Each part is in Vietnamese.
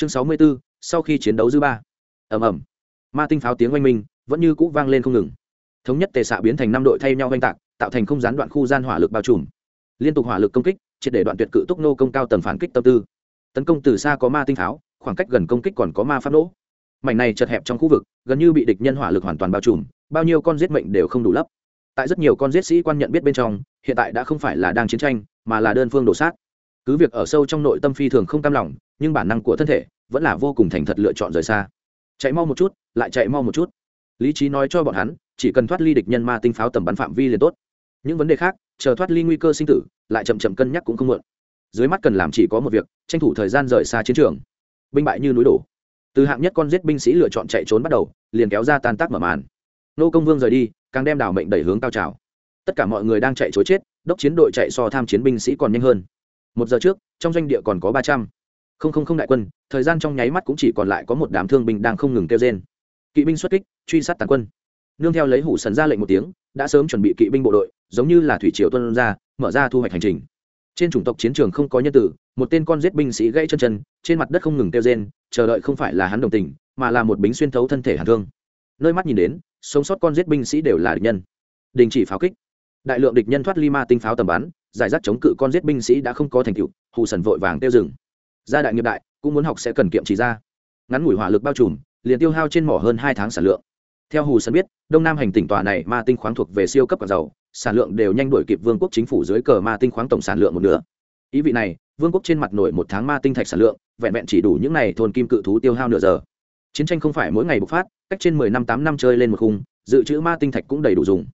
chương sáu mươi 64, sau khi chiến đấu dư ba. Ầm ầm. Ma tinh pháo tiếng oanh minh vẫn như cũ vang lên không ngừng. Thống nhất tề xạ biến thành năm đội thay nhau oanh tạc tạo thành không gián đoạn khu gian hỏa lực bao trùm. Liên tục hỏa lực công kích triệt để đoạn tuyệt cự túc nô công cao tầng phản kích tâm tư. Tấn công từ xa có ma tinh pháo khoảng cách gần công kích còn có ma pháp nỗ mảnh này chật hẹp trong khu vực gần như bị địch nhân hỏa lực hoàn toàn bao trùm bao nhiêu con giết mệnh đều không đủ lấp. Tại rất nhiều con giết sĩ quan nhận biết bên trong hiện tại đã không phải là đang chiến tranh mà là đơn phương đổ sát. Cứ việc ở sâu trong nội tâm phi thường không cam lòng nhưng bản năng của thân thể vẫn là vô cùng thành thật lựa chọn rời xa. Chạy mau một chút, lại chạy mau một chút. Lý trí nói cho bọn hắn, chỉ cần thoát ly địch nhân ma tinh pháo tầm bắn phạm vi liền tốt. Những vấn đề khác, chờ thoát ly nguy cơ sinh tử, lại chậm chậm cân nhắc cũng không muộn. Dưới mắt cần làm chỉ có một việc, tranh thủ thời gian rời xa chiến trường. Binh bại như núi đổ. Từ hạng nhất con giết binh sĩ lựa chọn chạy trốn bắt đầu, liền kéo ra tan tác mở màn. Nô công vương rời đi, càng đem đảo mệnh đẩy hướng cao trào. Tất cả mọi người đang chạy chối chết, đốc chiến đội chạy so tham chiến binh sĩ còn nhanh hơn. Một giờ trước, trong doanh địa còn có ba trăm không không không đại quân, thời gian trong nháy mắt cũng chỉ còn lại có một đám thương binh đang không ngừng kêu trên kỵ binh xuất kích, truy sát tàn quân. Nương theo lấy hủ sần ra lệnh một tiếng, đã sớm chuẩn bị kỵ binh bộ đội, giống như là thủy triều tuân ra, mở ra thu hoạch hành trình. Trên chủng tộc chiến trường không có nhân tử, một tên con giết binh sĩ gãy chân chân, trên mặt đất không ngừng kêu rên, chờ đợi không phải là hắn đồng tình, mà là một bính xuyên thấu thân thể hàn thương. Nơi mắt nhìn đến, sống sót con giết binh sĩ đều là địch nhân. Đình chỉ pháo kích. Đại lượng địch nhân thoát ly ma tinh pháo tầm bắn, giải rác chống cự con giết binh sĩ đã không có thành tựu hù sần vội vàng tiêu rừng gia đại nghiệp đại, cũng muốn học sẽ cần kiệm chỉ ra. Ngắn ngủi hỏa lực bao trùm, liền tiêu hao trên mỏ hơn hai tháng sản lượng. Theo hù sân biết, đông nam hành tỉnh tòa này ma tinh khoáng thuộc về siêu cấp cả dầu, sản lượng đều nhanh đổi kịp vương quốc chính phủ dưới cờ ma tinh khoáng tổng sản lượng một nửa. Ý vị này, vương quốc trên mặt nổi một tháng ma tinh thạch sản lượng, vẹn vẹn chỉ đủ những n à y thôn kim cự thú tiêu hao nửa giờ. Chiến tranh không phải mỗi ngày bộc phát, cách trên mười năm, tám năm chơi lên một khung, dự trữ ma tinh thạch cũng đầy đủ dùng.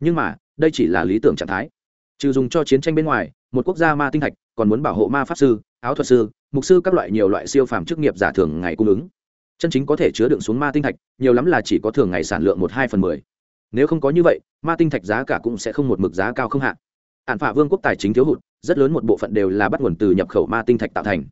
Nhưng mà, đây chỉ là lý tưởng trạng thái. Trừ dùng cho chiến tranh bên ngoài một quốc gia ma tinh thạch, còn muốn bảo hộ ma pháp sư, áo thuật sư, mục sư các loại nhiều loại siêu phàm chức nghiệp giả thường ngày cung ứng. Chân chính có thể chứa đựng xuống ma tinh thạch, nhiều lắm là chỉ có thường ngày sản lượng một hai phần mười. Nếu không có như vậy, ma tinh thạch giá cả cũng sẽ không một mực giá cao không hạn hạn phả vương quốc tài chính thiếu hụt, rất lớn một bộ phận đều là bắt nguồn từ nhập khẩu ma tinh thạch tạo thành.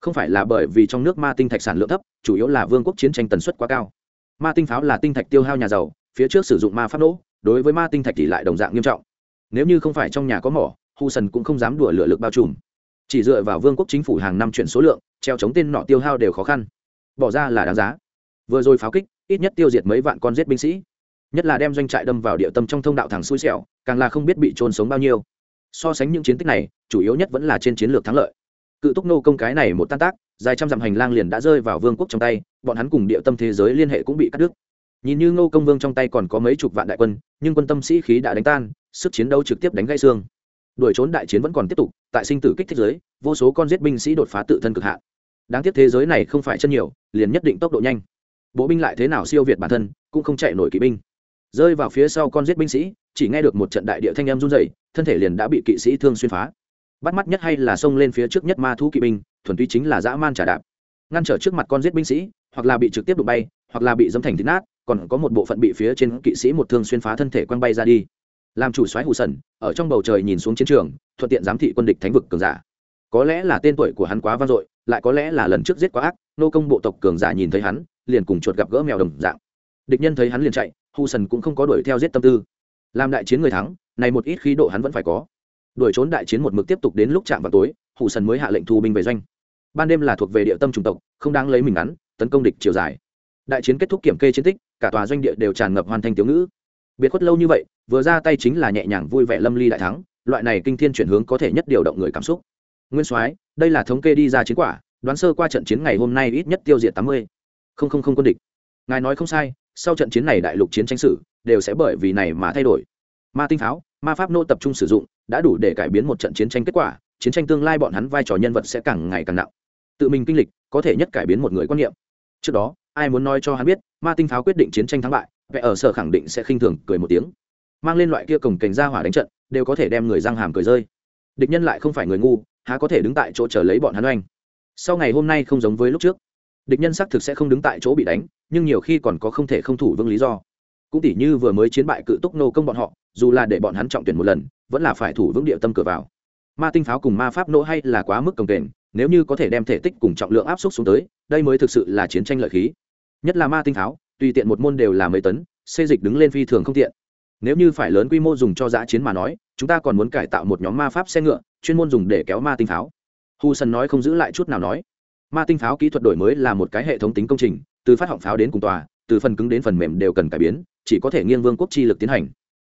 Không phải là bởi vì trong nước ma tinh thạch sản lượng thấp, chủ yếu là vương quốc chiến tranh tần suất quá cao. Ma tinh pháo là tinh thạch tiêu hao nhà giàu, phía trước sử dụng ma pháp nỗ đối với ma tinh thạch thì lại đồng dạng nghiêm trọng. Nếu như không phải trong nhà có mỏ hù sần cũng không dám đùa lửa lực bao trùm. Chỉ dựa vào vương quốc chính phủ hàng năm chuyển số lượng, treo chống tên nọ tiêu hao đều khó khăn. Bỏ ra là đáng giá. Vừa rồi pháo kích, ít nhất tiêu diệt mấy vạn con giết binh sĩ. Nhất là đem doanh trại đâm vào địa tâm trong thông đạo thẳng xui xẻo, càng là không biết bị trôn sống bao nhiêu. So sánh những chiến tích này, chủ yếu nhất vẫn là trên chiến lược thắng lợi. Cự túc nô công cái này một tan tác, dài trăm dặm hành lang liền đã rơi vào vương quốc trong tay, bọn hắn cùng địa tâm thế giới liên hệ cũng bị cắt đứt. Nhìn như Ngô công vương trong tay còn có mấy chục vạn đại quân, nhưng quân tâm sĩ khí đã đánh tan, sức chiến đấu trực tiếp đánh gãy xương đuổi trốn đại chiến vẫn còn tiếp tục, tại sinh tử kích thích giới, vô số con giết binh sĩ đột phá tự thân cực hạn. Đáng tiếc thế giới này không phải chân nhiều, liền nhất định tốc độ nhanh. Bộ binh lại thế nào siêu việt bản thân, cũng không chạy nổi kỵ binh. Rơi vào phía sau con giết binh sĩ, chỉ nghe được một trận đại địa thanh em run dày thân thể liền đã bị kỵ sĩ thương xuyên phá. Bắt mắt nhất hay là xông lên phía trước nhất ma thú kỵ binh, thuần túy chính là dã man trả đạp. Ngăn trở trước mặt con giết binh sĩ, hoặc là bị trực tiếp đụng bay, hoặc là bị dâm thành thịt nát, còn có một bộ phận bị phía trên kỵ sĩ một thương xuyên phá thân thể quăng bay ra đi làm chủ soái hù sần, ở trong bầu trời nhìn xuống chiến trường, thuận tiện giám thị quân địch thánh vực cường giả. Có lẽ là tên tuổi của hắn quá vang dội, lại có lẽ là lần trước giết quá ác, nô công bộ tộc cường giả nhìn thấy hắn, liền cùng chuột gặp gỡ mèo đồng dạng. Địch nhân thấy hắn liền chạy, hù sần cũng không có đuổi theo giết tâm tư. Làm đại chiến người thắng, này một ít khí độ hắn vẫn phải có. Đuổi trốn đại chiến một mực tiếp tục đến lúc chạm vào tối, hù sần mới hạ lệnh thu binh về doanh. Ban đêm là thuộc về địa tâm chủng tộc, không đáng lấy mình ngắn, tấn công địch chiều dài. Đại chiến kết thúc kiểm kê chiến tích, cả tòa doanh địa đều tràn ngập hoàn thành tiểu ngữ. Biệt khuất lâu như vậy vừa ra tay chính là nhẹ nhàng vui vẻ lâm ly đại thắng, loại này kinh thiên chuyển hướng có thể nhất điều động người cảm xúc. Nguyên soái, đây là thống kê đi ra chiến quả, đoán sơ qua trận chiến ngày hôm nay ít nhất tiêu diệt tám mươi. Không không không quân địch. Ngài nói không sai, sau trận chiến này đại lục chiến tranh sử, đều sẽ bởi vì này mà thay đổi. Ma tinh pháo, ma pháp nô tập trung sử dụng, đã đủ để cải biến một trận chiến tranh kết quả, chiến tranh tương lai bọn hắn vai trò nhân vật sẽ càng ngày càng nặng. Tự mình kinh lịch, có thể nhất cải biến một người quan niệm. Trước đó, ai muốn nói cho hắn biết, ma tinh pháo quyết định chiến tranh thắng bại vẽ ở sở khẳng định sẽ khinh thường, cười một tiếng mang lên loại kia cổng cảnh ra hỏa đánh trận, đều có thể đem người răng hàm cười rơi. Địch nhân lại không phải người ngu, há có thể đứng tại chỗ chờ lấy bọn hắn oanh. Sau ngày hôm nay không giống với lúc trước. Địch nhân xác thực sẽ không đứng tại chỗ bị đánh, nhưng nhiều khi còn có không thể không thủ vương lý do. Cũng tỉ như vừa mới chiến bại cự túc nô công bọn họ, dù là để bọn hắn trọng tuyển một lần, vẫn là phải thủ vững địa tâm cửa vào. Ma tinh pháo cùng ma pháp nỗ hay là quá mức cồng kềnh, nếu như có thể đem thể tích cùng trọng lượng áp suất xuống tới, đây mới thực sự là chiến tranh lợi khí. Nhất là ma tinh pháo, tùy tiện một môn đều là mấy tấn, xê dịch đứng lên phi thường không tiện nếu như phải lớn quy mô dùng cho giã chiến mà nói, chúng ta còn muốn cải tạo một nhóm ma pháp xe ngựa, chuyên môn dùng để kéo ma tinh pháo. Hù sân nói không giữ lại chút nào nói. Ma tinh pháo kỹ thuật đổi mới là một cái hệ thống tính công trình, từ phát họng pháo đến cùng tòa, từ phần cứng đến phần mềm đều cần cải biến, chỉ có thể nghiêng vương quốc chi lực tiến hành.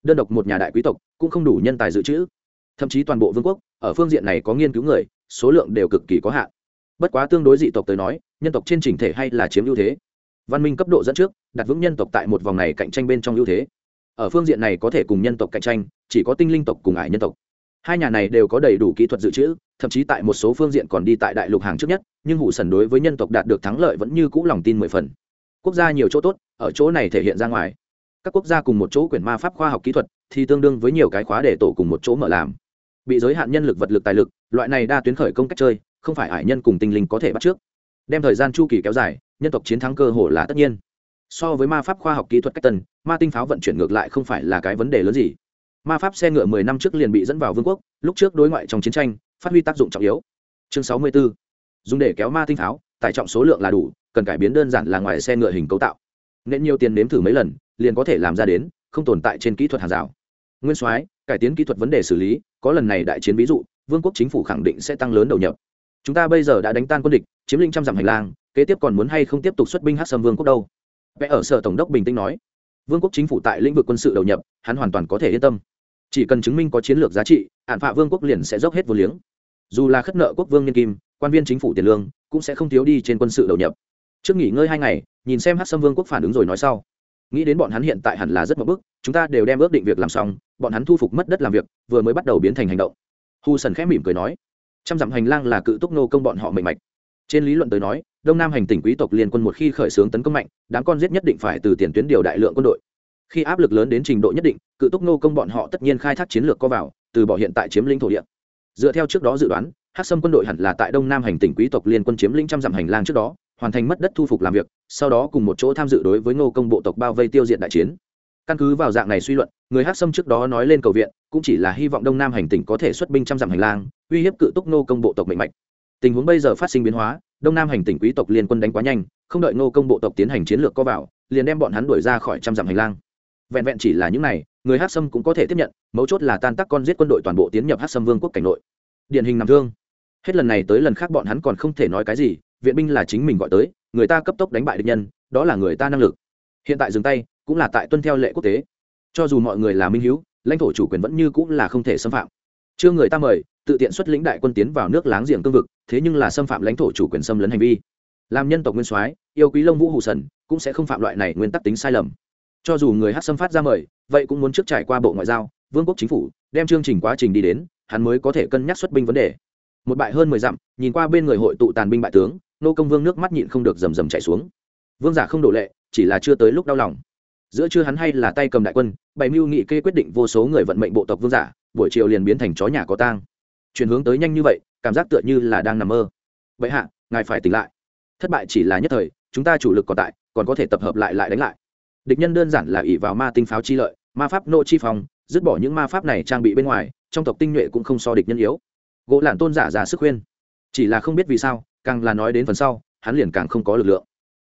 Đơn độc một nhà đại quý tộc cũng không đủ nhân tài dự trữ. Thậm chí toàn bộ vương quốc, ở phương diện này có nghiên cứu người, số lượng đều cực kỳ có hạn. Bất quá tương đối dị tộc tới nói, nhân tộc trên trình thể hay là chiếm ưu thế. Văn minh cấp độ dẫn trước, đặt vững nhân tộc tại một vòng này cạnh tranh bên trong ưu thế ở phương diện này có thể cùng nhân tộc cạnh tranh, chỉ có tinh linh tộc cùng ải nhân tộc. Hai nhà này đều có đầy đủ kỹ thuật dự trữ, thậm chí tại một số phương diện còn đi tại đại lục hàng trước nhất, nhưng hủ sần đối với nhân tộc đạt được thắng lợi vẫn như cũ lòng tin mười phần. Quốc gia nhiều chỗ tốt, ở chỗ này thể hiện ra ngoài. Các quốc gia cùng một chỗ quyển ma pháp khoa học kỹ thuật thì tương đương với nhiều cái khóa để tổ cùng một chỗ mở làm. Bị giới hạn nhân lực vật lực tài lực, loại này đa tuyến khởi công cách chơi, không phải ải nhân cùng tinh linh có thể bắt trước. Đem thời gian chu kỳ kéo dài, nhân tộc chiến thắng cơ hồ là tất nhiên so với ma pháp khoa học kỹ thuật cách tân, ma tinh pháo vận chuyển ngược lại không phải là cái vấn đề lớn gì. Ma pháp xe ngựa mười năm trước liền bị dẫn vào vương quốc, lúc trước đối ngoại trong chiến tranh, phát huy tác dụng trọng yếu. Chương sáu mươi 64. dùng để kéo ma tinh pháo, tải trọng số lượng là đủ, cần cải biến đơn giản là ngoài xe ngựa hình cấu tạo. Nên nhiều tiền nếm thử mấy lần, liền có thể làm ra đến, không tồn tại trên kỹ thuật hàng rào. Nguyên soái, cải tiến kỹ thuật vấn đề xử lý, có lần này đại chiến ví dụ, vương quốc chính phủ khẳng định sẽ tăng lớn đầu nhập. Chúng ta bây giờ đã đánh tan quân địch, chiếm lĩnh trăm dặm hành lang, kế tiếp còn muốn hay không tiếp tục xuất binh hát sâm vương quốc đâu? Vẽ ở sở tổng đốc bình tĩnh nói. Vương quốc chính phủ tại lĩnh vực quân sự đầu nhập, hắn hoàn toàn có thể yên tâm. Chỉ cần chứng minh có chiến lược giá trị hạn phạ vương quốc liền sẽ dốc hết vô liếng. Dù là khất nợ quốc vương nhân kim, quan viên chính phủ tiền lương cũng sẽ không thiếu đi trên quân sự đầu nhập. Trước nghỉ ngơi hai ngày, nhìn xem hát xâm vương quốc phản ứng rồi nói sau. Nghĩ đến bọn hắn hiện tại hẳn là rất mập bức chúng ta đều đem ước định việc làm xong, bọn hắn thu phục mất đất làm việc, vừa mới bắt đầu biến thành hành động. Hù sần khẽ mỉm cười nói. Trăm dặm hành lang là cự túc nô công bọn họ mệnh mạch. Trên lý luận tới nói đông nam hành tỉnh quý tộc liên quân một khi khởi xướng tấn công mạnh, đám con giết nhất định phải từ tiền tuyến điều đại lượng quân đội. Khi áp lực lớn đến trình độ nhất định, cự túc nô công bọn họ tất nhiên khai thác chiến lược có vào, từ bỏ hiện tại chiếm lĩnh thổ địa. Dựa theo trước đó dự đoán hát sâm quân đội hẳn là tại đông nam hành tỉnh quý tộc liên quân chiếm lĩnh trăm dặm hành lang trước đó, hoàn thành mất đất thu phục làm việc, sau đó cùng một chỗ tham dự đối với ngô công bộ tộc bao vây tiêu diệt đại chiến. Căn cứ vào dạng này suy luận, người hát sâm trước đó nói lên cầu viện, cũng chỉ là hy vọng đông nam hành tỉnh có thể xuất binh trăm dặm hành lang, uy hiếp cự túc ngô công bộ tộc mạnh mạnh tình huống bây giờ phát sinh biến hóa, đông nam hành tỉnh quý tộc liên quân đánh quá nhanh, không đợi ngô công bộ tộc tiến hành chiến lược có vào, liền đem bọn hắn đuổi ra khỏi trăm dặm hành lang. Vẹn vẹn chỉ là những này, người hát sâm cũng có thể tiếp nhận, mấu chốt là tan tác con giết quân đội toàn bộ tiến nhập hát sâm vương quốc cảnh nội. Điển hình nằm thương. Hết lần này tới lần khác bọn hắn còn không thể nói cái gì, viện binh là chính mình gọi tới, người ta cấp tốc đánh bại địch nhân, đó là người ta năng lực. Hiện tại dừng tay, cũng là tại tuân theo lệ quốc tế. Cho dù mọi người là minh hữu lãnh thổ chủ quyền vẫn như cũng là không thể xâm phạm. Chưa người ta mời tự tiện xuất lĩnh đại quân tiến vào nước láng giềng cương vực, thế nhưng là xâm phạm lãnh thổ chủ quyền xâm lấn hành vi. Làm nhân tộc nguyên soái, yêu quý lông vũ hù sần, cũng sẽ không phạm loại này nguyên tắc tính sai lầm. Cho dù người hát xâm phát ra mời, vậy cũng muốn trước trải qua bộ ngoại giao, vương quốc chính phủ, đem chương trình quá trình đi đến, hắn mới có thể cân nhắc xuất binh vấn đề. Một bại hơn mười dặm, nhìn qua bên người hội tụ tàn binh bại tướng, nô công vương nước mắt nhịn không được rầm rầm chạy xuống. Vương giả không đổ lệ, chỉ là chưa tới lúc đau lòng. Giữa chưa hắn hay là tay cầm đại quân, bày mưu nghị kê quyết định vô số người vận mệnh bộ tộc vương giả, buổi chiều liền biến thành chó nhà có tang chuyển hướng tới nhanh như vậy, cảm giác tựa như là đang nằm mơ. Vậy hạ, ngài phải tỉnh lại. Thất bại chỉ là nhất thời, chúng ta chủ lực còn tại, còn có thể tập hợp lại lại đánh lại. Địch nhân đơn giản là ỷ vào ma tinh pháo chi lợi, ma pháp nộ chi phòng, dứt bỏ những ma pháp này trang bị bên ngoài, trong tộc tinh nhuệ cũng không so địch nhân yếu. Gỗ lạn tôn giả ra sức khuyên. Chỉ là không biết vì sao, càng là nói đến phần sau, hắn liền càng không có lực lượng.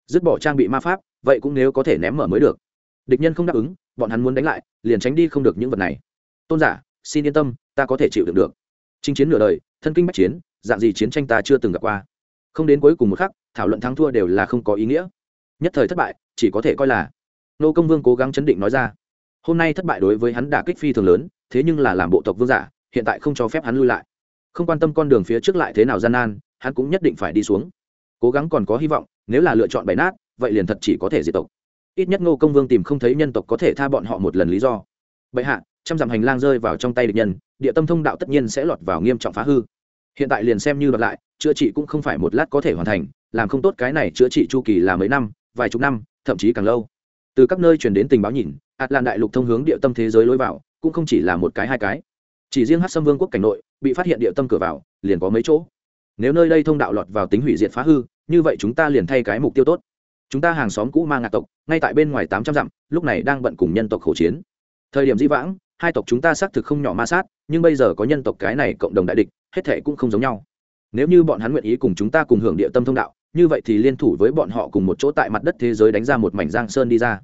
Dứt bỏ trang bị ma pháp, vậy cũng nếu có thể ném mở mới được. Địch nhân không đáp ứng, bọn hắn muốn đánh lại, liền tránh đi không được những vật này. Tôn giả, xin yên tâm, ta có thể chịu được được chinh chiến nửa đời, thân kinh bách chiến, dạng gì chiến tranh ta chưa từng gặp qua. Không đến cuối cùng một khắc, thảo luận thắng thua đều là không có ý nghĩa. Nhất thời thất bại, chỉ có thể coi là nô công vương cố gắng chấn định nói ra. Hôm nay thất bại đối với hắn đả kích phi thường lớn, thế nhưng là làm bộ tộc vương giả, hiện tại không cho phép hắn lui lại. Không quan tâm con đường phía trước lại thế nào gian nan, hắn cũng nhất định phải đi xuống. Cố gắng còn có hy vọng, nếu là lựa chọn bày nát, vậy liền thật chỉ có thể diệt tộc. Ít nhất ngô công vương tìm không thấy nhân tộc có thể tha bọn họ một lần lý do. Bệ hạ trăm dặm hành lang rơi vào trong tay địch nhân, địa tâm thông đạo tất nhiên sẽ lọt vào nghiêm trọng phá hư. Hiện tại liền xem như đoạt lại, chữa trị cũng không phải một lát có thể hoàn thành, làm không tốt cái này chữa trị chu kỳ là mấy năm, vài chục năm, thậm chí càng lâu. Từ các nơi truyền đến tình báo nhìn ạt lan đại lục thông hướng địa tâm thế giới lối vào, cũng không chỉ là một cái hai cái. Chỉ riêng hát xâm vương quốc cảnh nội, bị phát hiện địa tâm cửa vào, liền có mấy chỗ. Nếu nơi đây thông đạo lọt vào tính hủy diệt phá hư, như vậy chúng ta liền thay cái mục tiêu tốt. Chúng ta hàng xóm cũ ma ngạc tộc, ngay tại bên ngoài tám trăm dặm, lúc này đang bận cùng nhân tộc khổ chiến. Thời điểm di vãng hai tộc chúng ta xác thực không nhỏ ma sát, nhưng bây giờ có nhân tộc cái này cộng đồng đại địch, hết thể cũng không giống nhau. Nếu như bọn hắn nguyện ý cùng chúng ta cùng hưởng địa tâm thông đạo, như vậy thì liên thủ với bọn họ cùng một chỗ tại mặt đất thế giới đánh ra một mảnh giang sơn đi ra.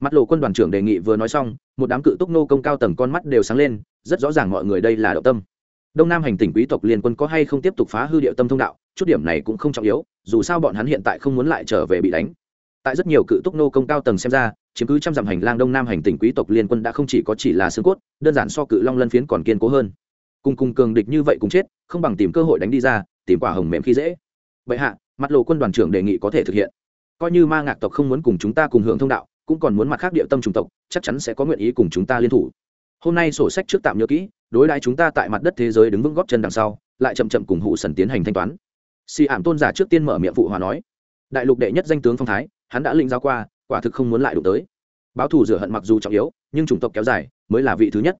Mặt lộ quân đoàn trưởng đề nghị vừa nói xong, một đám cự túc nô công cao tầng con mắt đều sáng lên, rất rõ ràng mọi người đây là động tâm. Đông nam hành tỉnh quý tộc liên quân có hay không tiếp tục phá hư địa tâm thông đạo, chút điểm này cũng không trọng yếu, dù sao bọn hắn hiện tại không muốn lại trở về bị đánh. Tại rất nhiều cự túc nô công cao tầng xem ra chiếm cứ trăm dặm hành lang đông nam hành tỉnh quý tộc liên quân đã không chỉ có chỉ là xương cốt, đơn giản so cự long lân phiến còn kiên cố hơn. Cùng cùng cường địch như vậy cùng chết, không bằng tìm cơ hội đánh đi ra, tìm quả hồng mềm khi dễ. Vậy hạ, mặt lộ quân đoàn trưởng đề nghị có thể thực hiện. Coi như ma ngạc tộc không muốn cùng chúng ta cùng hưởng thông đạo, cũng còn muốn mặt khác địa tâm chủng tộc, chắc chắn sẽ có nguyện ý cùng chúng ta liên thủ. Hôm nay sổ sách trước tạm nhớ kỹ, đối đãi chúng ta tại mặt đất thế giới đứng vững góp chân đằng sau, lại chậm chậm cùng hụ sần tiến hành thanh toán. Xì ảm tôn giả trước tiên mở miệng phụ hòa nói. Đại lục đệ nhất danh tướng phong thái, hắn đã lĩnh giáo qua quả thực không muốn lại đụng tới. Báo thù rửa hận mặc dù trọng yếu, nhưng chủng tộc kéo dài mới là vị thứ nhất.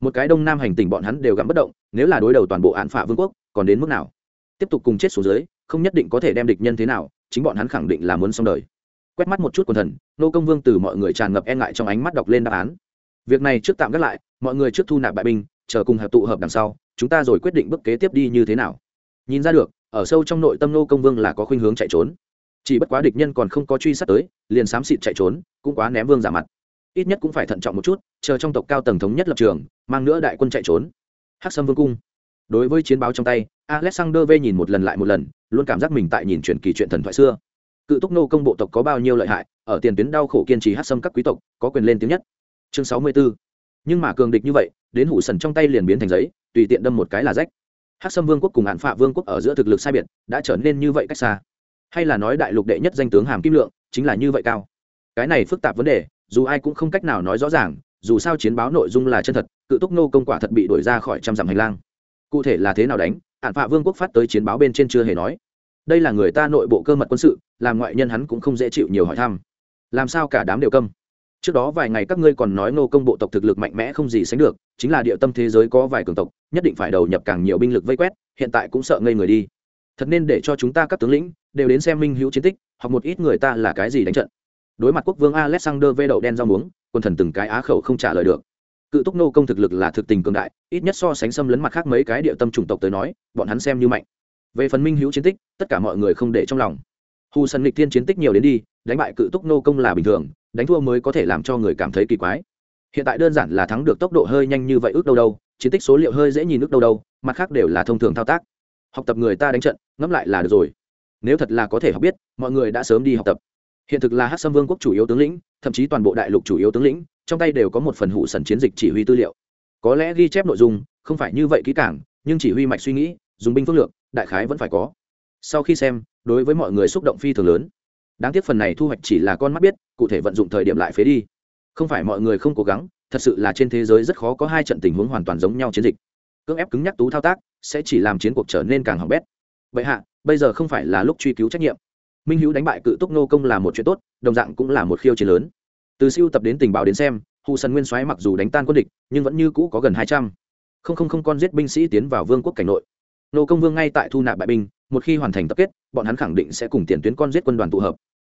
Một cái đông nam hành tình bọn hắn đều gắm bất động, nếu là đối đầu toàn bộ án phả vương quốc, còn đến mức nào? Tiếp tục cùng chết xuống dưới, không nhất định có thể đem địch nhân thế nào, chính bọn hắn khẳng định là muốn xong đời. Quét mắt một chút quần thần, nô công vương từ mọi người tràn ngập e ngại trong ánh mắt đọc lên đáp án. Việc này trước tạm gác lại, mọi người trước thu nạp bại binh, chờ cùng hợp tụ hợp đằng sau, chúng ta rồi quyết định bước kế tiếp đi như thế nào. Nhìn ra được, ở sâu trong nội tâm nô công vương là có khuynh hướng chạy trốn chỉ bất quá địch nhân còn không có truy sát tới, liền xám xịt chạy trốn, cũng quá ném vương giả mặt. Ít nhất cũng phải thận trọng một chút, chờ trong tộc cao tầng thống nhất lập trường, mang nữa đại quân chạy trốn. Hắc sâm vương cung. Đối với chiến báo trong tay, alexander v nhìn một lần lại một lần, luôn cảm giác mình tại nhìn truyền kỳ chuyện thần thoại xưa. Cự túc nô công bộ tộc có bao nhiêu lợi hại, ở tiền tuyến đau khổ kiên trì hát sâm các quý tộc, có quyền lên tiếng nhất. Chương sáu mươi 64. nhưng mà cường địch như vậy, đến hủ sần trong tay liền biến thành giấy, tùy tiện đâm một cái là rách. Hát sâm vương quốc cùng hạn phạ vương quốc ở giữa thực lực sai biệt, đã trở nên như vậy cách xa hay là nói đại lục đệ nhất danh tướng hàm kim lượng, chính là như vậy cao? Cái này phức tạp vấn đề, dù ai cũng không cách nào nói rõ ràng, dù sao chiến báo nội dung là chân thật, cự túc nô công quả thật bị đuổi ra khỏi trăm dặm hành lang. Cụ thể là thế nào đánh, hạn phạ vương quốc phát tới chiến báo bên trên chưa hề nói. Đây là người ta nội bộ cơ mật quân sự, làm ngoại nhân hắn cũng không dễ chịu nhiều hỏi thăm. Làm sao cả đám đều câm? Trước đó vài ngày các ngươi còn nói nô công bộ tộc thực lực mạnh mẽ không gì sánh được, chính là địa tâm thế giới có vài cường tộc, nhất định phải đầu nhập càng nhiều binh lực vây quét, hiện tại cũng sợ ngây người đi thật nên để cho chúng ta các tướng lĩnh đều đến xem minh hữu chiến tích, hoặc một ít người ta là cái gì đánh trận. Đối mặt quốc vương alexander vê đậu đen rau muống, quân thần từng cái á khẩu không trả lời được. Cự túc nô công thực lực là thực tình cường đại, ít nhất so sánh xâm lấn mặt khác mấy cái địa tâm chủng tộc tới nói, bọn hắn xem như mạnh. Về phần minh hữu chiến tích, tất cả mọi người không để trong lòng. Hù sân lịch thiên chiến tích nhiều đến đi, đánh bại cự túc nô công là bình thường, đánh thua mới có thể làm cho người cảm thấy kỳ quái. Hiện tại đơn giản là thắng được tốc độ hơi nhanh như vậy ước đâu đâu, chiến tích số liệu hơi dễ nhìn ước đâu đâu, mặt khác đều là thông thường thao tác học tập người ta đánh trận, ngẫm lại là được rồi. Nếu thật là có thể học biết, mọi người đã sớm đi học tập. Hiện thực là hát sâm vương quốc chủ yếu tướng lĩnh, thậm chí toàn bộ đại lục chủ yếu tướng lĩnh, trong tay đều có một phần hụ sần chiến dịch chỉ huy tư liệu. Có lẽ ghi chép nội dung, không phải như vậy kỹ càng, nhưng chỉ huy mạch suy nghĩ, dùng binh phương lượng, đại khái vẫn phải có. Sau khi xem, đối với mọi người xúc động phi thường lớn. Đáng tiếc phần này thu hoạch chỉ là con mắt biết, cụ thể vận dụng thời điểm lại phế đi. Không phải mọi người không cố gắng, thật sự là trên thế giới rất khó có hai trận tình huống hoàn toàn giống nhau chiến dịch cưỡng ép cứng nhắc tú thao tác, sẽ chỉ làm chiến cuộc trở nên càng hỏng bét. Vậy hạ, bây giờ không phải là lúc truy cứu trách nhiệm. Minh hữu đánh bại cự túc nô công là một chuyện tốt, đồng dạng cũng là một khiêu chiến lớn. Từ siêu tập đến tình báo đến xem, hù sân nguyên soái mặc dù đánh tan quân địch, nhưng vẫn như cũ có gần hai trăm. Không không không con giết binh sĩ tiến vào vương quốc cảnh nội. Nô công vương ngay tại thu nạp bại binh, một khi hoàn thành tập kết, bọn hắn khẳng định sẽ cùng tiền tuyến con giết quân đoàn tụ hợp.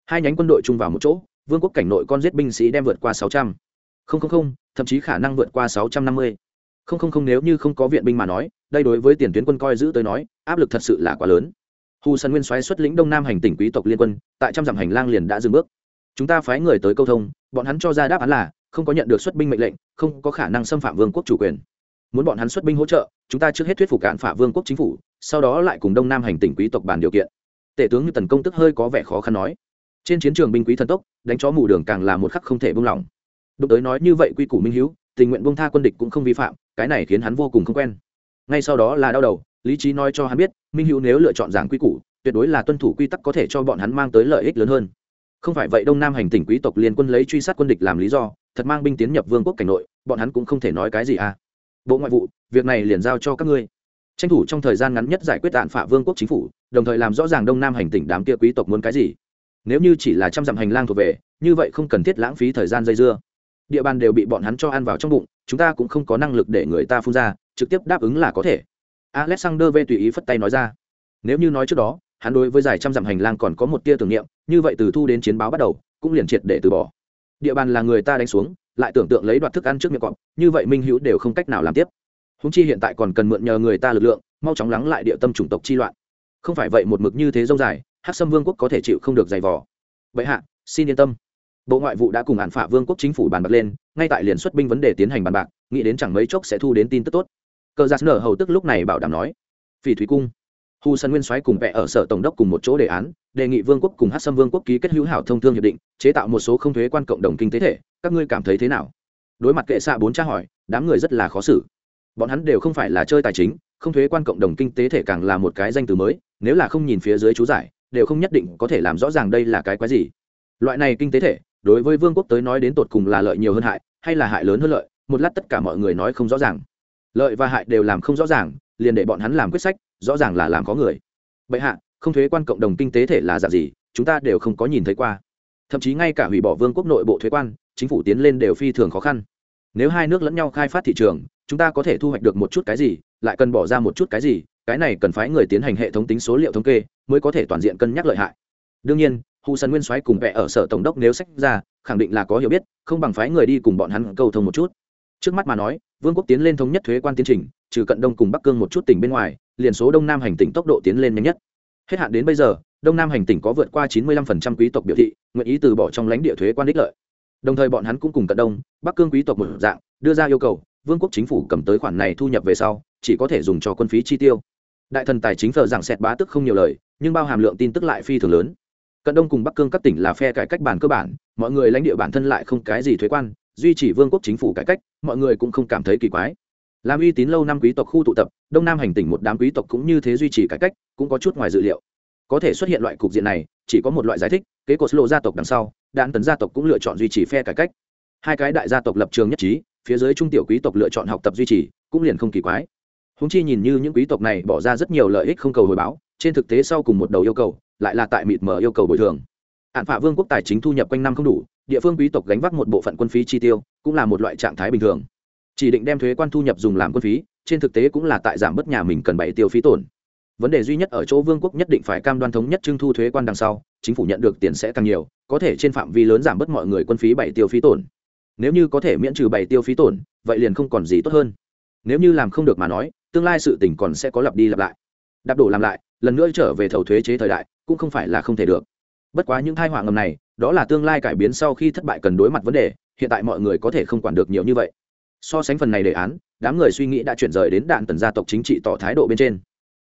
Hai nhánh quân đội chung vào một chỗ, vương quốc cảnh nội con giết binh sĩ đem vượt qua sáu trăm. Linh thậm chí khả năng vượt qua sáu trăm năm mươi. Không không không, nếu như không có viện binh mà nói, đây đối với tiền tuyến quân coi giữ tới nói, áp lực thật sự là quá lớn. Hù sân nguyên xoáy xuất lĩnh đông nam hành tỉnh quý tộc liên quân, tại trăm dặm hành lang liền đã dừng bước. Chúng ta phái người tới câu thông, bọn hắn cho ra đáp án là, không có nhận được xuất binh mệnh lệnh, không có khả năng xâm phạm vương quốc chủ quyền. Muốn bọn hắn xuất binh hỗ trợ, chúng ta trước hết thuyết phục cạn phả vương quốc chính phủ, sau đó lại cùng đông nam hành tỉnh quý tộc bàn điều kiện. Tể tướng như tần công tức hơi có vẻ khó khăn nói. Trên chiến trường binh quý thần tốc, đánh chó mù đường càng là một khắc không thể buông lỏng. Đụng tới nói như vậy quy củ minh hữu tình nguyện bông tha quân địch cũng không vi phạm, cái này khiến hắn vô cùng không quen. Ngay sau đó là đau đầu, lý trí nói cho hắn biết, minh hữu nếu lựa chọn giảng quy củ, tuyệt đối là tuân thủ quy tắc có thể cho bọn hắn mang tới lợi ích lớn hơn. Không phải vậy đông nam hành tỉnh quý tộc liên quân lấy truy sát quân địch làm lý do, thật mang binh tiến nhập vương quốc cảnh nội, bọn hắn cũng không thể nói cái gì à. Bộ ngoại vụ, việc này liền giao cho các ngươi. Tranh thủ trong thời gian ngắn nhất giải quyết tạn phả vương quốc chính phủ, đồng thời làm rõ ràng đông nam hành tỉnh đám kia quý tộc muốn cái gì. Nếu như chỉ là trăm dặm hành lang thuộc về, như vậy không cần thiết lãng phí thời gian dây dưa địa bàn đều bị bọn hắn cho ăn vào trong bụng, chúng ta cũng không có năng lực để người ta phun ra, trực tiếp đáp ứng là có thể. Alexander v tùy ý phất tay nói ra. Nếu như nói trước đó, hắn đối với giải trăm dặm hành lang còn có một tia tưởng niệm, như vậy từ thu đến chiến báo bắt đầu, cũng liền triệt để từ bỏ. Địa bàn là người ta đánh xuống, lại tưởng tượng lấy đoạt thức ăn trước miệng cọp, như vậy minh hữu đều không cách nào làm tiếp. Húng chi hiện tại còn cần mượn nhờ người ta lực lượng, mau chóng lắng lại địa tâm chủng tộc chi loạn. Không phải vậy một mực như thế dâu dài hát sâm vương quốc có thể chịu không được giày vò. Vậy hạ, xin yên tâm bộ ngoại vụ đã cùng hạn phả vương quốc chính phủ bàn bạc lên, ngay tại liền xuất binh vấn đề tiến hành bàn bạc, nghĩ đến chẳng mấy chốc sẽ thu đến tin tức tốt. Cờ giặc nở hầu tức lúc này bảo đảm nói, phỉ thúy cung hù sân nguyên soái cùng vẽ ở sở tổng đốc cùng một chỗ đề án, đề nghị vương quốc cùng hát xâm vương quốc ký kết hữu hảo thông thương hiệp định, chế tạo một số không thuế quan cộng đồng kinh tế thể, các ngươi cảm thấy thế nào? Đối mặt kệ xạ bốn tra hỏi, đám người rất là khó xử. Bọn hắn đều không phải là chơi tài chính, không thuế quan cộng đồng kinh tế thể càng là một cái danh từ mới, nếu là không nhìn phía dưới chú giải, đều không nhất định có thể làm rõ ràng đây là cái quái gì. Loại này kinh tế thể đối với vương quốc tới nói đến tột cùng là lợi nhiều hơn hại, hay là hại lớn hơn lợi, một lát tất cả mọi người nói không rõ ràng. Lợi và hại đều làm không rõ ràng, liền để bọn hắn làm quyết sách, rõ ràng là làm có người. Bệ hạ, không thuế quan cộng đồng kinh tế thể là dạng gì, chúng ta đều không có nhìn thấy qua. Thậm chí ngay cả hủy bỏ vương quốc nội bộ thuế quan, chính phủ tiến lên đều phi thường khó khăn. Nếu hai nước lẫn nhau khai phát thị trường, chúng ta có thể thu hoạch được một chút cái gì, lại cần bỏ ra một chút cái gì, cái này cần phái người tiến hành hệ thống tính số liệu thống kê, mới có thể toàn diện cân nhắc lợi hại. Đương nhiên hù sần nguyên soái cùng vẽ ở sở tổng đốc nếu sách ra, khẳng định là có hiểu biết, không bằng phái người đi cùng bọn hắn cầu thông một chút. Trước mắt mà nói, vương quốc tiến lên thống nhất thuế quan tiến trình, trừ cận đông cùng bắc cương một chút tỉnh bên ngoài, liền số đông nam hành tỉnh tốc độ tiến lên nhanh nhất. Hết hạn đến bây giờ, đông nam hành tỉnh có vượt qua chín mươi 95% quý tộc biểu thị, nguyện ý từ bỏ trong lãnh địa thuế quan đích lợi. Đồng thời bọn hắn cũng cùng cận đông, bắc cương quý tộc một dạng, đưa ra yêu cầu, vương quốc chính phủ cầm tới khoản này thu nhập về sau, chỉ có thể dùng cho quân phí chi tiêu. Đại thần tài chính thờ giảng xẹt bá tức không nhiều lời, nhưng bao hàm lượng tin tức lại phi thường lớn cận đông cùng bắc cương các tỉnh là phe cải cách bản cơ bản, mọi người lãnh địa bản thân lại không cái gì thuế quan, duy trì vương quốc chính phủ cải cách, mọi người cũng không cảm thấy kỳ quái. Làm uy tín lâu năm quý tộc khu tụ tập, đông nam hành tỉnh một đám quý tộc cũng như thế duy trì cải cách, cũng có chút ngoài dự liệu. Có thể xuất hiện loại cục diện này, chỉ có một loại giải thích, kế cột lộ gia tộc đằng sau đạn tấn gia tộc cũng lựa chọn duy trì phe cải cách. Hai cái đại gia tộc lập trường nhất trí, phía dưới trung tiểu quý tộc lựa chọn học tập duy trì, cũng liền không kỳ quái. Húng chi nhìn như những quý tộc này bỏ ra rất nhiều lợi ích không cầu hồi báo, trên thực tế sau cùng một đầu yêu cầu lại là tại mịt mở yêu cầu bồi thường. Hạn phạ vương quốc tài chính thu nhập quanh năm không đủ, địa phương quý tộc gánh vác một bộ phận quân phí chi tiêu, cũng là một loại trạng thái bình thường. Chỉ định đem thuế quan thu nhập dùng làm quân phí, trên thực tế cũng là tại giảm bớt nhà mình cần bày tiêu phí tổn. Vấn đề duy nhất ở chỗ vương quốc nhất định phải cam đoan thống nhất trưng thu thuế quan đằng sau, chính phủ nhận được tiền sẽ càng nhiều, có thể trên phạm vi lớn giảm bớt mọi người quân phí bảy tiêu phí tổn. Nếu như có thể miễn trừ bảy tiêu phí tổn, vậy liền không còn gì tốt hơn. Nếu như làm không được mà nói, tương lai sự tỉnh còn sẽ có lặp đi lặp lại. Đạp đổ làm lại, lần nữa trở về thầu thuế chế thời đại cũng không phải là không thể được. Bất quá những thai họa ngầm này, đó là tương lai cải biến sau khi thất bại cần đối mặt vấn đề, hiện tại mọi người có thể không quản được nhiều như vậy. So sánh phần này đề án, đám người suy nghĩ đã chuyển rời đến đạn tần gia tộc chính trị tỏ thái độ bên trên.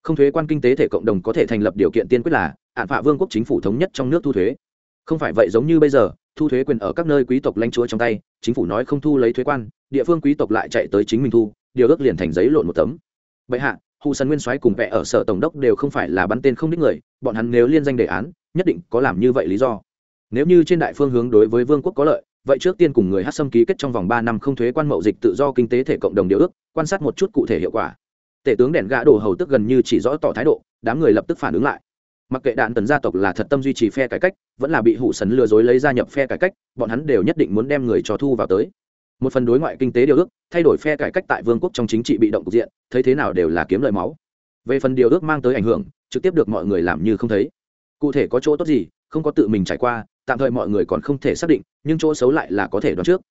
Không thuế quan kinh tế thể cộng đồng có thể thành lập điều kiện tiên quyết là, hạn phạ vương quốc chính phủ thống nhất trong nước thu thuế. Không phải vậy giống như bây giờ, thu thuế quyền ở các nơi quý tộc lãnh chúa trong tay, chính phủ nói không thu lấy thuế quan, địa phương quý tộc lại chạy tới chính mình thu, điều ước liền thành giấy lộn một tấm. Bệ hạ hù sân nguyên soái cùng vẽ ở sở tổng đốc đều không phải là bắn tên không đích người, bọn hắn nếu liên danh đề án, nhất định có làm như vậy lý do. Nếu như trên đại phương hướng đối với vương quốc có lợi, vậy trước tiên cùng người hát xâm ký kết trong vòng ba năm không thuế quan mậu dịch tự do kinh tế thể cộng đồng điều ước, quan sát một chút cụ thể hiệu quả. Tể tướng đèn gã đổ hầu tức gần như chỉ rõ tỏ thái độ, đám người lập tức phản ứng lại. Mặc kệ đạn tần gia tộc là thật tâm duy trì phe cải cách, vẫn là bị hụ sấn lừa dối lấy gia nhập phe cải cách, bọn hắn đều nhất định muốn đem người cho thu vào tới một phần đối ngoại kinh tế điều ước, thay đổi phe cải cách tại vương quốc trong chính trị bị động cục diện, thấy thế nào đều là kiếm lời máu. Về phần điều ước mang tới ảnh hưởng, trực tiếp được mọi người làm như không thấy. Cụ thể có chỗ tốt gì, không có tự mình trải qua, tạm thời mọi người còn không thể xác định, nhưng chỗ xấu lại là có thể đoán trước.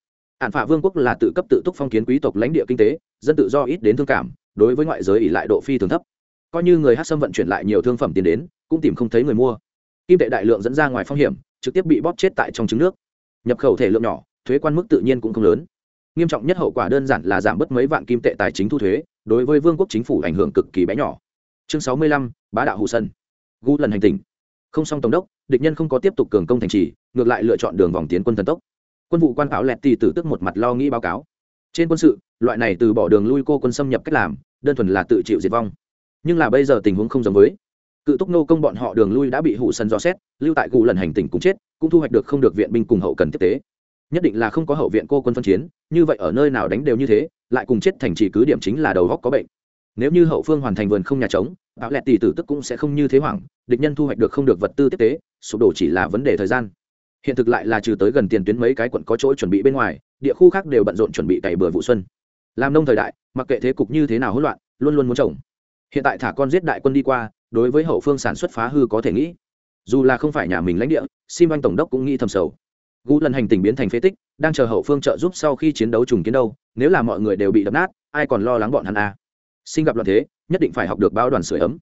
Hạn phạ vương quốc là tự cấp tự túc phong kiến quý tộc lãnh địa kinh tế, dân tự do ít đến thương cảm, đối với ngoại giới ỉ lại độ phi thường thấp. Coi như người hát xâm vận chuyển lại nhiều thương phẩm tiền đến, cũng tìm không thấy người mua. Kim tệ đại lượng dẫn ra ngoài phong hiểm, trực tiếp bị bóp chết tại trong trứng nước. Nhập khẩu thể lượng nhỏ, thuế quan mức tự nhiên cũng không lớn nghiêm trọng nhất hậu quả đơn giản là giảm bớt mấy vạn kim tệ tài chính thu thuế, đối với vương quốc chính phủ ảnh hưởng cực kỳ bé nhỏ. Chương sáu mươi lăm, bá đạo hụ sân. Gu lần hành tình không xong tổng đốc, địch nhân không có tiếp tục cường công thành trì, ngược lại lựa chọn đường vòng tiến quân thần tốc. Quân vụ quan pháo lẹt tì tử tức một mặt lo nghĩ báo cáo. Trên quân sự, loại này từ bỏ đường lui cô quân xâm nhập cách làm, đơn thuần là tự chịu diệt vong. Nhưng là bây giờ tình huống không giống với. Cự túc nô công bọn họ đường lui đã bị hụ sân dò xét, lưu tại cụ lần hành tỉnh cũng chết, cũng thu hoạch được không được viện binh cùng hậu cần tiếp tế nhất định là không có hậu viện cô quân phân chiến, như vậy ở nơi nào đánh đều như thế, lại cùng chết thành trì cứ điểm chính là đầu góc có bệnh. Nếu như hậu phương hoàn thành vườn không nhà trống bạo lẹt tỷ tử tức cũng sẽ không như thế hoảng, địch nhân thu hoạch được không được vật tư tiếp tế, sụp đổ chỉ là vấn đề thời gian. Hiện thực lại là trừ tới gần tiền tuyến mấy cái quận có chỗ chuẩn bị bên ngoài, địa khu khác đều bận rộn chuẩn bị cày bừa vụ xuân. Làm nông thời đại, mặc kệ thế cục như thế nào hỗn loạn, luôn luôn muốn trồng. Hiện tại thả con giết đại quân đi qua, đối với hậu phương sản xuất phá hư có thể nghĩ. Dù là không phải nhà mình lãnh địa, sim anh tổng đốc cũng nghĩ thầm sầu gũ lần hành tình biến thành phế tích, đang chờ hậu phương trợ giúp sau khi chiến đấu trùng kiến đâu, nếu là mọi người đều bị đập nát, ai còn lo lắng bọn hắn à. Xin gặp loạn thế, nhất định phải học được bao đoàn sửa ấm.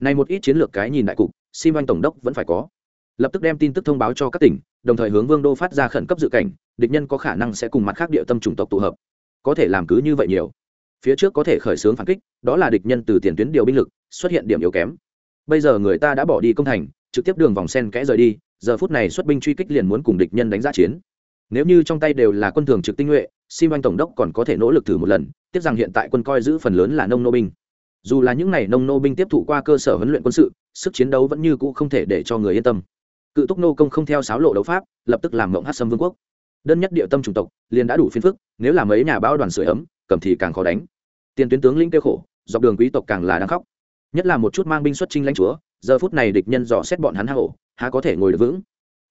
Này một ít chiến lược cái nhìn đại cục xin anh tổng đốc vẫn phải có. Lập tức đem tin tức thông báo cho các tỉnh, đồng thời hướng vương đô phát ra khẩn cấp dự cảnh, địch nhân có khả năng sẽ cùng mặt khác địa tâm chủng tộc tụ hợp. Có thể làm cứ như vậy nhiều. Phía trước có thể khởi xướng phản kích, đó là địch nhân từ tiền tuyến điều binh lực, xuất hiện điểm yếu kém. Bây giờ người ta đã bỏ đi công thành, trực tiếp đường vòng sen kẽ rời đi giờ phút này xuất binh truy kích liền muốn cùng địch nhân đánh giá chiến. Nếu như trong tay đều là quân thường trực tinh nhuệ sim anh tổng đốc còn có thể nỗ lực thử một lần tiếp rằng hiện tại quân coi giữ phần lớn là nông nô binh. Dù là những n à y nông nô binh tiếp thụ qua cơ sở huấn luyện quân sự, sức chiến đấu vẫn như cũ không thể để cho người yên tâm. Cự túc nô công không theo sáo lộ đấu pháp, lập tức làm mộng hát sâm vương quốc. Đơn nhất địa tâm chủng tộc, liền đã đủ phiền phức, nếu là mấy nhà bão đoàn sửa ấm, cầm thì càng khó đánh. Tiền tuyến tướng lĩnh kêu khổ, dọc đường quý tộc càng là đang khóc. Nhất là một chút mang binh xuất trinh lãnh chúa, giờ phút này địch nhân dò xét bọn hắn hạ hổ há có thể ngồi được vững.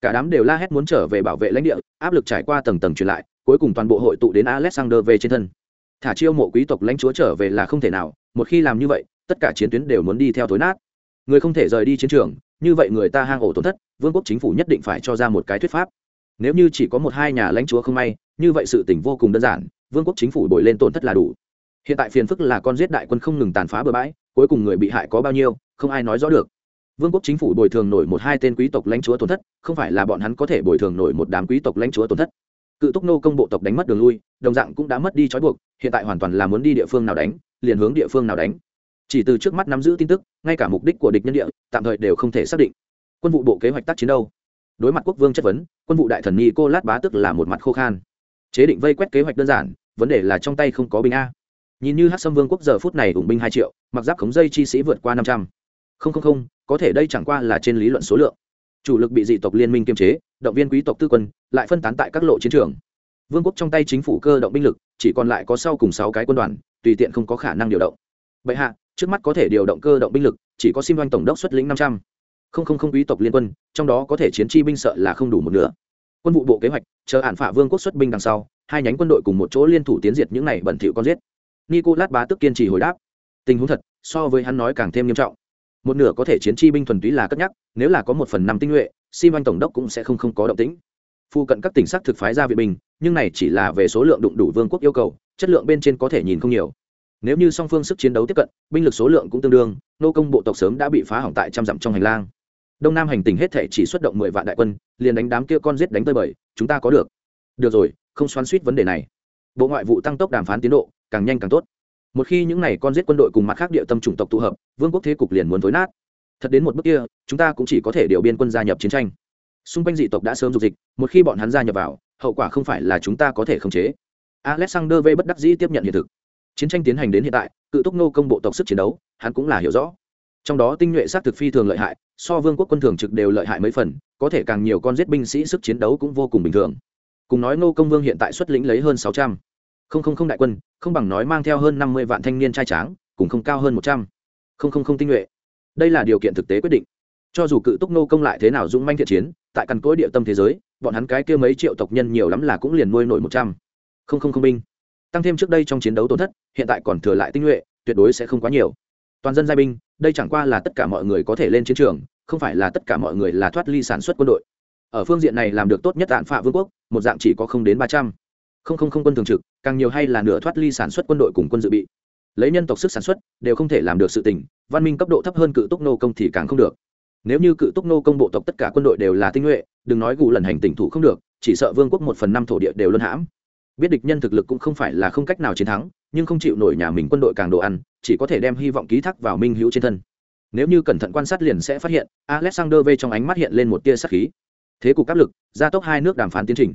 Cả đám đều la hét muốn trở về bảo vệ lãnh địa, áp lực trải qua tầng tầng truyền lại, cuối cùng toàn bộ hội tụ đến alexander về trên thân. Thả chiêu mộ quý tộc lãnh chúa trở về là không thể nào, một khi làm như vậy, tất cả chiến tuyến đều muốn đi theo thối nát. Người không thể rời đi chiến trường, như vậy người ta hang ổ tổn thất, vương quốc chính phủ nhất định phải cho ra một cái thuyết pháp. Nếu như chỉ có một hai nhà lãnh chúa không may, như vậy sự tình vô cùng đơn giản, vương quốc chính phủ bồi lên tổn thất là đủ. Hiện tại phiền phức là con giết đại quân không ngừng tàn phá bừa bãi, cuối cùng người bị hại có bao nhiêu, không ai nói rõ được vương quốc chính phủ bồi thường nổi một hai tên quý tộc lãnh chúa tổn thất, không phải là bọn hắn có thể bồi thường nổi một đám quý tộc lãnh chúa tổn thất. Cự túc nô công bộ tộc đánh mất đường lui, đồng dạng cũng đã mất đi trói buộc, hiện tại hoàn toàn là muốn đi địa phương nào đánh, liền hướng địa phương nào đánh. Chỉ từ trước mắt nắm giữ tin tức, ngay cả mục đích của địch nhân địa, tạm thời đều không thể xác định. Quân vụ bộ kế hoạch tác chiến đâu? Đối mặt quốc vương chất vấn, quân vụ đại thần ni cô lát bá tức là một mặt khô khan. Chế định vây quét kế hoạch đơn giản, vấn đề là trong tay không có binh a. Nhìn như hát xâm vương quốc giờ phút này ủng binh hai triệu, mặc giáp khống dây chi sĩ vượt qua năm trăm. Không không không có thể đây chẳng qua là trên lý luận số lượng. Chủ lực bị dị tộc liên minh kiềm chế, động viên quý tộc tư quân, lại phân tán tại các lộ chiến trường. Vương quốc trong tay chính phủ cơ động binh lực, chỉ còn lại có sau cùng sáu cái quân đoàn, tùy tiện không có khả năng điều động. Vậy hạ, trước mắt có thể điều động cơ động binh lực, chỉ có sim doanh tổng đốc xuất lĩnh năm trăm. Không không không quý tộc liên quân, trong đó có thể chiến chi binh sợ là không đủ một nửa. Quân vụ bộ kế hoạch, chờ hạn phả vương quốc xuất binh đằng sau, hai nhánh quân đội cùng một chỗ liên thủ tiến diệt những này bẩn thỉu con giết. Nicolas bá tức kiên trì hồi đáp. Tình huống thật, so với hắn nói càng thêm nghiêm trọng một nửa có thể chiến chi binh thuần túy là cất nhắc, nếu là có một phần năm tinh nhuệ sim anh tổng đốc cũng sẽ không không có động tĩnh. Phu cận các tỉnh sắc thực phái ra viện binh, nhưng này chỉ là về số lượng đụng đủ vương quốc yêu cầu, chất lượng bên trên có thể nhìn không nhiều. Nếu như song phương sức chiến đấu tiếp cận, binh lực số lượng cũng tương đương, nô công bộ tộc sớm đã bị phá hỏng tại trăm dặm trong hành lang. Đông nam hành tình hết thể chỉ xuất động mười vạn đại quân, liền đánh đám kia con giết đánh tơi bời, chúng ta có được. Được rồi, không xoắn suýt vấn đề này. Bộ ngoại vụ tăng tốc đàm phán tiến độ, càng nhanh càng tốt một khi những này con giết quân đội cùng mặt khác địa tâm chủng tộc tụ hợp, vương quốc thế cục liền muốn thối nát. Thật đến một bước kia, chúng ta cũng chỉ có thể điều biên quân gia nhập chiến tranh. Xung quanh dị tộc đã sớm dục dịch, một khi bọn hắn gia nhập vào, hậu quả không phải là chúng ta có thể khống chế. Alexander v bất đắc dĩ tiếp nhận hiện thực. Chiến tranh tiến hành đến hiện tại, cự túc nô công bộ tộc sức chiến đấu, hắn cũng là hiểu rõ. Trong đó tinh nhuệ s á t thực phi thường lợi hại, so vương quốc quân thường trực đều lợi hại mấy phần, có thể càng nhiều con giết binh sĩ sức chiến đấu cũng vô cùng bình thường. Cùng nói nô công vương hiện tại xuất lĩnh lấy hơn sáu trăm không không không đại quân, không bằng nói mang theo hơn năm mươi vạn thanh niên trai tráng, cùng không cao hơn một trăm. Không không không tinh nhuệ. Đây là điều kiện thực tế quyết định. Cho dù cự túc nô công lại thế nào dũng manh thiện chiến, tại căn cối địa tâm thế giới, bọn hắn cái kia mấy triệu tộc nhân nhiều lắm là cũng liền nuôi nổi một trăm. Không không không binh. Tăng thêm trước đây trong chiến đấu tổn thất, hiện tại còn thừa lại tinh nhuệ, tuyệt đối sẽ không quá nhiều. Toàn dân giai binh, đây chẳng qua là tất cả mọi người có thể lên chiến trường, không phải là tất cả mọi người là thoát ly sản xuất quân đội. Ở phương diện này làm được tốt nhất tạn phạ vương quốc, một dạng chỉ có không đến ba trăm không không không quân thường trực, càng nhiều hay là nửa thoát ly sản xuất quân đội cùng quân dự bị. Lấy nhân tộc sức sản xuất, đều không thể làm được sự tình, văn minh cấp độ thấp hơn cự túc nô công thì càng không được. Nếu như cự túc nô công bộ tộc tất cả quân đội đều là tinh nhuệ, đừng nói gù lần hành tỉnh thủ không được, chỉ sợ vương quốc một phần năm thổ địa đều luân hãm. Biết địch nhân thực lực cũng không phải là không cách nào chiến thắng, nhưng không chịu nổi nhà mình quân đội càng đồ ăn, chỉ có thể đem hy vọng ký thác vào minh hữu trên thân. Nếu như cẩn thận quan sát liền sẽ phát hiện, alexander v trong ánh mắt hiện lên một tia sắc khí. Thế cục áp lực, gia tốc hai nước đàm phán tiến trình.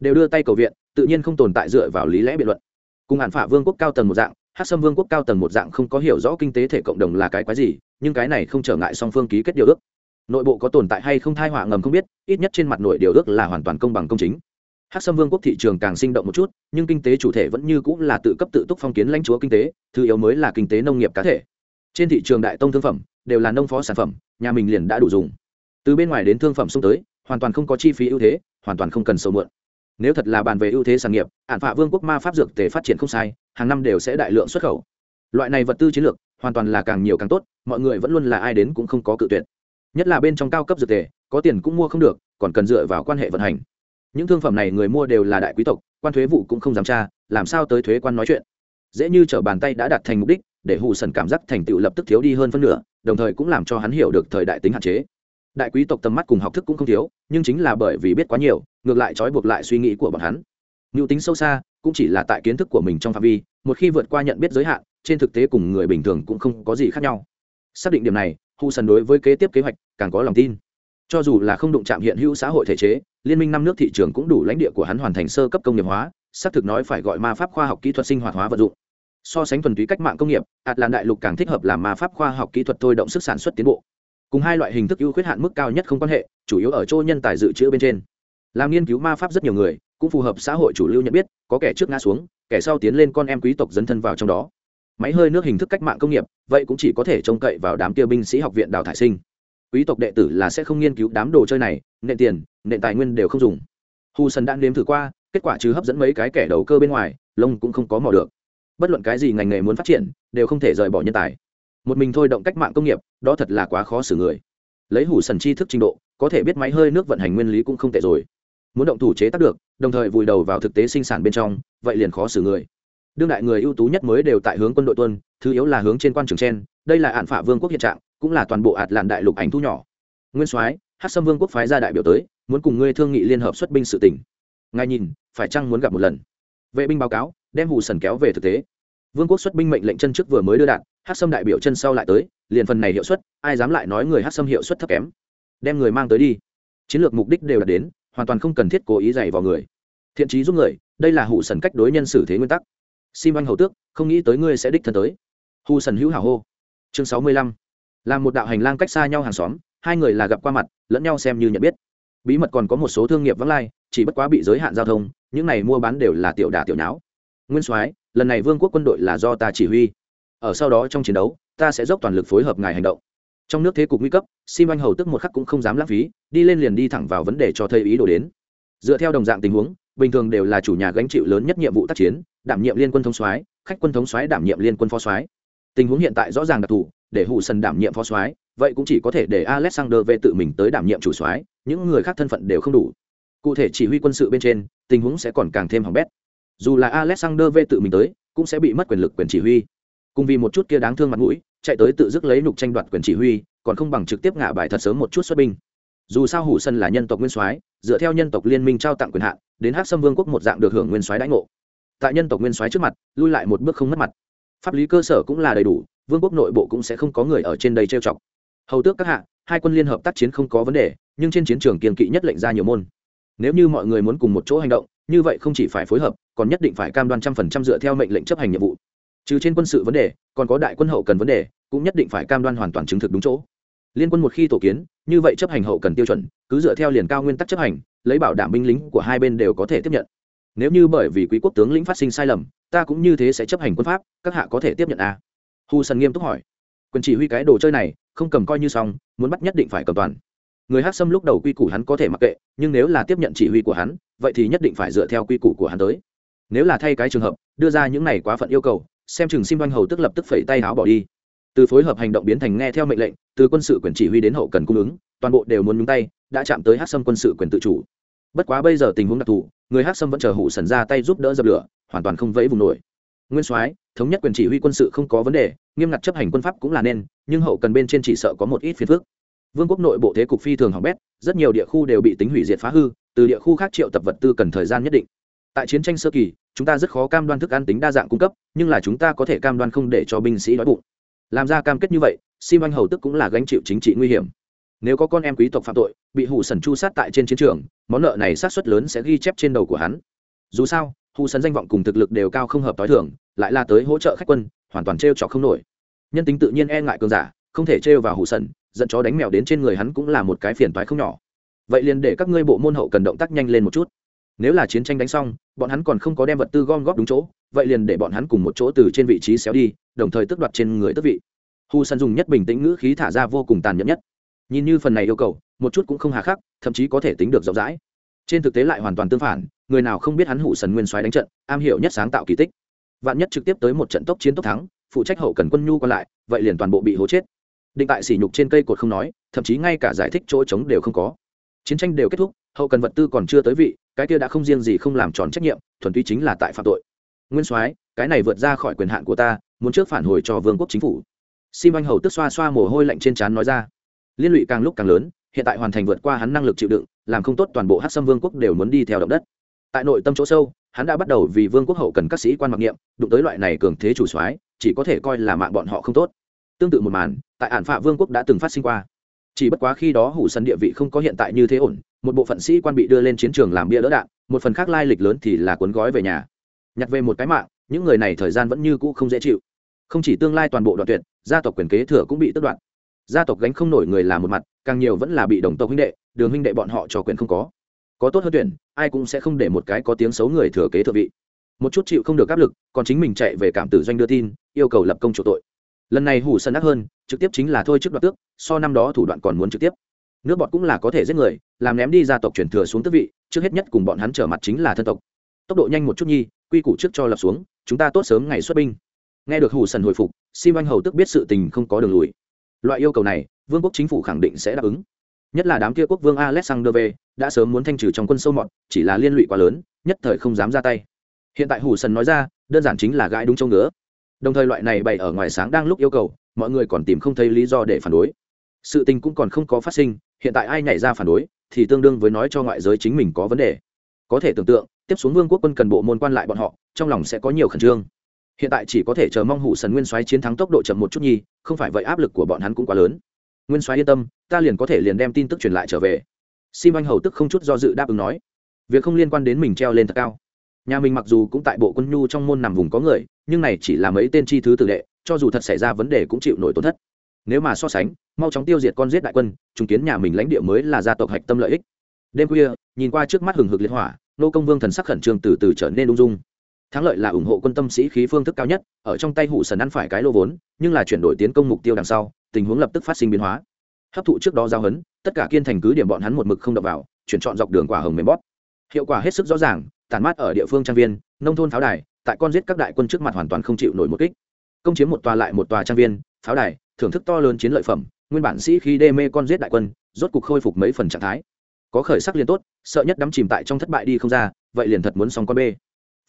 Đều đưa tay cầu viện tự nhiên không tồn tại dựa vào lý lẽ biện luận. Cùng hạn phả vương quốc cao tầng một dạng hát sâm vương quốc cao tầng một dạng không có hiểu rõ kinh tế thể cộng đồng là cái quái gì, nhưng cái này không trở ngại song phương ký kết điều ước. Nội bộ có tồn tại hay không thai họa ngầm không biết, ít nhất trên mặt nội điều ước là hoàn toàn công bằng công chính. Hát sâm vương quốc thị trường càng sinh động một chút, nhưng kinh tế chủ thể vẫn như cũng là tự cấp tự túc phong kiến lãnh chúa kinh tế, thứ yếu mới là kinh tế nông nghiệp cá thể. Trên thị trường đại tông thương phẩm đều là nông phó sản phẩm, nhà mình liền đã đủ dùng. Từ bên ngoài đến thương phẩm xung tới, hoàn toàn không có chi phí ưu thế, hoàn toàn không cần sâu mượn nếu thật là bàn về ưu thế sản nghiệp, ạn phạ vương quốc ma pháp dược tề phát triển không sai, hàng năm đều sẽ đại lượng xuất khẩu. Loại này vật tư chiến lược, hoàn toàn là càng nhiều càng tốt, mọi người vẫn luôn là ai đến cũng không có cự tuyệt. Nhất là bên trong cao cấp dược tề, có tiền cũng mua không được, còn cần dựa vào quan hệ vận hành. Những thương phẩm này người mua đều là đại quý tộc, quan thuế vụ cũng không dám tra, làm sao tới thuế quan nói chuyện. Dễ như t r ở bàn tay đã đạt thành mục đích, để hù sần cảm giác thành tựu lập tức thiếu đi hơn phân nửa, đồng thời cũng làm cho hắn hiểu được thời đại tính hạn chế đại quý tộc tầm mắt cùng học thức cũng không thiếu, nhưng chính là bởi vì biết quá nhiều, ngược lại trói buộc lại suy nghĩ của bọn hắn. Mưu tính sâu xa, cũng chỉ là tại kiến thức của mình trong phạm vi, một khi vượt qua nhận biết giới hạn, trên thực tế cùng người bình thường cũng không có gì khác nhau. Xác định điểm này, hu sần đối với kế tiếp kế hoạch càng có lòng tin. Cho dù là không đụng chạm hiện hữu xã hội thể chế, liên minh năm nước thị trường cũng đủ lãnh địa của hắn hoàn thành sơ cấp công nghiệp hóa, xác thực nói phải gọi ma pháp khoa học kỹ thuật sinh hoạt hóa vật dụng. So sánh thuần túy cách mạng công nghiệp ạt làn đại lục càng thích hợp làm ma pháp khoa học kỹ thuật thôi động sức sản xuất tiến bộ cùng hai loại hình thức ưu khuyết hạn mức cao nhất không quan hệ, chủ yếu ở chỗ nhân tài dự trữ bên trên. Làm nghiên cứu ma pháp rất nhiều người, cũng phù hợp xã hội chủ lưu nhận biết, có kẻ trước ngã xuống, kẻ sau tiến lên con em quý tộc dấn thân vào trong đó. Máy hơi nước hình thức cách mạng công nghiệp, vậy cũng chỉ có thể trông cậy vào đám kia binh sĩ học viện đào thải sinh. Quý tộc đệ tử là sẽ không nghiên cứu đám đồ chơi này nệ tiền nệ tài nguyên đều không dùng. Hù sần đã nếm thử qua, kết quả chứ hấp dẫn mấy cái kẻ đầu cơ bên ngoài, lông cũng không có mò được. Bất luận cái gì ngành nghề muốn phát triển, đều không thể rời bỏ nhân tài. Một mình thôi động cách mạng công nghiệp đó thật là quá khó xử người. Lấy hủ sần chi thức trình độ, có thể biết máy hơi nước vận hành nguyên lý cũng không tệ rồi. Muốn động thủ chế tác được, đồng thời vùi đầu vào thực tế sinh sản bên trong, vậy liền khó xử người. Đương đại người ưu tú nhất mới đều tại hướng quân đội tuân, thứ yếu là hướng trên quan trường trên, đây là ạn phả vương quốc hiện trạng, cũng là toàn bộ ạt làn đại lục ảnh thu nhỏ. Nguyên soái hát sâm vương quốc phái ra đại biểu tới, muốn cùng ngươi thương nghị liên hợp xuất binh sự tỉnh ngài nhìn, phải chăng muốn gặp một lần? Vệ binh báo cáo, đem hù sần kéo về thực tế. Vương quốc xuất binh mệnh lệnh chân trước vừa mới đưa đạn hát sâm đại biểu chân sau lại tới liền phần này hiệu suất, ai dám lại nói người hát xâm hiệu suất thấp kém. Đem người mang tới đi. Chiến lược mục đích đều đạt đến, hoàn toàn không cần thiết cố ý dày vào người. Thiện trí giúp người, đây là hủ sần cách đối nhân xử thế nguyên tắc. Sim anh hầu tước, không nghĩ tới ngươi sẽ đích thân tới. Hù sần hữu hảo hô. Chương sáu mươi lăm. Là một đạo hành lang cách xa nhau hàng xóm, hai người là gặp qua mặt, lẫn nhau xem như nhận biết. Bí mật còn có một số thương nghiệp vắng lai, chỉ bất quá bị giới hạn giao thông, những này mua bán đều là tiểu đà tiểu nháo. Nguyên soái, lần này vương quốc quân đội là do ta chỉ huy. Ở sau đó trong chiến đấu ta sẽ dốc toàn lực phối hợp ngài hành động. Trong nước thế cục nguy cấp, sim anh hầu tức một khắc cũng không dám lãng phí, đi lên liền đi thẳng vào vấn đề cho thầy ý đồ đến. Dựa theo đồng dạng tình huống, bình thường đều là chủ nhà gánh chịu lớn nhất nhiệm vụ tác chiến, đảm nhiệm liên quân thống soái, khách quân thống soái đảm nhiệm liên quân phó soái. Tình huống hiện tại rõ ràng đặc thù, để hụ sần đảm nhiệm phó soái, vậy cũng chỉ có thể để alexander về tự mình tới đảm nhiệm chủ soái, những người khác thân phận đều không đủ. Cụ thể chỉ huy quân sự bên trên, tình huống sẽ còn càng thêm hỏng bét. Dù là alexander về tự mình tới, cũng sẽ bị mất quyền lực quyền chỉ huy. Cùng vì một chút kia đáng thương mặt mũi chạy tới tự dứt lấy nục tranh đoạt quyền chỉ huy, còn không bằng trực tiếp ngả bài thật sớm một chút xuất binh. Dù sao hủ sân là nhân tộc nguyên soái, dựa theo nhân tộc liên minh trao tặng quyền hạn, đến hát xâm vương quốc một dạng được hưởng nguyên soái đãi ngộ. Tại nhân tộc nguyên soái trước mặt, lui lại một bước không mất mặt. Pháp lý cơ sở cũng là đầy đủ, vương quốc nội bộ cũng sẽ không có người ở trên đây trêu chọc. Hầu tước các hạ, hai quân liên hợp tác chiến không có vấn đề, nhưng trên chiến trường kiên kỵ nhất lệnh ra nhiều môn. Nếu như mọi người muốn cùng một chỗ hành động, như vậy không chỉ phải phối hợp, còn nhất định phải cam đoan trăm phần trăm dựa theo mệnh lệnh chấp hành nhiệm vụ trừ trên quân sự vấn đề, còn có đại quân hậu cần vấn đề, cũng nhất định phải cam đoan hoàn toàn chứng thực đúng chỗ. Liên quân một khi tổ kiến, như vậy chấp hành hậu cần tiêu chuẩn, cứ dựa theo liền cao nguyên tắc chấp hành, lấy bảo đảm binh lính của hai bên đều có thể tiếp nhận. Nếu như bởi vì quý quốc tướng lĩnh phát sinh sai lầm, ta cũng như thế sẽ chấp hành quân pháp, các hạ có thể tiếp nhận à? hu sần nghiêm túc hỏi. Quân chỉ huy cái đồ chơi này, không cầm coi như xong, muốn bắt nhất định phải cầm toàn. Người hát xâm lúc đầu quy củ hắn có thể mặc kệ, nhưng nếu là tiếp nhận chỉ huy của hắn, vậy thì nhất định phải dựa theo quy củ của hắn tới. Nếu là thay cái trường hợp, đưa ra những này quá phận yêu cầu xem chừng sim oanh hầu tức lập tức phẩy tay áo bỏ đi. Từ phối hợp hành động biến thành nghe theo mệnh lệnh, từ quân sự quyền chỉ huy đến hậu cần cung ứng, toàn bộ đều muốn nhúng tay, đã chạm tới hát sâm quân sự quyền tự chủ. Bất quá bây giờ tình huống đặc thù, người hát sâm vẫn chờ hụ sần ra tay giúp đỡ dập lửa, hoàn toàn không vẫy vùng nổi. Nguyên soái, thống nhất quyền chỉ huy quân sự không có vấn đề, nghiêm ngặt chấp hành quân pháp cũng là nên, nhưng hậu cần bên trên chỉ sợ có một ít phiền phức. Vương quốc nội bộ thế cục phi thường hỏng bét, rất nhiều địa khu đều bị tính hủy diệt phá hư, từ địa khu khác triệu tập vật tư cần thời gian nhất định. Tại chiến tranh sơ kỳ chúng ta rất khó cam đoan thức ăn tính đa dạng cung cấp, nhưng là chúng ta có thể cam đoan không để cho binh sĩ đói bụng. Làm ra cam kết như vậy, sim anh hầu tức cũng là gánh chịu chính trị nguy hiểm. Nếu có con em quý tộc phạm tội, bị hủ sần chu sát tại trên chiến trường, món nợ này sát xuất lớn sẽ ghi chép trên đầu của hắn. Dù sao hủ sần danh vọng cùng thực lực đều cao không hợp t ố i thường, lại là tới hỗ trợ khách quân, hoàn toàn t r e o trọc không nổi. Nhân tính tự nhiên e ngại cường giả, không thể trêu vào hủ sần dẫn chó đánh mèo đến trên người hắn cũng là một cái phiền toái không nhỏ. Vậy liền để các ngươi bộ môn hậu cần động tác nhanh lên một chút nếu là chiến tranh đánh xong, bọn hắn còn không có đem vật tư gom góp đúng chỗ, vậy liền để bọn hắn cùng một chỗ từ trên vị trí xéo đi, đồng thời tước đoạt trên người tước vị. Hu sân dùng nhất bình tĩnh ngữ khí thả ra vô cùng tàn nhẫn nhất. Nhìn như phần này yêu cầu, một chút cũng không hà khắc, thậm chí có thể tính được rộng rãi. Trên thực tế lại hoàn toàn tương phản, người nào không biết hắn hủ sần nguyên soái đánh trận, am hiểu nhất sáng tạo kỳ tích. Vạn nhất trực tiếp tới một trận tốc chiến tốc thắng, phụ trách hậu cần quân nhu còn lại, vậy liền toàn bộ bị hố chết. Định tại sỉ nhục trên cây cột không nói, thậm chí ngay cả giải thích chỗ trống đều không có. Chiến tranh đều kết thúc, hậu cần vật tư còn chưa tới vị cái kia đã không riêng gì không làm tròn trách nhiệm, thuần túy chính là tại phạm tội. Nguyên soái, cái này vượt ra khỏi quyền hạn của ta, muốn trước phản hồi cho vương quốc chính phủ. Sim anh hầu tức xoa xoa mồ hôi lạnh trên trán nói ra. Liên lụy càng lúc càng lớn, hiện tại hoàn thành vượt qua hắn năng lực chịu đựng, làm không tốt toàn bộ hát xâm vương quốc đều muốn đi theo động đất. Tại nội tâm chỗ sâu, hắn đã bắt đầu vì vương quốc hậu cần các sĩ quan mặc niệm, đụng tới loại này cường thế chủ soái, chỉ có thể coi là mạng bọn họ không tốt. Tương tự một màn, tại ản phạ vương quốc đã từng phát sinh qua. Chỉ bất quá khi đó hủ sân địa vị không có hiện tại như thế ổn một bộ phận sĩ quan bị đưa lên chiến trường làm bia đỡ đạn, một phần khác lai lịch lớn thì là cuốn gói về nhà. Nhặt về một cái mạng, những người này thời gian vẫn như cũ không dễ chịu. Không chỉ tương lai toàn bộ đoạn tuyệt, gia tộc quyền kế thừa cũng bị tước đoạt. Gia tộc gánh không nổi người là một mặt, càng nhiều vẫn là bị đồng tộc huynh đệ, đường huynh đệ bọn họ cho quyền không có. Có tốt hơn tuyển, ai cũng sẽ không để một cái có tiếng xấu người thừa kế thừa vị. Một chút chịu không được áp lực, còn chính mình chạy về cảm tử doanh đưa tin, yêu cầu lập công chủ tội. Lần này hủ sân ác hơn, trực tiếp chính là thôi trước đoạn tước, so năm đó thủ đoạn còn muốn trực tiếp nước bọt cũng là có thể giết người, làm ném đi gia tộc truyền thừa xuống tước vị, trước hết nhất cùng bọn hắn trở mặt chính là thân tộc. Tốc độ nhanh một chút nhi, quy củ trước cho lập xuống, chúng ta tốt sớm ngày xuất binh. Nghe được hủ sần hồi phục, sim anh hầu tức biết sự tình không có đường lùi. Loại yêu cầu này, vương quốc chính phủ khẳng định sẽ đáp ứng. Nhất là đám kia quốc vương alexander v, đã sớm muốn thanh trừ trong quân sâu mọt, chỉ là liên lụy quá lớn, nhất thời không dám ra tay. Hiện tại hủ sần nói ra, đơn giản chính là gãi đúng châu ngứa. Đồng thời loại này bày ở ngoài sáng đang lúc yêu cầu, mọi người còn tìm không thấy lý do để phản đối. Sự tình cũng còn không có phát sinh hiện tại ai nhảy ra phản đối, thì tương đương với nói cho ngoại giới chính mình có vấn đề. Có thể tưởng tượng, tiếp xuống vương quốc quân cần bộ môn quan lại bọn họ, trong lòng sẽ có nhiều khẩn trương. Hiện tại chỉ có thể chờ mong hủ sần nguyên soái chiến thắng tốc độ chậm một chút nhi, không phải vậy áp lực của bọn hắn cũng quá lớn. Nguyên soái yên tâm, ta liền có thể liền đem tin tức truyền lại trở về. Sim anh hầu tức không chút do dự đáp ứng nói. Việc không liên quan đến mình treo lên thật cao. Nhà mình mặc dù cũng tại bộ quân nhu trong môn nằm vùng có người, nhưng này chỉ là mấy tên chi thứ tử đệ, cho dù thật xảy ra vấn đề cũng chịu nổi tổn thất nếu mà so sánh, mau chóng tiêu diệt con giết đại quân chứng kiến nhà mình lãnh địa mới là gia tộc hạch tâm lợi ích. Đêm khuya, nhìn qua trước mắt hừng hực liên hỏa, nô công vương thần sắc khẩn trương từ từ trở nên ung dung. Thắng lợi là ủng hộ quân tâm sĩ khí phương thức cao nhất, ở trong tay hụ sần ăn phải cái lô vốn, nhưng là chuyển đổi tiến công mục tiêu đằng sau, tình huống lập tức phát sinh biến hóa. Hấp thụ trước đó giao hấn, tất cả kiên thành cứ điểm bọn hắn một mực không đập vào, chuyển chọn dọc đường quả hồng mềm bóp. Hiệu quả hết sức rõ ràng tàn mát ở địa phương trang viên, nông thôn pháo đài, tại con giết các đại quân trước mặt hoàn toàn không chịu nổi một kích. Công chiếm một tòa lại một tòa trang viên, pháo đài thưởng thức to lớn chiến lợi phẩm, nguyên bản sĩ khi đê mê con giết đại quân, rốt cục khôi phục mấy phần trạng thái. Có khởi sắc liền tốt, sợ nhất đắm chìm tại trong thất bại đi không ra, vậy liền thật muốn xong con bê.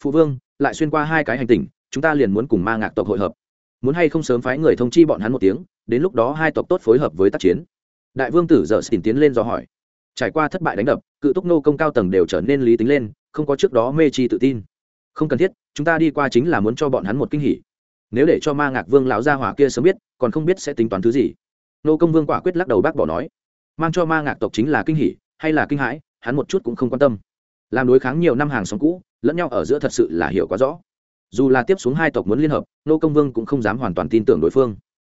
Phụ vương, lại xuyên qua hai cái hành tinh, chúng ta liền muốn cùng ma ngạc tộc hội hợp. Muốn hay không sớm phái người thông chi bọn hắn một tiếng, đến lúc đó hai tộc tốt phối hợp với tác chiến. Đại vương tử giờ xin tiến lên do hỏi. Trải qua thất bại đánh đập, cự túc nô công cao tầng đều trở nên lý tính lên, không có trước đó mê chi tự tin. Không cần thiết, chúng ta đi qua chính là muốn cho bọn hắn một kinh hỉ. Nếu để cho ma ngạc vương lão gia hỏa kia sớm biết còn không biết sẽ tính toán thứ gì. Nô công vương quả quyết lắc đầu bác bỏ nói, mang cho ma ngạc tộc chính là kinh hỉ hay là kinh hãi, hắn một chút cũng không quan tâm. Làm đối kháng nhiều năm hàng xóm cũ, lẫn nhau ở giữa thật sự là hiểu quá rõ. Dù là tiếp xuống hai tộc muốn liên hợp, nô công vương cũng không dám hoàn toàn tin tưởng đối phương.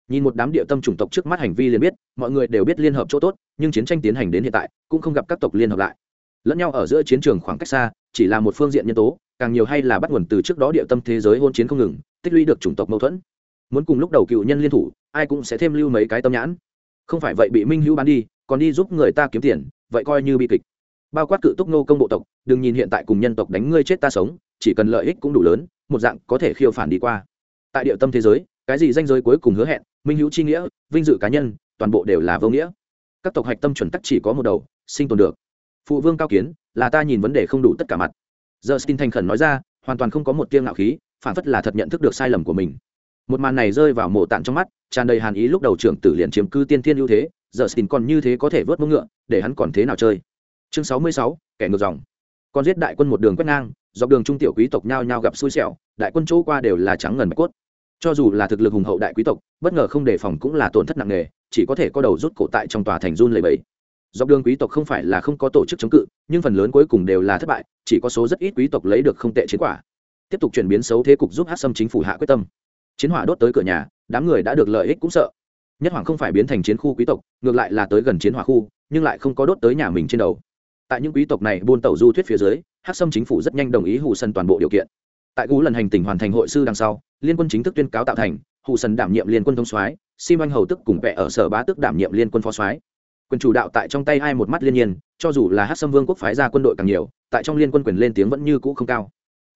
Nhìn một đám địa tâm chủng tộc trước mắt hành vi liền biết, mọi người đều biết liên hợp chỗ tốt, nhưng chiến tranh tiến hành đến hiện tại, cũng không gặp các tộc liên hợp lại. Lẫn nhau ở giữa chiến trường khoảng cách xa, chỉ là một phương diện nhân tố, càng nhiều hay là bắt nguồn từ trước đó địa tâm thế giới hôn chiến không ngừng, tích lũy được chủng tộc mâu thuẫn muốn cùng lúc đầu cựu nhân liên thủ, ai cũng sẽ thêm lưu mấy cái tâm nhãn. Không phải vậy bị minh hữu bán đi, còn đi giúp người ta kiếm tiền, vậy coi như bi kịch. Bao quát cự túc nô công bộ tộc, đừng nhìn hiện tại cùng nhân tộc đánh ngươi chết ta sống, chỉ cần lợi ích cũng đủ lớn, một dạng có thể khiêu phản đi qua. Tại địa tâm thế giới, cái gì danh giới cuối cùng hứa hẹn, minh hữu chi nghĩa, vinh dự cá nhân, toàn bộ đều là vô nghĩa. Các tộc hạch tâm chuẩn tắc chỉ có một đầu, sinh tồn được. Phụ vương cao kiến, là ta nhìn vấn đề không đủ tất cả mặt. Giờ xin thành khẩn nói ra, hoàn toàn không có một tiêng ngạo khí, phản phất là thật nhận thức được sai lầm của mình một màn này rơi vào mộ tạng trong mắt, tràn đầy hàn ý lúc đầu trưởng tử liền chiếm cư tiên thiên ưu thế, giờ xin còn như thế có thể vớt mông ngựa, để hắn còn thế nào chơi? Chương sáu mươi sáu, kẻ ngược dòng. Con giết đại quân một đường quét ngang, dọc đường trung tiểu quý tộc nhao nhao gặp xui xẻo, đại quân chỗ qua đều là trắng ngần bạch cốt. Cho dù là thực lực hùng hậu đại quý tộc, bất ngờ không đề phòng cũng là tổn thất nặng nề, chỉ có thể có đầu rút cổ tại trong tòa thành run lầy bẫy dọc đường quý tộc không phải là không có tổ chức chống cự, nhưng phần lớn cuối cùng đều là thất bại, chỉ có số rất ít quý tộc lấy được không tệ chiến quả. Tiếp tục chuyển biến xấu thế cục giúp hát xâm chính phủ hạ quyết tâm chiến hỏa đốt tới cửa nhà, đám người đã được lợi ích cũng sợ. Nhất hoàng không phải biến thành chiến khu quý tộc, ngược lại là tới gần chiến hỏa khu, nhưng lại không có đốt tới nhà mình trên đầu. Tại những quý tộc này buôn tàu du thuyết phía dưới hát sâm chính phủ rất nhanh đồng ý hù sân toàn bộ điều kiện. Tại cú lần hành tỉnh hoàn thành hội sư đằng sau, liên quân chính thức tuyên cáo tạo thành, hù sân đảm nhiệm liên quân thông soái, sim anh hầu tức cùng vẽ ở sở bá tức đảm nhiệm liên quân phó soái. Quyền chủ đạo tại trong tay ai một mắt liên nhiên, cho dù là hát sâm vương quốc phái ra quân đội càng nhiều, tại trong liên quân quyền lên tiếng vẫn như cũ không cao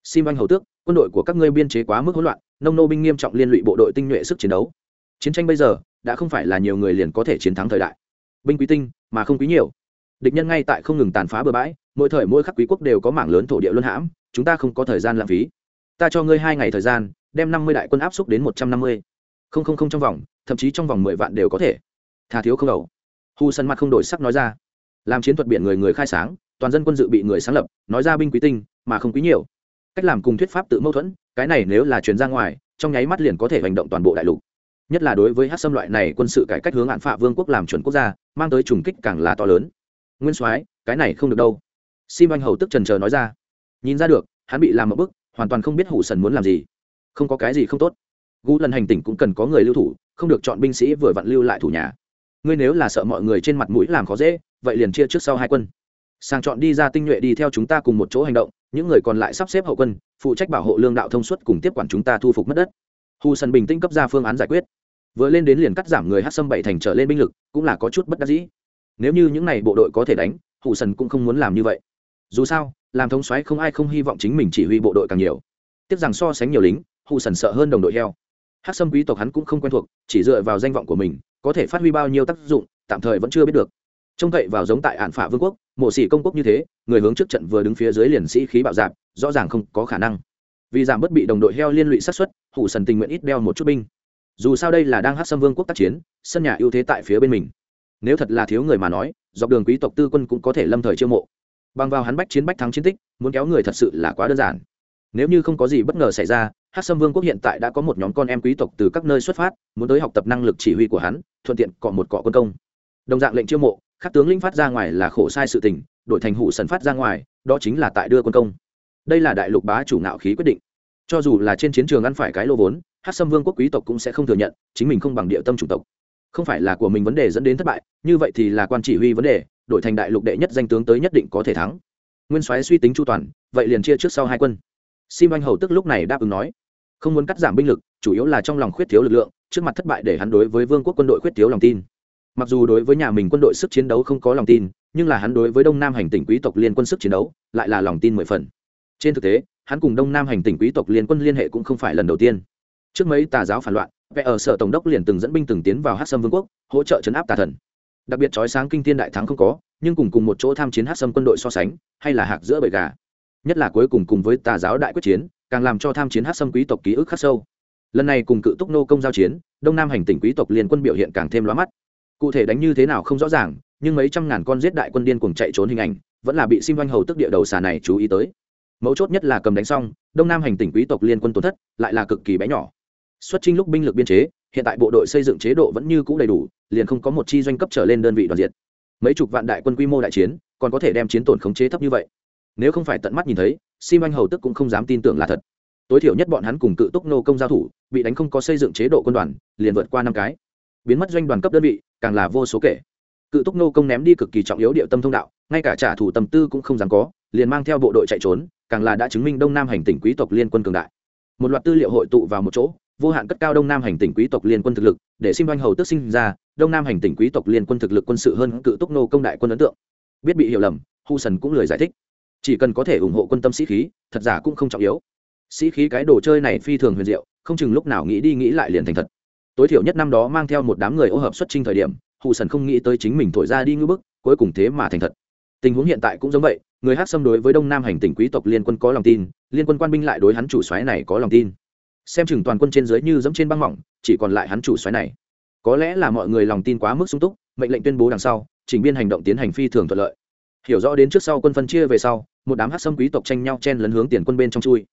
sim anh hầu tước, quân đội của các ngươi biên chế quá mức hỗn loạn, nông nô binh nghiêm trọng liên lụy bộ đội tinh nhuệ sức chiến đấu. Chiến tranh bây giờ, đã không phải là nhiều người liền có thể chiến thắng thời đại. Binh quý tinh, mà không quý nhiều. Địch nhân ngay tại không ngừng tàn phá bừa bãi, mỗi thời mỗi khắc quý quốc đều có mảng lớn thổ địa luân hãm, chúng ta không có thời gian lãng phí. Ta cho ngươi hai ngày thời gian, đem năm mươi đại quân áp xúc đến một trăm năm mươi. Không không không trong vòng, thậm chí trong vòng mười vạn đều có thể. Thà thiếu không đầu. Hu sân mặt không đổi sắc nói ra. Làm chiến thuật biển người người khai sáng, toàn dân quân dự bị người sáng lập, nói ra binh quý tinh, mà không quý nhiều cách làm cùng thuyết pháp tự mâu thuẫn, cái này nếu là chuyển ra ngoài, trong nháy mắt liền có thể hành động toàn bộ đại lục. Nhất là đối với hát xâm loại này quân sự cải cách hướng hạn phạ vương quốc làm chuẩn quốc gia, mang tới trùng kích càng là to lớn. Nguyên soái, cái này không được đâu. Sim anh hầu tức trần trờ nói ra. Nhìn ra được, hắn bị làm một bức, hoàn toàn không biết hủ sần muốn làm gì. Không có cái gì không tốt. Gu lần hành tỉnh cũng cần có người lưu thủ, không được chọn binh sĩ vừa vặn lưu lại thủ nhà. Ngươi nếu là sợ mọi người trên mặt mũi làm khó dễ, vậy liền chia trước sau hai quân. Sàng chọn đi ra tinh nhuệ đi theo chúng ta cùng một chỗ hành động những người còn lại sắp xếp hậu quân, phụ trách bảo hộ lương đạo thông suốt cùng tiếp quản chúng ta thu phục mất đất. Hù sần bình tĩnh cấp ra phương án giải quyết. Vừa lên đến liền cắt giảm người hát Sâm bảy thành trở lên binh lực, cũng là có chút bất đắc dĩ. Nếu như những n à y bộ đội có thể đánh hù sần cũng không muốn làm như vậy. Dù sao, làm thống xoáy không ai không hy vọng chính mình chỉ huy bộ đội càng nhiều. Tiếc rằng so sánh nhiều lính hù sần sợ hơn đồng đội heo. Hát Sâm quý tộc hắn cũng không quen thuộc, chỉ dựa vào danh vọng của mình, có thể phát huy bao nhiêu tác dụng, tạm thời vẫn chưa biết được. Trông cậy vào giống tại ạn phả vương quốc mộ sĩ công quốc như thế, người hướng trước trận vừa đứng phía dưới liền sĩ khí bạo dạp rõ ràng không có khả năng. Vì giảm bất bị đồng đội heo liên lụy sát xuất hủ sần tình nguyện ít đeo một chút binh. Dù sao đây là đang hát xâm vương quốc tác chiến, sân nhà ưu thế tại phía bên mình. Nếu thật là thiếu người mà nói, dọc đường quý tộc tư quân cũng có thể lâm thời chiêu mộ. Bằng vào hắn bách chiến bách thắng chiến tích, muốn kéo người thật sự là quá đơn giản. Nếu như không có gì bất ngờ xảy ra, hát xâm vương quốc hiện tại đã có một nhóm con em quý tộc từ các nơi xuất phát, muốn tới học tập năng lực chỉ huy của hắn, thuận tiện cọ một cọ quân công. Đồng dạng lệnh chiêu mộ các tướng linh phát ra ngoài là khổ sai sự tình, đổi thành hụ sần phát ra ngoài, đó chính là tại đưa quân công. Đây là đại lục bá chủ ngạo khí quyết định. Cho dù là trên chiến trường ăn phải cái lô vốn hát xâm vương quốc quý tộc cũng sẽ không thừa nhận, chính mình không bằng địa tâm chủng tộc. Không phải là của mình vấn đề dẫn đến thất bại, như vậy thì là quan chỉ huy vấn đề, đổi thành đại lục đệ nhất danh tướng tới nhất định có thể thắng. Nguyên soái suy tính chu toàn, vậy liền chia trước sau hai quân. Sim anh hầu tức lúc này đáp ứng nói, không muốn cắt giảm binh lực, chủ yếu là trong lòng khuyết thiếu lực lượng, trước mặt thất bại để hắn đối với vương quốc quân đội khuyết thiếu lòng tin mặc dù đối với nhà mình quân đội sức chiến đấu không có lòng tin, nhưng là hắn đối với đông nam hành tỉnh quý tộc liên quân sức chiến đấu, lại là lòng tin mười phần. Trên thực tế, hắn cùng đông nam hành tỉnh quý tộc liên quân liên hệ cũng không phải lần đầu tiên. Trước mấy tà giáo phản loạn vẽ ở sở tổng đốc liền từng dẫn binh từng tiến vào hát sâm vương quốc, hỗ trợ chấn áp tà thần. Đặc biệt trói sáng kinh thiên đại thắng không có, nhưng cùng cùng một chỗ tham chiến hát sâm quân đội so sánh, hay là hạc giữa bầy gà. Nhất là cuối cùng cùng với tà giáo đại quyết chiến, càng làm cho tham chiến hát sâm quý tộc ký ức khắc sâu. Lần này cùng cự túc nô công giao chiến, đông nam hành tỉnh quý tộc liên quân biểu hiện càng thêm lóa mắt cụ thể đánh như thế nào không rõ ràng, nhưng mấy trăm ngàn con giết đại quân điên cùng chạy trốn hình ảnh, vẫn là bị sim oanh hầu tức địa đầu xà này chú ý tới. Mấu chốt nhất là cầm đánh xong, đông nam hành tỉnh quý tộc liên quân tổn thất lại là cực kỳ bé nhỏ. Xuất trinh lúc binh lực biên chế, hiện tại bộ đội xây dựng chế độ vẫn như c ũ đầy đủ, liền không có một chi doanh cấp trở lên đơn vị đoàn diện mấy chục vạn đại quân quy mô đại chiến, còn có thể đem chiến tổn khống chế thấp như vậy. Nếu không phải tận mắt nhìn thấy, sim anh hầu tức cũng không dám tin tưởng là thật. Tối thiểu nhất bọn hắn cùng cự túc nô công giao thủ, bị đánh không có xây dựng chế độ quân đoàn, liền vượt qua năm cái biến mất doanh đoàn cấp đơn vị, càng là vô số kể. Cự túc nô công ném đi cực kỳ trọng yếu địa tâm thông đạo, ngay cả trả thù tâm tư cũng không dám có, liền mang theo bộ đội chạy trốn, càng là đã chứng minh đông nam hành tỉnh quý tộc liên quân cường đại. Một loạt tư liệu hội tụ vào một chỗ, vô hạn cất cao đông nam hành tỉnh quý tộc liên quân thực lực, để xin oanh hầu tức sinh ra, đông nam hành tỉnh quý tộc liên quân thực lực quân sự hơn cự túc nô công đại quân ấn tượng. Biết bị hiểu lầm, hu sần cũng lười giải thích. Chỉ cần có thể ủng hộ quân tâm sĩ khí, thật giả cũng không trọng yếu. Sĩ khí cái đồ chơi này phi thường huyền diệu, không chừng lúc nào nghĩ đi nghĩ lại liền thành thật tối thiểu nhất năm đó mang theo một đám người ô hợp xuất trình thời điểm hụ sần không nghĩ tới chính mình thổi ra đi ngưỡng bức, cuối cùng thế mà thành thật. Tình huống hiện tại cũng giống vậy, người hát xâm đối với đông nam hành tỉnh quý tộc liên quân có lòng tin, liên quân quan binh lại đối hắn chủ xoáy này có lòng tin. Xem chừng toàn quân trên dưới như dẫm trên băng mỏng, chỉ còn lại hắn chủ xoáy này. Có lẽ là mọi người lòng tin quá mức sung túc, mệnh lệnh tuyên bố đằng sau, chỉnh biên hành động tiến hành phi thường thuận lợi. Hiểu rõ đến trước sau quân phân chia về sau, một đám hát xâm quý tộc tranh nhau chen lấn hướng tiền quân bên trong chui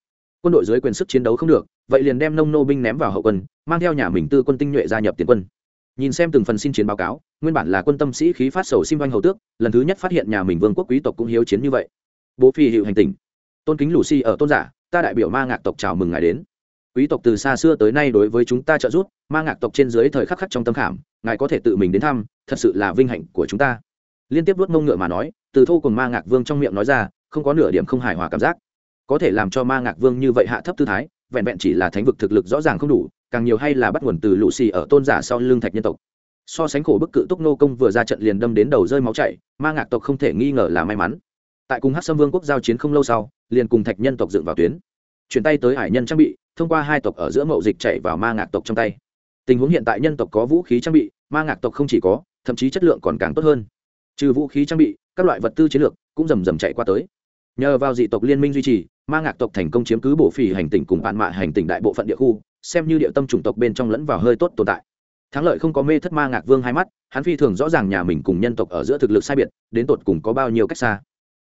quân đội dưới quyền sức chiến đấu không được, vậy liền đem nông nô binh ném vào hậu quân, mang theo nhà mình tư quân tinh nhuệ gia nhập tiền quân. Nhìn xem từng phần xin chiến báo cáo, nguyên bản là quân tâm sĩ khí phát sầu sim oanh hầu tước, lần thứ nhất phát hiện nhà mình vương quốc quý tộc cũng hiếu chiến như vậy. Bố phi hiệu hành tình tôn kính lù si ở tôn giả, ta đại biểu ma ngạc tộc chào mừng ngài đến. Quý tộc từ xa xưa tới nay đối với chúng ta trợ giúp, ma ngạc tộc trên dưới thời khắc khắc trong tâm khảm, ngài có thể tự mình đến thăm, thật sự là vinh hạnh của chúng ta. Liên tiếp vuốt mông ngựa mà nói, từ thô cùng ma ngạc vương trong miệng nói ra, không có nửa điểm không hài hòa cảm giác có thể làm cho ma ngạc vương như vậy hạ thấp tư thái, vẹn vẹn chỉ là thánh vực thực lực rõ ràng không đủ, càng nhiều hay là bắt nguồn từ lũ xì ở tôn giả sau lưng thạch nhân tộc. So sánh khổ bức cự túc nô công vừa ra trận liền đâm đến đầu rơi máu chảy, ma ngạc tộc không thể nghi ngờ là may mắn. Tại cùng hát sâm vương quốc giao chiến không lâu sau, liền cùng thạch nhân tộc dựng vào tuyến. Chuyển tay tới hải nhân trang bị, thông qua hai tộc ở giữa mậu dịch chạy vào ma ngạc tộc trong tay. Tình huống hiện tại nhân tộc có vũ khí trang bị, ma ngạc tộc không chỉ có, thậm chí chất lượng còn càng tốt hơn. Trừ vũ khí trang bị, các loại vật tư chiến lược cũng rầm rầm chạy qua tới. Nhờ vào dị tộc liên minh duy trì ma ngạc tộc thành công chiếm cứ bổ phì hành tỉnh cùng bạn mạ hành tỉnh đại bộ phận địa khu, xem như địa tâm chủng tộc bên trong lẫn vào hơi tốt tồn tại. Thắng lợi không có mê thất ma ngạc vương hai mắt, hắn phi thường rõ ràng nhà mình cùng nhân tộc ở giữa thực lực sai biệt, đến tột cùng có bao nhiêu cách xa.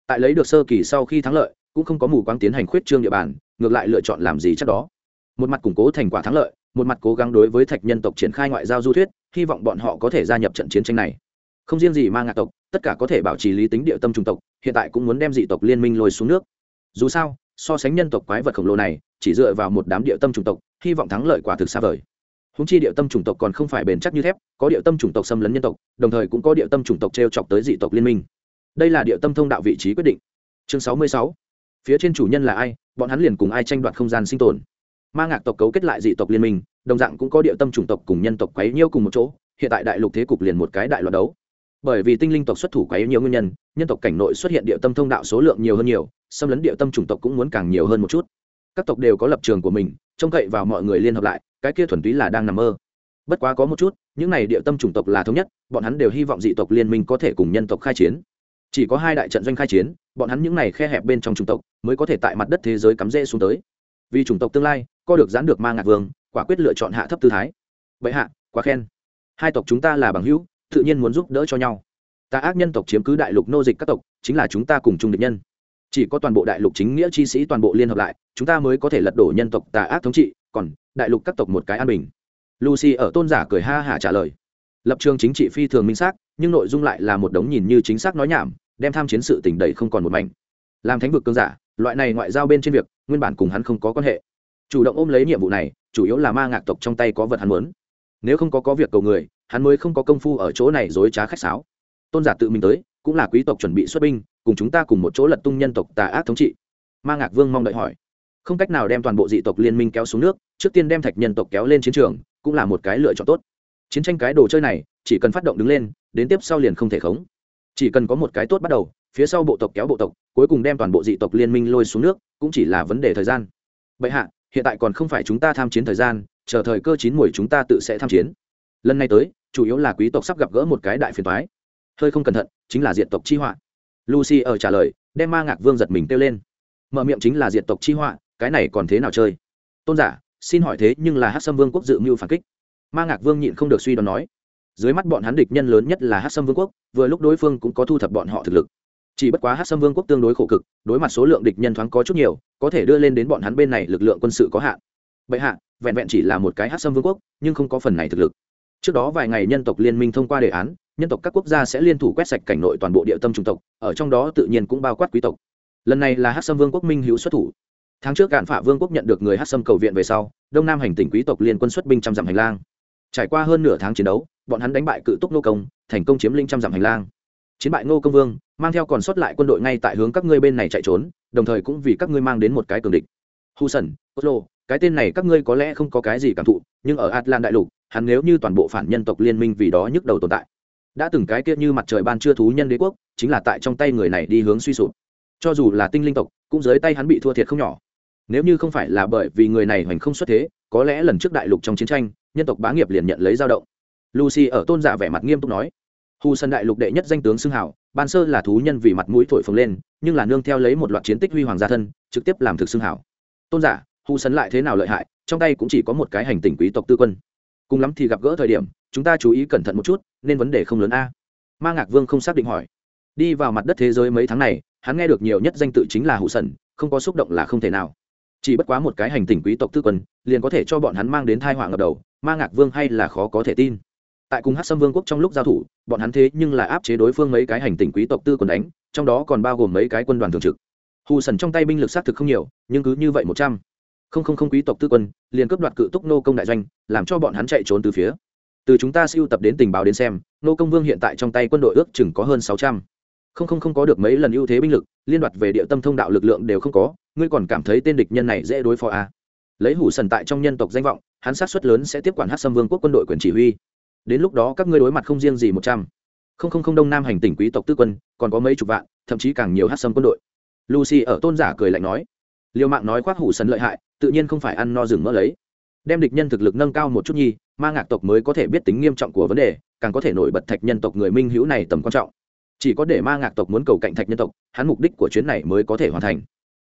Tại lấy được sơ kỳ sau khi thắng lợi, cũng không có mù quáng tiến hành khuyết trương địa bàn, ngược lại lựa chọn làm gì chắc đó. Một mặt củng cố thành quả thắng lợi, một mặt cố gắng đối với thạch nhân tộc triển khai ngoại giao du thuyết, hy vọng bọn họ có thể gia nhập trận chiến tranh này. Không riêng gì ma ngạc tộc, tất cả có thể bảo trì lý tính địa tâm trung tộc, hiện tại cũng muốn đem dị tộc liên minh lôi xuống nước. Dù sao so sánh nhân tộc quái vật khổng lồ này, chỉ dựa vào một đám địa tâm chủng tộc, hy vọng thắng lợi quả thực xa vời. Húng chi địa tâm chủng tộc còn không phải bền chắc như thép, có địa tâm chủng tộc xâm lấn nhân tộc, đồng thời cũng có địa tâm chủng tộc t r e o chọc tới dị tộc liên minh. Đây là địa tâm thông đạo vị trí quyết định. Chương sáu mươi sáu. Phía trên chủ nhân là ai, bọn hắn liền cùng ai tranh đoạt không gian sinh tồn. Ma ngạc tộc cấu kết lại dị tộc liên minh, đồng dạng cũng có địa tâm chủng tộc cùng nhân tộc quấy nhiêu cùng một chỗ, hiện tại đại lục thế cục liền một cái đại loạt đấu bởi vì tinh linh tộc xuất thủ quấy nhiều nguyên nhân nhân tộc cảnh nội xuất hiện địa tâm thông đạo số lượng nhiều hơn nhiều, xâm lấn địa tâm chủng tộc cũng muốn càng nhiều hơn một chút. Các tộc đều có lập trường của mình, trông cậy vào mọi người liên hợp lại, cái kia thuần túy là đang nằm mơ. Bất quá có một chút, những này địa tâm chủng tộc là thống nhất, bọn hắn đều hy vọng dị tộc liên minh có thể cùng nhân tộc khai chiến. Chỉ có hai đại trận doanh khai chiến, bọn hắn những này khe hẹp bên trong chủng tộc mới có thể tại mặt đất thế giới cắm rễ xuống tới. Vì chủng tộc tương lai, co được giãn được ma ngạc vương, quả quyết lựa chọn hạ thấp tư thái. Vậy hạ, quá khen. Hai tộc chúng ta là bằng hữu tự nhiên muốn giúp đỡ cho nhau. Ta ác nhân tộc chiếm cứ đại lục nô dịch các tộc, chính là chúng ta cùng chung địch nhân. Chỉ có toàn bộ đại lục chính nghĩa chi sĩ toàn bộ liên hợp lại, chúng ta mới có thể lật đổ nhân tộc tà ác thống trị, còn đại lục các tộc một cái an bình. Lucy ở tôn giả cười ha hả trả lời. Lập trường chính trị phi thường minh xác, nhưng nội dung lại là một đống nhìn như chính xác nói nhảm, đem tham chiến sự tỉnh đầy không còn một mảnh. Làm thánh vực cương giả, loại này ngoại giao bên trên việc, nguyên bản cùng hắn không có quan hệ. Chủ động ôm lấy nhiệm vụ này, chủ yếu là ma ngạc tộc trong tay có vật hắn muốn. Nếu không có có việc cầu người hắn mới không có công phu ở chỗ này dối trá khách sáo. Tôn giả tự mình tới, cũng là quý tộc chuẩn bị xuất binh, cùng chúng ta cùng một chỗ lật tung nhân tộc tà ác thống trị. Ma ngạc vương mong đợi hỏi. Không cách nào đem toàn bộ dị tộc liên minh kéo xuống nước, trước tiên đem thạch nhân tộc kéo lên chiến trường, cũng là một cái lựa chọn tốt. Chiến tranh cái đồ chơi này, chỉ cần phát động đứng lên, đến tiếp sau liền không thể khống. Chỉ cần có một cái tốt bắt đầu, phía sau bộ tộc kéo bộ tộc, cuối cùng đem toàn bộ dị tộc liên minh lôi xuống nước, cũng chỉ là vấn đề thời gian. Bệ hạ, hiện tại còn không phải chúng ta tham chiến thời gian, chờ thời cơ chín mùi chúng ta tự sẽ tham chiến. Lần này tới chủ yếu là quý tộc sắp gặp gỡ một cái đại phiền toái. Hơi không cẩn thận, chính là diệt tộc chi họa. Lucy ở trả lời, đem ma ngạc vương giật mình kêu lên. Mở miệng chính là diệt tộc chi họa, cái này còn thế nào chơi? Tôn giả, xin hỏi thế nhưng là hát sâm vương quốc dự mưu phản kích. Ma ngạc vương nhịn không được suy đoán nói. Dưới mắt bọn hắn địch nhân lớn nhất là hát sâm vương quốc, vừa lúc đối phương cũng có thu thập bọn họ thực lực. Chỉ bất quá hát sâm vương quốc tương đối khổ cực, đối mặt số lượng địch nhân thoáng có chút nhiều, có thể đưa lên đến bọn hắn bên này lực lượng quân sự có hạn. Bệ hạ, vẹn vẹn chỉ là một cái hát sâm vương quốc, nhưng không có phần này thực lực trước đó vài ngày nhân tộc liên minh thông qua đề án, nhân tộc các quốc gia sẽ liên thủ quét sạch cảnh nội toàn bộ địa tâm trung tộc, ở trong đó tự nhiên cũng bao quát quý tộc. Lần này là hát sâm vương quốc minh hữu xuất thủ. Tháng trước cạn phả vương quốc nhận được người hát sâm cầu viện về sau, đông nam hành tỉnh quý tộc liên quân xuất binh trăm dặm hành lang. Trải qua hơn nửa tháng chiến đấu, bọn hắn đánh bại cự túc nô công, thành công chiếm linh trăm dặm hành lang. Chiến bại nô công vương, mang theo còn sót lại quân đội ngay tại hướng các ngươi bên này chạy trốn, đồng thời cũng vì các ngươi mang đến một cái cường địch. Hu sần oslo cái tên này các ngươi có lẽ không có cái gì cảm thụ, nhưng ở atlan đại lục hắn nếu như toàn bộ phản nhân tộc liên minh vì đó nhức đầu tồn tại. Đã từng cái kia như mặt trời ban chưa thú nhân đế quốc, chính là tại trong tay người này đi hướng suy sụp. Cho dù là tinh linh tộc, cũng dưới tay hắn bị thua thiệt không nhỏ. Nếu như không phải là bởi vì người này hoành không xuất thế, có lẽ lần trước đại lục trong chiến tranh, nhân tộc bá nghiệp liền nhận lấy dao động. Lucy ở tôn giả vẻ mặt nghiêm túc nói, hù sân đại lục đệ nhất danh tướng xưng hảo ban sơ là thú nhân vì mặt mũi thổi phồng lên, nhưng là nương theo lấy một loạt chiến tích huy hoàng gia thân, trực tiếp làm thực xưng hảo tôn giả, hù sân lại thế nào lợi hại, trong tay cũng chỉ có một cái hành tình quý tộc tư quân cùng lắm thì gặp gỡ thời điểm, chúng ta chú ý cẩn thận một chút, nên vấn đề không lớn a. Ma ngạc vương không xác định hỏi. Đi vào mặt đất thế giới mấy tháng này, hắn nghe được nhiều nhất danh tự chính là hụ sần, không có xúc động là không thể nào. Chỉ bất quá một cái hành tình quý tộc tư quân, liền có thể cho bọn hắn mang đến thai họa ngập đầu, ma ngạc vương hay là khó có thể tin. Tại cùng hát sâm vương quốc trong lúc giao thủ, bọn hắn thế nhưng là áp chế đối phương mấy cái hành tình quý tộc tư quân đánh, trong đó còn bao gồm mấy cái quân đoàn thường trực. Hù sần trong tay binh lực xác thực không nhiều, nhưng cứ như vậy một trăm không không không quý tộc tư quân, liền cướp đoạt cự túc nô công đại doanh, làm cho bọn hắn chạy trốn từ phía. Từ chúng ta siêu tập đến tình báo đến xem, nô công vương hiện tại trong tay quân đội ước chừng có hơn sáu trăm. Không không không có được mấy lần ưu thế binh lực, liên đoạt về địa tâm thông đạo lực lượng đều không có, ngươi còn cảm thấy tên địch nhân này dễ đối phó à. lấy hủ sần tại trong nhân tộc danh vọng, hắn sát xuất lớn sẽ tiếp quản hát xâm vương quốc quân đội quyền chỉ huy. Đến lúc đó các ngươi đối mặt không riêng gì một trăm. Không không không đông nam hành tỉnh quý tộc tư quân, còn có mấy chục vạn, thậm chí càng nhiều hát xâm quân đội. Lucy ở tôn giả cười lạnh nói. Liêu mạng nói khoác hủ sần lợi hại tự nhiên không phải ăn no rừng mỡ lấy. Đem địch nhân thực lực nâng cao một chút nhi, ma ngạc tộc mới có thể biết tính nghiêm trọng của vấn đề, càng có thể nổi bật thạch nhân tộc người minh hữu này tầm quan trọng. Chỉ có để ma ngạc tộc muốn cầu cạnh thạch nhân tộc, hắn mục đích của chuyến này mới có thể hoàn thành.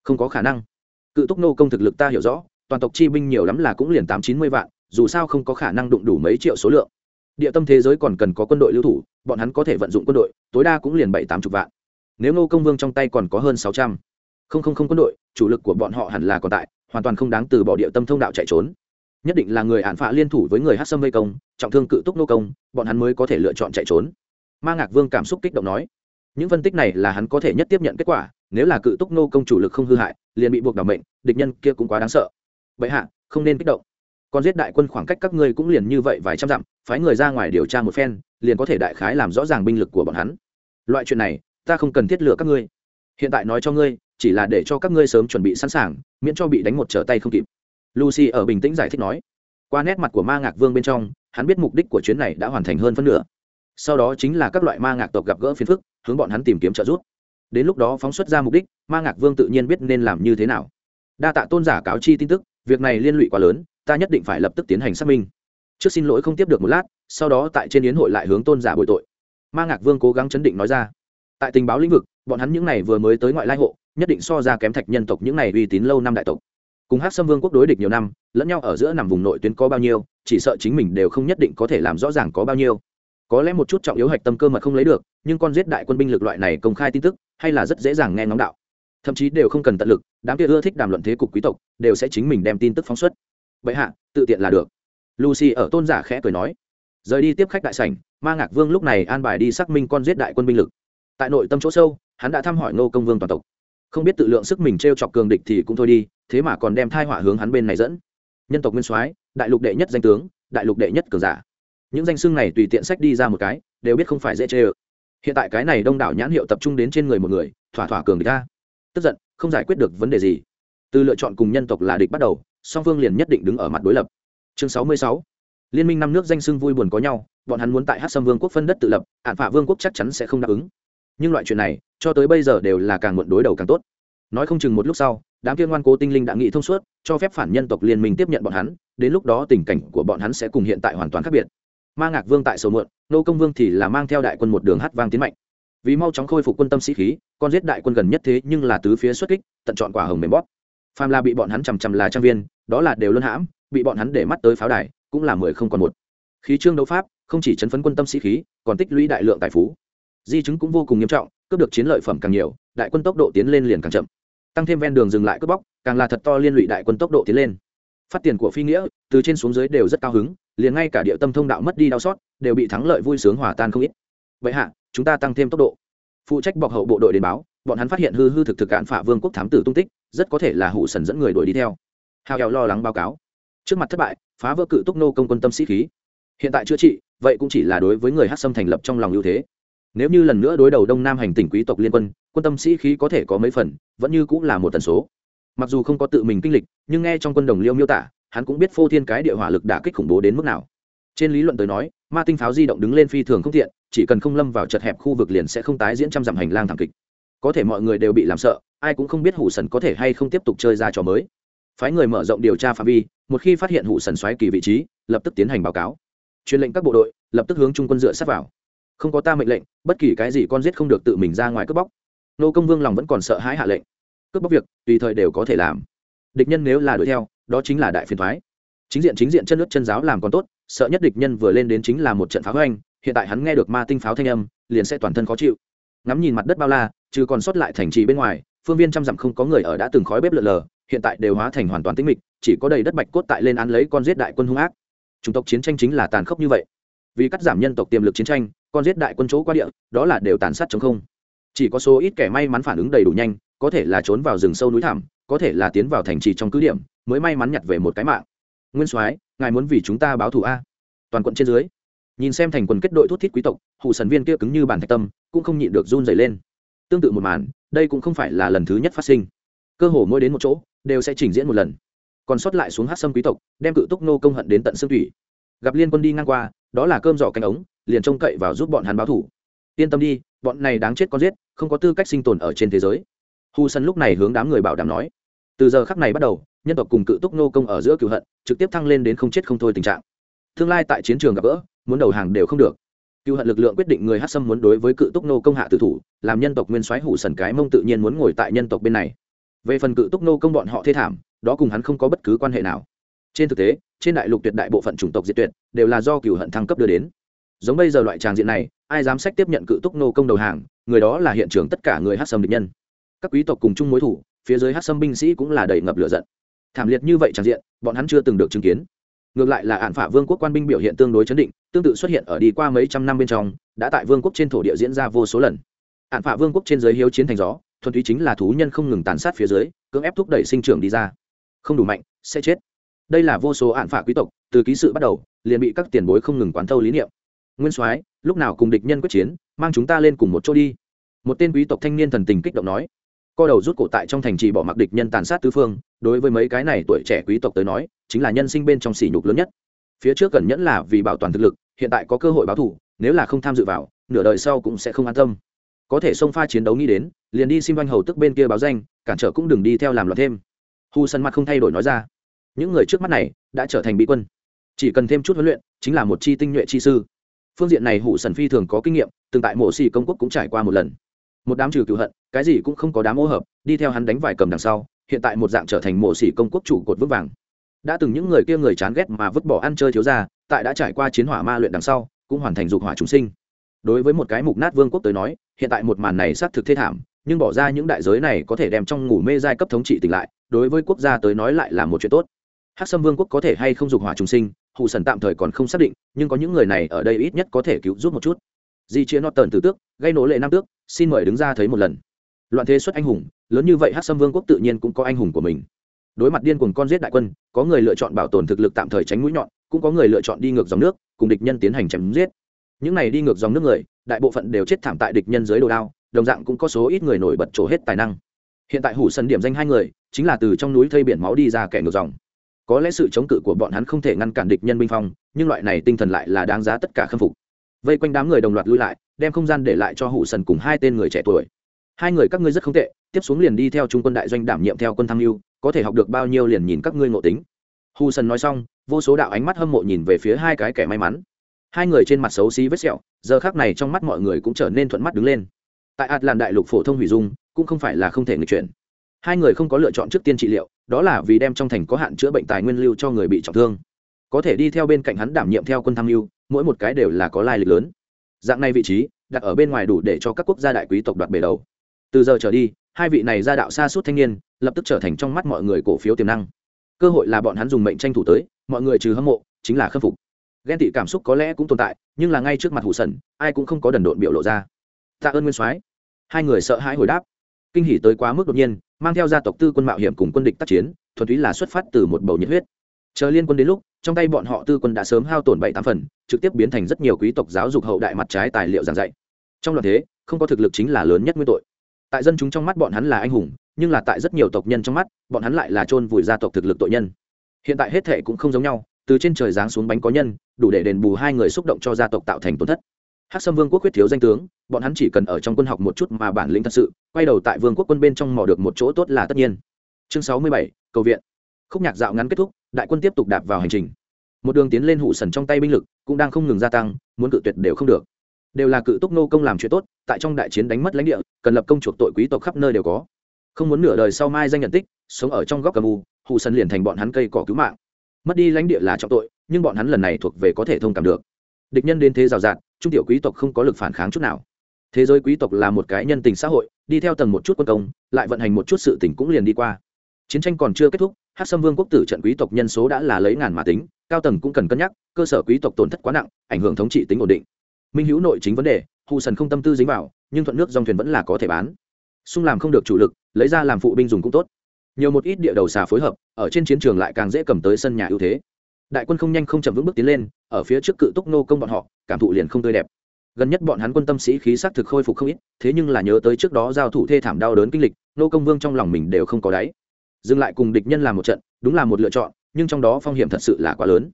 Không có khả năng. Cự túc nô công thực lực ta hiểu rõ, toàn tộc chi binh nhiều lắm là cũng liền tám chín mươi vạn, dù sao không có khả năng đụng đủ mấy triệu số lượng. Địa tâm thế giới còn cần có quân đội lưu thủ, bọn hắn có thể vận dụng quân đội, tối đa cũng liền bảy tám chục vạn. Nếu nô công vương trong tay còn có hơn sáu trăm không không không quân đội, chủ lực của bọn họ hẳn là còn tại hoàn toàn không đáng từ bỏ địa tâm thông đạo chạy trốn. Nhất định là người ạn phạ liên thủ với người hát sâm vây công, trọng thương cự túc nô công, bọn hắn mới có thể lựa chọn chạy trốn. Ma ngạc vương cảm xúc kích động nói, những phân tích này là hắn có thể nhất tiếp nhận kết quả, nếu là cự túc nô công chủ lực không hư hại, liền bị buộc đ mệnh, địch nhân kia cũng quá đáng sợ. Vậy hạ, không nên kích động. Còn giết đại quân khoảng cách các ngươi cũng liền như vậy vài trăm dặm, phái người ra ngoài điều tra một phen, liền có thể đại khái làm rõ ràng binh lực của bọn hắn. Loại chuyện này, ta không cần thiết lựa các ngươi. Hiện tại nói cho ngươi chỉ là để cho các ngươi sớm chuẩn bị sẵn sàng, miễn cho bị đánh một trở tay không kịp. Lucy ở bình tĩnh giải thích nói. Qua nét mặt của ma ngạc vương bên trong, hắn biết mục đích của chuyến này đã hoàn thành hơn phân nửa. Sau đó chính là các loại ma ngạc tộc gặp gỡ phiền phức, hướng bọn hắn tìm kiếm trợ giúp. Đến lúc đó phóng xuất ra mục đích, ma ngạc vương tự nhiên biết nên làm như thế nào. Đa tạ tôn giả cáo chi tin tức, việc này liên lụy quá lớn, ta nhất định phải lập tức tiến hành xác minh. Trước xin lỗi không tiếp được một lát, sau đó tại trên yến hội lại hướng tôn giả bội tội. Ma ngạc vương cố gắng chấn định nói ra. Tại tình báo lĩnh vực, bọn hắn những n à y vừa mới tới ngoại lai hộ nhất định so ra kém thạch nhân tộc những này uy tín lâu năm đại tộc. Cùng hát xâm vương quốc đối địch nhiều năm, lẫn nhau ở giữa nằm vùng nội tuyến có bao nhiêu, chỉ sợ chính mình đều không nhất định có thể làm rõ ràng có bao nhiêu. Có lẽ một chút trọng yếu hạch tâm cơ mật không lấy được, nhưng con giết đại quân binh lực loại này công khai tin tức, hay là rất dễ dàng nghe ngóng đạo. Thậm chí đều không cần tận lực, đám kia ưa thích đàm luận thế cục quý tộc, đều sẽ chính mình đem tin tức phóng xuất. Vậy hạ, tự tiện là được. Lucy ở tôn giả khẽ cười nói. Rời đi tiếp khách đại sảnh, ma ngạc vương lúc này an bài đi xác minh con giết đại quân binh lực. Tại nội tâm chỗ sâu, hắn đã thăm hỏi ngô công vương toàn tộc không biết tự lượng sức mình t r e o chọc cường địch thì cũng thôi đi, thế mà còn đem thai họa hướng hắn bên này dẫn. Nhân tộc nguyên soái, đại lục đệ nhất danh tướng, đại lục đệ nhất cường giả. Những danh xưng này tùy tiện sách đi ra một cái, đều biết không phải dễ chê ơ hiện tại cái này đông đảo nhãn hiệu tập trung đến trên người một người, thỏa thỏa cường địch ta tức giận, không giải quyết được vấn đề gì. Từ lựa chọn cùng nhân tộc là địch bắt đầu, song phương liền nhất định đứng ở mặt đối lập. Chương sáu mươi sáu. Liên minh năm nước danh xưng vui buồn có nhau, bọn hắn muốn tại hát sâm vương quốc phân đất tự lập ạn phả vương quốc chắc chắn sẽ không đáp ứng. Nhưng loại chuyện này cho tới bây giờ đều là càng muộn đối đầu càng tốt. Nói không chừng một lúc sau, đám kia ngoan cố tinh linh đã nghĩ thông suốt, cho phép phản nhân tộc liên minh tiếp nhận bọn hắn, đến lúc đó tình cảnh của bọn hắn sẽ cùng hiện tại hoàn toàn khác biệt. Ma ngạc vương tại sầu muộn, nô công vương thì là mang theo đại quân một đường hát vang tiến mạnh. Vì mau chóng khôi phục quân tâm sĩ khí, con giết đại quân gần nhất thế nhưng là tứ phía xuất kích, tận chọn quả hồng mềm bóp. Phàm là bị bọn hắn chằm chằm là trang viên, đó là đều luân hãm, bị bọn hắn để mắt tới pháo đài, cũng là mười không còn một. Khí trương đấu pháp, không chỉ chấn phấn quân tâm sĩ khí, còn tích lũy đại lượng tài phú. Di chứng cũng vô cùng nghiêm trọng cướp được chiến lợi phẩm càng nhiều, đại quân tốc độ tiến lên liền càng chậm. Tăng thêm ven đường dừng lại cướp bóc, càng là thật to liên lụy đại quân tốc độ tiến lên. Phát tiền của phi nghĩa, từ trên xuống dưới đều rất cao hứng, liền ngay cả địa tâm thông đạo mất đi đau xót, đều bị thắng lợi vui sướng hòa tan không ít. Vậy hạ, chúng ta tăng thêm tốc độ. Phụ trách bọc hậu bộ đội đến báo, bọn hắn phát hiện hư hư thực thực cạn phả vương quốc thám tử tung tích, rất có thể là hủ sần dẫn người đuổi đi theo. Hào heo lo lắng báo cáo. Trước mặt thất bại, phá vỡ cự túc nô công quân tâm sĩ khí. Hiện tại chữa trị, vậy cũng chỉ là đối với người hát sâm thành lập trong lòng ưu thế nếu như lần nữa đối đầu đông nam hành tỉnh quý tộc liên quân quân tâm sĩ khí có thể có mấy phần, vẫn như cũng là một tần số. Mặc dù không có tự mình kinh lịch, nhưng nghe trong quân đồng liêu miêu tả, hắn cũng biết phô thiên cái địa hỏa lực đã kích khủng bố đến mức nào. Trên lý luận tới nói, ma tinh pháo di động đứng lên phi thường không thiện chỉ cần không lâm vào chật hẹp khu vực liền sẽ không tái diễn trăm dặm hành lang thảm kịch. Có thể mọi người đều bị làm sợ, ai cũng không biết hủ sần có thể hay không tiếp tục chơi ra trò mới. Phái người mở rộng điều tra phạm vi, một khi phát hiện hủ sần xoáy kỳ vị trí, lập tức tiến hành báo cáo. Truyền lệnh các bộ đội, lập tức hướng trung quân dựa sát vào không có ta mệnh lệnh, bất kỳ cái gì con giết không được tự mình ra ngoài cướp bóc. Nô công vương lòng vẫn còn sợ hãi hạ lệnh. Cướp bóc việc, tùy thời đều có thể làm. Địch nhân nếu là đuổi theo, đó chính là đại phiền thoái chính diện chính diện chân nước chân giáo làm còn tốt, sợ nhất địch nhân vừa lên đến chính là một trận pháo hoành, hiện tại hắn nghe được ma tinh pháo thanh âm, liền sẽ toàn thân khó chịu. Ngắm nhìn mặt đất bao la chứ còn sót lại thành trì bên ngoài, phương viên trăm dặm không có người ở đã từng khói bếp lợn lờ, hiện tại đều hóa thành hoàn toàn tĩnh mịch, chỉ có đầy đất bạch cốt tại lên án lấy con giết đại quân hung ác. Chủng tộc chiến tranh chính là tàn khốc như vậy vì cắt giảm nhân tộc tiềm lực chiến tranh con giết đại quân chỗ qua địa, đó là đều tàn sát chống không. Chỉ có số ít kẻ may mắn phản ứng đầy đủ nhanh, có thể là trốn vào rừng sâu núi thẳm, có thể là tiến vào thành trì trong cứ điểm, mới may mắn nhặt về một cái mạng. Nguyên soái, ngài muốn vì chúng ta báo thù a? Toàn quận trên dưới. Nhìn xem thành quần kết đội thút thít quý tộc hụ sần viên kia cứng như bản thạch tâm, cũng không nhịn được run dày lên. Tương tự một màn, đây cũng không phải là lần thứ nhất phát sinh. Cơ hồ mỗi đến một chỗ, đều sẽ trình diễn một lần. Còn sót lại xuống hát sâm quý tộc, đem cự túc nô công hận đến tận xương thủy gặp liên quân đi ngang qua, đó là cơm giỏ canh ống, liền trông cậy vào giúp bọn hắn báo thủ. Yên tâm đi, bọn này đáng chết con giết, không có tư cách sinh tồn ở trên thế giới. Hu sân lúc này hướng đám người bảo đảm nói. Từ giờ khắc này bắt đầu, nhân tộc cùng cự túc nô công ở giữa cựu hận, trực tiếp thăng lên đến không chết không thôi tình trạng. Tương lai tại chiến trường gặp gỡ, muốn đầu hàng đều không được. Cựu hận lực lượng quyết định người hát sâm muốn đối với cự túc nô công hạ tử thủ, làm nhân tộc nguyên soái hủ sần cái mông tự nhiên muốn ngồi tại nhân tộc bên này. Về phần cự túc nô công bọn họ thê thảm, đó cùng hắn không có bất cứ quan hệ nào. Trên thực tế trên đại lục tuyệt đại bộ phận chủng tộc diệt tuyệt, đều là do cửu hận thăng cấp đưa đến. Giống bây giờ loại tràng diện này, ai dám sách tiếp nhận cự túc nô công đầu hàng, người đó là hiện trường tất cả người hát sâm địch nhân. Các quý tộc cùng chung mối thủ, phía dưới hát sâm binh sĩ cũng là đầy ngập lửa giận. Thảm liệt như vậy tràng diện, bọn hắn chưa từng được chứng kiến. Ngược lại là ạn phả vương quốc quan binh biểu hiện tương đối chấn định, tương tự xuất hiện ở đi qua mấy trăm năm bên trong, đã tại vương quốc trên thổ địa diễn ra vô số lần. Ạn phả vương quốc trên giới hiếu chiến thành gió, thuần túy chính là thú nhân không ngừng tàn sát phía dưới, cưỡng ép thúc đẩy sinh trưởng đi ra. Không đủ mạnh, sẽ chết đây là vô số ạn phả quý tộc, từ ký sự bắt đầu, liền bị các tiền bối không ngừng quán thâu lý niệm. Nguyên soái, lúc nào cùng địch nhân quyết chiến, mang chúng ta lên cùng một chỗ đi. Một tên quý tộc thanh niên thần tình kích động nói. Co đầu rút cổ tại trong thành trì bỏ mặc địch nhân tàn sát tứ phương, đối với mấy cái này tuổi trẻ quý tộc tới nói, chính là nhân sinh bên trong sỉ nhục lớn nhất. Phía trước cần nhẫn là vì bảo toàn thực lực, hiện tại có cơ hội báo thù, nếu là không tham dự vào, nửa đời sau cũng sẽ không an tâm. Có thể xông pha chiến đấu nghĩ đến, liền đi xin doanh hầu tức bên kia báo danh, cản trở cũng đừng đi theo làm loạn thêm. Hu sân mặt không thay đổi nói ra những người trước mắt này đã trở thành bị quân. Chỉ cần thêm chút huấn luyện, chính là một chi tinh nhuệ chi sư. Phương diện này hủ sần phi thường có kinh nghiệm, từng tại mộ xì công quốc cũng trải qua một lần. Một đám trừ cựu hận, cái gì cũng không có đám ô hợp, đi theo hắn đánh vài cầm đằng sau, hiện tại một dạng trở thành mộ xì công quốc chủ cột vững vàng. Đã từng những người kia người chán ghét mà vứt bỏ ăn chơi thiếu ra tại đã trải qua chiến hỏa ma luyện đằng sau, cũng hoàn thành dục hỏa chúng sinh. Đối với một cái mục nát vương quốc tới nói, hiện tại một màn này xác thực thê thảm, nhưng bỏ ra những đại giới này có thể đem trong ngủ mê giai cấp thống trị tỉnh lại, đối với quốc gia tới nói lại là một chuyện tốt hắc sâm vương quốc có thể hay không dục hỏa trùng sinh hụ sần tạm thời còn không xác định, nhưng có những người này ở đây ít nhất có thể cứu giúp một chút. Di chia nọt tần tử tước, gây nổ lệ nam tước, xin mời đứng ra thấy một lần. Loạn thế xuất anh hùng, lớn như vậy hát sâm vương quốc tự nhiên cũng có anh hùng của mình. Đối mặt điên cùng con giết đại quân, có người lựa chọn bảo tồn thực lực tạm thời tránh mũi nhọn, cũng có người lựa chọn đi ngược dòng nước, cùng địch nhân tiến hành chém giết. Những này đi ngược dòng nước người, đại bộ phận đều chết thảm tại địch nhân dưới đồ đao, đồng dạng cũng có số ít người nổi bật trổ hết tài năng. Hiện tại hủ sân điểm danh hai người, chính là từ trong núi thây biển máu đi ra kẻ ngược dòng có lẽ sự chống cự của bọn hắn không thể ngăn cản địch nhân binh phong, nhưng loại này tinh thần lại là đáng giá tất cả khâm phục. Vây quanh đám người đồng loạt lui lại, đem không gian để lại cho hụ sần cùng hai tên người trẻ tuổi. Hai người các ngươi rất không tệ, tiếp xuống liền đi theo trung quân đại doanh đảm nhiệm theo quân tham mưu, có thể học được bao nhiêu liền nhìn các ngươi ngộ tính. Hù sần nói xong, vô số đạo ánh mắt hâm mộ nhìn về phía hai cái kẻ may mắn. Hai người trên mặt xấu xí vết sẹo, giờ khác này trong mắt mọi người cũng trở nên thuận mắt đứng lên. Tại ạt làn đại lục phổ thông hủy dung, cũng không phải là không thể người chuyển hai người không có lựa chọn trước tiên trị liệu, đó là vì đem trong thành có hạn chữa bệnh tài nguyên lưu cho người bị trọng thương. Có thể đi theo bên cạnh hắn đảm nhiệm theo quân tham mưu, mỗi một cái đều là có lai lịch lớn. Dạng này vị trí, đặt ở bên ngoài đủ để cho các quốc gia đại quý tộc đoạt bể đầu. Từ giờ trở đi, hai vị này ra đạo xa suốt thanh niên, lập tức trở thành trong mắt mọi người cổ phiếu tiềm năng. Cơ hội là bọn hắn dùng mệnh tranh thủ tới, mọi người trừ hâm mộ, chính là khâm phục. Ghen tị cảm xúc có lẽ cũng tồn tại, nhưng là ngay trước mặt hủ sần, ai cũng không có đần độn biểu lộ ra. Tạ ơn nguyên soái. Hai người sợ hãi hồi đáp kinh hỉ tới quá mức đột nhiên, mang theo gia tộc tư quân mạo hiểm cùng quân địch tác chiến, thuần túy là xuất phát từ một bầu nhiệt huyết. Chờ liên quân đến lúc, trong tay bọn họ tư quân đã sớm hao tổn bảy tám phần, trực tiếp biến thành rất nhiều quý tộc giáo dục hậu đại mặt trái tài liệu giảng dạy. Trong loạt thế, không có thực lực chính là lớn nhất nguyên tội. Tại dân chúng trong mắt bọn hắn là anh hùng, nhưng là tại rất nhiều tộc nhân trong mắt, bọn hắn lại là chôn vùi gia tộc thực lực tội nhân. Hiện tại hết thệ cũng không giống nhau, từ trên trời giáng xuống bánh có nhân, đủ để đền bù hai người xúc động cho gia tộc tạo thành tổn thất hắc sâm vương quốc quyết thiếu danh tướng, bọn hắn chỉ cần ở trong quân học một chút mà bản lĩnh thật sự, quay đầu tại vương quốc quân bên trong mò được một chỗ tốt là tất nhiên. Chương sáu mươi bảy, cầu viện. Khúc nhạc dạo ngắn kết thúc, đại quân tiếp tục đạp vào hành trình. Một đường tiến lên hụ sần trong tay binh lực, cũng đang không ngừng gia tăng, muốn cự tuyệt đều không được. Đều là cự túc nô công làm chuyện tốt, tại trong đại chiến đánh mất lãnh địa, cần lập công chuộc tội quý tộc khắp nơi đều có. Không muốn nửa đời sau mai danh nhận tích, sống ở trong góc cầm u, hụ sần liền thành bọn hắn cây cỏ cứu mạng. Mất đi lãnh địa là trọng tội, nhưng bọn hắn lần này thuộc về có thể thông cảm được. Địch nhân đến thế rào rạt trung tiểu quý tộc không có lực phản kháng chút nào. Thế giới quý tộc là một cái nhân tình xã hội, đi theo tầng một chút quân công, lại vận hành một chút sự tỉnh cũng liền đi qua. Chiến tranh còn chưa kết thúc hát sâm vương quốc tử trận quý tộc nhân số đã là lấy ngàn mà tính, cao tầng cũng cần cân nhắc, cơ sở quý tộc tổn thất quá nặng, ảnh hưởng thống trị tính ổn định. Minh hữu nội chính vấn đề, hù sần không tâm tư dính vào, nhưng thuận nước dòng thuyền vẫn là có thể bán. Xung làm không được chủ lực, lấy ra làm phụ binh dùng cũng tốt. Nhiều một ít địa đầu xà phối hợp, ở trên chiến trường lại càng dễ cầm tới sân nhà ưu thế đại quân không nhanh không chậm vững bước tiến lên, ở phía trước cự túc nô công bọn họ, cảm thụ liền không tươi đẹp. Gần nhất bọn hắn quân tâm sĩ khí sắc thực khôi phục không ít, thế nhưng là nhớ tới trước đó giao thủ thê thảm đau đớn kinh lịch, nô công vương trong lòng mình đều không có đáy. Dừng lại cùng địch nhân làm một trận, đúng là một lựa chọn, nhưng trong đó phong hiểm thật sự là quá lớn.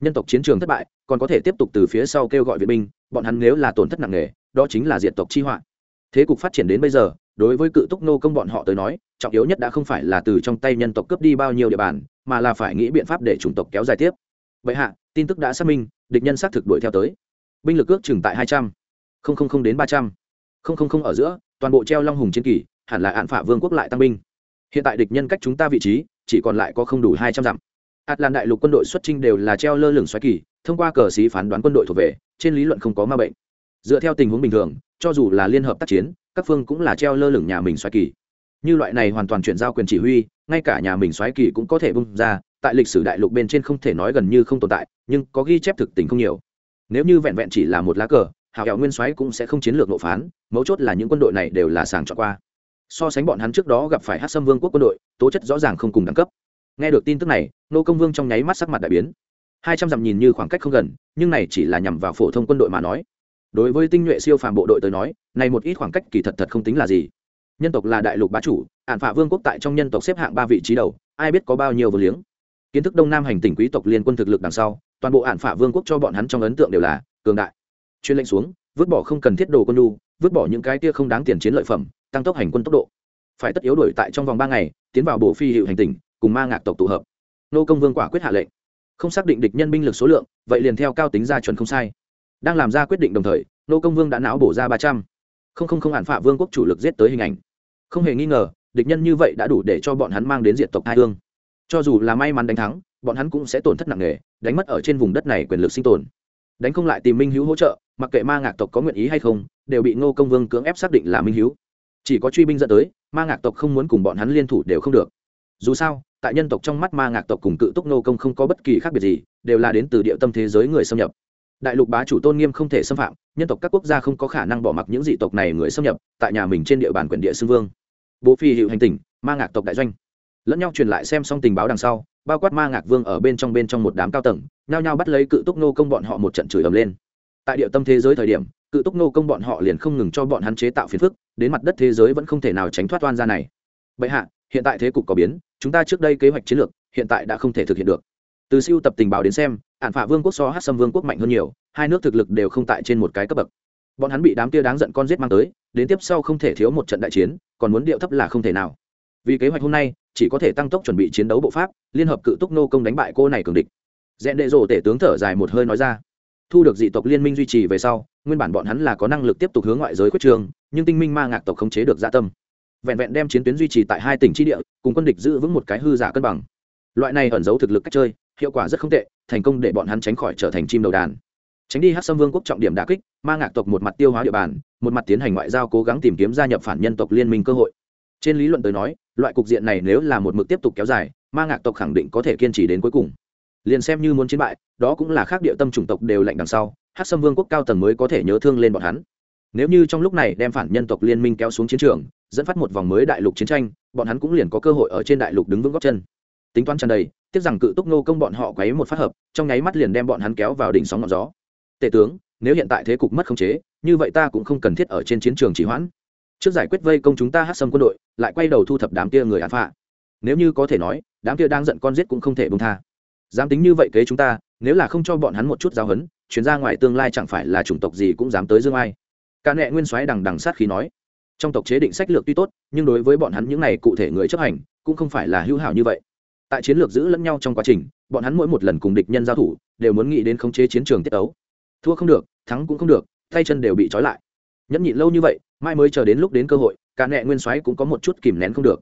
Nhân tộc chiến trường thất bại, còn có thể tiếp tục từ phía sau kêu gọi viện binh, bọn hắn nếu là tổn thất nặng nề, đó chính là diệt tộc chi họa. Thế cục phát triển đến bây giờ đối với cự túc nô công bọn họ tới nói, trọng yếu nhất đã không phải là từ trong tay nhân tộc cướp đi bao nhiêu địa bàn, mà là phải nghĩ biện pháp để chủng tộc kéo dài tiếp. Vậy hạ, tin tức đã xác minh, địch nhân xác thực đuổi theo tới. Binh lực ước chừng tại hai trăm linh đến ba trăm. Linh ở giữa, toàn bộ treo long hùng chiến kỳ, hẳn là hạn phả vương quốc lại tăng binh. Hiện tại địch nhân cách chúng ta vị trí, chỉ còn lại có không đủ hai trăm dặm. Ạt lan đại lục quân đội xuất trinh đều là treo lơ lửng xoáy kỳ, thông qua cờ xí phán đoán quân đội thuộc về, trên lý luận không có ma bệnh. Dựa theo tình huống bình thường, cho dù là liên hợp tác chiến các phương cũng là treo lơ lửng nhà mình xoáy kỳ. Như loại này hoàn toàn chuyển giao quyền chỉ huy, ngay cả nhà mình xoáy kỳ cũng có thể bung ra, tại lịch sử đại lục bên trên không thể nói gần như không tồn tại, nhưng có ghi chép thực tình không nhiều. Nếu như vẹn vẹn chỉ là một lá cờ hào hẹo nguyên xoáy cũng sẽ không chiến lược nộp phán, mấu chốt là những quân đội này đều là sàng chọn qua. So sánh bọn hắn trước đó gặp phải hát xâm vương quốc quân đội, tố chất rõ ràng không cùng đẳng cấp. Nghe được tin tức này, nô công vương trong nháy mắt sắc mặt đại biến. Hai trăm dặm nhìn như khoảng cách không gần, nhưng này chỉ là nhằm vào phổ thông quân đội mà nói đối với tinh nhuệ siêu phàm bộ đội tới nói, này một ít khoảng cách kỳ thật thật không tính là gì. Nhân tộc là đại lục bá chủ ạn phả vương quốc tại trong nhân tộc xếp hạng ba vị trí đầu, ai biết có bao nhiêu vô liếng. Kiến thức đông nam hành tỉnh quý tộc liên quân thực lực đằng sau, toàn bộ ạn phả vương quốc cho bọn hắn trong ấn tượng đều là cường đại. Chuyên lệnh xuống, vứt bỏ không cần thiết đồ quân đu vứt bỏ những cái kia không đáng tiền chiến lợi phẩm, tăng tốc hành quân tốc độ. Phải tất yếu đuổi tại trong vòng ba ngày, tiến vào bộ phi hiệu hành tỉnh, cùng ma ngạc tộc tụ hợp. Nô công vương quả quyết hạ lệnh. Không xác định địch nhân binh lực số lượng, vậy liền theo cao tính ra chuẩn không sai đang làm ra quyết định đồng thời, nô công vương đã não bổ ra ba trăm. Không không không, hạn phạ vương quốc chủ lực giết tới hình ảnh. Không hề nghi ngờ, địch nhân như vậy đã đủ để cho bọn hắn mang đến diện tộc hai hương. Cho dù là may mắn đánh thắng, bọn hắn cũng sẽ tổn thất nặng nề, đánh mất ở trên vùng đất này quyền lực sinh tồn. Đánh không lại tìm minh hữu hỗ trợ, mặc kệ ma ngạc tộc có nguyện ý hay không, đều bị ngô công vương cưỡng ép xác định là minh hữu. Chỉ có truy binh dẫn tới, ma ngạc tộc không muốn cùng bọn hắn liên thủ đều không được. Dù sao, tại nhân tộc trong mắt ma ngạc tộc cùng cự túc nô công không có bất kỳ khác biệt gì, đều là đến từ địa tâm thế giới người xâm nhập đại lục bá chủ tôn nghiêm không thể xâm phạm, nhân tộc các quốc gia không có khả năng bỏ mặc những dị tộc này người xâm nhập, tại nhà mình trên địa bàn quyền địa xưng vương. Bố phi hiệu hành tỉnh, ma ngạc tộc đại doanh. Lẫn nhau truyền lại xem xong tình báo đằng sau, bao quát ma ngạc vương ở bên trong bên trong một đám cao tầng, nhao nhao bắt lấy cự túc nô công bọn họ một trận chửi ầm lên. Tại địa tâm thế giới thời điểm, cự túc nô công bọn họ liền không ngừng cho bọn hắn chế tạo phiền phức, đến mặt đất thế giới vẫn không thể nào tránh thoát oan ra này. Bệ hạ, hiện tại thế cục có biến, chúng ta trước đây kế hoạch chiến lược, hiện tại đã không thể thực hiện được từ siêu tập tình báo đến xem ạn phạ vương quốc so hát xâm vương quốc mạnh hơn nhiều, hai nước thực lực đều không tại trên một cái cấp bậc. Bọn hắn bị đám kia đáng giận con giết mang tới, đến tiếp sau không thể thiếu một trận đại chiến, còn muốn điệu thấp là không thể nào. Vì kế hoạch hôm nay, chỉ có thể tăng tốc chuẩn bị chiến đấu bộ pháp, liên hợp cự túc nô công đánh bại cô này cường địch. Dẹn đệ rổ tể tướng thở dài một hơi nói ra, thu được dị tộc liên minh duy trì về sau, nguyên bản bọn hắn là có năng lực tiếp tục hướng ngoại giới quyết trường, nhưng tinh minh ma ngạc tộc không chế được dạ tâm. Vẹn vẹn đem chiến tuyến duy trì tại hai tỉnh tri địa, cùng quân địch giữ vững một cái hư giả cân bằng. Loại này ẩn giấu thực lực cách chơi hiệu quả rất không tệ, thành công để bọn hắn tránh khỏi trở thành chim đầu đàn. Tránh đi hát xâm vương quốc trọng điểm đà kích, ma ngạc tộc một mặt tiêu hóa địa bàn, một mặt tiến hành ngoại giao cố gắng tìm kiếm gia nhập phản nhân tộc liên minh cơ hội. Trên lý luận tới nói, loại cục diện này nếu là một mực tiếp tục kéo dài, ma ngạc tộc khẳng định có thể kiên trì đến cuối cùng. Liền xem như muốn chiến bại, đó cũng là khác địa tâm chủng tộc đều lạnh đằng sau hát xâm vương quốc cao tầng mới có thể nhớ thương lên bọn hắn. Nếu như trong lúc này đem phản nhân tộc liên minh kéo xuống chiến trường, dẫn phát một vòng mới đại lục chiến tranh, bọn hắn cũng liền có cơ hội ở trên đại lục đứng vững góc chân tính toán tràn đầy, tiếc rằng cự túc nô công bọn họ quấy một phát hợp, trong nháy mắt liền đem bọn hắn kéo vào đỉnh sóng ngọn gió. Tể tướng, nếu hiện tại thế cục mất khống chế, như vậy ta cũng không cần thiết ở trên chiến trường chỉ hoãn. Trước giải quyết vây công chúng ta hát xâm quân đội, lại quay đầu thu thập đám kia người án phạ. Nếu như có thể nói, đám kia đang giận con giết cũng không thể bông tha. Dám tính như vậy kế chúng ta, nếu là không cho bọn hắn một chút giáo hấn chuyển ra ngoài tương lai chẳng phải là chủng tộc gì cũng dám tới dương ai. Ca nệ nguyên soái đằng đằng sát khí nói. Trong tộc chế định sách lược tuy tốt, nhưng đối với bọn hắn những này cụ thể người chấp hành, cũng không phải là hữu hảo như vậy tại chiến lược giữ lẫn nhau trong quá trình, bọn hắn mỗi một lần cùng địch nhân giao thủ, đều muốn nghĩ đến khống chế chiến trường tiết ấu thua không được, thắng cũng không được, tay chân đều bị trói lại. Nhẫn nhịn lâu như vậy mai mới chờ đến lúc đến cơ hội, cả nẹ nguyên soái cũng có một chút kìm nén không được.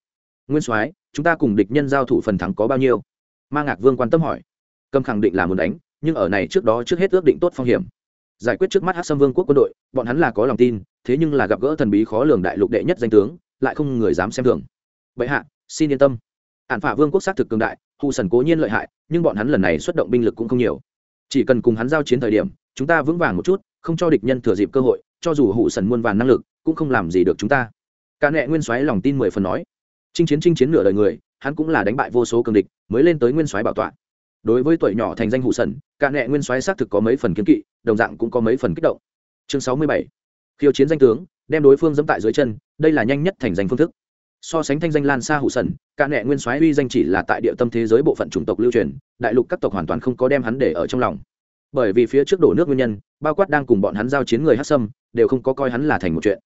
Nguyên soái, chúng ta cùng địch nhân giao thủ phần thắng có bao nhiêu? Ma ngạc vương quan tâm hỏi. Cầm khẳng định là muốn đánh, nhưng ở này trước đó trước hết ước định tốt phong hiểm. Giải quyết trước mắt hát xâm vương quốc quân đội, bọn hắn là có lòng tin, thế nhưng là gặp gỡ thần bí khó lường đại lục đệ nhất danh tướng, lại không người dám xem thường. Bệ hạ, xin yên tâm ản phả vương quốc xác thực cường đại, hù sần cố nhiên lợi hại, nhưng bọn hắn lần này xuất động binh lực cũng không nhiều. Chỉ cần cùng hắn giao chiến thời điểm, chúng ta vững vàng một chút, không cho địch nhân thừa dịp cơ hội, cho dù hụ sần muôn vàn năng lực, cũng không làm gì được chúng ta. Cả nệ nguyên soái lòng tin mười phần nói. Chinh chiến chinh chiến nửa đời người, hắn cũng là đánh bại vô số cường địch, mới lên tới nguyên soái bảo tọa. Đối với tuổi nhỏ thành danh hụ sần, cả nệ nguyên soái xác thực có mấy phần kiến kỵ, đồng dạng cũng có mấy phần kích động. Chương sáu mươi bảy. Khiêu chiến danh tướng, đem đối phương dẫm tại dưới chân, đây là nhanh nhất thành danh phương thức so sánh thanh danh lan xa hụ sần, cả nẹ nguyên soái uy danh chỉ là tại địa tâm thế giới bộ phận chủng tộc lưu truyền, đại lục các tộc hoàn toàn không có đem hắn để ở trong lòng. Bởi vì phía trước đổ nước nguyên nhân, bao quát đang cùng bọn hắn giao chiến người hát sâm, đều không có coi hắn là thành một chuyện.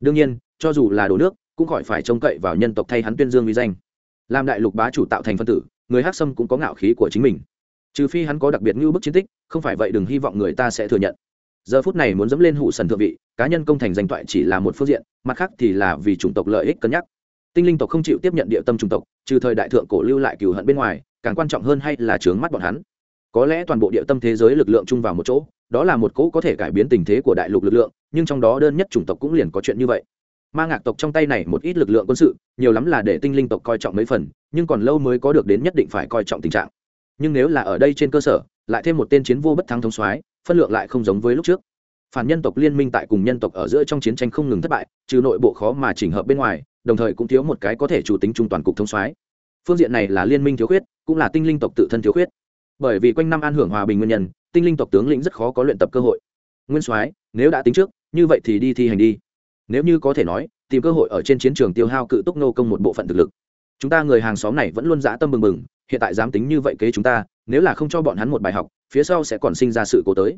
Đương nhiên, cho dù là đổ nước, cũng khỏi phải trông cậy vào nhân tộc thay hắn tuyên dương uy danh. Làm đại lục bá chủ tạo thành phân tử, người hát sâm cũng có ngạo khí của chính mình. Trừ phi hắn có đặc biệt ngưu bức chiến tích, không phải vậy đừng hy vọng người ta sẽ thừa nhận. Giờ phút này muốn dẫm lên hụ sần thượng vị, cá nhân công thành danh toại chỉ là một phương diện, mặt khác thì là vì chủng tộc lợi ích cân nhắc tinh linh tộc không chịu tiếp nhận địa tâm trung tộc, trừ thời đại thượng cổ lưu lại cừu hận bên ngoài, càng quan trọng hơn hay là trướng mắt bọn hắn. Có lẽ toàn bộ địa tâm thế giới lực lượng chung vào một chỗ, đó là một cỗ có thể cải biến tình thế của đại lục lực lượng, nhưng trong đó đơn nhất chủng tộc cũng liền có chuyện như vậy. Ma ngạc tộc trong tay này một ít lực lượng quân sự, nhiều lắm là để tinh linh tộc coi trọng mấy phần, nhưng còn lâu mới có được đến nhất định phải coi trọng tình trạng. Nhưng nếu là ở đây trên cơ sở, lại thêm một tên chiến vô bất thắng thống soái, phân lượng lại không giống với lúc trước. Phản nhân tộc liên minh tại cùng nhân tộc ở giữa trong chiến tranh không ngừng thất bại, trừ nội bộ khó mà chỉnh hợp bên ngoài đồng thời cũng thiếu một cái có thể chủ tính trung toàn cục thống soái. Phương diện này là liên minh thiếu khuyết, cũng là tinh linh tộc tự thân thiếu khuyết. Bởi vì quanh năm an hưởng hòa bình nguyên nhân, tinh linh tộc tướng lĩnh rất khó có luyện tập cơ hội. Nguyên soái, nếu đã tính trước, như vậy thì đi thi hành đi. Nếu như có thể nói, tìm cơ hội ở trên chiến trường tiêu hao cự túc nô công một bộ phận thực lực. Chúng ta người hàng xóm này vẫn luôn dã tâm bừng bừng hiện tại dám tính như vậy kế chúng ta, nếu là không cho bọn hắn một bài học, phía sau sẽ còn sinh ra sự cố tới.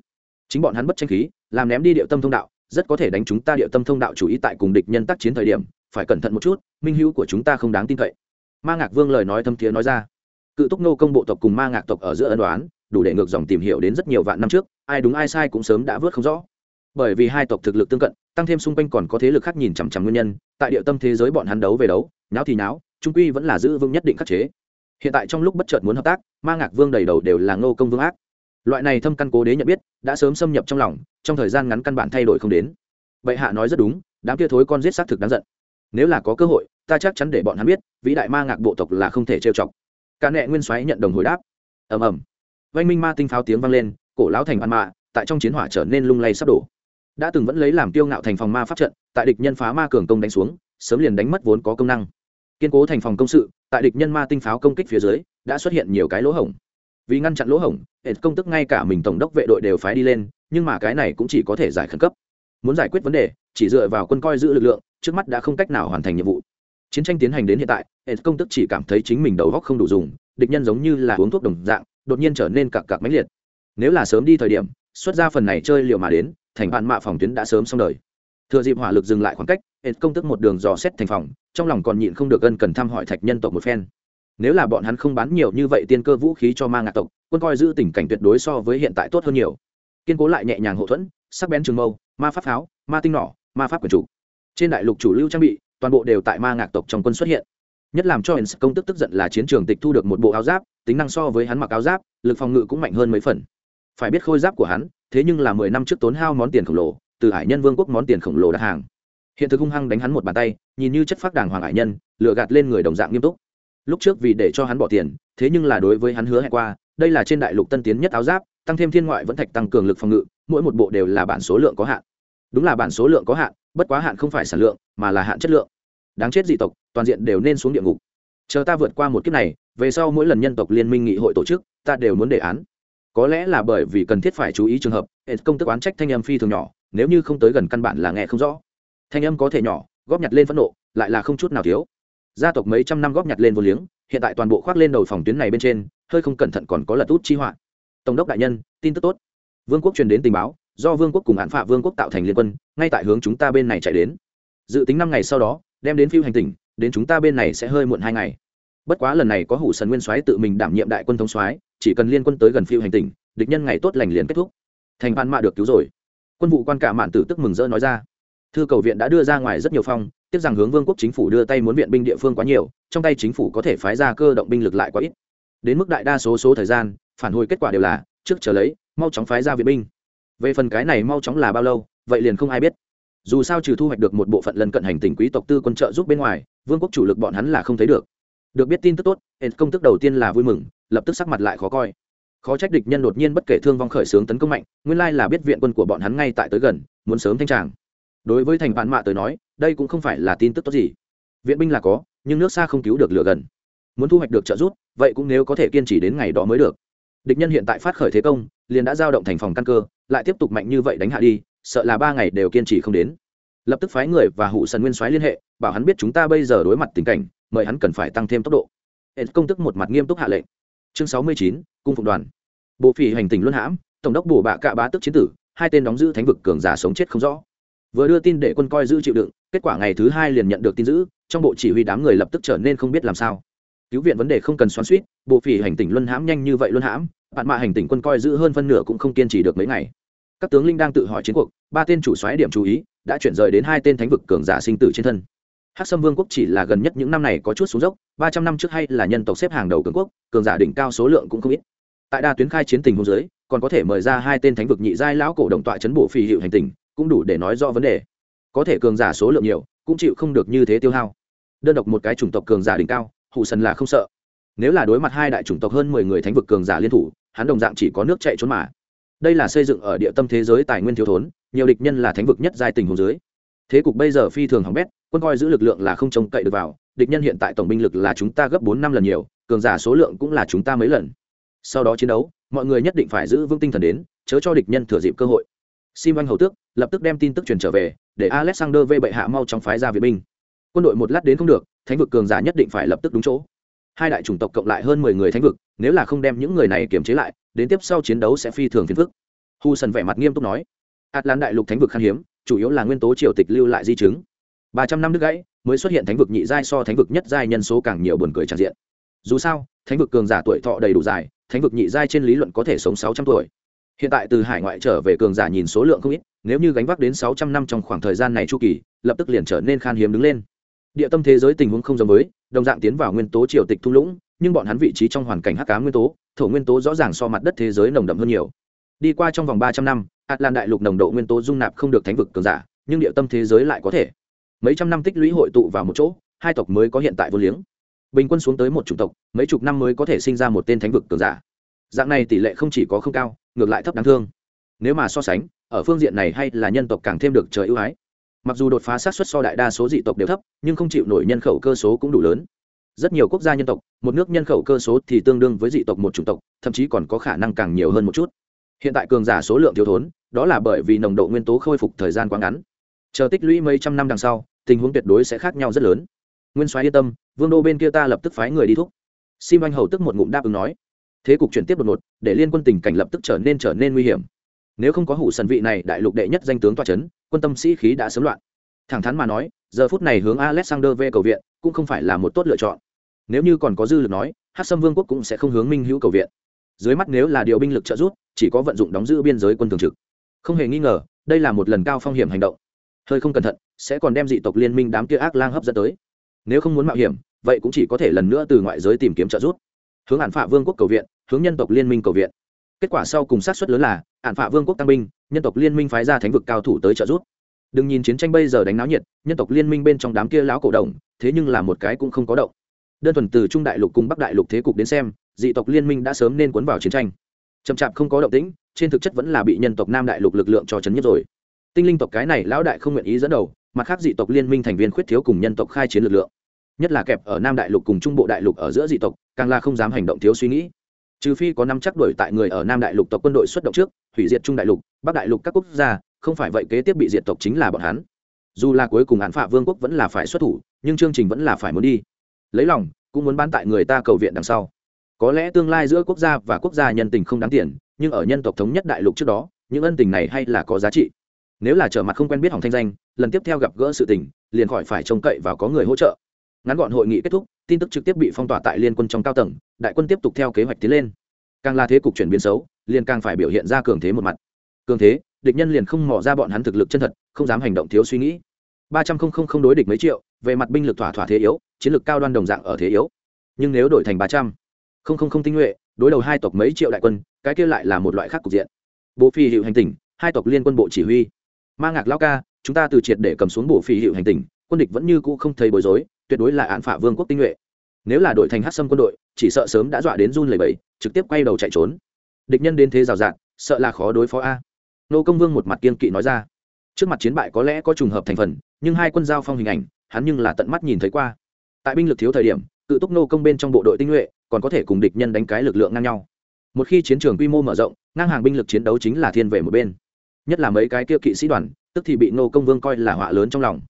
Chính bọn hắn bất tranh khí, làm ném đi địa tâm thông đạo, rất có thể đánh chúng ta địa tâm thông đạo chủ ý tại cùng địch nhân tác chiến thời điểm phải cẩn thận một chút, minh hữu của chúng ta không đáng tin cậy. Ma ngạc vương lời nói thâm thiế nói ra. Cự túc nô công bộ tộc cùng ma ngạc tộc ở giữa ân đoán đủ để ngược dòng tìm hiểu đến rất nhiều vạn năm trước, ai đúng ai sai cũng sớm đã vớt không rõ. Bởi vì hai tộc thực lực tương cận, tăng thêm xung quanh còn có thế lực khác nhìn chằm chằm nguyên nhân, tại địa tâm thế giới bọn hắn đấu về đấu, nháo thì nháo, trung quy vẫn là giữ vững nhất định khắc chế. Hiện tại trong lúc bất chợt muốn hợp tác, ma ngạc vương đầy đầu đều là ngô công vương ác. Loại này thâm căn cố đế nhận biết, đã sớm xâm nhập trong lòng, trong thời gian ngắn căn bản thay đổi không đến. Bệ hạ nói rất đúng, đám kia thối con giết xác thực đáng giận nếu là có cơ hội, ta chắc chắn để bọn hắn biết, vĩ đại ma ngạc bộ tộc là không thể trêu chọc. Cả nệ nguyên soái nhận đồng hồi đáp. Ầm ầm. Vanh minh ma tinh pháo tiếng vang lên, cổ lão thành văn mạ, tại trong chiến hỏa trở nên lung lay sắp đổ. Đã từng vẫn lấy làm tiêu ngạo thành phòng ma pháp trận, tại địch nhân phá ma cường công đánh xuống, sớm liền đánh mất vốn có công năng. Kiên cố thành phòng công sự, tại địch nhân ma tinh pháo công kích phía dưới, đã xuất hiện nhiều cái lỗ hổng. Vì ngăn chặn lỗ hổng hệ công tức ngay cả mình tổng đốc vệ đội đều phái đi lên, nhưng mà cái này cũng chỉ có thể giải khẩn cấp muốn giải quyết vấn đề, chỉ dựa vào quân coi giữ lực lượng, trước mắt đã không cách nào hoàn thành nhiệm vụ. Chiến tranh tiến hành đến hiện tại hệ công tức chỉ cảm thấy chính mình đầu góc không đủ dùng, địch nhân giống như là uống thuốc đồng dạng, đột nhiên trở nên cặc cặc mãnh liệt. Nếu là sớm đi thời điểm, xuất ra phần này chơi liệu mà đến, thành bạn mạ phòng tuyến đã sớm xong đời. Thừa dịp hỏa lực dừng lại khoảng cách hệ công tức một đường dò xét thành phòng, trong lòng còn nhịn không được ân cần thăm hỏi thạch nhân tộc một phen. Nếu là bọn hắn không bán nhiều như vậy tiên cơ vũ khí cho ma ngạc tộc, quân coi giữ tình cảnh tuyệt đối so với hiện tại tốt hơn nhiều. Kiên cố lại nhẹ nhàng hậu thuẫn, sắc bén trường mâu ma pháp pháo, ma tinh nỏ, ma pháp quyền chủ. Trên đại lục chủ lưu trang bị, toàn bộ đều tại ma ngạc tộc trong quân xuất hiện. Nhất làm cho hens công tức tức giận là chiến trường tịch thu được một bộ áo giáp, tính năng so với hắn mặc áo giáp, lực phòng ngự cũng mạnh hơn mấy phần. Phải biết khôi giáp của hắn, thế nhưng là mười năm trước tốn hao món tiền khổng lồ, từ hải nhân vương quốc món tiền khổng lồ đặt hàng. Hiện thực hung hăng đánh hắn một bàn tay, nhìn như chất phác đàng hoàng hải nhân lựa gạt lên người đồng dạng nghiêm túc. Lúc trước vì để cho hắn bỏ tiền, thế nhưng là đối với hắn hứa hẹn qua, đây là trên đại lục tân tiến nhất áo giáp tăng thêm thiên ngoại vẫn thạch tăng cường lực phòng ngự, mỗi một bộ đều là bản số lượng có hạn. Đúng là bản số lượng có hạn, bất quá hạn không phải sản lượng, mà là hạn chất lượng. Đáng chết dị tộc, toàn diện đều nên xuống địa ngục. Chờ ta vượt qua một kiếp này, về sau mỗi lần nhân tộc liên minh nghị hội tổ chức, ta đều muốn đề án. Có lẽ là bởi vì cần thiết phải chú ý trường hợp, hệ công tức oán trách thanh âm phi thường nhỏ, nếu như không tới gần căn bản là nghe không rõ. Thanh âm có thể nhỏ, góp nhặt lên phẫn nộ, lại là không chút nào thiếu. Gia tộc mấy trăm năm góp nhặt lên vô liếng, hiện tại toàn bộ khoác lên đầu phòng tuyến này bên trên, hơi không cẩn thận còn có lật út chi hoạn tổng đốc đại nhân, tin tức tốt. Vương quốc truyền đến tình báo, do vương quốc cùng hạn phạ vương quốc tạo thành liên quân, ngay tại hướng chúng ta bên này chạy đến. Dự tính năm ngày sau đó, đem đến phiêu hành tỉnh, đến chúng ta bên này sẽ hơi muộn hai ngày. Bất quá lần này có hủ sần nguyên soái tự mình đảm nhiệm đại quân thống soái, chỉ cần liên quân tới gần phiêu hành tỉnh, địch nhân ngày tốt lành liền kết thúc. Thành ban mạ được cứu rồi. Quân vụ quan cả mạn tử tức mừng rỡ nói ra. Thư cầu viện đã đưa ra ngoài rất nhiều phong tiếc rằng hướng vương quốc chính phủ đưa tay muốn viện binh địa phương quá nhiều, trong tay chính phủ có thể phái ra cơ động binh lực lại quá ít. Đến mức đại đa số số thời gian phản hồi kết quả đều là, trước chờ lấy, mau chóng phái ra viện binh. Về phần cái này mau chóng là bao lâu, vậy liền không ai biết. Dù sao trừ thu hoạch được một bộ phận lần cận hành tỉnh quý tộc tư quân trợ giúp bên ngoài, vương quốc chủ lực bọn hắn là không thấy được. Được biết tin tức tốt hệt công tức đầu tiên là vui mừng, lập tức sắc mặt lại khó coi. Khó trách địch nhân đột nhiên bất kể thương vong khởi xướng tấn công mạnh, nguyên lai là biết viện quân của bọn hắn ngay tại tới gần, muốn sớm thanh tràng. Đối với thành bạn mạ tới nói, đây cũng không phải là tin tức tốt gì. Viện binh là có, nhưng nước xa không cứu được lửa gần. Muốn thu hoạch được trợ giúp, vậy cũng nếu có thể kiên trì đến ngày đó mới được địch nhân hiện tại phát khởi thế công, liền đã giao động thành phòng căn cơ, lại tiếp tục mạnh như vậy đánh hạ đi, sợ là ba ngày đều kiên trì không đến. Lập tức phái người và hụ sần nguyên soái liên hệ, bảo hắn biết chúng ta bây giờ đối mặt tình cảnh, mời hắn cần phải tăng thêm tốc độ. Hệ công tức một mặt nghiêm túc hạ lệnh. Chương sáu mươi chín, cung phục đoàn. Bộ phỉ hành tình luân hãm, tổng đốc bổ bạ cạ bá tức chiến tử, hai tên đóng giữ thánh vực cường giả sống chết không rõ. Vừa đưa tin để quân coi giữ chịu đựng, kết quả ngày thứ hai liền nhận được tin giữ, trong bộ chỉ huy đám người lập tức trở nên không biết làm sao cứu viện vấn đề không cần xoắn suýt, bộ phỉ hành tỉnh luân hãm nhanh như vậy luân hãm, bạn mạ hành tỉnh quân coi giữ hơn phân nửa cũng không kiên trì được mấy ngày. Các tướng linh đang tự hỏi chiến cuộc, ba tên chủ xoáy điểm chú ý, đã chuyển rời đến hai tên thánh vực cường giả sinh tử trên thân. Hắc sâm vương quốc chỉ là gần nhất những năm này có chút xuống dốc, ba trăm năm trước hay là nhân tộc xếp hàng đầu cường quốc, cường giả đỉnh cao số lượng cũng không ít. Tại đa tuyến khai chiến tình hôn giới còn có thể mời ra hai tên thánh vực nhị giai lão cổ động tọa chấn bộ phì hiệu hành tình cũng đủ để nói rõ vấn đề. Có thể cường giả số lượng nhiều, cũng chịu không được như thế tiêu hao. Đơn độc một cái chủng tộc cường giả đỉnh cao hụ sần là không sợ. Nếu là đối mặt hai đại chủng tộc hơn mười người thánh vực cường giả liên thủ, hắn đồng dạng chỉ có nước chạy trốn mà. Đây là xây dựng ở địa tâm thế giới tài nguyên thiếu thốn, nhiều địch nhân là thánh vực nhất giai tình hồ dưới. Thế cục bây giờ phi thường hỏng bét, quân coi giữ lực lượng là không trông cậy được vào, địch nhân hiện tại tổng binh lực là chúng ta gấp bốn năm lần nhiều, cường giả số lượng cũng là chúng ta mấy lần. Sau đó chiến đấu, mọi người nhất định phải giữ vững tinh thần đến, chớ cho địch nhân thừa dịp cơ hội. Sim anh hầu tước, lập tức đem tin tức truyền trở về, để alexander v bệ hạ mau chóng phái ra viện binh. Quân đội một lát đến không được thánh vực cường giả nhất định phải lập tức đúng chỗ. Hai đại chủng tộc cộng lại hơn mười người thánh vực, nếu là không đem những người này kiềm chế lại, đến tiếp sau chiến đấu sẽ phi thường phiền phức. Hu sần vẻ mặt nghiêm túc nói, atlan đại lục thánh vực khan hiếm, chủ yếu là nguyên tố triều tịch lưu lại di chứng. Ba trăm năm nước gãy, mới xuất hiện thánh vực nhị giai so thánh vực nhất giai nhân số càng nhiều buồn cười tràn diện. Dù sao, thánh vực cường giả tuổi thọ đầy đủ dài, thánh vực nhị giai trên lý luận có thể sống sáu trăm tuổi. Hiện tại từ hải ngoại trở về cường giả nhìn số lượng không ít, nếu như gánh vác đến sáu trăm năm trong khoảng thời gian này chu kỳ, lập tức liền trở nên khan hiếm đứng lên địa tâm thế giới tình huống không giống với, đồng dạng tiến vào nguyên tố triều tịch thung lũng, nhưng bọn hắn vị trí trong hoàn cảnh hắc cá nguyên tố, thổ nguyên tố rõ ràng so mặt đất thế giới nồng đậm hơn nhiều. Đi qua trong vòng ba trăm năm, atlan đại lục nồng độ nguyên tố dung nạp không được thánh vực cường giả, nhưng địa tâm thế giới lại có thể. Mấy trăm năm tích lũy hội tụ vào một chỗ, hai tộc mới có hiện tại vô liếng. Bình quân xuống tới một chủng tộc, mấy chục năm mới có thể sinh ra một tên thánh vực cường giả. Dạng này tỷ lệ không chỉ có không cao, ngược lại thấp đáng thương. Nếu mà so sánh, ở phương diện này hay là nhân tộc càng thêm được trời ưu ái mặc dù đột phá sát xuất so đại đa số dị tộc đều thấp, nhưng không chịu nổi nhân khẩu cơ số cũng đủ lớn. Rất nhiều quốc gia nhân tộc, một nước nhân khẩu cơ số thì tương đương với dị tộc một chủng tộc, thậm chí còn có khả năng càng nhiều hơn một chút. Hiện tại cường giả số lượng thiếu thốn, đó là bởi vì nồng độ nguyên tố khôi phục thời gian quá ngắn. Chờ tích lũy mấy trăm năm đằng sau, tình huống tuyệt đối sẽ khác nhau rất lớn. Nguyên soái yên tâm, vương đô bên kia ta lập tức phái người đi thúc. Sim anh hầu tức một ngụm đáp ứng nói. Thế cục chuyển tiếp đột ngột, để liên quân tình cảnh lập tức trở nên trở nên nguy hiểm nếu không có hủ sần vị này, đại lục đệ nhất danh tướng toa c h ấ n quân tâm sĩ khí đã sớm loạn. Thẳng thắn mà nói, giờ phút này hướng alexander v cầu viện cũng không phải là một tốt lựa chọn. Nếu như còn có dư lực nói hát sâm vương quốc cũng sẽ không hướng minh hữu cầu viện. Dưới mắt nếu là điều binh lực trợ giúp, chỉ có vận dụng đóng giữ biên giới quân thường trực. Không hề nghi ngờ, đây là một lần cao phong hiểm hành động. Hơi không cẩn thận, sẽ còn đem dị tộc liên minh đám kia ác lang hấp dẫn tới. Nếu không muốn mạo hiểm, vậy cũng chỉ có thể lần nữa từ ngoại giới tìm kiếm trợ giúp. Hướng hạn phạ vương quốc cầu viện, hướng nhân tộc liên minh cầu viện. Kết quả sau cùng sát xuất lớn là ản phạ vương quốc tăng binh, nhân tộc liên minh phái ra thánh vực cao thủ tới trợ giúp. Đừng nhìn chiến tranh bây giờ đánh náo nhiệt, nhân tộc liên minh bên trong đám kia lão cổ đồng thế nhưng là một cái cũng không có động. Đơn thuần từ trung đại lục cùng bắc đại lục thế cục đến xem, dị tộc liên minh đã sớm nên cuốn vào chiến tranh. Chậm chạp không có động tĩnh, trên thực chất vẫn là bị nhân tộc nam đại lục lực lượng cho chấn nhất rồi. Tinh linh tộc cái này lão đại không nguyện ý dẫn đầu, mặt khác dị tộc liên minh thành viên khuyết thiếu cùng nhân tộc khai chiến lực lượng. Nhất là kẹp ở nam đại lục cùng trung bộ đại lục ở giữa dị tộc, càng là không dám hành động thiếu suy nghĩ trừ phi có năm chắc đuổi tại người ở nam đại lục tộc quân đội xuất động trước, hủy diệt trung đại lục, bắc đại lục các quốc gia, không phải vậy kế tiếp bị diệt tộc chính là bọn hắn. Dù là cuối cùng án phạ vương quốc vẫn là phải xuất thủ, nhưng chương trình vẫn là phải muốn đi. Lấy lòng, cũng muốn bán tại người ta cầu viện đằng sau. Có lẽ tương lai giữa quốc gia và quốc gia nhân tình không đáng tiền, nhưng ở nhân tộc thống nhất đại lục trước đó, những ân tình này hay là có giá trị. Nếu là trở mặt không quen biết hỏng thanh danh, lần tiếp theo gặp gỡ sự tình, liền khỏi phải trông cậy và có người hỗ trợ ngắn gọn hội nghị kết thúc, tin tức trực tiếp bị phong tỏa tại liên quân trong cao tầng, đại quân tiếp tục theo kế hoạch tiến lên. Càng là thế cục chuyển biến xấu, liền càng phải biểu hiện ra cường thế một mặt. Cường thế, địch nhân liền không mò ra bọn hắn thực lực chân thật, không dám hành động thiếu suy nghĩ. Ba trăm không không không đối địch mấy triệu, về mặt binh lực thỏa thỏa thế yếu, chiến lược cao đoan đồng dạng ở thế yếu. Nhưng nếu đổi thành ba trăm không không không tinh nhuệ, đối đầu hai tộc mấy triệu đại quân, cái kia lại là một loại khác cục diện. Bộ phi hiệu hành tỉnh, hai tộc liên quân bộ chỉ huy. Ma ngạc lao ca, chúng ta từ triệt để cầm xuống bộ phi hiệu hành tỉnh, quân địch vẫn như cũ không thấy bối rối tuyệt đối là án phạ vương quốc tinh nhuệ. Nếu là đội thành hát sâm quân đội, chỉ sợ sớm đã dọa đến run lầy bẫy trực tiếp quay đầu chạy trốn. Địch nhân đến thế rào rạt, sợ là khó đối phó a. Nô công vương một mặt kiên kỵ nói ra. Trước mặt chiến bại có lẽ có trùng hợp thành phần, nhưng hai quân giao phong hình ảnh, hắn nhưng là tận mắt nhìn thấy qua. Tại binh lực thiếu thời điểm cự túc nô công bên trong bộ đội tinh nhuệ, còn có thể cùng địch nhân đánh cái lực lượng ngang nhau. Một khi chiến trường quy mô mở rộng, ngang hàng binh lực chiến đấu chính là thiên về một bên. Nhất là mấy cái kia kỵ sĩ đoàn, tức thì bị nô công vương coi là họa lớn trong lòng.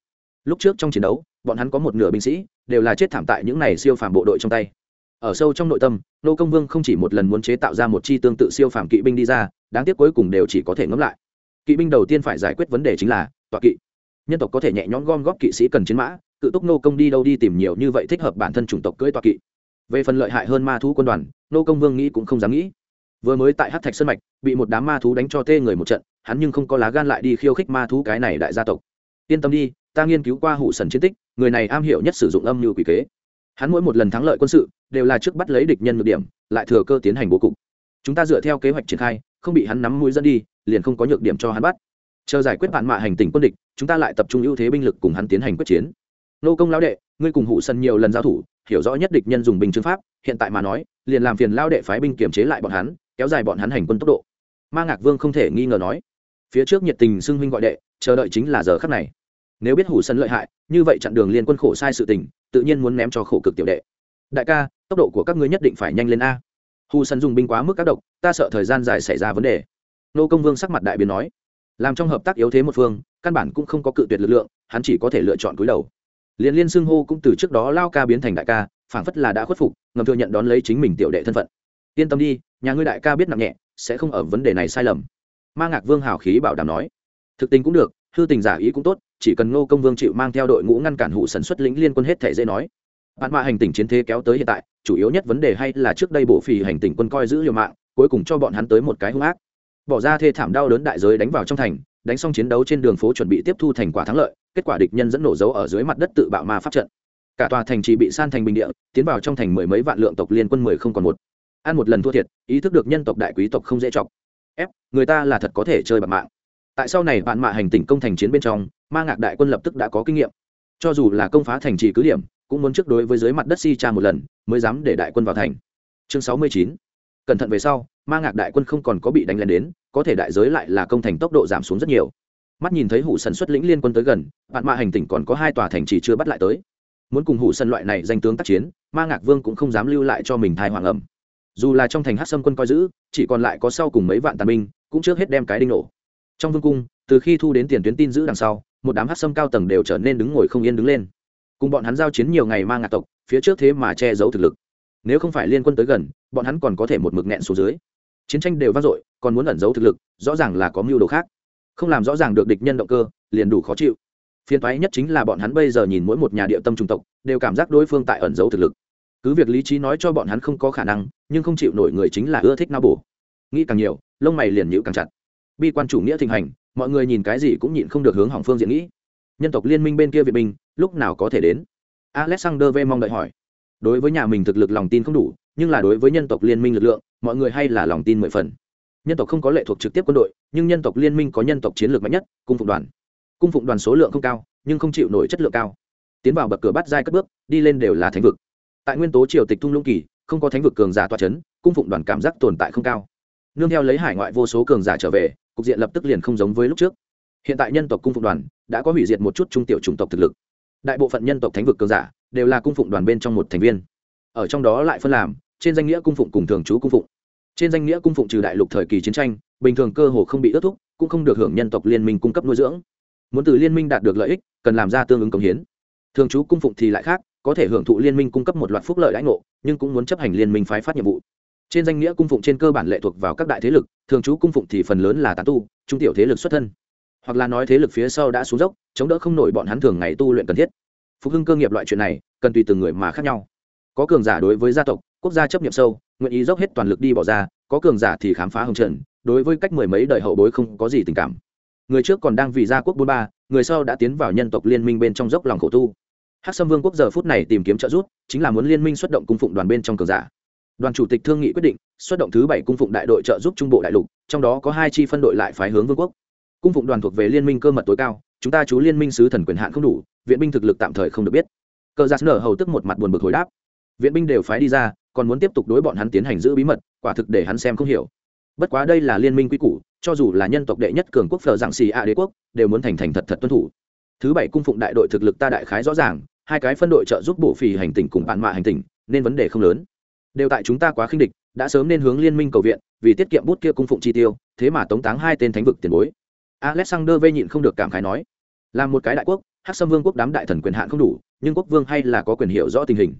Lúc trước trong chiến đấu bọn hắn có một nửa binh sĩ, đều là chết thảm tại những này siêu phàm bộ đội trong tay. Ở sâu trong nội tâm, nô công vương không chỉ một lần muốn chế tạo ra một chi tương tự siêu phàm kỵ binh đi ra, đáng tiếc cuối cùng đều chỉ có thể ngẫm lại. Kỵ binh đầu tiên phải giải quyết vấn đề chính là tọa kỵ. Nhân tộc có thể nhẹ nhõm gom góp kỵ sĩ cần chiến mã cự túc nô công đi đâu đi tìm nhiều như vậy thích hợp bản thân chủng tộc cưỡi tọa kỵ. Về phần lợi hại hơn ma thú quân đoàn, nô công vương nghĩ cũng không dám nghĩ. Vừa mới tại hát thạch sân mạch, bị một đám ma thú đánh cho tê người một trận, hắn nhưng không có lá gan lại đi khiêu khích ma thú cái này đại gia tộc. Yên tâm đi ta nghiên cứu qua hủ sần chiến tích, người này am hiểu nhất sử dụng âm mưu quỷ kế. Hắn mỗi một lần thắng lợi quân sự, đều là trước bắt lấy địch nhân ngược điểm, lại thừa cơ tiến hành bố cục. Chúng ta dựa theo kế hoạch triển khai, không bị hắn nắm mũi dẫn đi, liền không có nhược điểm cho hắn bắt. Chờ giải quyết bạn mạ hành tình quân địch, chúng ta lại tập trung ưu thế binh lực cùng hắn tiến hành quyết chiến. Nô công lão đệ, ngươi cùng hụ sân nhiều lần giao thủ, hiểu rõ nhất địch nhân dùng binh chứng pháp, hiện tại mà nói, liền làm phiền lao đệ phái binh kiểm chế lại bọn hắn, kéo dài bọn hắn hành quân tốc độ. Ma ngạc vương không thể nghi ngờ nói, phía trước nhiệt tình xưng huynh gọi đệ, chờ đợi chính là giờ khắc này nếu biết hủ sân lợi hại, như vậy chặn đường liên quân khổ sai sự tình, tự nhiên muốn ném cho khổ cực tiểu đệ. Đại ca, tốc độ của các ngươi nhất định phải nhanh lên a. Hù sân dùng binh quá mức các độc, ta sợ thời gian dài xảy ra vấn đề. Nô công vương sắc mặt đại biến nói. Làm trong hợp tác yếu thế một phương, căn bản cũng không có cự tuyệt lực lượng, hắn chỉ có thể lựa chọn cúi đầu. Liên liên xưng hô cũng từ trước đó lao ca biến thành đại ca, phảng phất là đã khuất phục, ngầm thừa nhận đón lấy chính mình tiểu đệ thân phận. Yên tâm đi, nhà ngươi đại ca biết nặng nhẹ, sẽ không ở vấn đề này sai lầm. Ma ngạc vương hào khí bảo đảm nói. Thực tình cũng được hư tình giả ý cũng tốt, chỉ cần ngô công vương chịu mang theo đội ngũ ngăn cản hụ sản xuất lĩnh liên quân hết thể dễ nói. Bạn mạ hành tình chiến thế kéo tới hiện tại, chủ yếu nhất vấn đề hay là trước đây bộ phì hành tình quân coi giữ liều mạng, cuối cùng cho bọn hắn tới một cái hung ác. Bỏ ra thê thảm đau đớn đại giới đánh vào trong thành, đánh xong chiến đấu trên đường phố chuẩn bị tiếp thu thành quả thắng lợi, kết quả địch nhân dẫn nổ dấu ở dưới mặt đất tự bạo ma pháp trận. Cả tòa thành chỉ bị san thành bình địa, tiến vào trong thành mười mấy vạn lượng tộc liên quân mười không còn một. Ăn một lần thua thiệt, ý thức được nhân tộc đại quý tộc không dễ chọc. Ép người ta là thật có thể chơi bạc mạng tại sau này bạn mạ hành tỉnh công thành chiến bên trong, ma ngạc đại quân lập tức đã có kinh nghiệm. Cho dù là công phá thành trì cứ điểm, cũng muốn trước đối với dưới mặt đất si tra một lần, mới dám để đại quân vào thành. Chương sáu mươi chín. Cẩn thận về sau, ma ngạc đại quân không còn có bị đánh lên đến, có thể đại giới lại là công thành tốc độ giảm xuống rất nhiều. Mắt nhìn thấy hủ sần xuất lĩnh liên quân tới gần bạn mạ hành tỉnh còn có hai tòa thành trì chưa bắt lại tới. Muốn cùng hủ sân loại này danh tướng tác chiến, ma ngạc vương cũng không dám lưu lại cho mình thai hoàng ẩm. Dù là trong thành hát sâm quân coi giữ, chỉ còn lại có sau cùng mấy vạn tàn binh, cũng trước hết đem cái đinh nổ trong vương cung, từ khi thu đến tiền tuyến tin giữ đằng sau, một đám hát sâm cao tầng đều trở nên đứng ngồi không yên đứng lên. Cùng bọn hắn giao chiến nhiều ngày mang ngạc tộc, phía trước thế mà che giấu thực lực. Nếu không phải liên quân tới gần, bọn hắn còn có thể một mực nghẹn xuống dưới. Chiến tranh đều vang dội, còn muốn ẩn giấu thực lực, rõ ràng là có mưu đồ khác. Không làm rõ ràng được địch nhân động cơ, liền đủ khó chịu. Phiền thoái nhất chính là bọn hắn bây giờ nhìn mỗi một nhà địa tâm trung tộc, đều cảm giác đối phương tại ẩn giấu thực lực. Cứ việc lý trí nói cho bọn hắn không có khả năng, nhưng không chịu nổi người chính là ưa thích nao bổ. Nghĩ càng nhiều, lông mày liền nhịu càng chặt bi quan chủ nghĩa thịnh hành, mọi người nhìn cái gì cũng nhịn không được hướng hỏng phương diện nghĩ. Nhân tộc liên minh bên kia việt binh, lúc nào có thể đến? Alexander v mong đợi hỏi. Đối với nhà mình thực lực lòng tin không đủ, nhưng là đối với nhân tộc liên minh lực lượng, mọi người hay là lòng tin mười phần. Nhân tộc không có lệ thuộc trực tiếp quân đội, nhưng nhân tộc liên minh có nhân tộc chiến lược mạnh nhất, cung phụng đoàn. Cung phụng đoàn số lượng không cao, nhưng không chịu nổi chất lượng cao. Tiến vào bậc cửa bắt giai cất bước, đi lên đều là thánh vực. Tại nguyên tố triều tịch thung lũng kỳ, không có thánh vực cường giả toa c h ấ n cung phụng đoàn cảm giác tồn tại không cao. Nương theo lấy hải ngoại vô số cường giả trở về cục diện lập tức liền không giống với lúc trước. Hiện tại nhân tộc cung phụng đoàn đã có hủy diệt một chút trung tiểu chủng tộc thực lực. Đại bộ phận nhân tộc thánh vực cường giả đều là cung phụng đoàn bên trong một thành viên. Ở trong đó lại phân làm, trên danh nghĩa cung phụng cùng thường trú cung phụng. Trên danh nghĩa cung phụng trừ đại lục thời kỳ chiến tranh, bình thường cơ hồ không bị ước thúc, cũng không được hưởng nhân tộc liên minh cung cấp nuôi dưỡng. Muốn từ liên minh đạt được lợi ích, cần làm ra tương ứng công hiến. Thường trú cung phụng thì lại khác, có thể hưởng thụ liên minh cung cấp một loạt phúc lợi lãnh ngộ, nhưng cũng muốn chấp hành liên minh phái phát nhiệm vụ trên danh nghĩa cung phụng trên cơ bản lệ thuộc vào các đại thế lực, thường trú cung phụng thì phần lớn là tán tu, trung tiểu thế lực xuất thân. Hoặc là nói thế lực phía sau đã xuống dốc, chống đỡ không nổi bọn hắn thường ngày tu luyện cần thiết. Phục hưng cơ nghiệp loại chuyện này, cần tùy từng người mà khác nhau. Có cường giả đối với gia tộc, quốc gia chấp nhận sâu, nguyện ý dốc hết toàn lực đi bỏ ra, có cường giả thì khám phá hồng trần, đối với cách mười mấy đời hậu bối không có gì tình cảm. Người trước còn đang vì gia quốc bốn ba, người sau đã tiến vào nhân tộc liên minh bên trong dốc lòng khổ tu. Hắc sâm vương quốc giờ phút này tìm kiếm trợ giúp, chính là muốn liên minh xuất động cung phụng đoàn bên trong cường giả đoàn chủ tịch thương nghị quyết định, xuất động thứ bảy cung phụng đại đội trợ giúp trung bộ đại lục, trong đó có hai chi phân đội lại phái hướng vương quốc. Cung phụng đoàn thuộc về liên minh cơ mật tối cao, chúng ta chú liên minh sứ thần quyền hạn không đủ, viện binh thực lực tạm thời không được biết. Cờ giặc nở hầu tức một mặt buồn bực hồi đáp. Viện binh đều phái đi ra, còn muốn tiếp tục đối bọn hắn tiến hành giữ bí mật, quả thực để hắn xem không hiểu. Bất quá đây là liên minh quy củ, cho dù là nhân tộc đệ nhất cường quốc phờ giảng xì a đế quốc, đều muốn thành thành thật thật tuân thủ. Thứ bảy cung phụng đại đội thực lực ta đại khái rõ ràng, hai cái phân đội trợ giúp bộ phì hành tỉnh cùng bạn mạ hành tỉnh, nên vấn đề không lớn đều tại chúng ta quá khinh địch, đã sớm nên hướng liên minh cầu viện, vì tiết kiệm bút kia cung phụng chi tiêu, thế mà tống táng hai tên thánh vực tiền bối. Alexander vây nhịn không được cảm khái nói là một cái đại quốc, hắc sâm vương quốc đám đại thần quyền hạn không đủ, nhưng quốc vương hay là có quyền hiểu rõ tình hình.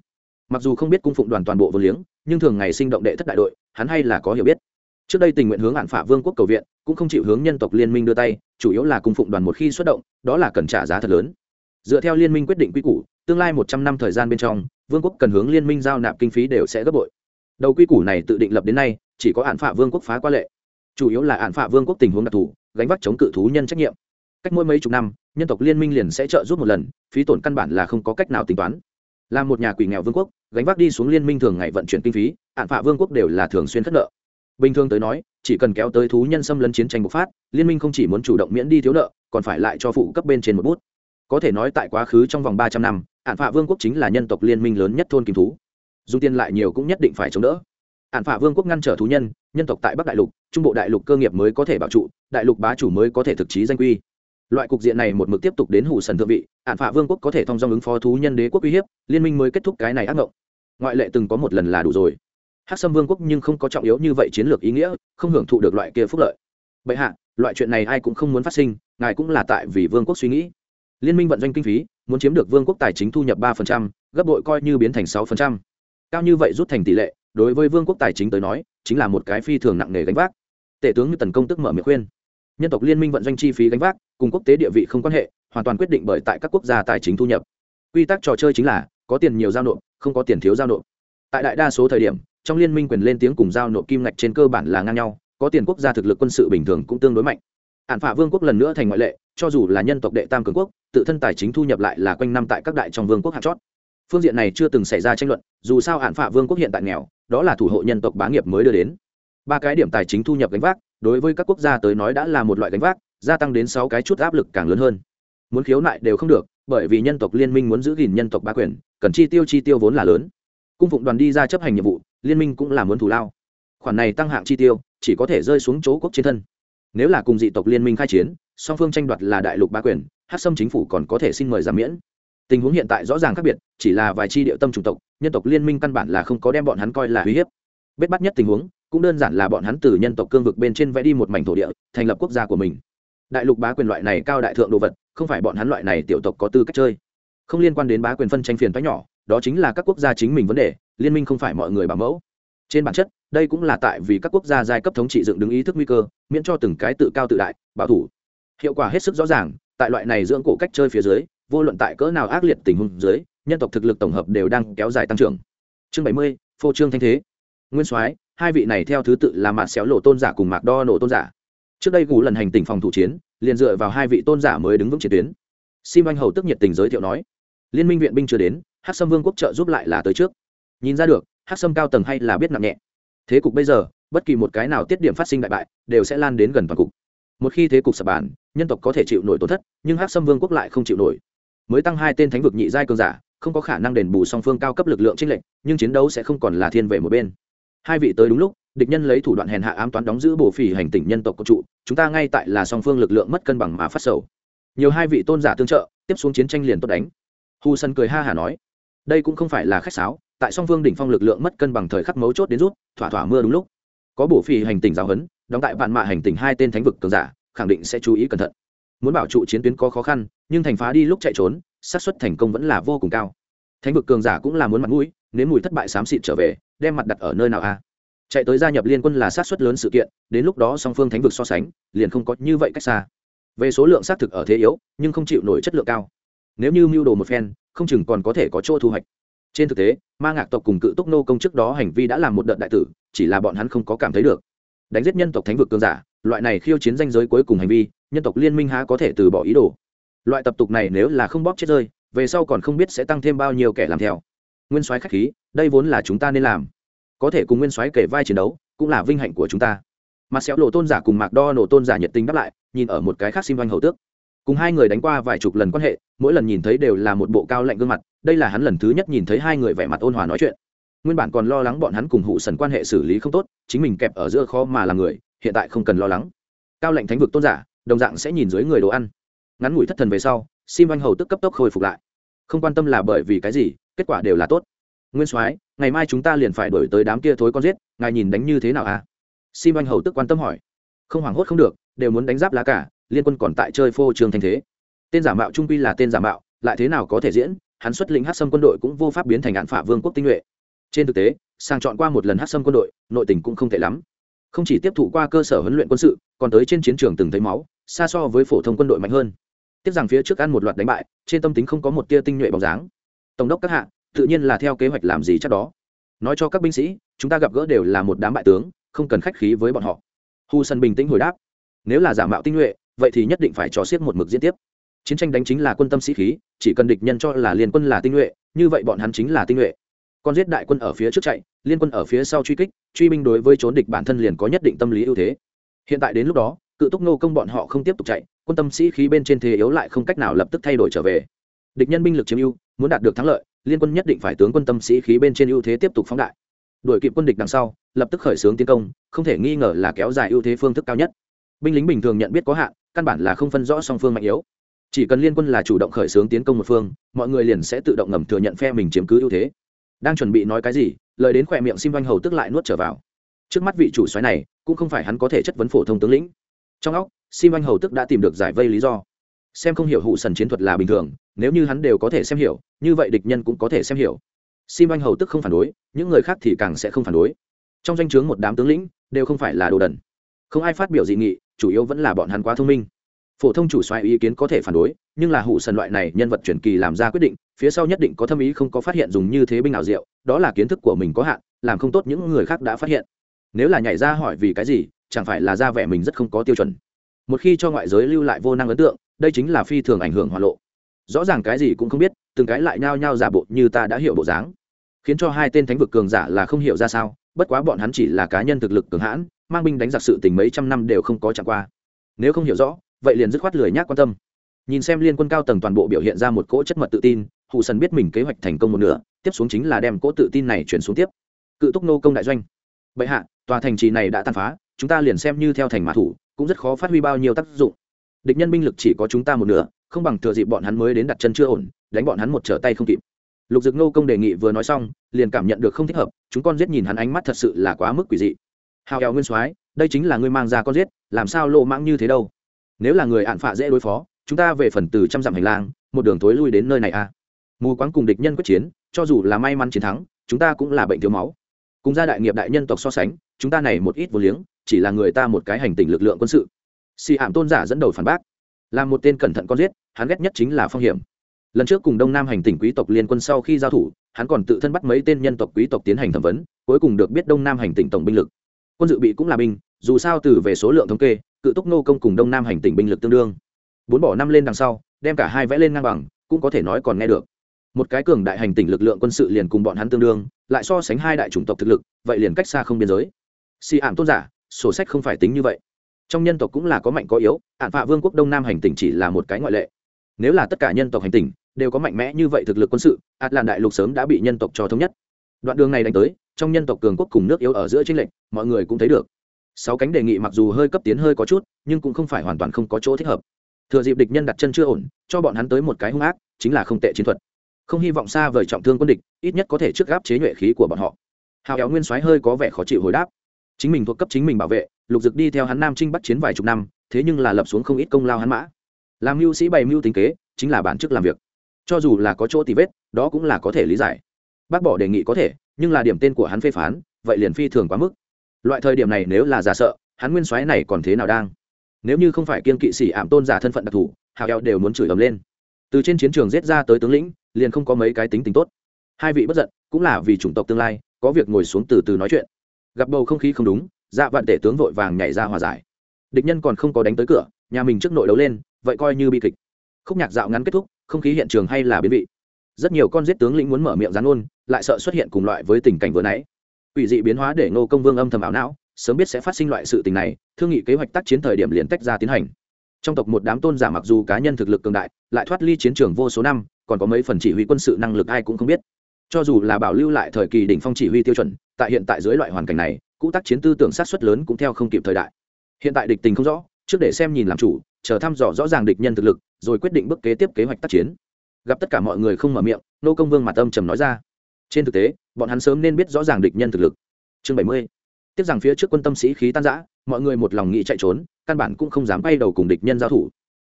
Mặc dù không biết cung phụng đoàn toàn bộ vô liếng, nhưng thường ngày sinh động đệ thất đại đội, hắn hay là có hiểu biết. Trước đây tình nguyện hướng hạn phả vương quốc cầu viện, cũng không chịu hướng nhân tộc liên minh đưa tay, chủ yếu là cung phụng đoàn một khi xuất động, đó là cần trả giá thật lớn. Dựa theo liên minh quyết định quy củ, tương lai một trăm năm thời gian bên trong vương quốc cần hướng liên minh giao nạp kinh phí đều sẽ gấp bội. Đầu quy củ này tự định lập đến nay, chỉ có hạn phạ vương quốc phá qua lệ. Chủ yếu là hạn phạ vương quốc tình huống đặc thù, gánh vác chống cự thú nhân trách nhiệm. Cách mỗi mấy chục năm, nhân tộc liên minh liền sẽ trợ giúp một lần, phí tổn căn bản là không có cách nào tính toán. Là một nhà quỷ nghèo vương quốc, gánh vác đi xuống liên minh thường ngày vận chuyển kinh phí, hạn phạ vương quốc đều là thường xuyên khất nợ. Bình thường tới nói, chỉ cần kéo tới thú nhân xâm lấn chiến tranh bộc phát, liên minh không chỉ muốn chủ động miễn đi thiếu nợ, còn phải lại cho phụ cấp bên trên một bút có thể nói tại quá khứ trong vòng ba trăm năm ạn phạ vương quốc chính là nhân tộc liên minh lớn nhất thôn kim thú. Dù tiền lại nhiều cũng nhất định phải chống đỡ. Ạn phạ vương quốc ngăn trở thú nhân nhân tộc tại bắc đại lục, trung bộ đại lục cơ nghiệp mới có thể bảo trụ, đại lục bá chủ mới có thể thực chí danh quy. Loại cục diện này một mực tiếp tục đến hủ sần thượng vị ạn phạ vương quốc có thể thông dong ứng phó thú nhân đế quốc uy hiếp, liên minh mới kết thúc cái này ác mộng ngoại lệ từng có một lần là đủ rồi. Hắc sâm vương quốc nhưng không có trọng yếu như vậy chiến lược ý nghĩa, không hưởng thụ được loại kia phúc lợi. Bệ hạ, loại chuyện này ai cũng không muốn phát sinh, ngài cũng là tại vì vương quốc suy nghĩ liên minh vận doanh kinh phí, muốn chiếm được vương quốc tài chính thu nhập ba gấp bội coi như biến thành sáu cao như vậy rút thành tỷ lệ, đối với vương quốc tài chính tới nói, chính là một cái phi thường nặng nề gánh vác. Tể tướng như tần công tức mở miệng khuyên. Nhân tộc liên minh vận doanh chi phí gánh vác, cùng quốc tế địa vị không quan hệ, hoàn toàn quyết định bởi tại các quốc gia tài chính thu nhập. Quy tắc trò chơi chính là, có tiền nhiều giao nộp, không có tiền thiếu giao nộp. Tại đại đa số thời điểm, trong liên minh quyền lên tiếng cùng giao nộp kim ngạch trên cơ bản là ngang nhau, có tiền quốc gia thực lực quân sự bình thường cũng tương đối mạnh. Ạn phả vương quốc lần nữa thành ngoại lệ cho dù là nhân tộc đệ tam cường quốc, tự thân tài chính thu nhập lại là quanh năm tại các đại trong vương quốc hạt chót. Phương diện này chưa từng xảy ra tranh luận, dù sao hạn phạ vương quốc hiện tại nghèo, đó là thủ hộ nhân tộc bá nghiệp mới đưa đến. Ba cái điểm tài chính thu nhập gánh vác, đối với các quốc gia tới nói đã là một loại gánh vác, gia tăng đến sáu cái chút áp lực càng lớn hơn. Muốn khiếu nại đều không được, bởi vì nhân tộc liên minh muốn giữ gìn nhân tộc bá quyền, cần chi tiêu chi tiêu vốn là lớn. Cung phụng đoàn đi ra chấp hành nhiệm vụ, liên minh cũng là muốn thủ lao. Khoản này tăng hạng chi tiêu, chỉ có thể rơi xuống chỗ quốc trên thân. Nếu là cùng dị tộc liên minh khai chiến song phương tranh đoạt là đại lục bá quyền hát sâm chính phủ còn có thể xin mời giảm miễn. Tình huống hiện tại rõ ràng khác biệt, chỉ là vài chi địa tâm chủng tộc, nhân tộc liên minh căn bản là không có đem bọn hắn coi là uy hiếp. Bết bắt nhất tình huống, cũng đơn giản là bọn hắn từ nhân tộc cương vực bên trên vẽ đi một mảnh thổ địa, thành lập quốc gia của mình. Đại lục bá quyền loại này cao đại thượng đồ vật, không phải bọn hắn loại này tiểu tộc có tư cách chơi. Không liên quan đến bá quyền phân tranh phiền thoái nhỏ, đó chính là các quốc gia chính mình vấn đề, liên minh không phải mọi người bảo mẫu. Trên bản chất, đây cũng là tại vì các quốc gia giai cấp thống trị dựng đứng ý thức nguy cơ, miễn cho từng cái tự cao tự đại, bảo thủ hiệu quả hết sức rõ ràng, tại loại này dưỡng cổ cách chơi phía dưới, vô luận tại cỡ nào ác liệt tình huống dưới, nhân tộc thực lực tổng hợp đều đang kéo dài tăng trưởng. Chương bảy mươi, phô trương thanh thế. Nguyên soái, hai vị này theo thứ tự là mạt xéo lộ tôn giả cùng mạc đo nổ tôn giả. Trước đây gù lần hành tỉnh phòng thủ chiến, liền dựa vào hai vị tôn giả mới đứng vững chiến tuyến. Sim anh hầu tức nhiệt tình giới thiệu nói, liên minh viện binh chưa đến hát sâm vương quốc trợ giúp lại là tới trước. Nhìn ra được hát sâm cao tầng hay là biết nặng nhẹ. Thế cục bây giờ, bất kỳ một cái nào tiết điểm phát sinh đại bại, đều sẽ lan đến gần toàn cục một khi thế cục sập bàn, nhân tộc có thể chịu nổi tổn thất, nhưng hắc sâm vương quốc lại không chịu nổi. Mới tăng hai tên thánh vực nhị giai cường giả, không có khả năng đền bù song phương cao cấp lực lượng trinh lệnh nhưng chiến đấu sẽ không còn là thiên về một bên. Hai vị tới đúng lúc, địch nhân lấy thủ đoạn hèn hạ ám toán đóng giữ bổ phỉ hành tỉnh nhân tộc của trụ, chúng ta ngay tại là song phương lực lượng mất cân bằng mà phát sầu. Nhiều hai vị tôn giả tương trợ, tiếp xuống chiến tranh liền tốt đánh. Hu sân cười ha hả nói, đây cũng không phải là khách sáo, tại song phương đỉnh phong lực lượng mất cân bằng thời khắc mấu chốt đến rút, thỏa thỏa mưa đúng lúc. Có bổ phỉ hành tỉnh giáo huấn đóng tại vạn mạ hành tỉnh hai tên thánh vực cường giả, khẳng định sẽ chú ý cẩn thận. Muốn bảo trụ chiến tuyến có khó khăn, nhưng thành phá đi lúc chạy trốn, xác suất thành công vẫn là vô cùng cao. Thánh vực cường giả cũng là muốn mặt mũi, nếu mùi thất bại xám xịt trở về, đem mặt đặt ở nơi nào a chạy tới gia nhập liên quân là sát suất lớn sự kiện, đến lúc đó song phương thánh vực so sánh, liền không có như vậy cách xa. Về số lượng xác thực ở thế yếu, nhưng không chịu nổi chất lượng cao. Nếu như mưu đồ một phen, không chừng còn có thể có chỗ thu hoạch. Trên thực tế, ma ngạc tộc cùng cự túc nô công trước đó hành vi đã làm một đợt đại tử, chỉ là bọn hắn không có cảm thấy được đánh giết nhân tộc thánh vực cường giả, loại này khiêu chiến danh giới cuối cùng hành vi, nhân tộc liên minh há có thể từ bỏ ý đồ. Loại tập tục này nếu là không bóp chết rơi, về sau còn không biết sẽ tăng thêm bao nhiêu kẻ làm theo. Nguyên soái khách khí, đây vốn là chúng ta nên làm. Có thể cùng nguyên soái kể vai chiến đấu, cũng là vinh hạnh của chúng ta. Mặt xéo lộ tôn giả cùng mạc đo nổ tôn giả nhiệt tình đáp lại, nhìn ở một cái khác xin vanh hầu tước. Cùng hai người đánh qua vài chục lần quan hệ, mỗi lần nhìn thấy đều là một bộ cao lạnh gương mặt, đây là hắn lần thứ nhất nhìn thấy hai người vẻ mặt ôn hòa nói chuyện nguyên bản còn lo lắng bọn hắn cùng hụ sần quan hệ xử lý không tốt, chính mình kẹp ở giữa kho mà làm người, hiện tại không cần lo lắng. Cao lệnh thánh vực tôn giả, đồng dạng sẽ nhìn dưới người đồ ăn. Ngắn ngủi thất thần về sau, sim anh hầu tức cấp tốc khôi phục lại. Không quan tâm là bởi vì cái gì, kết quả đều là tốt. Nguyên soái, ngày mai chúng ta liền phải đổi tới đám kia thối con giết, ngài nhìn đánh như thế nào à? Sim anh hầu tức quan tâm hỏi. Không hoảng hốt không được, đều muốn đánh giáp lá cả, liên quân còn tại chơi phô trường thanh thế. Tên giả mạo trung quy là tên giả mạo, lại thế nào có thể diễn, hắn xuất lĩnh hát sâm quân đội cũng vô pháp biến thành hạn phả vương quốc tinh nhuệ trên thực tế sang chọn qua một lần hát sâm quân đội, nội tình cũng không tệ lắm. Không chỉ tiếp thụ qua cơ sở huấn luyện quân sự, còn tới trên chiến trường từng thấy máu, xa so với phổ thông quân đội mạnh hơn. Tiếc rằng phía trước ăn một loạt đánh bại, trên tâm tính không có một tia tinh nhuệ bóng dáng. Tổng đốc các hạ, tự nhiên là theo kế hoạch làm gì chắc đó. Nói cho các binh sĩ, chúng ta gặp gỡ đều là một đám bại tướng, không cần khách khí với bọn họ. Hu sân bình tĩnh hồi đáp. Nếu là giả mạo tinh nhuệ, vậy thì nhất định phải cho xiết một mực diễn tiếp. Chiến tranh đánh chính là quân tâm sĩ khí, chỉ cần địch nhân cho là liên quân là tinh nhuệ, như vậy bọn hắn chính là tinh nhuệ con giết đại quân ở phía trước chạy, liên quân ở phía sau truy kích, truy binh đối với trốn địch bản thân liền có nhất định tâm lý ưu thế. Hiện tại đến lúc đó, cự túc nô công bọn họ không tiếp tục chạy, quân tâm sĩ khí bên trên thế yếu lại không cách nào lập tức thay đổi trở về. Địch nhân binh lực chiếm ưu, muốn đạt được thắng lợi, liên quân nhất định phải tướng quân tâm sĩ khí bên trên ưu thế tiếp tục phóng đại. Đuổi kịp quân địch đằng sau, lập tức khởi xướng tiến công, không thể nghi ngờ là kéo dài ưu thế phương thức cao nhất. Binh lính bình thường nhận biết có hạn, căn bản là không phân rõ song phương mạnh yếu. Chỉ cần liên quân là chủ động khởi xướng tiến công một phương, mọi người liền sẽ tự động ngầm thừa nhận phe mình chiếm cứ ưu thế đang chuẩn bị nói cái gì, lời đến khỏe miệng sim oanh hầu tức lại nuốt trở vào. Trước mắt vị chủ xoáy này, cũng không phải hắn có thể chất vấn phổ thông tướng lĩnh. Trong óc, sim oanh hầu tức đã tìm được giải vây lý do. Xem không hiểu hụ sần chiến thuật là bình thường, nếu như hắn đều có thể xem hiểu, như vậy địch nhân cũng có thể xem hiểu. Sim oanh hầu tức không phản đối, những người khác thì càng sẽ không phản đối. Trong danh o chướng một đám tướng lĩnh, đều không phải là đồ đần. Không ai phát biểu dị nghị, chủ yếu vẫn là bọn hắn quá thông minh. Phổ thông chủ xoáy ý kiến có thể phản đối nhưng là hụ sần loại này nhân vật truyền kỳ làm ra quyết định, phía sau nhất định có thâm ý không có phát hiện dùng như thế binh nào diệu, đó là kiến thức của mình có hạn, làm không tốt những người khác đã phát hiện. Nếu là nhảy ra hỏi vì cái gì, chẳng phải là ra vẻ mình rất không có tiêu chuẩn. Một khi cho ngoại giới lưu lại vô năng ấn tượng, đây chính là phi thường ảnh hưởng hoa lộ. Rõ ràng cái gì cũng không biết, từng cái lại nhao nhao giả bộ như ta đã hiểu bộ dáng. Khiến cho hai tên thánh vực cường giả là không hiểu ra sao, bất quá bọn hắn chỉ là cá nhân thực lực cường hãn, mang binh đánh giặc sự tình mấy trăm năm đều không có chẳng qua. Nếu không hiểu rõ, vậy liền dứt khoát lười nhác quan tâm nhìn xem liên quân cao tầng toàn bộ biểu hiện ra một cỗ chất mật tự tin, hù sần biết mình kế hoạch thành công một nửa, tiếp xuống chính là đem cỗ tự tin này chuyển xuống tiếp. Cự túc nô công đại doanh. Bệ hạ, tòa thành trì này đã tàn phá, chúng ta liền xem như theo thành mã thủ, cũng rất khó phát huy bao nhiêu tác dụng. Địch nhân binh lực chỉ có chúng ta một nửa, không bằng thừa dịp bọn hắn mới đến đặt chân chưa ổn, đánh bọn hắn một trở tay không kịp. Lục dực nô công đề nghị vừa nói xong, liền cảm nhận được không thích hợp, chúng con giết nhìn hắn ánh mắt thật sự là quá mức quỷ dị. Hào hào nguyên soái, đây chính là ngươi mang ra con giết, làm sao lộ mãng như thế đâu? Nếu là người ạn phạ dễ đối phó chúng ta về phần từ trăm dặm hành lang, một đường tối lui đến nơi này a à. mù quáng cùng địch nhân quyết chiến, cho dù là may mắn chiến thắng, chúng ta cũng là bệnh thiếu máu. Cùng gia đại nghiệp đại nhân tộc so sánh, chúng ta này một ít vô liếng, chỉ là người ta một cái hành tình lực lượng quân sự. Xì ảm tôn giả dẫn đầu phản bác. Là một tên cẩn thận con giết, hắn ghét nhất chính là phong hiểm. Lần trước cùng đông nam hành tỉnh quý tộc liên quân sau khi giao thủ, hắn còn tự thân bắt mấy tên nhân tộc quý tộc tiến hành thẩm vấn, cuối cùng được biết đông nam hành tỉnh tổng binh lực. Quân dự bị cũng là binh, dù sao từ về số lượng thống kê, cự túc nô công cùng đông nam hành tỉnh binh lực tương đương bốn bỏ năm lên đằng sau, đem cả hai vẽ lên ngang bằng, cũng có thể nói còn nghe được. Một cái cường đại hành tỉnh lực lượng quân sự liền cùng bọn hắn tương đương, lại so sánh hai đại chủng tộc thực lực, vậy liền cách xa không biên giới. Xì ảm tôn giả, sổ sách không phải tính như vậy. Trong nhân tộc cũng là có mạnh có yếu ạn phạ vương quốc đông nam hành tỉnh chỉ là một cái ngoại lệ. Nếu là tất cả nhân tộc hành tỉnh đều có mạnh mẽ như vậy thực lực quân sự ạt làn đại lục sớm đã bị nhân tộc cho thống nhất. Đoạn đường này đánh tới, trong nhân tộc cường quốc cùng nước yếu ở giữa tranh lệch, mọi người cũng thấy được. Sáu cánh đề nghị mặc dù hơi cấp tiến hơi có chút, nhưng cũng không phải hoàn toàn không có chỗ thích hợp thừa dịp địch nhân đặt chân chưa ổn, cho bọn hắn tới một cái hung ác, chính là không tệ chiến thuật. Không hy vọng xa vời trọng thương quân địch, ít nhất có thể trước gáp chế nhuệ khí của bọn họ. Hào kéo nguyên soái hơi có vẻ khó chịu hồi đáp. Chính mình thuộc cấp chính mình bảo vệ, lục dực đi theo hắn nam trinh bắt chiến vài chục năm, thế nhưng là lập xuống không ít công lao hắn mã. Làm mưu sĩ bày mưu tính kế, chính là bản chức làm việc. Cho dù là có chỗ tì vết, đó cũng là có thể lý giải. Bác bỏ đề nghị có thể, nhưng là điểm tên của hắn phê phán, vậy liền phi thường quá mức. Loại thời điểm này nếu là giả sợ, hắn nguyên soái này còn thế nào đang? Nếu như không phải kiên kỵ sĩ ảm tôn giả thân phận đặc thù, hào eo đều muốn chửi ầm lên. Từ trên chiến trường giết ra tới tướng lĩnh, liền không có mấy cái tính tính tốt. Hai vị bất giận, cũng là vì chủng tộc tương lai, có việc ngồi xuống từ từ nói chuyện. Gặp bầu không khí không đúng dạ vạn tể tướng vội vàng nhảy ra hòa giải. Địch nhân còn không có đánh tới cửa, nhà mình trước nội đấu lên, vậy coi như bi kịch. Khúc nhạc dạo ngắn kết thúc, không khí hiện trường hay là biến vị. Rất nhiều con giết tướng lĩnh muốn mở miệng rán ôn lại sợ xuất hiện cùng loại với tình cảnh vừa nãy. Ủy dị biến hóa để ngô công vương âm thầm ảo não sớm biết sẽ phát sinh loại sự tình này, thương nghị kế hoạch tác chiến thời điểm liền tách ra tiến hành. Trong tộc một đám tôn giả mặc dù cá nhân thực lực cường đại, lại thoát ly chiến trường vô số năm, còn có mấy phần chỉ huy quân sự năng lực ai cũng không biết. Cho dù là bảo lưu lại thời kỳ đỉnh phong chỉ huy tiêu chuẩn, tại hiện tại dưới loại hoàn cảnh này, cũ tác chiến tư tưởng sát xuất lớn cũng theo không kịp thời đại. Hiện tại địch tình không rõ, trước để xem nhìn làm chủ, chờ thăm dò rõ ràng địch nhân thực lực, rồi quyết định bước kế tiếp kế hoạch tác chiến. Gặp tất cả mọi người không mở miệng, nô công vương mặt âm trầm nói ra. Trên thực tế, bọn hắn sớm nên biết rõ ràng địch nhân thực lực. Chương bảy mươi tiếc rằng phía trước quân tâm sĩ khí tan rã, mọi người một lòng nghĩ chạy trốn căn bản cũng không dám bay đầu cùng địch nhân giao thủ.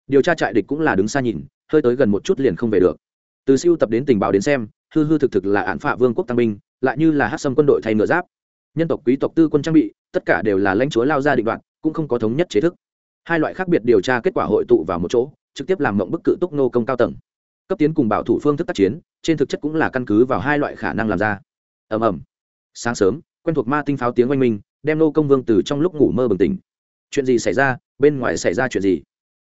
Điều tra trại địch cũng là đứng xa nhìn hơi tới gần một chút liền không về được. Từ siêu tập đến tình báo đến xem hư hư thực thực là án phạ vương quốc tăng binh lại như là hát sâm quân đội thay ngựa giáp. Nhân tộc quý tộc tư quân trang bị tất cả đều là lãnh chúa lao ra định đoạn cũng không có thống nhất chế thức. Hai loại khác biệt điều tra kết quả hội tụ vào một chỗ trực tiếp làm mộng bức cự túc nô công cao tầng. Cấp tiến cùng bảo thủ phương thức tác chiến trên thực chất cũng là căn cứ vào hai loại khả năng làm ra. Ầm ầm. Sáng sớm quen thuộc ma tinh pháo tiếng oanh minh, đem nô công vương từ trong lúc ngủ mơ bừng tỉnh. Chuyện gì xảy ra? Bên ngoài xảy ra chuyện gì?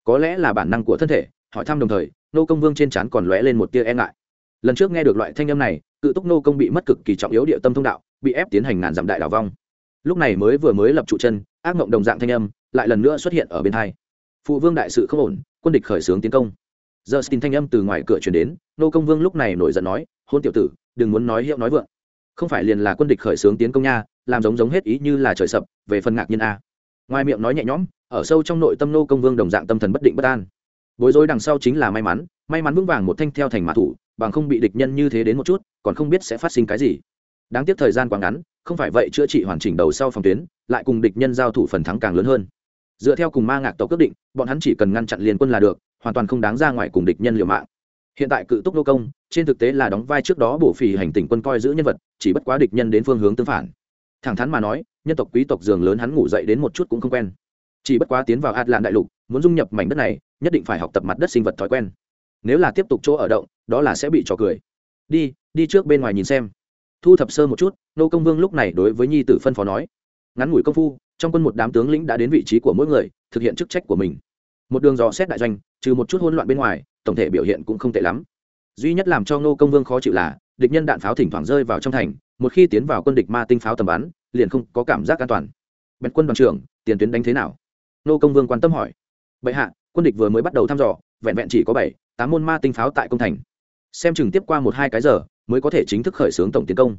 Có lẽ là bản năng của thân thể, hỏi thăm đồng thời, nô công vương trên trán còn lóe lên một tia e ngại. Lần trước nghe được loại thanh âm này, cự túc nô công bị mất cực kỳ trọng yếu địa tâm thông đạo, bị ép tiến hành ngàn dặm đại đảo vong. Lúc này mới vừa mới lập trụ chân, ác mộng đồng dạng thanh âm, lại lần nữa xuất hiện ở bên hai. Phụ vương đại sự không ổn, quân địch khởi xướng tiến công. Giờ xin thanh âm từ ngoài cửa chuyển đến, nô công vương lúc này nổi giận nói, hôn tiểu tử, đừng muốn nói hiệu nói vượng không phải liền là quân địch khởi xướng tiến công nha, làm giống giống hết ý như là trời sập, về phần ngạc nhiên a. Ngoài miệng nói nhẹ nhõm, ở sâu trong nội tâm nô công vương đồng dạng tâm thần bất định bất an. Bối rối đằng sau chính là may mắn may mắn vững vàng một thanh theo thành mã thủ, bằng không bị địch nhân như thế đến một chút, còn không biết sẽ phát sinh cái gì. Đáng tiếc thời gian quá ngắn, không phải vậy chữa trị hoàn chỉnh đầu sau phòng tuyến, lại cùng địch nhân giao thủ phần thắng càng lớn hơn. Dựa theo cùng ma ngạc tộc quyết định, bọn hắn chỉ cần ngăn chặn liên quân là được, hoàn toàn không đáng ra ngoài cùng địch nhân liều mạng hiện tại cự túc nô công, trên thực tế là đóng vai trước đó bổ phì hành tỉnh quân coi giữ nhân vật, chỉ bất quá địch nhân đến phương hướng tương phản. Thẳng thắn mà nói, nhân tộc quý tộc giường lớn hắn ngủ dậy đến một chút cũng không quen. Chỉ bất quá tiến vào hạt lạn đại lục, muốn dung nhập mảnh đất này, nhất định phải học tập mặt đất sinh vật thói quen. Nếu là tiếp tục chỗ ở động, đó là sẽ bị trò cười. Đi đi trước bên ngoài nhìn xem. Thu thập sơ một chút, nô công vương lúc này đối với nhi tử phân phó nói. Ngắn ngủi công phu, trong quân một đám tướng lĩnh đã đến vị trí của mỗi người, thực hiện chức trách của mình. Một đường dò xét đại doanh, trừ một chút hỗn loạn bên ngoài tổng thể biểu hiện cũng không tệ lắm. Duy nhất làm cho Ngô công vương khó chịu là, địch nhân đạn pháo thỉnh thoảng rơi vào trong thành, một khi tiến vào quân địch ma tinh pháo tầm bắn, liền không có cảm giác an toàn. Bèn quân đoàn trưởng, tiền tuyến đánh thế nào? Ngô công vương quan tâm hỏi. Bệ hạ, quân địch vừa mới bắt đầu thăm dò, vẹn vẹn chỉ có bảy, tám môn ma tinh pháo tại công thành. Xem chừng tiếp qua một hai cái giờ, mới có thể chính thức khởi xướng tổng tiến công.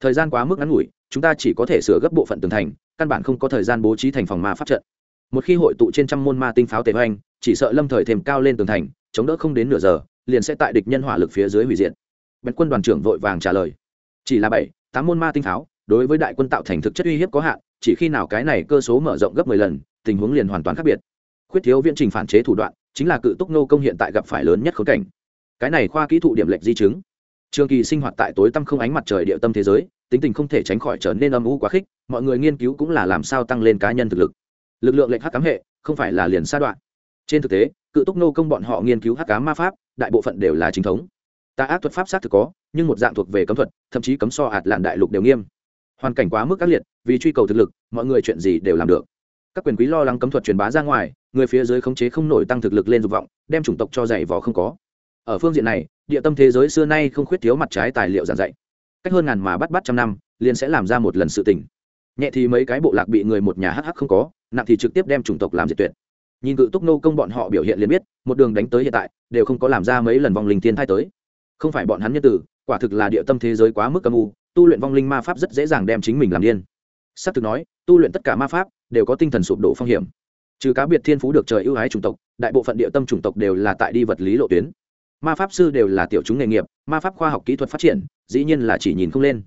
Thời gian quá mức ngắn ngủi, chúng ta chỉ có thể sửa gấp bộ phận tường thành, căn bản không có thời gian bố trí thành phòng ma pháp trận một khi hội tụ trên trăm môn ma tinh pháo tề hoành, chỉ sợ lâm thời thêm cao lên tường thành, chống đỡ không đến nửa giờ, liền sẽ tại địch nhân hỏa lực phía dưới hủy diệt. Bèn quân đoàn trưởng vội vàng trả lời. Chỉ là bảy, tám môn ma tinh pháo, đối với đại quân tạo thành thực chất uy hiếp có hạn, chỉ khi nào cái này cơ số mở rộng gấp mười lần, tình huống liền hoàn toàn khác biệt. Khuyết thiếu viễn trình phản chế thủ đoạn, chính là cự túc nô công hiện tại gặp phải lớn nhất khốn cảnh. Cái này khoa kỹ thụ điểm lệch di chứng. Trường kỳ sinh hoạt tại tối tăm không ánh mặt trời địa tâm thế giới, tính tình không thể tránh khỏi trở nên âm u quá khích, mọi người nghiên cứu cũng là làm sao tăng lên cá nhân thực lực lực lượng lệnh hắc cám hệ, không phải là liền sa đoạn. Trên thực tế, cự túc nô công bọn họ nghiên cứu hắc cám ma pháp, đại bộ phận đều là chính thống. Ta ác thuật pháp xác thực có, nhưng một dạng thuộc về cấm thuật, thậm chí cấm so hạt lạn đại lục đều nghiêm. Hoàn cảnh quá mức ác liệt, vì truy cầu thực lực, mọi người chuyện gì đều làm được. Các quyền quý lo lắng cấm thuật truyền bá ra ngoài, người phía dưới khống chế không nổi tăng thực lực lên dục vọng, đem chủng tộc cho dạy vò không có. Ở phương diện này, địa tâm thế giới xưa nay không khuyết thiếu mặt trái tài liệu giảng dạy. Cách hơn ngàn mà bắt bắt trăm năm, liền sẽ làm ra một lần sự tình. Nhẹ thì mấy cái bộ lạc bị người một nhà hắc hắc không có nặng thì trực tiếp đem chủng tộc làm diệt tuyệt. Nhìn cự túc nô công bọn họ biểu hiện liền biết, một đường đánh tới hiện tại, đều không có làm ra mấy lần vong linh thiên thai tới. Không phải bọn hắn nhân tử, quả thực là địa tâm thế giới quá mức âm u, tu luyện vong linh ma pháp rất dễ dàng đem chính mình làm điên. S ắ c thực nói, tu luyện tất cả ma pháp, đều có tinh thần sụp đổ phong hiểm. Trừ cá biệt thiên phú được trời ưu ái chủng tộc, đại bộ phận địa tâm chủng tộc đều là tại đi vật lý lộ tuyến. Ma pháp sư đều là tiểu chúng nghề nghiệp, ma pháp khoa học kỹ thuật phát triển, dĩ nhiên là chỉ nhìn không lên.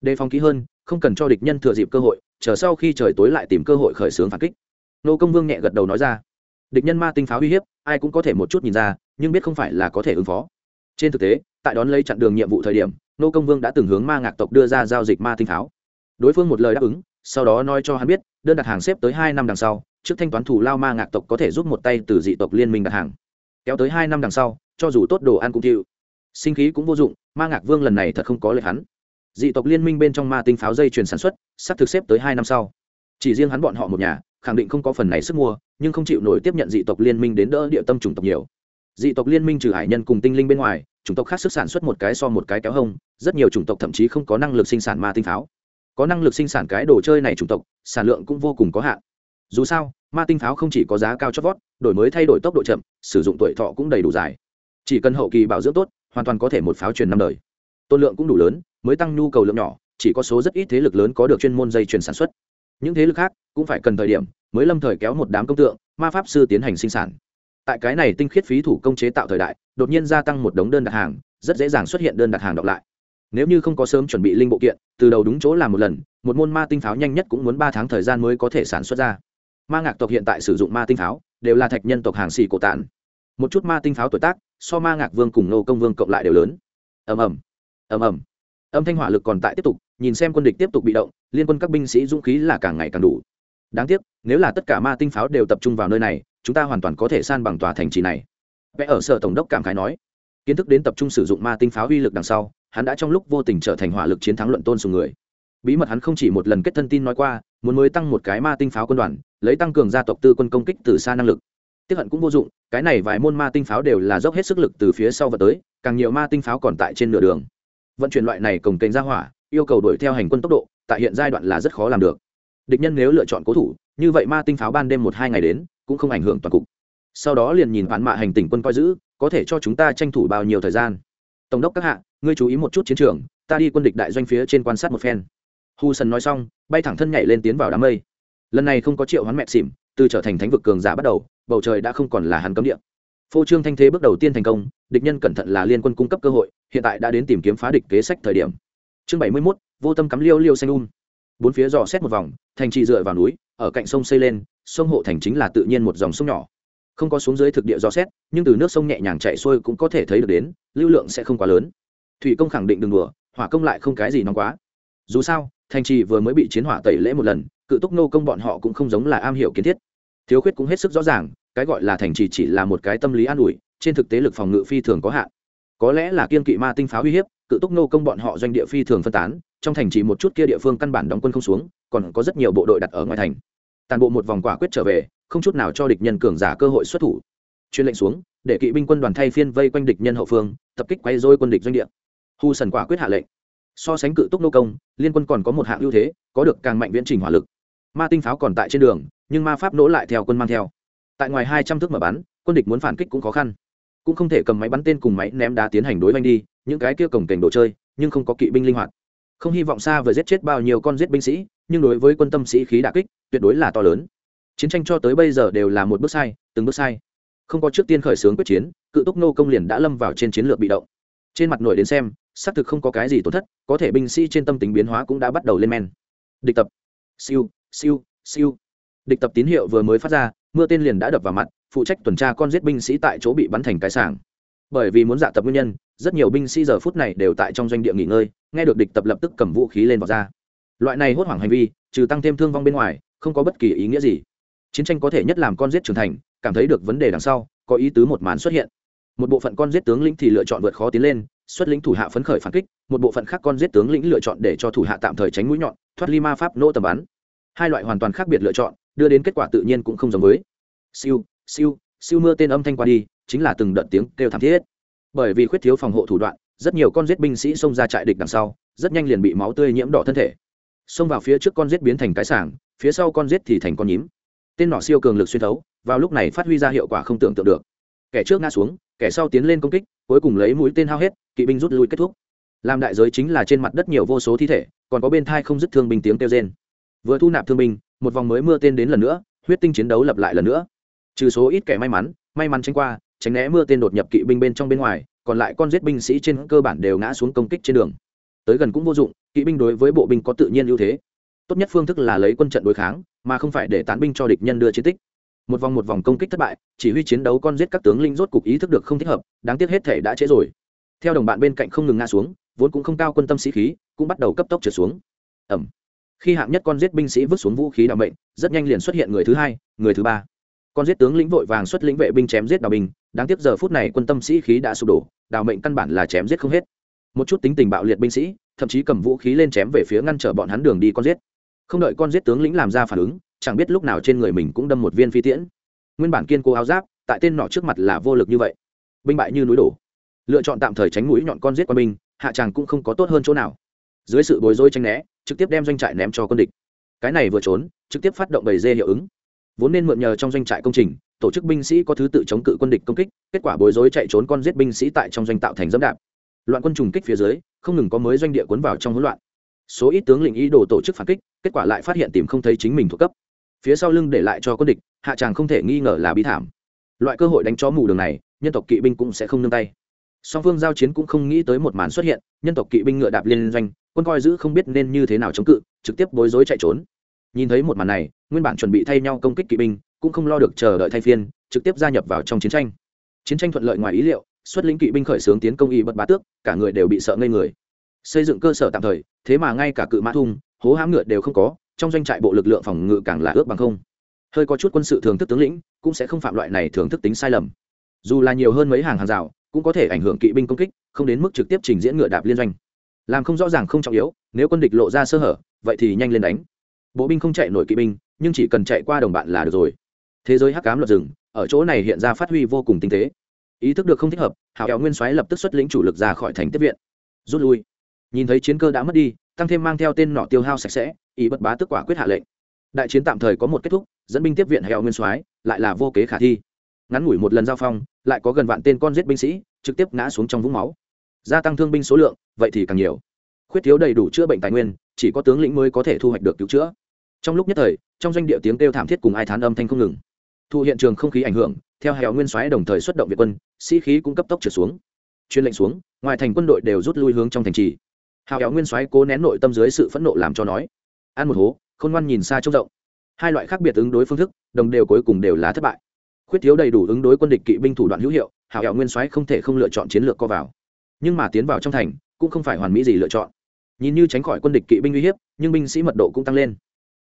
Đề phòng kỹ hơn, không cần cho địch nhân thừa dịp cơ hội chờ sau khi trời tối lại tìm cơ hội khởi xướng phản kích. Nô công vương nhẹ gật đầu nói ra, địch nhân ma tinh pháo uy hiếp, ai cũng có thể một chút nhìn ra, nhưng biết không phải là có thể ứng phó. Trên thực tế, tại đón lấy chặn đường nhiệm vụ thời điểm, nô công vương đã từng hướng ma ngạc tộc đưa ra giao dịch ma tinh pháo. Đối phương một lời đáp ứng, sau đó nói cho hắn biết, đơn đặt hàng xếp tới hai năm đằng sau, trước thanh toán thủ lao ma ngạc tộc có thể giúp một tay từ dị tộc liên minh đặt hàng. Kéo tới hai năm đằng sau, cho dù tốt đồ ăn cũng chịu sinh khí cũng vô dụng, ma ngạc vương lần này thật không có lệ hắn dị tộc liên minh bên trong ma tinh pháo dây chuyển sản xuất, sắp thực xếp tới hai năm sau. Chỉ riêng hắn bọn họ một nhà, khẳng định không có phần này sức mua, nhưng không chịu nổi tiếp nhận dị tộc liên minh đến đỡ địa tâm chủng tộc nhiều. Dị tộc liên minh trừ hải nhân cùng tinh linh bên ngoài, chủng tộc khác sức sản xuất một cái so một cái kéo hông, rất nhiều chủng tộc thậm chí không có năng lực sinh sản ma tinh pháo. Có năng lực sinh sản cái đồ chơi này chủng tộc, sản lượng cũng vô cùng có hạn. Dù sao, ma tinh pháo không chỉ có giá cao chót vót, đổi mới thay đổi tốc độ chậm, sử dụng tuổi thọ cũng đầy đủ dài. Chỉ cần hậu kỳ bảo dưỡng tốt, hoàn toàn có thể một pháo truyền năm đời. Tôn lượng cũng đủ lớn mới tăng nhu cầu lượng nhỏ, chỉ có số rất ít thế lực lớn có được chuyên môn dây chuyền sản xuất. Những thế lực khác cũng phải cần thời điểm mới lâm thời kéo một đám công tượng, ma pháp sư tiến hành sinh sản. Tại cái này tinh khiết phí thủ công chế tạo thời đại, đột nhiên gia tăng một đống đơn đặt hàng, rất dễ dàng xuất hiện đơn đặt hàng đọc lại. Nếu như không có sớm chuẩn bị linh bộ kiện, từ đầu đúng chỗ làm một lần, một môn ma tinh pháo nhanh nhất cũng muốn ba tháng thời gian mới có thể sản xuất ra. Ma ngạc tộc hiện tại sử dụng ma tinh pháo, đều là thạch nhân tộc hàng xì cổ tản. Một chút ma tinh pháo tuổi tác, so ma ngạc vương cùng nô công vương cộng lại đều lớn. Ầm ầm. Ầm ầm âm thanh hỏa lực còn tại tiếp tục, nhìn xem quân địch tiếp tục bị động, liên quân các binh sĩ dũng khí là càng ngày càng đủ. Đáng tiếc, nếu là tất cả ma tinh pháo đều tập trung vào nơi này, chúng ta hoàn toàn có thể san bằng tòa thành trì này. Vẽ ở sở tổng đốc cảm khái nói, kiến thức đến tập trung sử dụng ma tinh pháo uy lực đằng sau, hắn đã trong lúc vô tình trở thành hỏa lực chiến thắng luận tôn sùng người. Bí mật hắn không chỉ một lần kết thân tin nói qua, muốn mới tăng một cái ma tinh pháo quân đoàn, lấy tăng cường gia tộc tư quân công kích từ xa năng lực. Tiếp hận cũng vô dụng, cái này vài môn ma tinh pháo đều là dốc hết sức lực từ phía sau và tới, càng nhiều ma tinh pháo còn tại trên nửa đường vận chuyển loại này cồng kênh ra hỏa, yêu cầu đuổi theo hành quân tốc độ, tại hiện giai đoạn là rất khó làm được. Địch nhân nếu lựa chọn cố thủ, như vậy ma tinh pháo ban đêm một hai ngày đến, cũng không ảnh hưởng toàn cục. Sau đó liền nhìn phản mạ hành tỉnh quân coi giữ, có thể cho chúng ta tranh thủ bao nhiêu thời gian. Tổng đốc các hạ, ngươi chú ý một chút chiến trường, ta đi quân địch đại doanh phía trên quan sát một phen. Hu sần nói xong, bay thẳng thân nhảy lên tiến vào đám mây. Lần này không có triệu hoán mẹ xỉm, từ trở thành thánh vực cường giả bắt đầu, bầu trời đã không còn là hắn cấm địa. Phô trương thanh thế bước đầu tiên thành công địch nhân cẩn thận là liên quân cung cấp cơ hội, hiện tại đã đến tìm kiếm phá địch kế sách thời điểm. Chương bảy mươi mốt, vô tâm cắm liêu liêu xanh um. bốn phía dò xét một vòng, thành trì dựa vào núi, ở cạnh sông xây lên, sông hộ thành chính là tự nhiên một dòng sông nhỏ. Không có xuống dưới thực địa dò xét, nhưng từ nước sông nhẹ nhàng chạy xuôi cũng có thể thấy được đến, lưu lượng sẽ không quá lớn. Thủy công khẳng định đừng đùa, hỏa công lại không cái gì nóng quá. Dù sao, thành trì vừa mới bị chiến hỏa tẩy lễ một lần, cự túc nô công bọn họ cũng không giống là am hiểu kiến thiết. Thiếu khuyết cũng hết sức rõ ràng, cái gọi là thành trì chỉ là một cái tâm lý an ủi trên thực tế lực phòng ngự phi thường có hạn. Có lẽ là kiên kỵ ma tinh pháo uy hiếp, cự túc nô công bọn họ doanh địa phi thường phân tán, trong thành chỉ một chút kia địa phương căn bản đóng quân không xuống, còn có rất nhiều bộ đội đặt ở ngoài thành. Toàn bộ một vòng quả quyết trở về, không chút nào cho địch nhân cường giả cơ hội xuất thủ. Chuyên lệnh xuống, để kỵ binh quân đoàn thay phiên vây quanh địch nhân hậu phương, tập kích quay dôi quân địch doanh địa. Hu sần quả quyết hạ lệnh. So sánh cự túc nô công, liên quân còn có một hạng ưu thế, có được càng mạnh viễn trình hỏa lực. Ma tinh pháo còn tại trên đường, nhưng ma pháp nỗ lại theo quân mang theo. Tại ngoài hai trăm thước mở bắn, quân địch muốn phản kích cũng khó khăn cũng không thể cầm máy bắn tên cùng máy ném đá tiến hành đối oanh đi, những cái kia cổng cảnh đồ chơi, nhưng không có kỵ binh linh hoạt. Không hy vọng xa vừa giết chết bao nhiêu con giết binh sĩ, nhưng đối với quân tâm sĩ khí đà kích, tuyệt đối là to lớn. Chiến tranh cho tới bây giờ đều là một bước sai, từng bước sai. Không có trước tiên khởi xướng quyết chiến, cự túc nô công liền đã lâm vào trên chiến lược bị động. Trên mặt nổi đến xem, xác thực không có cái gì tổn thất, có thể binh sĩ trên tâm tính biến hóa cũng đã bắt đầu lên men. Địch tập. Siêu siêu siêu. Địch tập tín hiệu vừa mới phát ra, mưa tên liền đã đập vào mặt phụ trách tuần tra con giết binh sĩ tại chỗ bị bắn thành cái sảng. Bởi vì muốn dạ tập nguyên nhân, rất nhiều binh sĩ giờ phút này đều tại trong doanh địa nghỉ ngơi, nghe được địch tập lập tức cầm vũ khí lên vào ra. Loại này hốt hoảng hành vi, trừ tăng thêm thương vong bên ngoài, không có bất kỳ ý nghĩa gì. Chiến tranh có thể nhất làm con giết trưởng thành, cảm thấy được vấn đề đằng sau, có ý tứ một màn xuất hiện. Một bộ phận con giết tướng lĩnh thì lựa chọn vượt khó tiến lên, xuất lĩnh thủ hạ phấn khởi phản kích, một bộ phận khác con giết tướng lĩnh lựa chọn để cho thủ hạ tạm thời tránh mũi nhọn, thoát ly ma pháp nỗ tầm bắn. Hai loại hoàn toàn khác biệt lựa chọn, đưa đến kết quả tự nhiên cũng không giống với. Siêu siêu siêu mưa tên âm thanh qua đi, chính là từng đợt tiếng kêu thảm thiết. Bởi vì khuyết thiếu phòng hộ thủ đoạn, rất nhiều con giết binh sĩ xông ra trại địch đằng sau, rất nhanh liền bị máu tươi nhiễm đỏ thân thể. Xông vào phía trước con giết biến thành cái sảng, phía sau con giết thì thành con nhím. Tên nỏ siêu cường lực xuyên thấu, vào lúc này phát huy ra hiệu quả không tưởng tượng được. Kẻ trước ngã xuống, kẻ sau tiến lên công kích, cuối cùng lấy mũi tên hao hết, kỵ binh rút lui kết thúc. Làm đại giới chính là trên mặt đất nhiều vô số thi thể, còn có bên thai không dứt thương binh tiếng kêu rên. Vừa thu nạp thương binh, một vòng mới mưa tên đến lần nữa, huyết tinh chiến đấu lập lại lần nữa trừ số ít kẻ may mắn may mắn tránh qua, tránh né mưa tên đột nhập kỵ binh bên trong bên ngoài, còn lại con giết binh sĩ trên cơ bản đều ngã xuống công kích trên đường. Tới gần cũng vô dụng, kỵ binh đối với bộ binh có tự nhiên ưu thế. Tốt nhất phương thức là lấy quân trận đối kháng, mà không phải để tán binh cho địch nhân đưa chiến tích. Một vòng một vòng công kích thất bại, chỉ huy chiến đấu con giết các tướng linh rốt cục ý thức được không thích hợp, đáng tiếc hết thể đã trễ rồi. Theo đồng bạn bên cạnh không ngừng ngã xuống, vốn cũng không cao quân tâm sĩ khí, cũng bắt đầu cấp tốc trở xuống. Ẩm. Khi hạng nhất con giết binh sĩ vứt xuống vũ khí đạo mệnh, rất nhanh liền xuất hiện người thứ hai, người thứ ba con giết tướng lĩnh vội vàng xuất lĩnh vệ binh chém giết đào binh, đáng tiếc giờ phút này quân tâm sĩ khí đã sụp đổ, đào mệnh căn bản là chém giết không hết. Một chút tính tình bạo liệt binh sĩ, thậm chí cầm vũ khí lên chém về phía ngăn trở bọn hắn đường đi con giết. Không đợi con giết tướng lĩnh làm ra phản ứng, chẳng biết lúc nào trên người mình cũng đâm một viên phi tiễn. Nguyên bản kiên cố áo giáp, tại tên nọ trước mặt là vô lực như vậy. Binh bại như núi đổ. Lựa chọn tạm thời tránh mũi nhọn con giết qua binh, hạ tràng cũng không có tốt hơn chỗ nào. Dưới sự bối rối tranh né, trực tiếp đem doanh trại ném cho quân địch. Cái này vừa trốn, trực tiếp phát động bầy dê hiệu ứng vốn nên mượn nhờ trong doanh trại công trình, tổ chức binh sĩ có thứ tự chống cự quân địch công kích, kết quả bối rối chạy trốn con giết binh sĩ tại trong doanh tạo thành dẫm đạp. Loạn quân trùng kích phía dưới, không ngừng có mới doanh địa cuốn vào trong hỗn loạn. Số ít tướng lĩnh ý đồ tổ chức phản kích, kết quả lại phát hiện tìm không thấy chính mình thuộc cấp. Phía sau lưng để lại cho quân địch, hạ tràng không thể nghi ngờ là bi thảm. Loại cơ hội đánh chó mù đường này, nhân tộc kỵ binh cũng sẽ không nương tay. Song phương giao chiến cũng không nghĩ tới một màn xuất hiện, nhân tộc kỵ binh ngựa đạp liên doanh, quân coi giữ không biết nên như thế nào chống cự, trực tiếp bối rối chạy trốn nhìn thấy một màn này, nguyên bản chuẩn bị thay nhau công kích kỵ binh, cũng không lo được chờ đợi thay phiên, trực tiếp gia nhập vào trong chiến tranh. Chiến tranh thuận lợi ngoài ý liệu, xuất lĩnh kỵ binh khởi xướng tiến công y bất bá tước, cả người đều bị sợ ngây người. Xây dựng cơ sở tạm thời, thế mà ngay cả cự mã thung, hố hãm ngựa đều không có, trong doanh trại bộ lực lượng phòng ngự càng là ước bằng không. Hơi có chút quân sự thường thức tướng lĩnh, cũng sẽ không phạm loại này thường thức tính sai lầm. Dù là nhiều hơn mấy hàng hàng rào, cũng có thể ảnh hưởng kỵ binh công kích, không đến mức trực tiếp trình diễn ngựa đạp liên doanh. Làm không rõ ràng không trọng yếu, nếu quân địch lộ ra sơ hở, vậy thì nhanh lên đánh bộ binh không chạy nổi kỵ binh, nhưng chỉ cần chạy qua đồng bạn là được rồi. Thế giới hắc cám luật rừng, ở chỗ này hiện ra phát huy vô cùng tinh tế. Ý thức được không thích hợp hào kéo nguyên soái lập tức xuất lĩnh chủ lực ra khỏi thành tiếp viện. Rút lui. Nhìn thấy chiến cơ đã mất đi, tăng thêm mang theo tên nọ tiêu hao sạch sẽ, ý bất bá tức quả quyết hạ lệnh. Đại chiến tạm thời có một kết thúc, dẫn binh tiếp viện hẹo nguyên soái, lại là vô kế khả thi. Ngắn ngủi một lần giao phong, lại có gần vạn tên con giết binh sĩ, trực tiếp ngã xuống trong vũng máu. Gia tăng thương binh số lượng, vậy thì càng nhiều khuyết thiếu đầy đủ chữa bệnh tài nguyên, chỉ có tướng lĩnh mới có thể thu hoạch được cứu chữa. Trong lúc nhất thời, trong doanh địa tiếng kêu thảm thiết cùng ai thán âm thanh không ngừng. Thu hiện trường không khí ảnh hưởng, theo hẻo nguyên soái đồng thời xuất động việt quân, sĩ khí cũng cấp tốc trở xuống. Chuyên lệnh xuống, ngoài thành quân đội đều rút lui hướng trong thành trì. Hào hẻo nguyên soái cố nén nội tâm dưới sự phẫn nộ làm cho nói ăn một hố, khôn ngoan nhìn xa trông rộng. Hai loại khác biệt ứng đối phương thức, đồng đều cuối cùng đều là thất bại. Khuyết thiếu đầy đủ ứng đối quân địch kỵ binh thủ đoạn hữu hiệu, hào hẻo nguyên soái không thể không lựa chọn chiến lược co vào. Nhưng mà tiến vào trong thành, cũng không phải hoàn mỹ gì lựa chọn nhìn như tránh khỏi quân địch kỵ binh uy hiếp, nhưng binh sĩ mật độ cũng tăng lên.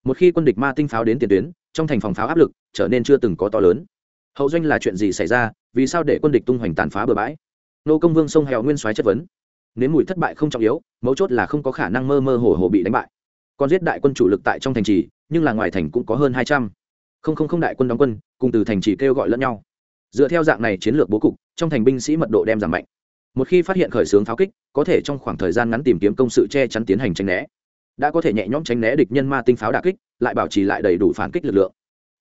Một khi quân địch ma tinh pháo đến tiền tuyến, trong thành phòng pháo áp lực trở nên chưa từng có to lớn. Hậu doanh là chuyện gì xảy ra, vì sao để quân địch tung hoành tàn phá bừa bãi? Nô công vương sông hèo nguyên soái chất vấn. Nếu mùi thất bại không trọng yếu, mấu chốt là không có khả năng mơ mơ hồ hồ bị đánh bại. Còn giết đại quân chủ lực tại trong thành trì, nhưng là ngoài thành cũng có hơn hai trăm. Không không không đại quân đóng quân, cùng từ thành trì kêu gọi lẫn nhau. Dựa theo dạng này chiến lược bố cục, trong thành binh sĩ mật độ đem giảm mạnh một khi phát hiện khởi xướng pháo kích, có thể trong khoảng thời gian ngắn tìm kiếm công sự che chắn tiến hành tranh né. Đã có thể nhẹ nhõm tránh né địch nhân ma tinh pháo đà kích, lại bảo trì lại đầy đủ phản kích lực lượng.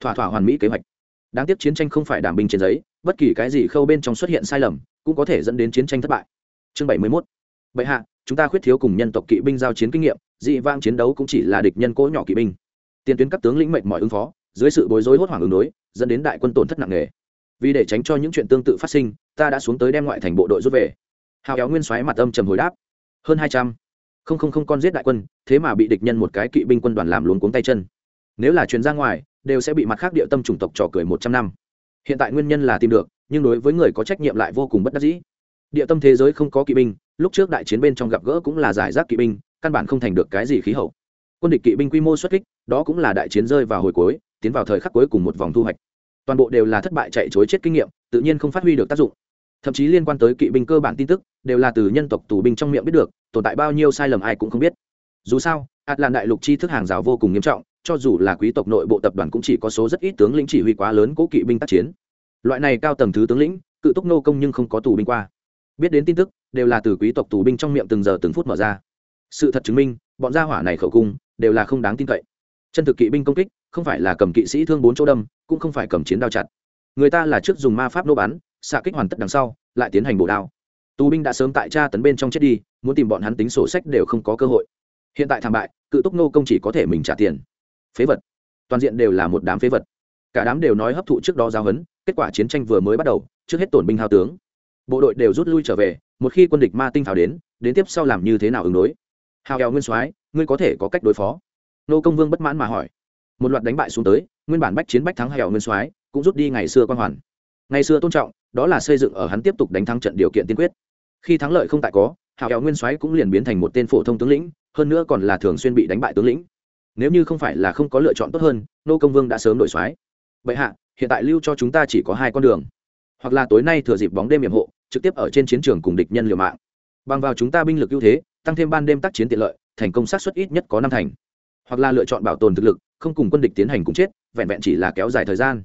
Thỏa thỏa hoàn mỹ kế hoạch. Đáng tiếc chiến tranh không phải đảm binh trên giấy, bất kỳ cái gì khâu bên trong xuất hiện sai lầm, cũng có thể dẫn đến chiến tranh thất bại. Chương bảy mươi mốt. Bệ hạ, chúng ta khuyết thiếu cùng nhân tộc kỵ binh giao chiến kinh nghiệm, dị vang chiến đấu cũng chỉ là địch nhân cỗ nhỏ kỵ binh. Tiền tuyến các tướng lĩnh mệnh mọi ứng phó, dưới sự bối rối hốt hoảng ứng đối, dẫn đến đại quân tổn thất nặng nề. Vì để tránh cho những chuyện tương tự phát sinh, ta đã xuống tới đem ngoại thành bộ đội rút về hào kéo nguyên soái mặt âm trầm hồi đáp. Hơn hai trăm. Không không không, con giết đại quân, thế mà bị địch nhân một cái kỵ binh quân đoàn làm luống cuống tay chân. Nếu là chuyến ra ngoài, đều sẽ bị mặt khác địa tâm chủng tộc trò cười một trăm năm. Hiện tại nguyên nhân là tìm được, nhưng đối với người có trách nhiệm lại vô cùng bất đắc dĩ. Địa tâm thế giới không có kỵ binh, lúc trước đại chiến bên trong gặp gỡ cũng là giải rác kỵ binh, căn bản không thành được cái gì khí hậu. Quân địch kỵ binh quy mô xuất kích, đó cũng là đại chiến rơi vào hồi cuối, tiến vào thời khắc cuối cùng một vòng thu hoạch. Toàn bộ đều là thất bại chạy chối chết kinh nghiệm, tự nhiên không phát huy được tác dụng thậm chí liên quan tới kỵ binh cơ bản tin tức, đều là từ nhân tộc tù binh trong miệng biết được, tồn tại bao nhiêu sai lầm ai cũng không biết. Dù sao ạt làn đại lục chi thức hàng rào vô cùng nghiêm trọng, cho dù là quý tộc nội bộ tập đoàn cũng chỉ có số rất ít tướng lĩnh chỉ huy quá lớn cố kỵ binh tác chiến. Loại này cao tầng thứ tướng lĩnh, cự túc nô công nhưng không có tù binh qua. Biết đến tin tức, đều là từ quý tộc tù binh trong miệng từng giờ từng phút mở ra. Sự thật chứng minh, bọn gia hỏa này khẩu cung, đều là không đáng tin cậy. Chân thực kỵ binh công kích, không phải là cầm kỵ sĩ thương bốn chỗ đâm, cũng không phải cầm chiến đao chặt. Người ta là trước dùng ma pháp nô bắn xạ kích hoàn tất đằng sau, lại tiến hành bổ đao. Tù binh đã sớm tại tra tấn bên trong chết đi, muốn tìm bọn hắn tính sổ sách đều không có cơ hội. Hiện tại thảm bại, cự túc nô công chỉ có thể mình trả tiền. Phế vật. Toàn diện đều là một đám phế vật. Cả đám đều nói hấp thụ trước đó giao hấn, kết quả chiến tranh vừa mới bắt đầu, trước hết tổn binh hao tướng. Bộ đội đều rút lui trở về, một khi quân địch ma tinh thảo đến đến tiếp sau làm như thế nào ứng đối? Hào eo nguyên soái, ngươi có thể có cách đối phó. Nô công vương bất mãn mà hỏi. Một loạt đánh bại xuống tới, nguyên bản bách chiến bách thắng hào nguyên soái, cũng rút đi ngày xưa quan hoàn ngày xưa tôn trọng, đó là xây dựng ở hắn tiếp tục đánh thắng trận điều kiện tiên quyết. Khi thắng lợi không tại có hào kéo nguyên soái cũng liền biến thành một tên phổ thông tướng lĩnh, hơn nữa còn là thường xuyên bị đánh bại tướng lĩnh. Nếu như không phải là không có lựa chọn tốt hơn, nô công vương đã sớm đổi soái. Bệ hạ, hiện tại lưu cho chúng ta chỉ có hai con đường. Hoặc là tối nay thừa dịp bóng đêm hiểm hộ, trực tiếp ở trên chiến trường cùng địch nhân liều mạng. Bằng vào chúng ta binh lực ưu thế, tăng thêm ban đêm tác chiến tiện lợi, thành công sát xuất ít nhất có năm thành. Hoặc là lựa chọn bảo tồn thực lực, không cùng quân địch tiến hành cùng chết, vẹn vẹn chỉ là kéo dài thời gian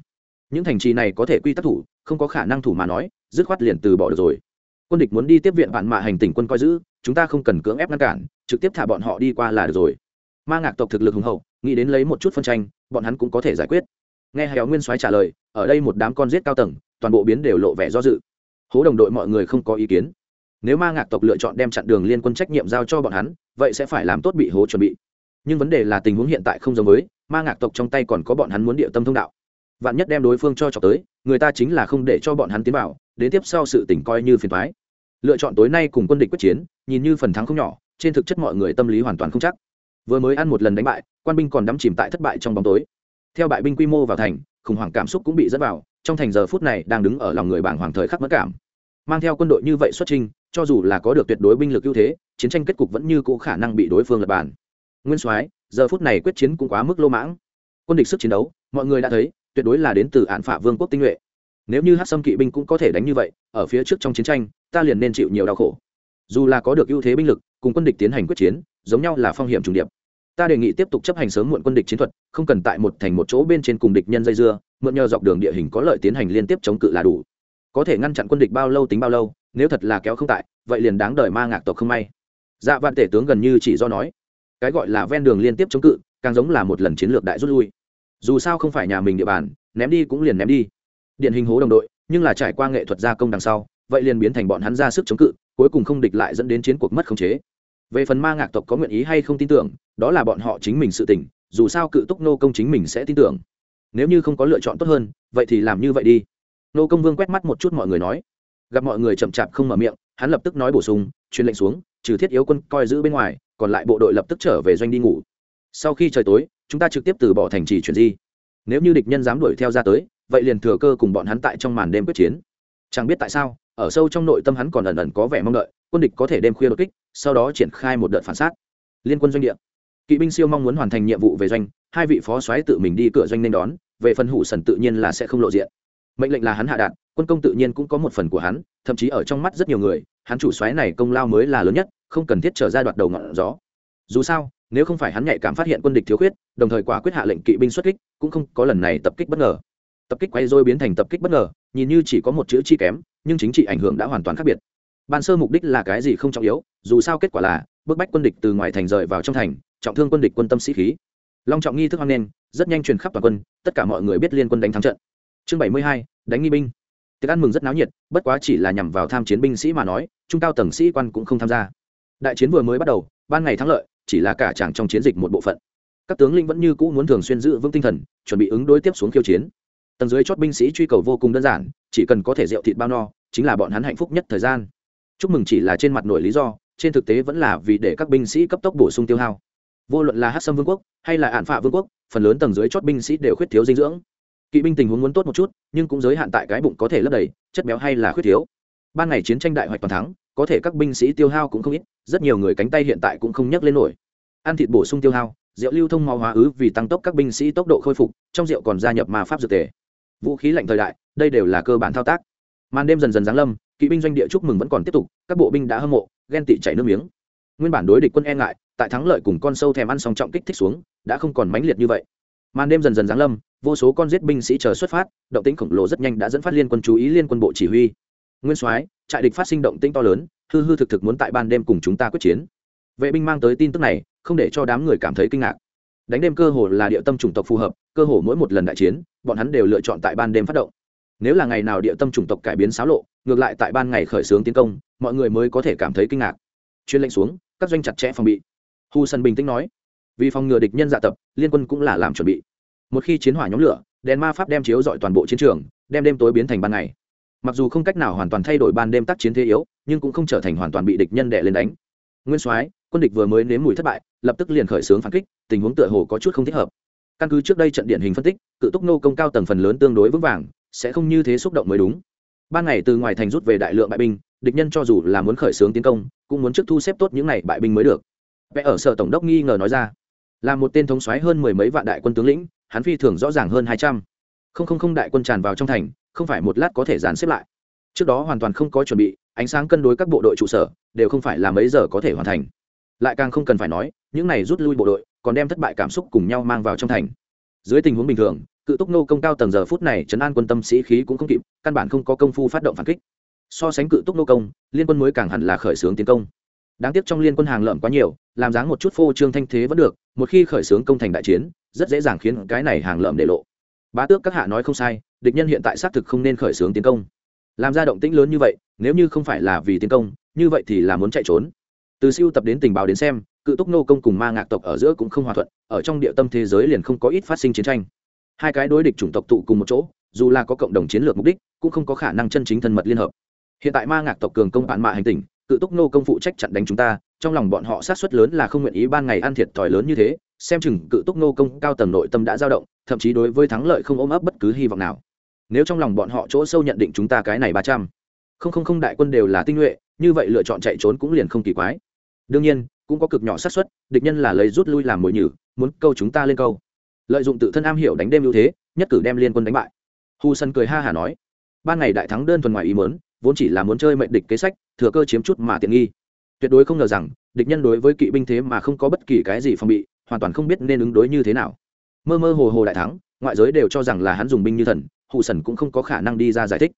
những thành trì này có thể quy tắc thủ, không có khả năng thủ mà nói, dứt khoát liền từ bỏ được rồi. Quân địch muốn đi tiếp viện vạn mạ hành tỉnh quân coi giữ, chúng ta không cần cưỡng ép ngăn cản, trực tiếp thả bọn họ đi qua là được rồi. Ma ngạc tộc thực lực hùng hậu, nghĩ đến lấy một chút phân tranh, bọn hắn cũng có thể giải quyết. Nghe Héo nguyên soái trả lời, ở đây một đám con giết cao tầng, toàn bộ biến đều lộ vẻ do dự. Hố đồng đội mọi người không có ý kiến. Nếu ma ngạc tộc lựa chọn đem chặn đường liên quân trách nhiệm giao cho bọn hắn, vậy sẽ phải làm tốt bị hố chuẩn bị. Nhưng vấn đề là tình huống hiện tại không giống với, ma ngạc tộc trong tay còn có bọn hắn muốn địa tâm thông đạo vạn nhất đem đối phương cho trọc tới, người ta chính là không để cho bọn hắn tiến vào, đến tiếp sau sự tỉnh coi như phiền thoái lựa chọn tối nay cùng quân địch quyết chiến, nhìn như phần thắng không nhỏ, trên thực chất mọi người tâm lý hoàn toàn không chắc. Vừa mới ăn một lần đánh bại, quan binh còn đắm chìm tại thất bại trong bóng tối. Theo bại binh quy mô vào thành, khủng hoảng cảm xúc cũng bị dẫn vào, trong thành giờ phút này đang đứng ở lòng người bảng hoàng thời khắc mất cảm. Mang theo quân đội như vậy xuất trình cho dù là có được tuyệt đối binh lực ưu thế, chiến tranh kết cục vẫn như cũ khả năng bị đối phương lập bàn. Nguyên soái, giờ phút này quyết chiến cũng quá mức lô mãng. Quân địch sức chiến đấu, mọi người đã thấy tuyệt đối là đến từ án phả vương quốc tinh nhuệ. Nếu như hát sâm kỵ binh cũng có thể đánh như vậy, ở phía trước trong chiến tranh, ta liền nên chịu nhiều đau khổ. Dù là có được ưu thế binh lực, cùng quân địch tiến hành quyết chiến, giống nhau là phong hiểm trùng điệp. Ta đề nghị tiếp tục chấp hành sớm muộn quân địch chiến thuật, không cần tại một thành một chỗ bên trên cùng địch nhân dây dưa, mượn nhờ dọc đường địa hình có lợi tiến hành liên tiếp chống cự là đủ. Có thể ngăn chặn quân địch bao lâu tính bao lâu, nếu thật là kéo không tại, vậy liền đáng đời ma ngạc tộc không may. Dạ vạn tể tướng gần như chỉ do nói, cái gọi là ven đường liên tiếp chống cự, càng giống là một lần chiến lược đại rút lui dù sao không phải nhà mình địa bàn, ném đi cũng liền ném đi. Điển hình hố đồng đội, nhưng là trải qua nghệ thuật gia công đằng sau, vậy liền biến thành bọn hắn ra sức chống cự, cuối cùng không địch lại dẫn đến chiến cuộc mất khống chế. Về phần ma ngạc tộc có nguyện ý hay không tin tưởng, đó là bọn họ chính mình sự tỉnh dù sao cự túc nô công chính mình sẽ tin tưởng. Nếu như không có lựa chọn tốt hơn, vậy thì làm như vậy đi. Nô công vương quét mắt một chút mọi người nói. Gặp mọi người chậm chạp không mở miệng, hắn lập tức nói bổ sung, truyền lệnh xuống, trừ thiết yếu quân coi giữ bên ngoài, còn lại bộ đội lập tức trở về doanh đi ngủ sau khi trời tối, chúng ta trực tiếp từ bỏ thành trì chuyển di. Nếu như địch nhân dám đuổi theo ra tới, vậy liền thừa cơ cùng bọn hắn tại trong màn đêm quyết chiến. Chẳng biết tại sao, ở sâu trong nội tâm hắn còn ẩn ẩn có vẻ mong đợi, quân địch có thể đêm khuya đột kích, sau đó triển khai một đợt phản sát. Liên quân doanh địa. Kỵ binh siêu mong muốn hoàn thành nhiệm vụ về doanh, hai vị phó soái tự mình đi cửa doanh nên đón, về phần hủ sần tự nhiên là sẽ không lộ diện. Mệnh lệnh là hắn hạ đạt quân công tự nhiên cũng có một phần của hắn, thậm chí ở trong mắt rất nhiều người, hắn chủ soái này công lao mới là lớn nhất, không cần thiết trở ra đoạt đầu ngọn gió. Dù sao nếu không phải hắn nhạy cảm phát hiện quân địch thiếu khuyết, đồng thời quả quyết hạ lệnh kỵ binh xuất kích, cũng không có lần này tập kích bất ngờ. Tập kích quay rồi biến thành tập kích bất ngờ, nhìn như chỉ có một chữ chi kém, nhưng chính trị ảnh hưởng đã hoàn toàn khác biệt. Ban sơ mục đích là cái gì không trọng yếu, dù sao kết quả là, bức bách quân địch từ ngoài thành rời vào trong thành, trọng thương quân địch quân tâm sĩ khí. Long trọng nghi thức hoan nghênh, rất nhanh truyền khắp toàn quân, tất cả mọi người biết liên quân đánh thắng trận. Chương bảy mươi hai, đánh nghi binh. Tiệc ăn mừng rất náo nhiệt, bất quá chỉ là nhằm vào tham chiến binh sĩ mà nói, trung cao tầng sĩ quan cũng không tham gia. Đại chiến vừa mới bắt đầu, ban ngày thắng lợi chỉ là cả chàng trong chiến dịch một bộ phận. Các tướng lĩnh vẫn như cũ muốn thường xuyên giữ vững tinh thần, chuẩn bị ứng đối tiếp xuống khiêu chiến. Tầng dưới chót binh sĩ truy cầu vô cùng đơn giản, chỉ cần có thể rượu thịt bao no, chính là bọn hắn hạnh phúc nhất thời gian. Chúc mừng chỉ là trên mặt nổi lý do, trên thực tế vẫn là vì để các binh sĩ cấp tốc bổ sung tiêu hao. Vô luận là hát sâm vương quốc, hay là ạn phạ vương quốc, phần lớn tầng dưới chót binh sĩ đều khuyết thiếu dinh dưỡng. Kỵ binh tình huống muốn tốt một chút, nhưng cũng giới hạn tại cái bụng có thể lấp đầy, chất béo hay là khuyết thiếu. Ban ngày chiến tranh đại hoạch toàn thắng có thể các binh sĩ tiêu hao cũng không ít, rất nhiều người cánh tay hiện tại cũng không nhấc lên nổi. Ăn thịt bổ sung tiêu hao, rượu lưu thông máu hóa ứ vì tăng tốc các binh sĩ tốc độ khôi phục, trong rượu còn gia nhập ma pháp dược tề. Vũ khí lạnh thời đại, đây đều là cơ bản thao tác. Màn đêm dần dần giáng lâm, kỵ binh doanh địa chúc mừng vẫn còn tiếp tục, các bộ binh đã hâm mộ, ghen tị chảy nước miếng. Nguyên bản đối địch quân e ngại, tại thắng lợi cùng con sâu thèm ăn song trọng kích thích xuống, đã không còn mãnh liệt như vậy. Màn đêm dần dần giáng lâm, vô số con giết binh sĩ chờ xuất phát, động tĩnh khổng lồ rất nhanh đã dẫn phát liên quân chú ý liên quân bộ chỉ huy. Nguyên soái trại địch phát sinh động tĩnh to lớn, hư hư thực thực muốn tại ban đêm cùng chúng ta quyết chiến. Vệ binh mang tới tin tức này, không để cho đám người cảm thấy kinh ngạc. Đánh đêm cơ hồ là địa tâm chủng tộc phù hợp, cơ hồ mỗi một lần đại chiến, bọn hắn đều lựa chọn tại ban đêm phát động. Nếu là ngày nào địa tâm chủng tộc cải biến xáo lộ, ngược lại tại ban ngày khởi xướng tiến công, mọi người mới có thể cảm thấy kinh ngạc. Chuyên lệnh xuống, các doanh chặt chẽ phòng bị. Hu sân bình tĩnh nói, vì phòng ngừa địch nhân dạ tập, liên quân cũng là làm chuẩn bị. Một khi chiến hỏa nhóm lửa, đèn ma pháp đem chiếu dọi toàn bộ chiến trường, đem đêm tối biến thành ban ngày mặc dù không cách nào hoàn toàn thay đổi ban đêm tác chiến thế yếu, nhưng cũng không trở thành hoàn toàn bị địch nhân đệ lên đánh. Nguyên soái, quân địch vừa mới nếm mùi thất bại, lập tức liền khởi xướng phản kích, tình huống tựa hồ có chút không thích hợp. Căn cứ trước đây trận điển hình phân tích, cự túc nô công cao tầng phần lớn tương đối vững vàng, sẽ không như thế xúc động mới đúng. Ban ngày từ ngoài thành rút về đại lượng bại binh, địch nhân cho dù là muốn khởi xướng tiến công, cũng muốn trước thu xếp tốt những này bại binh mới được. Vẽ ở sở tổng đốc nghi ngờ nói ra, là một tên thống soái hơn mười mấy vạn đại quân tướng lĩnh, hắn phi thường rõ ràng hơn hai trăm. Không không không đại quân tràn vào trong thành không phải một lát có thể dàn xếp lại. Trước đó hoàn toàn không có chuẩn bị, ánh sáng cân đối các bộ đội trụ sở đều không phải là mấy giờ có thể hoàn thành. Lại càng không cần phải nói, những này rút lui bộ đội còn đem thất bại cảm xúc cùng nhau mang vào trong thành. Dưới tình huống bình thường, cự túc nô công cao tầng giờ phút này chấn an quân tâm sĩ khí cũng không kịp, căn bản không có công phu phát động phản kích. So sánh cự túc nô công, liên quân mới càng hẳn là khởi xướng tiến công. Đáng tiếc trong liên quân hàng lợm quá nhiều, làm dáng một chút phô trương thanh thế vẫn được, một khi khởi xướng công thành đại chiến, rất dễ dàng khiến cái này hàng lợm để lộ bá tước các hạ nói không sai, địch nhân hiện tại xác thực không nên khởi xướng tiến công. Làm ra động tĩnh lớn như vậy, nếu như không phải là vì tiến công, như vậy thì là muốn chạy trốn. Từ siêu tập đến tình báo đến xem, cự túc nô công cùng ma ngạc tộc ở giữa cũng không hòa thuận, ở trong địa tâm thế giới liền không có ít phát sinh chiến tranh. Hai cái đối địch chủng tộc tụ cùng một chỗ, dù là có cộng đồng chiến lược mục đích, cũng không có khả năng chân chính thân mật liên hợp. Hiện tại ma ngạc tộc cường công bạn mạ hành tỉnh, cự túc nô công phụ trách chặn đánh chúng ta, trong lòng bọn họ sát xuất lớn là không nguyện ý ban ngày ăn thiệt thòi lớn như thế xem chừng cự túc nô công cao tầng nội tâm đã dao động, thậm chí đối với thắng lợi không ôm ấp bất cứ hy vọng nào. Nếu trong lòng bọn họ chỗ sâu nhận định chúng ta cái này ba trăm, không không không đại quân đều là tinh nhuệ, như vậy lựa chọn chạy trốn cũng liền không kỳ quái. Đương nhiên, cũng có cực nhỏ xác suất, địch nhân là lấy rút lui làm mồi nhử, muốn câu chúng ta lên câu. Lợi dụng tự thân am hiểu đánh đêm ưu thế, nhất cử đem liên quân đánh bại. Hu sân cười ha hả nói, ban ngày đại thắng đơn thuần ngoài ý mớn vốn chỉ là muốn chơi mệnh địch kế sách, thừa cơ chiếm chút mà tiện nghi. Tuyệt đối không ngờ rằng, địch nhân đối với kỵ binh thế mà không có bất kỳ cái gì phòng bị hoàn toàn không biết nên ứng đối như thế nào. Mơ mơ hồ hồ đại thắng, ngoại giới đều cho rằng là hắn dùng binh như thần, hụ sần cũng không có khả năng đi ra giải thích.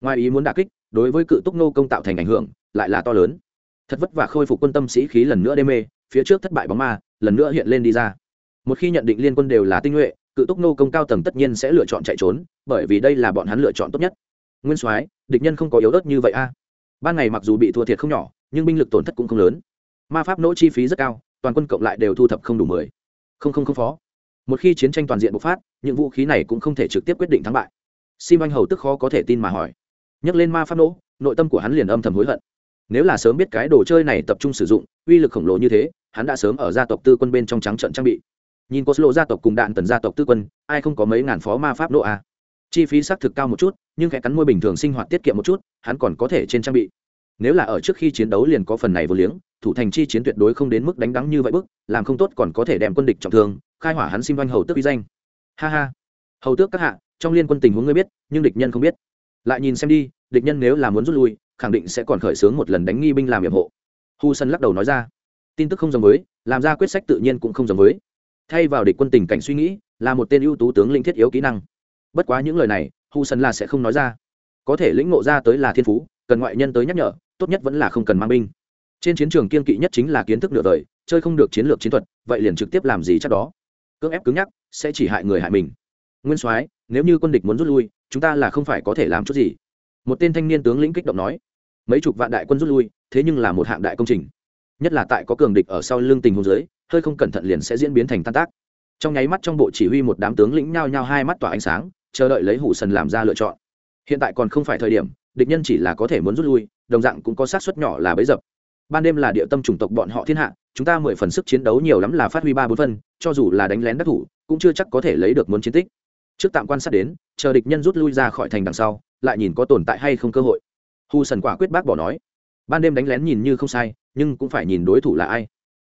Ngoài ý muốn đà kích, đối với cự túc nô công tạo thành ảnh hưởng, lại là to lớn. Thật vất vả khôi phục quân tâm sĩ khí lần nữa đê mê, phía trước thất bại bóng ma, lần nữa hiện lên đi ra. Một khi nhận định liên quân đều là tinh nhuệ, cự túc nô công cao tầng tất nhiên sẽ lựa chọn chạy trốn, bởi vì đây là bọn hắn lựa chọn tốt nhất. Nguyên soái, địch nhân không có yếu ớt như vậy a. Ban ngày mặc dù bị thua thiệt không nhỏ, nhưng binh lực tổn thất cũng không lớn. Ma pháp nỗ chi phí rất cao toàn quân cộng lại đều thu thập không đủ mười. Không không không phó. Một khi chiến tranh toàn diện bộc phát, những vũ khí này cũng không thể trực tiếp quyết định thắng bại. Sim anh hầu tức khó có thể tin mà hỏi. Nhắc lên ma pháp nỗ, nội tâm của hắn liền âm thầm hối hận. Nếu là sớm biết cái đồ chơi này tập trung sử dụng, uy lực khổng lồ như thế, hắn đã sớm ở gia tộc tư quân bên trong trắng trận trang bị. Nhìn có lộ gia tộc cùng đạn tần gia tộc tư quân, ai không có mấy ngàn phó ma pháp nỗ à? chi phí xác thực cao một chút, nhưng khẽ cắn môi bình thường sinh hoạt tiết kiệm một chút, hắn còn có thể trên trang bị nếu là ở trước khi chiến đấu liền có phần này vô liếng, thủ thành chi chiến tuyệt đối không đến mức đánh đắng như vậy bức, làm không tốt còn có thể đem quân địch trọng thương, khai hỏa hắn xin doanh hầu tước uy danh. Ha ha. Hầu tước các hạ, trong liên quân tình huống ngươi biết, nhưng địch nhân không biết. Lại nhìn xem đi, địch nhân nếu là muốn rút lui, khẳng định sẽ còn khởi xướng một lần đánh nghi binh làm nhiệm hộ. Hu sân lắc đầu nói ra. Tin tức không giống với, làm ra quyết sách tự nhiên cũng không giống với. Thay vào địch quân tình cảnh suy nghĩ, là một tên ưu tú tướng linh thiết yếu kỹ năng. Bất quá những lời này, hu sân là sẽ không nói ra. Có thể lĩnh ngộ ra tới là thiên phú, cần ngoại nhân tới nhắc nhở tốt nhất vẫn là không cần mang binh. Trên chiến trường kiên kỵ nhất chính là kiến thức nửa đời, chơi không được chiến lược chiến thuật, vậy liền trực tiếp làm gì chắc đó? Cưỡng ép cứng nhắc, sẽ chỉ hại người hại mình. Nguyên soái, nếu như quân địch muốn rút lui, chúng ta là không phải có thể làm chút gì. Một tên thanh niên tướng lĩnh kích động nói. Mấy chục vạn đại quân rút lui, thế nhưng là một hạng đại công trình. Nhất là tại có cường địch ở sau lưng tình hồ dưới, hơi không cẩn thận liền sẽ diễn biến thành tan tác. Trong nháy mắt trong bộ chỉ huy một đám tướng lĩnh nhao nhao hai mắt tỏa ánh sáng, chờ đợi lấy hủ sần làm ra lựa chọn. Hiện tại còn không phải thời điểm, địch nhân chỉ là có thể muốn rút lui đồng dạng cũng có sát suất nhỏ là bấy dập. Ban đêm là địa tâm chủng tộc bọn họ thiên hạ, chúng ta mười phần sức chiến đấu nhiều lắm là phát huy ba bốn phân, cho dù là đánh lén đắc thủ, cũng chưa chắc có thể lấy được muốn chiến tích. Trước tạm quan sát đến, chờ địch nhân rút lui ra khỏi thành đằng sau, lại nhìn có tồn tại hay không cơ hội. Hu sần quả quyết bác bỏ nói, ban đêm đánh lén nhìn như không sai, nhưng cũng phải nhìn đối thủ là ai.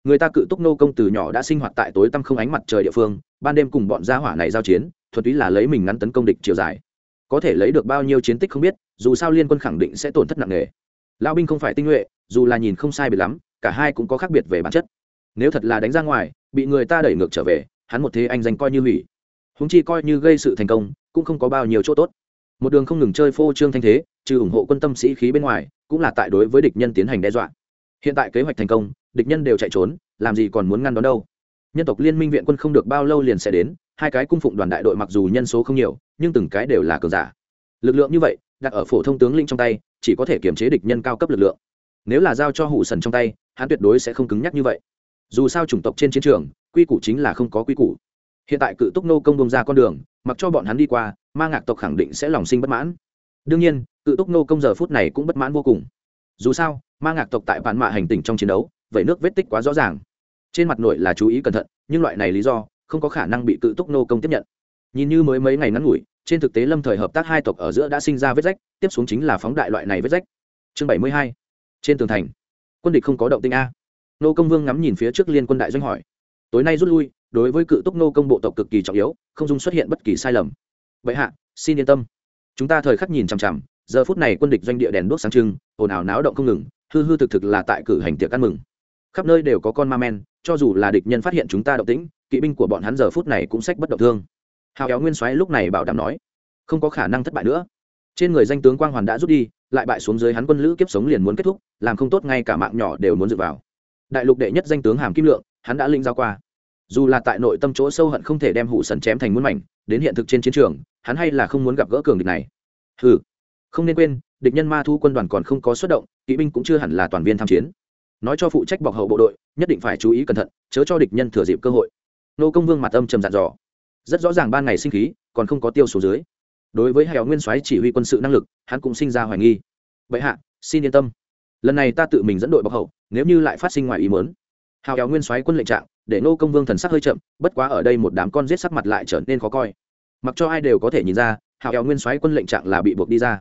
Người ta cự túc nô công từ nhỏ đã sinh hoạt tại tối tăm không ánh mặt trời địa phương, ban đêm cùng bọn gia hỏa này giao chiến, thuật ý là lấy mình ngắn tấn công địch chiều dài. Có thể lấy được bao nhiêu chiến tích không biết, dù sao liên quân khẳng định sẽ tổn thất nặng nề. Lão binh không phải tinh nhuệ, dù là nhìn không sai biệt lắm, cả hai cũng có khác biệt về bản chất. Nếu thật là đánh ra ngoài, bị người ta đẩy ngược trở về, hắn một thế anh danh coi như hủy. Húng chi coi như gây sự thành công, cũng không có bao nhiêu chỗ tốt. Một đường không ngừng chơi phô trương thanh thế, trừ ủng hộ quân tâm sĩ khí bên ngoài, cũng là tại đối với địch nhân tiến hành đe dọa. Hiện tại kế hoạch thành công, địch nhân đều chạy trốn, làm gì còn muốn ngăn đón đâu. Nhân tộc liên minh viện quân không được bao lâu liền sẽ đến, hai cái cung phụng đoàn đại đội mặc dù nhân số không nhiều, nhưng từng cái đều là cường giả. Lực lượng như vậy, đặt ở phổ thông tướng linh trong tay chỉ có thể kiểm chế địch nhân cao cấp lực lượng. Nếu là giao cho hủ sần trong tay, hắn tuyệt đối sẽ không cứng nhắc như vậy. Dù sao chủng tộc trên chiến trường, quy củ chính là không có quy củ. Hiện tại cự túc nô công bông ra con đường, mặc cho bọn hắn đi qua, ma ngạc tộc khẳng định sẽ lòng sinh bất mãn. Đương nhiên, cự túc nô công giờ phút này cũng bất mãn vô cùng. Dù sao, ma ngạc tộc tại bản mạ hành tỉnh trong chiến đấu, vậy nước vết tích quá rõ ràng. Trên mặt nội là chú ý cẩn thận, nhưng loại này lý do không có khả năng bị cự túc nô công tiếp nhận. Nhìn như mới mấy ngày ngắn ngủi trên thực tế lâm thời hợp tác hai tộc ở giữa đã sinh ra vết rách, tiếp xuống chính là phóng đại loại này vết rách. Chương bảy mươi hai. Trên tường thành. Quân địch không có động tinh a. Nô công vương ngắm nhìn phía trước liên quân đại doanh hỏi. Tối nay rút lui, đối với cự túc nô công bộ tộc cực kỳ trọng yếu, không dung xuất hiện bất kỳ sai lầm. Vậy hạ, xin yên tâm. Chúng ta thời khắc nhìn chằm chằm, giờ phút này quân địch doanh địa đèn đuốc sáng trưng, ồn ào náo động không ngừng, hư hư thực thực là tại cử hành tiệc ăn mừng. Khắp nơi đều có con ma men, cho dù là địch nhân phát hiện chúng ta động tĩnh, kỵ binh của bọn hắn giờ phút này cũng sách bất động thương hào éo nguyên soái lúc này bảo đảm nói, không có khả năng thất bại nữa. Trên người danh tướng quang hoàn đã rút đi, lại bại xuống dưới hắn quân lữ kiếp sống liền muốn kết thúc, làm không tốt ngay cả mạng nhỏ đều muốn dựa vào. Đại lục đệ nhất danh tướng hàm kim lượng, hắn đã linh giao qua. Dù là tại nội tâm chỗ sâu hận không thể đem hụ sần chém thành muôn mảnh, đến hiện thực trên chiến trường, hắn hay là không muốn gặp gỡ cường địch này. Ừ không nên quên, địch nhân ma thu quân đoàn còn không có xuất động, kỵ binh cũng chưa hẳn là toàn viên tham chiến. Nói cho phụ trách bọc hậu bộ đội, nhất định phải chú ý cẩn thận, chớ cho địch nhân thừa dịp cơ hội. Nô công vương mặt âm trầm dặn dò rất rõ ràng ban ngày sinh khí, còn không có tiêu số dưới. Đối với hẻo nguyên soái chỉ huy quân sự năng lực, hắn cũng sinh ra hoài nghi. Vậy hạ, xin yên tâm. Lần này ta tự mình dẫn đội bọc hậu, nếu như lại phát sinh ngoài ý muốn. Hào kéo nguyên soái quân lệnh trạng, để nô công vương thần sắc hơi chậm, bất quá ở đây một đám con giết sắc mặt lại trở nên khó coi. Mặc cho ai đều có thể nhìn ra, hào kéo nguyên soái quân lệnh trạng là bị buộc đi ra.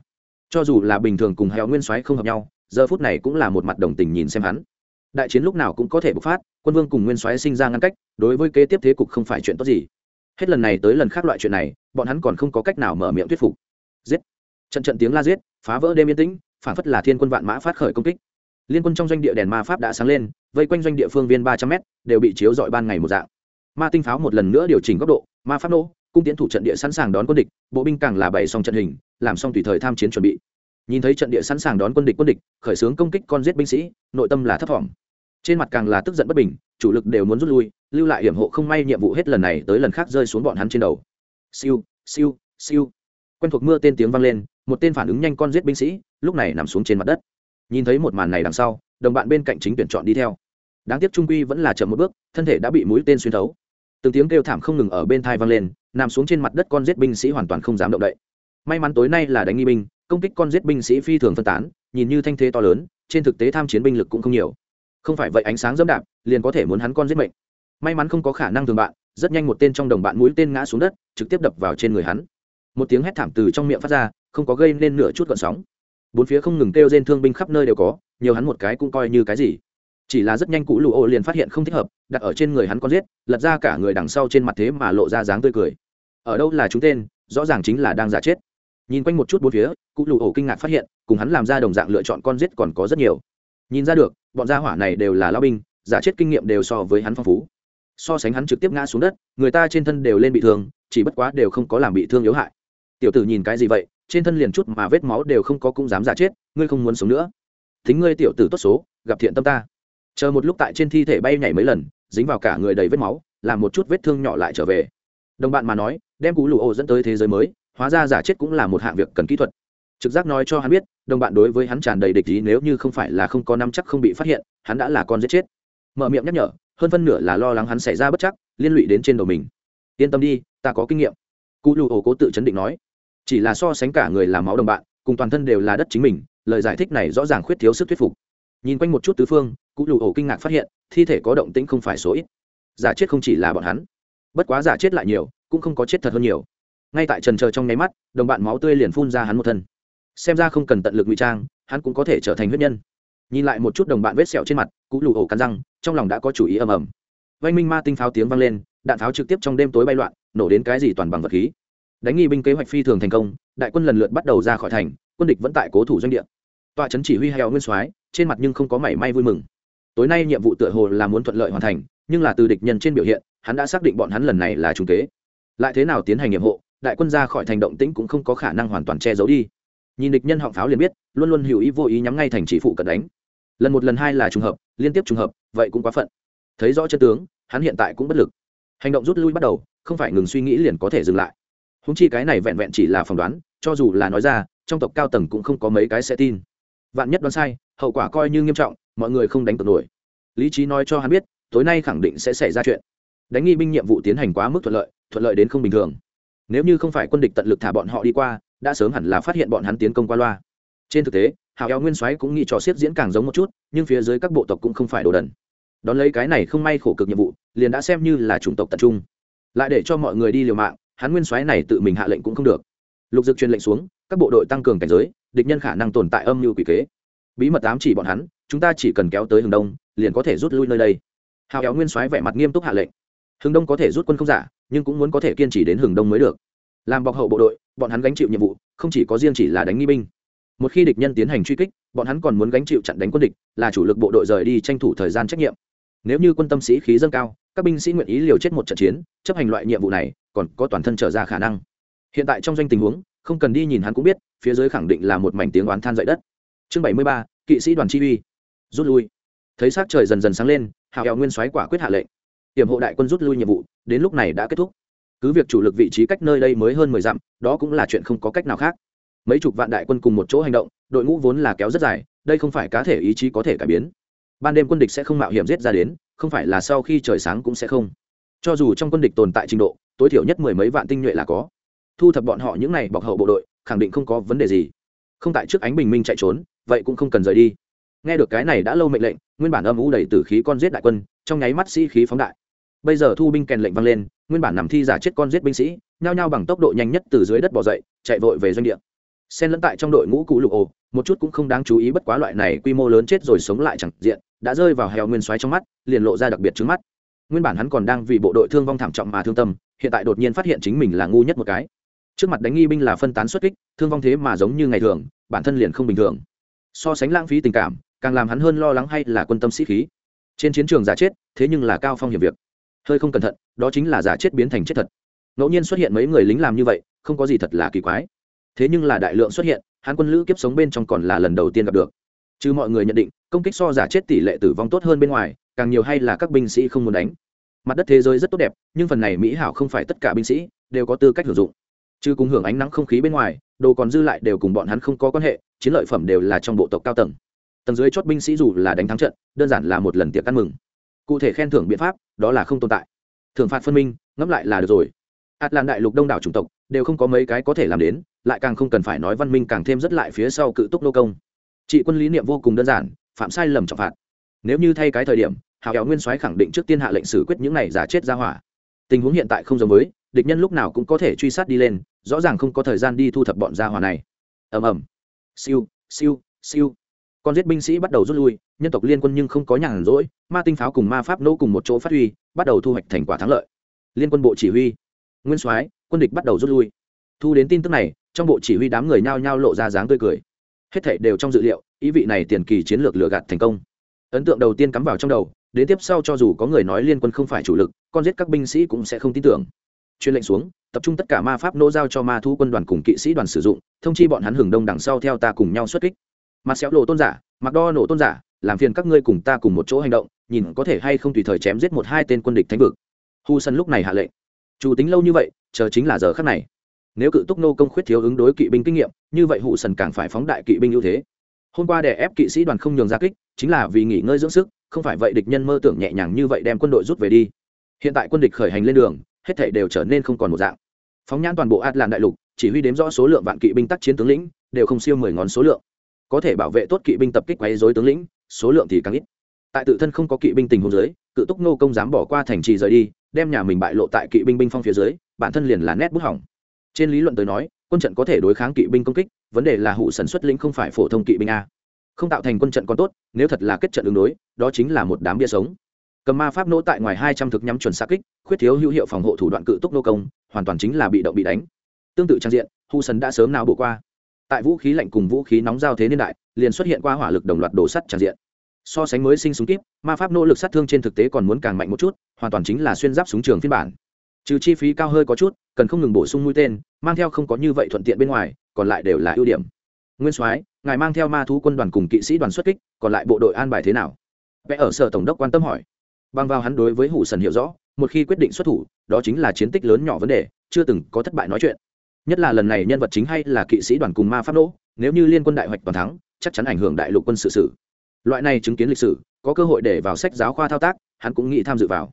Cho dù là bình thường cùng hào nguyên soái không hợp nhau, giờ phút này cũng là một mặt đồng tình nhìn xem hắn. Đại chiến lúc nào cũng có thể bộc phát, quân vương cùng nguyên soái sinh ra ngăn cách, đối với kế tiếp thế cục không phải chuyện tốt gì hết lần này tới lần khác loại chuyện này, bọn hắn còn không có cách nào mở miệng thuyết phục. Giết. Trận trận tiếng la giết, phá vỡ đêm yên tĩnh, phản phất là thiên quân vạn mã phát khởi công kích. Liên quân trong doanh địa đèn ma pháp đã sáng lên, vây quanh doanh địa phương viên ba trăm m đều bị chiếu dọi ban ngày một dạng. Ma tinh pháo một lần nữa điều chỉnh góc độ, ma pháp nổ cung tiến thủ trận địa sẵn sàng đón quân địch, bộ binh càng là bày xong trận hình, làm xong tùy thời tham chiến chuẩn bị. Nhìn thấy trận địa sẵn sàng đón quân địch quân địch, khởi xướng công kích con giết binh sĩ, nội tâm là thấp thỏm. Trên mặt càng là tức giận bất bình, chủ lực đều muốn rút lui lưu lại hiểm hộ không may nhiệm vụ hết lần này tới lần khác rơi xuống bọn hắn trên đầu. Siêu siêu siêu. Quen thuộc mưa tên tiếng vang lên, một tên phản ứng nhanh con giết binh sĩ, lúc này nằm xuống trên mặt đất. Nhìn thấy một màn này đằng sau, đồng bạn bên cạnh chính tuyển chọn đi theo. Đáng tiếc trung quy vẫn là chậm một bước, thân thể đã bị mũi tên xuyên thấu. Từng tiếng kêu thảm không ngừng ở bên thai vang lên, nằm xuống trên mặt đất con giết binh sĩ hoàn toàn không dám động đậy. May mắn tối nay là đánh nghi binh, công kích con giết binh sĩ phi thường phân tán, nhìn như thanh thế to lớn, trên thực tế tham chiến binh lực cũng không nhiều. Không phải vậy ánh sáng dẫm đạp, liền có thể muốn hắn con giết mệnh may mắn không có khả năng thường bạn, rất nhanh một tên trong đồng bạn mũi tên ngã xuống đất, trực tiếp đập vào trên người hắn. Một tiếng hét thảm từ trong miệng phát ra, không có gây nên nửa chút gọn sóng. Bốn phía không ngừng kêu trên thương binh khắp nơi đều có, nhiều hắn một cái cũng coi như cái gì. Chỉ là rất nhanh cũ lụ ô liền phát hiện không thích hợp, đặt ở trên người hắn con giết, lật ra cả người đằng sau trên mặt thế mà lộ ra dáng tươi cười. Ở đâu là chúng tên, rõ ràng chính là đang giả chết. Nhìn quanh một chút bốn phía, cụ lụ ổ kinh ngạc phát hiện, cùng hắn làm ra đồng dạng lựa chọn con giết còn có rất nhiều. Nhìn ra được, bọn gia hỏa này đều là lao binh, giả chết kinh nghiệm đều so với hắn phong phú so sánh hắn trực tiếp ngã xuống đất, người ta trên thân đều lên bị thương, chỉ bất quá đều không có làm bị thương yếu hại. Tiểu tử nhìn cái gì vậy, trên thân liền chút mà vết máu đều không có cũng dám giả chết, ngươi không muốn sống nữa. Thính ngươi tiểu tử tốt số, gặp thiện tâm ta. Chờ một lúc tại trên thi thể bay nhảy mấy lần, dính vào cả người đầy vết máu, làm một chút vết thương nhỏ lại trở về. Đồng bạn mà nói, đem cú lụ ô dẫn tới thế giới mới, hóa ra giả chết cũng là một hạng việc cần kỹ thuật. Trực giác nói cho hắn biết, đồng bạn đối với hắn tràn đầy địch ý nếu như không phải là không có năm chắc không bị phát hiện, hắn đã là con giết chết. Mở miệng nhắc nhở hơn phân nửa là lo lắng hắn xảy ra bất chắc, liên lụy đến trên đầu mình. Yên tâm đi, ta có kinh nghiệm. Cụ lụ ổ cố tự chấn định nói. Chỉ là so sánh cả người làm máu đồng bạn, cùng toàn thân đều là đất chính mình, lời giải thích này rõ ràng khuyết thiếu sức thuyết phục. Nhìn quanh một chút tứ phương, cụ lụ ổ kinh ngạc phát hiện, thi thể có động tĩnh không phải số ít. Giả chết không chỉ là bọn hắn. Bất quá giả chết lại nhiều, cũng không có chết thật hơn nhiều. Ngay tại trần chờ trong nháy mắt, đồng bạn máu tươi liền phun ra hắn một thân. Xem ra không cần tận lực ngụy trang, hắn cũng có thể trở thành huyết nhân nhìn lại một chút đồng bạn vết sẹo trên mặt cũ lù ổ cắn răng, trong lòng đã có chủ ý ầm ầm. Vanh minh ma tinh pháo tiếng vang lên, đạn pháo trực tiếp trong đêm tối bay loạn, nổ đến cái gì toàn bằng vật khí. Đánh nghi binh kế hoạch phi thường thành công, đại quân lần lượt bắt đầu ra khỏi thành, quân địch vẫn tại cố thủ doanh địa. Tọa trấn chỉ huy heo nguyên soái, trên mặt nhưng không có mảy may vui mừng. Tối nay nhiệm vụ tựa hồ là muốn thuận lợi hoàn thành, nhưng là từ địch nhân trên biểu hiện, hắn đã xác định bọn hắn lần này là trung kế. Lại thế nào tiến hành nhiệm vụ, đại quân ra khỏi thành động tĩnh cũng không có khả năng hoàn toàn che giấu đi. Nhìn địch nhân họng pháo liền biết, luôn luôn hữu ý vô ý nhắm ngay thành chỉ phụ cận đánh lần một lần hai là trùng hợp, liên tiếp trùng hợp, vậy cũng quá phận. Thấy rõ chân tướng, hắn hiện tại cũng bất lực. Hành động rút lui bắt đầu, không phải ngừng suy nghĩ liền có thể dừng lại. Húng chi cái này vẹn vẹn chỉ là phỏng đoán, cho dù là nói ra, trong tộc cao tầng cũng không có mấy cái sẽ tin. Vạn nhất đoán sai, hậu quả coi như nghiêm trọng, mọi người không đánh cược nổi. Lý trí nói cho hắn biết, tối nay khẳng định sẽ xảy ra chuyện. Đánh nghi binh nhiệm vụ tiến hành quá mức thuận lợi thuận lợi đến không bình thường. Nếu như không phải quân địch tận lực thả bọn họ đi qua, đã sớm hẳn là phát hiện bọn hắn tiến công qua loa. Trên thực tế hào eo nguyên soái cũng nghĩ trò xiết diễn càng giống một chút, nhưng phía dưới các bộ tộc cũng không phải đồ đần. Đón lấy cái này không may khổ cực nhiệm vụ, liền đã xem như là chủng tộc tập trung. Lại để cho mọi người đi liều mạng, hắn nguyên soái này tự mình hạ lệnh cũng không được. Lục dực truyền lệnh xuống, các bộ đội tăng cường cảnh giới, địch nhân khả năng tồn tại âm mưu quỷ kế. Bí mật ám chỉ bọn hắn, chúng ta chỉ cần kéo tới hướng đông, liền có thể rút lui nơi đây. Hào eo nguyên soái vẻ mặt nghiêm túc hạ lệnh. Hướng đông có thể rút quân không giả, nhưng cũng muốn có thể kiên trì đến hướng đông mới được. Làm bọc hậu bộ đội, bọn hắn gánh chịu nhiệm vụ, không chỉ có riêng chỉ là đánh nghi binh một khi địch nhân tiến hành truy kích, bọn hắn còn muốn gánh chịu chặn đánh quân địch, là chủ lực bộ đội rời đi tranh thủ thời gian trách nhiệm. Nếu như quân tâm sĩ khí dâng cao, các binh sĩ nguyện ý liều chết một trận chiến, chấp hành loại nhiệm vụ này, còn có toàn thân trở ra khả năng. Hiện tại trong doanh tình huống, không cần đi nhìn hắn cũng biết, phía dưới khẳng định là một mảnh tiếng oán than dậy đất. Chương bảy mươi ba, kỵ sĩ đoàn chi uy. Rút lui. Thấy s trời dần dần sáng lên, hào hẹo nguyên soái quả quyết hạ lệnh. Hiểm hộ đại quân rút lui nhiệm vụ, đến lúc này đã kết thúc. Cứ việc chủ lực vị trí cách nơi đây mới hơn mười dặm, đó cũng là chuyện không có cách nào khác mấy chục vạn đại quân cùng một chỗ hành động, đội ngũ vốn là kéo rất dài, đây không phải cá thể ý chí có thể cải biến. Ban đêm quân địch sẽ không mạo hiểm giết ra đến, không phải là sau khi trời sáng cũng sẽ không. Cho dù trong quân địch tồn tại trình độ, tối thiểu nhất mười mấy vạn tinh nhuệ là có. Thu thập bọn họ những n à y bọc hậu bộ đội, khẳng định không có vấn đề gì. Không tại trước ánh bình minh chạy trốn, vậy cũng không cần rời đi. Nghe được cái này đã lâu mệnh lệnh, nguyên bản âm u đầy tử khí con giết đại quân, trong nháy mắt sĩ khí phóng đại. Bây giờ thu binh kèn lệnh vang lên, nguyên bản nằm thi giả chết con giết binh sĩ, nhao nhao bằng tốc độ nhanh nhất từ dưới đất bỏ dậy, chạy vội về doanh địa xen lẫn tại trong đội ngũ cũ lục ồ một chút cũng không đáng chú ý bất quá loại này quy mô lớn chết rồi sống lại chẳng diện, đã rơi vào heo nguyên xoáy trong mắt, liền lộ ra đặc biệt trước mắt. Nguyên bản hắn còn đang vì bộ đội thương vong thảm trọng mà thương tâm, hiện tại đột nhiên phát hiện chính mình là ngu nhất một cái. Trước mặt đánh nghi binh là phân tán xuất kích, thương vong thế mà giống như ngày thường, bản thân liền không bình thường. So sánh lãng phí tình cảm, càng làm hắn hơn lo lắng hay là quân tâm sĩ khí. Trên chiến trường giả chết, thế nhưng là cao phong hiểm việc. Hơi không cẩn thận, đó chính là giả chết biến thành chết thật. Ngẫu nhiên xuất hiện mấy người lính làm như vậy, không có gì thật là kỳ quái thế nhưng là đại lượng xuất hiện hán quân lữ kiếp sống bên trong còn là lần đầu tiên gặp được. Chứ mọi người nhận định, công kích so giả chết tỷ lệ tử vong tốt hơn bên ngoài, càng nhiều hay là các binh sĩ không muốn đánh. Mặt đất thế giới rất tốt đẹp, nhưng phần này mỹ hảo không phải tất cả binh sĩ đều có tư cách hưởng dụng. Chứ cùng hưởng ánh nắng không khí bên ngoài, đồ còn dư lại đều cùng bọn hắn không có quan hệ, chiến lợi phẩm đều là trong bộ tộc cao tầng. Tầng dưới chót binh sĩ dù là đánh thắng trận, đơn giản là một lần tiệc ăn mừng. Cụ thể khen thưởng biện pháp, đó là không tồn tại. Thưởng phạt phân minh, ngẫm lại là được rồi. Ạt làm đại lục đông đảo chủng tộc đều không có mấy cái có thể làm đến, lại càng không cần phải nói văn minh càng thêm rất lại phía sau cự túc nô công. Trị quân lý niệm vô cùng đơn giản, phạm sai lầm trọng phạt. Nếu như thay cái thời điểm, hào kéo nguyên soái khẳng định trước tiên hạ lệnh xử quyết những này giả chết ra hỏa. Tình huống hiện tại không giống với, địch nhân lúc nào cũng có thể truy sát đi lên, rõ ràng không có thời gian đi thu thập bọn gia hỏa này. Ầm ầm. Siêu siêu siêu. Con giết binh sĩ bắt đầu rút lui, nhân tộc liên quân nhưng không có nhàn rỗi, ma tinh pháo cùng ma pháp nỗ cùng một chỗ phát huy, bắt đầu thu hoạch thành quả thắng lợi. Liên quân bộ chỉ huy. Nguyên soái quân địch bắt đầu rút lui. Thu đến tin tức này, trong bộ chỉ huy đám người nhao nhao lộ ra dáng tươi cười. Hết thảy đều trong dự liệu, ý vị này tiền kỳ chiến lược lừa gạt thành công. Ấn tượng đầu tiên cắm vào trong đầu, đến tiếp sau cho dù có người nói liên quân không phải chủ lực, con giết các binh sĩ cũng sẽ không tin tưởng. Chuyên lệnh xuống, tập trung tất cả ma pháp nô giao cho ma thu quân đoàn cùng kỵ sĩ đoàn sử dụng, thông chi bọn hắn hưởng đông đằng sau theo ta cùng nhau xuất kích. Mặt xéo lộ tôn giả mặc đo nổ tôn giả, làm phiền các ngươi cùng ta cùng một chỗ hành động, nhìn có thể hay không tùy thời chém giết một hai tên quân địch thánh vực. Hu sân lúc này hạ lệnh. Chủ tính lâu như vậy chờ chính là giờ khắc này. Nếu cự túc nô công khuyết thiếu ứng đối kỵ binh kinh nghiệm, như vậy hụ sần càng phải phóng đại kỵ binh ưu thế. Hôm qua để ép kỵ sĩ đoàn không nhường ra kích, chính là vì nghỉ ngơi dưỡng sức, không phải vậy địch nhân mơ tưởng nhẹ nhàng như vậy đem quân đội rút về đi. Hiện tại quân địch khởi hành lên đường, hết thảy đều trở nên không còn một dạng. Phóng nhãn toàn bộ atlan đại lục, chỉ huy đếm rõ số lượng vạn kỵ binh tác chiến tướng lĩnh, đều không siêu mười ngón số lượng. Có thể bảo vệ tốt kỵ binh tập kích quấy dối tướng lĩnh, số lượng thì càng ít. Tại tự thân không có kỵ binh tình huống dưới, cự túc nô công dám bỏ qua thành trì rời đi đem nhà mình bại lộ tại kỵ binh binh phong phía dưới, bản thân liền là nét bút hỏng. Trên lý luận tới nói, quân trận có thể đối kháng kỵ binh công kích, vấn đề là hụ sản xuất lĩnh không phải phổ thông kỵ binh a. Không tạo thành quân trận còn tốt, nếu thật là kết trận ứng đối, đó chính là một đám bia sống. Cầm ma pháp nỗ tại ngoài hai trăm thực nhắm chuẩn xa kích, khuyết thiếu hữu hiệu phòng hộ thủ đoạn cự túc nô công, hoàn toàn chính là bị động bị đánh. Tương tự trang diện, hụ sần đã sớm nào bổ qua. Tại vũ khí lạnh cùng vũ khí nóng giao thế niên đại, liền xuất hiện qua hỏa lực đồng loạt đổ sắt trang diện so sánh mới sinh súng kíp, ma pháp nỗ lực sát thương trên thực tế còn muốn càng mạnh một chút, hoàn toàn chính là xuyên giáp súng trường phiên bản. Trừ chi phí cao hơi có chút, cần không ngừng bổ sung mũi tên, mang theo không có như vậy thuận tiện bên ngoài, còn lại đều là ưu điểm. Nguyên soái, ngài mang theo ma thú quân đoàn cùng kỵ sĩ đoàn xuất kích, còn lại bộ đội an bài thế nào? Vẽ ở sở tổng đốc quan tâm hỏi. Bằng vào hắn đối với hủ sần hiểu rõ, một khi quyết định xuất thủ, đó chính là chiến tích lớn nhỏ vấn đề, chưa từng có thất bại nói chuyện. Nhất là lần này nhân vật chính hay là kỵ sĩ đoàn cùng ma pháp nỗ, nếu như liên quân đại hoạch toàn thắng, chắc chắn ảnh hưởng đại lục quân sự sử loại này chứng kiến lịch sử, có cơ hội để vào sách giáo khoa thao tác, hắn cũng nghĩ tham dự vào.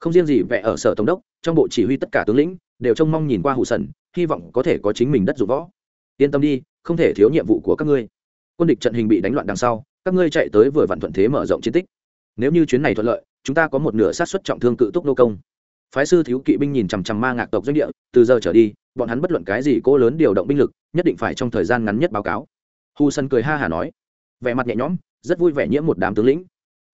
Không riêng gì vẽ ở sở tổng đốc, trong bộ chỉ huy tất cả tướng lĩnh, đều trông mong nhìn qua hủ sần, hy vọng có thể có chính mình đất dụng võ. Yên tâm đi, không thể thiếu nhiệm vụ của các ngươi. Quân địch trận hình bị đánh loạn đằng sau, các ngươi chạy tới vừa vặn thuận thế mở rộng chiến tích. Nếu như chuyến này thuận lợi, chúng ta có một nửa sát xuất trọng thương cự túc nô công. Phái sư thiếu kỵ binh nhìn chằm chằm ma ngạc tộc doanh địa, từ giờ trở đi, bọn hắn bất luận cái gì cố lớn điều động binh lực, nhất định phải trong thời gian ngắn nhất báo cáo. Hù sân cười ha hả nói, vẻ mặt nhẹ nhõm rất vui vẻ nhiễm một đám tướng lĩnh.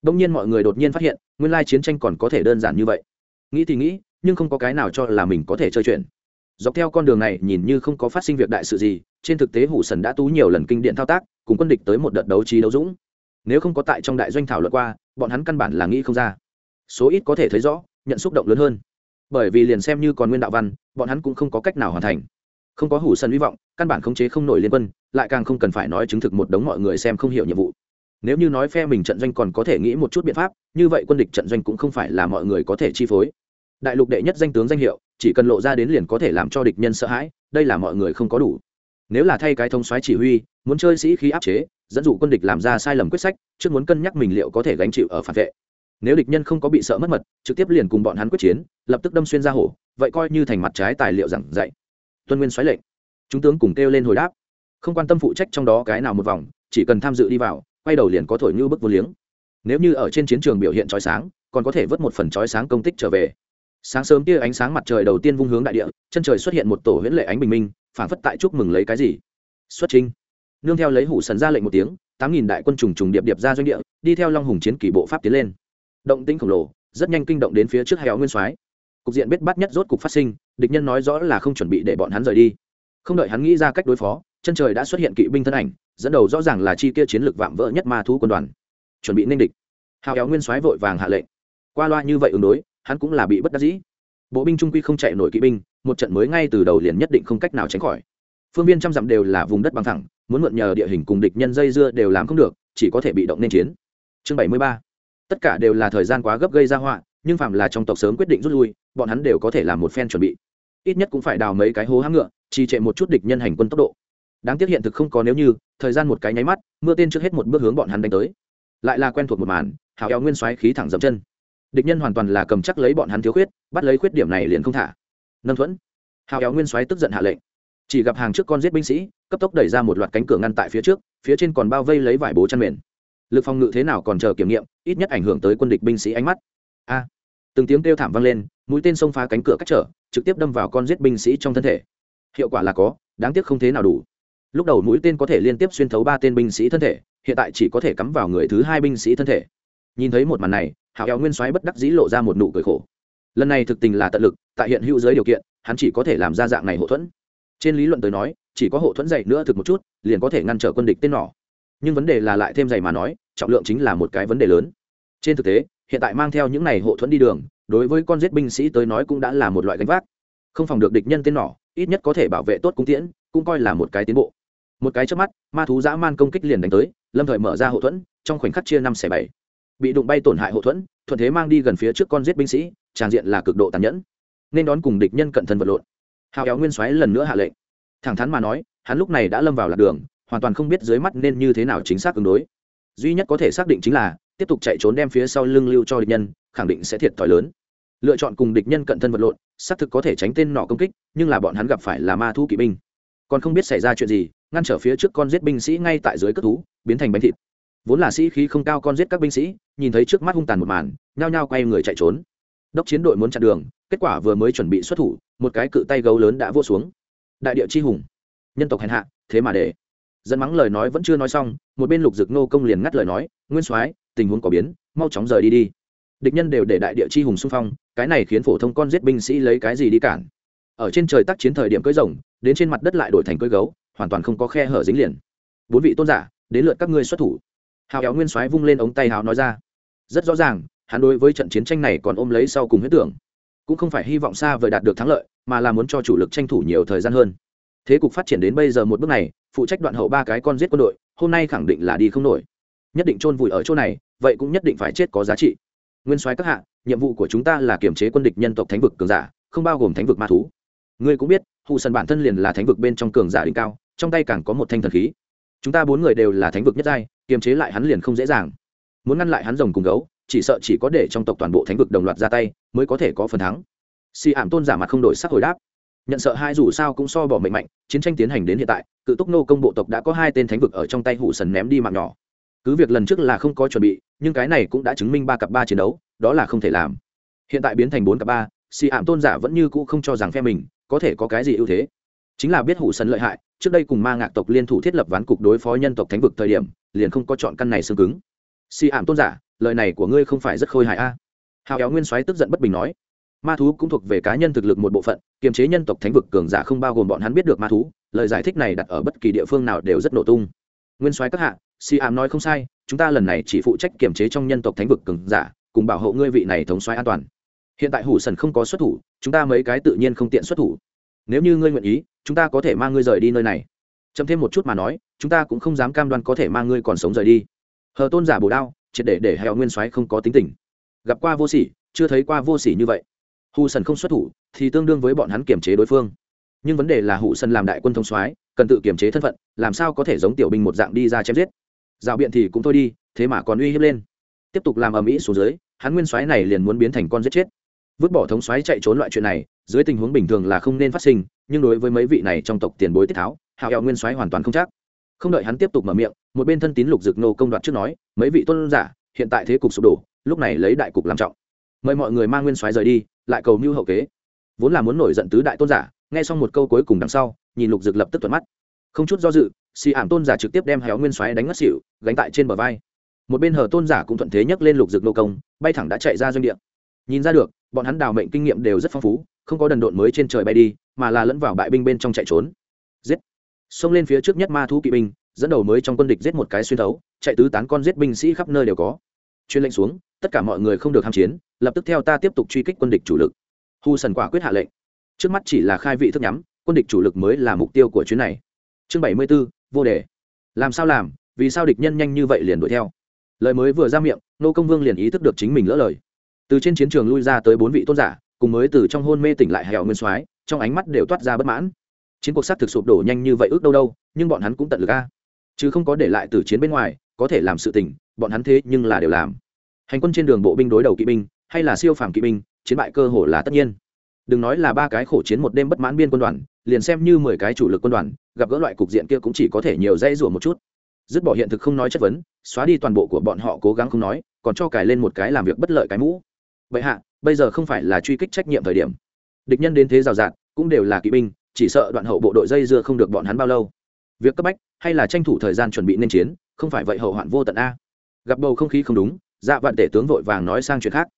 Đông nhiên mọi người đột nhiên phát hiện, nguyên lai chiến tranh còn có thể đơn giản như vậy. Nghĩ thì nghĩ, nhưng không có cái nào cho là mình có thể chơi chuyện. Dọc theo con đường này, nhìn như không có phát sinh việc đại sự gì, trên thực tế hủ sần đã tú nhiều lần kinh điện thao tác, cùng quân địch tới một đợt đấu trí đấu dũng. Nếu không có tại trong đại doanh thảo luận qua, bọn hắn căn bản là nghĩ không ra. Số ít có thể thấy rõ, nhận xúc động lớn hơn. Bởi vì liền xem như còn nguyên đạo văn, bọn hắn cũng không có cách nào hoàn thành. Không có hủ sân hy vọng, căn bản khống chế không nổi liên quân, lại càng không cần phải nói chứng thực một đống mọi người xem không hiểu nhiệm vụ nếu như nói phe mình trận doanh còn có thể nghĩ một chút biện pháp, như vậy quân địch trận doanh cũng không phải là mọi người có thể chi phối. Đại lục đệ nhất danh tướng danh hiệu, chỉ cần lộ ra đến liền có thể làm cho địch nhân sợ hãi, đây là mọi người không có đủ. Nếu là thay cái thông soái chỉ huy, muốn chơi sĩ khí áp chế, dẫn dụ quân địch làm ra sai lầm quyết sách, trước muốn cân nhắc mình liệu có thể gánh chịu ở phản vệ. Nếu địch nhân không có bị sợ mất mật, trực tiếp liền cùng bọn hắn quyết chiến, lập tức đâm xuyên ra hổ, vậy coi như thành mặt trái tài liệu giảng dạy. Tuân nguyên xoáy lệnh. Chúng tướng cùng kêu lên hồi đáp. Không quan tâm phụ trách trong đó cái nào một vòng, chỉ cần tham dự đi vào quay đầu liền có thổi như bức vô liếng. Nếu như ở trên chiến trường biểu hiện trói sáng, còn có thể vớt một phần trói sáng công tích trở về. Sáng sớm tia ánh sáng mặt trời đầu tiên vung hướng đại địa, chân trời xuất hiện một tổ huyễn lệ ánh bình minh phản phất tại chúc mừng lấy cái gì. Xuất trinh nương theo lấy hủ sần ra lệnh một tiếng, tám nghìn đại quân trùng trùng điệp điệp ra doanh địa, đi theo long hùng chiến kỷ bộ pháp tiến lên. Động tĩnh khổng lồ, rất nhanh kinh động đến phía trước hẻo nguyên soái. Cục diện biết bắt nhất rốt cục phát sinh, địch nhân nói rõ là không chuẩn bị để bọn hắn rời đi. Không đợi hắn nghĩ ra cách đối phó, chân trời đã xuất hiện kỵ binh thân ảnh dẫn đầu rõ ràng là chi kia chiến lược vạm vỡ nhất ma thú quân đoàn. Chuẩn bị nên địch. Hào kéo nguyên soái vội vàng hạ lệnh. Qua loa như vậy ứng đối, hắn cũng là bị bất đắc dĩ. Bộ binh trung quy không chạy nổi kỵ binh, một trận mới ngay từ đầu liền nhất định không cách nào tránh khỏi. Phương viên trăm dặm đều là vùng đất bằng thẳng, muốn mượn nhờ địa hình cùng địch nhân dây dưa đều làm không được, chỉ có thể bị động nên chiến. Chương bảy mươi ba. Tất cả đều là thời gian quá gấp gây ra họa, nhưng phạm là trong tộc sớm quyết định rút lui, bọn hắn đều có thể làm một phen chuẩn bị. Ít nhất cũng phải đào mấy cái hố hãng ngựa, trì trệ một chút địch nhân hành quân tốc độ đáng tiếc hiện thực không có nếu như, thời gian một cái nháy mắt, mưa tên trước hết một bước hướng bọn hắn đánh tới. Lại là quen thuộc một màn, hào eo nguyên xoáy khí thẳng dậm chân. Địch nhân hoàn toàn là cầm chắc lấy bọn hắn thiếu khuyết, bắt lấy khuyết điểm này liền không thả. Nâng thuẫn. Hào eo nguyên xoáy tức giận hạ lệnh. Chỉ gặp hàng trước con giết binh sĩ, cấp tốc đẩy ra một loạt cánh cửa ngăn tại phía trước, phía trên còn bao vây lấy vải bố chăn mền. Lực phòng ngự thế nào còn chờ kiểm nghiệm, ít nhất ảnh hưởng tới quân địch binh sĩ ánh mắt. A! Từng tiếng kêu thảm vang lên, mũi tên xông phá cánh cửa cách trở, trực tiếp đâm vào con giết binh sĩ trong thân thể. Hiệu quả là có, đáng tiếc không thế nào đủ lúc đầu mũi tên có thể liên tiếp xuyên thấu ba tên binh sĩ thân thể, hiện tại chỉ có thể cắm vào người thứ hai binh sĩ thân thể. Nhìn thấy một màn này, Hạo eo nguyên soái bất đắc dĩ lộ ra một nụ cười khổ. Lần này thực tình là tận lực, tại hiện hữu giới điều kiện, hắn chỉ có thể làm ra dạng này hậu thuẫn. Trên lý luận tới nói, chỉ có hậu thuẫn dày nữa thực một chút, liền có thể ngăn trở quân địch tên nỏ nhưng vấn đề là lại thêm dày mà nói, trọng lượng chính là một cái vấn đề lớn. Trên thực tế, hiện tại mang theo những này hộ thuẫn đi đường, đối với con giết binh sĩ tới nói cũng đã là một loại gánh vác. Không phòng được địch nhân tên nỏ ít nhất có thể bảo vệ tốt cung tiễn, cũng coi là một cái tiến bộ một cái trước mắt, ma thú dã man công kích liền đánh tới, lâm thời mở ra hậu thuẫn, trong khoảnh khắc chia năm xẻ bảy. Bị đụng bay tổn hại hậu thuẫn, thuận thế mang đi gần phía trước con giết binh sĩ tràn diện là cực độ tàn nhẫn. Nên đón cùng địch nhân cận thân vật lộn. Hào kéo nguyên xoáy lần nữa hạ lệnh. Thẳng thắn mà nói, hắn lúc này đã lâm vào lạc đường, hoàn toàn không biết dưới mắt nên như thế nào chính xác ứng đối. Duy nhất có thể xác định chính là, tiếp tục chạy trốn đem phía sau lưng lưu cho địch nhân, khẳng định sẽ thiệt thòi lớn. Lựa chọn cùng địch nhân cận thân vật lộn, xác thực có thể tránh tên nọ công kích, nhưng là bọn hắn gặp phải là ma thu kỵ binh còn không biết xảy ra chuyện gì, ngăn trở phía trước con giết binh sĩ ngay tại dưới cất thú, biến thành bánh thịt. Vốn là sĩ khí không cao con giết các binh sĩ, nhìn thấy trước mắt hung tàn một màn, nhao nhao quay người chạy trốn. Đốc chiến đội muốn chặn đường, kết quả vừa mới chuẩn bị xuất thủ, một cái cự tay gấu lớn đã vô xuống. Đại địa chi hùng, nhân tộc hèn hạ, thế mà để. Dân mắng lời nói vẫn chưa nói xong, một bên lục dực nô công liền ngắt lời nói, nguyên soái, tình huống có biến, mau chóng rời đi đi. Địch nhân đều để đại địa chi hùng xung phong, cái này khiến phổ thông con giết binh sĩ lấy cái gì đi cản? Ở trên trời tác chiến thời điểm cưỡi rồng, đến trên mặt đất lại đổi thành cưỡi gấu, hoàn toàn không có khe hở dính liền. Bốn vị tôn giả, đến lượt các ngươi xuất thủ. Hào éo nguyên soái vung lên ống tay hào nói ra. Rất rõ ràng, hắn đối với trận chiến tranh này còn ôm lấy sau cùng huyết tưởng. Cũng không phải hy vọng xa vời đạt được thắng lợi, mà là muốn cho chủ lực tranh thủ nhiều thời gian hơn. Thế cục phát triển đến bây giờ một bước này, phụ trách đoạn hậu ba cái con giết quân đội, hôm nay khẳng định là đi không nổi. Nhất định chôn vùi ở chỗ này, vậy cũng nhất định phải chết có giá trị. Nguyên soái các hạ, nhiệm vụ của chúng ta là kiểm chế quân địch nhân tộc thánh vực cường giả, không bao gồm thánh vực ma thú ngươi cũng biết hụ sần bản thân liền là thánh vực bên trong cường giả đỉnh cao, trong tay càng có một thanh thần khí. Chúng ta bốn người đều là thánh vực nhất giai, kiềm chế lại hắn liền không dễ dàng. Muốn ngăn lại hắn rồng cùng gấu, chỉ sợ chỉ có để trong tộc toàn bộ thánh vực đồng loạt ra tay, mới có thể có phần thắng. Si ảm tôn giả mặt không đổi sắc hồi đáp. Nhận sợ hai dù sao cũng so bỏ mệnh mạnh, chiến tranh tiến hành đến hiện tại, cự túc nô công bộ tộc đã có hai tên thánh vực ở trong tay hụ sần ném đi mạng nhỏ. Cứ việc lần trước là không có chuẩn bị, nhưng cái này cũng đã chứng minh ba cặp ba chiến đấu, đó là không thể làm. Hiện tại biến thành bốn cặp ba, si ảm tôn giả vẫn như cũ không cho rằng phe mình có thể có cái gì ưu thế? Chính là biết hủ sần lợi hại, trước đây cùng ma ngạc tộc liên thủ thiết lập ván cục đối phó nhân tộc thánh vực thời điểm, liền không có chọn căn này xương cứng. Si ảm tôn giả, lời này của ngươi không phải rất khôi hài a? Hào éo nguyên soái tức giận bất bình nói. Ma thú cũng thuộc về cá nhân thực lực một bộ phận, kiềm chế nhân tộc thánh vực cường giả không bao gồm bọn hắn biết được ma thú, lời giải thích này đặt ở bất kỳ địa phương nào đều rất nổ tung. Nguyên soái các hạ, si ảm nói không sai, chúng ta lần này chỉ phụ trách kiềm chế trong nhân tộc thánh vực cường giả, cùng bảo hộ ngươi vị này thống soái an toàn hiện tại hủ sần không có xuất thủ, chúng ta mấy cái tự nhiên không tiện xuất thủ. Nếu như ngươi nguyện ý, chúng ta có thể mang ngươi rời đi nơi này. Chậm thêm một chút mà nói, chúng ta cũng không dám cam đoan có thể mang ngươi còn sống rời đi. Hờ tôn giả bồ đao, triệt để để hẹo nguyên soái không có tính tình. Gặp qua vô sỉ, chưa thấy qua vô sỉ như vậy. Hù sần không xuất thủ, thì tương đương với bọn hắn kiềm chế đối phương. Nhưng vấn đề là hụ sần làm đại quân thông soái, cần tự kiềm chế thân phận, làm sao có thể giống tiểu binh một dạng đi ra chém giết. Rào biện thì cũng thôi đi, thế mà còn uy hiếp lên. Tiếp tục làm ầm ĩ xuống dưới, hắn nguyên soái này liền muốn biến thành con giết chết vứt bỏ thống xoáy chạy trốn loại chuyện này, dưới tình huống bình thường là không nên phát sinh, nhưng đối với mấy vị này trong tộc tiền bối tiết tháo hào hẹo nguyên xoáy hoàn toàn không chắc. Không đợi hắn tiếp tục mở miệng, một bên thân tín lục dực nô công đoạt trước nói, mấy vị tôn giả, hiện tại thế cục sụp đổ, lúc này lấy đại cục làm trọng. Mời mọi người mang nguyên soái rời đi, lại cầu mưu hậu kế. Vốn là muốn nổi giận tứ đại tôn giả, nghe xong một câu cuối cùng đằng sau, nhìn lục dực lập tức thuận mắt. Không chút do dự, xì ảm tôn giả trực tiếp đem héo nguyên xoáy đánh ngất xỉu, gánh tại trên bờ vai. Một bên hờ tôn giả cũng thuận thế nhấc lên lục dực nô công, bay thẳng đã chạy ra doanh địa. Nhìn ra được bọn hắn đào mệnh kinh nghiệm đều rất phong phú không có đần độn mới trên trời bay đi mà là lẫn vào bại binh bên trong chạy trốn. Giết. Xông lên phía trước nhất ma thú kỵ binh dẫn đầu mới trong quân địch giết một cái xuyên thấu chạy tứ tán con giết binh sĩ khắp nơi đều có. Chuyên lệnh xuống tất cả mọi người không được ham chiến lập tức theo ta tiếp tục truy kích quân địch chủ lực. Hu sần quả quyết hạ lệnh. Trước mắt chỉ là khai vị thức nhắm quân địch chủ lực mới là mục tiêu của chuyến này. Chương bảy mươi 74, vô đề làm sao làm vì sao địch nhân nhanh như vậy liền đuổi theo? Lời mới vừa ra miệng nô công vương liền ý thức được chính mình lỡ lời từ trên chiến trường lui ra tới bốn vị tôn giả, cùng mới từ trong hôn mê tỉnh lại hẻo nguyên soái, trong ánh mắt đều toát ra bất mãn. Chiến cuộc sát thực sụp đổ nhanh như vậy ước đâu đâu, nhưng bọn hắn cũng tận lực a. Chứ không có để lại từ chiến bên ngoài, có thể làm sự tình, bọn hắn thế nhưng là đều làm. Hành quân trên đường bộ binh đối đầu kỵ binh, hay là siêu phàm kỵ binh, chiến bại cơ hồ là tất nhiên. Đừng nói là ba cái khổ chiến một đêm bất mãn biên quân đoàn, liền xem như mười cái chủ lực quân đoàn, gặp gỡ loại cục diện kia cũng chỉ có thể nhiều dây rủa một chút. Dứt bỏ hiện thực không nói chất vấn, xóa đi toàn bộ của bọn họ cố gắng không nói, còn cho cài lên một cái làm việc bất lợi cái mũ. Bệ hạ, bây giờ không phải là truy kích trách nhiệm thời điểm. Địch nhân đến thế rào rạt, cũng đều là kỵ binh, chỉ sợ đoạn hậu bộ đội dây dưa không được bọn hắn bao lâu. Việc cấp bách, hay là tranh thủ thời gian chuẩn bị nên chiến, không phải vậy hậu hoạn vô tận a. Gặp bầu không khí không đúng dạ vạn tể tướng vội vàng nói sang chuyện khác.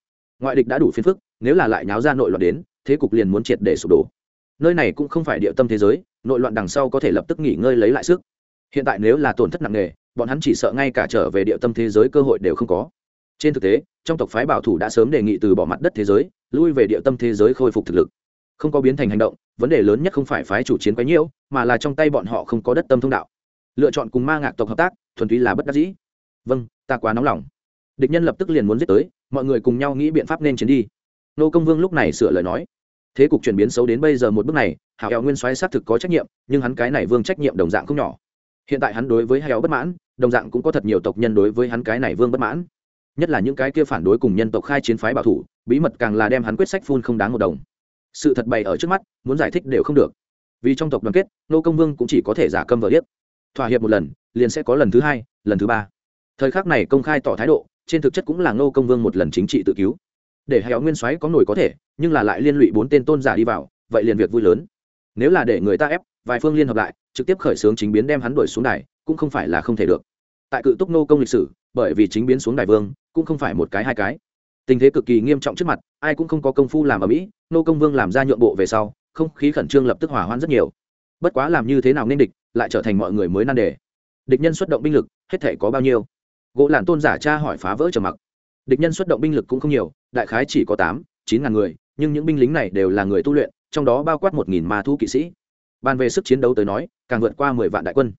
Ngoại địch đã đủ phiền phức, nếu là lại nháo ra nội loạn đến, thế cục liền muốn triệt để sụp đổ. Nơi này cũng không phải địa tâm thế giới, nội loạn đằng sau có thể lập tức nghỉ ngơi lấy lại sức. Hiện tại nếu là tổn thất nặng nề, bọn hắn chỉ sợ ngay cả trở về địa tâm thế giới cơ hội đều không có trên thực tế, trong tộc phái bảo thủ đã sớm đề nghị từ bỏ mặt đất thế giới, lui về địa tâm thế giới khôi phục thực lực. Không có biến thành hành động, vấn đề lớn nhất không phải phái chủ chiến quấy nhiễu, mà là trong tay bọn họ không có đất tâm thông đạo. Lựa chọn cùng ma ngạc tộc hợp tác, thuần túy là bất đắc dĩ. Vâng ta quá nóng lòng. Địch nhân lập tức liền muốn giết tới, mọi người cùng nhau nghĩ biện pháp nên chiến đi. Nô công vương lúc này sửa lời nói. Thế cục chuyển biến xấu đến bây giờ một bước này, hào hẹo nguyên soái xác thực có trách nhiệm, nhưng hắn cái này vương trách nhiệm đồng dạng không nhỏ. Hiện tại hắn đối với hèo bất mãn, đồng dạng cũng có thật nhiều tộc nhân đối với hắn cái này vương bất mãn nhất là những cái kia phản đối cùng nhân tộc khai chiến phái bảo thủ, bí mật càng là đem hắn quyết sách phun không đáng một đồng. Sự thật bày ở trước mắt, muốn giải thích đều không được. Vì trong tộc đoàn kết, nô công vương cũng chỉ có thể giả câm vờ điếc. Thỏa hiệp một lần, liền sẽ có lần thứ hai, lần thứ ba. Thời khắc này công khai tỏ thái độ, trên thực chất cũng là nô công vương một lần chính trị tự cứu. Để hẻo nguyên soái có nổi có thể, nhưng là lại liên lụy bốn tên tôn giả đi vào, vậy liền việc vui lớn. Nếu là để người ta ép, vài phương liên hợp lại, trực tiếp khởi xướng chính biến đem hắn đuổi xuống đài, cũng không phải là không thể được. Tại cự túc nô công lịch sử, bởi vì chính biến xuống đài vương cũng không phải một cái hai cái. Tình thế cực kỳ nghiêm trọng trước mặt, ai cũng không có công phu làm ở mỹ, nô công vương làm ra nhượng bộ về sau, không khí khẩn trương lập tức hỏa hoạn rất nhiều. Bất quá làm như thế nào nên địch, lại trở thành mọi người mới nan đề. Địch nhân xuất động binh lực, hết thể có bao nhiêu? Gỗ lạn tôn giả cha hỏi phá vỡ trầm mặc. Địch nhân xuất động binh lực cũng không nhiều, đại khái chỉ có tám, chín ngàn người, nhưng những binh lính này đều là người tu luyện, trong đó bao quát một nghìn ma thu kỵ sĩ. Bàn về sức chiến đấu tới nói, càng vượt qua mười vạn đại quân.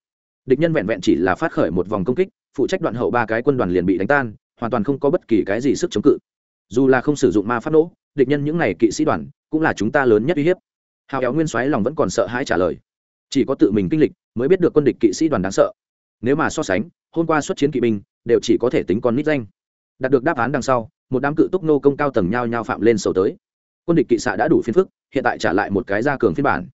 Địch nhân vẹn vẹn chỉ là phát khởi một vòng công kích, phụ trách đoạn hậu ba cái quân đoàn liền bị đánh tan hoàn toàn không có bất kỳ cái gì sức chống cự. Dù là không sử dụng ma pháp nỗ, địch nhân những n à y kỵ sĩ đoàn cũng là chúng ta lớn nhất uy hiếp. Hào kéo nguyên soái lòng vẫn còn sợ hãi trả lời. Chỉ có tự mình kinh lịch mới biết được quân địch kỵ sĩ đoàn đáng sợ. Nếu mà so sánh, hôm qua xuất chiến kỵ binh đều chỉ có thể tính con nít danh. Đạt được đáp án đằng sau, một đám cự túc nô công cao tầng nhao nhao phạm lên sầu tới. Quân địch kỵ xạ đã đủ phiên phức, hiện tại trả lại một cái ra cường phiên bản.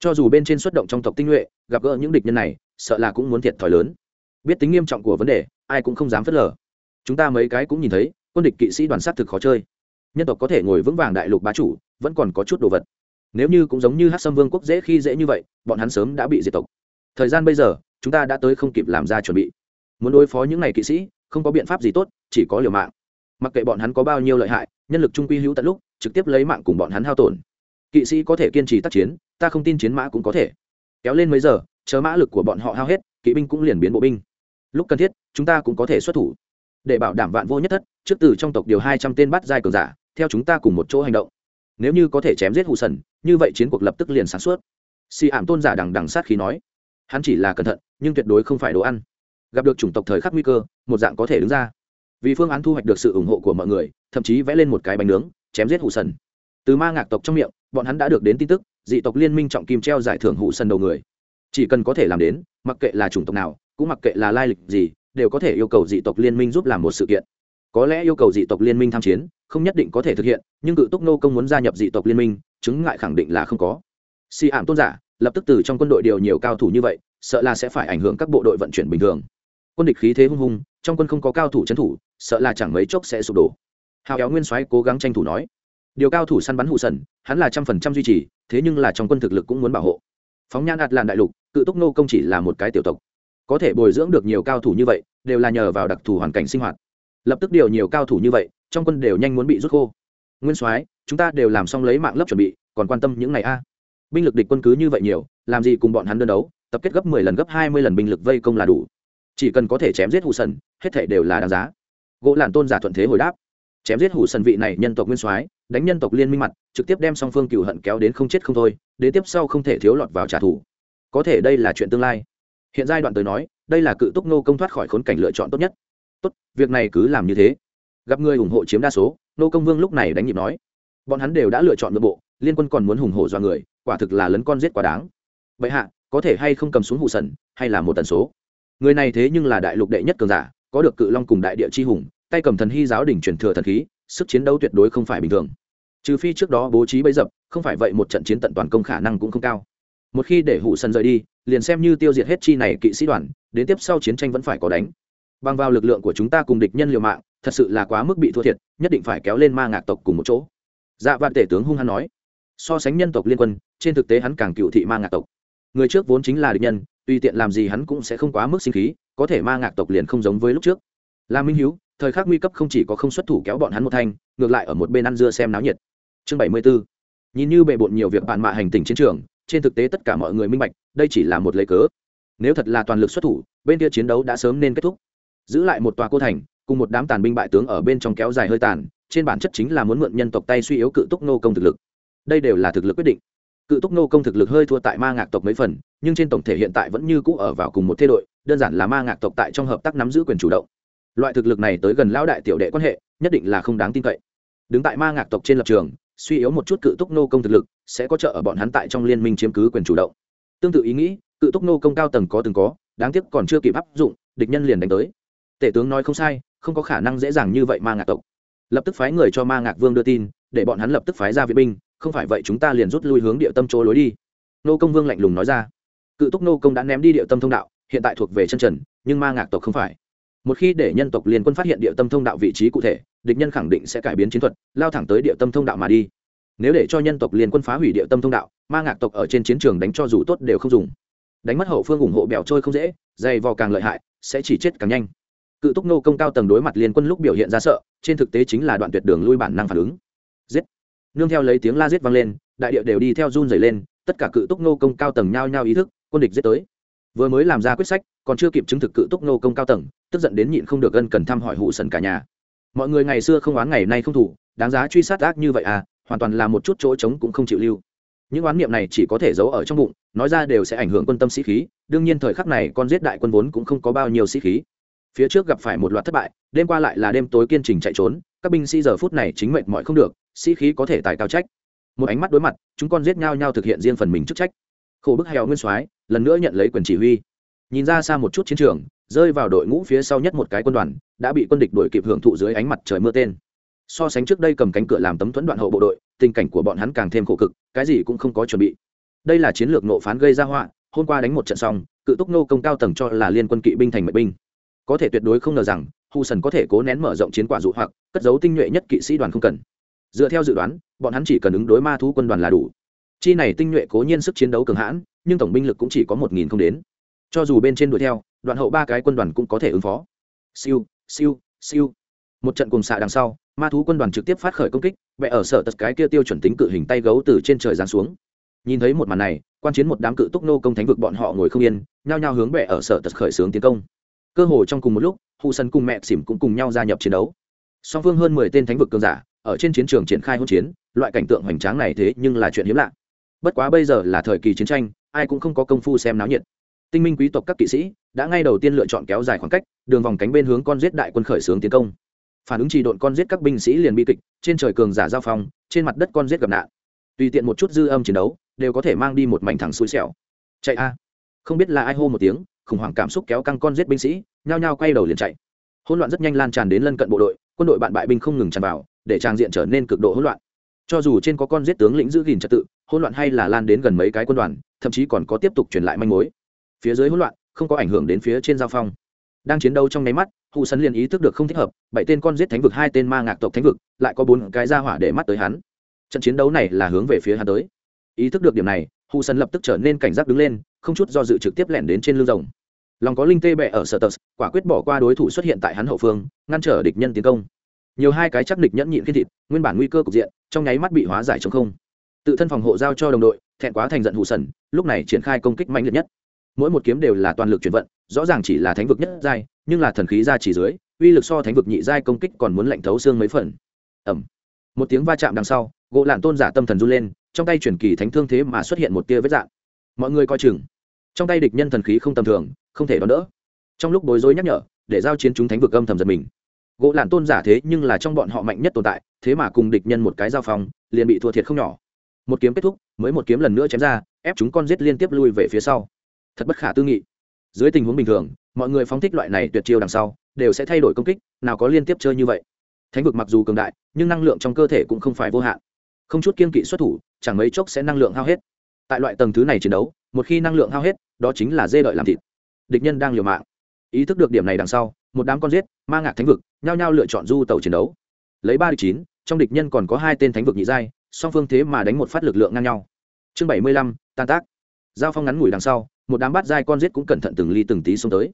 Cho dù bên trên xuất động trong tộc tinh nhuệ, gặp gỡ những địch nhân này, sợ là cũng muốn thiệt thòi lớn. Biết tính nghiêm trọng của vấn đề, ai cũng không dám phớt lờ chúng ta mấy cái cũng nhìn thấy, quân địch kỵ sĩ đoàn sát thực khó chơi. Nhân tộc có thể ngồi vững vàng đại lục bá chủ, vẫn còn có chút đồ vật. Nếu như cũng giống như hát sâm vương quốc dễ khi dễ như vậy, bọn hắn sớm đã bị diệt tộc. Thời gian bây giờ, chúng ta đã tới không kịp làm ra chuẩn bị. Muốn đối phó những n à y kỵ sĩ, không có biện pháp gì tốt, chỉ có liều mạng. Mặc kệ bọn hắn có bao nhiêu lợi hại, nhân lực trung quy hữu tận lúc, trực tiếp lấy mạng cùng bọn hắn hao tổn. Kỵ sĩ có thể kiên trì tác chiến, ta không tin chiến mã cũng có thể. Kéo lên mấy giờ, chờ mã lực của bọn họ hao hết, kỵ binh cũng liền biến bộ binh. Lúc cần thiết, chúng ta cũng có thể xuất thủ để bảo đảm vạn vô nhất thất, trước từ trong tộc điều hai trăm tên bắt giai cường giả, theo chúng ta cùng một chỗ hành động. Nếu như có thể chém giết hụ sần, như vậy chiến cuộc lập tức liền sáng suốt. Xì ảm tôn giả đằng đằng sát khí nói. Hắn chỉ là cẩn thận, nhưng tuyệt đối không phải đồ ăn. Gặp được chủng tộc thời khắc nguy cơ, một dạng có thể đứng ra. Vì phương án thu hoạch được sự ủng hộ của mọi người, thậm chí vẽ lên một cái bánh nướng, chém giết hụ sần. Từ ma ngạc tộc trong miệng, bọn hắn đã được đến tin tức, dị tộc liên minh trọng kim treo giải thưởng hụ sần đầu người. Chỉ cần có thể làm đến, mặc kệ là chủng tộc nào, cũng mặc kệ là lai lịch gì đều có thể yêu cầu dị tộc liên minh giúp làm một sự kiện. Có lẽ yêu cầu dị tộc liên minh tham chiến, không nhất định có thể thực hiện, nhưng cự túc nô công muốn gia nhập dị tộc liên minh, chứng ngại khẳng định là không có. Si ảm tôn giả, lập tức từ trong quân đội điều nhiều cao thủ như vậy, sợ là sẽ phải ảnh hưởng các bộ đội vận chuyển bình thường. Quân địch khí thế hung hung, trong quân không có cao thủ trấn thủ, sợ là chẳng mấy chốc sẽ sụp đổ. Hào éo nguyên soái cố gắng tranh thủ nói, điều cao thủ săn bắn hụ sần, hắn là trăm phần trăm duy trì, thế nhưng là trong quân thực lực cũng muốn bảo hộ. Phóng nhan ạt làn đại lục, cự túc nô công chỉ là một cái tiểu tộc có thể bồi dưỡng được nhiều cao thủ như vậy, đều là nhờ vào đặc thù hoàn cảnh sinh hoạt. Lập tức điều nhiều cao thủ như vậy, trong quân đều nhanh muốn bị rút khô. Nguyên soái, chúng ta đều làm xong lấy mạng lấp chuẩn bị, còn quan tâm những này a? Binh lực địch quân cứ như vậy nhiều, làm gì cùng bọn hắn đơn đấu, tập kết gấp mười lần gấp hai mươi lần binh lực vây công là đủ. Chỉ cần có thể chém giết hù sần, hết thể đều là đáng giá. Gỗ làn tôn giả thuận thế hồi đáp. Chém giết hủ sần vị này nhân tộc nguyên soái, đánh nhân tộc liên minh mặt, trực tiếp đem song phương cựu hận kéo đến không chết không thôi, đến tiếp sau không thể thiếu lọt vào trả thù. Có thể đây là chuyện tương lai hiện giai đoạn tới nói, đây là cự túc nô công thoát khỏi khốn cảnh lựa chọn tốt nhất. Tốt, việc này cứ làm như thế. Gặp người ủng hộ chiếm đa số nô công vương lúc này đánh nhịp nói. Bọn hắn đều đã lựa chọn nội bộ, liên quân còn muốn hùng hổ do người, quả thực là lấn con giết quá đáng. Vậy hạ, có thể hay không cầm xuống hụ sần, hay là một tần số? Người này thế nhưng là đại lục đệ nhất cường giả, có được cự long cùng đại địa chi hùng, tay cầm thần hy giáo đỉnh truyền thừa thần khí, sức chiến đấu tuyệt đối không phải bình thường. Trừ phi trước đó bố trí bấy dập, không phải vậy một trận chiến tận toàn công khả năng cũng không cao. Một khi để hụ sần rời đi liền xem như tiêu diệt hết chi này kỵ sĩ đoàn, đến tiếp sau chiến tranh vẫn phải có đánh. Bằng vào lực lượng của chúng ta cùng địch nhân liều mạng, thật sự là quá mức bị thua thiệt, nhất định phải kéo lên ma ngạc tộc cùng một chỗ. Dạ vạn tể tướng hung hăng nói. So sánh nhân tộc liên quân, trên thực tế hắn càng cựu thị ma ngạc tộc. Người trước vốn chính là địch nhân, tùy tiện làm gì hắn cũng sẽ không quá mức sinh khí, có thể ma ngạc tộc liền không giống với lúc trước. Là minh hiếu, thời khắc nguy cấp không chỉ có không xuất thủ kéo bọn hắn một thanh, ngược lại ở một bên ăn dưa xem náo nhiệt. Chương bảy mươi 74. nhìn như bề bộn nhiều việc bạn mạ hành tình chiến trường trên thực tế tất cả mọi người minh bạch, đây chỉ là một lấy cớ. Nếu thật là toàn lực xuất thủ, bên kia chiến đấu đã sớm nên kết thúc. Giữ lại một tòa cô thành, cùng một đám tàn binh bại tướng ở bên trong kéo dài hơi tàn, trên bản chất chính là muốn mượn nhân tộc tay suy yếu cự túc nô công thực lực. Đây đều là thực lực quyết định. Cự túc nô công thực lực hơi thua tại ma ngạc tộc mấy phần, nhưng trên tổng thể hiện tại vẫn như cũ ở vào cùng một thế đội, đơn giản là ma ngạc tộc tại trong hợp tác nắm giữ quyền chủ động. Loại thực lực này tới gần lão đại tiểu đệ quan hệ, nhất định là không đáng tin cậy. Đứng tại ma ngạc tộc trên lập trường suy yếu một chút cự túc nô công thực lực, sẽ có trợ ở bọn hắn tại trong liên minh chiếm cứ quyền chủ động. Tương tự ý nghĩ, cự túc nô công cao tầng có từng có, đáng tiếc còn chưa kịp áp dụng, địch nhân liền đánh tới. Tể tướng nói không sai, không có khả năng dễ dàng như vậy ma ngạc tộc. Lập tức phái người cho ma ngạc vương đưa tin, để bọn hắn lập tức phái ra viện binh, không phải vậy chúng ta liền rút lui hướng địa tâm chỗ lối đi. Nô công vương lạnh lùng nói ra. Cự túc nô công đã ném đi địa tâm thông đạo, hiện tại thuộc về chân trần, nhưng ma ngạc tộc không phải. Một khi để nhân tộc liên quân phát hiện địa tâm thông đạo vị trí cụ thể địch nhân khẳng định sẽ cải biến chiến thuật, lao thẳng tới địa tâm thông đạo mà đi. Nếu để cho nhân tộc liên quân phá hủy địa tâm thông đạo, ma ngạc tộc ở trên chiến trường đánh cho dù tốt đều không dùng. Đánh mất hậu phương ủng hộ bèo trôi không dễ, dày vò càng lợi hại, sẽ chỉ chết càng nhanh. Cự túc nô công cao tầng đối mặt liên quân lúc biểu hiện ra sợ, trên thực tế chính là đoạn tuyệt đường lui bản năng phản ứng. Giết! Nương theo lấy tiếng la giết vang lên, đại địa đều đi theo run dày lên, tất cả cự túc nô công cao tầng nhao nhao ý thức, quân địch giết tới. Vừa mới làm ra quyết sách, còn chưa kịp chứng thực cự túc nô công cao tầng, tức giận đến nhịn không được gân cần thăm hỏi hụ sần cả nhà mọi người ngày xưa không oán ngày nay không thủ, đáng giá truy sát ác như vậy à hoàn toàn là một chút chỗ trống cũng không chịu lưu. Những oán niệm này chỉ có thể giấu ở trong bụng, nói ra đều sẽ ảnh hưởng quân tâm sĩ khí, đương nhiên thời khắc này con giết đại quân vốn cũng không có bao nhiêu sĩ khí. Phía trước gặp phải một loạt thất bại, đêm qua lại là đêm tối kiên trình chạy trốn, các binh sĩ giờ phút này chính mệnh mọi không được, sĩ khí có thể tài cao trách. Một ánh mắt đối mặt, chúng con giết nhau nhau thực hiện riêng phần mình chức trách. Khổ bức hèo nguyên soái, lần nữa nhận lấy quyền chỉ huy. Nhìn ra xa một chút chiến trường, rơi vào đội ngũ phía sau nhất một cái quân đoàn đã bị quân địch đuổi kịp hưởng thụ dưới ánh mặt trời mưa tên. So sánh trước đây cầm cánh cửa làm tấm thuẫn đoạn hậu bộ đội, tình cảnh của bọn hắn càng thêm khổ cực, cái gì cũng không có chuẩn bị. Đây là chiến lược nộ phán gây ra họa, hôm qua đánh một trận xong, cự túc nô công cao tầng cho là liên quân kỵ binh thành mệnh binh. Có thể tuyệt đối không ngờ rằng, hu sần có thể cố nén mở rộng chiến quả dụ hoặc, cất giấu tinh nhuệ nhất kỵ sĩ đoàn không cần. Dựa theo dự đoán, bọn hắn chỉ cần ứng đối ma thú quân đoàn là đủ. Chi này tinh nhuệ cố nhiên sức chiến đấu cường hãn, nhưng tổng binh lực cũng chỉ có một nghìn không đến. Cho dù bên trên đuổi theo, đoạn hậu ba cái quân đoàn cũng có thể ứng phó. Siêu siêu siêu. Một trận cùng xạ đằng sau, ma thú quân đoàn trực tiếp phát khởi công kích vẽ ở sở tật cái kia tiêu chuẩn tính cự hình tay gấu từ trên trời giáng xuống. Nhìn thấy một màn này, quan chiến một đám cự túc nô công thánh vực bọn họ ngồi không yên, nhao nhao hướng vẽ ở sở tật khởi xướng tiến công. Cơ hồ trong cùng một lúc hụ sân cùng mẹ xỉm cũng cùng nhau gia nhập chiến đấu. Song phương hơn mười tên thánh vực cường giả, ở trên chiến trường triển khai hỗn chiến, loại cảnh tượng hoành tráng này thế nhưng là chuyện hiếm lạ. Bất quá bây giờ là thời kỳ chiến tranh, ai cũng không có công phu xem náo nhiệt tinh minh quý tộc các kỵ sĩ đã ngay đầu tiên lựa chọn kéo dài khoảng cách, đường vòng cánh bên hướng con giết đại quân khởi xướng tiến công. Phản ứng trì độn con giết các binh sĩ liền bi kịch, trên trời cường giả giao phong, trên mặt đất con giết gặp nạn. Tùy tiện một chút dư âm chiến đấu, đều có thể mang đi một mảnh thẳng xui xẻo. Chạy a. Không biết là ai hô một tiếng, khủng hoảng cảm xúc kéo căng con giết binh sĩ, nhao nhao quay đầu liền chạy. Hỗn loạn rất nhanh lan tràn đến lân cận bộ đội, quân đội bạn bại binh không ngừng tràn vào, để trang diện trở nên cực độ hỗn loạn. Cho dù trên có con giết tướng lĩnh giữ gìn trật tự, hỗn loạn hay là lan đến gần mấy cái quân đoàn, thậm chí còn có tiếp tục truyền lại manh mối phía dưới hỗn loạn, không có ảnh hưởng đến phía trên giao phong. Đang chiến đấu trong nháy mắt hụ sân liền ý thức được không thích hợp, bảy tên con giết thánh vực, hai tên ma ngạc tộc thánh vực, lại có bốn cái ra hỏa để mắt tới hắn. Trận chiến đấu này là hướng về phía hắn tới. Ý thức được điểm này hụ sân lập tức trở nên cảnh giác đứng lên, không chút do dự trực tiếp lẻn đến trên lưng rồng. Lòng có linh tê bẹ ở sở tờ, quả quyết bỏ qua đối thủ xuất hiện tại hắn hậu phương, ngăn trở địch nhân tiến công. Nhiều hai cái chắc địch nhẫn nhịn khi thịt, nguyên bản nguy cơ cục diện, trong nháy mắt bị hóa giải chống không. Tự thân phòng hộ giao cho đồng đội, thẹn quá thành giận hụ sần lúc này triển khai công kích mạnh liệt nhất mỗi một kiếm đều là toàn lực chuyển vận, rõ ràng chỉ là thánh vực nhất giai, nhưng là thần khí ra chỉ dưới, uy lực so thánh vực nhị giai công kích còn muốn lạnh thấu xương mấy phần. Ẩm một tiếng va chạm đằng sau, gỗ lạn tôn giả tâm thần run lên, trong tay chuyển kỳ thánh thương thế mà xuất hiện một tia vết dạng. Mọi người coi chừng. Trong tay địch nhân thần khí không tầm thường, không thể đón đỡ. Trong lúc bối rối nhắc nhở, để giao chiến chúng thánh vực âm thầm giật mình. Gỗ lạn tôn giả thế nhưng là trong bọn họ mạnh nhất tồn tại, thế mà cùng địch nhân một cái giao phong, liền bị thua thiệt không nhỏ. Một kiếm kết thúc, mới một kiếm lần nữa chém ra, ép chúng con giết liên tiếp lui về phía sau thật bất khả tư nghị. Dưới tình huống bình thường, mọi người phóng thích loại này tuyệt chiêu đằng sau, đều sẽ thay đổi công kích, nào có liên tiếp chơi như vậy. Thánh vực mặc dù cường đại, nhưng năng lượng trong cơ thể cũng không phải vô hạn. Không chút kiên kỵ xuất thủ, chẳng mấy chốc sẽ năng lượng hao hết. Tại loại tầng thứ này chiến đấu, một khi năng lượng hao hết, đó chính là dê đợi làm thịt. Địch nhân đang liều mạng. Ý thức được điểm này đằng sau, một đám con giết, ma ngạc thánh vực, nhao nhao lựa chọn du tàu chiến đấu. Lấy ba địch chín, trong địch nhân còn có hai tên thánh vực nhị giai, song phương thế mà đánh một phát lực lượng ngang nhau. Chương bảy mươi lăm, tan tác. Giao phong ngắn ngủi đằng sau một đám bát giai con giết cũng cẩn thận từng ly từng tí xông tới.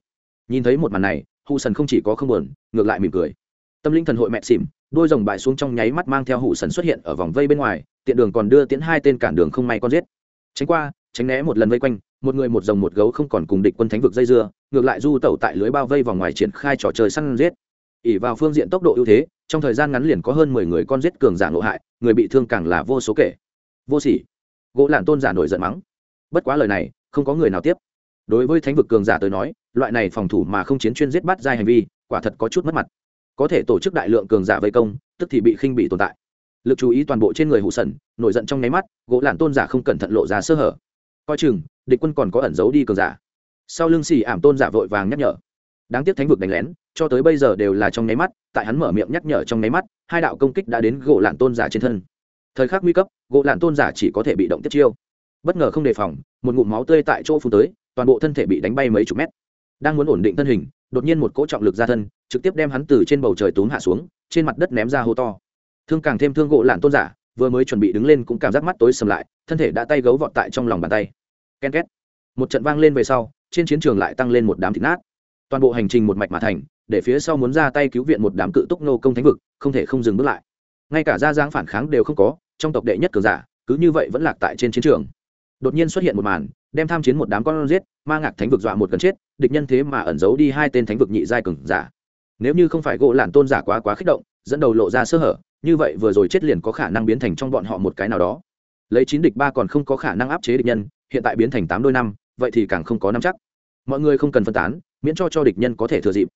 Nhìn thấy một màn này hụ sần không chỉ có không buồn, ngược lại mỉm cười. Tâm linh thần hội mẹ xỉm, đôi rồng bại xuống trong nháy mắt mang theo hụ sần xuất hiện ở vòng vây bên ngoài, tiện đường còn đưa tiến hai tên cản đường không may con giết. Tránh qua, tránh né một lần vây quanh, một người một rồng một gấu không còn cùng địch quân thánh vực dây dưa, ngược lại du tẩu tại lưới bao vây vòng ngoài triển khai trò chơi săn giết. Ỉ vào phương diện tốc độ ưu thế, trong thời gian ngắn liền có hơn mười người con giết cường giả ngộ hại, người bị thương càng là vô số kể. Vô sỉ. Gỗ lạn tôn giả nổi giận mắng. Bất quá lời này không có người nào tiếp. Đối với thánh vực cường giả tới nói, loại này phòng thủ mà không chiến chuyên giết bắt giai hành vi, quả thật có chút mất mặt. Có thể tổ chức đại lượng cường giả vây công, tức thì bị khinh bị tồn tại. Lực chú ý toàn bộ trên người hụ sần, nổi giận trong nháy mắt, gỗ lạn tôn giả không cẩn thận lộ ra sơ hở. Coi chừng, địch quân còn có ẩn giấu đi cường giả. Sau lưng xì ảm tôn giả vội vàng nhắc nhở. Đáng tiếc thánh vực đánh lén, cho tới bây giờ đều là trong nháy mắt, tại hắn mở miệng nhắc nhở trong nháy mắt, hai đạo công kích đã đến gỗ lạn tôn giả trên thân. Thời khắc nguy cấp, gỗ lạn tôn giả chỉ có thể bị động tiếp chiêu bất ngờ không đề phòng, một ngụm máu tươi tại chỗ phun tới, toàn bộ thân thể bị đánh bay mấy chục mét. Đang muốn ổn định thân hình, đột nhiên một cỗ trọng lực ra thân, trực tiếp đem hắn từ trên bầu trời túm hạ xuống, trên mặt đất ném ra hô to. Thương càng thêm thương gỗ lạn tôn giả, vừa mới chuẩn bị đứng lên cũng cảm giác mắt tối sầm lại, thân thể đã tay gấu vọt tại trong lòng bàn tay. Ken két. Một trận vang lên về sau, trên chiến trường lại tăng lên một đám thịt nát. Toàn bộ hành trình một mạch mà thành, để phía sau muốn ra tay cứu viện một đám cự túc nô công thánh vực, không thể không dừng bước lại. Ngay cả gia giang phản kháng đều không có, trong tộc đệ nhất cường giả, cứ như vậy vẫn lạc tại trên chiến trường đột nhiên xuất hiện một màn, đem tham chiến một đám con giết, ma ngạc thánh vực dọa một gần chết, địch nhân thế mà ẩn giấu đi hai tên thánh vực nhị giai cường giả. Nếu như không phải gỗ lạn tôn giả quá quá kích động, dẫn đầu lộ ra sơ hở, như vậy vừa rồi chết liền có khả năng biến thành trong bọn họ một cái nào đó. Lấy chín địch ba còn không có khả năng áp chế địch nhân, hiện tại biến thành tám đôi năm, vậy thì càng không có năm chắc. Mọi người không cần phân tán, miễn cho cho địch nhân có thể thừa dịp.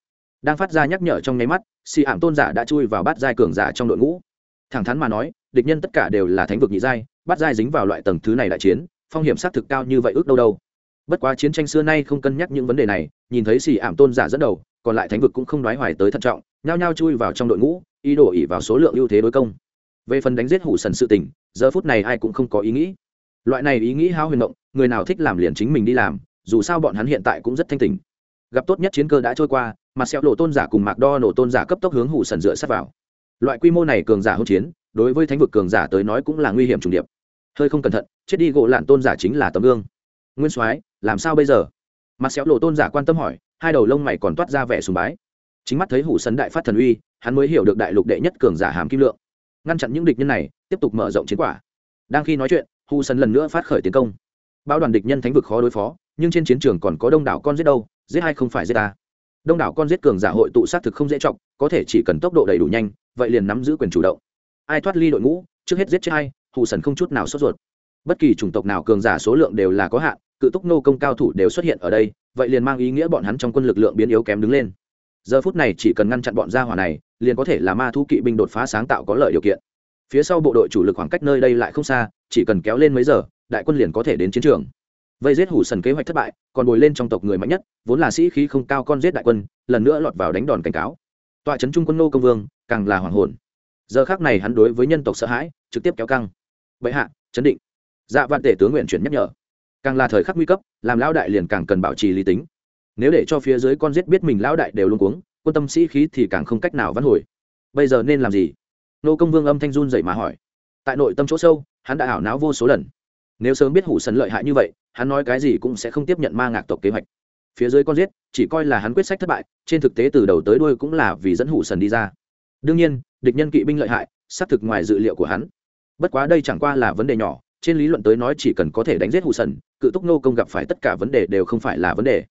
Đang phát ra nhắc nhở trong nháy mắt, xì ảm tôn giả đã chui vào bát giai cường giả trong đội ngũ. Thẳng thắn mà nói, địch nhân tất cả đều là thánh vực nhị giai, bát giai dính vào loại tầng thứ này đại chiến phong hiểm xác thực cao như vậy ước đâu đâu. Bất quá chiến tranh xưa nay không cân nhắc những vấn đề này, nhìn thấy xì ảm tôn giả dẫn đầu, còn lại thánh vực cũng không đoái hoài tới thận trọng, nhao nhao chui vào trong đội ngũ, ý đổ ỉ vào số lượng ưu thế đối công. Về phần đánh giết hủ sần sự tình, giờ phút này ai cũng không có ý nghĩ. Loại này ý nghĩ hao huyền động người nào thích làm liền chính mình đi làm, dù sao bọn hắn hiện tại cũng rất thanh tình gặp tốt nhất chiến cơ đã trôi qua, mà xẹo lộ tôn giả cùng mạc đo nổ tôn giả cấp tốc hướng hủ sần dựa sát vào. Loại quy mô này cường giả hỗn chiến, đối với thánh vực cường giả tới nói cũng là nguy hiểm trùng điệp hơi không cẩn thận, chết đi gỗ lạn tôn giả chính là tấm gương. Nguyên soái, làm sao bây giờ? Mặt xéo lộ tôn giả quan tâm hỏi, hai đầu lông mày còn toát ra vẻ sùng bái. Chính mắt thấy hủ sấn đại phát thần uy, hắn mới hiểu được đại lục đệ nhất cường giả hàm kim lượng. Ngăn chặn những địch nhân này, tiếp tục mở rộng chiến quả. Đang khi nói chuyện, hủ sấn lần nữa phát khởi tiến công. Bao đoàn địch nhân thánh vực khó đối phó, nhưng trên chiến trường còn có đông đảo con giết đâu, giết hay không phải giết ta. Đông đảo con giết cường giả hội tụ sát thực không dễ trọng có thể chỉ cần tốc độ đầy đủ nhanh, vậy liền nắm giữ quyền chủ động. Ai thoát ly đội ngũ, trước hết giết chết hay hủ sần không chút nào sốt ruột. Bất kỳ chủng tộc nào cường giả số lượng đều là có hạn, cự túc nô công cao thủ đều xuất hiện ở đây, vậy liền mang ý nghĩa bọn hắn trong quân lực lượng biến yếu kém đứng lên. Giờ phút này chỉ cần ngăn chặn bọn gia hỏa này, liền có thể là ma thu kỵ binh đột phá sáng tạo có lợi điều kiện. Phía sau bộ đội chủ lực khoảng cách nơi đây lại không xa, chỉ cần kéo lên mấy giờ, đại quân liền có thể đến chiến trường. Vây giết hủ sần kế hoạch thất bại, còn bồi lên trong tộc người mạnh nhất, vốn là sĩ khí không cao con giết đại quân, lần nữa lọt vào đánh đòn cảnh cáo. Tọa trấn trung quân nô công vương, càng là hoàng hồn. Giờ khác này hắn đối với nhân tộc sợ hãi, trực tiếp kéo căng vậy hạ, chấn định. Dạ vạn tể tướng nguyện chuyển nhắc nhở. Càng là thời khắc nguy cấp, làm lão đại liền càng cần bảo trì lý tính. Nếu để cho phía dưới con giết biết mình lão đại đều luôn cuống, quân tâm sĩ khí thì càng không cách nào vãn hồi. Bây giờ nên làm gì? Nô công vương âm thanh run dậy mà hỏi. Tại nội tâm chỗ sâu, hắn đã ảo não vô số lần. Nếu sớm biết hủ sần lợi hại như vậy, hắn nói cái gì cũng sẽ không tiếp nhận ma ngạc tộc kế hoạch. Phía dưới con giết, chỉ coi là hắn quyết sách thất bại, trên thực tế từ đầu tới đuôi cũng là vì dẫn hủ sần đi ra. Đương nhiên, địch nhân kỵ binh lợi hại, xác thực ngoài dự liệu của hắn bất quá đây chẳng qua là vấn đề nhỏ, trên lý luận tới nói chỉ cần có thể đánh giết hụ sần, cự túc nô công gặp phải tất cả vấn đề đều không phải là vấn đề.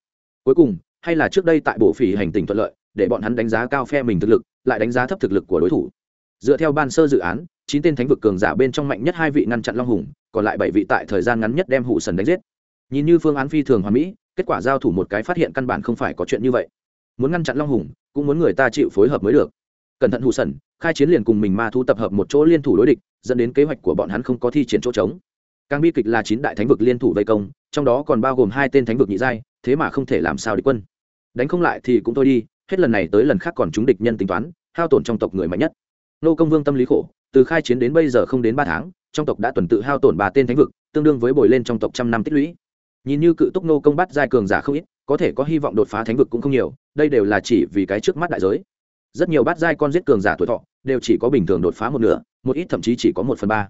Cuối cùng, hay là trước đây tại bộ phỉ hành tình thuận lợi, để bọn hắn đánh giá cao phe mình thực lực, lại đánh giá thấp thực lực của đối thủ. Dựa theo ban sơ dự án, chín tên thánh vực cường giả bên trong mạnh nhất hai vị ngăn chặn long hùng, còn lại bảy vị tại thời gian ngắn nhất đem hụ sần đánh giết. Nhìn như phương án phi thường hoàn mỹ, kết quả giao thủ một cái phát hiện căn bản không phải có chuyện như vậy. Muốn ngăn chặn long hùng, cũng muốn người ta chịu phối hợp mới được. Cẩn thận hụ sẩn khai chiến liền cùng mình ma thu tập hợp một chỗ liên thủ đối địch, dẫn đến kế hoạch của bọn hắn không có thi triển chỗ trống. Càng bi kịch là chín đại thánh vực liên thủ vây công, trong đó còn bao gồm hai tên thánh vực nhị giai, thế mà không thể làm sao địch quân. Đánh không lại thì cũng thôi đi, hết lần này tới lần khác còn chúng địch nhân tính toán, hao tổn trong tộc người mạnh nhất. Nô công vương tâm lý khổ, từ khai chiến đến bây giờ không đến ba tháng, trong tộc đã tuần tự hao tổn ba tên thánh vực, tương đương với bồi lên trong tộc trăm năm tích lũy. Nhìn như cự túc nô công bắt giai cường giả không ít, có thể có hy vọng đột phá thánh vực cũng không nhiều, đây đều là chỉ vì cái trước mắt đại giới rất nhiều bát giai con giết cường giả tuổi thọ đều chỉ có bình thường đột phá một nửa, một ít thậm chí chỉ có một phần ba.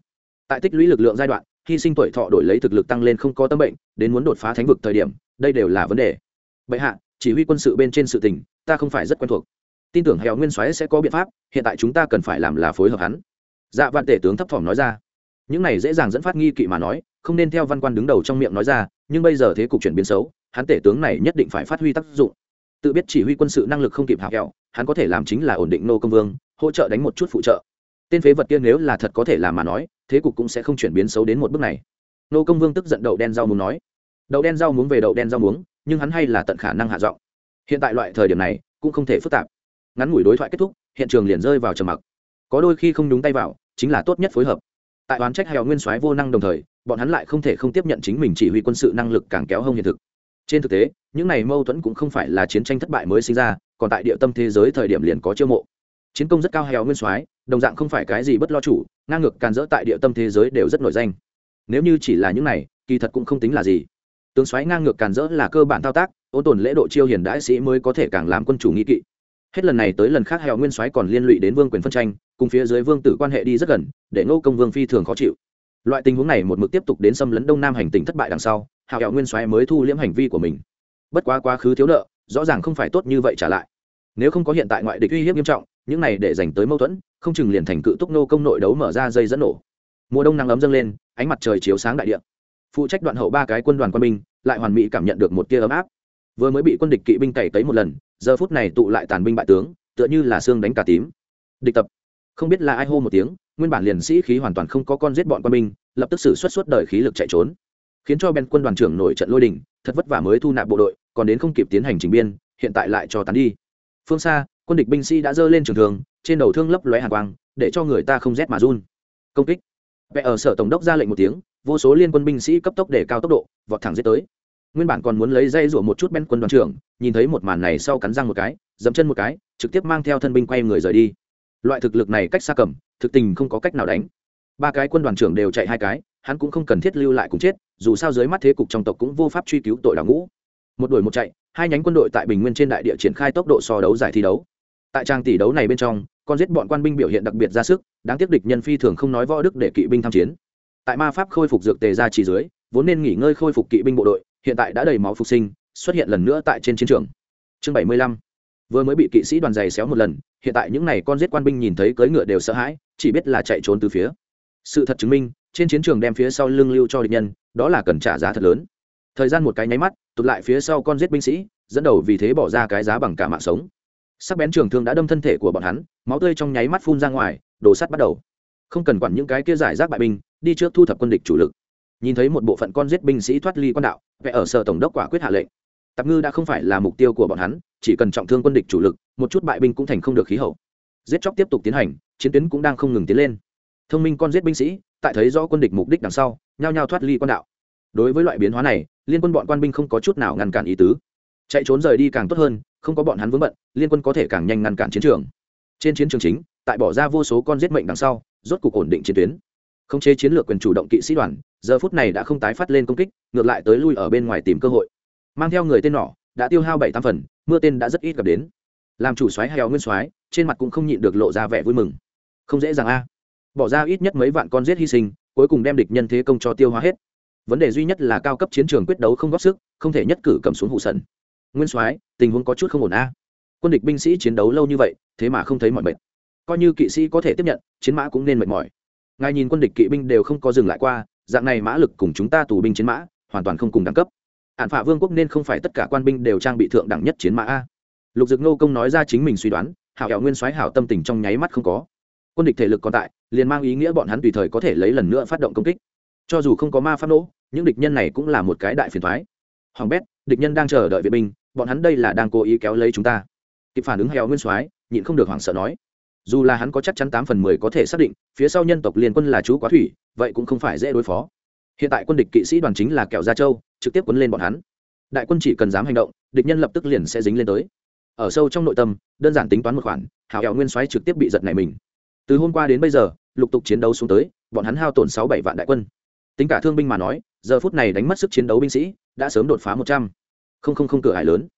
Tại tích lũy lực lượng giai đoạn, hy sinh tuổi thọ đổi lấy thực lực tăng lên không có tâm bệnh, đến muốn đột phá thánh vực thời điểm, đây đều là vấn đề. Bệ hạ, chỉ huy quân sự bên trên sự tình, ta không phải rất quen thuộc. Tin tưởng hèo nguyên soái sẽ có biện pháp, hiện tại chúng ta cần phải làm là phối hợp hắn. Dạ vạn tể tướng thấp thỏm nói ra. Những này dễ dàng dẫn phát nghi kỵ mà nói, không nên theo văn quan đứng đầu trong miệng nói ra, nhưng bây giờ thế cục chuyển biến xấu, hắn tể tướng này nhất định phải phát huy tác dụng tự biết chỉ huy quân sự năng lực không kịp hạ kẹo hắn có thể làm chính là ổn định nô công vương, hỗ trợ đánh một chút phụ trợ. Tên phế vật kia nếu là thật có thể làm mà nói, thế cục cũng sẽ không chuyển biến xấu đến một bước này. Nô công vương tức giận đậu đen rau muốn nói. Đậu đen rau muốn về đậu đen rau muống, nhưng hắn hay là tận khả năng hạ giọng. Hiện tại loại thời điểm này, cũng không thể phức tạp. Ngắn ngủi đối thoại kết thúc, hiện trường liền rơi vào trầm mặc. Có đôi khi không đúng tay vào, chính là tốt nhất phối hợp. Tại oán trách hèo nguyên soái vô năng đồng thời, bọn hắn lại không thể không tiếp nhận chính mình chỉ huy quân sự năng lực càng kéo hông hiện thực trên thực tế, những này mâu thuẫn cũng không phải là chiến tranh thất bại mới sinh ra, còn tại địa tâm thế giới thời điểm liền có chiêu mộ. Chiến công rất cao hèo nguyên soái, đồng dạng không phải cái gì bất lo chủ, ngang ngược càn dỡ tại địa tâm thế giới đều rất nổi danh. Nếu như chỉ là những này, kỳ thật cũng không tính là gì. Tướng soái ngang ngược càn dỡ là cơ bản thao tác, ôn tồn lễ độ chiêu hiền đãi sĩ mới có thể càng làm quân chủ nghĩ kỵ. Hết lần này tới lần khác hèo nguyên soái còn liên lụy đến vương quyền phân tranh, cùng phía dưới vương tử quan hệ đi rất gần, để ngô công vương phi thường khó chịu. Loại tình huống này một mực tiếp tục đến xâm lấn đông nam hành tình thất bại đằng sau hào hẹo nguyên soái mới thu liễm hành vi của mình. Bất quá quá khứ thiếu nợ, rõ ràng không phải tốt như vậy trả lại. Nếu không có hiện tại ngoại địch uy hiếp nghiêm trọng, những này để dành tới mâu thuẫn, không chừng liền thành cự túc nô công nội đấu mở ra dây dẫn nổ. Mùa đông nắng ấm dâng lên, ánh mặt trời chiếu sáng đại địa. Phụ trách đoạn hậu ba cái quân đoàn quân binh, lại hoàn mỹ cảm nhận được một tia ấm áp. Vừa mới bị quân địch kỵ binh cày tấy một lần, giờ phút này tụ lại tàn binh bại tướng, tựa như là xương đánh cả tím. Địch tập. Không biết là ai hô một tiếng, nguyên bản liền sĩ khí hoàn toàn không có con giết bọn quân binh, lập tức xử xuất suốt đời khí lực chạy trốn khiến cho bên quân đoàn trưởng nổi trận lôi đình, thật vất vả mới thu nạp bộ đội, còn đến không kịp tiến hành trình biên, hiện tại lại cho tán đi. Phương xa, quân địch binh sĩ đã dơ lên trường thường, trên đầu thương lấp lóe hàng quang, để cho người ta không rét mà run. Công kích. Vẽ ở sở tổng đốc ra lệnh một tiếng, vô số liên quân binh sĩ cấp tốc để cao tốc độ, vọt thẳng giết tới. Nguyên bản còn muốn lấy dây rủa một chút bên quân đoàn trưởng, nhìn thấy một màn này sau cắn răng một cái, dẫm chân một cái, trực tiếp mang theo thân binh quay người rời đi. Loại thực lực này cách xa cầm, thực tình không có cách nào đánh. Ba cái quân đoàn trưởng đều chạy hai cái, hắn cũng không cần thiết lưu lại cùng chết dù sao dưới mắt thế cục trong tộc cũng vô pháp truy cứu tội đào ngũ. Một đuổi một chạy, hai nhánh quân đội tại bình nguyên trên đại địa triển khai tốc độ so đấu giải thi đấu. Tại trang tỷ đấu này bên trong, con giết bọn quan binh biểu hiện đặc biệt ra sức, đáng tiếc địch nhân phi thường không nói võ đức để kỵ binh tham chiến. Tại ma pháp khôi phục dược tề ra chỉ dưới, vốn nên nghỉ ngơi khôi phục kỵ binh bộ đội, hiện tại đã đầy máu phục sinh, xuất hiện lần nữa tại trên chiến trường. Chương bảy mươi lăm. Vừa mới bị kỵ sĩ đoàn giày xéo một lần, hiện tại những n à y con giết quan binh nhìn thấy cưỡi ngựa đều sợ hãi, chỉ biết là chạy trốn từ phía. Sự thật chứng minh trên chiến trường đem phía sau lưng lưu cho địch nhân, đó là cần trả giá thật lớn. Thời gian một cái nháy mắt, tụt lại phía sau con giết binh sĩ, dẫn đầu vì thế bỏ ra cái giá bằng cả mạng sống. Sắc bén trường thương đã đâm thân thể của bọn hắn, máu tươi trong nháy mắt phun ra ngoài đổ sắt bắt đầu. Không cần quản những cái kia giải rác bại binh, đi trước thu thập quân địch chủ lực. Nhìn thấy một bộ phận con giết binh sĩ thoát ly quan đạo vẽ ở sở tổng đốc quả quyết hạ lệnh. Tạp ngư đã không phải là mục tiêu của bọn hắn, chỉ cần trọng thương quân địch chủ lực, một chút bại binh cũng thành không được khí hậu. Giết chóc tiếp tục tiến hành, chiến tuyến cũng đang không ngừng tiến lên. Thông minh con giết binh sĩ tại thấy rõ quân địch mục đích đằng sau, nhao nhao thoát ly quan đạo. Đối với loại biến hóa này, liên quân bọn quan binh không có chút nào ngăn cản ý tứ. Chạy trốn rời đi càng tốt hơn, không có bọn hắn vướng bận, liên quân có thể càng nhanh ngăn cản chiến trường. Trên chiến trường chính, tại bỏ ra vô số con giết mệnh đằng sau, rốt cục ổn định chiến tuyến. Không chế chiến lược quyền chủ động kỵ sĩ đoàn, giờ phút này đã không tái phát lên công kích, ngược lại tới lui ở bên ngoài tìm cơ hội. Mang theo người tên nỏ đã tiêu hao bảy tam phần, mưa tên đã rất ít gặp đến. Làm chủ soái hèo nguyên soái, trên mặt cũng không nhịn được lộ ra vẻ vui mừng. Không dễ dàng a bỏ ra ít nhất mấy vạn con giết hy sinh, cuối cùng đem địch nhân thế công cho tiêu hóa hết. Vấn đề duy nhất là cao cấp chiến trường quyết đấu không góp sức, không thể nhất cử cầm xuống hụ sần. Nguyên soái, tình huống có chút không ổn a. Quân địch binh sĩ chiến đấu lâu như vậy, thế mà không thấy mọi mệt. Coi như kỵ sĩ có thể tiếp nhận, chiến mã cũng nên mệt mỏi. Ngài nhìn quân địch kỵ binh đều không có dừng lại qua, dạng này mã lực cùng chúng ta tù binh chiến mã, hoàn toàn không cùng đẳng cấp. Hạn phạ vương quốc nên không phải tất cả quan binh đều trang bị thượng đẳng nhất chiến mã a. Lục dực nô công nói ra chính mình suy đoán, hảo hẹo nguyên soái hảo tâm tình trong nháy mắt không có. Quân địch thể lực còn tại liền mang ý nghĩa bọn hắn tùy thời có thể lấy lần nữa phát động công kích. Cho dù không có ma pháp nỗ những địch nhân này cũng là một cái đại phiền thoái hoàng bét, địch nhân đang chờ đợi vệ binh, bọn hắn đây là đang cố ý kéo lấy chúng ta. Kịp phản ứng heo nguyên soái, nhịn không được hoảng sợ nói. Dù là hắn có chắc chắn tám phần mười có thể xác định, phía sau nhân tộc liên quân là chú quá thủy, vậy cũng không phải dễ đối phó. Hiện tại quân địch kỵ sĩ đoàn chính là kẹo gia châu, trực tiếp quấn lên bọn hắn. Đại quân chỉ cần dám hành động, địch nhân lập tức liền sẽ dính lên tới. Ở sâu trong nội tâm, đơn giản tính toán một khoản, hào hẹo nguyên soái trực tiếp bị giật này mình từ hôm qua đến bây giờ, lục tục chiến đấu xuống tới, bọn hắn hao tổn sáu bảy vạn đại quân. Tính cả thương binh mà nói, giờ phút này đánh mất sức chiến đấu binh sĩ, đã sớm đột phá một trăm. Không không không cửa hải lớn.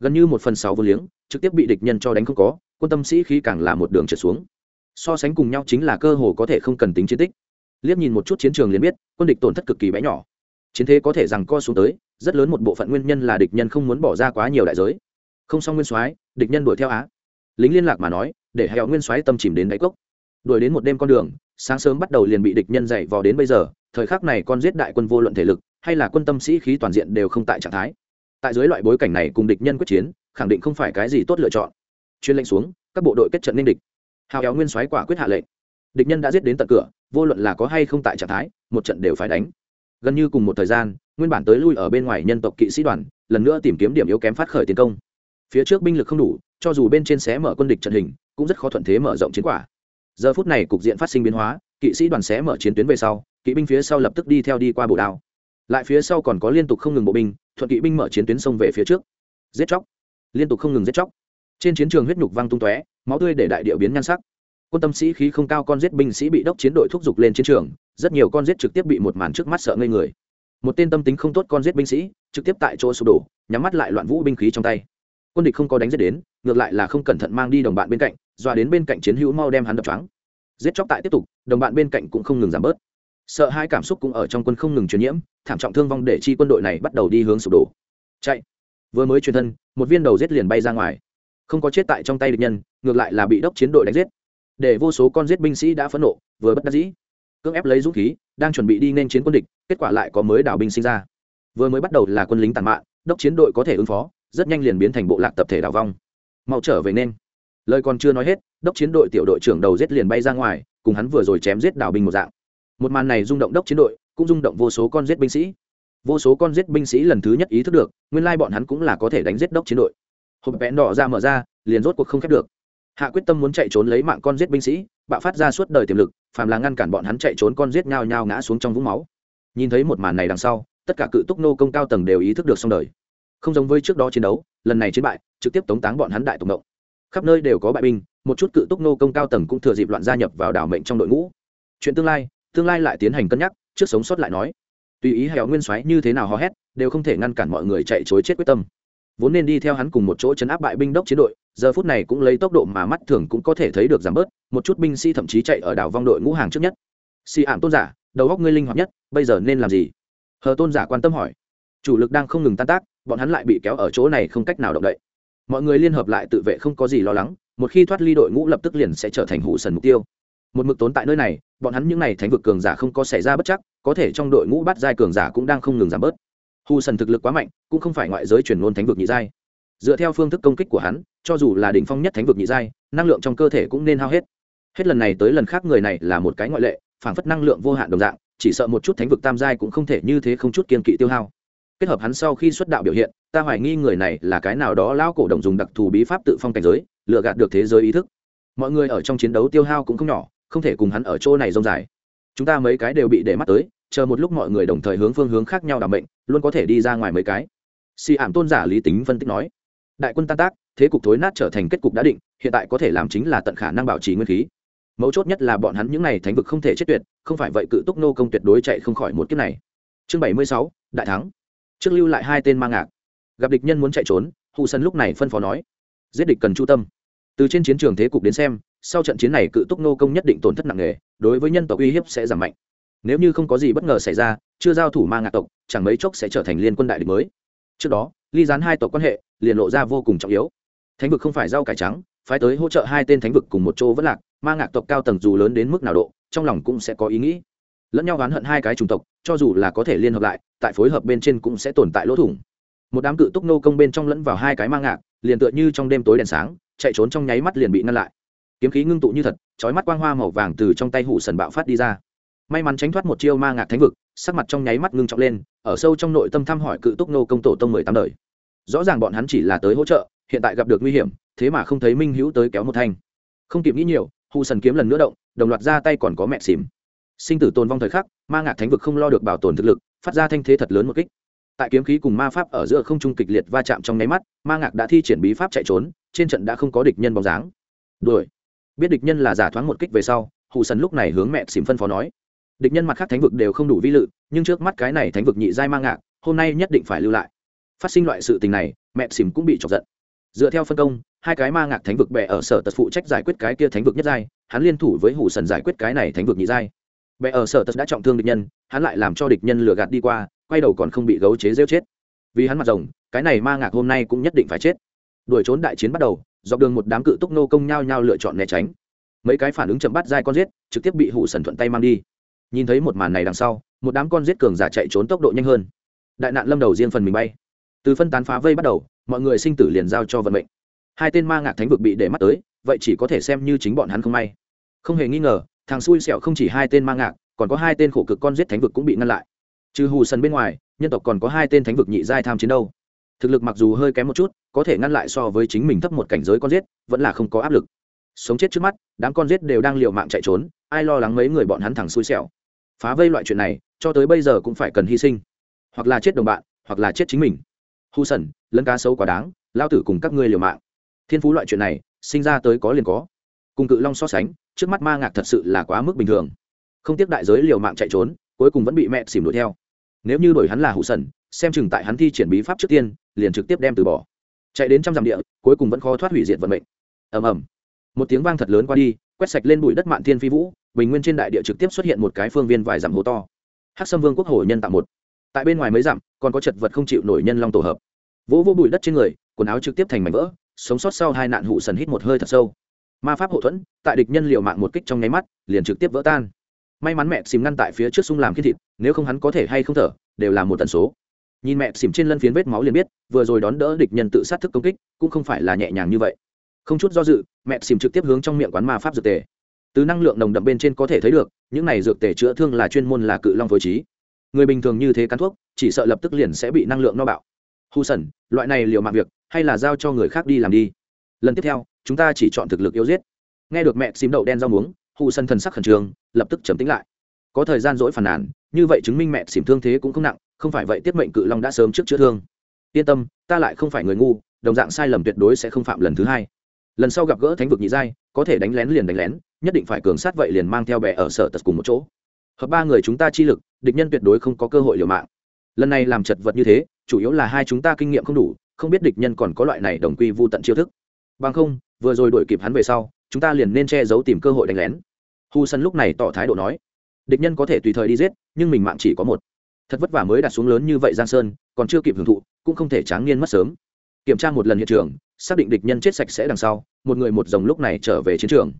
Gần như một phần sáu vô liếng, trực tiếp bị địch nhân cho đánh không có, quân tâm sĩ khí càng là một đường trượt xuống. So sánh cùng nhau chính là cơ hồ có thể không cần tính chiến tích. Liếc nhìn một chút chiến trường liền biết, quân địch tổn thất cực kỳ bé nhỏ. Chiến thế có thể rằng co xuống tới, rất lớn một bộ phận nguyên nhân là địch nhân không muốn bỏ ra quá nhiều đại giới. Không xong nguyên soái, địch nhân đuổi theo á. Lính liên lạc mà nói, để hẹo nguyên soái tâm chìm đến đáy cốc đuổi đến một đêm con đường, sáng sớm bắt đầu liền bị địch nhân dạy vò đến bây giờ, thời khắc này con giết đại quân vô luận thể lực, hay là quân tâm sĩ khí toàn diện đều không tại trạng thái. Tại dưới loại bối cảnh này cùng địch nhân quyết chiến, khẳng định không phải cái gì tốt lựa chọn. Chuyên lệnh xuống, các bộ đội kết trận ninh địch. Hào kéo nguyên soái quả quyết hạ lệnh. Địch nhân đã giết đến tận cửa, vô luận là có hay không tại trạng thái, một trận đều phải đánh. Gần như cùng một thời gian, nguyên bản tới lui ở bên ngoài nhân tộc kỵ sĩ đoàn, lần nữa tìm kiếm điểm yếu kém phát khởi tiến công. Phía trước binh lực không đủ, cho dù bên trên xé mở quân địch trận hình, cũng rất khó thuận thế mở rộng chiến quả giờ phút này cục diện phát sinh biến hóa, kỵ sĩ đoàn xé mở chiến tuyến về sau, kỵ binh phía sau lập tức đi theo đi qua bổ đao. Lại phía sau còn có liên tục không ngừng bộ binh, thuận kỵ binh mở chiến tuyến sông về phía trước. Giết chóc. Liên tục không ngừng giết chóc. Trên chiến trường huyết nhục văng tung tóe, máu tươi để đại điệu biến nhan sắc. Quân tâm sĩ khí không cao con giết binh sĩ bị đốc chiến đội thúc giục lên chiến trường, rất nhiều con giết trực tiếp bị một màn trước mắt sợ ngây người. Một tên tâm tính không tốt con giết binh sĩ, trực tiếp tại chỗ sụp đổ, nhắm mắt lại loạn vũ binh khí trong tay. Quân địch không có đánh giết đến ngược lại là không cẩn thận mang đi đồng bạn bên cạnh dọa đến bên cạnh chiến hữu mau đem hắn đập choáng. Giết chóc tại tiếp tục, đồng bạn bên cạnh cũng không ngừng giảm bớt. Sợ hai cảm xúc cũng ở trong quân không ngừng truyền nhiễm, thảm trọng thương vong để chi quân đội này bắt đầu đi hướng sụp đổ. Chạy. Vừa mới truyền thân, một viên đầu giết liền bay ra ngoài. Không có chết tại trong tay địch nhân, ngược lại là bị đốc chiến đội đánh giết. Để vô số con giết binh sĩ đã phẫn nộ, vừa bất đắc dĩ. Cưỡng ép lấy dũng khí, đang chuẩn bị đi nên chiến quân địch, kết quả lại có mới đảo binh sinh ra. Vừa mới bắt đầu là quân lính tàn mạn, đốc chiến đội có thể ứng phó, rất nhanh liền biến thành bộ lạc tập thể đảo vong mau trở về nên. Lời còn chưa nói hết, đốc chiến đội tiểu đội trưởng đầu giết liền bay ra ngoài, cùng hắn vừa rồi chém giết đảo binh một dạng. Một màn này rung động đốc chiến đội, cũng rung động vô số con giết binh sĩ. Vô số con giết binh sĩ lần thứ nhất ý thức được, nguyên lai bọn hắn cũng là có thể đánh giết đốc chiến đội. Hộp vẽn đỏ ra mở ra, liền rốt cuộc không khép được. Hạ quyết tâm muốn chạy trốn lấy mạng con giết binh sĩ, bạo phát ra suốt đời tiềm lực, phàm là ngăn cản bọn hắn chạy trốn con giết nhao nhao ngã xuống trong vũng máu. Nhìn thấy một màn này đằng sau, tất cả cự túc nô công cao tầng đều ý thức được xong đời. Không giống với trước đó chiến đấu lần này chiến bại, trực tiếp tống táng bọn hắn đại tổng động khắp nơi đều có bại binh, một chút cự túc nô công cao tầng cũng thừa dịp loạn gia nhập vào đảo mệnh trong đội ngũ. Chuyện tương lai tương lai lại tiến hành cân nhắc, trước sống sót lại nói. Tùy ý hẻo nguyên soái như thế nào hò hét, đều không thể ngăn cản mọi người chạy chối chết quyết tâm. Vốn nên đi theo hắn cùng một chỗ chấn áp bại binh đốc chiến đội, giờ phút này cũng lấy tốc độ mà mắt thường cũng có thể thấy được giảm bớt, một chút binh sĩ thậm chí chạy ở đảo vong đội ngũ hàng trước nhất. Xì ảm tôn giả, đầu góc ngươi linh hoạt nhất, bây giờ nên làm gì? Hờ tôn giả quan tâm hỏi. Chủ lực đang không ngừng tan tác bọn hắn lại bị kéo ở chỗ này không cách nào động đậy. Mọi người liên hợp lại tự vệ không có gì lo lắng, một khi thoát ly đội ngũ lập tức liền sẽ trở thành hụ sần mục tiêu. Một mực tốn tại nơi này, bọn hắn những n à y thánh vực cường giả không có xảy ra bất chắc, có thể trong đội ngũ bắt giai cường giả cũng đang không ngừng giảm bớt. Hù sần thực lực quá mạnh, cũng không phải ngoại giới chuyển ngôn thánh vực nhị giai. Dựa theo phương thức công kích của hắn, cho dù là đỉnh phong nhất thánh vực nhị giai, năng lượng trong cơ thể cũng nên hao hết. Hết lần này tới lần khác người này là một cái ngoại lệ, phảng phất năng lượng vô hạn đồng dạng, chỉ sợ một chút thánh vực tam giai cũng không thể như thế không chút kiên kỵ tiêu hao kết hợp hắn sau khi xuất đạo biểu hiện, ta hoài nghi người này là cái nào đó lao cổ đồng dùng đặc thù bí pháp tự phong cảnh giới lựa gạt được thế giới ý thức. Mọi người ở trong chiến đấu tiêu hao cũng không nhỏ, không thể cùng hắn ở chỗ này rông dài. Chúng ta mấy cái đều bị để mắt tới, chờ một lúc mọi người đồng thời hướng phương hướng khác nhau đảm bệnh luôn có thể đi ra ngoài mấy cái. Si ảm tôn giả lý tính phân tích nói, đại quân tan tác, thế cục thối nát trở thành kết cục đã định, hiện tại có thể làm chính là tận khả năng bảo trì nguyên khí. Mấu chốt nhất là bọn hắn những n à y thánh vực không thể chết tuyệt, không phải vậy cự túc nô công tuyệt đối chạy không khỏi một kiếp này. Chương bảy mươi sáu, đại thắng trước lưu lại hai tên mang ngạc. Gặp địch nhân muốn chạy trốn hụ sân lúc này phân phó nói, giết địch cần chu tâm. Từ trên chiến trường thế cục đến xem, sau trận chiến này cự túc nô công nhất định tổn thất nặng nề, đối với nhân tộc uy hiếp sẽ giảm mạnh. Nếu như không có gì bất ngờ xảy ra, chưa giao thủ mang ngạc tộc, chẳng mấy chốc sẽ trở thành liên quân đại địch mới. Trước đó, ly gián hai tộc quan hệ liền lộ ra vô cùng trọng yếu. Thánh vực không phải rau cải trắng, phái tới hỗ trợ hai tên thánh vực cùng một chỗ vẫn lạc mang ngạc tộc cao tầng dù lớn đến mức nào độ, trong lòng cũng sẽ có ý nghĩ lẫn nhau oán hận hai cái chủng tộc, cho dù là có thể liên hợp lại, tại phối hợp bên trên cũng sẽ tồn tại lỗ thủng. Một đám cự túc nô công bên trong lẫn vào hai cái mang ngạc, liền tựa như trong đêm tối đèn sáng, chạy trốn trong nháy mắt liền bị ngăn lại. Kiếm khí ngưng tụ như thật trói mắt quang hoa màu vàng từ trong tay hụ sần bạo phát đi ra. May mắn tránh thoát một chiêu ma ngạc thánh vực, sắc mặt trong nháy mắt ngưng trọng lên, ở sâu trong nội tâm thăm hỏi cự túc nô công tổ tông mười tám đời. Rõ ràng bọn hắn chỉ là tới hỗ trợ, hiện tại gặp được nguy hiểm, thế mà không thấy minh hữu tới kéo một thanh. Không kịp nghĩ nhiều hù sần kiếm lần nữa động, đồng loạt ra tay còn có mẹ xìm sinh tử tồn vong thời khắc, ma ngạc thánh vực không lo được bảo tồn thực lực, phát ra thanh thế thật lớn một kích. Tại kiếm khí cùng ma pháp ở giữa không trung kịch liệt va chạm trong nháy mắt, ma ngạc đã thi triển bí pháp chạy trốn, trên trận đã không có địch nhân bóng dáng. Đuổi. Biết địch nhân là giả thoáng một kích về sau hụ sần lúc này hướng mẹ xìm phân phó nói. Địch nhân mặt khác thánh vực đều không đủ vi lự, nhưng trước mắt cái này thánh vực nhị giai ma ngạc, hôm nay nhất định phải lưu lại. Phát sinh loại sự tình này, mẹ xìm cũng bị chọc giận. Dựa theo phân công, hai cái ma ngạc thánh vực bè ở sở tật phụ trách giải quyết cái kia thánh vực nhất giai, hắn liên thủ với hủ sần giải quyết cái này thánh vực nhị giai bệ ở sở tật đã trọng thương địch nhân, hắn lại làm cho địch nhân lừa gạt đi qua, quay đầu còn không bị gấu chế rêu chết. Vì hắn mặt rồng, cái này ma ngạc hôm nay cũng nhất định phải chết. Đuổi trốn đại chiến bắt đầu, dọc đường một đám cự túc nô công nhao nhao lựa chọn né tránh. Mấy cái phản ứng chậm bắt dai con giết, trực tiếp bị hụ sần thuận tay mang đi. Nhìn thấy một màn này đằng sau, một đám con giết cường giả chạy trốn tốc độ nhanh hơn. Đại nạn lâm đầu riêng phần mình bay. Từ phân tán phá vây bắt đầu, mọi người sinh tử liền giao cho vận mệnh. Hai tên ma ngạc thánh vực bị để mắt tới, vậy chỉ có thể xem như chính bọn hắn không may. Không hề nghi ngờ thằng xui xẻo không chỉ hai tên mang ngạc, còn có hai tên khổ cực con giết thánh vực cũng bị ngăn lại. Trừ hù sần bên ngoài, nhân tộc còn có hai tên thánh vực nhị giai tham chiến đâu. Thực lực mặc dù hơi kém một chút, có thể ngăn lại so với chính mình thấp một cảnh giới con giết, vẫn là không có áp lực. Sống chết trước mắt, đám con giết đều đang liều mạng chạy trốn, ai lo lắng mấy người bọn hắn thẳng xui xẻo. Phá vây loại chuyện này, cho tới bây giờ cũng phải cần hy sinh. Hoặc là chết đồng bạn, hoặc là chết chính mình. Hù sần, lấn cá sấu quá đáng, lao tử cùng các ngươi liều mạng. Thiên phú loại chuyện này, sinh ra tới có liền có. Cùng cự long so sánh trước mắt ma ngạc thật sự là quá mức bình thường. Không tiếc đại giới liều mạng chạy trốn, cuối cùng vẫn bị mẹ xỉm đuổi theo. Nếu như đổi hắn là hụ sần, xem chừng tại hắn thi triển bí pháp trước tiên, liền trực tiếp đem từ bỏ. Chạy đến trăm dặm địa, cuối cùng vẫn khó thoát hủy diệt vận mệnh. Ầm ầm. Một tiếng vang thật lớn qua đi, quét sạch lên bụi đất mạn thiên phi vũ, bình nguyên trên đại địa trực tiếp xuất hiện một cái phương viên vài dặm hố to. Hắc sâm vương quốc hồ nhân tạo một. Tại bên ngoài mấy dặm, còn có chật vật không chịu nổi nhân long tổ hợp. Vỗ vỗ bụi đất trên người, quần áo trực tiếp thành mảnh vỡ, sống sót sau hai nạn hụ sần hít một hơi thật sâu ma pháp hậu thuẫn, tại địch nhân liệu mạng một kích trong nháy mắt, liền trực tiếp vỡ tan. May mắn mẹ xìm ngăn tại phía trước sung làm khiết thịt, nếu không hắn có thể hay không thở, đều là một tần số. Nhìn mẹ xìm trên lân phiến vết máu liền biết, vừa rồi đón đỡ địch nhân tự sát thức công kích, cũng không phải là nhẹ nhàng như vậy. Không chút do dự, mẹ xìm trực tiếp hướng trong miệng quán ma pháp dược tề. Từ năng lượng nồng đậm bên trên có thể thấy được, những này dược tề chữa thương là chuyên môn là cự long phối trí. Người bình thường như thế cắn thuốc, chỉ sợ lập tức liền sẽ bị năng lượng no bạo. Hù sẩn loại này liệu mạng việc, hay là giao cho người khác đi làm đi. Lần tiếp theo chúng ta chỉ chọn thực lực yêu giết. Nghe được mẹ xím đậu đen rau muống, hu sân thần sắc khẩn trương, lập tức trầm tính lại. Có thời gian dỗi phản nàn, như vậy chứng minh mẹ xỉm thương thế cũng không nặng, không phải vậy tiết mệnh cự long đã sớm trước chữa thương. Yên tâm, ta lại không phải người ngu, đồng dạng sai lầm tuyệt đối sẽ không phạm lần thứ hai. Lần sau gặp gỡ thánh vực nhị giai, có thể đánh lén liền đánh lén, nhất định phải cường sát vậy liền mang theo bè ở sở tật cùng một chỗ. Hợp ba người chúng ta chi lực, địch nhân tuyệt đối không có cơ hội liều mạng. Lần này làm chật vật như thế, chủ yếu là hai chúng ta kinh nghiệm không đủ, không biết địch nhân còn có loại này đồng quy vô tận chiêu thức. Bằng không vừa rồi đuổi kịp hắn về sau, chúng ta liền nên che giấu tìm cơ hội đánh lén. Hu sân lúc này tỏ thái độ nói, địch nhân có thể tùy thời đi giết, nhưng mình mạng chỉ có một. Thật vất vả mới đặt xuống lớn như vậy giang sơn, còn chưa kịp hưởng thụ, cũng không thể tráng niên mất sớm. Kiểm tra một lần hiện trường, xác định địch nhân chết sạch sẽ đằng sau, một người một dòng lúc này trở về chiến trường.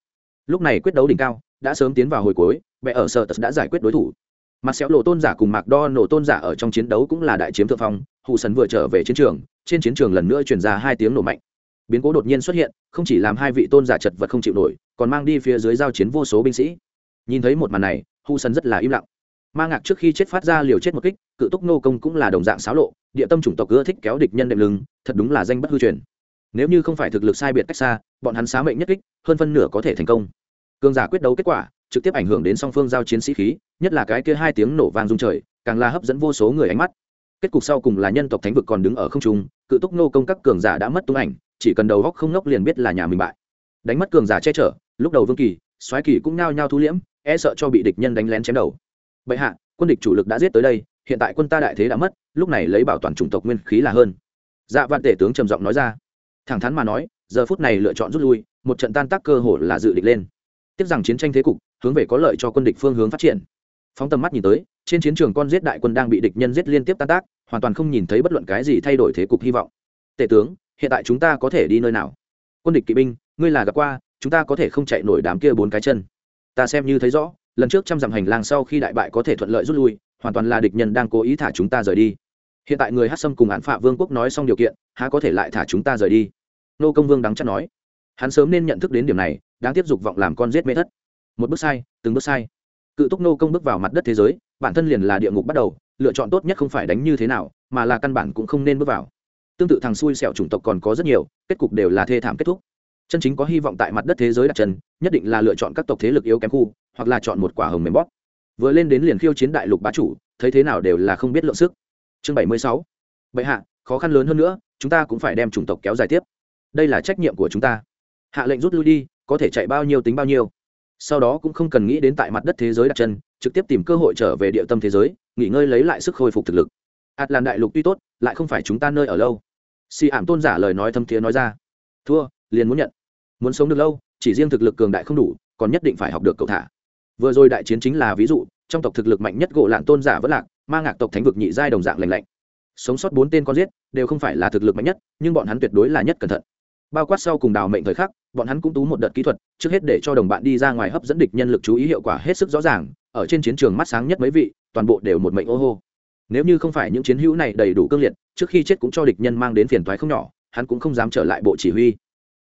Lúc này quyết đấu đỉnh cao, đã sớm tiến vào hồi cuối mẹ ở sở tật đã giải quyết đối thủ. Mặt xéo lộ tôn giả cùng mạc đo nổ tôn giả ở trong chiến đấu cũng là đại chiếm thượng phong hụ sần vừa trở về chiến trường, trên chiến trường lần nữa truyền ra hai tiếng nổ mạnh biến cố đột nhiên xuất hiện, không chỉ làm hai vị tôn giả chật vật không chịu nổi, còn mang đi phía dưới giao chiến vô số binh sĩ. Nhìn thấy một màn này, hu sân rất là im lặng. Ma ngạc trước khi chết phát ra liều chết một kích, cự túc nô công cũng là đồng dạng xáo lộ, địa tâm chủng tộc ưa thích kéo địch nhân đệm lưng, thật đúng là danh bất hư truyền. Nếu như không phải thực lực sai biệt cách xa, bọn hắn xá mệnh nhất kích, hơn phân nửa có thể thành công. Cường giả quyết đấu kết quả, trực tiếp ảnh hưởng đến song phương giao chiến sĩ khí, nhất là cái kia hai tiếng nổ vang rung trời, càng là hấp dẫn vô số người ánh mắt. Kết cục sau cùng là nhân tộc thánh vực còn đứng ở không trung, cự túc nô công các cường giả đã mất tung ảnh chỉ cần đầu góc không ngốc liền biết là nhà mình bại. Đánh mất cường giả che chở, lúc đầu vương kỳ, soái kỳ cũng nao nhao thu liễm e sợ cho bị địch nhân đánh lén chém đầu. Bệ hạ, quân địch chủ lực đã giết tới đây, hiện tại quân ta đại thế đã mất, lúc này lấy bảo toàn chủng tộc nguyên khí là hơn. Dạ vạn tể tướng trầm giọng nói ra. Thẳng thắn mà nói, giờ phút này lựa chọn rút lui, một trận tan tác cơ hồ là dự địch lên. Tiếc rằng chiến tranh thế cục, hướng về có lợi cho quân địch phương hướng phát triển. Phóng tầm mắt nhìn tới, trên chiến trường con giết đại quân đang bị địch nhân giết liên tiếp tan tác, hoàn toàn không nhìn thấy bất luận cái gì thay đổi thế cục hy vọng. Tể tướng hiện tại chúng ta có thể đi nơi nào? Quân địch kỵ binh, ngươi là gặp qua, chúng ta có thể không chạy nổi đám kia bốn cái chân. Ta xem như thấy rõ, lần trước trăm dặm hành lang sau khi đại bại có thể thuận lợi rút lui, hoàn toàn là địch nhân đang cố ý thả chúng ta rời đi. Hiện tại người hát sâm cùng án phạ vương quốc nói xong điều kiện, há có thể lại thả chúng ta rời đi? Nô công vương đắng chắc nói. Hắn sớm nên nhận thức đến điểm này đang tiếp dục vọng làm con giết mê thất. Một bước sai, từng bước sai. Cự túc nô công bước vào mặt đất thế giới, bản thân liền là địa ngục bắt đầu, lựa chọn tốt nhất không phải đánh như thế nào, mà là căn bản cũng không nên bước vào tương tự thằng xui xẻo chủng tộc còn có rất nhiều, kết cục đều là thê thảm kết thúc. Chân chính có hy vọng tại mặt đất thế giới đặt chân, nhất định là lựa chọn các tộc thế lực yếu kém khu, hoặc là chọn một quả hồng mềm bóp. Vừa lên đến liền khiêu chiến đại lục bá chủ, thấy thế nào đều là không biết lượng sức. Chương bảy mươi sáu. Bệ hạ, khó khăn lớn hơn nữa, chúng ta cũng phải đem chủng tộc kéo dài tiếp. Đây là trách nhiệm của chúng ta. Hạ lệnh rút lui đi, có thể chạy bao nhiêu tính bao nhiêu. Sau đó cũng không cần nghĩ đến tại mặt đất thế giới đặt chân, trực tiếp tìm cơ hội trở về địa tâm thế giới, nghỉ ngơi lấy lại sức khôi phục thực lực. Ạt làm đại lục tuy tốt, lại không phải chúng ta nơi ở lâu xì ảm tôn giả lời nói thâm thiế nói ra. Thua, liền muốn nhận. Muốn sống được lâu, chỉ riêng thực lực cường đại không đủ, còn nhất định phải học được cầu thả. Vừa rồi đại chiến chính là ví dụ, trong tộc thực lực mạnh nhất gỗ lạn tôn giả vẫn lạc, ma ngạc tộc thánh vực nhị giai đồng dạng lành lạnh. Sống sót bốn tên con giết, đều không phải là thực lực mạnh nhất, nhưng bọn hắn tuyệt đối là nhất cẩn thận. Bao quát sau cùng đào mệnh thời khắc, bọn hắn cũng tú một đợt kỹ thuật, trước hết để cho đồng bạn đi ra ngoài hấp dẫn địch nhân lực chú ý hiệu quả hết sức rõ ràng, ở trên chiến trường mắt sáng nhất mấy vị, toàn bộ đều một mệnh ô hô nếu như không phải những chiến hữu này đầy đủ cương liệt, trước khi chết cũng cho địch nhân mang đến phiền toái không nhỏ, hắn cũng không dám trở lại bộ chỉ huy.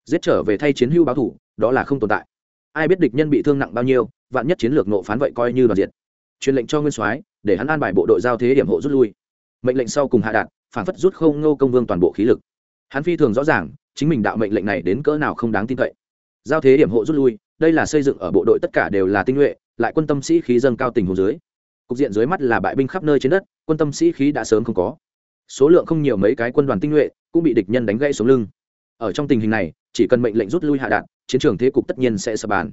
Giết trở về thay chiến hữu báo thủ, đó là không tồn tại. Ai biết địch nhân bị thương nặng bao nhiêu, vạn nhất chiến lược nộ phán vậy coi như đoàn diệt. Truyền lệnh cho nguyên soái, để hắn an bài bộ đội giao thế điểm hộ rút lui. Mệnh lệnh sau cùng hạ đạt, phản phất rút không ngô công vương toàn bộ khí lực. Hắn phi thường rõ ràng, chính mình đạo mệnh lệnh này đến cỡ nào không đáng tin cậy. Giao thế điểm hộ rút lui, đây là xây dựng ở bộ đội tất cả đều là tinh nhuệ, lại quân tâm sĩ khí dâng cao tình hồ dưới cục diện dưới mắt là bại binh khắp nơi trên đất, quân tâm sĩ khí đã sớm không có. Số lượng không nhiều mấy cái quân đoàn tinh nhuệ cũng bị địch nhân đánh gãy xuống lưng. Ở trong tình hình này, chỉ cần mệnh lệnh rút lui hạ đạn, chiến trường thế cục tất nhiên sẽ sập bàn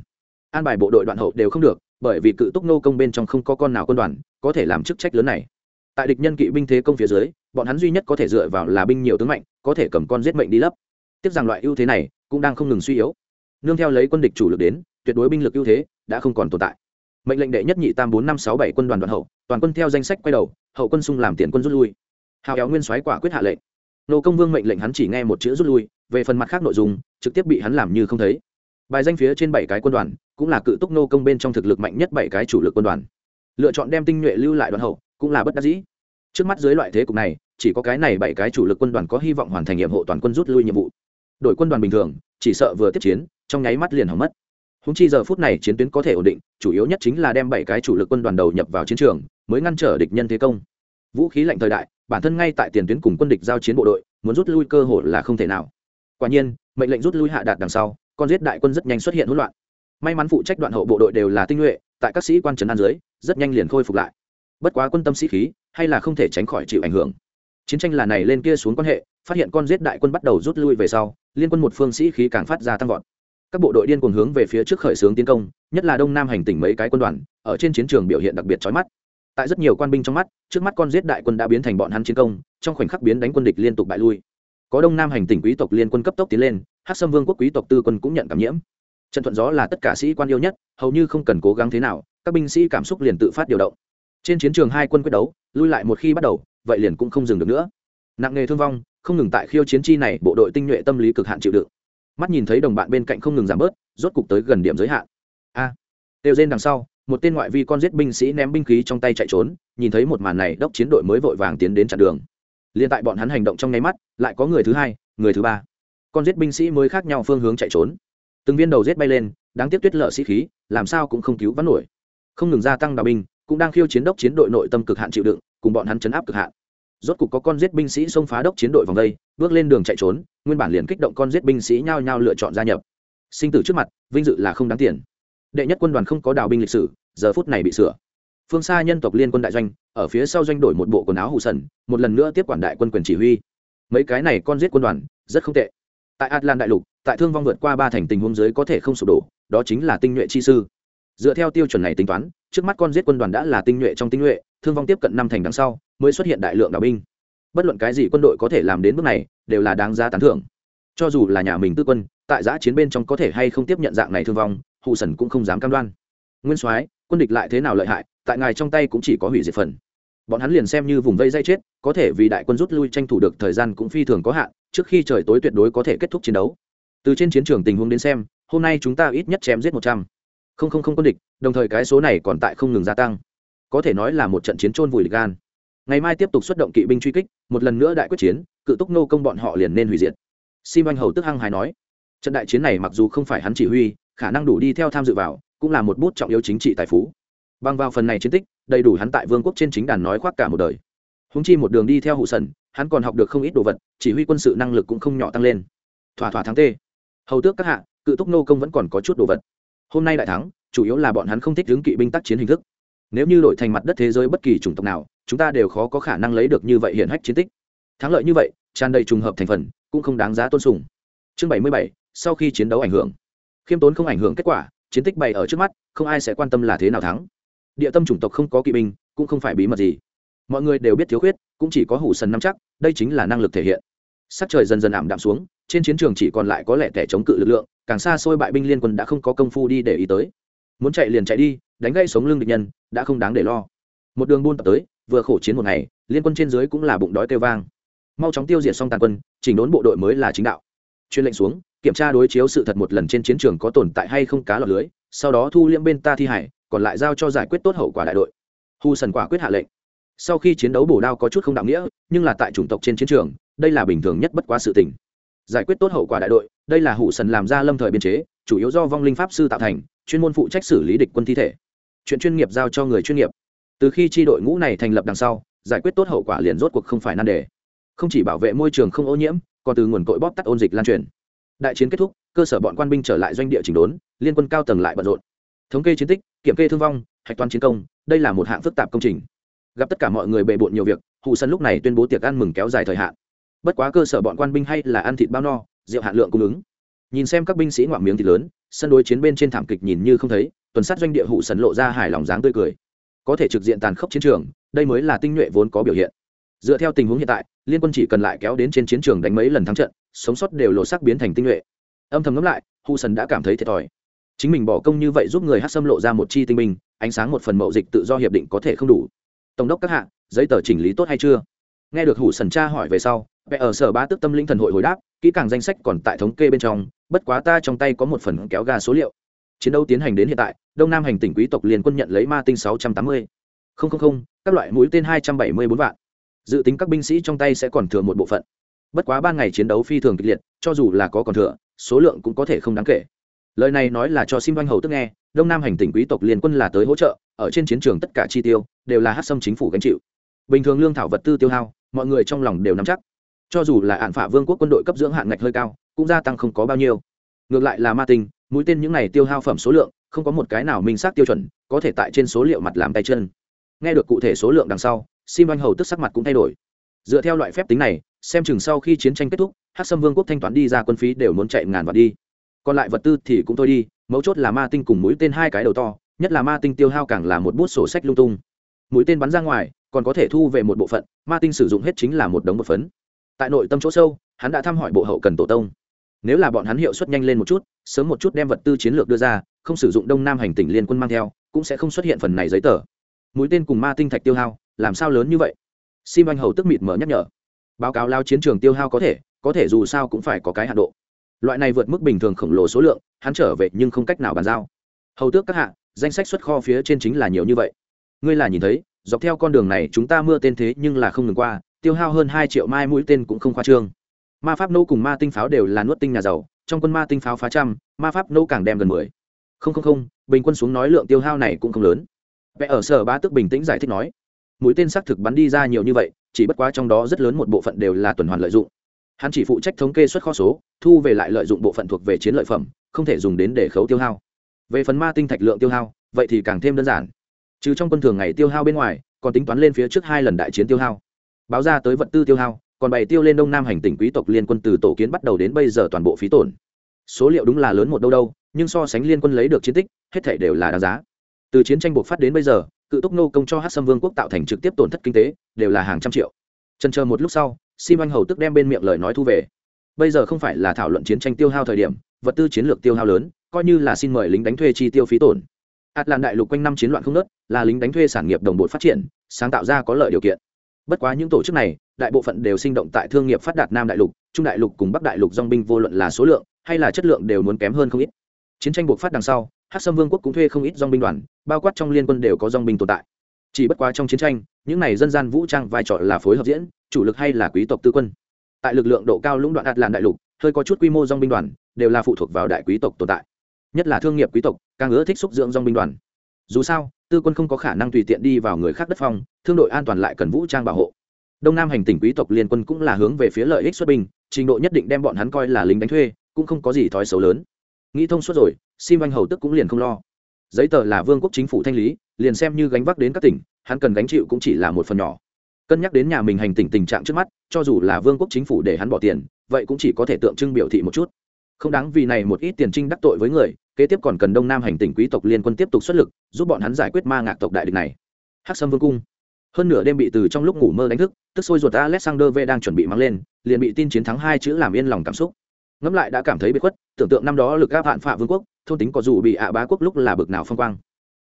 an bài bộ đội đoạn hậu đều không được, bởi vì cự túc nô công bên trong không có con nào quân đoàn có thể làm chức trách lớn này. Tại địch nhân kỵ binh thế công phía dưới, bọn hắn duy nhất có thể dựa vào là binh nhiều tướng mạnh, có thể cầm con giết mệnh đi lấp. Tiếp rằng loại ưu thế này cũng đang không ngừng suy yếu. Nương theo lấy quân địch chủ lực đến, tuyệt đối binh lực ưu thế đã không còn tồn tại mệnh lệnh đệ nhất nhị tam bốn năm sáu bảy quân đoàn đoàn hậu, toàn quân theo danh sách quay đầu, hậu quân xung làm tiền quân rút lui. Hào éo nguyên soái quả quyết hạ lệnh. Nô công vương mệnh lệnh hắn chỉ nghe một chữ rút lui, về phần mặt khác nội dung, trực tiếp bị hắn làm như không thấy. Bài danh phía trên bảy cái quân đoàn, cũng là cự túc nô công bên trong thực lực mạnh nhất bảy cái chủ lực quân đoàn. Lựa chọn đem tinh nhuệ lưu lại đoàn hậu, cũng là bất đắc dĩ. Trước mắt dưới loại thế cục này, chỉ có cái này bảy cái chủ lực quân đoàn có hy vọng hoàn thành nhiệm vụ toàn quân rút lui nhiệm vụ. Đội quân đoàn bình thường, chỉ sợ vừa tiếp chiến, trong nháy mắt liền hỏng mất húng chi giờ phút này chiến tuyến có thể ổn định, chủ yếu nhất chính là đem bảy cái chủ lực quân đoàn đầu nhập vào chiến trường, mới ngăn trở địch nhân thế công. Vũ khí lạnh thời đại, bản thân ngay tại tiền tuyến cùng quân địch giao chiến bộ đội, muốn rút lui cơ hội là không thể nào. Quả nhiên, mệnh lệnh rút lui hạ đạt đằng sau, con giết đại quân rất nhanh xuất hiện hỗn loạn. May mắn phụ trách đoạn hậu bộ đội đều là tinh nhuệ, tại các sĩ quan trấn an dưới, rất nhanh liền khôi phục lại. Bất quá quân tâm sĩ khí, hay là không thể tránh khỏi chịu ảnh hưởng. Chiến tranh là này lên kia xuống quan hệ, phát hiện con giết đại quân bắt đầu rút lui về sau, liên quân một phương sĩ khí càng phát ra tăng vọt các bộ đội điên cuồng hướng về phía trước khởi xướng tiến công, nhất là đông nam hành tỉnh mấy cái quân đoàn, ở trên chiến trường biểu hiện đặc biệt chói mắt. Tại rất nhiều quan binh trong mắt, trước mắt con giết đại quân đã biến thành bọn hắn chiến công, trong khoảnh khắc biến đánh quân địch liên tục bại lui. Có đông nam hành tỉnh quý tộc liên quân cấp tốc tiến lên hát Sơn vương quốc quý tộc tư quân cũng nhận cảm nhiễm. Trận thuận gió là tất cả sĩ quan yêu nhất, hầu như không cần cố gắng thế nào, các binh sĩ cảm xúc liền tự phát điều động. Trên chiến trường hai quân quyết đấu, lui lại một khi bắt đầu, vậy liền cũng không dừng được nữa. Nặng nghề thương vong, không ngừng tại khiêu chiến chi này, bộ đội tinh nhuệ tâm lý cực hạn chịu đựng mắt nhìn thấy đồng bạn bên cạnh không ngừng giảm bớt rốt cục tới gần điểm giới hạn. A à, đều rên đằng sau một tên ngoại vi con giết binh sĩ ném binh khí trong tay chạy trốn nhìn thấy một màn này đốc chiến đội mới vội vàng tiến đến chặn đường. Liên tại bọn hắn hành động trong nháy mắt lại có người thứ hai người thứ ba. Con giết binh sĩ mới khác nhau phương hướng chạy trốn. Từng viên đầu giết bay lên đáng tiếc tuyết lở sĩ khí làm sao cũng không cứu vãn nổi. Không ngừng gia tăng đào binh cũng đang khiêu chiến đốc chiến đội nội tâm cực hạn chịu đựng cùng bọn hắn chấn áp cực hạn rốt cục có con giết binh sĩ xông phá đốc chiến đội vòng đây, bước lên đường chạy trốn, nguyên bản liền kích động con giết binh sĩ nhao nhao lựa chọn gia nhập. Sinh tử trước mặt, vinh dự là không đáng tiền. Đệ nhất quân đoàn không có đào binh lịch sử, giờ phút này bị sửa. Phương xa nhân tộc liên quân đại doanh, ở phía sau doanh đổi một bộ quần áo hù sần, một lần nữa tiếp quản đại quân quyền chỉ huy. Mấy cái này con giết quân đoàn, rất không tệ. Tại atlan đại lục, tại thương vong vượt qua ba thành tình huống dưới có thể không sụp đổ, đó chính là tinh nhuệ chi sư. Dựa theo tiêu chuẩn này tính toán, trước mắt con giết quân đoàn đã là tinh nhuệ trong tinh nhuệ, thương vong tiếp cận năm thành đằng sau mới xuất hiện đại lượng đạo binh. Bất luận cái gì quân đội có thể làm đến bước này, đều là đáng giá tán thưởng. Cho dù là nhà mình tư quân, tại giã chiến bên trong có thể hay không tiếp nhận dạng này thương vong hụ sần cũng không dám cam đoan. Nguyên soái, quân địch lại thế nào lợi hại, tại ngài trong tay cũng chỉ có hủy diệt phần. Bọn hắn liền xem như vùng vây dây chết, có thể vì đại quân rút lui tranh thủ được thời gian cũng phi thường có hạn, trước khi trời tối tuyệt đối có thể kết thúc chiến đấu. Từ trên chiến trường tình huống đến xem, hôm nay chúng ta ít nhất chém giết một trăm. Không không không quân địch, đồng thời cái số này còn tại không ngừng gia tăng. Có thể nói là một trận chiến trôn vùi địch gan ngày mai tiếp tục xuất động kỵ binh truy kích, một lần nữa đại quyết chiến, cự túc nô công bọn họ liền nên hủy diệt. Sim anh hầu tức hăng hài nói, trận đại chiến này mặc dù không phải hắn chỉ huy, khả năng đủ đi theo tham dự vào, cũng là một bút trọng yếu chính trị tài phú. Bằng vào phần này chiến tích, đầy đủ hắn tại vương quốc trên chính đàn nói khoác cả một đời. Húng chi một đường đi theo hụ sần, hắn còn học được không ít đồ vật, chỉ huy quân sự năng lực cũng không nhỏ tăng lên. Thỏa thỏa thắng tê. Hầu tước các hạ, cự túc nô công vẫn còn có chút đồ vật. Hôm nay đại thắng, chủ yếu là bọn hắn không thích hướng kỵ binh tác chiến hình thức nếu như đổi thành mặt đất thế giới bất kỳ chủng tộc nào, chúng ta đều khó có khả năng lấy được như vậy hiện hách chiến tích. Thắng lợi như vậy, tràn đầy trùng hợp thành phần, cũng không đáng giá tôn sùng. Chương bảy mươi bảy, sau khi chiến đấu ảnh hưởng. Khiêm tốn không ảnh hưởng kết quả, chiến tích bày ở trước mắt, không ai sẽ quan tâm là thế nào thắng. Địa tâm chủng tộc không có kỵ binh, cũng không phải bí mật gì. Mọi người đều biết thiếu khuyết, cũng chỉ có hủ sần nắm chắc, đây chính là năng lực thể hiện. Sắc trời dần dần ảm đạm xuống, trên chiến trường chỉ còn lại có lẽ kẻ chống cự lực lượng, càng xa xôi bại binh liên quân đã không có công phu đi để ý tới. Muốn chạy liền chạy đi đánh gây sống lưng địch nhân, đã không đáng để lo. Một đường buôn tập tới, vừa khổ chiến một ngày, liên quân trên dưới cũng là bụng đói kêu vang. Mau chóng tiêu diệt xong tàn quân, chỉnh đốn bộ đội mới là chính đạo. Chuyên lệnh xuống, kiểm tra đối chiếu sự thật một lần trên chiến trường có tồn tại hay không cá lọt lưới, sau đó thu liễm bên ta thi hải, còn lại giao cho giải quyết tốt hậu quả đại đội. Hu sần quả quyết hạ lệnh. Sau khi chiến đấu bổ đao có chút không đạo nghĩa, nhưng là tại chủng tộc trên chiến trường, đây là bình thường nhất bất quá sự tình. Giải quyết tốt hậu quả đại đội, đây là hủ sần làm ra lâm thời biên chế, chủ yếu do vong linh pháp sư tạo thành, chuyên môn phụ trách xử lý địch quân thi thể chuyện chuyên nghiệp giao cho người chuyên nghiệp. Từ khi tri đội ngũ này thành lập đằng sau, giải quyết tốt hậu quả liền rốt cuộc không phải nan đề. Không chỉ bảo vệ môi trường không ô nhiễm, còn từ nguồn cội bóp tắt ôn dịch lan truyền. Đại chiến kết thúc, cơ sở bọn quan binh trở lại doanh địa chỉnh đốn, liên quân cao tầng lại bận rộn. Thống kê chiến tích, kiểm kê thương vong, hạch toán chiến công, đây là một hạng phức tạp công trình. Gặp tất cả mọi người bề bộn nhiều việc hụ sân lúc này tuyên bố tiệc ăn mừng kéo dài thời hạn. Bất quá cơ sở bọn quan binh hay là ăn thịt bao no, rượu hạn lượng cung ứng. Nhìn xem các binh sĩ ngoạm miếng thịt lớn, sân đối chiến bên trên thảm kịch nhìn như không thấy tuần sát doanh địa hụ sần lộ ra hài lòng dáng tươi cười. Có thể trực diện tàn khốc chiến trường đây mới là tinh nhuệ vốn có biểu hiện. Dựa theo tình huống hiện tại liên quân chỉ cần lại kéo đến trên chiến trường đánh mấy lần thắng trận sống sót đều lộ sắc biến thành tinh nhuệ. Âm thầm ngẫm lại hụ sần đã cảm thấy thiệt thòi. Chính mình bỏ công như vậy giúp người hát xâm lộ ra một chi tinh minh, ánh sáng một phần mậu dịch tự do hiệp định có thể không đủ. Tổng đốc các hạ giấy tờ chỉnh lý tốt hay chưa? Nghe được hủ sần tra hỏi về sau vẽ ở sở ba tức tâm linh thần hội hồi đáp kỹ càng danh sách còn tại thống kê bên trong bất quá ta trong tay có một phần kéo ga số liệu chiến đấu tiến hành đến hiện tại, đông nam hành tỉnh quý tộc liên quân nhận lấy ma tinh sáu trăm tám mươi. Các loại mũi tên hai trăm bảy mươi bốn vạn. Dự tính các binh sĩ trong tay sẽ còn thừa một bộ phận. Bất quá ban ngày chiến đấu phi thường kịch liệt, cho dù là có còn thừa, số lượng cũng có thể không đáng kể. Lời này nói là cho sim oanh hầu tức nghe, đông nam hành tỉnh quý tộc liên quân là tới hỗ trợ, ở trên chiến trường tất cả chi tiêu đều là hát xâm chính phủ gánh chịu. Bình thường lương thảo vật tư tiêu hao, mọi người trong lòng đều nắm chắc. Cho dù là ạn phả vương quốc quân đội cấp dưỡng hạn ngạch hơi cao, cũng gia tăng không có bao nhiêu. Ngược lại là ma tinh mũi tên những này tiêu hao phẩm số lượng, không có một cái nào minh xác tiêu chuẩn, có thể tại trên số liệu mặt làm tay chân. Nghe được cụ thể số lượng đằng sau, sim anh hầu tức sắc mặt cũng thay đổi. Dựa theo loại phép tính này, xem chừng sau khi chiến tranh kết thúc hát sâm vương quốc thanh toán đi ra quân phí đều muốn chạy ngàn vạn đi. Còn lại vật tư thì cũng thôi đi, mấu chốt là ma tinh cùng mũi tên hai cái đầu to, nhất là ma tinh tiêu hao càng là một bút sổ sách lung tung. Mũi tên bắn ra ngoài, còn có thể thu về một bộ phận, ma tinh sử dụng hết chính là một đống một phấn. Tại nội tâm chỗ sâu, hắn đã thăm hỏi bộ hậu cần tổ tông nếu là bọn hắn hiệu suất nhanh lên một chút, sớm một chút đem vật tư chiến lược đưa ra, không sử dụng đông nam hành tỉnh liên quân mang theo, cũng sẽ không xuất hiện phần này giấy tờ. Mũi tên cùng ma tinh thạch tiêu hao, làm sao lớn như vậy? Sim anh hầu tức mịt mở nhắc nhở. Báo cáo lao chiến trường tiêu hao có thể có thể dù sao cũng phải có cái hạ độ. Loại này vượt mức bình thường khổng lồ số lượng, hắn trở về nhưng không cách nào bàn giao. Hầu tước các hạ, danh sách xuất kho phía trên chính là nhiều như vậy. Ngươi là nhìn thấy, dọc theo con đường này chúng ta mưa tên thế nhưng là không ngừng qua, tiêu hao hơn hai triệu mai mũi tên cũng không khoa trương ma pháp nô cùng ma tinh pháo đều là nuốt tinh nhà giàu, trong quân ma tinh pháo phá trăm, ma pháp nô càng đem gần mười. Không không không, bình quân xuống nói lượng tiêu hao này cũng không lớn. Vẽ ở sở ba tức bình tĩnh giải thích nói, mũi tên xác thực bắn đi ra nhiều như vậy, chỉ bất quá trong đó rất lớn một bộ phận đều là tuần hoàn lợi dụng. Hắn chỉ phụ trách thống kê xuất kho số, thu về lại lợi dụng bộ phận thuộc về chiến lợi phẩm, không thể dùng đến để khấu tiêu hao. Về phần ma tinh thạch lượng tiêu hao, vậy thì càng thêm đơn giản. Trừ trong quân thường ngày tiêu hao bên ngoài, còn tính toán lên phía trước hai lần đại chiến tiêu hao. Báo ra tới vật tư tiêu hao còn bày tiêu lên đông nam hành tỉnh quý tộc liên quân từ tổ kiến bắt đầu đến bây giờ toàn bộ phí tổn. Số liệu đúng là lớn một đâu đâu, nhưng so sánh liên quân lấy được chiến tích, hết thể đều là đáng giá. Từ chiến tranh buộc phát đến bây giờ, cự túc nô công cho hát xâm vương quốc tạo thành trực tiếp tổn thất kinh tế, đều là hàng trăm triệu. Trần chờ một lúc sau, sim anh hầu tức đem bên miệng lời nói thu về. Bây giờ không phải là thảo luận chiến tranh tiêu hao thời điểm, vật tư chiến lược tiêu hao lớn, coi như là xin mời lính đánh thuê chi tiêu phí tổn. Ạt làn đại lục quanh năm chiến loạn không nớt là lính đánh thuê sản nghiệp đồng bộ phát triển, sáng tạo ra có lợi điều kiện bất quá những tổ chức này, đại bộ phận đều sinh động tại thương nghiệp phát đạt nam đại lục, trung đại lục cùng bắc đại lục dong binh vô luận là số lượng hay là chất lượng đều muốn kém hơn không ít. Chiến tranh buộc phát đằng sau hát sâm vương quốc cũng thuê không ít dong binh đoàn, bao quát trong liên quân đều có dong binh tồn tại. Chỉ bất quá trong chiến tranh, những này dân gian vũ trang vai trò là phối hợp diễn, chủ lực hay là quý tộc tư quân. Tại lực lượng độ cao lũng đoạn ạt làn đại lục, hơi có chút quy mô dong binh đoàn, đều là phụ thuộc vào đại quý tộc tồn tại. Nhất là thương nghiệp quý tộc, càng ưa thích xúc dưỡng dong binh đoàn dù sao, tư quân không có khả năng tùy tiện đi vào người khác đất phong, thương đội an toàn lại cần vũ trang bảo hộ. Đông nam hành tỉnh quý tộc liên quân cũng là hướng về phía lợi ích xuất binh, trình độ nhất định đem bọn hắn coi là lính đánh thuê, cũng không có gì thói xấu lớn. Nghĩ thông suốt rồi, sim anh hầu tức cũng liền không lo. Giấy tờ là vương quốc chính phủ thanh lý, liền xem như gánh vác đến các tỉnh, hắn cần gánh chịu cũng chỉ là một phần nhỏ. Cân nhắc đến nhà mình hành tỉnh tình trạng trước mắt, cho dù là vương quốc chính phủ để hắn bỏ tiền, vậy cũng chỉ có thể tượng trưng biểu thị một chút. Không đáng vì này một ít tiền trinh đắc tội với người kế tiếp còn cần đông nam hành tỉnh quý tộc liên quân tiếp tục xuất lực, giúp bọn hắn giải quyết ma ngạc tộc đại địch này. Hắc sâm vương cung. Hơn nửa đêm bị từ trong lúc ngủ mơ đánh thức, tức sôi ruột alexander v đang chuẩn bị mang lên, liền bị tin chiến thắng hai chữ làm yên lòng cảm xúc. Ngẫm lại đã cảm thấy bị khuất, tưởng tượng năm đó lực gáp hạn phạ vương quốc, thôn tính có dù bị ạ bá quốc lúc là bực nào phong quang.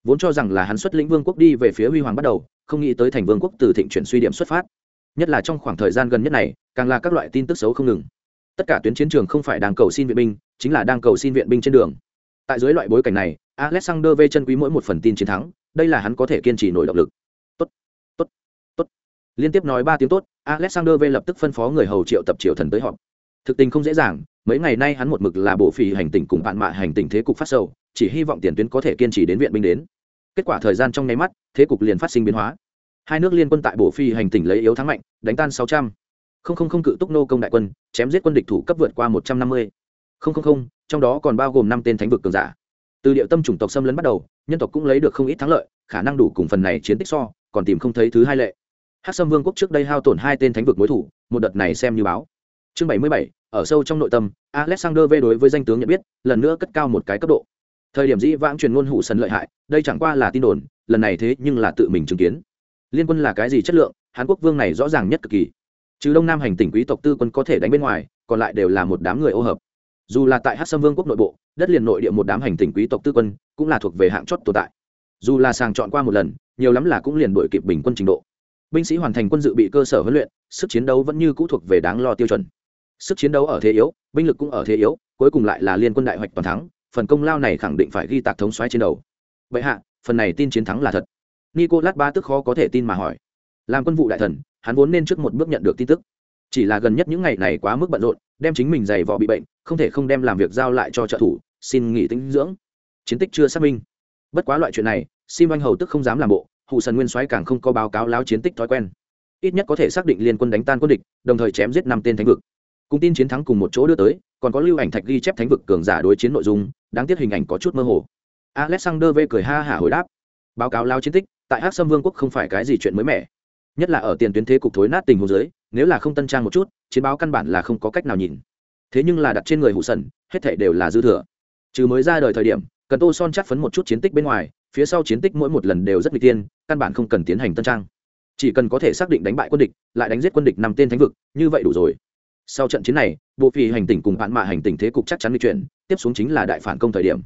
Vốn cho rằng là hắn xuất lĩnh vương quốc đi về phía huy hoàng bắt đầu, không nghĩ tới thành vương quốc từ thịnh chuyển suy điểm xuất phát. Nhất là trong khoảng thời gian gần nhất này, càng là các loại tin tức xấu không ngừng. Tất cả tuyến chiến trường không phải đang cầu xin viện binh, chính là đang cầu xin viện binh trên đường tại dưới loại bối cảnh này, alexander v chân quý mỗi một phần tin chiến thắng, đây là hắn có thể kiên trì nổi động lực. Tốt tốt tốt. Liên tiếp nói ba tiếng tốt, alexander v lập tức phân phó người hầu triệu tập triệu thần tới họp. Thực tình không dễ dàng, mấy ngày nay hắn một mực là bộ phì hành tình cùng bạn mạ hành tình thế cục phát sầu, chỉ hy vọng tiền tuyến có thể kiên trì đến viện binh đến. Kết quả thời gian trong nháy mắt, thế cục liền phát sinh biến hóa. Hai nước liên quân tại bộ phi hành tỉnh lấy yếu thắng mạnh, đánh tan sáu trăm. Không không không cự túc nô công đại quân, chém giết quân địch thủ cấp vượt qua một trăm năm mươi. Không không không trong đó còn bao gồm năm tên thánh vực cường giả. Từ địa tâm chủng tộc xâm lấn bắt đầu, nhân tộc cũng lấy được không ít thắng lợi, khả năng đủ cùng phần này chiến tích so, còn tìm không thấy thứ hai lệ. Hát sâm vương quốc trước đây hao tổn hai tên thánh vực mối thủ, một đợt này xem như báo. Chương bảy mươi bảy, ở sâu trong nội tâm, alexander v đối với danh tướng nhận biết, lần nữa cất cao một cái cấp độ. Thời điểm dĩ vãng truyền ngôn hủ sần lợi hại, đây chẳng qua là tin đồn, lần này thế nhưng là tự mình chứng kiến. Liên quân là cái gì chất lượng hàn quốc vương này rõ ràng nhất cực kỳ. Trừ đông nam hành tỉnh quý tộc tư quân có thể đánh bên ngoài, còn lại đều là một đám người ô hợp dù là tại hát sâm vương quốc nội bộ đất liền nội địa một đám hành tình quý tộc tư quân cũng là thuộc về hạng chót tồn tại dù là sàng chọn qua một lần nhiều lắm là cũng liền đổi kịp bình quân trình độ binh sĩ hoàn thành quân dự bị cơ sở huấn luyện sức chiến đấu vẫn như cũ thuộc về đáng lo tiêu chuẩn sức chiến đấu ở thế yếu binh lực cũng ở thế yếu cuối cùng lại là liên quân đại hoạch toàn thắng phần công lao này khẳng định phải ghi tạc thống xoáy trên đầu vậy hạ phần này tin chiến thắng là thật nicolas ba tức khó có thể tin mà hỏi làm quân vụ đại thần hắn vốn nên trước một bước nhận được tin tức chỉ là gần nhất những ngày này quá mức bận rộn, đem chính mình giày vò bị bệnh, không thể không đem làm việc giao lại cho trợ thủ, xin nghỉ tính dưỡng. Chiến tích chưa xác minh. Bất quá loại chuyện này, sim anh hầu tức không dám làm bộ hụ sần nguyên soái càng không có báo cáo láo chiến tích thói quen. Ít nhất có thể xác định liên quân đánh tan quân địch, đồng thời chém giết năm tên thánh vực. Cùng tin chiến thắng cùng một chỗ đưa tới, còn có lưu ảnh thạch ghi chép thánh vực cường giả đối chiến nội dung, đáng tiếc hình ảnh có chút mơ hồ. Alexander v cười ha hả hồi đáp. Báo cáo lao chiến tích, tại hắc sâm vương quốc không phải cái gì chuyện mới mẻ nhất là ở tiền tuyến thế cục thối nát tình hồ dưới, nếu là không tân trang một chút, chiến báo căn bản là không có cách nào nhìn. Thế nhưng là đặt trên người hụ sần, hết thảy đều là dư thừa. Trừ mới ra đời thời điểm, cần tô son chắc phấn một chút chiến tích bên ngoài, phía sau chiến tích mỗi một lần đều rất nguy tiên căn bản không cần tiến hành tân trang. Chỉ cần có thể xác định đánh bại quân địch, lại đánh giết quân địch năm tên thánh vực, như vậy đủ rồi. Sau trận chiến này, bộ phì hành tỉnh cùng bạn mạ hành tỉnh thế cục chắc chắn di chuyển, tiếp xuống chính là đại phản công thời điểm.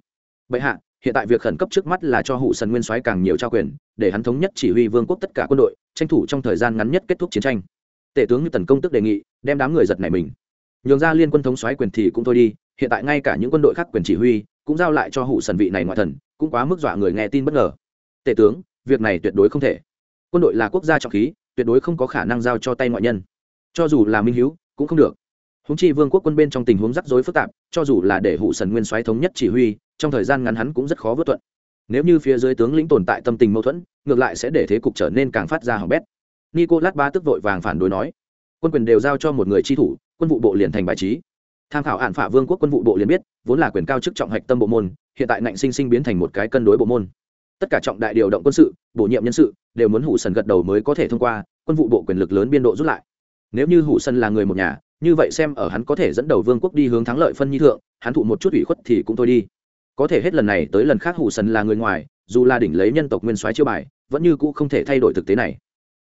Bệ hạ hiện tại việc khẩn cấp trước mắt là cho hụ sần nguyên soái càng nhiều trao quyền, để hắn thống nhất chỉ huy vương quốc tất cả quân đội, tranh thủ trong thời gian ngắn nhất kết thúc chiến tranh. Tể tướng như tần công tức đề nghị, đem đám người giật này mình. Nhường ra liên quân thống soái quyền thì cũng thôi đi, hiện tại ngay cả những quân đội khác quyền chỉ huy, cũng giao lại cho hụ sần vị này ngoại thần, cũng quá mức dọa người nghe tin bất ngờ. Tể tướng, việc này tuyệt đối không thể. Quân đội là quốc gia trọng khí, tuyệt đối không có khả năng giao cho tay ngoại nhân. Cho dù là minh hữu cũng không được. Húng chi vương quốc quân bên trong tình huống rắc rối phức tạp, cho dù là để hụ sần nguyên soái thống nhất chỉ huy trong thời gian ngắn hắn cũng rất khó vớt thuận nếu như phía dưới tướng lĩnh tồn tại tâm tình mâu thuẫn, ngược lại sẽ để thế cục trở nên càng phát ra hỏng bét. Nicolas ba tức vội vàng phản đối nói, quân quyền đều giao cho một người chi thủ, quân vụ bộ liền thành bài trí. Tham khảo hạn phả vương quốc quân vụ bộ liền biết, vốn là quyền cao chức trọng hạch tâm bộ môn, hiện tại ngạnh sinh sinh biến thành một cái cân đối bộ môn. Tất cả trọng đại điều động quân sự, bổ nhiệm nhân sự, đều muốn hủ sần gật đầu mới có thể thông qua, quân vụ bộ quyền lực lớn biên độ rút lại. Nếu như hủ sân là người một nhà, như vậy xem ở hắn có thể dẫn đầu vương quốc đi hướng thắng lợi phân nhi thượng, hắn thụ một chút ủy khuất thì cũng thôi đi có thể hết lần này tới lần khác hủ Sần là người ngoài, dù là đỉnh lấy nhân tộc nguyên soái chiêu bài, vẫn như cũ không thể thay đổi thực tế này.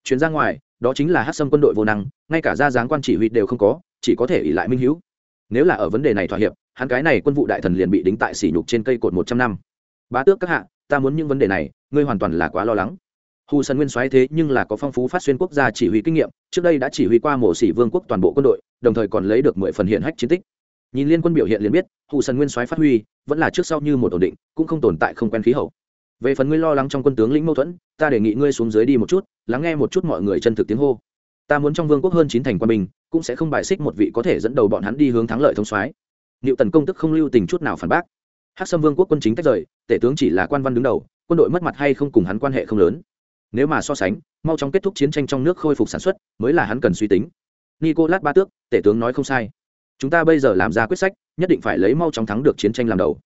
Chuyến ra ngoài, đó chính là hát xâm quân đội vô năng, ngay cả ra dáng quan chỉ huy đều không có, chỉ có thể ỉ lại minh hữu nếu là ở vấn đề này thỏa hiệp, hắn cái này quân vụ đại thần liền bị đính tại sỉ nhục trên cây cột một trăm năm. Bá tước các hạ, ta muốn những vấn đề này, ngươi hoàn toàn là quá lo lắng. Hù sân nguyên soái thế nhưng là có phong phú phát xuyên quốc gia chỉ huy kinh nghiệm, trước đây đã chỉ huy qua mổ xỉ vương quốc toàn bộ quân đội, đồng thời còn lấy được mười phần hiện hách chiến tích nhìn liên quân biểu hiện liền biết hụ sần nguyên soái phát huy vẫn là trước sau như một ổn định, cũng không tồn tại không quen khí hậu. Về phần ngươi lo lắng trong quân tướng lĩnh mâu thuẫn, ta đề nghị ngươi xuống dưới đi một chút, lắng nghe một chút mọi người chân thực tiếng hô. Ta muốn trong vương quốc hơn chín thành quân bình cũng sẽ không bài xích một vị có thể dẫn đầu bọn hắn đi hướng thắng lợi thông soái liệu tần công tức không lưu tình chút nào phản bác. Hắc sâm vương quốc quân chính tách rời, tể tướng chỉ là quan văn đứng đầu, quân đội mất mặt hay không cùng hắn quan hệ không lớn. Nếu mà so sánh, mau chóng kết thúc chiến tranh trong nước khôi phục sản xuất, mới là hắn cần suy tính. Nicolas ba tước, tể tướng nói không sai chúng ta bây giờ làm ra quyết sách, nhất định phải lấy mau chóng thắng được chiến tranh làm đầu.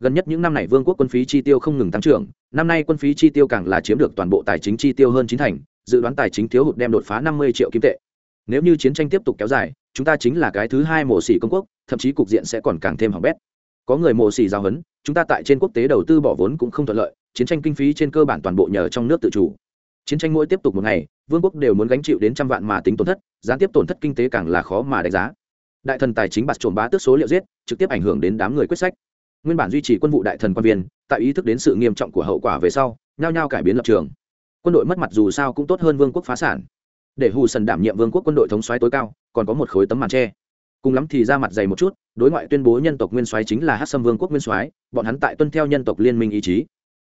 Gần nhất những năm này vương quốc quân phí chi tiêu không ngừng tăng trưởng, năm nay quân phí chi tiêu càng là chiếm được toàn bộ tài chính chi tiêu hơn chín thành, dự đoán tài chính thiếu hụt đem đột phá năm mươi triệu kim tệ. Nếu như chiến tranh tiếp tục kéo dài, chúng ta chính là cái thứ hai mổ xỉ công quốc, thậm chí cục diện sẽ còn càng thêm hỏng bét. Có người mổ xỉ giao hấn chúng ta tại trên quốc tế đầu tư bỏ vốn cũng không thuận lợi, chiến tranh kinh phí trên cơ bản toàn bộ nhờ trong nước tự chủ. Chiến tranh mỗi tiếp tục một ngày, vương quốc đều muốn gánh chịu đến trăm vạn mà tính tổn thất, gián tiếp tổn thất kinh tế càng là khó mà đánh giá đại thần tài chính bạt trộm bá tước số liệu giết, trực tiếp ảnh hưởng đến đám người quyết sách. Nguyên bản duy trì quân vụ đại thần quan viên, tại ý thức đến sự nghiêm trọng của hậu quả về sau, nhao nhao cải biến lập trường. Quân đội mất mặt dù sao cũng tốt hơn vương quốc phá sản. Để hù sần đảm nhiệm vương quốc quân đội thống soái tối cao, còn có một khối tấm màn tre cùng lắm thì ra mặt dày một chút, đối ngoại tuyên bố nhân tộc nguyên soái chính là hát sâm vương quốc nguyên soái, bọn hắn tại tuân theo nhân tộc liên minh ý chí.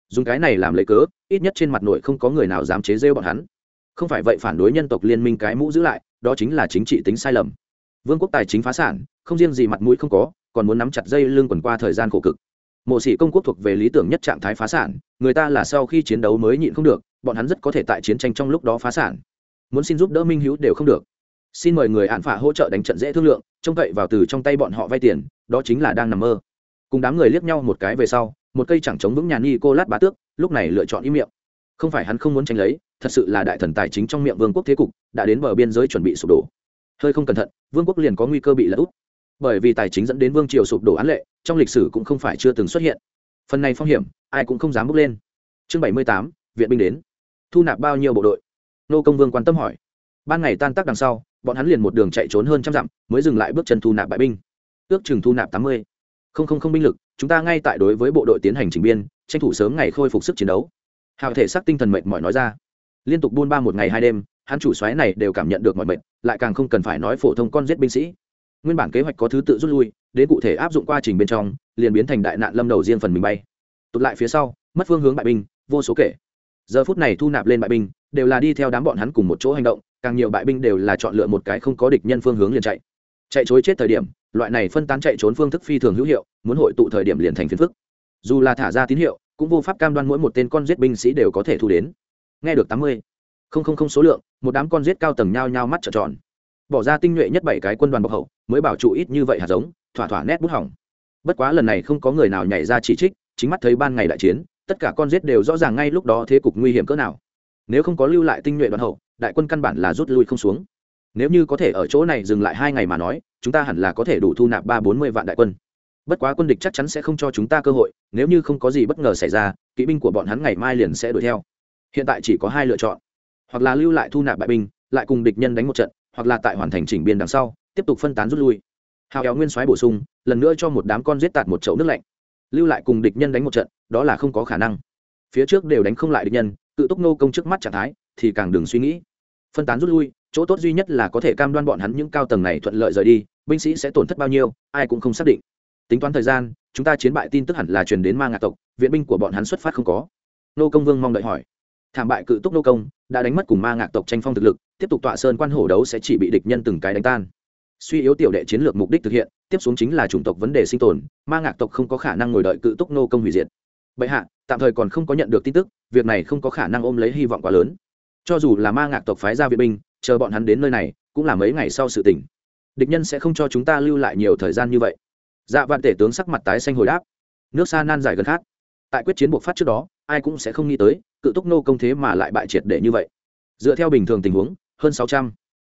Dùng cái này làm lấy cớ, ít nhất trên mặt nội không có người nào dám chế rêu bọn hắn. Không phải vậy phản đối nhân tộc liên minh cái mũ giữ lại, đó chính là chính trị tính sai lầm vương quốc tài chính phá sản, không riêng gì mặt mũi không có, còn muốn nắm chặt dây lưng quần qua thời gian khổ cực. Mộ sĩ công quốc thuộc về lý tưởng nhất trạng thái phá sản, người ta là sau khi chiến đấu mới nhịn không được, bọn hắn rất có thể tại chiến tranh trong lúc đó phá sản. Muốn xin giúp đỡ minh hữu đều không được. Xin mời người hạn phả hỗ trợ đánh trận dễ thương lượng, trông cậy vào từ trong tay bọn họ vay tiền, đó chính là đang nằm mơ. Cùng đám người liếc nhau một cái về sau, một cây chẳng chống vững nhà ni cô lát bá tước, lúc này lựa chọn im miệng. Không phải hắn không muốn tranh lấy, thật sự là đại thần tài chính trong miệng vương quốc thế cục, đã đến bờ biên giới chuẩn bị sụp đổ hơi không cẩn thận, vương quốc liền có nguy cơ bị lật úp. Bởi vì tài chính dẫn đến vương triều sụp đổ án lệ, trong lịch sử cũng không phải chưa từng xuất hiện. Phần này phong hiểm, ai cũng không dám bước lên. Chương bảy mươi tám, viện binh đến. Thu nạp bao nhiêu bộ đội? Nô công vương quan tâm hỏi. Ban ngày tan tác đằng sau, bọn hắn liền một đường chạy trốn hơn trăm dặm, mới dừng lại bước chân thu nạp bại binh. Ước chừng thu nạp tám mươi. Không không không binh lực, chúng ta ngay tại đối với bộ đội tiến hành trình biên, tranh thủ sớm ngày khôi phục sức chiến đấu. Hào thể xác tinh thần mệt mỏi nói ra. Liên tục buôn ba một ngày hai đêm hắn chủ xoáy này đều cảm nhận được mọi mệnh, lại càng không cần phải nói phổ thông con giết binh sĩ. Nguyên bản kế hoạch có thứ tự rút lui đến cụ thể áp dụng quá trình bên trong liền biến thành đại nạn lâm đầu riêng phần mình bay. Tụt lại phía sau mất phương hướng bại binh vô số kể. Giờ phút này thu nạp lên bại binh đều là đi theo đám bọn hắn cùng một chỗ hành động càng nhiều bại binh đều là chọn lựa một cái không có địch nhân phương hướng liền chạy. Chạy chối chết thời điểm loại này phân tán chạy trốn phương thức phi thường hữu hiệu muốn hội tụ thời điểm liền thành phiền phức. Dù là thả ra tín hiệu cũng vô pháp cam đoan mỗi một tên con giết binh sĩ đều có thể thu đến. Nghe được tám mươi không không không số lượng, một đám con giết cao tầng nhao nhao mắt trợn tròn. Bỏ ra tinh nhuệ nhất bảy cái quân đoàn bọc hậu, mới bảo trụ ít như vậy hạt giống, thỏa thỏa nét bút hỏng. Bất quá lần này không có người nào nhảy ra chỉ trích, chính mắt thấy ban ngày đại chiến, tất cả con giết đều rõ ràng ngay lúc đó thế cục nguy hiểm cỡ nào. Nếu không có lưu lại tinh nhuệ đoàn hậu, đại quân căn bản là rút lui không xuống. Nếu như có thể ở chỗ này dừng lại hai ngày mà nói, chúng ta hẳn là có thể đủ thu nạp ba bốn mươi vạn đại quân. Bất quá quân địch chắc chắn sẽ không cho chúng ta cơ hội, nếu như không có gì bất ngờ xảy ra, kỵ binh của bọn hắn ngày mai liền sẽ đuổi theo. Hiện tại chỉ có hai lựa chọn hoặc là lưu lại thu nạp bại binh, lại cùng địch nhân đánh một trận, hoặc là tại hoàn thành chỉnh biên đằng sau, tiếp tục phân tán rút lui. Hào kéo nguyên soái bổ sung, lần nữa cho một đám con giết tạt một chậu nước lạnh. Lưu lại cùng địch nhân đánh một trận, đó là không có khả năng. Phía trước đều đánh không lại địch nhân, tự túc nô công trước mắt trạng thái, thì càng đừng suy nghĩ. Phân tán rút lui, chỗ tốt duy nhất là có thể cam đoan bọn hắn những cao tầng này thuận lợi rời đi, binh sĩ sẽ tổn thất bao nhiêu, ai cũng không xác định. Tính toán thời gian, chúng ta chiến bại tin tức hẳn là truyền đến ma ngạc tộc, viện binh của bọn hắn xuất phát không có. Nô công vương mong đợi hỏi thảm bại cự túc nô công, đã đánh mất cùng ma ngạc tộc tranh phong thực lực, tiếp tục tọa sơn quan hổ đấu sẽ chỉ bị địch nhân từng cái đánh tan. Suy yếu tiểu đệ chiến lược mục đích thực hiện, tiếp xuống chính là chủng tộc vấn đề sinh tồn, ma ngạc tộc không có khả năng ngồi đợi cự túc nô công hủy diệt. Bệ hạ, tạm thời còn không có nhận được tin tức, việc này không có khả năng ôm lấy hy vọng quá lớn. Cho dù là ma ngạc tộc phái ra viện binh, chờ bọn hắn đến nơi này, cũng là mấy ngày sau sự tỉnh địch nhân sẽ không cho chúng ta lưu lại nhiều thời gian như vậy. Dạ vạn tể tướng sắc mặt tái xanh hồi đáp. Nước xa nan dài gần khát tại quyết chiến buộc phát trước đó ai cũng sẽ không nghĩ tới, cự túc nô công thế mà lại bại triệt để như vậy. Dựa theo bình thường tình huống, hơn sáu trăm.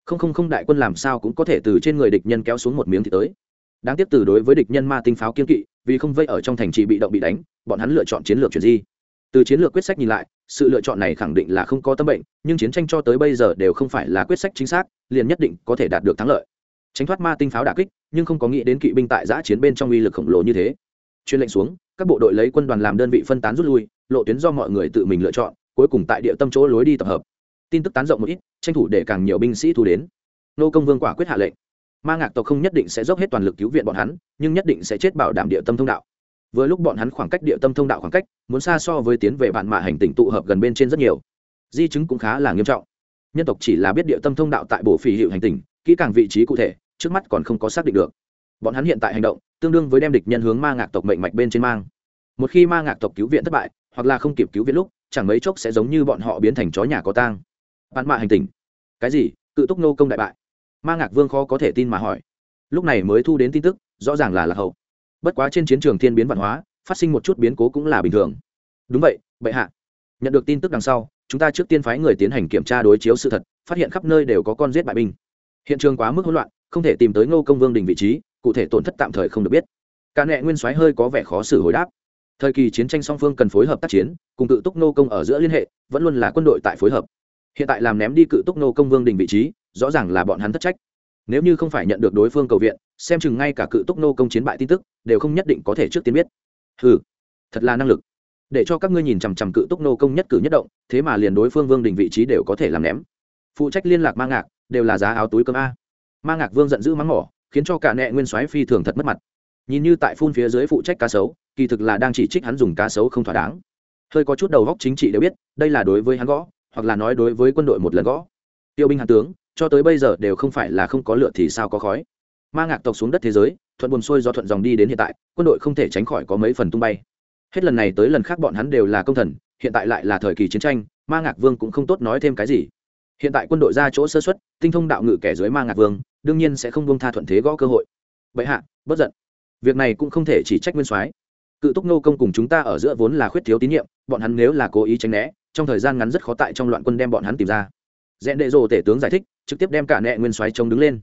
Không không không đại quân làm sao cũng có thể từ trên người địch nhân kéo xuống một miếng thì tới. Đáng tiếc từ đối với địch nhân ma tinh pháo kiên kỵ, vì không vây ở trong thành trì bị động bị đánh, bọn hắn lựa chọn chiến lược chuyển di. Từ chiến lược quyết sách nhìn lại, sự lựa chọn này khẳng định là không có tâm bệnh, nhưng chiến tranh cho tới bây giờ đều không phải là quyết sách chính xác, liền nhất định có thể đạt được thắng lợi. Tránh thoát ma tinh pháo đà kích, nhưng không có nghĩ đến kỵ binh tại giã chiến bên trong uy lực khổng lồ như thế. Chuyên lệnh xuống các bộ đội lấy quân đoàn làm đơn vị phân tán rút lui, lộ tuyến do mọi người tự mình lựa chọn, cuối cùng tại địa tâm chỗ lối đi tập hợp. Tin tức tán rộng một ít, tranh thủ để càng nhiều binh sĩ thu đến. Nô công vương quả quyết hạ lệnh. Ma ngạc tộc không nhất định sẽ dốc hết toàn lực cứu viện bọn hắn, nhưng nhất định sẽ chết bảo đảm địa tâm thông đạo. Vừa lúc bọn hắn khoảng cách địa tâm thông đạo khoảng cách, muốn xa so với tiến về bạn mạ hành tỉnh tụ hợp gần bên trên rất nhiều. Di chứng cũng khá là nghiêm trọng. Nhân tộc chỉ là biết địa tâm thông đạo tại bổ phỉ hiệu hành tỉnh, kỹ càng vị trí cụ thể, trước mắt còn không có xác định được. Bọn hắn hiện tại hành động tương đương với đem địch nhân hướng ma ngạc tộc mệnh mạch bên trên mang. Một khi ma ngạc tộc cứu viện thất bại, hoặc là không kịp cứu viện lúc, chẳng mấy chốc sẽ giống như bọn họ biến thành chó nhà có tang. Bạn mạ hành tình. Cái gì? Cự túc nô công đại bại. Ma ngạc vương khó có thể tin mà hỏi. Lúc này mới thu đến tin tức, rõ ràng là lạc hậu. Bất quá trên chiến trường thiên biến văn hóa, phát sinh một chút biến cố cũng là bình thường. Đúng vậy, bệ hạ. Nhận được tin tức đằng sau, chúng ta trước tiên phái người tiến hành kiểm tra đối chiếu sự thật, phát hiện khắp nơi đều có con giết bại binh. Hiện trường quá mức hỗn loạn, không thể tìm tới ngô công vương đình vị trí cụ thể tổn thất tạm thời không được biết. Cả nệ nguyên soái hơi có vẻ khó xử hồi đáp. Thời kỳ chiến tranh song phương cần phối hợp tác chiến, cùng cự túc nô công ở giữa liên hệ, vẫn luôn là quân đội tại phối hợp. Hiện tại làm ném đi cự túc nô công vương đình vị trí, rõ ràng là bọn hắn thất trách. Nếu như không phải nhận được đối phương cầu viện, xem chừng ngay cả cự túc nô công chiến bại tin tức, đều không nhất định có thể trước tiên biết. Ừ thật là năng lực. Để cho các ngươi nhìn chằm chằm cự túc nô công nhất cử nhất động, thế mà liền đối phương vương đình vị trí đều có thể làm ném. Phụ trách liên lạc Ma ngạc, đều là giá áo túi cơm a. Ma ngạc vương giận dữ mắng mỏ khiến cho cả nẹ nguyên soái phi thường thật mất mặt. Nhìn như tại phun phía dưới phụ trách cá sấu, kỳ thực là đang chỉ trích hắn dùng cá sấu không thỏa đáng. Hơi có chút đầu góc chính trị đều biết, đây là đối với hắn gõ, hoặc là nói đối với quân đội một lần gõ. Tiêu binh hàn tướng, cho tới bây giờ đều không phải là không có lựa thì sao có khói. Ma ngạc tộc xuống đất thế giới, thuận buồn xuôi do thuận dòng đi đến hiện tại, quân đội không thể tránh khỏi có mấy phần tung bay. Hết lần này tới lần khác bọn hắn đều là công thần, hiện tại lại là thời kỳ chiến tranh, ma ngạc vương cũng không tốt nói thêm cái gì hiện tại quân đội ra chỗ sơ xuất, tinh thông đạo ngự kẻ dưới ma ngạc vương, đương nhiên sẽ không bông tha thuận thế gõ cơ hội. Bệ hạ, bất giận. Việc này cũng không thể chỉ trách nguyên soái. Cự túc nô công cùng chúng ta ở giữa vốn là khuyết thiếu tín nhiệm, bọn hắn nếu là cố ý tránh né, trong thời gian ngắn rất khó tại trong loạn quân đem bọn hắn tìm ra. Rẽ đệ rồ tể tướng giải thích, trực tiếp đem cả nệ nguyên soái chống đứng lên.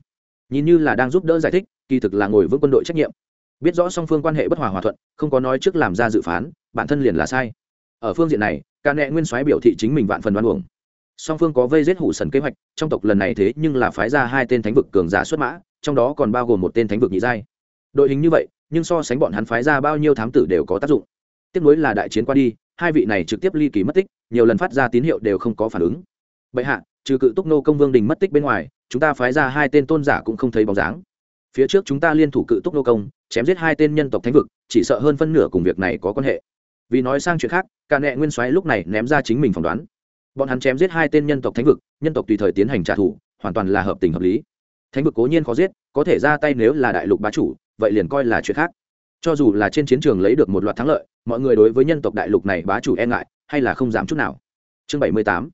Nhìn như là đang giúp đỡ giải thích, kỳ thực là ngồi vững quân đội trách nhiệm. Biết rõ song phương quan hệ bất hòa hòa thuận, không có nói trước làm ra dự phán, bản thân liền là sai. Ở phương diện này, cả nệ nguyên soái biểu thị chính mình vạn phần đoan uổng song phương có vây giết hủ sần kế hoạch, trong tộc lần này thế nhưng là phái ra hai tên thánh vực cường giả xuất mã, trong đó còn bao gồm một tên thánh vực nhị giai. Đội hình như vậy, nhưng so sánh bọn hắn phái ra bao nhiêu thám tử đều có tác dụng. Tiếp nối là đại chiến qua đi, hai vị này trực tiếp ly kỳ mất tích, nhiều lần phát ra tín hiệu đều không có phản ứng. Bệ hạ, trừ cự túc nô công vương đình mất tích bên ngoài, chúng ta phái ra hai tên tôn giả cũng không thấy bóng dáng. Phía trước chúng ta liên thủ cự túc nô công, chém giết hai tên nhân tộc thánh vực, chỉ sợ hơn phân nửa cùng việc này có quan hệ. Vì nói sang chuyện khác, cả nệ nguyên soái lúc này ném ra chính mình phỏng đoán bọn hắn chém giết hai tên nhân tộc thánh vực, nhân tộc tùy thời tiến hành trả thù, hoàn toàn là hợp tình hợp lý. Thánh vực cố nhiên khó giết, có thể ra tay nếu là đại lục bá chủ, vậy liền coi là chuyện khác. Cho dù là trên chiến trường lấy được một loạt thắng lợi, mọi người đối với nhân tộc đại lục này bá chủ e ngại, hay là không dám chút nào. Chương bảy mươi tám.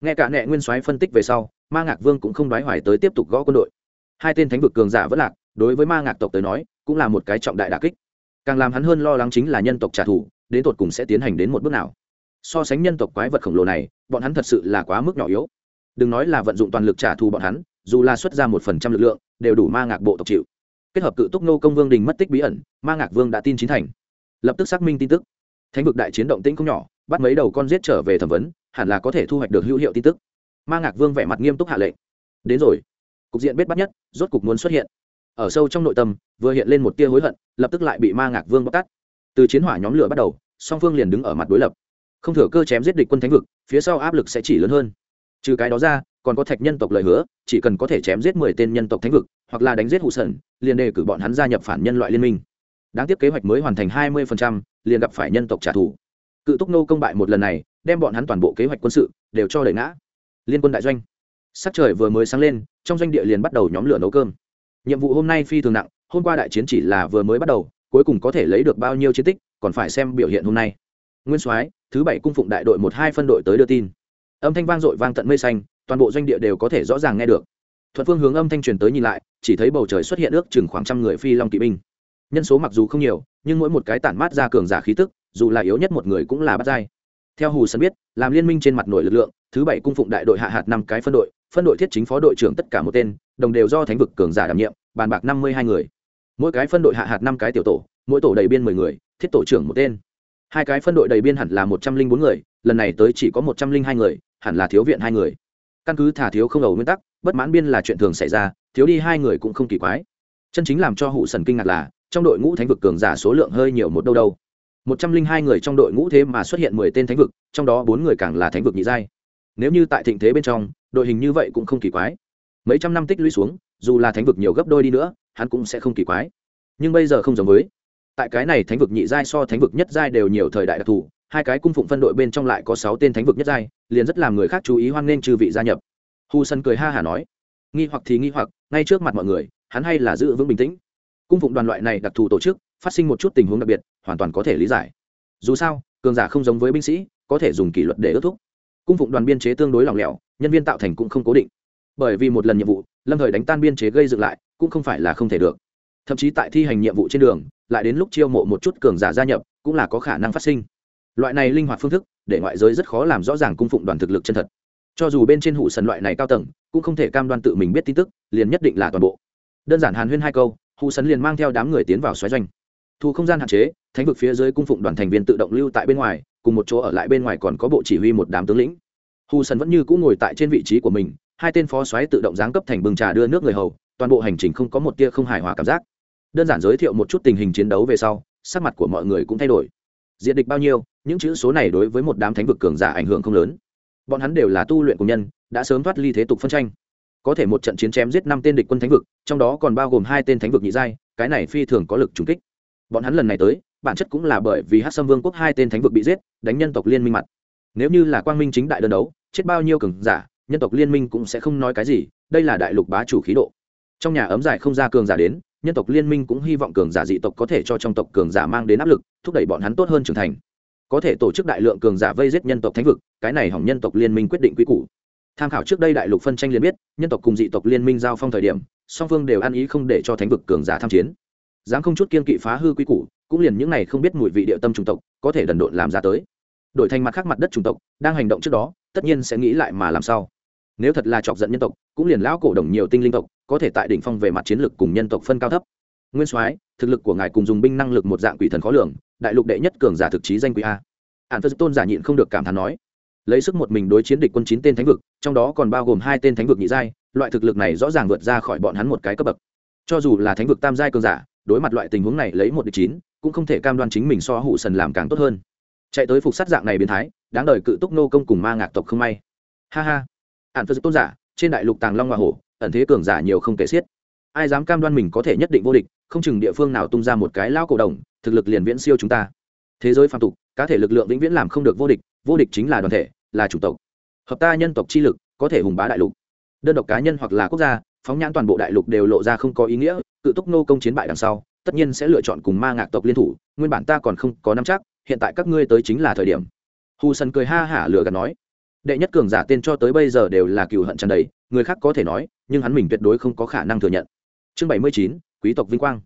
Nghe cả nệ nguyên soái phân tích về sau, ma ngạc vương cũng không đoái hoài tới tiếp tục gõ quân đội. Hai tên thánh vực cường giả vẫn lạc, đối với ma ngạc tộc tới nói, cũng là một cái trọng đại đà kích. Càng làm hắn hơn lo lắng chính là nhân tộc trả thù, đến tột cùng sẽ tiến hành đến một bước nào so sánh nhân tộc quái vật khổng lồ này, bọn hắn thật sự là quá mức nhỏ yếu. Đừng nói là vận dụng toàn lực trả thù bọn hắn, dù là xuất ra một phần trăm lực lượng, đều đủ ma ngạc bộ tộc chịu. Kết hợp cự túc nô công vương đình mất tích bí ẩn, ma ngạc vương đã tin chính thành. Lập tức xác minh tin tức. Thánh vực đại chiến động tĩnh không nhỏ, bắt mấy đầu con giết trở về thẩm vấn, hẳn là có thể thu hoạch được hữu hiệu tin tức. Ma ngạc vương vẻ mặt nghiêm túc hạ lệnh. Đến rồi. Cục diện bết bắt nhất, rốt cục muốn xuất hiện. Ở sâu trong nội tâm, vừa hiện lên một tia hối hận, lập tức lại bị ma ngạc vương bóc tắt từ chiến hỏa nhóm lửa bắt đầu, song phương liền đứng ở mặt đối lập không thừa cơ chém giết địch quân thánh vực, phía sau áp lực sẽ chỉ lớn hơn. Trừ cái đó ra, còn có thạch nhân tộc lời hứa, chỉ cần có thể chém giết mười tên nhân tộc thánh vực, hoặc là đánh giết hụ sần, liền đề cử bọn hắn gia nhập phản nhân loại liên minh. Đáng tiếc kế hoạch mới hoàn thành hai mươi liền gặp phải nhân tộc trả thù. Cự túc nô công bại một lần này, đem bọn hắn toàn bộ kế hoạch quân sự đều cho đẩy ngã. Liên quân đại doanh. Sắc trời vừa mới sáng lên, trong doanh địa liền bắt đầu nhóm lửa nấu cơm. Nhiệm vụ hôm nay phi thường nặng, hôm qua đại chiến chỉ là vừa mới bắt đầu, cuối cùng có thể lấy được bao nhiêu chiến tích, còn phải xem biểu hiện hôm nay. Nguyên soái thứ bảy cung phụng đại đội một hai phân đội tới đưa tin. Âm thanh vang dội vang tận mây xanh, toàn bộ doanh địa đều có thể rõ ràng nghe được. Thuận phương hướng âm thanh truyền tới nhìn lại, chỉ thấy bầu trời xuất hiện ước chừng khoảng trăm người phi long kỵ binh. Nhân số mặc dù không nhiều, nhưng mỗi một cái tản mát ra cường giả khí tức, dù là yếu nhất một người cũng là bắt dai theo hù sân biết, làm liên minh trên mặt nổi lực lượng, thứ bảy cung phụng đại đội hạ hạt năm cái phân đội phân đội thiết chính phó đội trưởng tất cả một tên, đồng đều do thánh vực cường giả đảm nhiệm, bàn bạc năm mươi hai người. Mỗi cái phân đội hạ hạt năm cái tiểu tổ, mỗi tổ đầy biên mười người, thiết tổ trưởng một tên hai cái phân đội đầy biên hẳn là một trăm linh bốn người, lần này tới chỉ có một trăm linh hai người, hẳn là thiếu viện hai người. Căn cứ thả thiếu không ẩu nguyên tắc, bất mãn biên là chuyện thường xảy ra, thiếu đi hai người cũng không kỳ quái. Chân chính làm cho hụ sần kinh ngạc là, trong đội ngũ thánh vực cường giả số lượng hơi nhiều một đâu đâu. Một trăm linh hai người trong đội ngũ thế mà xuất hiện mười tên thánh vực, trong đó bốn người càng là thánh vực nhị giai. Nếu như tại thịnh thế bên trong, đội hình như vậy cũng không kỳ quái. Mấy trăm năm tích lũy xuống, dù là thánh vực nhiều gấp đôi đi nữa, hắn cũng sẽ không kỳ quái. Nhưng bây giờ không giống với tại cái này thánh vực nhị giai so thánh vực nhất giai đều nhiều thời đại đặc thù, hai cái cung phụng phân đội bên trong lại có sáu tên thánh vực nhất giai, liền rất làm người khác chú ý hoan nghênh trừ vị gia nhập. Hu sân cười ha hả nói, nghi hoặc thì nghi hoặc, ngay trước mặt mọi người, hắn hay là giữ vững bình tĩnh. Cung phụng đoàn loại này đặc thù tổ chức, phát sinh một chút tình huống đặc biệt, hoàn toàn có thể lý giải. Dù sao, cường giả không giống với binh sĩ, có thể dùng kỷ luật để ước thúc. Cung phụng đoàn biên chế tương đối lỏng lẻo, nhân viên tạo thành cũng không cố định. Bởi vì một lần nhiệm vụ, lâm thời đánh tan biên chế gây dựng lại, cũng không phải là không thể được. Thậm chí tại thi hành nhiệm vụ trên đường lại đến lúc chiêu mộ một chút cường giả gia nhập, cũng là có khả năng phát sinh. Loại này linh hoạt phương thức, để ngoại giới rất khó làm rõ ràng cung phụng đoàn thực lực chân thật. Cho dù bên trên hụ sần loại này cao tầng, cũng không thể cam đoan tự mình biết tin tức, liền nhất định là toàn bộ. Đơn giản hàn huyên hai câu, hụ sần liền mang theo đám người tiến vào xoáy doanh. Thu không gian hạn chế, thánh vực phía dưới cung phụng đoàn thành viên tự động lưu tại bên ngoài, cùng một chỗ ở lại bên ngoài còn có bộ chỉ huy một đám tướng lĩnh. Hù sần vẫn như cũng ngồi tại trên vị trí của mình, hai tên phó xoáy tự động giáng cấp thành bừng trà đưa nước người hầu, toàn bộ hành trình không có một tia không hài hòa cảm giác đơn giản giới thiệu một chút tình hình chiến đấu về sau, sắc mặt của mọi người cũng thay đổi. Diện địch bao nhiêu, những chữ số này đối với một đám thánh vực cường giả ảnh hưởng không lớn. Bọn hắn đều là tu luyện của nhân, đã sớm thoát ly thế tục phân tranh. Có thể một trận chiến chém giết năm tên địch quân thánh vực, trong đó còn bao gồm hai tên thánh vực nhị giai, cái này phi thường có lực trùng kích. Bọn hắn lần này tới, bản chất cũng là bởi vì hát sâm vương quốc hai tên thánh vực bị giết, đánh nhân tộc liên minh mặt. Nếu như là quang minh chính đại đơn đấu, chết bao nhiêu cường giả, nhân tộc liên minh cũng sẽ không nói cái gì, đây là đại lục bá chủ khí độ. Trong nhà ấm giải không ra cường giả đến nhân tộc liên minh cũng hy vọng cường giả dị tộc có thể cho trong tộc cường giả mang đến áp lực, thúc đẩy bọn hắn tốt hơn trưởng thành. Có thể tổ chức đại lượng cường giả vây giết nhân tộc thánh vực, cái này hỏng nhân tộc liên minh quyết định quy củ. Tham khảo trước đây đại lục phân tranh liền biết, nhân tộc cùng dị tộc liên minh giao phong thời điểm, song phương đều ăn ý không để cho thánh vực cường giả tham chiến. Dám không chút kiên kỵ phá hư quy củ, cũng liền những này không biết mùi vị địa tâm chủng tộc, có thể đần độn làm ra tới. Đổi thành mặt khác mặt đất chủng tộc, đang hành động trước đó, tất nhiên sẽ nghĩ lại mà làm sao. Nếu thật là chọc giận nhân tộc, cũng liền lão cổ đồng nhiều tinh linh tộc có thể tại đỉnh phong về mặt chiến lược cùng nhân tộc phân cao thấp. Nguyên soái, thực lực của ngài cùng dùng binh năng lực một dạng quỷ thần khó lường, đại lục đệ nhất cường giả thực chí danh quý a. Ạn phật tôn giả nhịn không được cảm thán nói, lấy sức một mình đối chiến địch quân chín tên thánh vực, trong đó còn bao gồm hai tên thánh vực nhị giai, loại thực lực này rõ ràng vượt ra khỏi bọn hắn một cái cấp bậc. Cho dù là thánh vực tam giai cường giả, đối mặt loại tình huống này lấy một địch chín, cũng không thể cam đoan chính mình so hụ sần làm càng tốt hơn. Chạy tới phục sát dạng này biến thái, đáng đời cự túc nô công cùng ma ngạc tộc không may. Ha ha. Ạn phật tôn giả, trên đại lục tàng long hoa hổ ẩn thế cường giả nhiều không kể xiết. Ai dám cam đoan mình có thể nhất định vô địch, không chừng địa phương nào tung ra một cái lao cổ đồng, thực lực liền viễn siêu chúng ta. Thế giới phàm tục, cá thể lực lượng vĩnh viễn làm không được vô địch vô địch chính là đoàn thể, là chủ tộc. Hợp ta nhân tộc chi lực, có thể hùng bá đại lục. Đơn độc cá nhân hoặc là quốc gia, phóng nhãn toàn bộ đại lục đều lộ ra không có ý nghĩa, cự túc nô công chiến bại đằng sau, tất nhiên sẽ lựa chọn cùng ma ngạc tộc liên thủ, nguyên bản ta còn không có nắm chắc, hiện tại các ngươi tới chính là thời điểm. Hù sần cười ha hả lừa gạt nói. Đệ nhất cường giả tên cho tới bây giờ đều là cựu hận tràn đầy người khác có thể nói, nhưng hắn mình tuyệt đối không có khả năng thừa nhận. Chương bảy mươi chín, quý tộc vinh quang.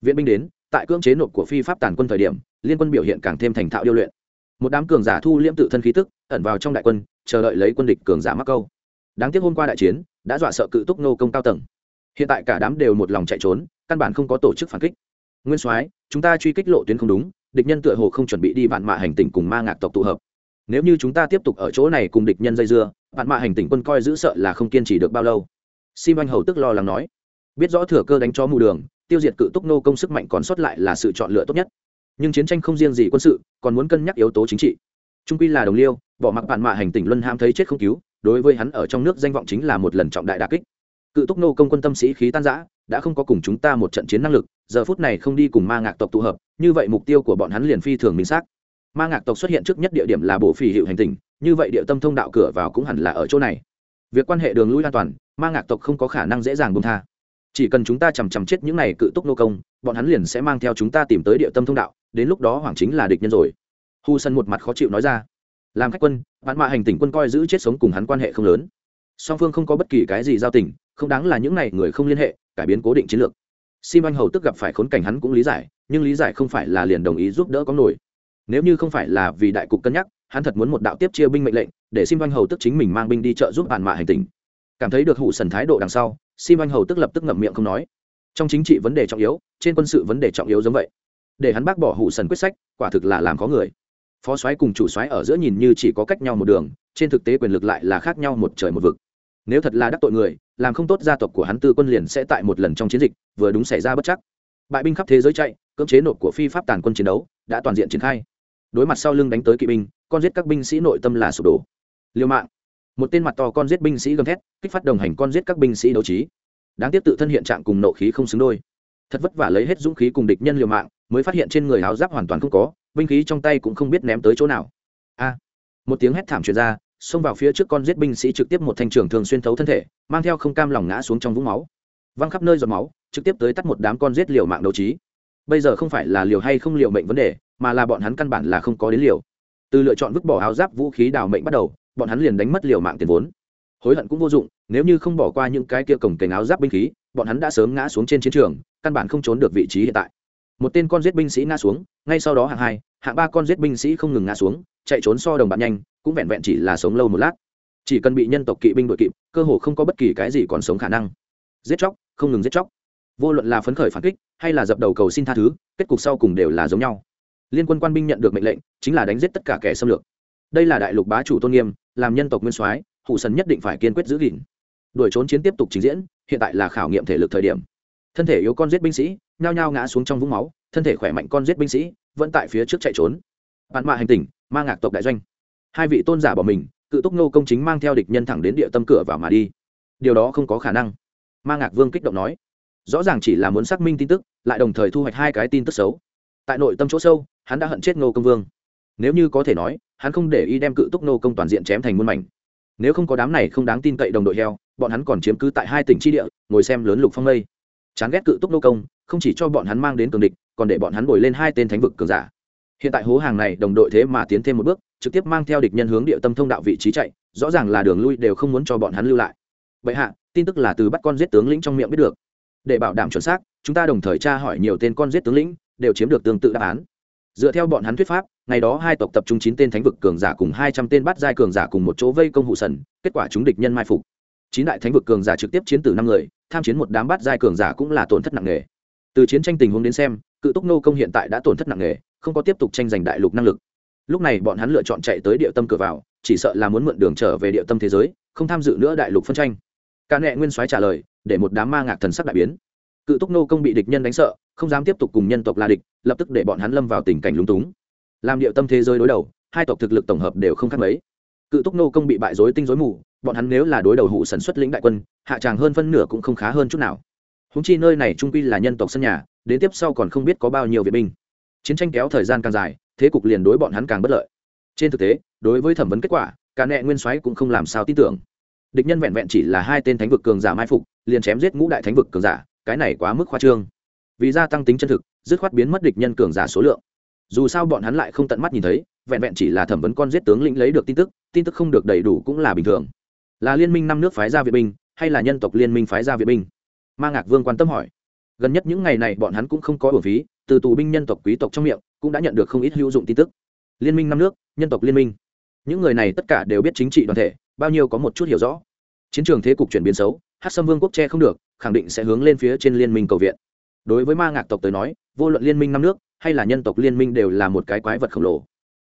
Viện binh đến, tại cưỡng chế nộp của phi pháp tàn quân thời điểm, liên quân biểu hiện càng thêm thành thạo điêu luyện. Một đám cường giả thu liễm tự thân khí tức, ẩn vào trong đại quân, chờ đợi lấy quân địch cường giả mắc câu. Đáng tiếc hôm qua đại chiến, đã dọa sợ cự túc nô công cao tầng. Hiện tại cả đám đều một lòng chạy trốn, căn bản không có tổ chức phản kích. Nguyên soái, chúng ta truy kích lộ tuyến không đúng, địch nhân tựa hồ không chuẩn bị đi vạn mạ hành tỉnh cùng ma ngạc tộc tụ hợp nếu như chúng ta tiếp tục ở chỗ này cùng địch nhân dây dưa, bạn mạ hành tỉnh quân coi giữ sợ là không kiên trì được bao lâu. Sim anh hầu tức lo lắng nói, biết rõ thừa cơ đánh cho mù đường, tiêu diệt cự túc nô công sức mạnh còn sót lại là sự chọn lựa tốt nhất. Nhưng chiến tranh không riêng gì quân sự, còn muốn cân nhắc yếu tố chính trị. Trung quy là đồng liêu, bỏ mặc bạn mạ hành tỉnh luân ham thấy chết không cứu, đối với hắn ở trong nước danh vọng chính là một lần trọng đại đà kích. Cự túc nô công quân tâm sĩ khí tan giã đã không có cùng chúng ta một trận chiến năng lực, giờ phút này không đi cùng ma ngạc tộc tụ hợp, như vậy mục tiêu của bọn hắn liền phi thường minh xác ma ngạc tộc xuất hiện trước nhất địa điểm là bộ phỉ hiệu hành tình, như vậy địa tâm thông đạo cửa vào cũng hẳn là ở chỗ này. Việc quan hệ đường lui an toàn, ma ngạc tộc không có khả năng dễ dàng bông tha. Chỉ cần chúng ta chằm chằm chết những này cự túc nô công, bọn hắn liền sẽ mang theo chúng ta tìm tới địa tâm thông đạo, đến lúc đó hoàng chính là địch nhân rồi. Hu sân một mặt khó chịu nói ra. Làm khách quân bạn mạ hành tỉnh quân coi giữ chết sống cùng hắn quan hệ không lớn. Song phương không có bất kỳ cái gì giao tình, không đáng là những n à y người không liên hệ, cải biến cố định chiến lược. Sim anh hầu tức gặp phải khốn cảnh hắn cũng lý giải, nhưng lý giải không phải là liền đồng ý giúp đỡ có nổi nếu như không phải là vì đại cục cân nhắc, hắn thật muốn một đạo tiếp chia binh mệnh lệnh, để sim oanh hầu tức chính mình mang binh đi trợ giúp bản mạ hành tình cảm thấy được hụ sần thái độ đằng sau, sim oanh hầu tức lập tức ngậm miệng không nói. Trong chính trị vấn đề trọng yếu, trên quân sự vấn đề trọng yếu giống vậy. Để hắn bác bỏ hụ sần quyết sách, quả thực là làm có người. Phó soái cùng chủ soái ở giữa nhìn như chỉ có cách nhau một đường, trên thực tế quyền lực lại là khác nhau một trời một vực. Nếu thật là đắc tội người, làm không tốt gia tộc của hắn tư quân liền sẽ tại một lần trong chiến dịch, vừa đúng xảy ra bất chắc. Bại binh khắp thế giới chạy, cưỡng chế nộp của phi pháp tàn quân chiến đấu, đã toàn diện triển khai đối mặt sau lưng đánh tới kỵ binh, con giết các binh sĩ nội tâm là sụp đổ. Liêu mạng. Một tên mặt to con giết binh sĩ gầm thét, kích phát đồng hành con giết các binh sĩ đấu trí. Đáng tiếc tự thân hiện trạng cùng nộ khí không xứng đôi. Thật vất vả lấy hết dũng khí cùng địch nhân liều mạng, mới phát hiện trên người áo giáp hoàn toàn không có, binh khí trong tay cũng không biết ném tới chỗ nào. A. Một tiếng hét thảm truyền ra, xông vào phía trước con giết binh sĩ trực tiếp một thanh trường thường xuyên thấu thân thể, mang theo không cam lòng ngã xuống trong vũng máu. Văng khắp nơi giọt máu, trực tiếp tới tắt một đám con giết liều mạng đấu trí. Bây giờ không phải là liều hay không liều mệnh vấn đề mà là bọn hắn căn bản là không có đến liều. Từ lựa chọn vứt bỏ áo giáp vũ khí đào mệnh bắt đầu, bọn hắn liền đánh mất liều mạng tiền vốn. Hối hận cũng vô dụng, nếu như không bỏ qua những cái kia cổng kềnh áo giáp binh khí, bọn hắn đã sớm ngã xuống trên chiến trường, căn bản không trốn được vị trí hiện tại. Một tên con giết binh sĩ ngã xuống, ngay sau đó hạng hai, hạng ba con giết binh sĩ không ngừng ngã xuống, chạy trốn so đồng bạn nhanh, cũng vẹn vẹn chỉ là sống lâu một lát. Chỉ cần bị nhân tộc kỵ binh đội kịp, cơ hồ không có bất kỳ cái gì còn sống khả năng. Giết chóc, không ngừng giết chóc. Vô luận là phấn khởi phản kích, hay là dập đầu cầu xin tha thứ, kết cục sau cùng đều là giống nhau liên quân quan binh nhận được mệnh lệnh, chính là đánh giết tất cả kẻ xâm lược. Đây là đại lục bá chủ tôn nghiêm, làm nhân tộc nguyên soái hụ sần nhất định phải kiên quyết giữ gìn. Đuổi trốn chiến tiếp tục trình diễn, hiện tại là khảo nghiệm thể lực thời điểm. Thân thể yếu con giết binh sĩ, nhao nhao ngã xuống trong vũng máu, thân thể khỏe mạnh con giết binh sĩ, vẫn tại phía trước chạy trốn. Bạn mạ hành tỉnh, ma ngạc tộc đại doanh. Hai vị tôn giả bỏ mình, cự túc nô công chính mang theo địch nhân thẳng đến địa tâm cửa vào mà đi. Điều đó không có khả năng. Ma ngạc vương kích động nói. Rõ ràng chỉ là muốn xác minh tin tức, lại đồng thời thu hoạch hai cái tin tức xấu tại nội tâm chỗ sâu, hắn đã hận chết nô công vương. Nếu như có thể nói, hắn không để ý đem cự túc nô công toàn diện chém thành muôn mảnh. Nếu không có đám này không đáng tin cậy đồng đội heo, bọn hắn còn chiếm cứ tại hai tỉnh tri địa, ngồi xem lớn lục phong mây. Chán ghét cự túc nô công, không chỉ cho bọn hắn mang đến cường địch, còn để bọn hắn bồi lên hai tên thánh vực cường giả. Hiện tại hố hàng này đồng đội thế mà tiến thêm một bước, trực tiếp mang theo địch nhân hướng địa tâm thông đạo vị trí chạy, rõ ràng là đường lui đều không muốn cho bọn hắn lưu lại. Vậy hạ, tin tức là từ bắt con giết tướng lĩnh trong miệng biết được. Để bảo đảm chuẩn xác, chúng ta đồng thời tra hỏi nhiều tên con giết tướng lĩnh đều chiếm được tương tự đáp án. Dựa theo bọn hắn thuyết pháp, ngày đó hai tộc tập trung chín tên thánh vực cường giả cùng hai trăm tên bắt giai cường giả cùng một chỗ vây công hụ sần, kết quả chúng địch nhân mai phục. Chín đại thánh vực cường giả trực tiếp chiến từ năm người, tham chiến một đám bắt giai cường giả cũng là tổn thất nặng nề. Từ chiến tranh tình huống đến xem, cự túc nô công hiện tại đã tổn thất nặng nề, không có tiếp tục tranh giành đại lục năng lực. Lúc này bọn hắn lựa chọn chạy tới địa tâm cửa vào, chỉ sợ là muốn mượn đường trở về địa tâm thế giới, không tham dự nữa đại lục phân tranh. Ca nệ nguyên soái trả lời, để một đám ma ngạc thần sắc đại biến. Cự túc nô công bị địch nhân đánh sợ không dám tiếp tục cùng nhân tộc la địch, lập tức để bọn hắn lâm vào tình cảnh lúng túng. Làm địa tâm thế giới đối đầu, hai tộc thực lực tổng hợp đều không khác mấy. Cự túc nô công bị bại dối tinh dối mù, bọn hắn nếu là đối đầu hụ sản xuất lĩnh đại quân, hạ tràng hơn phân nửa cũng không khá hơn chút nào. Húng chi nơi này trung quy là nhân tộc sân nhà, đến tiếp sau còn không biết có bao nhiêu viện binh. Chiến tranh kéo thời gian càng dài, thế cục liền đối bọn hắn càng bất lợi. Trên thực tế, đối với thẩm vấn kết quả, cả nệ nguyên soái cũng không làm sao tin tưởng. Địch nhân vẹn vẹn chỉ là hai tên thánh vực cường giả mai phục, liền chém giết ngũ đại thánh vực cường giả, cái này quá mức khoa trương vì gia tăng tính chân thực, dứt khoát biến mất địch nhân cường giả số lượng. Dù sao bọn hắn lại không tận mắt nhìn thấy, vẹn vẹn chỉ là thẩm vấn con giết tướng lĩnh lấy được tin tức tin tức không được đầy đủ cũng là bình thường. Là liên minh năm nước phái ra viện binh, hay là nhân tộc liên minh phái ra viện binh? Ma ngạc vương quan tâm hỏi. Gần nhất những ngày này bọn hắn cũng không có ở phí, từ tù binh nhân tộc quý tộc trong miệng, cũng đã nhận được không ít hữu dụng tin tức. Liên minh năm nước, nhân tộc liên minh. Những người này tất cả đều biết chính trị đoàn thể, bao nhiêu có một chút hiểu rõ. Chiến trường thế cục chuyển biến xấu hát sâm vương quốc che không được, khẳng định sẽ hướng lên phía trên liên minh cầu viện đối với ma ngạc tộc tới nói, vô luận liên minh năm nước, hay là nhân tộc liên minh đều là một cái quái vật khổng lồ.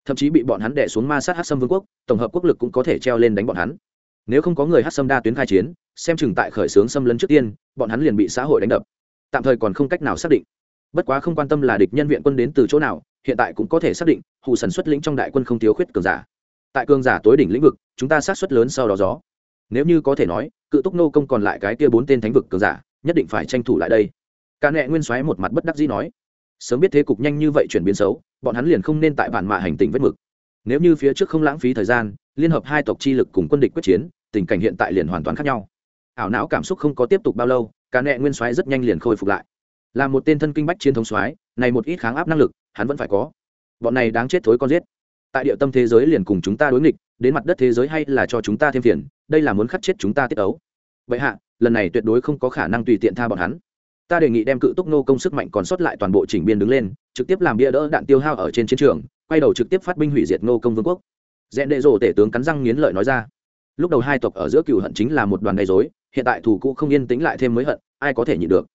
Thậm chí bị bọn hắn đẻ xuống ma sát hát sâm vương quốc, tổng hợp quốc lực cũng có thể treo lên đánh bọn hắn. Nếu không có người hát sâm đa tuyến khai chiến, xem chừng tại khởi xướng xâm lấn trước tiên, bọn hắn liền bị xã hội đánh đập. Tạm thời còn không cách nào xác định. Bất quá không quan tâm là địch nhân viện quân đến từ chỗ nào, hiện tại cũng có thể xác định hụ sản xuất lĩnh trong đại quân không thiếu khuyết cường giả. Tại cường giả tối đỉnh lĩnh vực, chúng ta sát xuất lớn sau đó gió. Nếu như có thể nói, cự túc nô công còn lại cái kia bốn tên thánh vực cường giả, nhất định phải tranh thủ lại đây. Cả nệ nguyên soái một mặt bất đắc dĩ nói, sớm biết thế cục nhanh như vậy chuyển biến xấu, bọn hắn liền không nên tại bản mạ hành tình vết mực. Nếu như phía trước không lãng phí thời gian, liên hợp hai tộc chi lực cùng quân địch quyết chiến, tình cảnh hiện tại liền hoàn toàn khác nhau. Ảo não cảm xúc không có tiếp tục bao lâu, cả nệ nguyên soái rất nhanh liền khôi phục lại. Là một tên thân kinh bách chiến thống soái, này một ít kháng áp năng lực, hắn vẫn phải có. Bọn này đáng chết thối con giết. Tại địa tâm thế giới liền cùng chúng ta đối nghịch, đến mặt đất thế giới hay là cho chúng ta thêm phiền, đây là muốn khắc chết chúng ta tiết ấu. Vậy hạ, lần này tuyệt đối không có khả năng tùy tiện tha bọn hắn ta đề nghị đem cự túc nô công sức mạnh còn sót lại toàn bộ chỉnh biên đứng lên, trực tiếp làm bia đỡ đạn tiêu hao ở trên chiến trường, quay đầu trực tiếp phát binh hủy diệt nô công vương quốc. Rẽn đệ rổ tể tướng cắn răng nghiến lợi nói ra. Lúc đầu hai tộc ở giữa cựu hận chính là một đoàn gây dối hiện tại thủ cũ không yên tĩnh lại thêm mới hận, ai có thể nhịn được?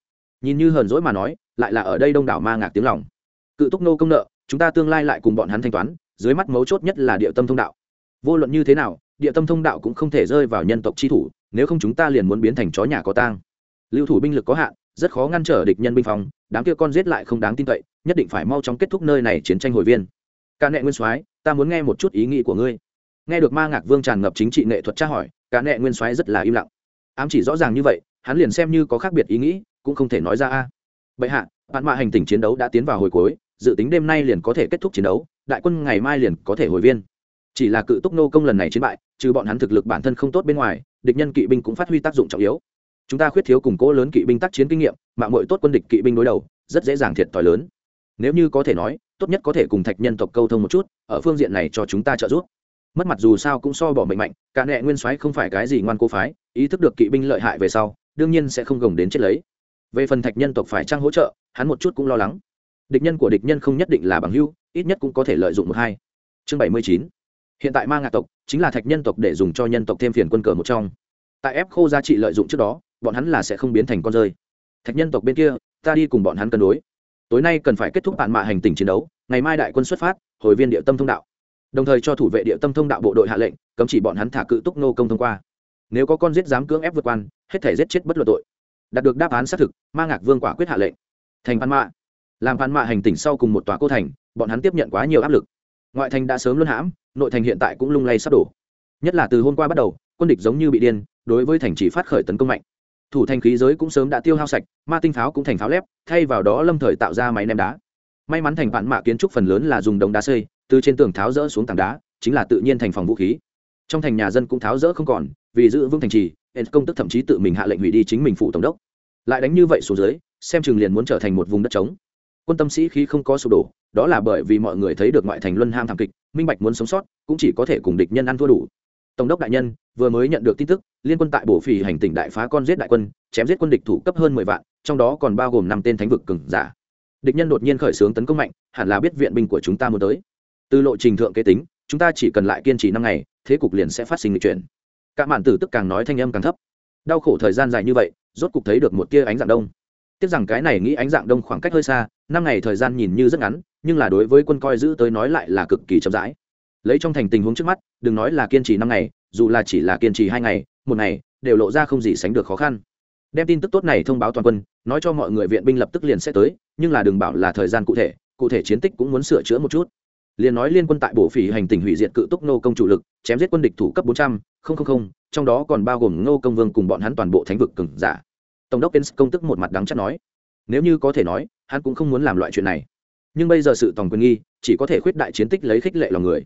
Nhìn như hờn dỗi mà nói, lại là ở đây đông đảo ma ngạc tiếng lòng. Cự túc nô công nợ, chúng ta tương lai lại cùng bọn hắn thanh toán, dưới mắt mấu chốt nhất là địa tâm thông đạo. Vô luận như thế nào, địa tâm thông đạo cũng không thể rơi vào nhân tộc chi thủ, nếu không chúng ta liền muốn biến thành chó nhà có tang. Lưu thủ binh lực có hạn rất khó ngăn trở địch nhân binh phòng đám kia con giết lại không đáng tin cậy, nhất định phải mau chóng kết thúc nơi này chiến tranh hồi viên. Ca nệ nguyên soái, ta muốn nghe một chút ý nghĩ của ngươi. Nghe được ma ngạc vương tràn ngập chính trị nghệ thuật tra hỏi ca nệ nguyên soái rất là im lặng. Ám chỉ rõ ràng như vậy, hắn liền xem như có khác biệt ý nghĩ, cũng không thể nói ra a. Bệ hạ bạn mạ hành tình chiến đấu đã tiến vào hồi cuối, dự tính đêm nay liền có thể kết thúc chiến đấu, đại quân ngày mai liền có thể hồi viên. Chỉ là cự túc nô công lần này chiến bại, trừ bọn hắn thực lực bản thân không tốt bên ngoài, địch nhân kỵ binh cũng phát huy tác dụng trọng yếu chúng ta khuyết thiếu củng cố lớn kỵ binh tác chiến kinh nghiệm, mạng mội tốt quân địch kỵ binh đối đầu, rất dễ dàng thiệt thòi lớn. Nếu như có thể nói, tốt nhất có thể cùng thạch nhân tộc câu thông một chút, ở phương diện này cho chúng ta trợ giúp. Mất mặt dù sao cũng so bỏ mệnh mạnh, cả nệ nguyên soái không phải cái gì ngoan cố phái, ý thức được kỵ binh lợi hại về sau, đương nhiên sẽ không gồng đến chết lấy. Về phần thạch nhân tộc phải trang hỗ trợ, hắn một chút cũng lo lắng. Địch nhân của địch nhân không nhất định là bằng hưu ít nhất cũng có thể lợi dụng một hai. Chương bảy mươi chín. Hiện tại ma ngạ tộc chính là thạch nhân tộc để dùng cho nhân tộc thêm phiền quân cờ một trong. Tại ép khô giá trị lợi dụng trước đó bọn hắn là sẽ không biến thành con rơi. Thạch nhân tộc bên kia, ta đi cùng bọn hắn cân đối. Tối nay cần phải kết thúc bạn mạ hành tình chiến đấu, ngày mai đại quân xuất phát, hồi viên địa tâm thông đạo. Đồng thời cho thủ vệ địa tâm thông đạo bộ đội hạ lệnh, cấm chỉ bọn hắn thả cự túc nô công thông qua. Nếu có con giết dám cưỡng ép vượt quan, hết thể giết chết bất luận tội. Đạt được đáp án xác thực, ma ngạc vương quả quyết hạ lệnh. Thành văn mạ. Làm văn mạ hành tỉnh sau cùng một tòa cô thành, bọn hắn tiếp nhận quá nhiều áp lực. Ngoại thành đã sớm luân hãm, nội thành hiện tại cũng lung lay sắp đổ. Nhất là từ hôm qua bắt đầu, quân địch giống như bị điên, đối với thành chỉ phát khởi tấn công mạnh thủ thành khí giới cũng sớm đã tiêu hao sạch, ma tinh pháo cũng thành pháo lép, thay vào đó lâm thời tạo ra máy ném đá. May mắn thành vạn mạ kiến trúc phần lớn là dùng đồng đá xây, từ trên tường tháo rỡ xuống tảng đá, chính là tự nhiên thành phòng vũ khí. Trong thành nhà dân cũng tháo rỡ không còn, vì giữ vững thành trì hên công tức thậm chí tự mình hạ lệnh hủy đi chính mình phụ tổng đốc. Lại đánh như vậy xuống dưới, xem chừng liền muốn trở thành một vùng đất trống. Quân tâm sĩ khí không có sụp đổ, đó là bởi vì mọi người thấy được ngoại thành luân ham thảm kịch, minh bạch muốn sống sót, cũng chỉ có thể cùng địch nhân ăn thua đủ tổng đốc đại nhân, vừa mới nhận được tin tức, liên quân tại bổ phỉ hành tỉnh đại phá con giết đại quân, chém giết quân địch thủ cấp hơn mười vạn, trong đó còn bao gồm năm tên thánh vực cừng giả. Địch nhân đột nhiên khởi xướng tấn công mạnh, hẳn là biết viện binh của chúng ta muốn tới. Từ lộ trình thượng kế tính, chúng ta chỉ cần lại kiên trì năm ngày, thế cục liền sẽ phát sinh lịch chuyển. Cả mạn tử tức càng nói thanh âm càng thấp. Đau khổ thời gian dài như vậy, rốt cục thấy được một tia ánh dạng đông. Tiếc rằng cái này nghĩ ánh dạng đông khoảng cách hơi xa, năm ngày thời gian nhìn như rất ngắn, nhưng là đối với quân coi giữ tới nói lại là cực kỳ chậm rãi lấy trong thành tình huống trước mắt, đừng nói là kiên trì năm ngày, dù là chỉ là kiên trì hai ngày, một ngày, đều lộ ra không gì sánh được khó khăn. Đem tin tức tốt này thông báo toàn quân, nói cho mọi người viện binh lập tức liền sẽ tới, nhưng là đừng bảo là thời gian cụ thể cụ thể chiến tích cũng muốn sửa chữa một chút. Liền nói liên quân tại bổ phỉ hành tình hủy diệt cự túc nô công chủ lực, chém giết quân địch thủ cấp bốn trăm linh trong đó còn bao gồm ngô công vương cùng bọn hắn toàn bộ thánh vực cừng giả. Tổng đốc pence công tức một mặt đắng chắc nói, nếu như có thể nói, hắn cũng không muốn làm loại chuyện này. Nhưng bây giờ sự tòng quyền nghi, chỉ có thể khuyết đại chiến tích lấy khích lệ lòng người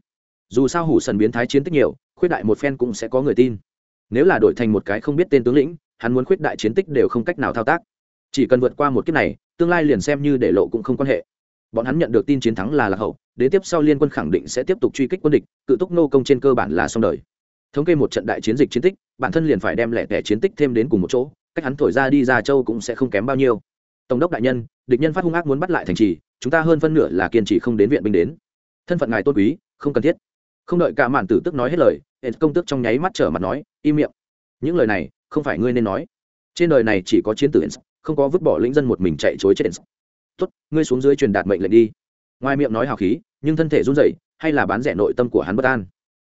dù sao hủ sần biến thái chiến tích nhiều, khuyết đại một phen cũng sẽ có người tin. Nếu là đổi thành một cái không biết tên tướng lĩnh, hắn muốn khuyết đại chiến tích đều không cách nào thao tác. Chỉ cần vượt qua một kiếp này, tương lai liền xem như để lộ cũng không quan hệ. Bọn hắn nhận được tin chiến thắng là lạc hậu, đến tiếp sau liên quân khẳng định sẽ tiếp tục truy kích quân địch, cự túc nô công trên cơ bản là xong đời. Thống kê một trận đại chiến dịch chiến tích, bản thân liền phải đem lẻ tẻ chiến tích thêm đến cùng một chỗ, cách hắn thổi ra đi ra châu cũng sẽ không kém bao nhiêu. Tổng đốc đại nhân, địch nhân phát hung ác muốn bắt lại thành trì, chúng ta hơn phân nửa là kiên trì không đến viện binh đến. Thân phận ngài tôn quý, không cần thiết không đợi cả mạn tử tức nói hết lời hệ công tước trong nháy mắt trở mặt nói, im miệng. Những lời này, không phải ngươi nên nói. Trên đời này chỉ có chiến tử không có vứt bỏ lĩnh dân một mình chạy chối chết tốt, ngươi xuống dưới truyền đạt mệnh lệnh đi. Ngoài miệng nói hào khí, nhưng thân thể run rẩy, hay là bán rẻ nội tâm của hắn bất an.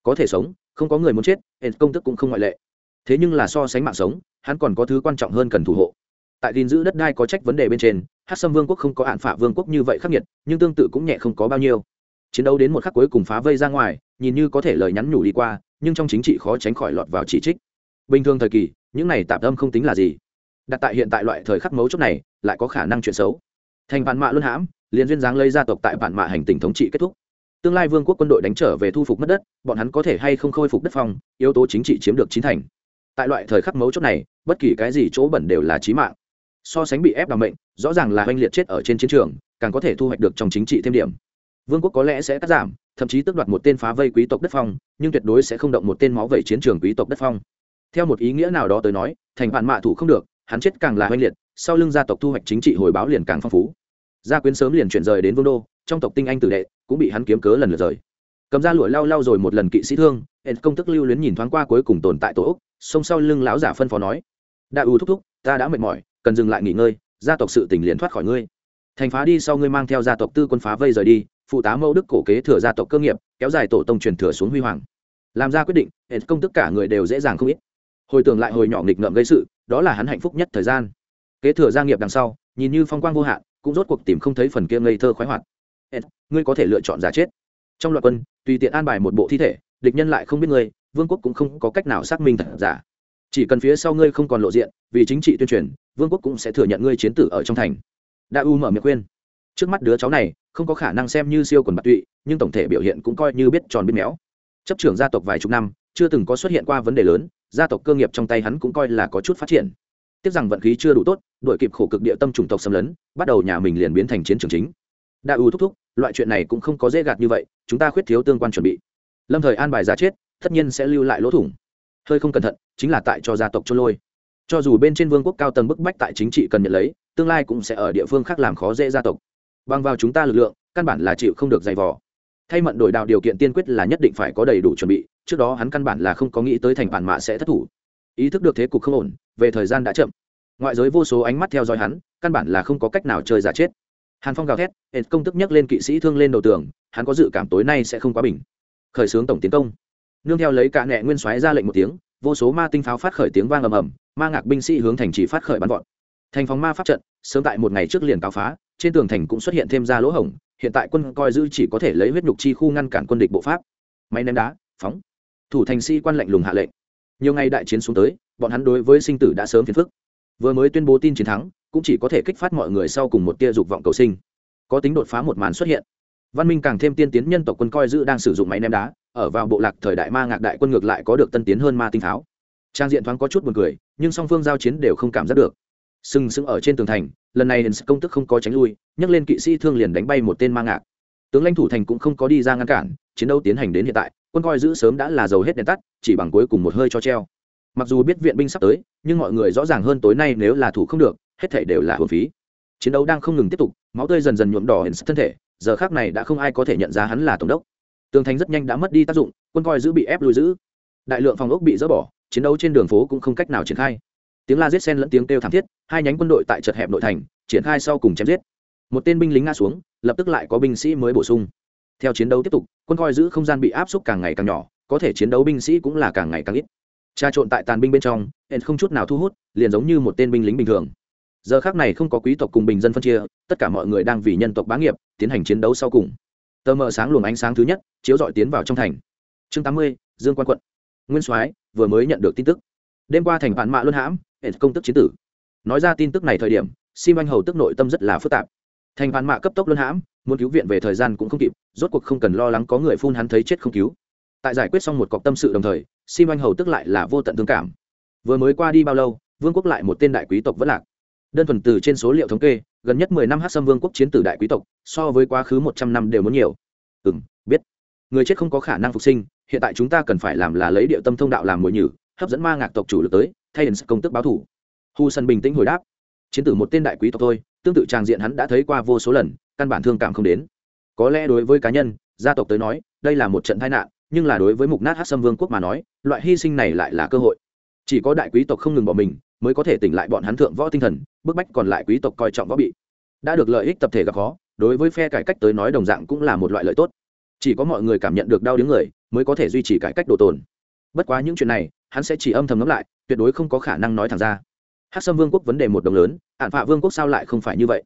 Có thể sống, không có người muốn chết hệ công tức cũng không ngoại lệ. Thế nhưng là so sánh mạng sống, hắn còn có thứ quan trọng hơn cần thủ hộ. Tại tin giữ đất đai có trách vấn đề bên trên hát sâm vương quốc không có hạn phả vương quốc như vậy khắc nghiệt, nhưng tương tự cũng nhẹ không có bao nhiêu. Chiến đấu đến một khắc cuối cùng phá vây ra ngoài nhìn như có thể lời nhắn nhủ đi qua, nhưng trong chính trị khó tránh khỏi lọt vào chỉ trích. Bình thường thời kỳ, những này tạm tâm không tính là gì? Đặt tại hiện tại loại thời khắc mấu chốt này, lại có khả năng chuyện xấu. Thành bản mạ luân hãm, liền duyên dáng lây gia tộc tại bản mạ hành tình thống trị kết thúc. Tương lai vương quốc quân đội đánh trở về thu phục mất đất, bọn hắn có thể hay không khôi phục đất phong, yếu tố chính trị chiếm được chín thành. Tại loại thời khắc mấu chốt này, bất kỳ cái gì chỗ bẩn đều là trí mạng. So sánh bị ép đ mệnh, rõ ràng là oanh liệt chết ở trên chiến trường, càng có thể thu hoạch được trong chính trị thêm điểm. Vương quốc có lẽ sẽ cắt giảm thậm chí tước đoạt một tên phá vây quý tộc đất phong, nhưng tuyệt đối sẽ không động một tên máu vẩy chiến trường quý tộc đất phong. Theo một ý nghĩa nào đó tới nói, thành vạn mạ thủ không được, hắn chết càng là oanh liệt, sau lưng gia tộc thu hoạch chính trị hồi báo liền càng phong phú. Gia quyến sớm liền chuyển rời đến vương đô, trong tộc tinh anh tử đệ cũng bị hắn kiếm cớ lần lượt rời. Cầm ra lụa lau lau rồi một lần kỵ sĩ thương hẹn công tức lưu luyến nhìn thoáng qua cuối cùng tồn tại tổ úc, xông sau lưng lão giả phân phó nói đã u thúc thúc, ta đã mệt mỏi, cần dừng lại nghỉ ngơi, gia tộc sự tỉnh liền thoát khỏi ngươi. Thành phá đi sau ngươi mang theo gia tộc tư quân phá vây rời đi phụ tá mẫu đức cổ kế thừa gia tộc cơ nghiệp kéo dài tổ tông truyền thừa xuống huy hoàng. Làm ra quyết định hệ công tất cả người đều dễ dàng không ít. Hồi tưởng lại hồi nhỏ nghịch ngợm gây sự đó là hắn hạnh phúc nhất thời gian. Kế thừa gia nghiệp đằng sau nhìn như phong quang vô hạn cũng rốt cuộc tìm không thấy phần kia ngây thơ khoái hoạt. Ed, ngươi có thể lựa chọn giả chết. Trong loạt quân tùy tiện an bài một bộ thi thể địch nhân lại không biết ngươi vương quốc cũng không có cách nào xác minh thật giả. Chỉ cần phía sau ngươi không còn lộ diện vì chính trị tuyên truyền vương quốc cũng sẽ thừa nhận ngươi chiến tử ở trong thành. Đã u mở miệng khuyên trước mắt đứa cháu này, không có khả năng xem như siêu quần bạc tụy, nhưng tổng thể biểu hiện cũng coi như biết tròn biết méo. Chấp trưởng gia tộc vài chục năm, chưa từng có xuất hiện qua vấn đề lớn, gia tộc cơ nghiệp trong tay hắn cũng coi là có chút phát triển. Tiếc rằng vận khí chưa đủ tốt đội kịp khổ cực địa tâm chủng tộc xâm lấn, bắt đầu nhà mình liền biến thành chiến trường chính. Đa u thúc thúc, loại chuyện này cũng không có dễ gạt như vậy, chúng ta khuyết thiếu tương quan chuẩn bị. Lâm thời an bài giả chết, tất nhiên sẽ lưu lại lỗ thủng. Hơi không cẩn thận, chính là tại cho gia tộc trôn lôi. Cho dù bên trên vương quốc cao tầng bức bách tại chính trị cần nhận lấy, tương lai cũng sẽ ở địa phương khác làm khó dễ gia tộc bằng vào chúng ta lực lượng, căn bản là chịu không được dày vò. Thay mận đổi đạo điều kiện tiên quyết là nhất định phải có đầy đủ chuẩn bị, trước đó hắn căn bản là không có nghĩ tới thành bản mạ sẽ thất thủ. Ý thức được thế cục không ổn, về thời gian đã chậm. Ngoại giới vô số ánh mắt theo dõi hắn, căn bản là không có cách nào chơi giả chết. Hàn phong gào thét hệ công tức nhấc lên kỵ sĩ thương lên đầu tường, hắn có dự cảm tối nay sẽ không quá bình. Khởi xướng tổng tiến công. Nương theo lấy cả nẹ nguyên soái ra lệnh một tiếng, vô số ma tinh pháo phát khởi tiếng vang ầm ầm, ma ngạc binh sĩ hướng thành trì phát khởi bắn vọt thành phòng ma pháp trận, sớm tại một ngày trước liền cáo phá, trên tường thành cũng xuất hiện thêm ra lỗ hổng, hiện tại quân coi giữ chỉ có thể lấy huyết nhục chi khu ngăn cản quân địch bộ pháp. Máy ném đá, phóng. Thủ thành sĩ quan lệnh lùng hạ lệnh. Nhiều ngày đại chiến xuống tới, bọn hắn đối với sinh tử đã sớm phiền phức. Vừa mới tuyên bố tin chiến thắng, cũng chỉ có thể kích phát mọi người sau cùng một tia dục vọng cầu sinh. Có tính đột phá một màn xuất hiện. Văn minh càng thêm tiên tiến nhân tộc quân coi giữ đang sử dụng máy ném đá, ở vào bộ lạc thời đại ma ngạc đại quân ngược lại có được tân tiến hơn ma tinh tháo trang diện thoáng có chút buồn cười, nhưng song phương giao chiến đều không cảm giác được sừng sững ở trên tường thành, lần này công tức không có tránh lui, nhấc lên kỵ sĩ thương liền đánh bay một tên mang ngạc. Tướng lãnh thủ thành cũng không có đi ra ngăn cản, chiến đấu tiến hành đến hiện tại, quân coi giữ sớm đã là dầu hết đèn tắt, chỉ bằng cuối cùng một hơi cho treo. Mặc dù biết viện binh sắp tới, nhưng mọi người rõ ràng hơn tối nay nếu là thủ không được, hết thảy đều là hồn phí. Chiến đấu đang không ngừng tiếp tục, máu tươi dần dần nhuộm đỏ hình thân thể, giờ khác này đã không ai có thể nhận ra hắn là tổng đốc. Tường thành rất nhanh đã mất đi tác dụng, quân coi giữ bị ép lùi giữ. Đại lượng phòng ốc bị dỡ bỏ, chiến đấu trên đường phố cũng không cách nào triển khai tiếng la giết sen lẫn tiếng kêu thảm thiết, hai nhánh quân đội tại chật hẹp nội thành, triển khai sau cùng chém giết. Một tên binh lính ngã xuống, lập tức lại có binh sĩ mới bổ sung. Theo chiến đấu tiếp tục, quân coi giữ không gian bị áp suất càng ngày càng nhỏ, có thể chiến đấu binh sĩ cũng là càng ngày càng ít. Cha trộn tại tàn binh bên trong hẹn không chút nào thu hút, liền giống như một tên binh lính bình thường. Giờ khác này không có quý tộc cùng bình dân phân chia, tất cả mọi người đang vì nhân tộc bá nghiệp, tiến hành chiến đấu sau cùng. Tờ mờ sáng luồng ánh sáng thứ nhất, chiếu dọi tiến vào trong thành. Chương tám mươi, dương quan quận. Nguyên soái vừa mới nhận được tin tức đêm qua thành vạn mạ luân hãm, hệ công tức chiến tử. Nói ra tin tức này thời điểm, sim anh hầu tức nội tâm rất là phức tạp. Thành vạn mạ cấp tốc luân hãm, muốn cứu viện về thời gian cũng không kịp, rốt cuộc không cần lo lắng có người phun hắn thấy chết không cứu. Tại giải quyết xong một cọc tâm sự đồng thời, sim anh hầu tức lại là vô tận thương cảm. Vừa mới qua đi bao lâu, vương quốc lại một tên đại quý tộc vẫn lạc. Đơn thuần từ trên số liệu thống kê, gần nhất mười năm hát xâm vương quốc chiến tử đại quý tộc, so với quá khứ một trăm năm đều muốn nhiều. Ừ m biết. Người chết không có khả năng phục sinh, hiện tại chúng ta cần phải làm là lấy địa tâm thông đạo làm mồi nhử hấp dẫn ma ngạc tộc chủ lực tới, thay đến công tức báo thủ. Hu sân bình tĩnh hồi đáp. Chiến tử một tên đại quý tộc thôi, tương tự tràng diện hắn đã thấy qua vô số lần, căn bản thương cảm không đến. Có lẽ đối với cá nhân, gia tộc tới nói, đây là một trận tai nạn, nhưng là đối với mục nát hát xâm vương quốc mà nói, loại hy sinh này lại là cơ hội. Chỉ có đại quý tộc không ngừng bỏ mình, mới có thể tỉnh lại bọn hắn thượng võ tinh thần, bức bách còn lại quý tộc coi trọng võ bị. Đã được lợi ích tập thể gặp khó, đối với phe cải cách tới nói đồng dạng cũng là một loại lợi tốt. Chỉ có mọi người cảm nhận được đau đứng người, mới có thể duy trì cải cách độ tồn. Bất quá những chuyện này hắn sẽ chỉ âm thầm ngẫm lại, tuyệt đối không có khả năng nói thẳng ra. Hát sâm vương quốc vấn đề một đồng lớn ạn phạ vương quốc sao lại không phải như vậy?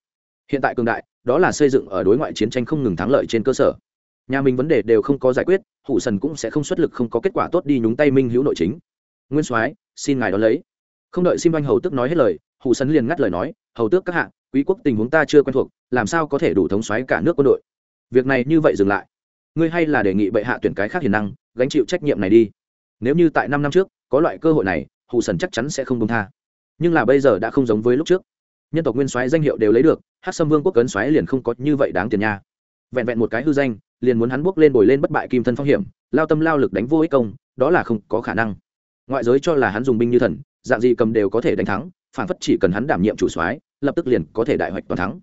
Hiện tại cường đại, đó là xây dựng ở đối ngoại chiến tranh không ngừng thắng lợi trên cơ sở. Nhà mình vấn đề đều không có giải quyết hụ sần cũng sẽ không xuất lực không có kết quả tốt đi nhúng tay minh hữu nội chính. Nguyên soái, xin ngài đón lấy. Không đợi sim oanh hầu tức nói hết lời hụ sần liền ngắt lời nói, hầu tước các hạng quý quốc tình huống ta chưa quen thuộc, làm sao có thể đủ thống soái cả nước quân đội? Việc này như vậy dừng lại. Ngươi hay là đề nghị bệ hạ tuyển cái khác hiền năng, gánh chịu trách nhiệm này đi nếu như tại năm năm trước, có loại cơ hội này hụ sần chắc chắn sẽ không công tha. Nhưng là bây giờ đã không giống với lúc trước. Nhân tộc nguyên soái danh hiệu đều lấy được hát sâm vương quốc cấn soái liền không có như vậy đáng tiền nha. Vẹn vẹn một cái hư danh, liền muốn hắn bước lên bồi lên bất bại kim thân phong hiểm, lao tâm lao lực đánh vô ích công, đó là không có khả năng. Ngoại giới cho là hắn dùng binh như thần, dạng gì cầm đều có thể đánh thắng, phản phất chỉ cần hắn đảm nhiệm chủ soái, lập tức liền có thể đại hoạch toàn thắng.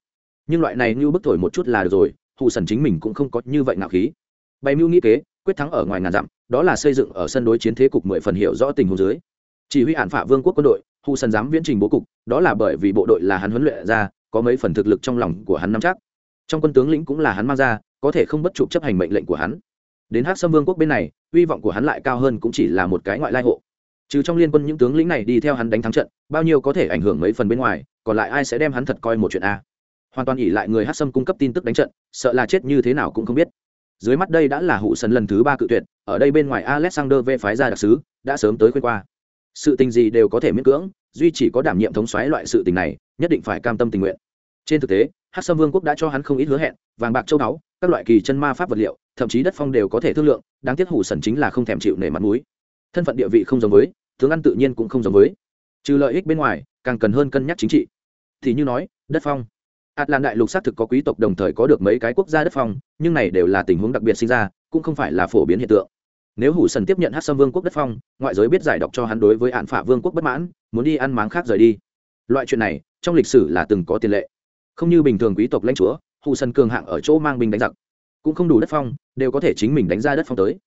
Nhưng loại này như bức thổi một chút là được rồi hụ sần chính mình cũng không có như vậy ngạo khí. Bày mưu nghĩ kế quyết thắng ở ngoài ngàn dặm, đó là xây dựng ở sân đối chiến thế cục mười phần hiểu rõ tình huống dưới. Chỉ huy hạn phả vương quốc quân đội hù sân dám viễn trình bố cục, đó là bởi vì bộ đội là hắn huấn luyện ra, có mấy phần thực lực trong lòng của hắn nắm chắc. Trong quân tướng lĩnh cũng là hắn mang ra, có thể không bất trụ chấp hành mệnh lệnh của hắn. Đến hát sâm vương quốc bên này, hy vọng của hắn lại cao hơn cũng chỉ là một cái ngoại lai hộ. Trừ trong liên quân những tướng lĩnh này đi theo hắn đánh thắng trận, bao nhiêu có thể ảnh hưởng mấy phần bên ngoài, còn lại ai sẽ đem hắn thật coi một chuyện a? Hoàn toàn ỉ lại người hát sâm cung cấp tin tức đánh trận, sợ là chết như thế nào cũng không biết dưới mắt đây đã là hụ sân lần thứ ba cự tuyệt, ở đây bên ngoài alexander v phái ra đặc sứ đã sớm tới khuyên qua. Sự tình gì đều có thể miễn cưỡng, duy chỉ có đảm nhiệm thống xoáy loại sự tình này, nhất định phải cam tâm tình nguyện. Trên thực tế hát sâm vương quốc đã cho hắn không ít hứa hẹn, vàng bạc châu báu, các loại kỳ chân ma pháp vật liệu, thậm chí đất phong đều có thể thương lượng, đáng tiếc hủ sần chính là không thèm chịu nể mặt mũi. Thân phận địa vị không giống với, tướng ăn tự nhiên cũng không giống với. Trừ lợi ích bên ngoài, càng cần hơn cân nhắc chính trị. Thì như nói, đất phong ạt lan đại lục xác thực có quý tộc đồng thời có được mấy cái quốc gia đất phong, nhưng này đều là tình huống đặc biệt sinh ra, cũng không phải là phổ biến hiện tượng. Nếu hủ sần tiếp nhận hát sâm vương quốc đất phong, ngoại giới biết giải đọc cho hắn đối với hạn phả vương quốc bất mãn, muốn đi ăn máng khác rời đi. Loại chuyện này, trong lịch sử là từng có tiền lệ. Không như bình thường quý tộc lãnh chúa, hủ sần cường hạng ở chỗ mang binh đánh giặc. Cũng không đủ đất phong, đều có thể chính mình đánh ra đất phong tới.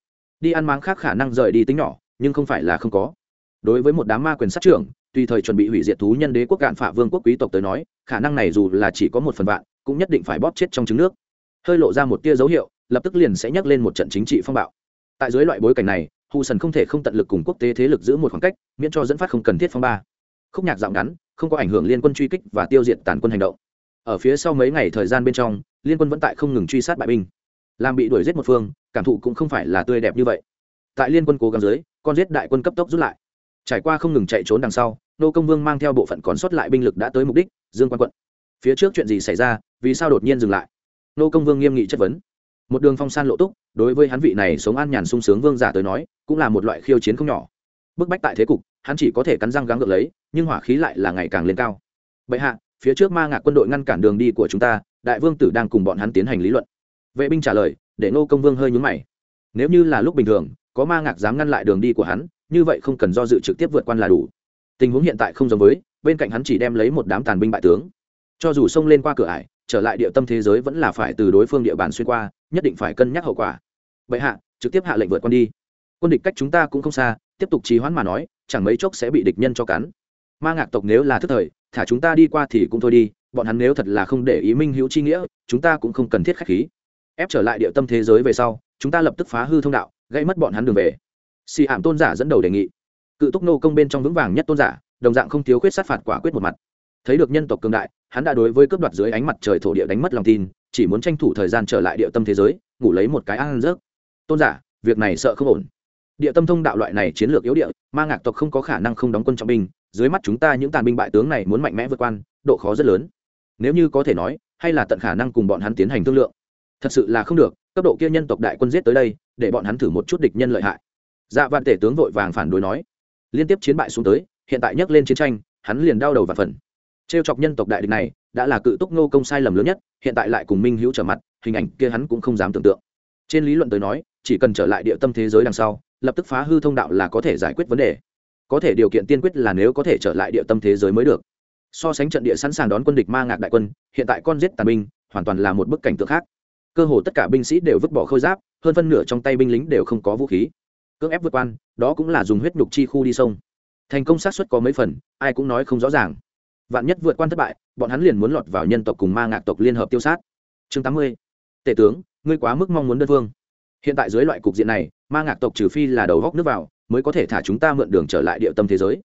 Đi ăn máng khác khả năng rời đi tính nhỏ, nhưng không phải là không có. Đối với một đám ma quyền sát trưởng tùy thời chuẩn bị hủy diệt thú nhân đế quốc cạn phả vương quốc quý tộc tới nói, khả năng này dù là chỉ có một phần vạn, cũng nhất định phải bóp chết trong trứng nước. Hơi lộ ra một tia dấu hiệu, lập tức liền sẽ nhắc lên một trận chính trị phong bạo. Tại dưới loại bối cảnh này, hù sần không thể không tận lực cùng quốc tế thế lực giữ một khoảng cách, miễn cho dẫn phát không cần thiết phong ba. Khúc nhạc dạo ngắn, không có ảnh hưởng liên quân truy kích và tiêu diệt tàn quân hành động. Ở phía sau mấy ngày thời gian bên trong, liên quân vẫn tại không ngừng truy sát bại binh. Làm bị đuổi giết một phương, cảm thụ cũng không phải là tươi đẹp như vậy. Tại liên quân cố gắng dưới, con giết đại quân cấp tốc rút lại trải qua không ngừng chạy trốn đằng sau, nô công vương mang theo bộ phận còn sót lại binh lực đã tới mục đích, dương quan quận. Phía trước chuyện gì xảy ra, vì sao đột nhiên dừng lại? Nô công vương nghiêm nghị chất vấn. Một đường phong san lộ túc, đối với hắn vị này sống an nhàn sung sướng vương giả tới nói, cũng là một loại khiêu chiến không nhỏ. Bức bách tại thế cục, hắn chỉ có thể cắn răng gắng gượng lấy, nhưng hỏa khí lại là ngày càng lên cao. Bệ hạ, phía trước ma ngạc quân đội ngăn cản đường đi của chúng ta, đại vương tử đang cùng bọn hắn tiến hành lý luận. Vệ binh trả lời, để nô công vương hơi nhúng mày. Nếu như là lúc bình thường, có ma ngạc dám ngăn lại đường đi của hắn như vậy không cần do dự trực tiếp vượt quan là đủ. Tình huống hiện tại không giống với, bên cạnh hắn chỉ đem lấy một đám tàn binh bại tướng. Cho dù xông lên qua cửa ải, trở lại địa tâm thế giới vẫn là phải từ đối phương địa bàn xuyên qua, nhất định phải cân nhắc hậu quả. Bệ hạ, trực tiếp hạ lệnh vượt quan đi. Quân địch cách chúng ta cũng không xa, tiếp tục trì hoãn mà nói, chẳng mấy chốc sẽ bị địch nhân cho cắn. Ma ngạc tộc nếu là thức thời, thả chúng ta đi qua thì cũng thôi đi, bọn hắn nếu thật là không để ý minh hữu chi nghĩa, chúng ta cũng không cần thiết khách khí. Ép trở lại địa tâm thế giới về sau, chúng ta lập tức phá hư thông đạo gây mất bọn hắn đường về xì ảm tôn giả dẫn đầu đề nghị. Cự túc nô công bên trong vững vàng nhất tôn giả, đồng dạng không thiếu khuyết sát phạt quả quyết một mặt. Thấy được nhân tộc cường đại, hắn đã đối với cướp đoạt dưới ánh mặt trời thổ địa đánh mất lòng tin, chỉ muốn tranh thủ thời gian trở lại địa tâm thế giới, ngủ lấy một cái ăn rớt tôn giả, việc này sợ không ổn. Địa tâm thông đạo loại này chiến lược yếu địa, ma ngạc tộc không có khả năng không đóng quân trọng binh, dưới mắt chúng ta những tàn binh bại tướng này muốn mạnh mẽ vượt quan độ khó rất lớn. Nếu như có thể nói, hay là tận khả năng cùng bọn hắn tiến hành thương lượng. Thật sự là không được, cấp độ kia nhân tộc đại quân giết tới đây, để bọn hắn thử một chút địch nhân lợi hại dạ vạn tể tướng vội vàng phản đối nói, liên tiếp chiến bại xuống tới, hiện tại nhắc lên chiến tranh, hắn liền đau đầu và phần. T chọc nhân tộc đại địch này, đã là cự túc nô công sai lầm lớn nhất, hiện tại lại cùng minh hữu trở mặt, hình ảnh kia hắn cũng không dám tưởng tượng. Trên lý luận tới nói, chỉ cần trở lại địa tâm thế giới đằng sau, lập tức phá hư thông đạo là có thể giải quyết vấn đề. Có thể điều kiện tiên quyết là nếu có thể trở lại địa tâm thế giới mới được. So sánh trận địa sẵn sàng đón quân địch ma ngạc đại quân, hiện tại con giết tàn binh, hoàn toàn là một bức cảnh tượng khác. Cơ hồ tất cả binh sĩ đều vứt bỏ khôi giáp, hơn phân nửa trong tay binh lính đều không có vũ khí cưỡng ép vượt quan, đó cũng là dùng huyết nhục chi khu đi sông. Thành công sát xuất có mấy phần, ai cũng nói không rõ ràng. Vạn nhất vượt quan thất bại, bọn hắn liền muốn lọt vào nhân tộc cùng ma ngạc tộc liên hợp tiêu sát. Chương tám mươi. Tể tướng, ngươi quá mức mong muốn đơn phương. Hiện tại dưới loại cục diện này, ma ngạc tộc trừ phi là đầu góc nước vào, mới có thể thả chúng ta mượn đường trở lại địa tâm thế giới.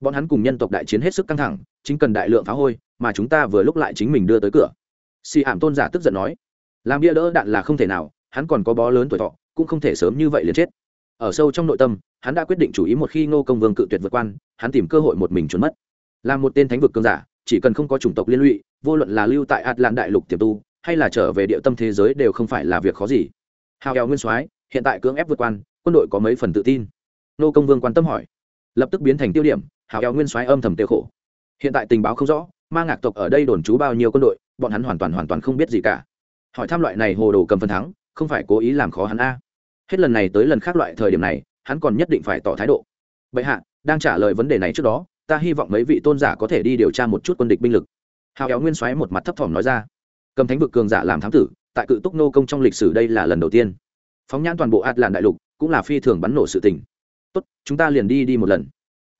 Bọn hắn cùng nhân tộc đại chiến hết sức căng thẳng, chính cần đại lượng phá hôi, mà chúng ta vừa lúc lại chính mình đưa tới cửa. Xì ảm tôn giả tức giận nói, làm bia đỡ đạn là không thể nào, hắn còn có bó lớn tuổi thọ, cũng không thể sớm như vậy liền chết ở sâu trong nội tâm, hắn đã quyết định chủ ý một khi ngô công vương cự tuyệt vượt quan, hắn tìm cơ hội một mình trốn mất. Là một tên thánh vực cương giả, chỉ cần không có chủng tộc liên lụy, vô luận là lưu tại atlan đại lục tiềm tu, hay là trở về địa tâm thế giới đều không phải là việc khó gì. Hào eo nguyên soái, hiện tại cưỡng ép vượt quan, quân đội có mấy phần tự tin? Nô công vương quan tâm hỏi. Lập tức biến thành tiêu điểm, hào eo nguyên soái âm thầm tiêu khổ. Hiện tại tình báo không rõ, ma ngạc tộc ở đây đồn trú bao nhiêu quân đội, bọn hắn hoàn toàn hoàn toàn không biết gì cả. Hỏi thăm loại này hồ đồ cầm phần thắng, không phải cố ý làm khó hắn a hết lần này tới lần khác loại thời điểm này, hắn còn nhất định phải tỏ thái độ. Bệ hạ, đang trả lời vấn đề này trước đó, ta hy vọng mấy vị tôn giả có thể đi điều tra một chút quân địch binh lực. Hào éo nguyên xoáy một mặt thấp thỏm nói ra. Cầm thánh vực cường giả làm thám tử, tại cự túc nô công trong lịch sử đây là lần đầu tiên. Phóng nhãn toàn bộ ạt làn đại lục, cũng là phi thường bắn nổ sự tình. Tốt, chúng ta liền đi đi một lần.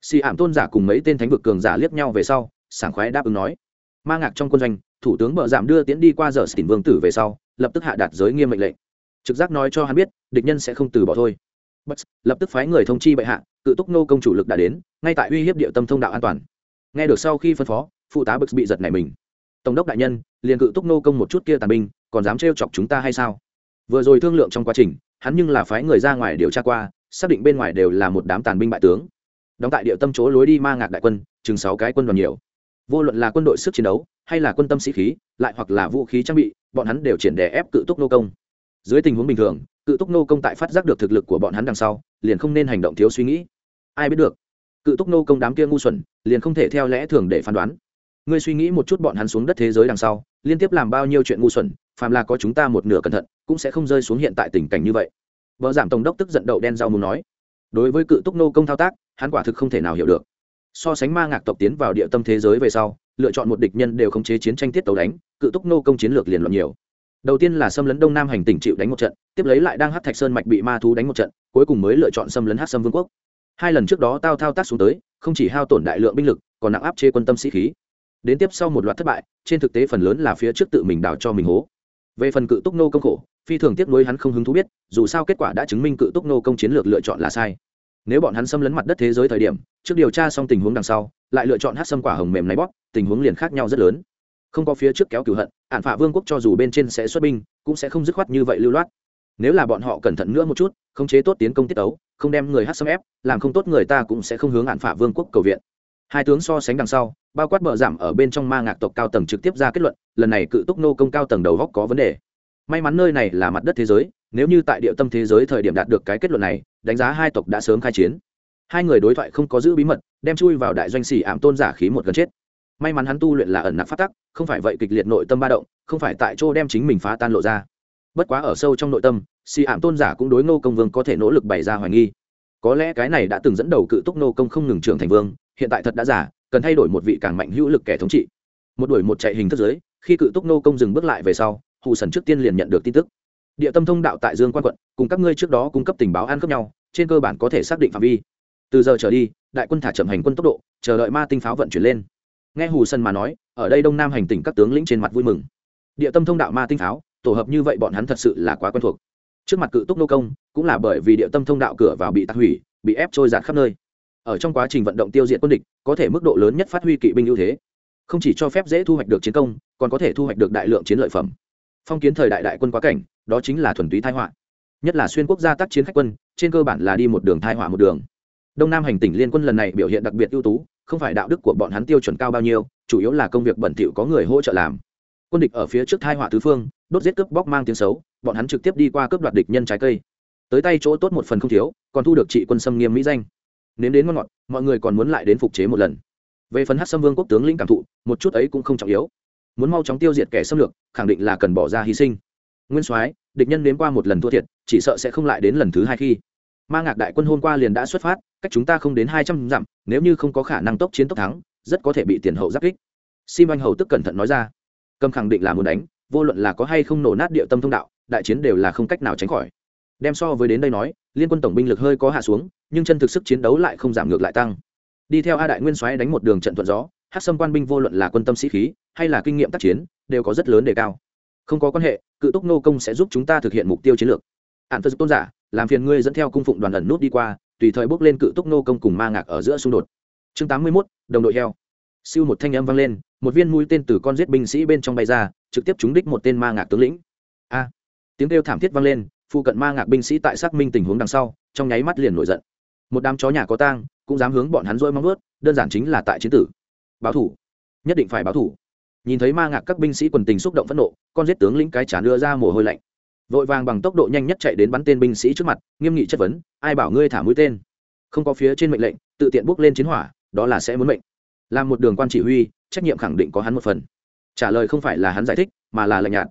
Xì ảm tôn giả cùng mấy tên thánh vực cường giả liếc nhau về sau, sảng khoái đáp ứng nói. Ma ngạc trong quân doanh, thủ tướng bợ giảm đưa tiến đi qua giờ xỉn vương tử về sau, lập tức hạ đạt giới nghiêm mệnh lệnh trực giác nói cho hắn biết địch nhân sẽ không từ bỏ thôi. Bất, lập tức phái người thông chi bệ hạ cự túc nô công chủ lực đã đến ngay tại uy hiếp địa tâm thông đạo an toàn. Nghe được sau khi phân phó phụ tá bực bị giật này mình. Tổng đốc đại nhân liền cự túc nô công một chút kia tàn binh còn dám trêu chọc chúng ta hay sao? Vừa rồi thương lượng trong quá trình hắn nhưng là phái người ra ngoài điều tra qua xác định bên ngoài đều là một đám tàn binh bại tướng. Đóng tại địa tâm chỗ lối đi ma ngạc đại quân chừng sáu cái quân đoàn nhiều. Vô luận là quân đội sức chiến đấu hay là quân tâm sĩ khí lại hoặc là vũ khí trang bị bọn hắn đều triển đè ép cự túc nô công dưới tình huống bình thường, cự túc nô công tại phát giác được thực lực của bọn hắn đằng sau, liền không nên hành động thiếu suy nghĩ. Ai biết được, cự túc nô công đám kia ngu xuẩn, liền không thể theo lẽ thường để phán đoán. Ngươi suy nghĩ một chút bọn hắn xuống đất thế giới đằng sau, liên tiếp làm bao nhiêu chuyện ngu xuẩn, phàm là có chúng ta một nửa cẩn thận, cũng sẽ không rơi xuống hiện tại tình cảnh như vậy. Vợ giảm tổng đốc tức giận đậu đen rau muốn nói. Đối với cự túc nô công thao tác, hắn quả thực không thể nào hiểu được. So sánh ma ngạc tộc tiến vào địa tâm thế giới về sau, lựa chọn một địch nhân đều khống chế chiến tranh tiết tấu đánh, cự túc nô công chiến lược liền loạn nhiều đầu tiên là xâm lấn đông nam hành tỉnh chịu đánh một trận, tiếp lấy lại đang hát thạch sơn mạch bị ma thú đánh một trận, cuối cùng mới lựa chọn xâm lấn hát xâm vương quốc. Hai lần trước đó tao thao tác xuống tới, không chỉ hao tổn đại lượng binh lực, còn nặng áp chế quân tâm sĩ khí. Đến tiếp sau một loạt thất bại, trên thực tế phần lớn là phía trước tự mình đào cho mình hố. Về phần cự túc nô công khổ, phi thường tiếp nối hắn không hứng thú biết, dù sao kết quả đã chứng minh cự túc nô công chiến lược lựa chọn là sai. Nếu bọn hắn xâm lấn mặt đất thế giới thời điểm, trước điều tra xong tình huống đằng sau, lại lựa chọn hát xâm quả hồng mềm này bóp, tình huống liền khác nhau rất lớn không có phía trước kéo cửu hận ạn phạ vương quốc cho dù bên trên sẽ xuất binh, cũng sẽ không dứt khoát như vậy lưu loát. Nếu là bọn họ cẩn thận nữa một chút không chế tốt tiến công tiết tấu, không đem người hát xâm ép, làm không tốt người ta cũng sẽ không hướng ạn phạ vương quốc cầu viện. Hai tướng so sánh đằng sau, bao quát bờ giảm ở bên trong ma ngạc tộc cao tầng trực tiếp ra kết luận, lần này cự túc nô công cao tầng đầu góc có vấn đề. May mắn nơi này là mặt đất thế giới, nếu như tại địa tâm thế giới thời điểm đạt được cái kết luận này, đánh giá hai tộc đã sớm khai chiến. Hai người đối thoại không có giữ bí mật, đem chui vào đại doanh xỉ ảm tôn giả khí một gần chết may mắn hắn tu luyện là ẩn nặc phát tắc, không phải vậy kịch liệt nội tâm ba động, không phải tại chỗ đem chính mình phá tan lộ ra. Bất quá ở sâu trong nội tâm xì ảm tôn giả cũng đối Ngô công vương có thể nỗ lực bày ra hoài nghi. Có lẽ cái này đã từng dẫn đầu cự túc nô công không ngừng trưởng thành vương, hiện tại thật đã giả cần thay đổi một vị càng mạnh hữu lực kẻ thống trị. Một đuổi một chạy hình thức giới khi cự túc nô công dừng bước lại về sau, hù sần trước tiên liền nhận được tin tức. Địa tâm thông đạo tại dương quan quận, cùng các ngươi trước đó cung cấp tình báo ăn khớp nhau, trên cơ bản có thể xác định phạm vi. Từ giờ trở đi, đại quân thả chậm hành quân tốc độ, chờ đợi ma tinh pháo vận chuyển lên nghe hù sân mà nói, ở đây đông nam hành tỉnh các tướng lĩnh trên mặt vui mừng. Địa tâm thông đạo ma tinh pháo, tổ hợp như vậy bọn hắn thật sự là quá quen thuộc. Trước mặt cự túc nô công, cũng là bởi vì địa tâm thông đạo cửa vào bị tạc hủy, bị ép trôi giạt khắp nơi. Ở trong quá trình vận động tiêu diệt quân địch, có thể mức độ lớn nhất phát huy kỵ binh ưu thế. Không chỉ cho phép dễ thu hoạch được chiến công, còn có thể thu hoạch được đại lượng chiến lợi phẩm. Phong kiến thời đại đại quân quá cảnh, đó chính là thuần túy thai họa. Nhất là xuyên quốc gia tác chiến khách quân, trên cơ bản là đi một đường thai họa một đường. Đông nam hành tỉnh liên quân lần này biểu hiện đặc biệt ưu tú không phải đạo đức của bọn hắn tiêu chuẩn cao bao nhiêu, chủ yếu là công việc bẩn thỉu có người hỗ trợ làm. Quân địch ở phía trước thai họa tứ phương, đốt giết cướp bóc mang tiếng xấu, bọn hắn trực tiếp đi qua cướp đoạt địch nhân trái cây. Tới tay chỗ tốt một phần không thiếu, còn thu được trị quân xâm nghiêm mỹ danh. Nếm đến ngon ngọt, mọi người còn muốn lại đến phục chế một lần. Về phần hát xâm vương quốc tướng lĩnh cảm thụ, một chút ấy cũng không trọng yếu. Muốn mau chóng tiêu diệt kẻ xâm lược, khẳng định là cần bỏ ra hy sinh. Nguyên soái, địch nhân đến qua một lần thua thiệt, chỉ sợ sẽ không lại đến lần thứ hai khi ma ngạc đại quân hôm qua liền đã xuất phát, cách chúng ta không đến hai trăm dặm, nếu như không có khả năng tốc chiến tốc thắng, rất có thể bị tiền hậu giáp kích. Sim anh hầu tức cẩn thận nói ra. Cầm khẳng định là muốn đánh, vô luận là có hay không nổ nát địa tâm thông đạo, đại chiến đều là không cách nào tránh khỏi. Đem so với đến đây nói, liên quân tổng binh lực hơi có hạ xuống, nhưng chân thực sức chiến đấu lại không giảm ngược lại tăng. Đi theo a đại nguyên soái đánh một đường trận thuận gió hát xâm quan binh vô luận là quân tâm sĩ khí, hay là kinh nghiệm tác chiến, đều có rất lớn đề cao. Không có quan hệ, cự túc nô công sẽ giúp chúng ta thực hiện mục tiêu chiến lược. Ạn phật tôn giả làm phiền ngươi dẫn theo cung phụng đoàn ẩn nút đi qua tùy thời bước lên cự túc nô công cùng ma ngạc ở giữa xung đột. Chương tám mươi 81, đồng đội heo. Siêu một thanh âm vang lên một viên mũi tên từ con giết binh sĩ bên trong bay ra trực tiếp trúng đích một tên ma ngạc tướng lĩnh. A! Tiếng kêu thảm thiết vang lên phụ cận ma ngạc binh sĩ tại xác minh tình huống đằng sau trong nháy mắt liền nổi giận. Một đám chó nhà có tang cũng dám hướng bọn hắn dôi mong ướt đơn giản chính là tại chiến tử. Báo thủ. Nhất định phải báo thủ. Nhìn thấy ma ngạc các binh sĩ quần tình xúc động phẫn nộ con giết tướng lĩnh cái trả đưa ra mồ hôi lạnh vội vàng bằng tốc độ nhanh nhất chạy đến bắn tên binh sĩ trước mặt, nghiêm nghị chất vấn, ai bảo ngươi thả mũi tên? Không có phía trên mệnh lệnh, tự tiện bước lên chiến hỏa, đó là sẽ muốn mệnh. Làm một đường quan chỉ huy, trách nhiệm khẳng định có hắn một phần. Trả lời không phải là hắn giải thích, mà là lạnh nhạt.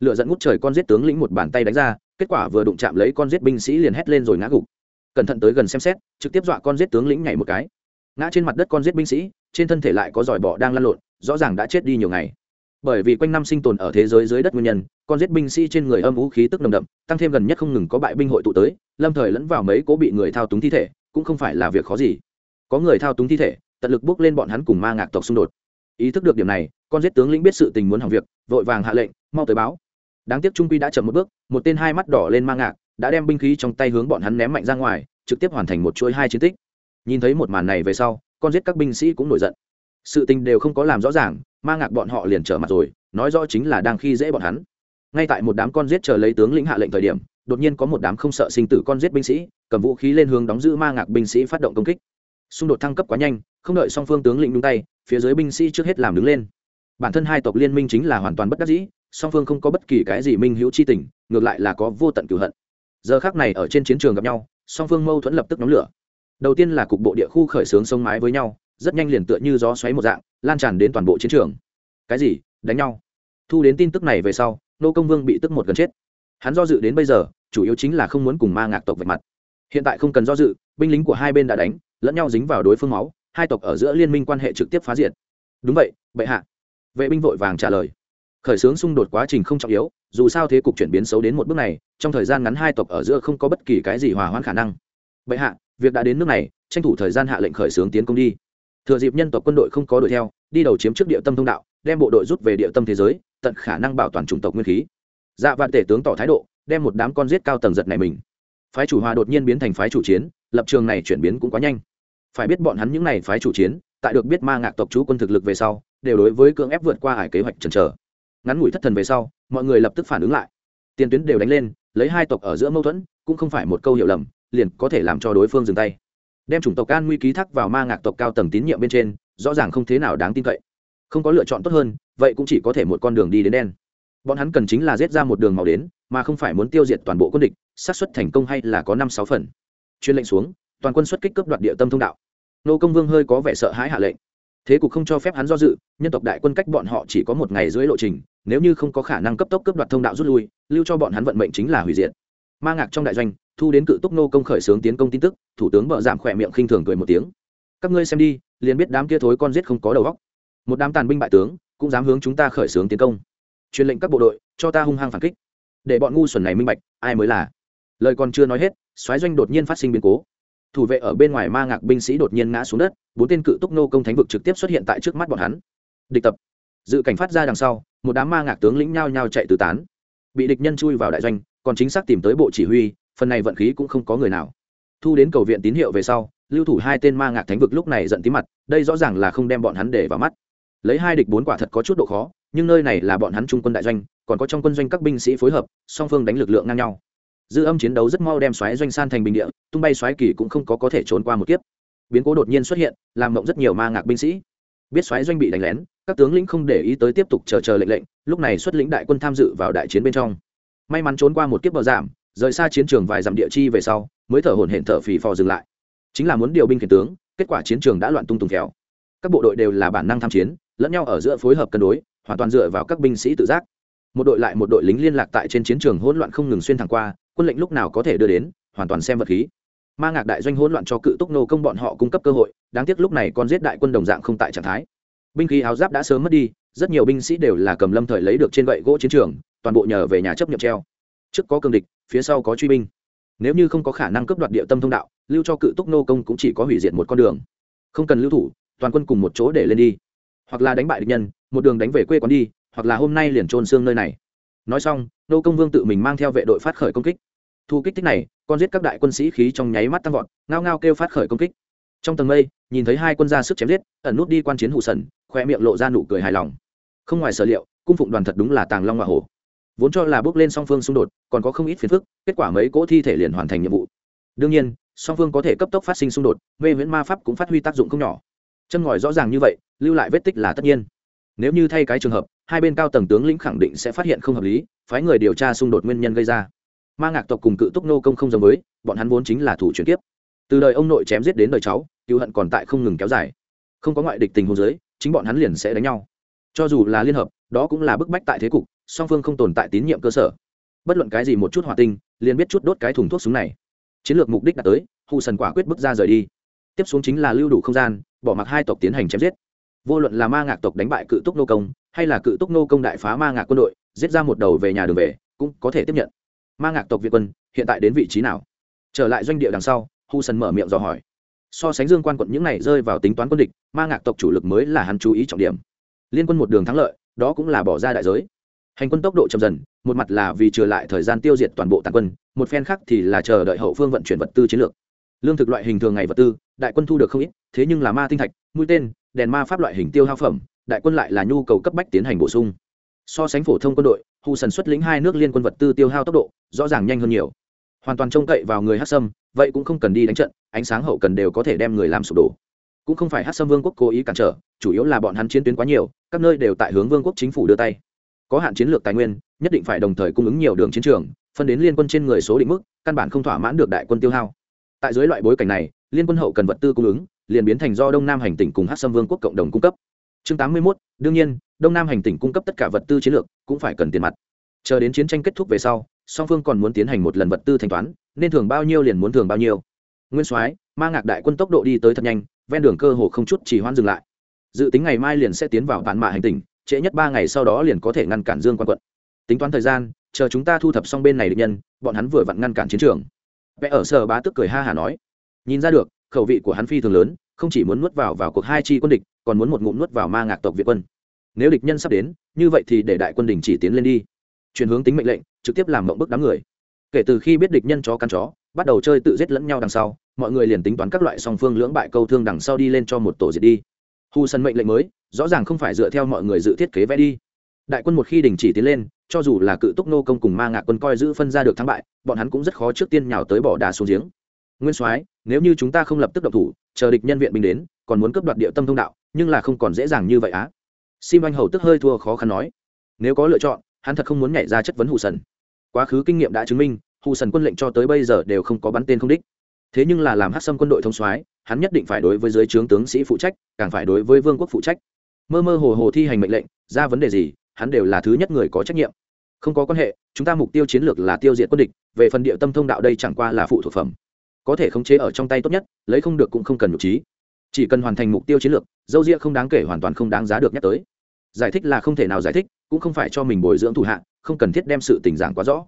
Lựa dẫn ngút trời con giết tướng lĩnh một bàn tay đánh ra, kết quả vừa đụng chạm lấy con giết binh sĩ liền hét lên rồi ngã gục. Cẩn thận tới gần xem xét, trực tiếp dọa con giết tướng lĩnh nhảy một cái. Ngã trên mặt đất con giết binh sĩ, trên thân thể lại có giỏi bọ đang lăn lộn, rõ ràng đã chết đi nhiều ngày bởi vì quanh năm sinh tồn ở thế giới dưới đất nguyên nhân, con giết binh sĩ trên người âm vũ khí tức nồng đậm, tăng thêm gần nhất không ngừng có bại binh hội tụ tới, lâm thời lẫn vào mấy cố bị người thao túng thi thể, cũng không phải là việc khó gì. Có người thao túng thi thể, tận lực bước lên bọn hắn cùng ma ngạc tộc xung đột. Ý thức được điểm này, con giết tướng lĩnh biết sự tình muốn hỏng việc, vội vàng hạ lệnh, mau tới báo. Đáng tiếc trung quy đã chậm một bước, một tên hai mắt đỏ lên ma ngạc, đã đem binh khí trong tay hướng bọn hắn ném mạnh ra ngoài, trực tiếp hoàn thành một chuỗi hai chiến tích. Nhìn thấy một màn này về sau, con giết các binh sĩ cũng nổi giận. Sự tình đều không có làm rõ ràng ma ngạc bọn họ liền trở mặt rồi, nói rõ chính là đang khi dễ bọn hắn. Ngay tại một đám con giết chờ lấy tướng lĩnh hạ lệnh thời điểm, đột nhiên có một đám không sợ sinh tử con giết binh sĩ, cầm vũ khí lên hướng đóng giữ ma ngạc binh sĩ phát động công kích. Xung đột thăng cấp quá nhanh, không đợi song phương tướng lĩnh đúng tay, phía dưới binh sĩ trước hết làm đứng lên. Bản thân hai tộc liên minh chính là hoàn toàn bất đắc dĩ, song phương không có bất kỳ cái gì minh hữu chi tình, ngược lại là có vô tận cửu hận. Giờ khác này ở trên chiến trường gặp nhau, song phương mâu thuẫn lập tức nóng lửa. Đầu tiên là cục bộ địa khu khởi xướng sông mái với nhau rất nhanh liền tựa như gió xoáy một dạng, lan tràn đến toàn bộ chiến trường. Cái gì? Đánh nhau. Thu đến tin tức này về sau, nô công vương bị tức một gần chết. Hắn do dự đến bây giờ, chủ yếu chính là không muốn cùng ma ngạc tộc vạch mặt. Hiện tại không cần do dự, binh lính của hai bên đã đánh, lẫn nhau dính vào đối phương máu, hai tộc ở giữa liên minh quan hệ trực tiếp phá diệt. Đúng vậy, bệ hạ. Vệ binh vội vàng trả lời. Khởi xướng xung đột quá trình không trọng yếu, dù sao thế cục chuyển biến xấu đến một bước này, trong thời gian ngắn hai tộc ở giữa không có bất kỳ cái gì hòa hoãn khả năng. Bệ hạ, việc đã đến nước này, tranh thủ thời gian hạ lệnh khởi xướng tiến công đi thừa dịp nhân tộc quân đội không có đuổi theo, đi đầu chiếm trước địa tâm thông đạo, đem bộ đội rút về địa tâm thế giới, tận khả năng bảo toàn chủng tộc nguyên khí. Dạ vạn tể tướng tỏ thái độ, đem một đám con giết cao tầng giật này mình. Phái chủ hòa đột nhiên biến thành phái chủ chiến, lập trường này chuyển biến cũng quá nhanh. Phải biết bọn hắn những n à y phái chủ chiến, tại được biết ma ngạc tộc chú quân thực lực về sau, đều đối với cưỡng ép vượt qua hải kế hoạch trần trở ngắn ngủi thất thần về sau, mọi người lập tức phản ứng lại. Tiền tuyến đều đánh lên, lấy hai tộc ở giữa mâu thuẫn, cũng không phải một câu hiểu lầm, liền có thể làm cho đối phương dừng tay đem chủng tộc an nguy ký thác vào ma ngạc tộc cao tầng tín nhiệm bên trên, rõ ràng không thế nào đáng tin cậy. Không có lựa chọn tốt hơn, vậy cũng chỉ có thể một con đường đi đến đen. Bọn hắn cần chính là giết ra một đường màu đến, mà không phải muốn tiêu diệt toàn bộ quân địch, xác suất thành công hay là có năm sáu phần. Chuyên lệnh xuống, toàn quân xuất kích cướp đoạt địa tâm thông đạo. Nô công vương hơi có vẻ sợ hãi hạ lệnh. Thế cục không cho phép hắn do dự, nhân tộc đại quân cách bọn họ chỉ có một ngày dưới lộ trình, nếu như không có khả năng cấp tốc cướp đoạt thông đạo rút lui, lưu cho bọn hắn vận mệnh chính là hủy diệt. Ma ngạc trong đại doanh thu đến cự túc nô công khởi xướng tiến công tin tức, thủ tướng bợ giảm khỏe miệng khinh thường cười một tiếng. Các ngươi xem đi, liền biết đám kia thối con giết không có đầu óc. Một đám tàn binh bại tướng, cũng dám hướng chúng ta khởi xướng tiến công. Truyền lệnh các bộ đội, cho ta hung hăng phản kích. Để bọn ngu xuẩn này minh bạch, ai mới là. Lời còn chưa nói hết, soái doanh đột nhiên phát sinh biến cố. Thủ vệ ở bên ngoài ma ngạc binh sĩ đột nhiên ngã xuống đất, bốn tên cự túc nô công thánh vực trực tiếp xuất hiện tại trước mắt bọn hắn. Địch tập. Dự cảnh phát ra đằng sau, một đám ma ngạc tướng lĩnh nhao nhao chạy từ tán. Bị địch nhân chui vào đại doanh, còn chính xác tìm tới bộ chỉ huy phần này vận khí cũng không có người nào. Thu đến cầu viện tín hiệu về sau, lưu thủ hai tên ma ngạc thánh vực lúc này giận tí mặt, đây rõ ràng là không đem bọn hắn để vào mắt. Lấy hai địch bốn quả thật có chút độ khó, nhưng nơi này là bọn hắn trung quân đại doanh, còn có trong quân doanh các binh sĩ phối hợp, song phương đánh lực lượng ngang nhau. Dư âm chiến đấu rất mau đem xoáy doanh san thành bình địa, tung bay xoáy kỳ cũng không có có thể trốn qua một kiếp. Biến cố đột nhiên xuất hiện, làm mộng rất nhiều ma ngạc binh sĩ. Biết xoáy doanh bị đánh lén, các tướng lĩnh không để ý tới tiếp tục chờ chờ lệnh lệnh, lúc này xuất lĩnh đại quân tham dự vào đại chiến bên trong. May mắn trốn qua một kiếp bờ giảm rời xa chiến trường vài dặm địa chi về sau, mới thở hổn hển thở phì phò dừng lại. Chính là muốn điều binh khiển tướng, kết quả chiến trường đã loạn tung tùng khéo các bộ đội đều là bản năng tham chiến, lẫn nhau ở giữa phối hợp cân đối, hoàn toàn dựa vào các binh sĩ tự giác. Một đội lại một đội lính liên lạc tại trên chiến trường hỗn loạn không ngừng xuyên thẳng qua, quân lệnh lúc nào có thể đưa đến, hoàn toàn xem vật khí. Ma ngạc đại doanh hỗn loạn cho cự túc nô công bọn họ cung cấp cơ hội, đáng tiếc lúc này con giết đại quân đồng dạng không tại trạng thái. Binh khí áo giáp đã sớm mất đi, rất nhiều binh sĩ đều là cầm lâm thời lấy được trên gậy gỗ chiến trường, toàn bộ nhờ về nhà chấp nhận treo. Trước có cường địch phía sau có truy binh. Nếu như không có khả năng cướp đoạt địa tâm thông đạo, lưu cho cự túc nô công cũng chỉ có hủy diệt một con đường. Không cần lưu thủ, toàn quân cùng một chỗ để lên đi. Hoặc là đánh bại địch nhân, một đường đánh về quê quán đi, hoặc là hôm nay liền trôn xương nơi này. Nói xong, nô công vương tự mình mang theo vệ đội phát khởi công kích. Thu kích thích này, con giết các đại quân sĩ khí trong nháy mắt tăng vọt, ngao ngao kêu phát khởi công kích. Trong tầng mây, nhìn thấy hai quân ra sức chém giết, ẩn nút đi quan chiến hụ sần, khoe miệng lộ ra nụ cười hài lòng. Không ngoài sở liệu, cung phụng đoàn thật đúng là tàng long hoa hổ vốn cho là bước lên song phương xung đột, còn có không ít phiền phức, kết quả mấy cỗ thi thể liền hoàn thành nhiệm vụ. Đương nhiên, song phương có thể cấp tốc phát sinh xung đột, mê viễn ma pháp cũng phát huy tác dụng không nhỏ. Chân ngòi rõ ràng như vậy, lưu lại vết tích là tất nhiên. Nếu như thay cái trường hợp, hai bên cao tầng tướng lĩnh khẳng định sẽ phát hiện không hợp lý, phái người điều tra xung đột nguyên nhân gây ra. Ma ngạc tộc cùng cự túc nô công không giống với, bọn hắn vốn chính là thủ chuyển tiếp từ đời ông nội chém giết đến đời cháu cựu hận còn tại không ngừng kéo dài. Không có ngoại địch tình hồ giới chính bọn hắn liền sẽ đánh nhau. Cho dù là liên hợp, đó cũng là bức bách tại thế cục song phương không tồn tại tín nhiệm cơ sở. Bất luận cái gì một chút hỏa tinh, liền biết chút đốt cái thùng thuốc súng này. Chiến lược mục đích đã tới hụ sần quả quyết bước ra rời đi. Tiếp xuống chính là lưu đủ không gian, bỏ mặc hai tộc tiến hành chém giết. Vô luận là ma ngạc tộc đánh bại cự túc nô công, hay là cự túc nô công đại phá ma ngạc quân đội, giết ra một đầu về nhà đường về, cũng có thể tiếp nhận. Ma ngạc tộc việt quân, hiện tại đến vị trí nào? Trở lại doanh địa đằng sau, Hù sần mở miệng dò hỏi. So sánh dương quan quận những này rơi vào tính toán quân địch, ma ngạc tộc chủ lực mới là hắn chú ý trọng điểm. Liên quân một đường thắng lợi, đó cũng là bỏ ra đại giới hành quân tốc độ chậm dần, một mặt là vì trừ lại thời gian tiêu diệt toàn bộ tàn quân, một phen khác thì là chờ đợi hậu phương vận chuyển vật tư chiến lược. Lương thực loại hình thường ngày vật tư, đại quân thu được không ít, thế nhưng là ma tinh thạch, mũi tên, đèn ma pháp loại hình tiêu hao phẩm, đại quân lại là nhu cầu cấp bách tiến hành bổ sung. So sánh phổ thông quân đội hù sần xuất lĩnh hai nước liên quân vật tư tiêu hao tốc độ, rõ ràng nhanh hơn nhiều. Hoàn toàn trông cậy vào người hát sâm, vậy cũng không cần đi đánh trận, ánh sáng hậu cần đều có thể đem người làm sụp đổ. Cũng không phải hát sâm vương quốc cố ý cản trở, chủ yếu là bọn hắn chiến tuyến quá nhiều, các nơi đều tại hướng vương quốc chính phủ đưa tay có hạn chiến lược tài nguyên nhất định phải đồng thời cung ứng nhiều đường chiến trường phân đến liên quân trên người số định mức căn bản không thỏa mãn được đại quân tiêu hao. Tại dưới loại bối cảnh này liên quân hậu cần vật tư cung ứng liền biến thành do đông nam hành tỉnh cùng hát sâm vương quốc cộng đồng cung cấp. Chương tám mươi 81, đương nhiên đông nam hành tỉnh cung cấp tất cả vật tư chiến lược cũng phải cần tiền mặt. Chờ đến chiến tranh kết thúc về sau song phương còn muốn tiến hành một lần vật tư thanh toán nên thường bao nhiêu liền muốn thường bao nhiêu. Nguyên soái ma ngạc đại quân tốc độ đi tới thật nhanh ven đường cơ hồ không chút chỉ hoãn dừng lại. Dự tính ngày mai liền sẽ tiến vào bản mạ hành tỉnh trễ nhất ba ngày sau đó liền có thể ngăn cản dương quan quận. Tính toán thời gian, chờ chúng ta thu thập xong bên này địch nhân, bọn hắn vừa vặn ngăn cản chiến trường. Vẽ ở sở bá tức cười ha hả nói. Nhìn ra được, khẩu vị của hắn phi thường lớn, không chỉ muốn nuốt vào vào cuộc hai chi quân địch, còn muốn một ngụm nuốt vào ma ngạc tộc việt quân. Nếu địch nhân sắp đến, như vậy thì để đại quân đình chỉ tiến lên đi. Chuyển hướng tính mệnh lệnh, trực tiếp làm mộng bức đám người. Kể từ khi biết địch nhân chó căn chó, bắt đầu chơi tự giết lẫn nhau đằng sau, mọi người liền tính toán các loại song phương lưỡng bại câu thương đằng sau đi lên cho một tổ diệt đi. Hù sân mệnh lệnh mới, rõ ràng không phải dựa theo mọi người dự thiết kế vẽ đi. Đại quân một khi đình chỉ tiến lên, cho dù là cự túc nô công cùng ma ngạc quân coi giữ phân ra được thắng bại, bọn hắn cũng rất khó trước tiên nhào tới bỏ đá xuống giếng. Nguyên soái, nếu như chúng ta không lập tức độc thủ, chờ địch nhân viện binh đến, còn muốn cướp đoạt địa tâm thông đạo, nhưng là không còn dễ dàng như vậy á. Sim anh hầu tức hơi thua khó khăn nói. Nếu có lựa chọn, hắn thật không muốn nhảy ra chất vấn hù sần quá khứ kinh nghiệm đã chứng minh hù sần quân lệnh cho tới bây giờ đều không có bắn tên không đích. Thế nhưng là làm hát xâm quân đội thông soái hắn nhất định phải đối với giới trướng tướng sĩ phụ trách, càng phải đối với vương quốc phụ trách. Mơ mơ hồ hồ thi hành mệnh lệnh, ra vấn đề gì, hắn đều là thứ nhất người có trách nhiệm. Không có quan hệ, chúng ta mục tiêu chiến lược là tiêu diệt quân địch, về phần địa tâm thông đạo đây chẳng qua là phụ thuộc phẩm. Có thể khống chế ở trong tay tốt nhất, lấy không được cũng không cần nhục trí. Chỉ cần hoàn thành mục tiêu chiến lược, dâu rĩa không đáng kể hoàn toàn không đáng giá được nhắc tới. Giải thích là không thể nào giải thích, cũng không phải cho mình bồi dưỡng thủ hạ, không cần thiết đem sự tình giảng quá rõ.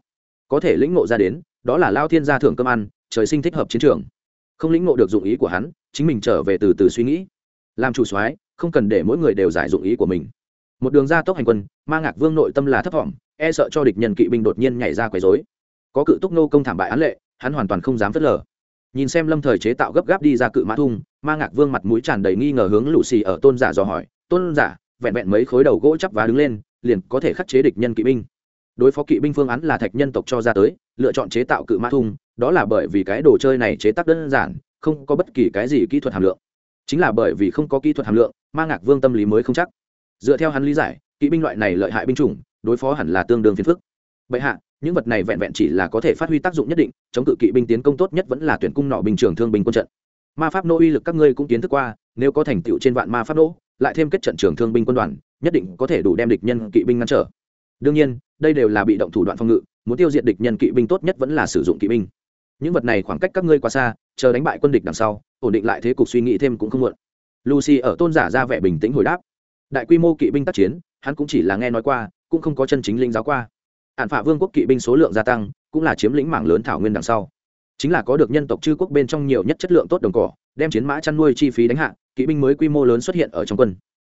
Có thể lĩnh ngộ ra đến, đó là lao thiên gia thưởng cơm ăn, trời sinh thích hợp chiến trường không lĩnh ngộ được dụng ý của hắn, chính mình trở về từ từ suy nghĩ. Làm chủ soái, không cần để mỗi người đều giải dụng ý của mình. Một đường ra tốc hành quân, ma ngạc vương nội tâm là thấp thỏm e sợ cho địch nhân kỵ binh đột nhiên nhảy ra quấy dối có cự túc nô công thảm bại án lệ, hắn hoàn toàn không dám phớt lờ. Nhìn xem lâm thời chế tạo gấp gáp đi ra cự mã thung, ma ngạc vương mặt mũi tràn đầy nghi ngờ hướng lũ xì ở tôn giả dò hỏi, tôn giả, vẹn vẹn mấy khối đầu gỗ chắp và đứng lên, liền có thể khắc chế địch nhân kỵ binh? Đối phó kỵ binh phương án là thạch nhân tộc cho ra tới, lựa chọn chế tạo cự mã thung đó là bởi vì cái đồ chơi này chế tác đơn giản, không có bất kỳ cái gì kỹ thuật hàm lượng. Chính là bởi vì không có kỹ thuật hàm lượng, ma ngạc vương tâm lý mới không chắc. Dựa theo hắn lý giải, kỵ binh loại này lợi hại binh chủng, đối phó hẳn là tương đương phiền phức. Bệ hạ, những vật này vẹn vẹn chỉ là có thể phát huy tác dụng nhất định, chống cự kỵ binh tiến công tốt nhất vẫn là tuyển cung nọ bình trường thương binh quân trận. Ma pháp nô uy lực các ngươi cũng kiến thức qua, nếu có thành tựu trên vạn ma pháp nô, lại thêm kết trận trường thương binh quân đoàn, nhất định có thể đủ đem địch nhân kỵ binh ngăn trở. Đương nhiên, đây đều là bị động thủ đoạn phòng ngự, muốn tiêu diệt địch nhân kỵ binh tốt nhất vẫn là sử dụng kỵ binh những vật này khoảng cách các ngươi quá xa, chờ đánh bại quân địch đằng sau, ổn định lại thế cục suy nghĩ thêm cũng không muộn. Lucy ở tôn giả ra vẻ bình tĩnh hồi đáp. Đại quy mô kỵ binh tác chiến, hắn cũng chỉ là nghe nói qua, cũng không có chân chính linh giáo qua. Hạn phả vương quốc kỵ binh số lượng gia tăng, cũng là chiếm lĩnh mảng lớn thảo nguyên đằng sau. Chính là có được nhân tộc chư quốc bên trong nhiều nhất chất lượng tốt đồng cỏ, đem chiến mã chăn nuôi chi phí đánh hạ, kỵ binh mới quy mô lớn xuất hiện ở trong quân.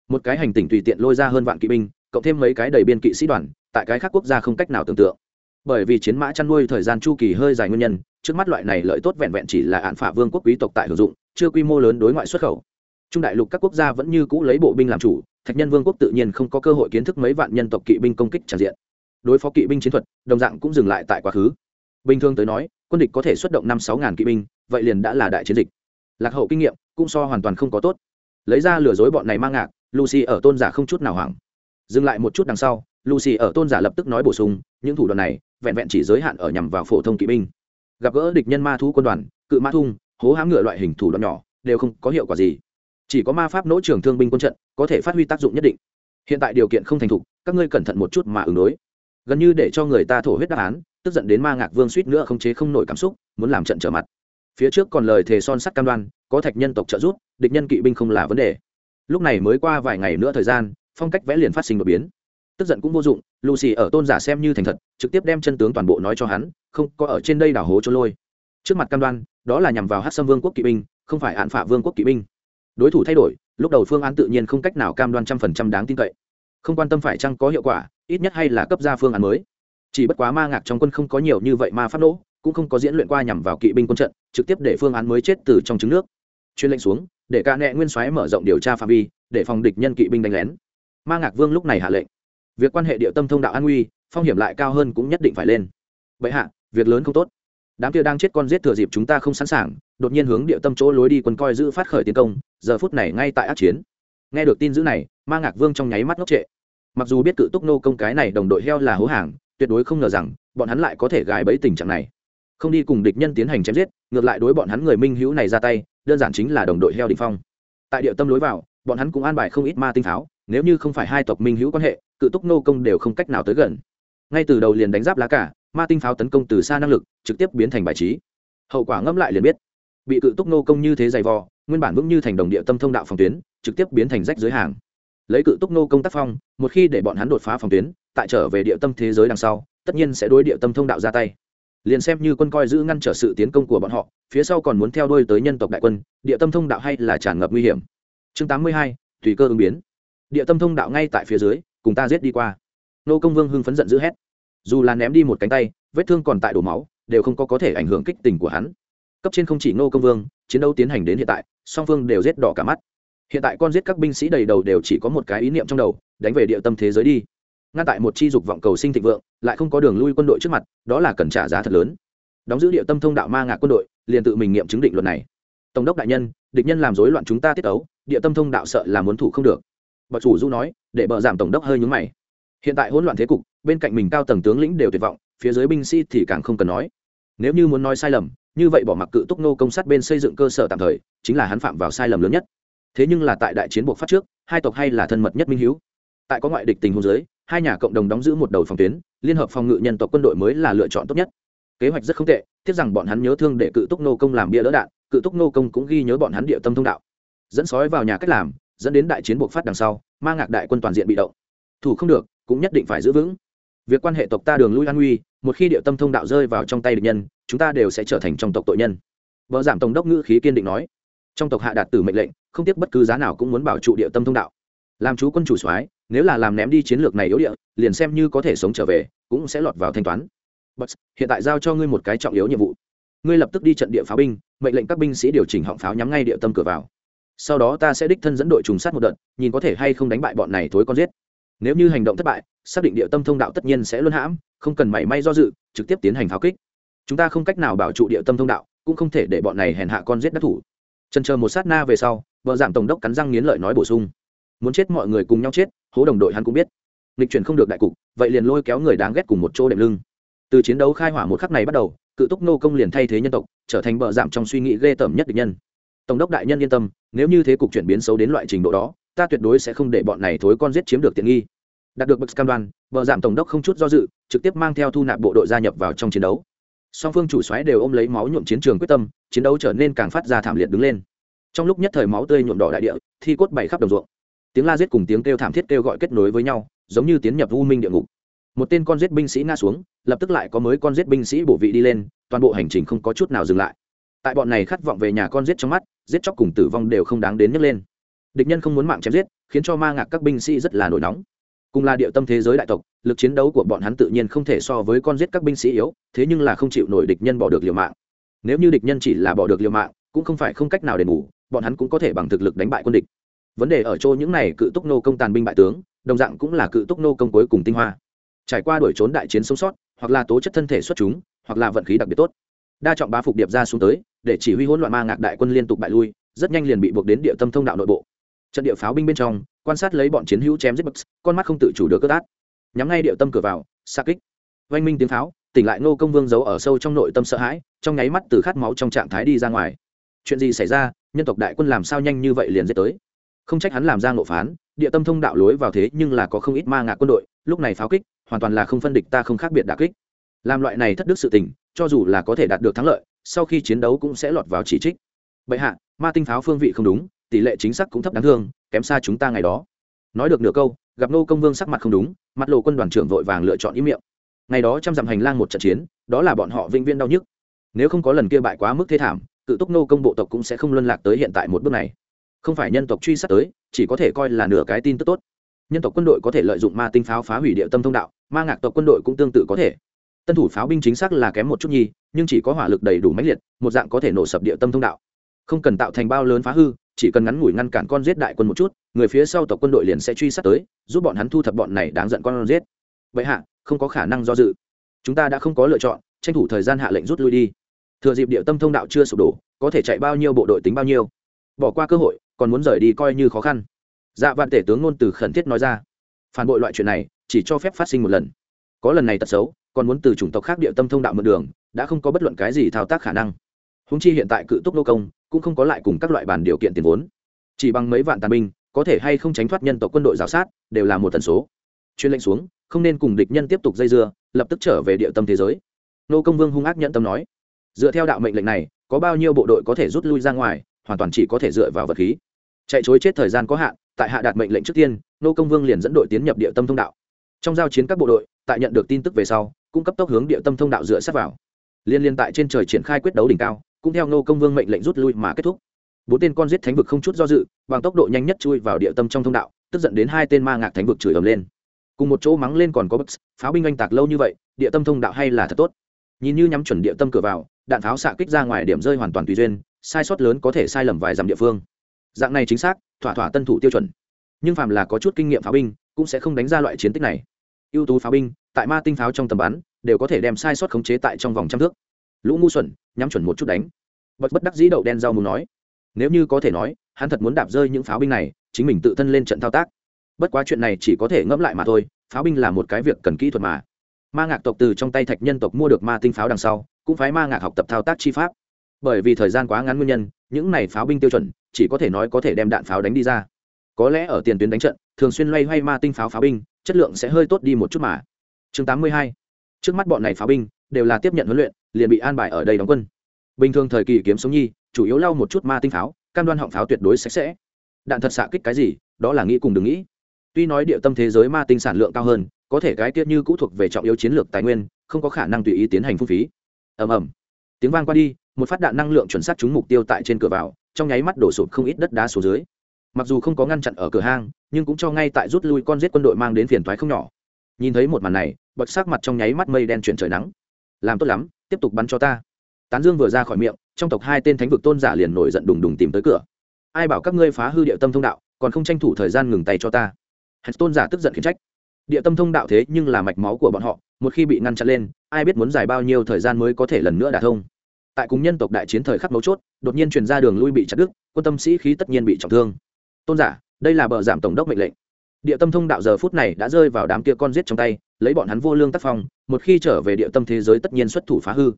Một cái hành tỉnh tùy tiện lôi ra hơn vạn kỵ binh, cộng thêm mấy cái đầy biên kỵ sĩ đoàn, tại cái khác quốc gia không cách nào tưởng tượng bởi vì chiến mã chăn nuôi thời gian chu kỳ hơi dài nguyên nhân, trước mắt loại này lợi tốt vẹn vẹn chỉ là hạn phả vương quốc quý tộc tại hưởng dụng, chưa quy mô lớn đối ngoại xuất khẩu. Trung đại lục các quốc gia vẫn như cũ lấy bộ binh làm chủ, thạch nhân vương quốc tự nhiên không có cơ hội kiến thức mấy vạn nhân tộc kỵ binh công kích tràn diện. Đối phó kỵ binh chiến thuật, đồng dạng cũng dừng lại tại quá khứ. Bình thường tới nói, quân địch có thể xuất động năm sáu ngàn kỵ binh, vậy liền đã là đại chiến dịch. Lạc hậu kinh nghiệm cũng so hoàn toàn không có tốt. Lấy ra lừa dối bọn này mang ngạc, lucy ở tôn giả không chút nào hoảng. Dừng lại một chút đằng sau, lucy ở tôn giả lập tức nói bổ sung, những thủ đoạn này vẹn vẹn chỉ giới hạn ở nhằm vào phổ thông kỵ binh. Gặp gỡ địch nhân ma thú quân đoàn, cự ma thung, hố hám ngựa loại hình thủ đoạn nhỏ, đều không có hiệu quả gì. Chỉ có ma pháp nỗ trường thương binh quân trận có thể phát huy tác dụng nhất định. Hiện tại điều kiện không thành thục, các ngươi cẩn thận một chút mà ứng đối. Gần như để cho người ta thổ huyết đáp án, tức giận đến ma ngạc vương suýt nữa không chế không nổi cảm xúc, muốn làm trận trở mặt. Phía trước còn lời thề son sắt cam đoan, có thạch nhân tộc trợ giúp, địch nhân kỵ binh không là vấn đề. Lúc này mới qua vài ngày nữa thời gian, phong cách vẽ liền phát sinh đột biến tức giận cũng vô dụng, lucy ở tôn giả xem như thành thật, trực tiếp đem chân tướng toàn bộ nói cho hắn, không có ở trên đây đảo hố cho lôi. Trước mặt cam đoan, đó là nhằm vào hát xâm vương quốc kỵ binh, không phải hạn phả vương quốc kỵ binh. Đối thủ thay đổi, lúc đầu phương án tự nhiên không cách nào cam đoan trăm phần trăm đáng tin cậy. Không quan tâm phải chăng có hiệu quả, ít nhất hay là cấp ra phương án mới. Chỉ bất quá ma ngạc trong quân không có nhiều như vậy ma phát nỗ, cũng không có diễn luyện qua nhằm vào kỵ binh quân trận, trực tiếp để phương án mới chết từ trong trứng nước. Chuyên lệnh xuống, để ca nẹ nguyên soái mở rộng điều tra phạm vi, để phòng địch nhân kỵ binh đánh lén. Ma ngạc vương lúc này hạ lệnh việc quan hệ địa tâm thông đạo an nguy, phong hiểm lại cao hơn cũng nhất định phải lên. Vậy hạ, việc lớn không tốt. Đám kia đang chết con giết thừa dịp chúng ta không sẵn sàng, đột nhiên hướng địa tâm chỗ lối đi quân coi giữ phát khởi tiến công, giờ phút này ngay tại át chiến. Nghe được tin dữ này, ma ngạc vương trong nháy mắt ngốc trệ. Mặc dù biết cự túc nô công cái này đồng đội heo là hố hàng, tuyệt đối không ngờ rằng, bọn hắn lại có thể gài bẫy tình trạng này. Không đi cùng địch nhân tiến hành chém giết, ngược lại đối bọn hắn người minh hữu này ra tay, đơn giản chính là đồng đội heo định phong. Tại địa tâm lối vào, bọn hắn cũng an bài không ít ma tinh pháo, nếu như không phải hai tộc minh hữu quan hệ cự túc nô công đều không cách nào tới gần. Ngay từ đầu liền đánh giáp lá cả, ma tinh pháo tấn công từ xa năng lực, trực tiếp biến thành bài trí. Hậu quả ngẫm lại liền biết, bị cự túc nô công như thế dày vò, nguyên bản vững như thành đồng địa tâm thông đạo phòng tuyến, trực tiếp biến thành rách dưới hàng. Lấy cự túc nô công tác phong, một khi để bọn hắn đột phá phòng tuyến, tại trở về địa tâm thế giới đằng sau, tất nhiên sẽ đối địa tâm thông đạo ra tay. Liền xem như quân coi giữ ngăn trở sự tiến công của bọn họ, phía sau còn muốn theo đuôi tới nhân tộc đại quân, địa tâm thông đạo hay là tràn ngập nguy hiểm. Chương tám mươi hai, tùy cơ ứng biến. Địa tâm thông đạo ngay tại phía dưới cùng ta giết đi qua. Nô công vương hưng phấn giận d ữ hét. Dù là ném đi một cánh tay, vết thương còn tại đổ máu, đều không có có thể ảnh hưởng kích tình của hắn. Cấp trên không chỉ nô công vương, chiến đấu tiến hành đến hiện tại, song phương đều giết đỏ cả mắt. Hiện tại con giết các binh sĩ đầy đầu đều chỉ có một cái ý niệm trong đầu, đánh về địa tâm thế giới đi. Ngăn tại một chi dục vọng cầu sinh thịnh vượng, lại không có đường lui quân đội trước mặt, đó là cần trả giá thật lớn. Đóng giữ địa tâm thông đạo ma ngạc quân đội, liền tự mình nghiệm chứng định luật này. Tổng đốc đại nhân, địch nhân làm rối loạn chúng ta tiết ấu, địa tâm thông đạo sợ là muốn thủ không được bậc chủ du nói, để bờ giảm tổng đốc hơi nhúng mày. Hiện tại hỗn loạn thế cục, bên cạnh mình cao tầng tướng lĩnh đều tuyệt vọng, phía dưới binh sĩ thì càng không cần nói. Nếu như muốn nói sai lầm, như vậy bỏ mặc cự túc nô công sát bên xây dựng cơ sở tạm thời, chính là hắn phạm vào sai lầm lớn nhất. Thế nhưng là tại đại chiến buộc phát trước, hai tộc hay là thân mật nhất minh hiếu. Tại có ngoại địch tình huống giới hai nhà cộng đồng đóng giữ một đầu phòng tuyến, liên hợp phòng ngự nhân tộc quân đội mới là lựa chọn tốt nhất. Kế hoạch rất không tệ, tiếc rằng bọn hắn nhớ thương để cự túc nô công làm bia đỡ đạn, cự túc nô công cũng ghi nhớ bọn hắn địa tâm thông đạo. Dẫn sói vào nhà cách làm dẫn đến đại chiến buộc phát đằng sau ma ngạc đại quân toàn diện bị động. Thủ không được cũng nhất định phải giữ vững. Việc quan hệ tộc ta đường lui an nguy một khi địa tâm thông đạo rơi vào trong tay địch nhân chúng ta đều sẽ trở thành trong tộc tội nhân. Vợ giảm tổng đốc ngữ khí kiên định nói. Trong tộc hạ đạt tử mệnh lệnh không tiếc bất cứ giá nào cũng muốn bảo trụ địa tâm thông đạo. Làm chú quân chủ soái nếu là làm ném đi chiến lược này yếu địa liền xem như có thể sống trở về cũng sẽ lọt vào thanh toán. But, hiện tại giao cho ngươi một cái trọng yếu nhiệm vụ. Ngươi lập tức đi trận địa pháo binh mệnh lệnh các binh sĩ điều chỉnh họng pháo nhắm ngay địa tâm cửa vào sau đó ta sẽ đích thân dẫn đội trùng sát một đợt, nhìn có thể hay không đánh bại bọn này thối con giết. Nếu như hành động thất bại, xác định địa tâm thông đạo tất nhiên sẽ luân hãm, không cần mảy may do dự, trực tiếp tiến hành pháo kích. Chúng ta không cách nào bảo trụ địa tâm thông đạo, cũng không thể để bọn này hèn hạ con giết đắc thủ. Trần chờ một sát na về sau, vợ giảm tổng đốc cắn răng nghiến lợi nói bổ sung. Muốn chết mọi người cùng nhau chết, hố đồng đội hắn cũng biết. Lịch chuyển không được đại cục, vậy liền lôi kéo người đáng ghét cùng một chỗ đệm lưng. Từ chiến đấu khai hỏa một khắc này bắt đầu, cự túc nô công liền thay thế nhân tộc, trở thành bờ giảm trong suy nghĩ ghê tởm nhất địch nhân. Tổng đốc đại nhân yên tâm nếu như thế cục chuyển biến xấu đến loại trình độ đó, ta tuyệt đối sẽ không để bọn này thối con giết chiếm được tiện nghi. Đạt được bậc cam đoan bờ giảm tổng đốc không chút do dự, trực tiếp mang theo thu nạp bộ đội gia nhập vào trong chiến đấu. Song phương chủ xoáy đều ôm lấy máu nhuộm chiến trường quyết tâm, chiến đấu trở nên càng phát ra thảm liệt đứng lên. Trong lúc nhất thời máu tươi nhuộm đỏ đại địa, thi cốt bảy khắp đồng ruộng. Tiếng la giết cùng tiếng kêu thảm thiết kêu gọi kết nối với nhau, giống như tiến nhập u minh địa ngục. Một tên con giết binh sĩ ngã xuống, lập tức lại có mới con giết binh sĩ bổ vị đi lên, toàn bộ hành trình không có chút nào dừng lại tại bọn này khát vọng về nhà con giết trong mắt, giết chóc cùng tử vong đều không đáng đến nhấc lên. Địch nhân không muốn mạng chém giết, khiến cho ma ngạc các binh sĩ rất là nổi nóng. Cùng là địa tâm thế giới đại tộc, lực chiến đấu của bọn hắn tự nhiên không thể so với con giết các binh sĩ yếu, thế nhưng là không chịu nổi địch nhân bỏ được liều mạng. Nếu như địch nhân chỉ là bỏ được liều mạng, cũng không phải không cách nào đền bù, bọn hắn cũng có thể bằng thực lực đánh bại quân địch. Vấn đề ở chỗ những này cự túc nô công tàn binh bại tướng, đồng dạng cũng là cự túc nô công cuối cùng tinh hoa. Trải qua đuổi trốn đại chiến sống sót, hoặc là tố chất thân thể xuất chúng, hoặc là vận khí đặc biệt tốt đa trọng bá phục điệp ra xuống tới, để chỉ huy hỗn loạn ma ngạc đại quân liên tục bại lui, rất nhanh liền bị buộc đến địa tâm thông đạo nội bộ. Trận địa pháo binh bên trong, quan sát lấy bọn chiến hữu chém giết bậc con mắt không tự chủ được cất át nhắm ngay địa tâm cửa vào, xa kích. Oanh minh tiếng pháo, tỉnh lại ngô công vương giấu ở sâu trong nội tâm sợ hãi, trong nháy mắt từ khát máu trong trạng thái đi ra ngoài. Chuyện gì xảy ra, nhân tộc đại quân làm sao nhanh như vậy liền giết tới? Không trách hắn làm ra ngộ phán, địa tâm thông đạo lối vào thế nhưng là có không ít ma ngạc quân đội, lúc này pháo kích, hoàn toàn là không phân địch, ta không khác biệt đà kích làm loại này thất đức sự tình, cho dù là có thể đạt được thắng lợi, sau khi chiến đấu cũng sẽ lọt vào chỉ trích. Bệ hạ, ma tinh pháo phương vị không đúng, tỷ lệ chính xác cũng thấp đáng thương, kém xa chúng ta ngày đó. Nói được nửa câu, gặp nô công vương sắc mặt không đúng, mặt lộ quân đoàn trưởng vội vàng lựa chọn ý miệng. Ngày đó trăm dặm hành lang một trận chiến, đó là bọn họ vinh viên đau nhức. Nếu không có lần kia bại quá mức thế thảm, cự túc nô công bộ tộc cũng sẽ không luân lạc tới hiện tại một bước này. Không phải nhân tộc truy sát tới, chỉ có thể coi là nửa cái tin tức tốt. Nhân tộc quân đội có thể lợi dụng ma tinh pháo phá hủy địa tâm thông đạo, ma ngạc tộc quân đội cũng tương tự có thể tân thủ pháo binh chính xác là kém một chút nhi, nhưng chỉ có hỏa lực đầy đủ mãnh liệt, một dạng có thể nổ sập địa tâm thông đạo. Không cần tạo thành bao lớn phá hư, chỉ cần ngắn ngủi ngăn cản con giết đại quân một chút, người phía sau tộc quân đội liền sẽ truy sát tới, giúp bọn hắn thu thập bọn này đáng giận con giết. Vậy hạ, không có khả năng do dự. Chúng ta đã không có lựa chọn, tranh thủ thời gian hạ lệnh rút lui đi. Thừa dịp địa tâm thông đạo chưa sụp đổ, có thể chạy bao nhiêu bộ đội tính bao nhiêu. Bỏ qua cơ hội, còn muốn rời đi coi như khó khăn. Dạ vạn tể tướng ngôn từ khẩn thiết nói ra. Phản bội loại chuyện này, chỉ cho phép phát sinh một lần. Có lần này tật xấu còn muốn từ chủng tộc khác địa tâm thông đạo mượn đường, đã không có bất luận cái gì thao tác khả năng. Húng chi hiện tại cự túc nô công, cũng không có lại cùng các loại bản điều kiện tiền vốn. Chỉ bằng mấy vạn tàn binh, có thể hay không tránh thoát nhân tộc quân đội giáo sát, đều là một tần số. Chuyên lệnh xuống, không nên cùng địch nhân tiếp tục dây dưa, lập tức trở về địa tâm thế giới. Nô công vương hung ác nhận tâm nói, dựa theo đạo mệnh lệnh này, có bao nhiêu bộ đội có thể rút lui ra ngoài, hoàn toàn chỉ có thể dựa vào vật khí. Chạy chối chết thời gian có hạn, tại hạ đạt mệnh lệnh trước tiên, nô công vương liền dẫn đội tiến nhập địa tâm thông đạo. Trong giao chiến các bộ đội, tại nhận được tin tức về sau cũng cấp tốc hướng địa tâm thông đạo dựa sát vào. Liên liên tại trên trời triển khai quyết đấu đỉnh cao, cũng theo nô công vương mệnh lệnh rút lui mà kết thúc. Bốn tên con giết thánh vực không chút do dự, bằng tốc độ nhanh nhất chui vào địa tâm trong thông đạo, tức giận đến hai tên ma ngạc thánh vực chửi ầm lên. Cùng một chỗ mắng lên còn có bức, pháo binh oanh tạc lâu như vậy, địa tâm thông đạo hay là thật tốt? Nhìn như nhắm chuẩn địa tâm cửa vào, đạn pháo xạ kích ra ngoài điểm rơi hoàn toàn tùy duyên, sai sót lớn có thể sai lầm vài dặm địa phương. Dạng này chính xác, thỏa thỏa tân thủ tiêu chuẩn. Nhưng phàm là có chút kinh nghiệm pháo binh, cũng sẽ không đánh ra loại chiến tích này. Ưu tú pháo binh tại ma tinh pháo trong tầm bắn, đều có thể đem sai sót khống chế tại trong vòng trăm thước. Lũ ngu xuẩn, nhắm chuẩn một chút đánh. Bật bất đắc dĩ đậu đen rau muốn nói. Nếu như có thể nói, hắn thật muốn đạp rơi những pháo binh này, chính mình tự thân lên trận thao tác. Bất quá chuyện này chỉ có thể ngẫm lại mà thôi, pháo binh là một cái việc cần kỹ thuật mà. Ma ngạc tộc từ trong tay thạch nhân tộc mua được ma tinh pháo đằng sau, cũng phái ma ngạc học tập thao tác chi pháp. Bởi vì thời gian quá ngắn nguyên nhân, những này pháo binh tiêu chuẩn, chỉ có thể nói có thể đem đạn pháo đánh đi ra. Có lẽ ở tiền tuyến đánh trận, thường xuyên loay hoay ma tinh pháo pháo binh, chất lượng sẽ hơi tốt đi một chút mà chương 82. trước mắt bọn này pháo binh đều là tiếp nhận huấn luyện, liền bị an bài ở đây đóng quân. Bình thường thời kỳ kiếm sống nhi, chủ yếu lau một chút ma tinh pháo, cam đoan họng pháo tuyệt đối sạch sẽ. Đạn thật xạ kích cái gì, đó là nghĩ cùng đừng nghĩ. Tuy nói địa tâm thế giới ma tinh sản lượng cao hơn, có thể cái tiết như cũ thuộc về trọng yếu chiến lược tài nguyên, không có khả năng tùy ý tiến hành phung phí. Ầm ầm. Tiếng vang qua đi, một phát đạn năng lượng chuẩn xác trúng mục tiêu tại trên cửa vào, trong nháy mắt đổ sụp không ít đất đá xuống dưới. Mặc dù không có ngăn chặn ở cửa hang, nhưng cũng cho ngay tại rút lui con giết quân đội mang đến phiền thoái không nhỏ nhìn thấy một màn này bật sắc mặt trong nháy mắt mây đen chuyển trời nắng. Làm tốt lắm, tiếp tục bắn cho ta. Tán dương vừa ra khỏi miệng, trong tộc hai tên thánh vực tôn giả liền nổi giận đùng đùng tìm tới cửa. Ai bảo các ngươi phá hư địa tâm thông đạo, còn không tranh thủ thời gian ngừng tay cho ta. Hạch tôn giả tức giận khiển trách. Địa tâm thông đạo thế nhưng là mạch máu của bọn họ, một khi bị ngăn chặn lên, ai biết muốn dài bao nhiêu thời gian mới có thể lần nữa đả thông. Tại cùng nhân tộc đại chiến thời khắc mấu chốt, đột nhiên truyền ra đường lui bị chặt đứt, quân tâm sĩ khí tất nhiên bị trọng thương. Tôn giả, đây là bờ giảm tổng đốc mệnh lệnh địa tâm thông đạo giờ phút này đã rơi vào đám kia con giết trong tay, lấy bọn hắn vô lương tác phong, một khi trở về địa tâm thế giới tất nhiên xuất thủ phá hư.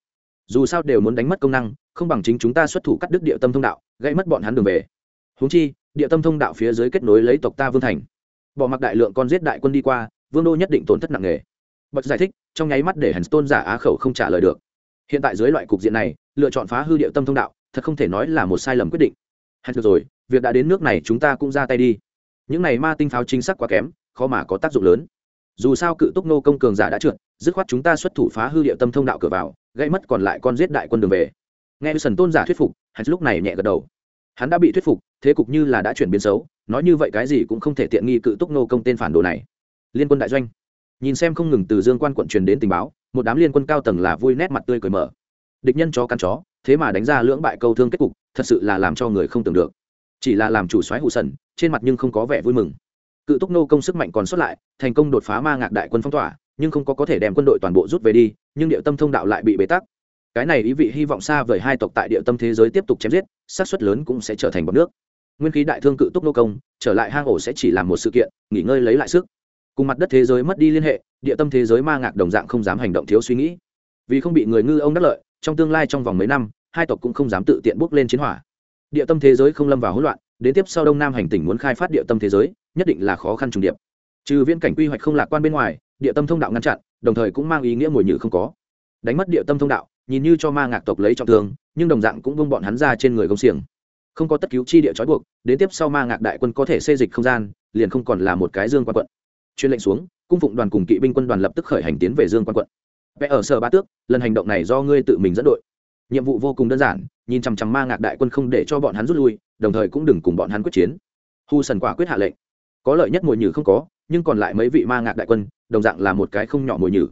Dù sao đều muốn đánh mất công năng, không bằng chính chúng ta xuất thủ cắt đứt địa tâm thông đạo gây mất bọn hắn đường về. Húng chi, địa tâm thông đạo phía dưới kết nối lấy tộc ta vương thành. Bỏ mặc đại lượng con giết đại quân đi qua, vương đô nhất định tổn thất nặng nề. Bật giải thích, trong nháy mắt để hắn tôn giả á khẩu không trả lời được. Hiện tại dưới loại cục diện này, lựa chọn phá hư địa tâm thông đạo, thật không thể nói là một sai lầm quyết định. Hay được rồi, việc đã đến nước này chúng ta cũng ra tay đi những này ma tinh pháo chính xác quá kém, khó mà có tác dụng lớn. Dù sao cự túc nô công cường giả đã trượt, dứt khoát chúng ta xuất thủ phá hư địa tâm thông đạo cửa vào, gây mất còn lại con giết đại quân đường về. Nghe sần tôn giả thuyết phục, hắn lúc này nhẹ gật đầu. Hắn đã bị thuyết phục, thế cục như là đã chuyển biến xấu, nói như vậy cái gì cũng không thể tiện nghi cự túc nô công tên phản đồ này. Liên quân đại doanh. Nhìn xem không ngừng từ dương quan quận truyền đến tình báo, một đám liên quân cao tầng là vui nét mặt tươi cười mở. Địch nhân chó căn chó, thế mà đánh ra lưỡng bại câu thương kết cục, thật sự là làm cho người không tưởng được chỉ là làm chủ soái hụ sần, trên mặt nhưng không có vẻ vui mừng. Cự túc nô công sức mạnh còn xuất lại, thành công đột phá ma ngạc đại quân phong tỏa, nhưng không có có thể đem quân đội toàn bộ rút về đi, nhưng địa tâm thông đạo lại bị bế tắc. Cái này ý vị hy vọng xa vời hai tộc tại địa tâm thế giới tiếp tục chém giết sát xuất lớn cũng sẽ trở thành bọc nước. Nguyên khí đại thương cự túc nô công, trở lại hang ổ sẽ chỉ làm một sự kiện, nghỉ ngơi lấy lại sức. Cùng mặt đất thế giới mất đi liên hệ, địa tâm thế giới ma ngạc đồng dạng không dám hành động thiếu suy nghĩ. Vì không bị người ngư ông đắc lợi, trong tương lai trong vòng mấy năm, hai tộc cũng không dám tự tiện bước lên chiến hỏa địa tâm thế giới không lâm vào hỗn loạn, đến tiếp sau đông nam hành tỉnh muốn khai phát địa tâm thế giới, nhất định là khó khăn trùng điệp. Trừ viễn cảnh quy hoạch không lạc quan bên ngoài, địa tâm thông đạo ngăn chặn, đồng thời cũng mang ý nghĩa mùi nhử không có. Đánh mất địa tâm thông đạo, nhìn như cho ma ngạc tộc lấy trọng thương, nhưng đồng dạng cũng bông bọn hắn ra trên người công xiềng. Không có tất cứu chi địa trói buộc, đến tiếp sau ma ngạc đại quân có thể xê dịch không gian, liền không còn là một cái dương quan quận. Chuyên lệnh xuống, cung phụng đoàn cùng kỵ binh quân đoàn lập tức khởi hành tiến về dương quan quận. Vẽ ở sở ba tước, lần hành động này do ngươi tự mình dẫn đội. Nhiệm vụ vô cùng đơn giản nhìn chằm chằm ma ngạc đại quân không để cho bọn hắn rút lui, đồng thời cũng đừng cùng bọn hắn quyết chiến. Hu sần quả quyết hạ lệnh. Có lợi nhất mùi nhử không có, nhưng còn lại mấy vị ma ngạc đại quân, đồng dạng là một cái không nhỏ mùi nhử.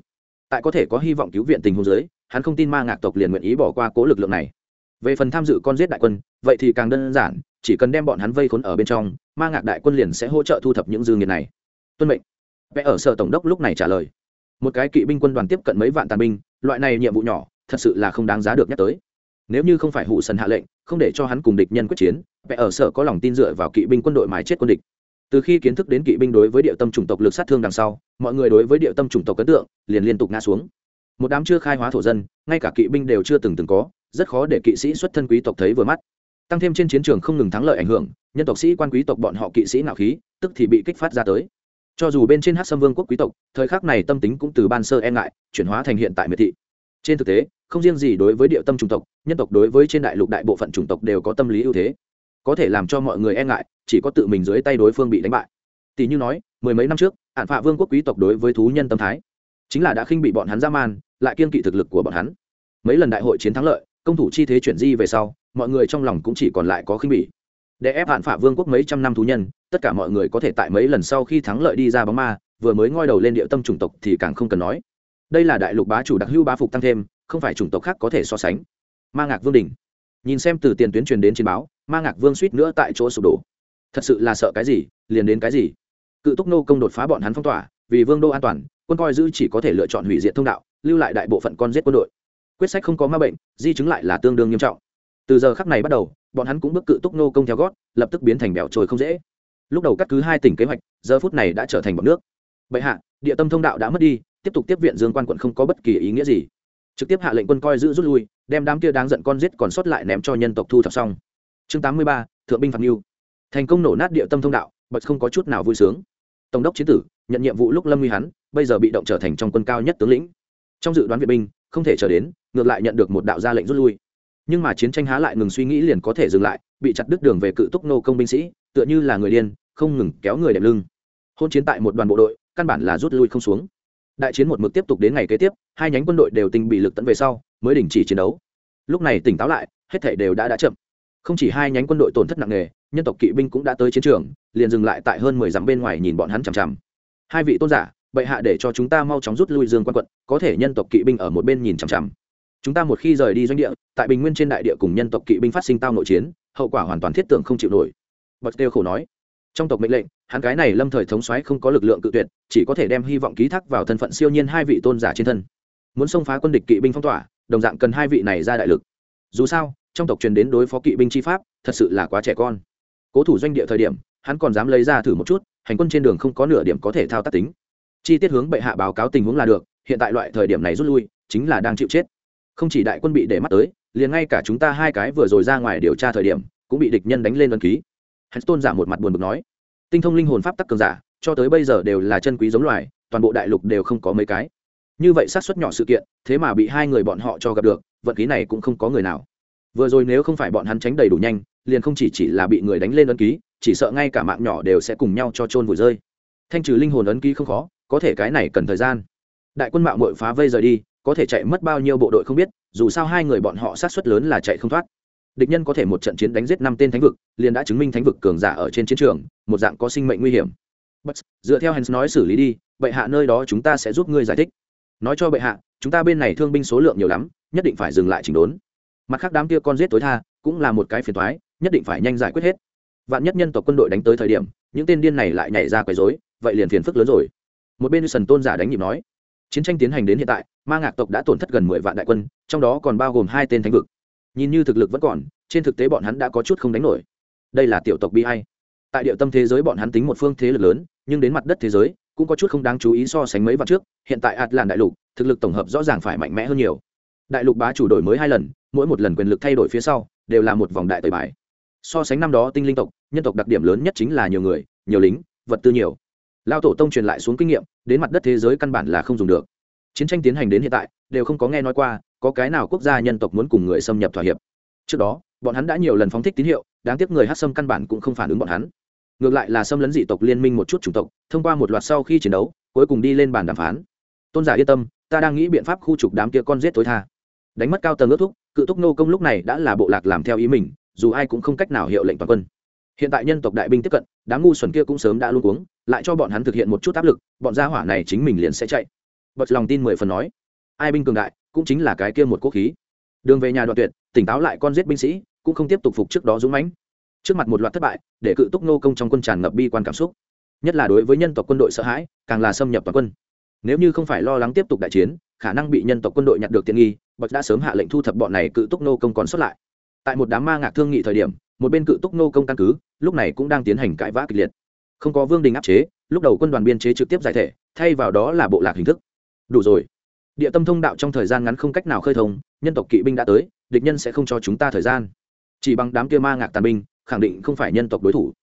Tại có thể có hy vọng cứu viện tình huống giới hắn không tin ma ngạc tộc liền nguyện ý bỏ qua cố lực lượng này. Về phần tham dự con giết đại quân, vậy thì càng đơn giản, chỉ cần đem bọn hắn vây khốn ở bên trong, ma ngạc đại quân liền sẽ hỗ trợ thu thập những dư nghiệt này. Tuân mệnh. Vẽ ở sở tổng đốc lúc này trả lời. Một cái kỵ binh quân đoàn tiếp cận mấy vạn tàn binh, loại này nhiệm vụ nhỏ, thật sự là không đáng giá được nhắc tới nếu như không phải hụ sần hạ lệnh, không để cho hắn cùng địch nhân quyết chiến vẽ ở sở có lòng tin dựa vào kỵ binh quân đội mái chết quân địch. Từ khi kiến thức đến kỵ binh đối với địa tâm chủng tộc lực sát thương đằng sau, mọi người đối với địa tâm chủng tộc ấn tượng liền liên tục ngã xuống. Một đám chưa khai hóa thổ dân, ngay cả kỵ binh đều chưa từng từng có, rất khó để kỵ sĩ xuất thân quý tộc thấy vừa mắt. Tăng thêm trên chiến trường không ngừng thắng lợi ảnh hưởng, nhân tộc sĩ quan quý tộc bọn họ kỵ sĩ nạo khí, tức thì bị kích phát ra tới. Cho dù bên trên hát sâm vương quốc quý tộc, thời khắc này tâm tính cũng từ ban sơ e ngại, chuyển hóa thành hiện tại miệt thị. Trên thực tế không riêng gì đối với địa tâm chủng tộc, nhân tộc đối với trên đại lục đại bộ phận chủng tộc đều có tâm lý ưu thế. Có thể làm cho mọi người e ngại, chỉ có tự mình dưới tay đối phương bị đánh bại. Tỷ như nói, mười mấy năm trước hạn phạ vương quốc quý tộc đối với thú nhân tâm thái, chính là đã khinh bị bọn hắn ra man, lại kiên kỵ thực lực của bọn hắn. Mấy lần đại hội chiến thắng lợi, công thủ chi thế chuyển di về sau, mọi người trong lòng cũng chỉ còn lại có khinh bỉ. Để ép hạn phạ vương quốc mấy trăm năm thú nhân, tất cả mọi người có thể tại mấy lần sau khi thắng lợi đi ra bóng ma, vừa mới ngoi đầu lên địa tâm chủng tộc thì càng không cần nói. Đây là đại lục bá chủ đặc hữu bá phục tăng thêm không phải chủng tộc khác có thể so sánh. Ma ngạc vương đình. Nhìn xem từ tiền tuyến truyền đến trên báo, ma ngạc vương suýt nữa tại chỗ sụp đổ. Thật sự là sợ cái gì, liền đến cái gì? Cự túc nô công đột phá bọn hắn phong tỏa, vì vương đô an toàn, quân coi giữ chỉ có thể lựa chọn hủy diệt thông đạo, lưu lại đại bộ phận con giết quân đội. Quyết sách không có ma bệnh, di chứng lại là tương đương nghiêm trọng. Từ giờ khắc này bắt đầu, bọn hắn cũng bước cự túc nô công theo gót, lập tức biến thành bèo trồi không dễ. Lúc đầu cắt cứ hai tỉnh kế hoạch, giờ phút này đã trở thành bọn nước. Bệ hạ, địa tâm thông đạo đã mất đi, tiếp tục tiếp viện dương quan quận không có bất kỳ ý nghĩa gì trực tiếp hạ lệnh quân coi giữ rút lui, đem đám kia đáng giận con giết còn sót lại ném cho nhân tộc thu thập xong. Chương tám mươi ba, thượng binh phạt mưu. Thành công nổ nát địa tâm thông đạo bật không có chút nào vui sướng. Tổng đốc chiến tử, nhận nhiệm vụ lúc lâm nguy hắn, bây giờ bị động trở thành trong quân cao nhất tướng lĩnh. Trong dự đoán viện binh, không thể trở đến, ngược lại nhận được một đạo ra lệnh rút lui. Nhưng mà chiến tranh há lại ngừng suy nghĩ liền có thể dừng lại, bị chặt đứt đường về cự túc nô công binh sĩ, tựa như là người điên, không ngừng kéo người đẹp lưng. Hôn chiến tại một đoàn bộ đội, căn bản là rút lui không xuống đại chiến một mực tiếp tục đến ngày kế tiếp, hai nhánh quân đội đều tinh bị lực tận về sau, mới đình chỉ chiến đấu. Lúc này tỉnh táo lại, hết thể đều đã đã chậm. Không chỉ hai nhánh quân đội tổn thất nặng nề, nhân tộc kỵ binh cũng đã tới chiến trường, liền dừng lại tại hơn mười dặm bên ngoài nhìn bọn hắn chằm chằm. Hai vị tôn giả, bệ hạ để cho chúng ta mau chóng rút lui dương quan quận, có thể nhân tộc kỵ binh ở một bên nhìn chằm chằm. Chúng ta một khi rời đi doanh địa, tại bình nguyên trên đại địa cùng nhân tộc kỵ binh phát sinh tao nội chiến, hậu quả hoàn toàn thiết tưởng không chịu nổi. Bật tiêu khổ nói trong tộc mệnh lệnh, hắn cái này lâm thời thống xoáy không có lực lượng cự tuyệt, chỉ có thể đem hy vọng ký thác vào thân phận siêu nhiên hai vị tôn giả trên thân. Muốn xông phá quân địch kỵ binh phong tỏa, đồng dạng cần hai vị này ra đại lực. Dù sao, trong tộc truyền đến đối phó kỵ binh chi pháp, thật sự là quá trẻ con. Cố thủ doanh địa thời điểm, hắn còn dám lấy ra thử một chút, hành quân trên đường không có nửa điểm có thể thao tác tính. Chi tiết hướng bệ hạ báo cáo tình huống là được, hiện tại loại thời điểm này rút lui, chính là đang chịu chết. Không chỉ đại quân bị để mắt tới, liền ngay cả chúng ta hai cái vừa rồi ra ngoài điều tra thời điểm, cũng bị địch nhân đánh lên ân ký hắn tôn giả một mặt buồn bực nói, tinh thông linh hồn pháp tắc cường giả, cho tới bây giờ đều là chân quý giống loài, toàn bộ đại lục đều không có mấy cái. Như vậy sát xuất nhỏ sự kiện, thế mà bị hai người bọn họ cho gặp được, vận khí này cũng không có người nào. Vừa rồi nếu không phải bọn hắn tránh đầy đủ nhanh, liền không chỉ chỉ là bị người đánh lên ấn ký, chỉ sợ ngay cả mạng nhỏ đều sẽ cùng nhau cho trôn vùi rơi. Thanh trừ linh hồn ấn ký không khó, có thể cái này cần thời gian. Đại quân mạo mội phá vây rời đi, có thể chạy mất bao nhiêu bộ đội không biết, dù sao hai người bọn họ sát xuất lớn là chạy không thoát địch nhân có thể một trận chiến đánh giết năm tên thánh vực liền đã chứng minh thánh vực cường giả ở trên chiến trường một dạng có sinh mệnh nguy hiểm. But, dựa theo Hens nói xử lý đi bệ hạ nơi đó chúng ta sẽ giúp ngươi giải thích. Nói cho bệ hạ chúng ta bên này thương binh số lượng nhiều lắm nhất định phải dừng lại chỉnh đốn. Mặt khác đám kia con giết tối tha cũng là một cái phiền thoái nhất định phải nhanh giải quyết hết. Vạn nhất nhân tộc quân đội đánh tới thời điểm những tên điên này lại nhảy ra quấy rối vậy liền phiền phức lớn rồi. Một bên sần tôn giả đánh nhịp nói chiến tranh tiến hành đến hiện tại ma ngạc tộc đã tổn thất gần mười vạn đại quân trong đó còn bao gồm hai tên thánh vực nhìn như thực lực vẫn còn, trên thực tế bọn hắn đã có chút không đánh nổi. Đây là tiểu tộc bi hay tại địa tâm thế giới bọn hắn tính một phương thế lực lớn, nhưng đến mặt đất thế giới, cũng có chút không đáng chú ý so sánh mấy vạn trước, hiện tại ạt làn đại lục, thực lực tổng hợp rõ ràng phải mạnh mẽ hơn nhiều. Đại lục bá chủ đổi mới hai lần, mỗi một lần quyền lực thay đổi phía sau, đều là một vòng đại tời bài. So sánh năm đó tinh linh tộc, nhân tộc đặc điểm lớn nhất chính là nhiều người, nhiều lính, vật tư nhiều. Lao tổ tông truyền lại xuống kinh nghiệm, đến mặt đất thế giới căn bản là không dùng được. Chiến tranh tiến hành đến hiện tại, đều không có nghe nói qua có cái nào quốc gia nhân tộc muốn cùng người xâm nhập thỏa hiệp? Trước đó, bọn hắn đã nhiều lần phóng thích tín hiệu, đáng tiếc người hát xâm căn bản cũng không phản ứng bọn hắn. Ngược lại là xâm lấn dị tộc liên minh một chút chủng tộc, thông qua một loạt sau khi chiến đấu, cuối cùng đi lên bàn đàm phán. Tôn giả yên tâm, ta đang nghĩ biện pháp khu trục đám kia con giết tối tha. Đánh mất cao tầng ước thúc, cự thúc nô công lúc này đã là bộ lạc làm theo ý mình, dù ai cũng không cách nào hiệu lệnh toàn quân. Hiện tại nhân tộc đại binh tiếp cận, đám ngu xuẩn kia cũng sớm đã luôn cuống, lại cho bọn hắn thực hiện một chút áp lực, bọn gia hỏa này chính mình liền sẽ chạy. Bật lòng tin mười phần nói. Ai binh cường đại cũng chính là cái kia một quốc khí. Đường về nhà đoạn tuyệt, tỉnh táo lại con giết binh sĩ, cũng không tiếp tục phục trước đó dũng mãnh. Trước mặt một loạt thất bại, để cự túc nô công trong quân tràn ngập bi quan cảm xúc. Nhất là đối với nhân tộc quân đội sợ hãi, càng là xâm nhập toàn quân. Nếu như không phải lo lắng tiếp tục đại chiến, khả năng bị nhân tộc quân đội nhặt được tiện nghi, bậc đã sớm hạ lệnh thu thập bọn này cự túc nô công còn xuất lại. Tại một đám ma ngạc thương nghị thời điểm, một bên cự túc nô công căn cứ, lúc này cũng đang tiến hành cãi vã kịch liệt. Không có vương đình áp chế, lúc đầu quân đoàn biên chế trực tiếp giải thể, thay vào đó là bộ lạc hình thức. Đủ rồi địa tâm thông đạo trong thời gian ngắn không cách nào khơi thông, nhân tộc kỵ binh đã tới, địch nhân sẽ không cho chúng ta thời gian. Chỉ bằng đám kia ma ngạc tàn binh, khẳng định không phải nhân tộc đối thủ.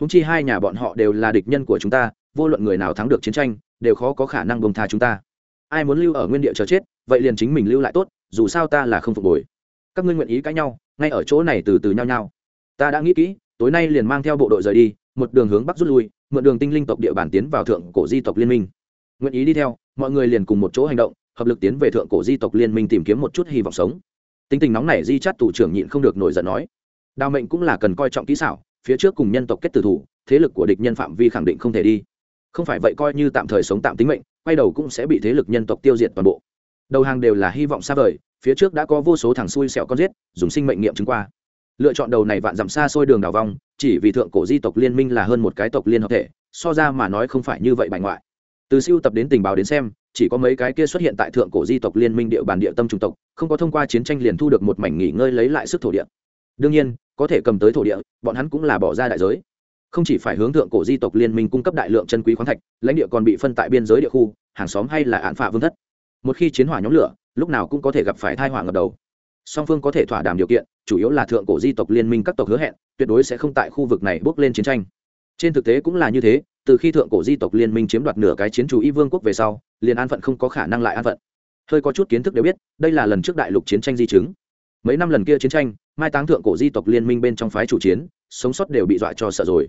Húng chi hai nhà bọn họ đều là địch nhân của chúng ta, vô luận người nào thắng được chiến tranh, đều khó có khả năng bông tha chúng ta. Ai muốn lưu ở nguyên địa chờ chết, vậy liền chính mình lưu lại tốt, dù sao ta là không phục hồi. Các ngươi nguyện ý cãi nhau, ngay ở chỗ này từ từ nhau nhau ta đã nghĩ kỹ, tối nay liền mang theo bộ đội rời đi, một đường hướng bắc rút lui, mượn đường tinh linh tộc địa bàn tiến vào thượng cổ di tộc liên minh. Nguyện ý đi theo, mọi người liền cùng một chỗ hành động hợp lực tiến về thượng cổ di tộc liên minh tìm kiếm một chút hy vọng sống. Tính tình nóng này di chát tù trưởng nhịn không được nổi giận nói đào mệnh cũng là cần coi trọng kỹ xảo, phía trước cùng nhân tộc kết tử thủ, thế lực của địch nhân phạm vi khẳng định không thể đi. Không phải vậy coi như tạm thời sống tạm tính mệnh, quay đầu cũng sẽ bị thế lực nhân tộc tiêu diệt toàn bộ. Đầu hàng đều là hy vọng xa vời, phía trước đã có vô số thằng xui xẻo con giết, dùng sinh mệnh nghiệm chứng qua. Lựa chọn đầu này vạn dặm xa xôi đường đào vong chỉ vì thượng cổ di tộc liên minh là hơn một cái tộc liên hợp thể, so ra mà nói không phải như vậy bại ngoại. Từ siêu tập đến tình báo đến xem chỉ có mấy cái kia xuất hiện tại thượng cổ di tộc liên minh địa bàn địa tâm trung tộc, không có thông qua chiến tranh liền thu được một mảnh nghỉ ngơi lấy lại sức thổ địa. Đương nhiên, có thể cầm tới thổ địa, bọn hắn cũng là bỏ ra đại giới. Không chỉ phải hướng thượng cổ di tộc liên minh cung cấp đại lượng chân quý khoáng thạch, lãnh địa còn bị phân tại biên giới địa khu, hàng xóm hay là án phạ vương thất. Một khi chiến hỏa nhóm lửa, lúc nào cũng có thể gặp phải thai hỏa ngập đầu. Song phương có thể thỏa đàm điều kiện, chủ yếu là thượng cổ di tộc liên minh các tộc hứa hẹn, tuyệt đối sẽ không tại khu vực này bước lên chiến tranh trên thực tế cũng là như thế, từ khi thượng cổ di tộc liên minh chiếm đoạt nửa cái chiến chủ y vương quốc về sau, liền an phận không có khả năng lại an phận. Hơi có chút kiến thức đều biết, đây là lần trước đại lục chiến tranh di chứng. Mấy năm lần kia chiến tranh, mai táng thượng cổ di tộc liên minh bên trong phái chủ chiến, sống sót đều bị dọa cho sợ rồi.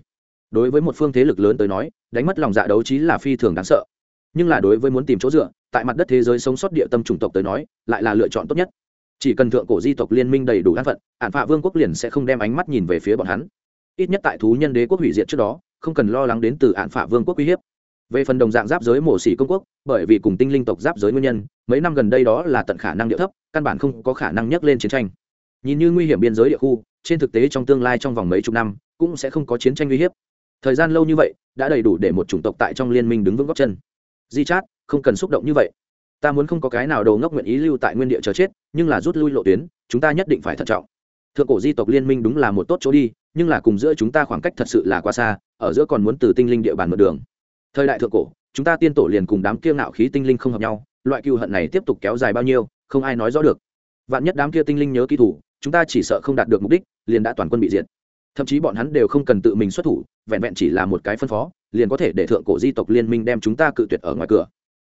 Đối với một phương thế lực lớn tới nói, đánh mất lòng dạ đấu trí là phi thường đáng sợ. Nhưng là đối với muốn tìm chỗ dựa, tại mặt đất thế giới sống sót địa tâm chủng tộc tới nói, lại là lựa chọn tốt nhất. Chỉ cần thượng cổ di tộc liên minh đầy đủ an phận ạn phạ vương quốc liền sẽ không đem ánh mắt nhìn về phía bọn hắn ít nhất tại thú nhân đế quốc hủy diệt trước đó, không cần lo lắng đến từ ạn phả vương quốc uy hiếp. Về phần đồng dạng giáp giới mổ xỉ công quốc, bởi vì cùng tinh linh tộc giáp giới nguyên nhân, mấy năm gần đây đó là tận khả năng địa thấp, căn bản không có khả năng nhắc lên chiến tranh. Nhìn như nguy hiểm biên giới địa khu, trên thực tế trong tương lai trong vòng mấy chục năm, cũng sẽ không có chiến tranh uy hiếp. Thời gian lâu như vậy, đã đầy đủ để một chủng tộc tại trong liên minh đứng vững góc chân. Di chát, không cần xúc động như vậy. Ta muốn không có cái nào đầu ngốc nguyện ý lưu tại nguyên địa chờ chết, nhưng là rút lui lộ tuyến, chúng ta nhất định phải thận trọng. Thượng cổ di tộc liên minh đúng là một tốt chỗ đi nhưng là cùng giữa chúng ta khoảng cách thật sự là quá xa, ở giữa còn muốn từ tinh linh địa bàn mượn đường. Thời đại thượng cổ, chúng ta tiên tổ liền cùng đám kia ngạo khí tinh linh không hợp nhau, loại cựu hận này tiếp tục kéo dài bao nhiêu, không ai nói rõ được. Vạn nhất đám kia tinh linh nhớ kỹ thủ, chúng ta chỉ sợ không đạt được mục đích, liền đã toàn quân bị diệt. Thậm chí bọn hắn đều không cần tự mình xuất thủ, vẹn vẹn chỉ là một cái phân phó, liền có thể để thượng cổ di tộc liên minh đem chúng ta cự tuyệt ở ngoài cửa.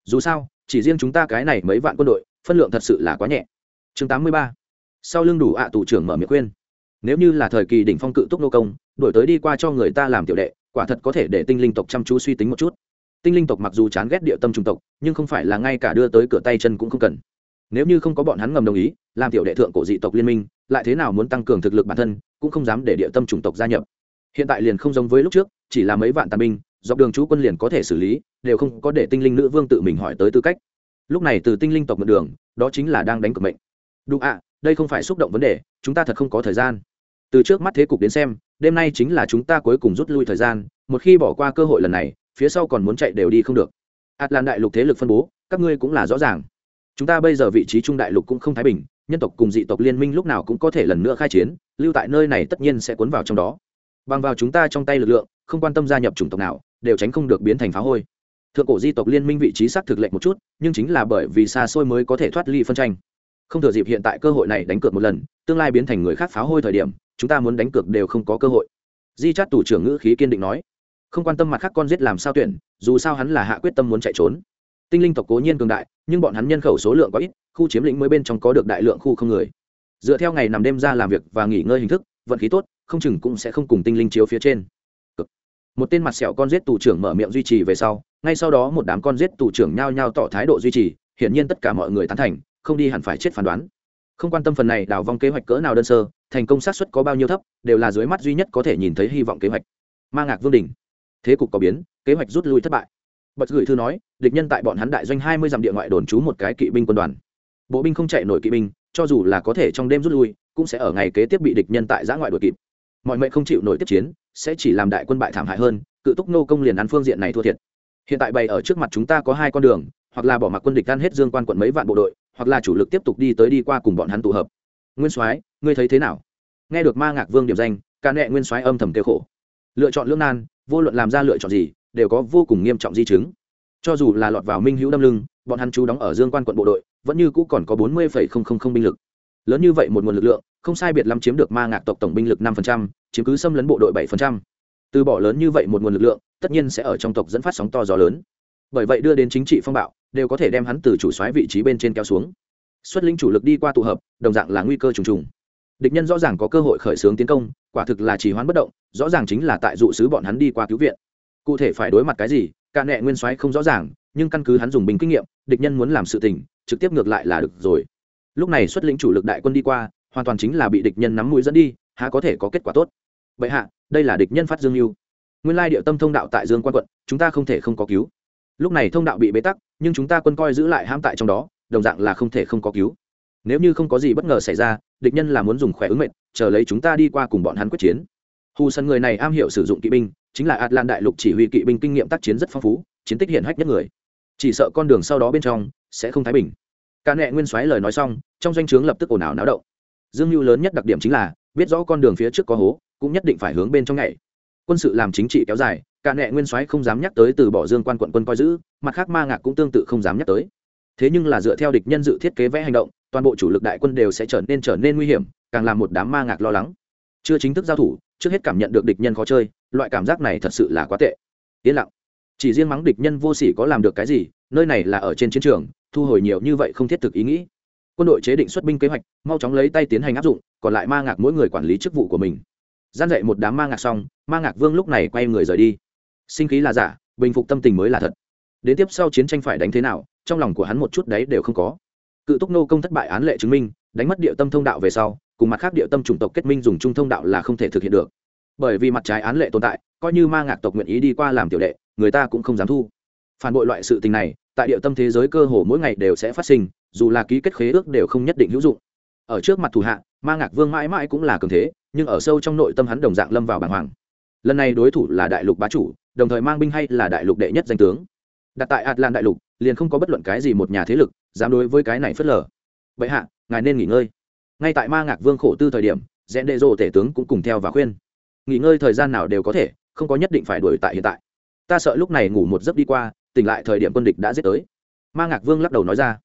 Dù sao, chỉ riêng chúng ta cái này mấy vạn quân đội, phân lượng thật sự là quá nhẹ. Chương tám mươi ba. Sau lưng đủ ạ à tù trưởng mở miệng khuyên nếu như là thời kỳ đỉnh phong cự túc nô công, đổi tới đi qua cho người ta làm tiểu đệ, quả thật có thể để tinh linh tộc chăm chú suy tính một chút. Tinh linh tộc mặc dù chán ghét địa tâm trung tộc, nhưng không phải là ngay cả đưa tới cửa tay chân cũng không cần. Nếu như không có bọn hắn ngầm đồng ý, làm tiểu đệ thượng cổ dị tộc liên minh, lại thế nào muốn tăng cường thực lực bản thân, cũng không dám để địa tâm chủng tộc gia nhập. Hiện tại liền không giống với lúc trước, chỉ là mấy vạn tàn binh, dọc đường chú quân liền có thể xử lý, đều không có để tinh linh nữ vương tự mình hỏi tới tư cách. Lúc này từ tinh linh tộc mượn đường, đó chính là đang đánh cực mệnh. Đúng ạ, đây không phải xúc động vấn đề, chúng ta thật không có thời gian từ trước mắt thế cục đến xem, đêm nay chính là chúng ta cuối cùng rút lui thời gian, một khi bỏ qua cơ hội lần này, phía sau còn muốn chạy đều đi không được. Atlan đại lục thế lực phân bố, các ngươi cũng là rõ ràng. Chúng ta bây giờ vị trí trung đại lục cũng không thái bình, nhân tộc cùng dị tộc liên minh lúc nào cũng có thể lần nữa khai chiến, lưu tại nơi này tất nhiên sẽ cuốn vào trong đó. Bằng vào chúng ta trong tay lực lượng, không quan tâm gia nhập chủng tộc nào, đều tránh không được biến thành phá hôi. Thượng cổ di tộc liên minh vị trí xác thực lệnh một chút, nhưng chính là bởi vì xa xôi mới có thể thoát ly phân tranh. Không thừa dịp hiện tại cơ hội này đánh cược một lần, tương lai biến thành người khác phá hôi thời điểm chúng ta muốn đánh cược đều không có cơ hội. Di chát tủ trưởng ngữ khí kiên định nói, không quan tâm mặt khác con giết làm sao tuyển, dù sao hắn là hạ quyết tâm muốn chạy trốn. Tinh linh tộc cố nhiên cường đại, nhưng bọn hắn nhân khẩu số lượng có ít, khu chiếm lĩnh mới bên trong có được đại lượng khu không người. Dựa theo ngày nằm đêm ra làm việc và nghỉ ngơi hình thức, vận khí tốt, không chừng cũng sẽ không cùng tinh linh chiếu phía trên. Một tên mặt sẹo con giết tù trưởng mở miệng duy trì về sau, ngay sau đó một đám con giết tù trưởng nhao nhao tỏ thái độ duy trì, hiển nhiên tất cả mọi người tán thành, không đi hẳn phải chết phán đoán. Không quan tâm phần này đào vong kế hoạch cỡ nào đơn sơ thành công xác suất có bao nhiêu thấp, đều là dưới mắt duy nhất có thể nhìn thấy hy vọng kế hoạch. Ma ngạc vương đình thế cục có biến, kế hoạch rút lui thất bại. Bật gửi thư nói, địch nhân tại bọn hắn đại doanh hai mươi dặm địa ngoại đồn trú một cái kỵ binh quân đoàn. Bộ binh không chạy nổi kỵ binh, cho dù là có thể trong đêm rút lui, cũng sẽ ở ngày kế tiếp bị địch nhân tại giã ngoại đuổi kịp. Mọi mệnh không chịu nổi tiếp chiến, sẽ chỉ làm đại quân bại thảm hại hơn, cự túc nô công liền ăn phương diện này thua thiệt. Hiện tại bày ở trước mặt chúng ta có hai con đường, hoặc là bỏ mặc quân địch ăn hết dương quan quận mấy vạn bộ đội, hoặc là chủ lực tiếp tục đi tới đi qua cùng bọn hắn tụ hợp nguyên soái, ngươi thấy thế nào? Nghe được ma ngạc vương điểm danh, ca nệ nguyên soái âm thầm kêu khổ. Lựa chọn Lưỡng nan, vô luận làm ra lựa chọn gì, đều có vô cùng nghiêm trọng di chứng. Cho dù là lọt vào minh hữu đâm lưng, bọn hắn chú đóng ở dương quan quận bộ đội, vẫn như cũ còn có bốn mươi binh lực. Lớn như vậy một nguồn lực lượng, không sai biệt lắm chiếm được ma ngạc tộc tổng binh lực năm chiếm cứ xâm lấn bộ đội bảy từ bỏ lớn như vậy một nguồn lực lượng, tất nhiên sẽ ở trong tộc dẫn phát sóng to gió lớn. Bởi vậy đưa đến chính trị phong bạo, đều có thể đem hắn từ chủ soái vị trí bên trên kéo xuống xuất lĩnh chủ lực đi qua tụ hợp, đồng dạng là nguy cơ trùng trùng. Địch nhân rõ ràng có cơ hội khởi xướng tiến công, quả thực là trì hoãn bất động, rõ ràng chính là tại dụ sứ bọn hắn đi qua cứu viện. Cụ thể phải đối mặt cái gì, cả nệ nguyên soái không rõ ràng, nhưng căn cứ hắn dùng bình kinh nghiệm, địch nhân muốn làm sự tình, trực tiếp ngược lại là được rồi. Lúc này xuất lĩnh chủ lực đại quân đi qua, hoàn toàn chính là bị địch nhân nắm mũi dẫn đi, há có thể có kết quả tốt. Vậy hạ, đây là địch nhân phát dương lưu nguyên lai địa tâm thông đạo tại dương quan quận, chúng ta không thể không có cứu. Lúc này thông đạo bị bế tắc, nhưng chúng ta quân coi giữ lại ham tại trong đó đồng dạng là không thể không có cứu. Nếu như không có gì bất ngờ xảy ra, địch nhân là muốn dùng khỏe ứng mệnh, chờ lấy chúng ta đi qua cùng bọn hắn quyết chiến. Hù sân người này am hiểu sử dụng kỵ binh, chính là atlan đại lục chỉ huy kỵ binh kinh nghiệm tác chiến rất phong phú, chiến tích hiển hách nhất người. Chỉ sợ con đường sau đó bên trong sẽ không thái bình. Cả nệ nguyên soái lời nói xong, trong doanh trướng lập tức ồn ào náo động. Dương mưu lớn nhất đặc điểm chính là, biết rõ con đường phía trước có hố, cũng nhất định phải hướng bên trong nhảy. Quân sự làm chính trị kéo dài, cả nệ nguyên soái không dám nhắc tới từ bỏ dương quan quận quân coi giữ, mặt khác ma ngạc cũng tương tự không dám nhắc tới thế nhưng là dựa theo địch nhân dự thiết kế vẽ hành động, toàn bộ chủ lực đại quân đều sẽ trở nên trở nên nguy hiểm, càng làm một đám ma ngạc lo lắng. Chưa chính thức giao thủ, trước hết cảm nhận được địch nhân khó chơi, loại cảm giác này thật sự là quá tệ. Yên lặng. Chỉ riêng mắng địch nhân vô sỉ có làm được cái gì, nơi này là ở trên chiến trường, thu hồi nhiều như vậy không thiết thực ý nghĩ. Quân đội chế định xuất binh kế hoạch, mau chóng lấy tay tiến hành áp dụng, còn lại ma ngạc mỗi người quản lý chức vụ của mình. Gian dạy một đám ma ngạc xong, ma ngạc vương lúc này quay người rời đi. Sinh khí là giả, bình phục tâm tình mới là thật. Đến tiếp sau chiến tranh phải đánh thế nào trong lòng của hắn một chút đấy đều không có. Cự túc nô công thất bại án lệ chứng minh, đánh mất địa tâm thông đạo về sau, cùng mặt khác địa tâm chủng tộc kết minh dùng chung thông đạo là không thể thực hiện được. Bởi vì mặt trái án lệ tồn tại, coi như ma ngạc tộc nguyện ý đi qua làm tiểu đệ, người ta cũng không dám thu. Phản bội loại sự tình này, tại địa tâm thế giới cơ hồ mỗi ngày đều sẽ phát sinh, dù là ký kết khế ước đều không nhất định hữu dụng. Ở trước mặt thủ hạ, ma ngạc vương mãi mãi cũng là cường thế, nhưng ở sâu trong nội tâm hắn đồng dạng lâm vào bàng hoàng. Lần này đối thủ là đại lục bá chủ, đồng thời mang binh hay là đại lục đệ nhất danh tướng. Đặt tại atlan đại lục liền không có bất luận cái gì một nhà thế lực dám đối với cái này phớt lờ. Vậy hạ, ngài nên nghỉ ngơi. Ngay tại ma ngạc vương khổ tư thời điểm, rẽn đệ rộ tể tướng cũng cùng theo và khuyên. Nghỉ ngơi thời gian nào đều có thể, không có nhất định phải đuổi tại hiện tại. Ta sợ lúc này ngủ một giấc đi qua, tỉnh lại thời điểm quân địch đã giết tới. Ma ngạc vương lắc đầu nói ra.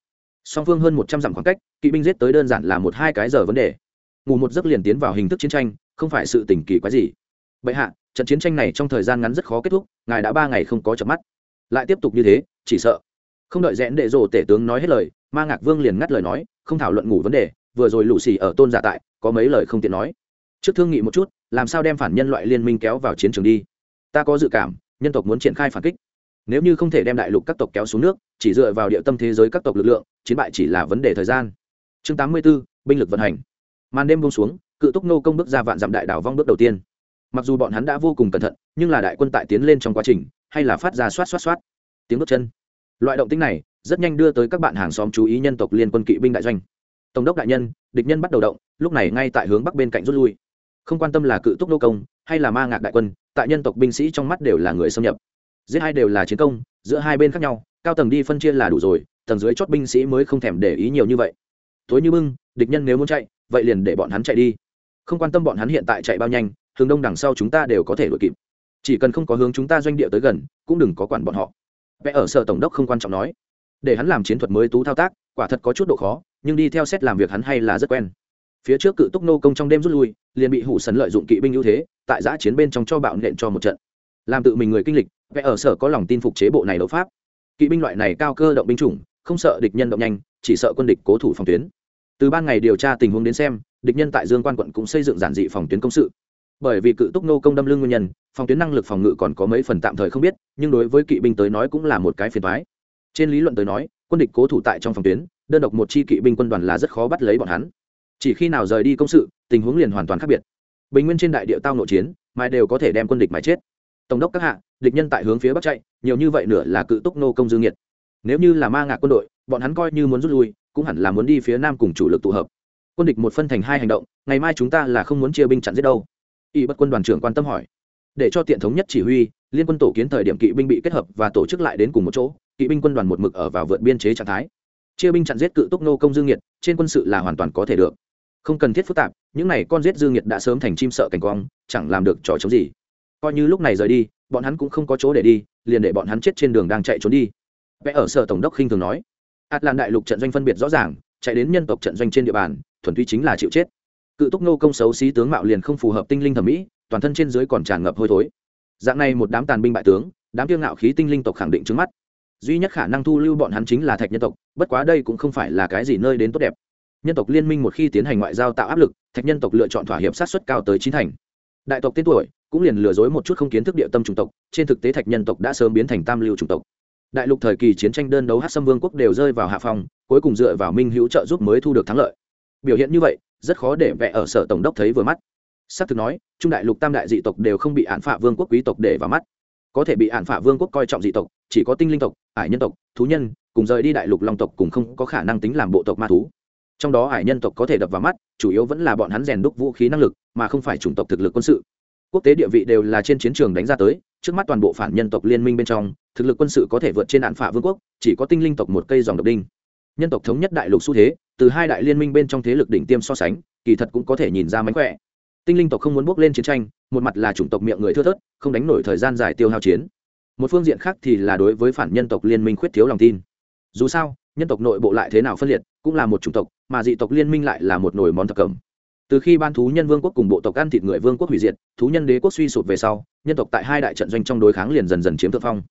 Song phương hơn một trăm dặm khoảng cách, kỵ binh giết tới đơn giản là một hai cái giờ vấn đề. Ngủ một giấc liền tiến vào hình thức chiến tranh, không phải sự tỉnh kỳ quái gì. Bệ hạ, trận chiến tranh này trong thời gian ngắn rất khó kết thúc, ngài đã ba ngày không có chợp mắt. Lại tiếp tục như thế, chỉ sợ không đợi rẽn đệ rồ tể tướng nói hết lời ma ngạc vương liền ngắt lời nói không thảo luận ngủ vấn đề vừa rồi lũ xì ở tôn giả tại có mấy lời không tiện nói. Trước thương nghị một chút làm sao đem phản nhân loại liên minh kéo vào chiến trường đi? Ta có dự cảm nhân tộc muốn triển khai phản kích. Nếu như không thể đem đại lục các tộc kéo xuống nước chỉ dựa vào địa tâm thế giới các tộc lực lượng chiến bại chỉ là vấn đề thời gian. Chương tám mươi 84, binh lực vận hành. Màn đêm buông xuống cự túc nô công bước ra vạn dặm đại đảo vong bước đầu tiên. Mặc dù bọn hắn đã vô cùng cẩn thận nhưng là đại quân tại tiến lên trong quá trình hay là phát ra xoát xoát xoát. Tiếng bước chân loại động tính này rất nhanh đưa tới các bạn hàng xóm chú ý nhân tộc liên quân kỵ binh đại doanh. Tổng đốc đại nhân, địch nhân bắt đầu động, lúc này ngay tại hướng bắc bên cạnh rút lui. Không quan tâm là cự túc nô công hay là ma ngạc đại quân, tại nhân tộc binh sĩ trong mắt đều là người xâm nhập. Giết hai đều là chiến công, giữa hai bên khác nhau, cao tầng đi phân chia là đủ rồi, tầng dưới chót binh sĩ mới không thèm để ý nhiều như vậy. Tối như bưng, địch nhân nếu muốn chạy, vậy liền để bọn hắn chạy đi. Không quan tâm bọn hắn hiện tại chạy bao nhanh, hướng đông đằng sau chúng ta đều có thể đuổi kịp. Chỉ cần không có hướng chúng ta doanh địa tới gần, cũng đừng có quản bọn họ vẽ ở sở tổng đốc không quan trọng nói. Để hắn làm chiến thuật mới tú thao tác, quả thật có chút độ khó, nhưng đi theo xét làm việc hắn hay là rất quen. Phía trước cự túc nô công trong đêm rút lui, liền bị hủ sấn lợi dụng kỵ binh ưu thế, tại giã chiến bên trong cho bạo nện cho một trận. Làm tự mình người kinh lịch, vẽ ở sở có lòng tin phục chế bộ này đấu pháp. Kỵ binh loại này cao cơ động binh chủng, không sợ địch nhân động nhanh, chỉ sợ quân địch cố thủ phòng tuyến. Từ ban ngày điều tra tình huống đến xem, địch nhân tại dương quan quận cũng xây dựng giản dị phòng tuyến công sự bởi vì cự túc nô công đâm lưng nguyên nhân, phòng tuyến năng lực phòng ngự còn có mấy phần tạm thời không biết, nhưng đối với kỵ binh tới nói cũng là một cái phiền thoái trên lý luận tới nói, quân địch cố thủ tại trong phòng tuyến, đơn độc một chi kỵ binh quân đoàn là rất khó bắt lấy bọn hắn. Chỉ khi nào rời đi công sự, tình huống liền hoàn toàn khác biệt. Bình nguyên trên đại địa tao nội chiến, mai đều có thể đem quân địch mà chết. Tổng đốc các hạ, địch nhân tại hướng phía bắc chạy, nhiều như vậy nửa là cự túc nô công dương nhiệt nếu như là ma ngạc quân đội, bọn hắn coi như muốn rút lui, cũng hẳn là muốn đi phía nam cùng chủ lực tụ hợp. Quân địch một phân thành hai hành động, ngày mai chúng ta là không muốn chia binh chặn giết đâu y bất quân đoàn trưởng quan tâm hỏi. Để cho tiện thống nhất chỉ huy, liên quân tổ kiến thời điểm kỵ binh bị kết hợp và tổ chức lại đến cùng một chỗ, kỵ binh quân đoàn một mực ở vào vượt biên chế trạng thái. Chia binh chặn giết cự túc nô công dương nhiệt, trên quân sự là hoàn toàn có thể được. Không cần thiết phức tạp, những này con giết dương nhiệt đã sớm thành chim sợ cảnh quang, chẳng làm được trò chống gì. Coi như lúc này rời đi, bọn hắn cũng không có chỗ để đi, liền để bọn hắn chết trên đường đang chạy trốn đi. Vẽ ở sở tổng đốc khinh thường nói. Ạt lan đại lục trận doanh phân biệt rõ ràng, chạy đến nhân tộc trận doanh trên địa bàn, thuần túy chính là chịu chết cự túc nô công xấu xí tướng mạo liền không phù hợp tinh linh thẩm mỹ, toàn thân trên dưới còn tràn ngập hôi thối. Dạng này một đám tàn binh bại tướng, đám kiêu ngạo khí tinh linh tộc khẳng định trước mắt. Duy nhất khả năng thu lưu bọn hắn chính là thạch nhân tộc, bất quá đây cũng không phải là cái gì nơi đến tốt đẹp. Nhân tộc liên minh một khi tiến hành ngoại giao tạo áp lực, thạch nhân tộc lựa chọn thỏa hiệp sát xuất cao tới chín thành. Đại tộc tên tuổi, cũng liền lừa dối một chút không kiến thức địa tâm chủng tộc, trên thực tế thạch nhân tộc đã sớm biến thành tam lưu chủng tộc. Đại lục thời kỳ chiến tranh đơn đấu hát xâm vương quốc đều rơi vào hạ phòng cuối cùng dựa vào minh hữu trợ giúp mới thu được thắng lợi. Biểu hiện như vậy rất khó để vẽ ở sở tổng đốc thấy vừa mắt. Xác thực nói, trung đại lục tam đại dị tộc đều không bị án phạ vương quốc quý tộc để vào mắt. Có thể bị án phạ vương quốc coi trọng dị tộc, chỉ có tinh linh tộc, ải nhân tộc, thú nhân, cùng rời đi đại lục long tộc cùng không có khả năng tính làm bộ tộc ma thú. Trong đó ải nhân tộc có thể đập vào mắt, chủ yếu vẫn là bọn hắn rèn đúc vũ khí năng lực, mà không phải chủng tộc thực lực quân sự. Quốc tế địa vị đều là trên chiến trường đánh ra tới, trước mắt toàn bộ phản nhân tộc liên minh bên trong, thực lực quân sự có thể vượt trên án phạ vương quốc, chỉ có tinh linh tộc một cây dòng độc đinh. Nhân tộc thống nhất đại lục xu thế từ hai đại liên minh bên trong thế lực đỉnh tiêm so sánh, kỳ thật cũng có thể nhìn ra mánh khỏe. Tinh linh tộc không muốn bước lên chiến tranh, một mặt là chủng tộc miệng người thưa thớt, không đánh nổi thời gian dài tiêu hao chiến. Một phương diện khác thì là đối với phản nhân tộc liên minh khuyết thiếu lòng tin. Dù sao, nhân tộc nội bộ lại thế nào phân liệt, cũng là một chủng tộc, mà dị tộc liên minh lại là một nồi món thập cẩm. Từ khi ban thú nhân vương quốc cùng bộ tộc ăn thịt người vương quốc hủy diệt, thú nhân đế quốc suy sụp về sau, nhân tộc tại hai đại trận doanh trong đối kháng liền dần dần chiếm thượng phong.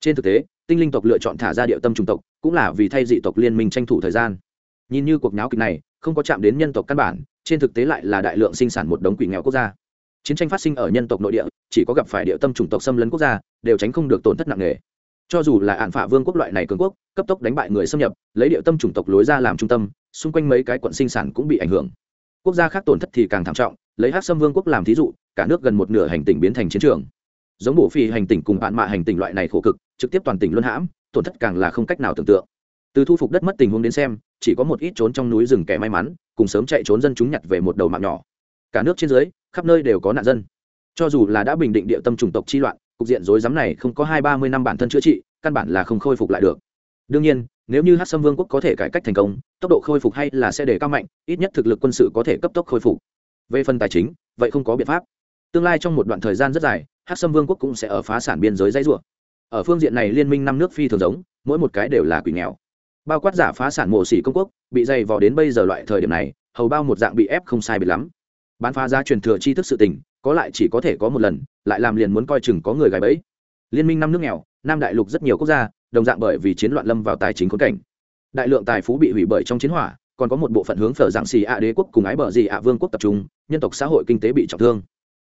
Trên thực tế, tinh linh tộc lựa chọn thả ra địa tâm chủng tộc, cũng là vì thay dị tộc liên minh tranh thủ thời gian nhìn như cuộc nháo kịch này, không có chạm đến nhân tộc căn bản, trên thực tế lại là đại lượng sinh sản một đống quỷ nghèo quốc gia. Chiến tranh phát sinh ở nhân tộc nội địa, chỉ có gặp phải địa tâm chủng tộc xâm lấn quốc gia, đều tránh không được tổn thất nặng nề. Cho dù là ạn phả vương quốc loại này cường quốc, cấp tốc đánh bại người xâm nhập, lấy địa tâm chủng tộc lối ra làm trung tâm, xung quanh mấy cái quận sinh sản cũng bị ảnh hưởng. Quốc gia khác tổn thất thì càng thảm trọng, lấy hát xâm vương quốc làm thí dụ, cả nước gần một nửa hành tỉnh biến thành chiến trường. Giống bổ phi hành tỉnh cùng bạn mạ hành tỉnh loại này khổ cực, trực tiếp toàn tỉnh luân hãm, tổn thất càng là không cách nào tưởng tượng. Từ thu phục đất mất tình huống đến xem chỉ có một ít trốn trong núi rừng kẻ may mắn, cùng sớm chạy trốn dân chúng nhặt về một đầu mạng nhỏ. Cả nước trên dưới, khắp nơi đều có nạn dân. Cho dù là đã bình định địa tâm chủng tộc chi loạn, cục diện rối rắm này không có hai ba mươi năm bản thân chữa trị, căn bản là không khôi phục lại được. Đương nhiên, nếu như hát sâm vương quốc có thể cải cách thành công, tốc độ khôi phục hay là sẽ để cao mạnh, ít nhất thực lực quân sự có thể cấp tốc khôi phục. Về phần tài chính, vậy không có biện pháp. Tương lai trong một đoạn thời gian rất dài hát sâm vương quốc cũng sẽ ở phá sản biên giới dãy rủa. Ở phương diện này liên minh năm nước phi thường giống, mỗi một cái đều là quỷ nghèo bao quát giả phá sản mộ xỉ công quốc, bị dày vò đến bây giờ loại thời điểm này, hầu bao một dạng bị ép không sai bị lắm. Bán phá giá truyền thừa tri thức sự tình, có lại chỉ có thể có một lần, lại làm liền muốn coi chừng có người gài bẫy. Liên minh năm nước nghèo, nam đại lục rất nhiều quốc gia, đồng dạng bởi vì chiến loạn lâm vào tài chính khốn cảnh. Đại lượng tài phú bị hủy bởi trong chiến hỏa, còn có một bộ phận hướng phở dạng xì ạ đế quốc cùng ái bờ gì ạ vương quốc tập trung, nhân tộc xã hội kinh tế bị trọng thương.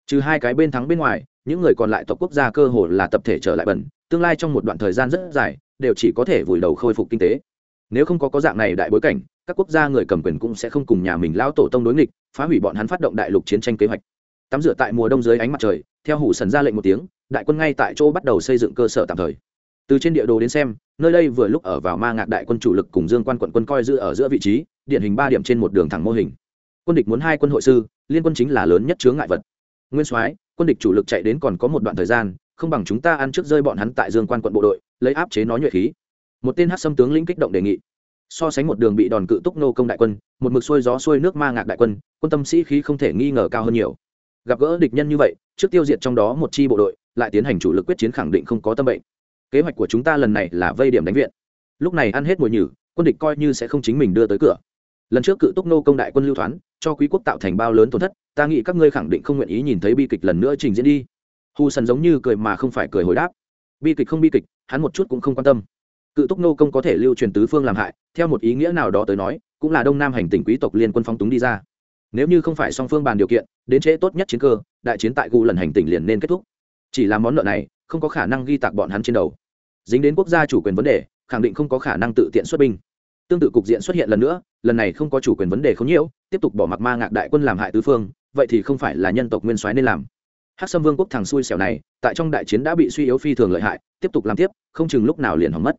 Trừ hai cái bên thắng bên ngoài, những người còn lại tộc quốc gia cơ hồ là tập thể trở lại bẩn, tương lai trong một đoạn thời gian rất dài, đều chỉ có thể vùi đầu khôi phục kinh tế nếu không có có dạng này đại bối cảnh, các quốc gia người cầm quyền cũng sẽ không cùng nhà mình lão tổ tông đối nghịch, phá hủy bọn hắn phát động đại lục chiến tranh kế hoạch. Tắm rửa tại mùa đông dưới ánh mặt trời, theo hủ sần ra lệnh một tiếng, đại quân ngay tại chỗ bắt đầu xây dựng cơ sở tạm thời. Từ trên địa đồ đến xem, nơi đây vừa lúc ở vào ma ngạc đại quân chủ lực cùng dương quan quận quân coi giữ ở giữa vị trí, điển hình ba điểm trên một đường thẳng mô hình. Quân địch muốn hai quân hội sư, liên quân chính là lớn nhất chướng ngại vật. Nguyên soái, quân địch chủ lực chạy đến còn có một đoạn thời gian, không bằng chúng ta ăn trước rơi bọn hắn tại dương quan quận bộ đội, lấy áp chế nó nhuệ khí một tên hát xâm tướng lĩnh kích động đề nghị. So sánh một đường bị đòn cự túc nô công đại quân, một mực xuôi gió xuôi nước ma ngạc đại quân quân tâm sĩ khí không thể nghi ngờ cao hơn nhiều. Gặp gỡ địch nhân như vậy, trước tiêu diệt trong đó một chi bộ đội, lại tiến hành chủ lực quyết chiến khẳng định không có tâm bệnh. Kế hoạch của chúng ta lần này là vây điểm đánh viện. Lúc này ăn hết mùi nhử, quân địch coi như sẽ không chính mình đưa tới cửa. Lần trước cự túc nô công đại quân lưu thoán, cho quý quốc tạo thành bao lớn tổn thất, ta nghĩ các ngươi khẳng định không nguyện ý nhìn thấy bi kịch lần nữa trình diễn đi. Hù sần giống như cười mà không phải cười hồi đáp. Bi kịch không bi kịch, hắn một chút cũng không quan tâm cự túc nô công có thể lưu truyền tứ phương làm hại, theo một ý nghĩa nào đó tới nói, cũng là đông nam hành tỉnh quý tộc liên quân phong túng đi ra. Nếu như không phải song phương bàn điều kiện, đến trễ tốt nhất chiến cơ, đại chiến tại gu lần hành tỉnh liền nên kết thúc. Chỉ là món nợ này, không có khả năng ghi tạc bọn hắn trên đầu. Dính đến quốc gia chủ quyền vấn đề, khẳng định không có khả năng tự tiện xuất binh. Tương tự cục diện xuất hiện lần nữa, lần này không có chủ quyền vấn đề không nhiễu tiếp tục bỏ mặc ma ngạc đại quân làm hại tứ phương, vậy thì không phải là nhân tộc nguyên soái nên làm. Hắc sâm vương quốc thằng xui xẻo này, tại trong đại chiến đã bị suy yếu phi thường lợi hại, tiếp tục làm tiếp, không chừng lúc nào liền hỏng mất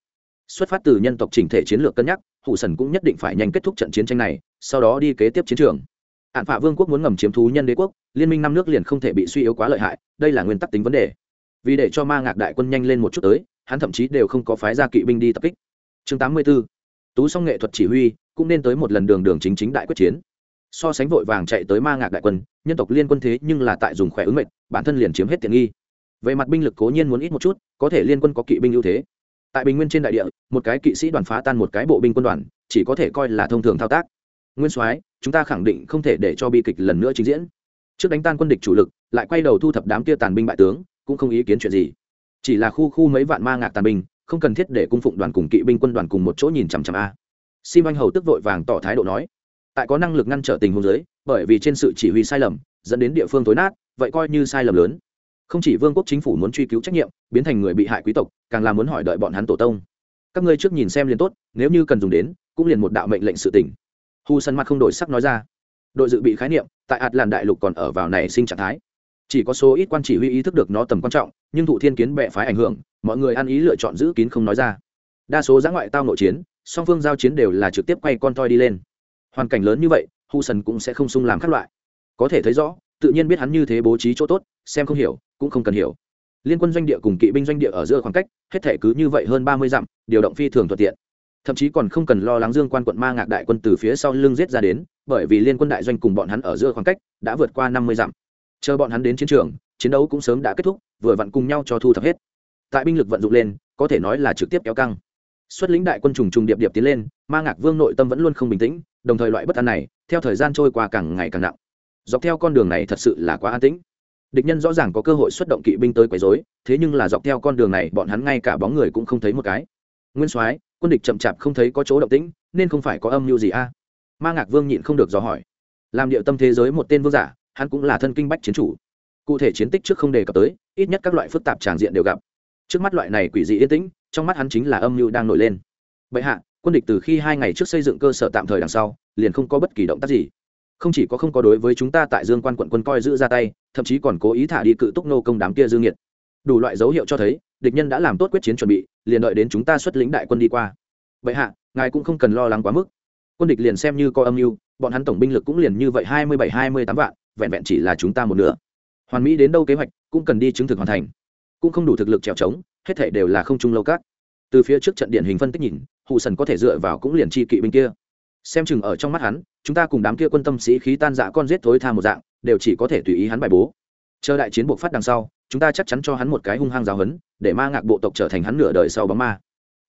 xuất phát từ nhân tộc chỉnh thể chiến lược cân nhắc hụ sần cũng nhất định phải nhanh kết thúc trận chiến tranh này, sau đó đi kế tiếp chiến trường. Hạn phạ vương quốc muốn ngầm chiếm thú nhân đế quốc, liên minh năm nước liền không thể bị suy yếu quá lợi hại, đây là nguyên tắc tính vấn đề. Vì để cho ma ngạc đại quân nhanh lên một chút tới, hắn thậm chí đều không có phái ra kỵ binh đi tập kích. Chương tám mươi 84. tú song nghệ thuật chỉ huy, cũng nên tới một lần đường đường chính chính đại quyết chiến. So sánh vội vàng chạy tới ma ngạc đại quân, nhân tộc liên quân thế nhưng là tại dùng khỏe ứng mệnh, bản thân liền chiếm hết tiện nghi. Về mặt binh lực cố nhiên muốn ít một chút, có thể liên quân có kỵ binh ưu thế tại bình nguyên trên đại địa, một cái kỵ sĩ đoàn phá tan một cái bộ binh quân đoàn, chỉ có thể coi là thông thường thao tác. Nguyên soái, chúng ta khẳng định không thể để cho bi kịch lần nữa trình diễn. Trước đánh tan quân địch chủ lực, lại quay đầu thu thập đám kia tàn binh bại tướng, cũng không ý kiến chuyện gì. Chỉ là khu khu mấy vạn ma ngạc tàn binh, không cần thiết để cung phụng đoàn cùng kỵ binh quân đoàn cùng một chỗ nhìn chằm chằm a. Sim anh hầu tức vội vàng tỏ thái độ nói, tại có năng lực ngăn trở tình huống giới bởi vì trên sự chỉ huy sai lầm, dẫn đến địa phương tối nát, vậy coi như sai lầm lớn không chỉ vương quốc chính phủ muốn truy cứu trách nhiệm, biến thành người bị hại quý tộc, càng là muốn hỏi đợi bọn hắn tổ tông. Các ngươi trước nhìn xem liền tốt, nếu như cần dùng đến, cũng liền một đạo mệnh lệnh sự tỉnh hu sân mặt không đổi sắc nói ra. Đội dự bị khái niệm, tại ạt làn đại lục còn ở vào này sinh trạng thái. Chỉ có số ít quan chỉ huy ý thức được nó tầm quan trọng, nhưng thụ thiên kiến bệ phái ảnh hưởng, mọi người ăn ý lựa chọn giữ kín không nói ra. Đa số giã ngoại tao nội chiến, song phương giao chiến đều là trực tiếp quay con toi đi lên. Hoàn cảnh lớn như vậy, hu sân cũng sẽ không sung làm các loại. Có thể thấy rõ, tự nhiên biết hắn như thế bố trí chỗ tốt, xem không hiểu cũng không cần hiểu. Liên quân doanh địa cùng kỵ binh doanh địa ở giữa khoảng cách, hết thể cứ như vậy hơn ba mươi dặm, điều động phi thường thuận tiện. Thậm chí còn không cần lo lắng dương quan quận ma ngạc đại quân từ phía sau lưng giết ra đến, bởi vì liên quân đại doanh cùng bọn hắn ở giữa khoảng cách đã vượt qua năm mươi dặm. Chờ bọn hắn đến chiến trường, chiến đấu cũng sớm đã kết thúc, vừa vặn cùng nhau cho thu thập hết. Tại binh lực vận dụng lên, có thể nói là trực tiếp kéo căng. Xuất lĩnh đại quân trùng trùng điệp điệp tiến lên, ma ngạc vương nội tâm vẫn luôn không bình tĩnh, đồng thời loại bất an này, theo thời gian trôi qua càng ngày càng nặng. Dọc theo con đường này thật sự là quá an tĩnh địch nhân rõ ràng có cơ hội xuất động kỵ binh tới quấy rối, thế nhưng là dọc theo con đường này, bọn hắn ngay cả bóng người cũng không thấy một cái. Nguyên soái, quân địch chậm chạp không thấy có chỗ động tĩnh, nên không phải có âm mưu gì a? Ma ngạc vương nhịn không được dò hỏi. Làm điệu tâm thế giới một tên vương giả, hắn cũng là thân kinh bách chiến chủ. Cụ thể chiến tích trước không đề cập tới, ít nhất các loại phức tạp tràng diện đều gặp. Trước mắt loại này quỷ dị yên tĩnh, trong mắt hắn chính là âm mưu đang nổi lên. Bệ hạ, quân địch từ khi hai ngày trước xây dựng cơ sở tạm thời đằng sau, liền không có bất kỳ động tác gì không chỉ có không có đối với chúng ta tại dương quan quận quân coi giữ ra tay, thậm chí còn cố ý thả đi cự túc nô công đám kia dương nhiệt đủ loại dấu hiệu cho thấy, địch nhân đã làm tốt quyết chiến chuẩn bị, liền đợi đến chúng ta xuất lĩnh đại quân đi qua. Vậy hạ, ngài cũng không cần lo lắng quá mức. Quân địch liền xem như có âm mưu, bọn hắn tổng binh lực cũng liền như vậy hai mươi bảy, hai mươi tám vạn, vẹn vẹn chỉ là chúng ta một nửa. Hoàn mỹ đến đâu kế hoạch, cũng cần đi chứng thực hoàn thành. Cũng không đủ thực lực trèo trống, hết thể đều là không trung lâu các từ phía trước trận điển hình phân tích nhìn hụ sần có thể dựa vào cũng liền chi kỵ binh kia. Xem chừng ở trong mắt hắn chúng ta cùng đám kia quân tâm sĩ khí tan dã con giết thối tha một dạng, đều chỉ có thể tùy ý hắn bài bố. Chờ đại chiến buộc phát đằng sau, chúng ta chắc chắn cho hắn một cái hung hăng giáo hấn để ma ngạc bộ tộc trở thành hắn nửa đời sau bóng ma.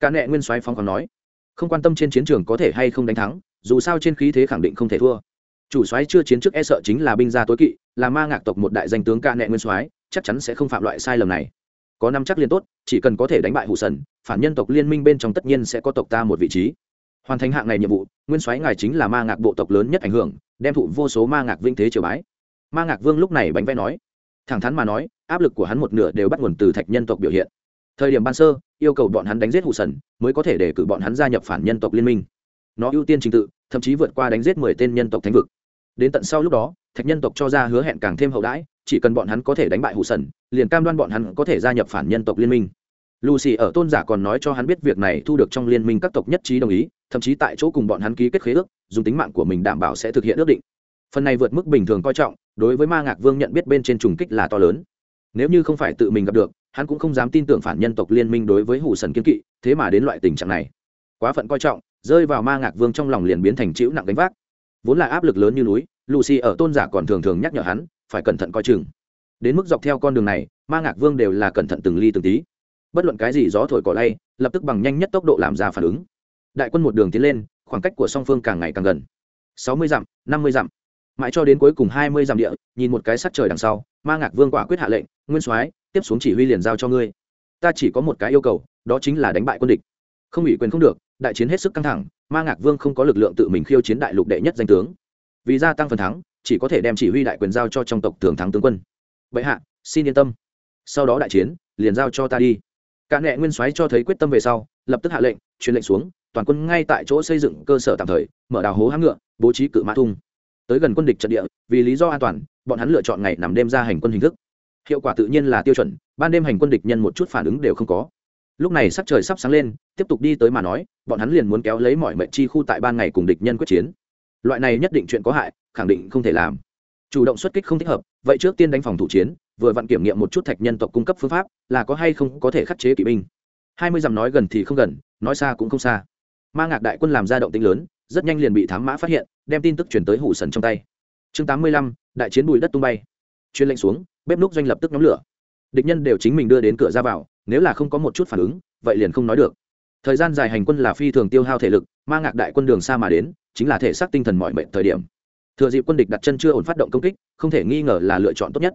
Cả nệ nguyên soái phong còn nói, không quan tâm trên chiến trường có thể hay không đánh thắng, dù sao trên khí thế khẳng định không thể thua. Chủ soái chưa chiến trước e sợ chính là binh gia tối kỵ, là ma ngạc tộc một đại danh tướng ca nệ nguyên soái, chắc chắn sẽ không phạm loại sai lầm này. Có năm chắc liên tốt, chỉ cần có thể đánh bại hủ sần, phản nhân tộc liên minh bên trong tất nhiên sẽ có tộc ta một vị trí hoàn thành hạng này nhiệm vụ, nguyên soái ngài chính là ma ngạc bộ tộc lớn nhất ảnh hưởng, đem thụ vô số ma ngạc vinh thế triều bái. Ma ngạc vương lúc này bánh vẽ nói, thẳng thắn mà nói, áp lực của hắn một nửa đều bắt nguồn từ thạch nhân tộc biểu hiện. Thời điểm ban sơ, yêu cầu bọn hắn đánh giết hụ sần, mới có thể để cử bọn hắn gia nhập phản nhân tộc liên minh. Nó ưu tiên trình tự, thậm chí vượt qua đánh giết mười tên nhân tộc thánh vực. Đến tận sau lúc đó, thạch nhân tộc cho ra hứa hẹn càng thêm hậu đãi, chỉ cần bọn hắn có thể đánh bại hụ sần, liền cam đoan bọn hắn có thể gia nhập phản nhân tộc liên minh. Lucy ở tôn giả còn nói cho hắn biết việc này thu được trong liên minh các tộc nhất trí đồng ý thậm chí tại chỗ cùng bọn hắn ký kết khế ước, dùng tính mạng của mình đảm bảo sẽ thực hiện ước định. Phần này vượt mức bình thường coi trọng, đối với ma ngạc vương nhận biết bên trên trùng kích là to lớn. Nếu như không phải tự mình gặp được, hắn cũng không dám tin tưởng phản nhân tộc liên minh đối với hủ sần kiên kỵ, thế mà đến loại tình trạng này. Quá phận coi trọng, rơi vào ma ngạc vương trong lòng liền biến thành chịu nặng đánh vác. Vốn là áp lực lớn như núi, lucy ở tôn giả còn thường thường nhắc nhở hắn, phải cẩn thận coi chừng. Đến mức dọc theo con đường này, ma ngạc vương đều là cẩn thận từng ly từng tí. Bất luận cái gì gió thổi cỏ lay, lập tức bằng nhanh nhất tốc độ làm ra phản ứng đại quân một đường tiến lên, khoảng cách của song phương càng ngày càng gần. Sáu mươi dặm, năm mươi dặm. Mãi cho đến cuối cùng hai mươi dặm địa, nhìn một cái sắt trời đằng sau, ma ngạc vương quả quyết hạ lệnh, nguyên soái, tiếp xuống chỉ huy liền giao cho ngươi. Ta chỉ có một cái yêu cầu, đó chính là đánh bại quân địch. Không ủy quyền không được, đại chiến hết sức căng thẳng, ma ngạc vương không có lực lượng tự mình khiêu chiến đại lục đệ nhất danh tướng. Vì gia tăng phần thắng, chỉ có thể đem chỉ huy đại quyền giao cho trong tộc thường thắng tướng quân. Vậy hạ, xin yên tâm. Sau đó đại chiến, liền giao cho ta đi. Cả nệ nguyên soái cho thấy quyết tâm về sau, lập tức hạ lệnh, truyền lệnh xuống toàn quân ngay tại chỗ xây dựng cơ sở tạm thời, mở đào hố hãng ngựa, bố trí cự mã thung. Tới gần quân địch trận địa, vì lý do an toàn, bọn hắn lựa chọn ngày nằm đêm ra hành quân hình thức. Hiệu quả tự nhiên là tiêu chuẩn, ban đêm hành quân địch nhân một chút phản ứng đều không có. Lúc này sắc trời sắp sáng lên, tiếp tục đi tới mà nói, bọn hắn liền muốn kéo lấy mọi mệnh chi khu tại ban ngày cùng địch nhân quyết chiến. Loại này nhất định chuyện có hại, khẳng định không thể làm. Chủ động xuất kích không thích hợp, vậy trước tiên đánh phòng thủ chiến, vừa vặn kiểm nghiệm một chút thạch nhân tộc cung cấp phương pháp, là có hay không có thể khắc chế kỵ binh. Hai mươi dặm nói gần thì không gần, nói xa cũng không xa ma ngạc đại quân làm ra động tĩnh lớn, rất nhanh liền bị thám mã phát hiện, đem tin tức chuyển tới hủ sần trong tay. Chương tám mươi lăm, đại chiến bùi đất tung bay. Chuyên lệnh xuống, bếp núc doanh lập tức nhóm lửa. Địch nhân đều chính mình đưa đến cửa ra vào, nếu là không có một chút phản ứng, vậy liền không nói được. Thời gian dài hành quân là phi thường tiêu hao thể lực, ma ngạc đại quân đường xa mà đến, chính là thể xác tinh thần mọi mệnh thời điểm. Thừa dịp quân địch đặt chân chưa ổn phát động công kích, không thể nghi ngờ là lựa chọn tốt nhất.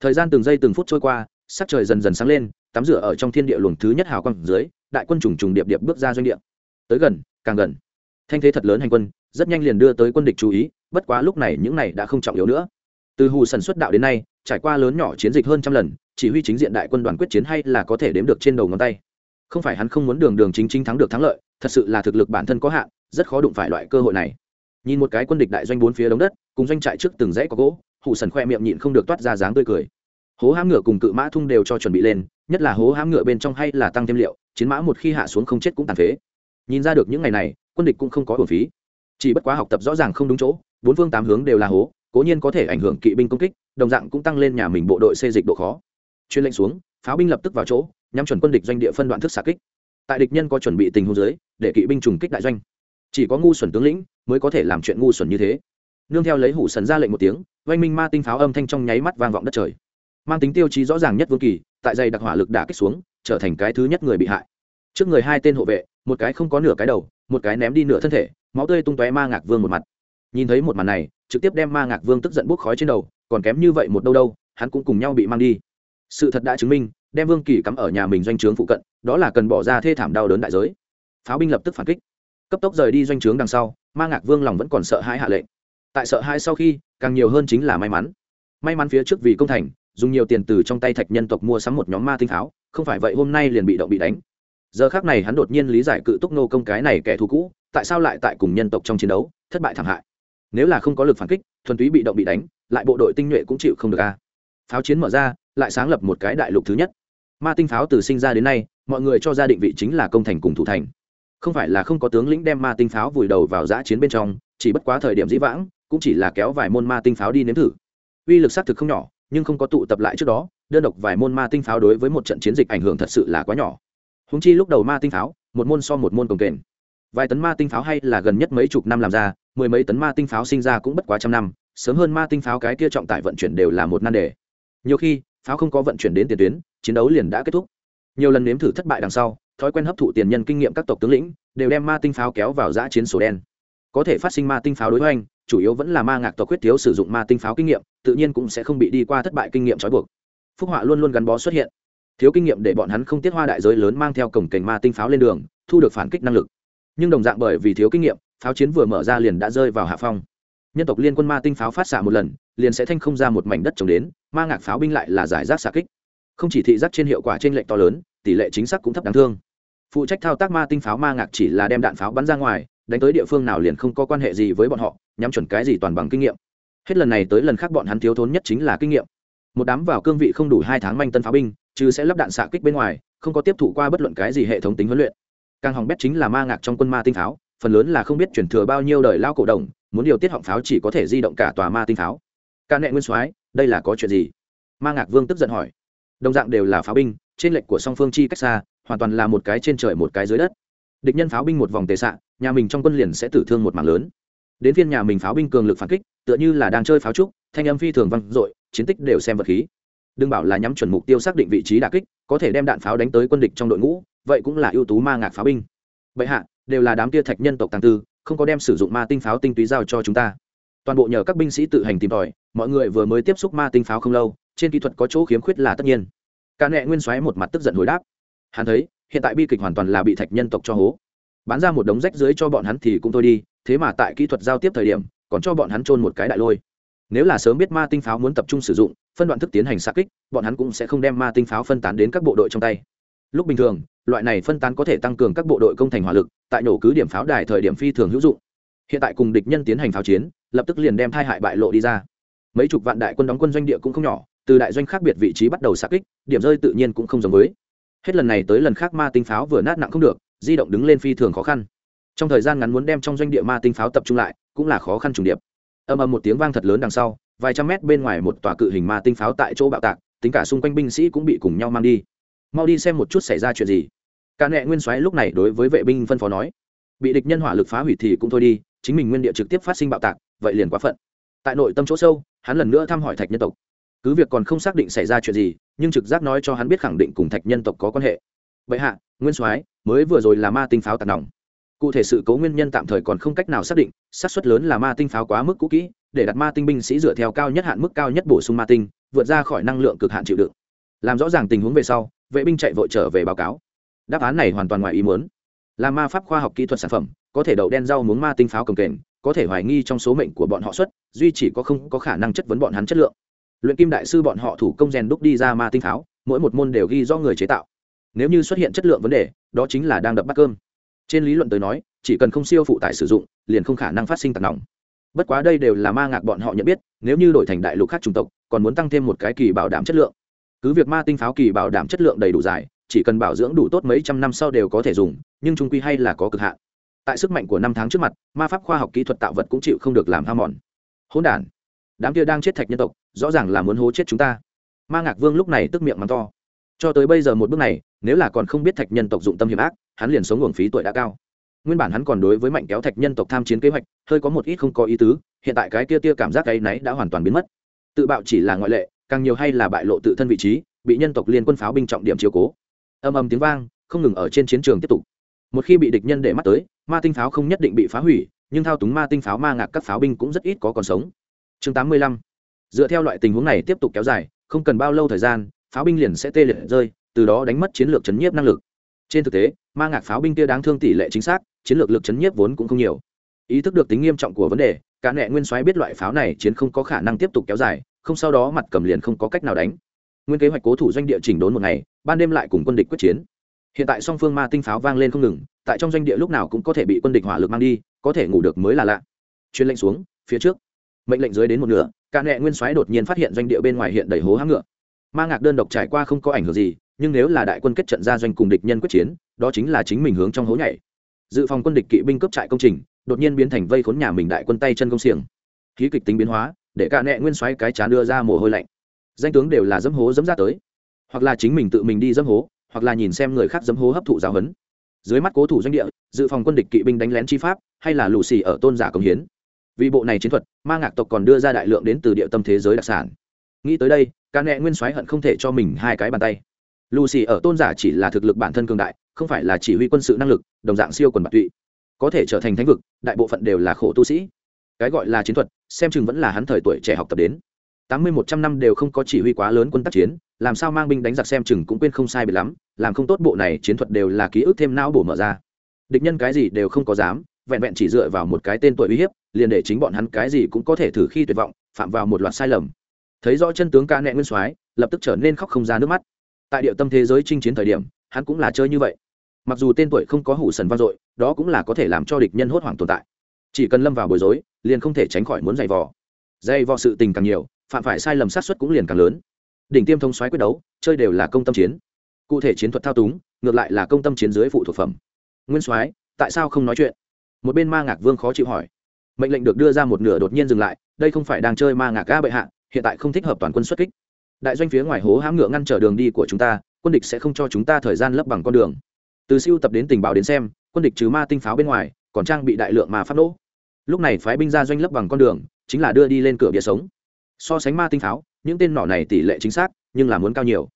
Thời gian từng giây từng phút trôi qua, sắc trời dần dần sáng lên, tắm rửa ở trong thiên địa luồng thứ nhất hào quang dưới, đại quân trùng trùng điệp điệp bước ra doanh địa tới gần, càng gần. Thanh thế thật lớn hành quân, rất nhanh liền đưa tới quân địch chú ý, bất quá lúc này những này đã không trọng yếu nữa. Từ hù sần xuất đạo đến nay, trải qua lớn nhỏ chiến dịch hơn trăm lần, chỉ huy chính diện đại quân đoàn quyết chiến hay là có thể đếm được trên đầu ngón tay. Không phải hắn không muốn đường đường chính chính thắng được thắng lợi, thật sự là thực lực bản thân có hạn, rất khó đụng phải loại cơ hội này. Nhìn một cái quân địch đại doanh bốn phía đống đất, cùng doanh trại trước từng dãy có gỗ hụ sần khoe miệng nhịn không được toát ra dáng tươi cười. Hố hãm ngựa cùng cự mã thung đều cho chuẩn bị lên, nhất là hố hãm ngựa bên trong hay là tăng thêm liệu, chiến mã một khi hạ xuống không chết cũng tàn phế nhìn ra được những ngày này, quân địch cũng không có hồn phí. Chỉ bất quá học tập rõ ràng không đúng chỗ, bốn phương tám hướng đều là hố, cố nhiên có thể ảnh hưởng kỵ binh công kích, đồng dạng cũng tăng lên nhà mình bộ đội xây dịch độ khó. Chuyên lệnh xuống, pháo binh lập tức vào chỗ, nhắm chuẩn quân địch doanh địa phân đoạn thức xạ kích. Tại địch nhân có chuẩn bị tình huống dưới, để kỵ binh trùng kích đại doanh. Chỉ có ngu xuẩn tướng lĩnh mới có thể làm chuyện ngu xuẩn như thế. Nương theo lấy hủ sần ra lệnh một tiếng, oanh minh ma tinh pháo âm thanh trong nháy mắt vang vọng đất trời. Mang tính tiêu chí rõ ràng nhất vương kỳ, tại dày đặc hỏa lực đả kích xuống, trở thành cái thứ nhất người bị hại trước người hai tên hộ vệ, một cái không có nửa cái đầu, một cái ném đi nửa thân thể, máu tươi tung tóe ma ngạc vương một mặt. Nhìn thấy một màn này, trực tiếp đem ma ngạc vương tức giận bốc khói trên đầu, còn kém như vậy một đâu đâu, hắn cũng cùng nhau bị mang đi. Sự thật đã chứng minh, đem vương kỳ cắm ở nhà mình doanh trướng phụ cận, đó là cần bỏ ra thê thảm đau đớn đại giới. Pháo binh lập tức phản kích. Cấp tốc rời đi doanh trướng đằng sau, ma ngạc vương lòng vẫn còn sợ hãi hạ lệnh. Tại sợ hãi sau khi, càng nhiều hơn chính là may mắn. May mắn phía trước vì công thành, dùng nhiều tiền từ trong tay thạch nhân tộc mua sắm một nhóm ma tinh pháo, không phải vậy hôm nay liền bị động bị đánh giờ khác này hắn đột nhiên lý giải cự túc nô công cái này kẻ thù cũ, tại sao lại tại cùng nhân tộc trong chiến đấu, thất bại thảm hại. Nếu là không có lực phản kích, thuần túy bị động bị đánh, lại bộ đội tinh nhuệ cũng chịu không được a. Pháo chiến mở ra, lại sáng lập một cái đại lục thứ nhất. Ma tinh pháo từ sinh ra đến nay, mọi người cho ra định vị chính là công thành cùng thủ thành. Không phải là không có tướng lĩnh đem ma tinh pháo vùi đầu vào giã chiến bên trong, chỉ bất quá thời điểm dĩ vãng, cũng chỉ là kéo vài môn ma tinh pháo đi nếm thử. Uy lực xác thực không nhỏ, nhưng không có tụ tập lại trước đó, đơn độc vài môn ma tinh pháo đối với một trận chiến dịch ảnh hưởng thật sự là quá nhỏ húng chi lúc đầu ma tinh pháo, một môn so một môn cồng kềnh vài tấn ma tinh pháo hay là gần nhất mấy chục năm làm ra, mười mấy tấn ma tinh pháo sinh ra cũng bất quá trăm năm, sớm hơn ma tinh pháo cái kia trọng tải vận chuyển đều là một nan đề. Nhiều khi, pháo không có vận chuyển đến tiền tuyến, chiến đấu liền đã kết thúc. Nhiều lần nếm thử thất bại đằng sau, thói quen hấp thụ tiền nhân kinh nghiệm các tộc tướng lĩnh, đều đem ma tinh pháo kéo vào giã chiến sổ đen. Có thể phát sinh ma tinh pháo đối với anh chủ yếu vẫn là ma ngạc tộc quyết thiếu sử dụng ma tinh pháo kinh nghiệm, tự nhiên cũng sẽ không bị đi qua thất bại kinh nghiệm trói buộc. Phúc họa luôn luôn gắn bó xuất hiện thiếu kinh nghiệm để bọn hắn không tiết hoa đại giới lớn mang theo cổng cành ma tinh pháo lên đường, thu được phản kích năng lực. Nhưng đồng dạng bởi vì thiếu kinh nghiệm, pháo chiến vừa mở ra liền đã rơi vào hạ phong. Nhân tộc liên quân ma tinh pháo phát xạ một lần, liền sẽ thanh không ra một mảnh đất trồng đến, ma ngạc pháo binh lại là giải rác xạ kích. Không chỉ thị giác trên hiệu quả trên lệnh to lớn, tỷ lệ chính xác cũng thấp đáng thương. Phụ trách thao tác ma tinh pháo ma ngạc chỉ là đem đạn pháo bắn ra ngoài, đánh tới địa phương nào liền không có quan hệ gì với bọn họ, nhắm chuẩn cái gì toàn bằng kinh nghiệm. Hết lần này tới lần khác bọn hắn thiếu thốn nhất chính là kinh nghiệm. Một đám vào cương vị không đủ hai tháng manh tân pháo binh chứ sẽ lắp đạn xạ kích bên ngoài, không có tiếp thụ qua bất luận cái gì hệ thống tính huấn luyện. Càng hỏng bét chính là ma ngạc trong quân ma tinh pháo, phần lớn là không biết chuyển thừa bao nhiêu đời lao cổ đồng, muốn điều tiết họng pháo chỉ có thể di động cả tòa ma tinh pháo. Ca nệ nguyên soái, đây là có chuyện gì? Ma ngạc vương tức giận hỏi. Đồng dạng đều là pháo binh, trên lệnh của song phương chi cách xa, hoàn toàn là một cái trên trời một cái dưới đất. Địch nhân pháo binh một vòng tề xạ, nhà mình trong quân liền sẽ tử thương một mạng lớn. Đến phiên nhà mình pháo binh cường lực phản kích, tựa như là đang chơi pháo trúc, thanh âm phi thường vang dội, chiến tích đều xem vật khí đừng bảo là nhắm chuẩn mục tiêu xác định vị trí đà kích, có thể đem đạn pháo đánh tới quân địch trong đội ngũ, vậy cũng là ưu tú ma ngạc pháo binh. Bệ hạ, đều là đám tia thạch nhân tộc tàng tư, không có đem sử dụng ma tinh pháo tinh túy giao cho chúng ta. Toàn bộ nhờ các binh sĩ tự hành tìm tòi, mọi người vừa mới tiếp xúc ma tinh pháo không lâu, trên kỹ thuật có chỗ khiếm khuyết là tất nhiên. Ca nệ nguyên xoáy một mặt tức giận hồi đáp. Hắn thấy, hiện tại bi kịch hoàn toàn là bị thạch nhân tộc cho hố. Bán ra một đống rách dưới cho bọn hắn thì cũng thôi đi, thế mà tại kỹ thuật giao tiếp thời điểm, còn cho bọn hắn trôn một cái đại lôi nếu là sớm biết ma tinh pháo muốn tập trung sử dụng, phân đoạn thức tiến hành xa kích, bọn hắn cũng sẽ không đem ma tinh pháo phân tán đến các bộ đội trong tay. Lúc bình thường, loại này phân tán có thể tăng cường các bộ đội công thành hỏa lực, tại nổ cứ điểm pháo đài thời điểm phi thường hữu dụng. Hiện tại cùng địch nhân tiến hành pháo chiến, lập tức liền đem thai hại bại lộ đi ra. Mấy chục vạn đại quân đóng quân doanh địa cũng không nhỏ, từ đại doanh khác biệt vị trí bắt đầu xa kích, điểm rơi tự nhiên cũng không giống với. Hết lần này tới lần khác ma tinh pháo vừa nát nặng không được, di động đứng lên phi thường khó khăn. Trong thời gian ngắn muốn đem trong doanh địa ma tinh pháo tập trung lại, cũng là khó khăn trùng điệp âm ầm một tiếng vang thật lớn đằng sau, vài trăm mét bên ngoài một tòa cự hình ma tinh pháo tại chỗ bạo tạc, tính cả xung quanh binh sĩ cũng bị cùng nhau mang đi. Mau đi xem một chút xảy ra chuyện gì. Cả nệ nguyên soái lúc này đối với vệ binh phân phó nói, bị địch nhân hỏa lực phá hủy thì cũng thôi đi, chính mình nguyên địa trực tiếp phát sinh bạo tạc, vậy liền quá phận. Tại nội tâm chỗ sâu, hắn lần nữa thăm hỏi thạch nhân tộc. Cứ việc còn không xác định xảy ra chuyện gì, nhưng trực giác nói cho hắn biết khẳng định cùng thạch nhân tộc có quan hệ. Vậy hạ, nguyên soái, mới vừa rồi là ma tinh pháo tạt nòng. Cụ thể sự cấu nguyên nhân tạm thời còn không cách nào xác định xác suất lớn là ma tinh pháo quá mức cũ kỹ, để đặt ma tinh binh sĩ dựa theo cao nhất hạn mức cao nhất bổ sung ma tinh, vượt ra khỏi năng lượng cực hạn chịu đựng. Làm rõ ràng tình huống về sau, vệ binh chạy vội trở về báo cáo. Đáp án này hoàn toàn ngoài ý muốn. Là ma pháp khoa học kỹ thuật sản phẩm, có thể đậu đen rau muốn ma tinh pháo cầm kềnh, có thể hoài nghi trong số mệnh của bọn họ xuất, duy chỉ có không có khả năng chất vấn bọn hắn chất lượng. Luyện kim đại sư bọn họ thủ công rèn đúc đi ra ma tinh pháo, mỗi một môn đều ghi do người chế tạo. Nếu như xuất hiện chất lượng vấn đề, đó chính là đang đập bắt cơm. Trên lý luận tới nói chỉ cần không siêu phụ tải sử dụng, liền không khả năng phát sinh tạt nòng. Bất quá đây đều là ma ngạc bọn họ nhận biết, nếu như đổi thành đại lục khác chủng tộc, còn muốn tăng thêm một cái kỳ bảo đảm chất lượng. Cứ việc ma tinh pháo kỳ bảo đảm chất lượng đầy đủ dài, chỉ cần bảo dưỡng đủ tốt mấy trăm năm sau đều có thể dùng, nhưng trung quy hay là có cực hạn. Tại sức mạnh của năm tháng trước mặt, ma pháp khoa học kỹ thuật tạo vật cũng chịu không được làm ham mòn. Hỗn đản. Đám kia đang chết thạch nhân tộc, rõ ràng là muốn hố chết chúng ta. Ma ngạc vương lúc này tức miệng mắng to. Cho tới bây giờ một bước này, nếu là còn không biết thạch nhân tộc dụng tâm hiểm ác, hắn liền sống uổng phí tuổi đã cao nguyên bản hắn còn đối với mạnh kéo thạch nhân tộc tham chiến kế hoạch, hơi có một ít không có ý tứ, hiện tại cái kia tia cảm giác cái náy đã hoàn toàn biến mất. Tự bạo chỉ là ngoại lệ, càng nhiều hay là bại lộ tự thân vị trí, bị nhân tộc liên quân pháo binh trọng điểm chiếu cố. Âm âm tiếng vang, không ngừng ở trên chiến trường tiếp tục. Một khi bị địch nhân để mắt tới, ma tinh pháo không nhất định bị phá hủy, nhưng thao túng ma tinh pháo ma ngạc các pháo binh cũng rất ít có còn sống. Chương tám mươi lăm. Dựa theo loại tình huống này tiếp tục kéo dài, không cần bao lâu thời gian, pháo binh liền sẽ tê liệt rơi, từ đó đánh mất chiến lược chấn nhiếp năng lực. Trên thực tế, ma ngạc pháo binh kia đáng thương tỷ lệ chính xác chiến lược lực chấn nhiếp vốn cũng không nhiều. Ý thức được tính nghiêm trọng của vấn đề, cả nệ nguyên soái biết loại pháo này chiến không có khả năng tiếp tục kéo dài, không sau đó mặt cầm liền không có cách nào đánh. Nguyên kế hoạch cố thủ doanh địa chỉnh đốn một ngày, ban đêm lại cùng quân địch quyết chiến. Hiện tại song phương ma tinh pháo vang lên không ngừng, tại trong doanh địa lúc nào cũng có thể bị quân địch hỏa lực mang đi, có thể ngủ được mới là lạ. Chuyên lệnh xuống, phía trước. Mệnh lệnh dưới đến một nửa, cả nệ nguyên soái đột nhiên phát hiện doanh địa bên ngoài hiện đầy hố hãm ngựa. Ma ngạc đơn độc trải qua không có ảnh hưởng gì, nhưng nếu là đại quân kết trận ra doanh cùng địch nhân quyết chiến, đó chính là chính mình hướng trong hố nhảy dự phòng quân địch kỵ binh cấp trại công trình, đột nhiên biến thành vây khốn nhà mình đại quân tay chân công xiềng. Khí kịch tính biến hóa, để cả nệ nguyên xoáy cái chán đưa ra mồ hôi lạnh. Danh tướng đều là dẫm hố dẫm ra tới. Hoặc là chính mình tự mình đi dẫm hố, hoặc là nhìn xem người khác dẫm hố hấp thụ giáo huấn. Dưới mắt cố thủ doanh địa, dự phòng quân địch kỵ binh đánh lén chi pháp, hay là lù xì ở tôn giả công hiến. Vì bộ này chiến thuật, ma ngạc tộc còn đưa ra đại lượng đến từ địa tâm thế giới đặc sản. Nghĩ tới đây ca nẹ nguyên soái hận không thể cho mình hai cái bàn tay. Lù xì ở tôn giả chỉ là thực lực bản thân cường đại không phải là chỉ huy quân sự năng lực, đồng dạng siêu quần bạc tụy. Có thể trở thành thánh vực, đại bộ phận đều là khổ tu sĩ. Cái gọi là chiến thuật, xem chừng vẫn là hắn thời tuổi trẻ học tập đến. Tám mươi một trăm năm đều không có chỉ huy quá lớn quân tác chiến, làm sao mang binh đánh giặc xem chừng cũng quên không sai bị lắm, làm không tốt bộ này chiến thuật đều là ký ức thêm não bổ mở ra. Địch nhân cái gì đều không có dám, vẹn vẹn chỉ dựa vào một cái tên tuổi uy hiếp, liền để chính bọn hắn cái gì cũng có thể thử khi tuyệt vọng, phạm vào một loạt sai lầm. Thấy rõ chân tướng ca nẹ nguyên soái, lập tức trở nên khóc không ra nước mắt. Tại địa tâm thế giới chinh chiến thời điểm, hắn cũng là chơi như vậy mặc dù tên tuổi không có hủ sần vang dội, đó cũng là có thể làm cho địch nhân hốt hoảng tồn tại. Chỉ cần lâm vào bối rối, liền không thể tránh khỏi muốn giày vò. Dày vò sự tình càng nhiều, phạm phải sai lầm sát xuất cũng liền càng lớn. Đỉnh tiêm thông xoáy quyết đấu, chơi đều là công tâm chiến. Cụ thể chiến thuật thao túng, ngược lại là công tâm chiến dưới phụ thuộc phẩm. Nguyên soái, tại sao không nói chuyện? Một bên ma ngạc vương khó chịu hỏi. Mệnh lệnh được đưa ra một nửa đột nhiên dừng lại, đây không phải đang chơi ma ngạc ga bệ hạ, hiện tại không thích hợp toàn quân xuất kích. Đại doanh phía ngoài hố hãm ngựa ngăn trở đường đi của chúng ta, quân địch sẽ không cho chúng ta thời gian lấp bằng con đường từ siêu tập đến tình báo đến xem, quân địch trừ ma tinh pháo bên ngoài, còn trang bị đại lượng mà phát nổ. lúc này phái binh ra doanh lấp bằng con đường, chính là đưa đi lên cửa bia sống. So sánh ma tinh pháo, những tên nỏ này tỷ lệ chính xác, nhưng là muốn cao nhiều.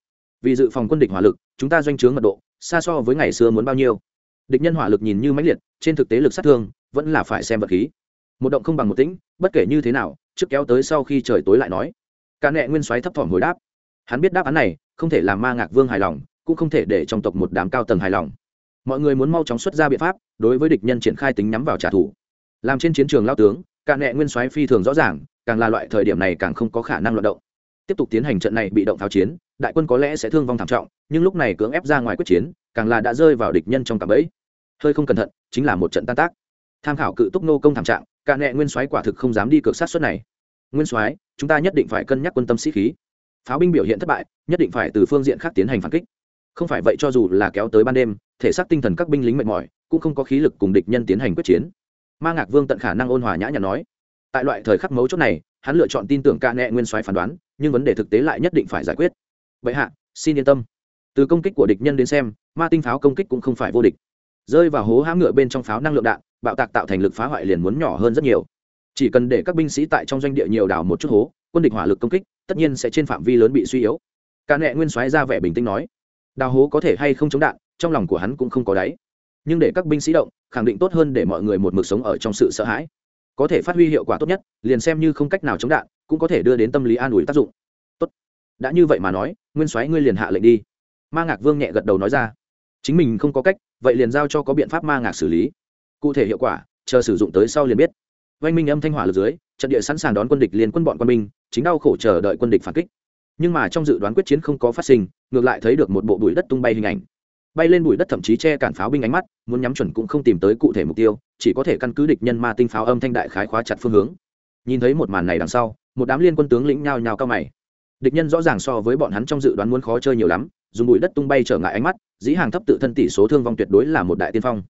Vì dự phòng quân địch hỏa lực, chúng ta doanh trướng mật độ, xa so với ngày xưa muốn bao nhiêu. Địch nhân hỏa lực nhìn như mãnh liệt, trên thực tế lực sát thương, vẫn là phải xem vật khí. Một động không bằng một tĩnh, bất kể như thế nào, trước kéo tới sau khi trời tối lại nói. Cả nệ nguyên soái thấp thỏm hồi đáp. Hắn biết đáp án này, không thể làm ma ngạc vương hài lòng, cũng không thể để trong tộc một đám cao tầng hài lòng mọi người muốn mau chóng xuất ra biện pháp, đối với địch nhân triển khai tính nhắm vào trả thù. Làm trên chiến trường lao tướng, cả nệ nguyên soái phi thường rõ ràng, càng là loại thời điểm này càng không có khả năng loạt động. Tiếp tục tiến hành trận này bị động tháo chiến, đại quân có lẽ sẽ thương vong thảm trọng, nhưng lúc này cưỡng ép ra ngoài quyết chiến, càng là đã rơi vào địch nhân trong cạm bẫy. Hơi không cẩn thận, chính là một trận tan tác. Tham khảo cự túc nô công thảm trạng, cả nệ nguyên soái quả thực không dám đi cược sát suất này. Nguyên soái, chúng ta nhất định phải cân nhắc quân tâm sĩ khí. Pháo binh biểu hiện thất bại, nhất định phải từ phương diện khác tiến hành phản kích không phải vậy cho dù là kéo tới ban đêm, thể xác tinh thần các binh lính mệt mỏi, cũng không có khí lực cùng địch nhân tiến hành quyết chiến. Ma ngạc vương tận khả năng ôn hòa nhã nhặn nói, tại loại thời khắc mấu chốt này, hắn lựa chọn tin tưởng ca nệ nguyên soái phán đoán, nhưng vấn đề thực tế lại nhất định phải giải quyết. Vậy hạ, xin yên tâm. Từ công kích của địch nhân đến xem, ma tinh pháo công kích cũng không phải vô địch. Rơi vào hố hãm ngựa bên trong pháo năng lượng đạn, bạo tạc tạo thành lực phá hoại liền muốn nhỏ hơn rất nhiều. Chỉ cần để các binh sĩ tại trong doanh địa nhiều đảo một chút hố, quân địch hỏa lực công kích, tất nhiên sẽ trên phạm vi lớn bị suy yếu. Ca nệ nguyên soái ra vẻ bình tĩnh nói đào hố có thể hay không chống đạn, trong lòng của hắn cũng không có đáy. Nhưng để các binh sĩ động, khẳng định tốt hơn để mọi người một mực sống ở trong sự sợ hãi. Có thể phát huy hiệu quả tốt nhất, liền xem như không cách nào chống đạn, cũng có thể đưa đến tâm lý an ủi tác dụng. Tốt. Đã như vậy mà nói, nguyên soái ngươi liền hạ lệnh đi. Ma ngạc vương nhẹ gật đầu nói ra. Chính mình không có cách, vậy liền giao cho có biện pháp ma ngạc xử lý. Cụ thể hiệu quả, chờ sử dụng tới sau liền biết. Oanh minh âm thanh hỏa lực dưới, trận địa sẵn sàng đón quân địch liền quân bọn quân minh chính đau khổ chờ đợi quân địch phản kích nhưng mà trong dự đoán quyết chiến không có phát sinh, ngược lại thấy được một bộ bụi đất tung bay hình ảnh. Bay lên bụi đất thậm chí che cản pháo binh ánh mắt, muốn nhắm chuẩn cũng không tìm tới cụ thể mục tiêu, chỉ có thể căn cứ địch nhân ma tinh pháo âm thanh đại khái khóa chặt phương hướng. Nhìn thấy một màn này đằng sau, một đám liên quân tướng lĩnh nhao nhao cao mày. Địch nhân rõ ràng so với bọn hắn trong dự đoán muốn khó chơi nhiều lắm, dùng bụi đất tung bay trở ngại ánh mắt, dĩ hàng thấp tự thân tỷ số thương vong tuyệt đối là một đại tiên phong.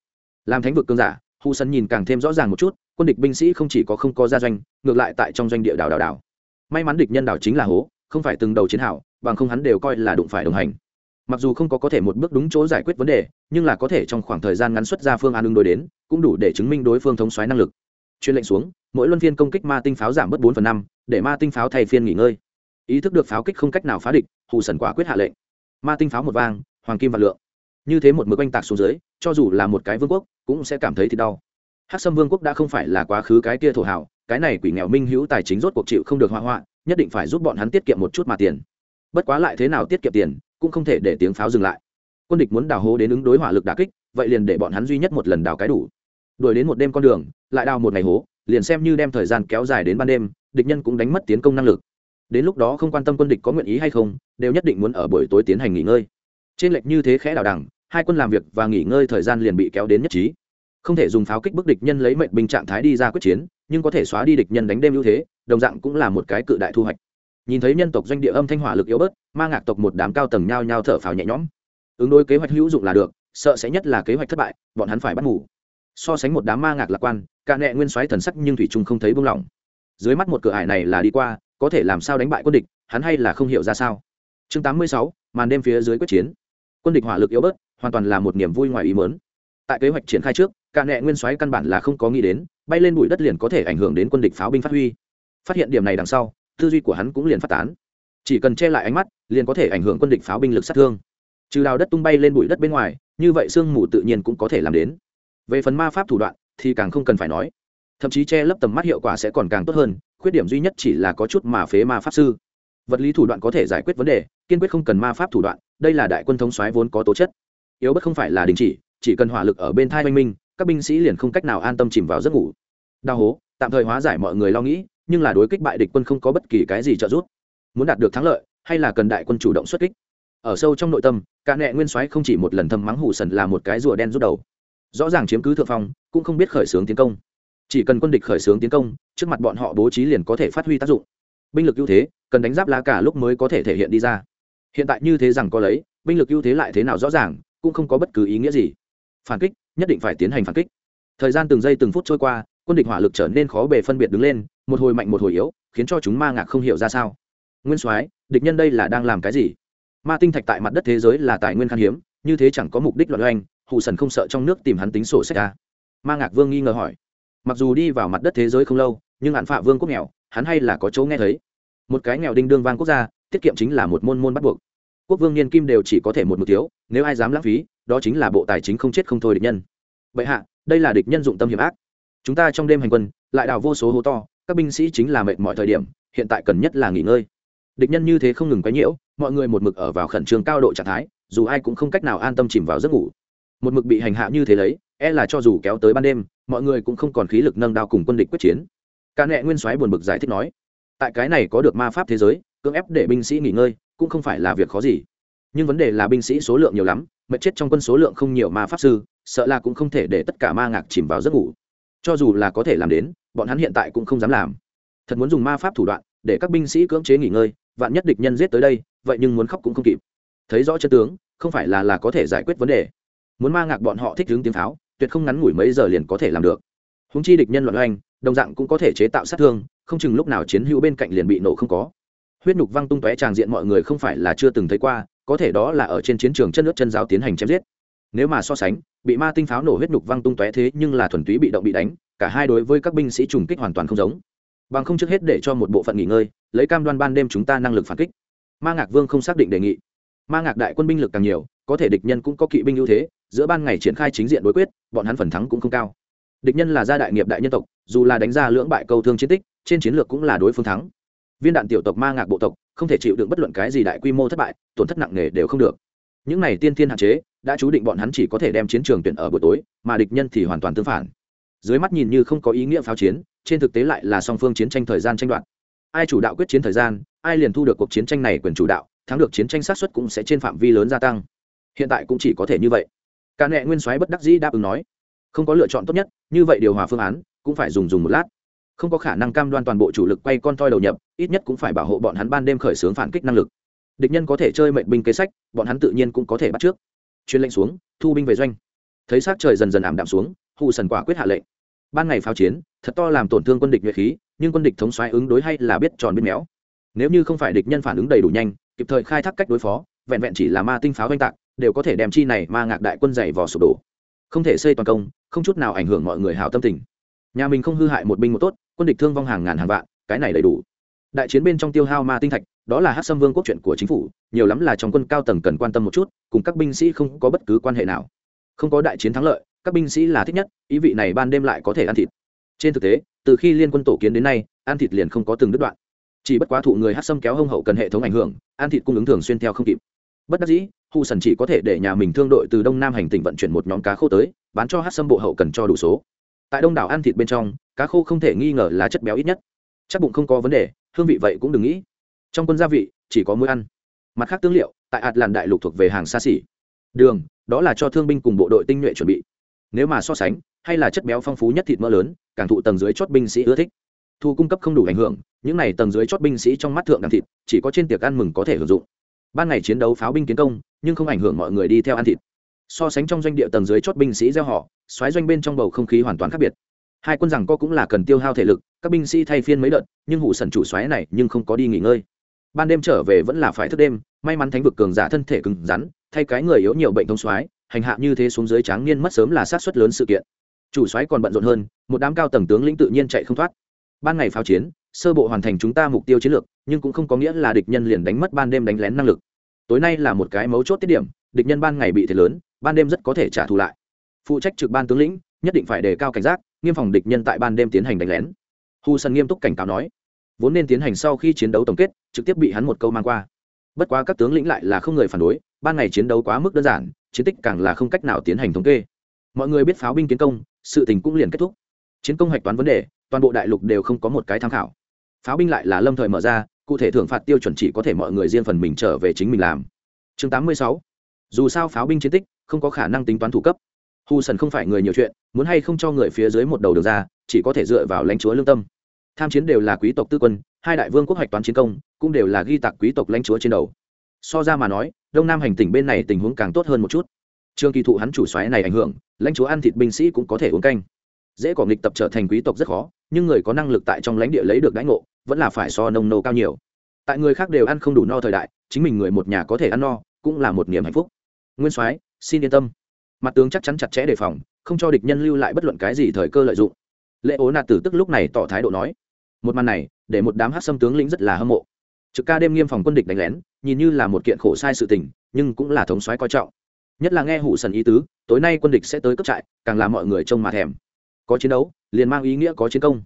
Làm thánh vực cương giả, hu sân nhìn càng thêm rõ ràng một chút, quân địch binh sĩ không chỉ có không có gia doanh, ngược lại tại trong doanh địa đảo đảo đảo. May mắn địch nhân đảo chính là hố không phải từng đầu chiến hào, bằng không hắn đều coi là đụng phải đồng hành. Mặc dù không có có thể một bước đúng chỗ giải quyết vấn đề nhưng là có thể trong khoảng thời gian ngắn xuất ra phương án ứng đối đến cũng đủ để chứng minh đối phương thống xoáy năng lực. Chuyên lệnh xuống mỗi luân phiên công kích ma tinh pháo giảm bớt bốn phần năm để ma tinh pháo thay phiên nghỉ ngơi. Ý thức được pháo kích không cách nào phá địch hù sần quả quyết hạ lệnh. Ma tinh pháo một vang hoàng kim và lượng. Như thế một mực oanh tạc xuống dưới cho dù là một cái vương quốc cũng sẽ cảm thấy thì đau. Hắc sâm vương quốc đã không phải là quá khứ cái kia thổ hảo cái này quỷ nghèo minh hữu tài chính rốt cuộc chịu không được hoa hoạn nhất định phải giúp bọn hắn tiết kiệm một chút mà tiền. Bất quá lại thế nào tiết kiệm tiền, cũng không thể để tiếng pháo dừng lại. Quân địch muốn đào hố đến ứng đối hỏa lực đà kích, vậy liền để bọn hắn duy nhất một lần đào cái đủ. Đuổi đến một đêm con đường, lại đào một ngày hố, liền xem như đem thời gian kéo dài đến ban đêm, địch nhân cũng đánh mất tiến công năng lực. Đến lúc đó không quan tâm quân địch có nguyện ý hay không, đều nhất định muốn ở buổi tối tiến hành nghỉ ngơi. Trên lệch như thế khẽ đào đẳng, hai quân làm việc và nghỉ ngơi thời gian liền bị kéo đến nhất trí. Không thể dùng pháo kích bức địch nhân lấy mệnh binh trạng thái đi ra quyết chiến nhưng có thể xóa đi địch nhân đánh đêm ưu thế đồng dạng cũng là một cái cự đại thu hoạch. Nhìn thấy nhân tộc doanh địa âm thanh hỏa lực yếu bớt ma ngạc tộc một đám cao tầng nhao nhao thở phào nhẹ nhõm. Ứng đối kế hoạch hữu dụng là được sợ sẽ nhất là kế hoạch thất bại bọn hắn phải bắt ngủ. So sánh một đám ma ngạc lạc quan cả nẹ nguyên soái thần sắc nhưng thủy trung không thấy buông lỏng. Dưới mắt một cửa ải này là đi qua có thể làm sao đánh bại quân địch hắn hay là không hiểu ra sao. Chương 86, màn đêm phía dưới quyết chiến. Quân địch hỏa lực yếu bớt hoàn toàn là một niềm vui ngoài ý mớn tại kế hoạch triển khai trước cả nẹ nguyên soái căn bản là không có nghĩ đến, bay lên bụi đất liền có thể ảnh hưởng đến quân địch pháo binh phát huy. Phát hiện điểm này đằng sau, tư duy của hắn cũng liền phát tán. Chỉ cần che lại ánh mắt, liền có thể ảnh hưởng quân địch pháo binh lực sát thương. Trừ đào đất tung bay lên bụi đất bên ngoài, như vậy sương mù tự nhiên cũng có thể làm đến. Về phần ma pháp thủ đoạn, thì càng không cần phải nói. Thậm chí che lấp tầm mắt hiệu quả sẽ còn càng tốt hơn, khuyết điểm duy nhất chỉ là có chút mà phế ma pháp sư. Vật lý thủ đoạn có thể giải quyết vấn đề, kiên quyết không cần ma pháp thủ đoạn, đây là đại quân thống soái vốn có tố chất. Yếu bất không phải là đình chỉ chỉ cần hỏa lực ở bên thai oanh minh các binh sĩ liền không cách nào an tâm chìm vào giấc ngủ. Đau hố, tạm thời hóa giải mọi người lo nghĩ, nhưng là đối kích bại địch quân không có bất kỳ cái gì trợ giúp. Muốn đạt được thắng lợi, hay là cần đại quân chủ động xuất kích? Ở sâu trong nội tâm, cả nệ nguyên soái không chỉ một lần thâm mắng hủ sần là một cái rùa đen rút đầu. Rõ ràng chiếm cứ thượng phong, cũng không biết khởi xướng tiến công. Chỉ cần quân địch khởi xướng tiến công, trước mặt bọn họ bố trí liền có thể phát huy tác dụng. Binh lực ưu thế, cần đánh giáp lá cả lúc mới có thể thể hiện đi ra. Hiện tại như thế rằng có lấy, binh lực ưu thế lại thế nào rõ ràng, cũng không có bất cứ ý nghĩa gì. Phản kích nhất định phải tiến hành phản kích. Thời gian từng giây từng phút trôi qua, quân địch hỏa lực trở nên khó bề phân biệt đứng lên, một hồi mạnh một hồi yếu, khiến cho chúng ma ngạc không hiểu ra sao. Nguyên soái, địch nhân đây là đang làm cái gì? Ma tinh thạch tại mặt đất thế giới là tài nguyên khan hiếm, như thế chẳng có mục đích loạn oanh hụ sần không sợ trong nước tìm hắn tính sổ sách ra ma ngạc vương nghi ngờ hỏi. Mặc dù đi vào mặt đất thế giới không lâu, nhưng hạn phạ vương quốc nghèo, hắn hay là có chỗ nghe thấy. Một cái nghèo đinh đương vang quốc gia, tiết kiệm chính là một môn môn bắt buộc. Quốc vương niên kim đều chỉ có thể một mục thiếu, nếu ai dám lãng phí, đó chính là bộ tài chính không chết không thôi địch nhân vậy hạ, đây là địch nhân dụng tâm hiểm ác. Chúng ta trong đêm hành quân, lại đào vô số hố to, các binh sĩ chính là mệt mọi thời điểm, hiện tại cần nhất là nghỉ ngơi. Địch nhân như thế không ngừng quấy nhiễu, mọi người một mực ở vào khẩn trương cao độ trạng thái, dù ai cũng không cách nào an tâm chìm vào giấc ngủ. Một mực bị hành hạ như thế lấy e là cho dù kéo tới ban đêm, mọi người cũng không còn khí lực nâng đao cùng quân địch quyết chiến. Ca nẹ nguyên soái buồn bực giải thích nói, tại cái này có được ma pháp thế giới, cưỡng ép để binh sĩ nghỉ ngơi, cũng không phải là việc khó gì. Nhưng vấn đề là binh sĩ số lượng nhiều lắm mệt chết trong quân số lượng không nhiều ma pháp sư sợ là cũng không thể để tất cả ma ngạc chìm vào giấc ngủ. Cho dù là có thể làm đến, bọn hắn hiện tại cũng không dám làm. Thật muốn dùng ma pháp thủ đoạn, để các binh sĩ cưỡng chế nghỉ ngơi, vạn nhất địch nhân giết tới đây, vậy nhưng muốn khóc cũng không kịp. Thấy rõ chân tướng, không phải là là có thể giải quyết vấn đề. Muốn ma ngạc bọn họ thích hướng tiếng pháo, tuyệt không ngắn ngủi mấy giờ liền có thể làm được. Húng chi địch nhân loạn oanh đồng dạng cũng có thể chế tạo sát thương, không chừng lúc nào chiến hữu bên cạnh liền bị nổ không có. Huyết nhục văng tung tóe tràng diện mọi người không phải là chưa từng thấy qua, có thể đó là ở trên chiến trường chân nước chân giáo tiến hành chém giết nếu mà so sánh, bị ma tinh pháo nổ huyết nhục văng tung tóe thế nhưng là thuần túy bị động bị đánh, cả hai đối với các binh sĩ trùng kích hoàn toàn không giống. Bằng không trước hết để cho một bộ phận nghỉ ngơi, lấy cam đoan ban đêm chúng ta năng lực phản kích. Ma ngạc vương không xác định đề nghị. Ma ngạc đại quân binh lực càng nhiều, có thể địch nhân cũng có kỵ binh ưu thế, giữa ban ngày triển khai chính diện đối quyết, bọn hắn phần thắng cũng không cao. Địch nhân là gia đại nghiệp đại nhân tộc, dù là đánh ra lưỡng bại câu thương chiến tích, trên chiến lược cũng là đối phương thắng. Viên đạn tiểu tộc ma ngạc bộ tộc, không thể chịu đựng bất luận cái gì đại quy mô thất bại, tổn thất nặng nề đều không được. Những này tiên thiên hạn chế đã chú định bọn hắn chỉ có thể đem chiến trường tuyển ở buổi tối, mà địch nhân thì hoàn toàn tương phản. Dưới mắt nhìn như không có ý nghĩa pháo chiến, trên thực tế lại là song phương chiến tranh thời gian tranh đoạt. Ai chủ đạo quyết chiến thời gian, ai liền thu được cuộc chiến tranh này quyền chủ đạo, thắng được chiến tranh sát xuất cũng sẽ trên phạm vi lớn gia tăng. Hiện tại cũng chỉ có thể như vậy. Cả nệ nguyên soái bất đắc dĩ đáp ứng nói, không có lựa chọn tốt nhất, như vậy điều hòa phương án, cũng phải dùng dùng một lát. Không có khả năng cam đoan toàn bộ chủ lực quay con toi đầu nhập, ít nhất cũng phải bảo hộ bọn hắn ban đêm khởi xướng phản kích năng lực. Địch nhân có thể chơi mệnh binh kế sách, bọn hắn tự nhiên cũng có thể bắt trước chuyên lệnh xuống, thu binh về doanh. Thấy s á trời dần dần ảm đạm xuống, hù sần quả quyết hạ lệnh. Ban ngày pháo chiến, thật to làm tổn thương quân địch nhuệ khí, nhưng quân địch thống xoáy ứng đối hay là biết tròn biết méo. Nếu như không phải địch nhân phản ứng đầy đủ nhanh, kịp thời khai thác cách đối phó, vẹn vẹn chỉ là ma tinh pháo oanh tạc, đều có thể đem chi này ma ngạc đại quân dày vò sụp đổ. Không thể xây toàn công, không chút nào ảnh hưởng mọi người hào tâm tình. Nhà mình không hư hại một binh một tốt, quân địch thương vong hàng ngàn hàng vạn, cái này đầy đủ. Đại chiến bên trong tiêu hao ma tinh thạch đó là hát xâm vương quốc chuyện của chính phủ, nhiều lắm là trong quân cao tầng cần quan tâm một chút, cùng các binh sĩ không có bất cứ quan hệ nào. Không có đại chiến thắng lợi, các binh sĩ là thích nhất, ý vị này ban đêm lại có thể ăn thịt. Trên thực tế, từ khi liên quân tổ kiến đến nay, ăn thịt liền không có từng đứt đoạn. Chỉ bất quá thụ người hát xâm kéo hông hậu cần hệ thống ảnh hưởng, ăn thịt cung ứng thường xuyên theo không kịp. Bất đắc dĩ, hù sần chỉ có thể để nhà mình thương đội từ đông nam hành tỉnh vận chuyển một nhóm cá khô tới, bán cho hát xâm bộ hậu cần cho đủ số. Tại đông đảo ăn thịt bên trong, cá khô không thể nghi ngờ là chất béo ít nhất. Chắc bụng không có vấn đề, hương vị vậy cũng đừng nghĩ trong quân gia vị, chỉ có muối ăn. Mặt khác tương liệu, tại ạt làn đại lục thuộc về hàng xa xỉ. Đường, đó là cho thương binh cùng bộ đội tinh nhuệ chuẩn bị. Nếu mà so sánh, hay là chất béo phong phú nhất thịt mỡ lớn, càng thụ tầng dưới chót binh sĩ ưa thích. Thu cung cấp không đủ ảnh hưởng, những này tầng dưới chót binh sĩ trong mắt thượng đẳng thịt, chỉ có trên tiệc ăn mừng có thể hưởng dụng. Ban ngày chiến đấu pháo binh kiến công, nhưng không ảnh hưởng mọi người đi theo ăn thịt. So sánh trong doanh địa tầng dưới chót binh sĩ gieo họ, xoáy doanh bên trong bầu không khí hoàn toàn khác biệt. Hai quân rằng co cũng là cần tiêu hao thể lực, các binh sĩ thay phiên mấy đợt, nhưng hụ sần chủ xoáy này nhưng không có đi nghỉ ngơi ban đêm trở về vẫn là phải thức đêm, may mắn thánh vực cường giả thân thể cứng rắn, thay cái người yếu nhiều bệnh thông soái, hành hạ như thế xuống dưới tráng niên mất sớm là sát xuất lớn sự kiện. Chủ soái còn bận rộn hơn, một đám cao tầng tướng lĩnh tự nhiên chạy không thoát. Ban ngày pháo chiến, sơ bộ hoàn thành chúng ta mục tiêu chiến lược, nhưng cũng không có nghĩa là địch nhân liền đánh mất ban đêm đánh lén năng lực. Tối nay là một cái mấu chốt tiết điểm, địch nhân ban ngày bị thiệt lớn, ban đêm rất có thể trả thù lại. Phụ trách trực ban tướng lĩnh, nhất định phải đề cao cảnh giác, nghiêm phòng địch nhân tại ban đêm tiến hành đánh lén. Hu sân nghiêm túc cảnh cáo nói vốn nên tiến hành sau khi chiến đấu tổng kết, trực tiếp bị hắn một câu mang qua. Bất quá các tướng lĩnh lại là không người phản đối, ban ngày chiến đấu quá mức đơn giản, chiến tích càng là không cách nào tiến hành thống kê. Mọi người biết pháo binh tiến công, sự tình cũng liền kết thúc. Chiến công hoạch toán vấn đề, toàn bộ đại lục đều không có một cái tham khảo. Pháo binh lại là lâm thời mở ra, cụ thể thưởng phạt tiêu chuẩn chỉ có thể mọi người riêng phần mình trở về chính mình làm. Chương 86. dù sao pháo binh chiến tích, không có khả năng tính toán thủ cấp. Hu sần không phải người nhiều chuyện, muốn hay không cho người phía dưới một đầu đường ra, chỉ có thể dựa vào lãnh chúa lương tâm tham chiến đều là quý tộc tư quân, hai đại vương quốc hoạch toán chiến công, cũng đều là ghi tặc quý tộc lãnh chúa trên đầu. So ra mà nói, đông nam hành tỉnh bên này tình huống càng tốt hơn một chút. Trương kỳ thụ hắn chủ xoáy này ảnh hưởng, lãnh chúa ăn thịt binh sĩ cũng có thể uống canh. Dễ cỏ nghịch tập trở thành quý tộc rất khó, nhưng người có năng lực tại trong lãnh địa lấy được đãi ngộ, vẫn là phải so nông nô cao nhiều. Tại người khác đều ăn không đủ no thời đại, chính mình người một nhà có thể ăn no, cũng là một niềm hạnh phúc. Nguyên soái, xin yên tâm. Mặt tướng chắc chắn chặt chẽ đề phòng, không cho địch nhân lưu lại bất luận cái gì thời cơ lợi dụng lệ ố nạt tử tức lúc này tỏ thái độ nói, một màn này, để một đám hát xâm tướng lĩnh rất là hâm mộ. Trực ca đêm nghiêm phòng quân địch đánh lén, nhìn như là một kiện khổ sai sự tình, nhưng cũng là thống soái coi trọng. Nhất là nghe hủ sần ý tứ, tối nay quân địch sẽ tới cấp trại, càng làm mọi người trông mà thèm. Có chiến đấu, liền mang ý nghĩa có chiến công.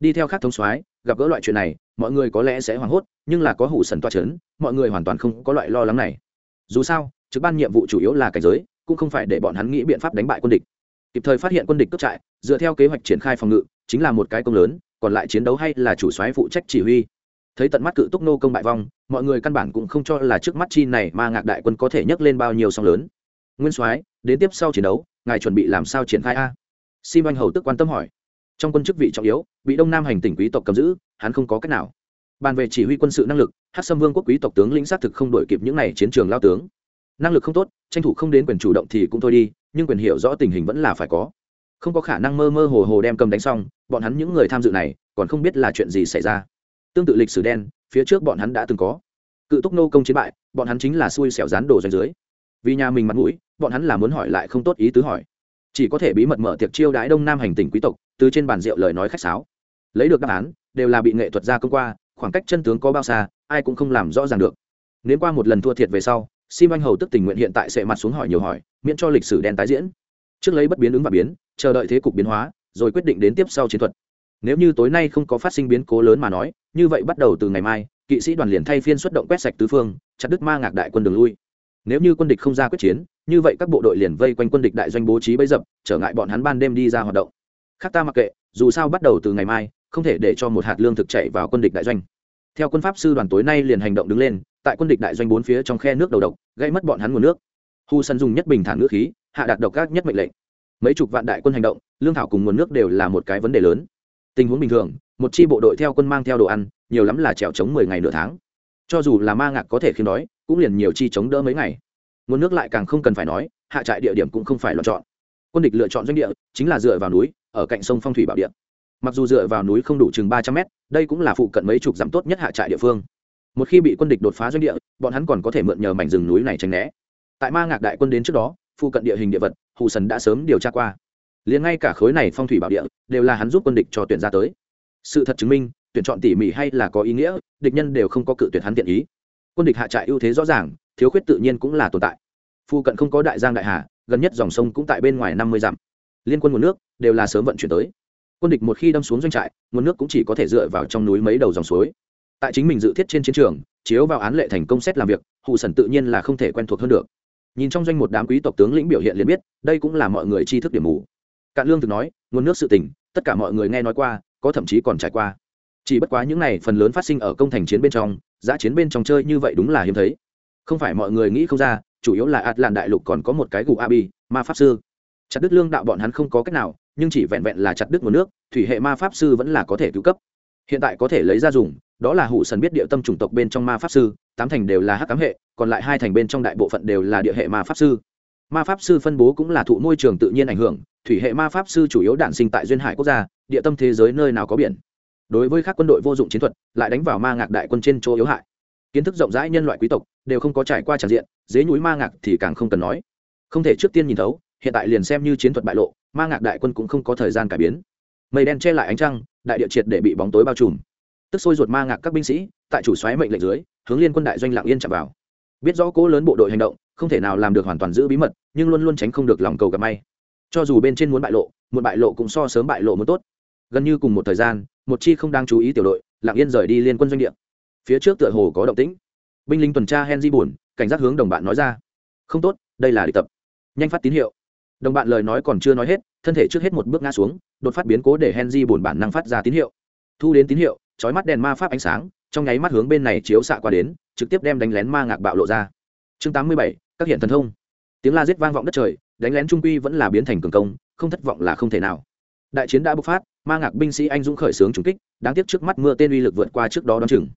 Đi theo khác thống soái, gặp gỡ loại chuyện này, mọi người có lẽ sẽ hoảng hốt, nhưng là có hủ sần toa c h ấ n mọi người hoàn toàn không có loại lo lắng này. Dù sao, trực ban nhiệm vụ chủ yếu là cảnh giới, cũng không phải để bọn hắn nghĩ biện pháp đánh bại quân địch kịp thời phát hiện quân địch cướp trại, dựa theo kế hoạch triển khai phòng ngự, chính là một cái công lớn, còn lại chiến đấu hay là chủ soái phụ trách chỉ huy. Thấy tận mắt cự túc nô công bại vong, mọi người căn bản cũng không cho là trước mắt chi này mà ngạc đại quân có thể nhấc lên bao nhiêu song lớn. Nguyên soái, đến tiếp sau chiến đấu, ngài chuẩn bị làm sao triển khai a? Sim anh hầu tức quan tâm hỏi. Trong quân chức vị trọng yếu, bị đông nam hành tỉnh quý tộc cầm giữ, hắn không có cách nào. Bàn về chỉ huy quân sự năng lực hát xâm vương quốc quý tộc tướng lĩnh xác thực không đổi kịp những n à y chiến trường lao tướng. Năng lực không tốt, tranh thủ không đến quyền chủ động thì cũng thôi đi nhưng quyền hiểu rõ tình hình vẫn là phải có. Không có khả năng mơ mơ hồ hồ đem cầm đánh xong, bọn hắn những người tham dự này, còn không biết là chuyện gì xảy ra. Tương tự lịch sử đen, phía trước bọn hắn đã từng có. Cự túc nô công chiến bại, bọn hắn chính là xui xẻo rán đồ doanh dưới vì nhà mình mặt mũi, bọn hắn là muốn hỏi lại không tốt ý tứ hỏi. Chỉ có thể bí mật mở tiệc chiêu đãi đông nam hành tỉnh quý tộc, từ trên bàn rượu lời nói khách sáo. Lấy được đáp án, đều là bị nghệ thuật gia công qua, khoảng cách chân tướng có bao xa, ai cũng không làm rõ ràng được. Nếu qua một lần thua thiệt về sau sim anh hầu tức tình nguyện hiện tại sẽ mặt xuống hỏi nhiều hỏi, miễn cho lịch sử đen tái diễn. Trước lấy bất biến ứng và biến, chờ đợi thế cục biến hóa, rồi quyết định đến tiếp sau chiến thuật. Nếu như tối nay không có phát sinh biến cố lớn mà nói, như vậy bắt đầu từ ngày mai, kỵ sĩ đoàn liền thay phiên xuất động quét sạch tứ phương, chặt đứt ma ngạc đại quân đường lui. Nếu như quân địch không ra quyết chiến, như vậy các bộ đội liền vây quanh quân địch đại doanh bố trí bấy dập, trở ngại bọn hắn ban đêm đi ra hoạt động. Khác ta mặc kệ, dù sao bắt đầu từ ngày mai, không thể để cho một hạt lương thực chạy vào quân địch đại doanh theo quân pháp sư đoàn tối nay liền hành động đứng lên, tại quân địch đại doanh bốn phía trong khe nước đầu độc, gây mất bọn hắn nguồn nước. Hu sân dùng nhất bình thản ngữ khí, hạ đạt độc các nhất mệnh lệnh. Mấy chục vạn đại quân hành động, lương thảo cùng nguồn nước đều là một cái vấn đề lớn. Tình huống bình thường, một chi bộ đội theo quân mang theo đồ ăn, nhiều lắm là trèo chống mười ngày nửa tháng. Cho dù là ma ngạc có thể khiến đói, cũng liền nhiều chi chống đỡ mấy ngày. Nguồn nước lại càng không cần phải nói, hạ trại địa điểm cũng không phải lựa chọn. Quân địch lựa chọn doanh địa, chính là dựa vào núi, ở cạnh sông phong thủy bảo địa mặc dù dựa vào núi không đủ chừng ba trăm mét, đây cũng là phụ cận mấy chục dặm tốt nhất hạ trại địa phương. Một khi bị quân địch đột phá doanh địa, bọn hắn còn có thể mượn nhờ mảnh rừng núi này tránh né. Tại ma ngạc đại quân đến trước đó, phụ cận địa hình địa vật, hù sần đã sớm điều tra qua. Liền ngay cả khối này phong thủy bảo địa, đều là hắn giúp quân địch cho tuyển ra tới. Sự thật chứng minh, tuyển chọn tỉ mỉ hay là có ý nghĩa, địch nhân đều không có cự tuyển hắn tiện ý. Quân địch hạ trại ưu thế rõ ràng, thiếu khuyết tự nhiên cũng là tồn tại. Phụ cận không có đại giang đại hà, gần nhất dòng sông cũng tại bên ngoài năm mươi dặm. Liên quân nguồn nước đều là sớm vận chuyển tới quân địch một khi đâm xuống doanh trại, nguồn nước cũng chỉ có thể dựa vào trong núi mấy đầu dòng suối. Tại chính mình dự thiết trên chiến trường, chiếu vào án lệ thành công xét làm việc hụ sần tự nhiên là không thể quen thuộc hơn được. Nhìn trong doanh một đám quý tộc tướng lĩnh biểu hiện liền biết, đây cũng là mọi người tri thức điểm mù. Cạn lương thực nói, nguồn nước sự tình tất cả mọi người nghe nói qua, có thậm chí còn trải qua. Chỉ bất quá những này phần lớn phát sinh ở công thành chiến bên trong giã chiến bên trong chơi như vậy đúng là hiếm thấy. Không phải mọi người nghĩ không ra, chủ yếu là ạt làn đại lục còn có một cái gù abi, ma pháp sư. Chặt đứt lương đạo bọn hắn không có cách nào nhưng chỉ vẹn vẹn là chặt đứt nguồn nước, thủy hệ ma pháp sư vẫn là có thể cứu cấp. Hiện tại có thể lấy ra dùng, đó là Hủ sần biết địa tâm chủng tộc bên trong ma pháp sư, tám thành đều là hắc cám hệ, còn lại hai thành bên trong đại bộ phận đều là địa hệ ma pháp sư. Ma pháp sư phân bố cũng là thụ môi trường tự nhiên ảnh hưởng, thủy hệ ma pháp sư chủ yếu đản sinh tại duyên hải quốc gia, địa tâm thế giới nơi nào có biển. Đối với các quân đội vô dụng chiến thuật, lại đánh vào ma ngạc đại quân trên chỗ yếu hại. Kiến thức rộng rãi nhân loại quý tộc, đều không có trải qua tràn diện, dế núi ma ngạc thì càng không cần nói. Không thể trước tiên nhìn thấu, hiện tại liền xem như chiến thuật bại lộ ma ngạc đại quân cũng không có thời gian cải biến. Mây đen che lại ánh trăng, đại địa triệt để bị bóng tối bao trùm. Tức sôi ruột ma ngạc các binh sĩ, tại chủ xoáy mệnh lệnh dưới, hướng liên quân đại doanh lạng yên chạm vào. Biết rõ cố lớn bộ đội hành động, không thể nào làm được hoàn toàn giữ bí mật, nhưng luôn luôn tránh không được lòng cầu gặp may. Cho dù bên trên muốn bại lộ một bại lộ cũng so sớm bại lộ muốn tốt. Gần như cùng một thời gian, một chi không đang chú ý tiểu đội lạng yên rời đi liên quân doanh địa. Phía trước tựa hồ có động tĩnh. Binh lính tuần tra hen di buồn, cảnh giác hướng đồng bạn nói ra. Không tốt, đây là địch tập. Nhanh phát tín hiệu đồng bạn lời nói còn chưa nói hết, thân thể trước hết một bước ngã xuống, đột phát biến cố để henry buồn bản năng phát ra tín hiệu. Thu đến tín hiệu trói mắt đèn ma pháp ánh sáng, trong nháy mắt hướng bên này chiếu xạ qua đến, trực tiếp đem đánh lén ma ngạc bạo lộ ra. Chương tám mươi bảy, các hiện thần thông. Tiếng la giết vang vọng đất trời, đánh lén trung quy vẫn là biến thành cường công, không thất vọng là không thể nào. Đại chiến đã bộc phát, ma ngạc binh sĩ anh dũng khởi xướng trúng kích, đáng tiếc trước mắt mưa tên uy lực vượt qua trước đó đón chừng.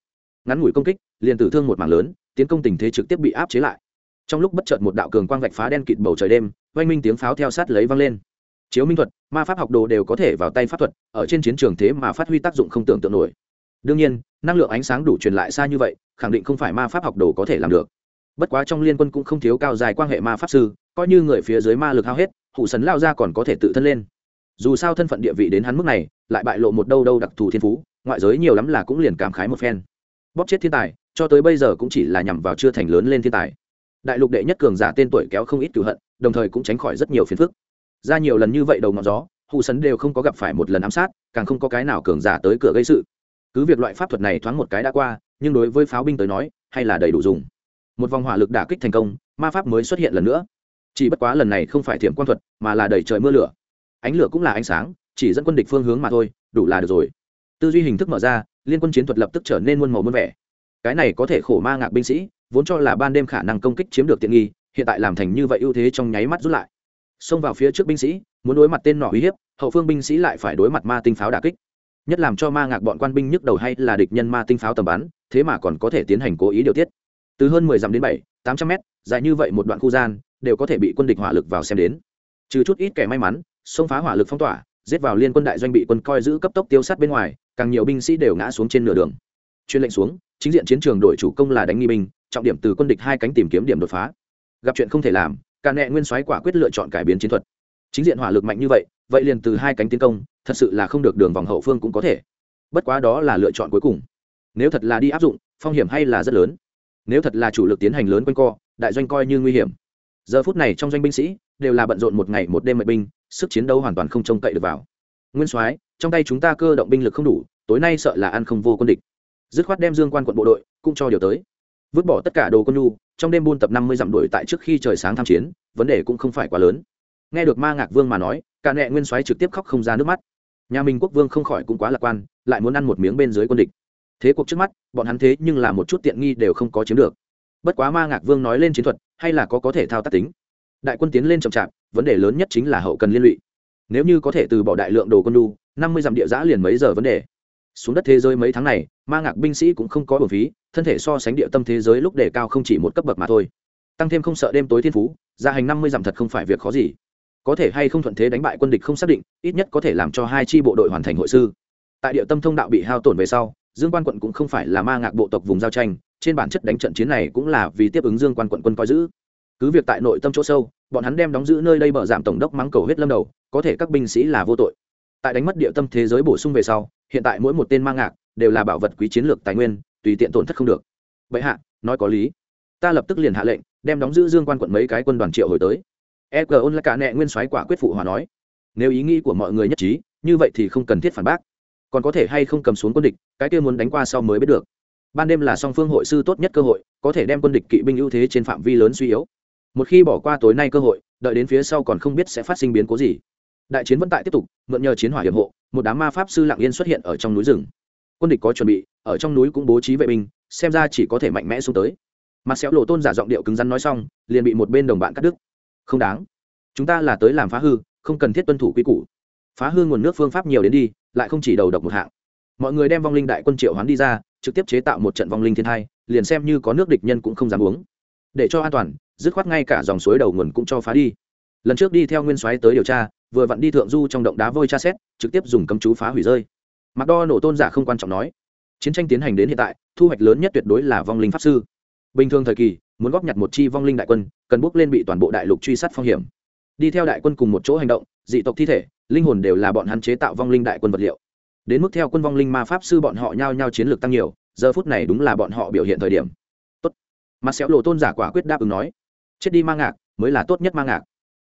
Ngắn ngủi công kích, liền tử thương một mảng lớn, tiến công tình thế trực tiếp bị áp chế lại trong lúc bất chợt một đạo cường quang vạch phá đen kịt bầu trời đêm, oanh minh tiếng pháo theo sát lấy vang lên. Chiếu minh thuật, ma pháp học đồ đều có thể vào tay pháp thuật, ở trên chiến trường thế mà phát huy tác dụng không tưởng tượng nổi. Đương nhiên, năng lượng ánh sáng đủ truyền lại xa như vậy, khẳng định không phải ma pháp học đồ có thể làm được. Bất quá trong liên quân cũng không thiếu cao dài quan hệ ma pháp sư, coi như người phía dưới ma lực hao hết, hụ sấn lao ra còn có thể tự thân lên. Dù sao thân phận địa vị đến hắn mức này, lại bại lộ một đâu đâu đặc thù thiên phú, ngoại giới nhiều lắm là cũng liền cảm khái một phen. Bóp chết thiên tài, cho tới bây giờ cũng chỉ là nhằm vào chưa thành lớn lên thiên tài đại lục đệ nhất cường giả tên tuổi kéo không ít cửu hận, đồng thời cũng tránh khỏi rất nhiều phiền phức. Ra nhiều lần như vậy đầu ngọn gió hụ sấn đều không có gặp phải một lần ám sát, càng không có cái nào cường giả tới cửa gây sự. Cứ việc loại pháp thuật này thoáng một cái đã qua, nhưng đối với pháo binh tới nói, hay là đầy đủ dùng. Một vòng hỏa lực đả kích thành công, ma pháp mới xuất hiện lần nữa. Chỉ bất quá lần này không phải thiểm quan thuật, mà là đầy trời mưa lửa. Ánh lửa cũng là ánh sáng, chỉ dẫn quân địch phương hướng mà thôi, đủ là được rồi. Tư duy hình thức mở ra, liên quân chiến thuật lập tức trở nên muôn màu muôn vẻ. Cái này có thể khổ ma ngạc binh sĩ vốn cho là ban đêm khả năng công kích chiếm được tiện nghi, hiện tại làm thành như vậy ưu thế trong nháy mắt rút lại. Xông vào phía trước binh sĩ, muốn đối mặt tên nỏ uy hiếp, hậu phương binh sĩ lại phải đối mặt ma tinh pháo đà kích. Nhất làm cho ma ngạc bọn quan binh nhức đầu hay là địch nhân ma tinh pháo tầm bắn, thế mà còn có thể tiến hành cố ý điều tiết. Từ hơn mười dặm đến bảy, tám trăm mét, dài như vậy một đoạn khu gian, đều có thể bị quân địch hỏa lực vào xem đến. Trừ chút ít kẻ may mắn, xông phá hỏa lực phong tỏa, giết vào liên quân đại doanh bị quân coi giữ cấp tốc tiêu sát bên ngoài, càng nhiều binh sĩ đều ngã xuống trên nửa đường. Chuyên lệnh xuống, chính diện chiến trường đội chủ công là đánh nghi binh trọng điểm từ quân địch hai cánh tìm kiếm điểm đột phá. Gặp chuyện không thể làm, cả nẹ nguyên soái quả quyết lựa chọn cải biến chiến thuật. Chính diện hỏa lực mạnh như vậy vậy liền từ hai cánh tiến công, thật sự là không được đường vòng hậu phương cũng có thể. Bất quá đó là lựa chọn cuối cùng. Nếu thật là đi áp dụng, phong hiểm hay là rất lớn. Nếu thật là chủ lực tiến hành lớn quanh co, đại doanh coi như nguy hiểm. Giờ phút này trong doanh binh sĩ, đều là bận rộn một ngày một đêm mệnh binh, sức chiến đấu hoàn toàn không trông cậy được vào. Nguyên soái, trong tay chúng ta cơ động binh lực không đủ, tối nay sợ là ăn không vô quân địch. Dứt khoát đem dương quan quận bộ đội, cũng cho điều tới vứt bỏ tất cả đồ con nhu, trong đêm buôn tập năm mươi dặm đuổi tại trước khi trời sáng tham chiến, vấn đề cũng không phải quá lớn. Nghe được ma ngạc vương mà nói, cả nẹ nguyên soái trực tiếp khóc không ra nước mắt. Nhà mình quốc vương không khỏi cũng quá lạc quan, lại muốn ăn một miếng bên dưới quân địch. Thế cuộc trước mắt, bọn hắn thế nhưng là một chút tiện nghi đều không có chiếm được. Bất quá ma ngạc vương nói lên chiến thuật, hay là có có thể thao tác tính. Đại quân tiến lên chậm chạp, vấn đề lớn nhất chính là hậu cần liên lụy. Nếu như có thể từ bỏ đại lượng đồ quân đu năm mươi dặm địa giã liền mấy giờ vấn đề xuống đất thế giới mấy tháng này, ma ngạc binh sĩ cũng không có bổn phí, thân thể so sánh địa tâm thế giới lúc đề cao không chỉ một cấp bậc mà thôi. Tăng thêm không sợ đêm tối thiên phú, gia hành năm mươi dặm thật không phải việc khó gì. Có thể hay không thuận thế đánh bại quân địch không xác định, ít nhất có thể làm cho hai chi bộ đội hoàn thành hội sư. Tại địa tâm thông đạo bị hao tổn về sau, dương quan quận cũng không phải là ma ngạc bộ tộc vùng giao tranh, trên bản chất đánh trận chiến này cũng là vì tiếp ứng dương quan quận quân coi giữ. Cứ việc tại nội tâm chỗ sâu, bọn hắn đem đóng giữ nơi đây bờ giảm tổng đốc mắng cầu huyết lâm đầu, có thể các binh sĩ là vô tội. Tại đánh mất địa tâm thế giới bổ sung về sau hiện tại mỗi một tên mang ngạc đều là bảo vật quý chiến lược tài nguyên, tùy tiện tổn thất không được. Bệ hạ, nói có lý. Ta lập tức liền hạ lệnh, đem đóng giữ dương quan quận mấy cái quân đoàn triệu hồi tới. E g ôn là cả nẹ nguyên soái quả quyết phụ hòa nói. Nếu ý nghĩ của mọi người nhất trí, như vậy thì không cần thiết phản bác. Còn có thể hay không cầm xuống quân địch, cái kia muốn đánh qua sau mới biết được. Ban đêm là song phương hội sư tốt nhất cơ hội, có thể đem quân địch kỵ binh ưu thế trên phạm vi lớn suy yếu. Một khi bỏ qua tối nay cơ hội, đợi đến phía sau còn không biết sẽ phát sinh biến cố gì đại chiến vẫn tại tiếp tục, mượn nhờ chiến hỏa hiểm hộ, một đám ma pháp sư lạng yên xuất hiện ở trong núi rừng. Quân địch có chuẩn bị, ở trong núi cũng bố trí vệ binh, xem ra chỉ có thể mạnh mẽ xuống tới. Mặt xéo lộ tôn giả giọng điệu cứng rắn nói xong, liền bị một bên đồng bạn cắt đứt. Không đáng. Chúng ta là tới làm phá hư, không cần thiết tuân thủ quy củ. Phá hư nguồn nước phương pháp nhiều đến đi, lại không chỉ đầu độc một hạng. Mọi người đem vong linh đại quân triệu hoán đi ra, trực tiếp chế tạo một trận vong linh thiên thai, liền xem như có nước địch nhân cũng không dám uống. Để cho an toàn, dứt khoát ngay cả dòng suối đầu nguồn cũng cho phá đi. Lần trước đi theo nguyên soái tới điều tra vừa vặn đi thượng du trong động đá vôi tra xét, trực tiếp dùng cấm chú phá hủy rơi. Mặc đo nổ tôn giả không quan trọng nói. Chiến tranh tiến hành đến hiện tại, thu hoạch lớn nhất tuyệt đối là vong linh pháp sư. Bình thường thời kỳ, muốn góp nhặt một chi vong linh đại quân, cần bước lên bị toàn bộ đại lục truy sát phong hiểm. Đi theo đại quân cùng một chỗ hành động, dị tộc thi thể, linh hồn đều là bọn hắn chế tạo vong linh đại quân vật liệu. Đến mức theo quân vong linh ma pháp sư bọn họ nhao nhao chiến lược tăng nhiều, giờ phút này đúng là bọn họ biểu hiện thời điểm. Tốt. Mặt xéo lộ tôn giả quả quyết đáp ứng nói. Chết đi ma ngạc, mới là tốt nhất ma ngạc.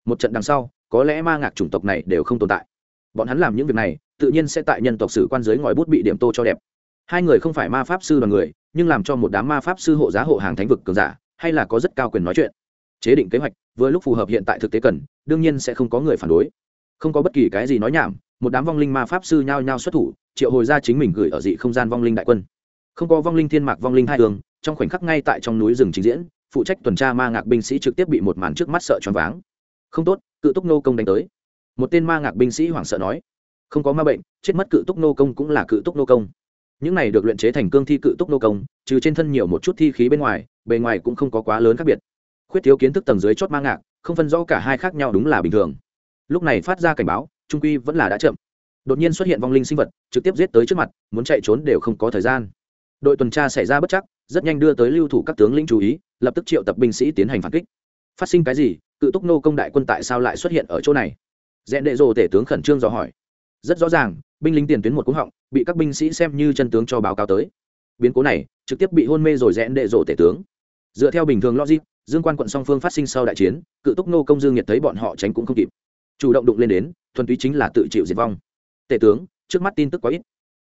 Một trận đằng sau có lẽ ma ngạc chủng tộc này đều không tồn tại. Bọn hắn làm những việc này, tự nhiên sẽ tại nhân tộc sử quan giới ngòi bút bị điểm tô cho đẹp. Hai người không phải ma pháp sư đoàn người, nhưng làm cho một đám ma pháp sư hộ giá hộ hàng thánh vực cường giả, hay là có rất cao quyền nói chuyện. Chế định kế hoạch với lúc phù hợp hiện tại thực tế cần, đương nhiên sẽ không có người phản đối. Không có bất kỳ cái gì nói nhảm, một đám vong linh ma pháp sư nhao nhao xuất thủ, triệu hồi ra chính mình gửi ở dị không gian vong linh đại quân. Không có vong linh thiên mạc, vong linh hai tường, trong khoảnh khắc ngay tại trong núi rừng trình diễn, phụ trách tuần tra ma ngạc binh sĩ trực tiếp bị một màn trước mắt sợ choáng váng. Không tốt cự túc nô công đánh tới. Một tên ma ngạc binh sĩ hoảng sợ nói, không có ma bệnh, chết mất cự túc nô công cũng là cự túc nô công. Những này được luyện chế thành cương thi cự túc nô công, trừ trên thân nhiều một chút thi khí bên ngoài, bề ngoài cũng không có quá lớn khác biệt. Khuyết thiếu kiến thức tầng dưới chót ma ngạc, không phân rõ cả hai khác nhau đúng là bình thường. Lúc này phát ra cảnh báo, trung quy vẫn là đã chậm. Đột nhiên xuất hiện vong linh sinh vật, trực tiếp giết tới trước mặt, muốn chạy trốn đều không có thời gian. Đội tuần tra xảy ra bất chắc, rất nhanh đưa tới lưu thủ các tướng lĩnh chú ý, lập tức triệu tập binh sĩ tiến hành phản kích. Phát sinh cái gì? Cự túc nô công đại quân tại sao lại xuất hiện ở chỗ này? Rẽn đệ rồ tể tướng khẩn trương dò hỏi. Rất rõ ràng, binh lính tiền tuyến một cúng họng, bị các binh sĩ xem như chân tướng cho báo cáo tới. Biến cố này, trực tiếp bị hôn mê rồi rẽn đệ rồ tể tướng. Dựa theo bình thường logic, dương quan quận song phương phát sinh sau đại chiến, cự túc nô công dương nhiệt thấy bọn họ tránh cũng không kịp. Chủ động đụng lên đến, thuần túy chính là tự chịu diệt vong. Tể tướng, trước mắt tin tức quá ít.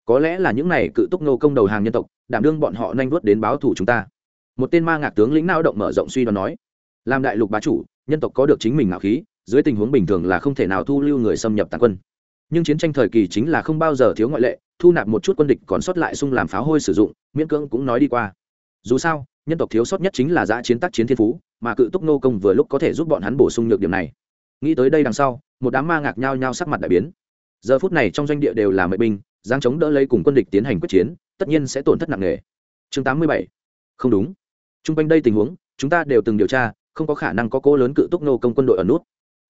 Có lẽ là những này cự túc nô công đầu hàng nhân tộc, đảm đương bọn họ nhanh vuốt đến báo thủ chúng ta. Một tên ma ngạc tướng lĩnh lao động mở rộng suy đoán nói, làm đại lục bá chủ nhân tộc có được chính mình ngạo khí, dưới tình huống bình thường là không thể nào thu lưu người xâm nhập tàn quân. Nhưng chiến tranh thời kỳ chính là không bao giờ thiếu ngoại lệ, thu nạp một chút quân địch còn sót lại xung làm pháo hôi sử dụng, miễn cưỡng cũng nói đi qua. Dù sao, nhân tộc thiếu sót nhất chính là giã chiến tác chiến thiên phú, mà cự túc nô công vừa lúc có thể giúp bọn hắn bổ sung nhược điểm này. Nghĩ tới đây đằng sau, một đám ma ngạc nhao nhao sắc mặt đại biến. Giờ phút này trong doanh địa đều là mệnh binh giang chống đỡ lấy cùng quân địch tiến hành quyết chiến, tất nhiên sẽ tổn thất nặng nề. Chương tám mươi bảy. Không đúng. T r u n g quanh đây tình huống, chúng ta đều từng điều tra không có khả năng có cố lớn cự túc nô công quân đội ở nút.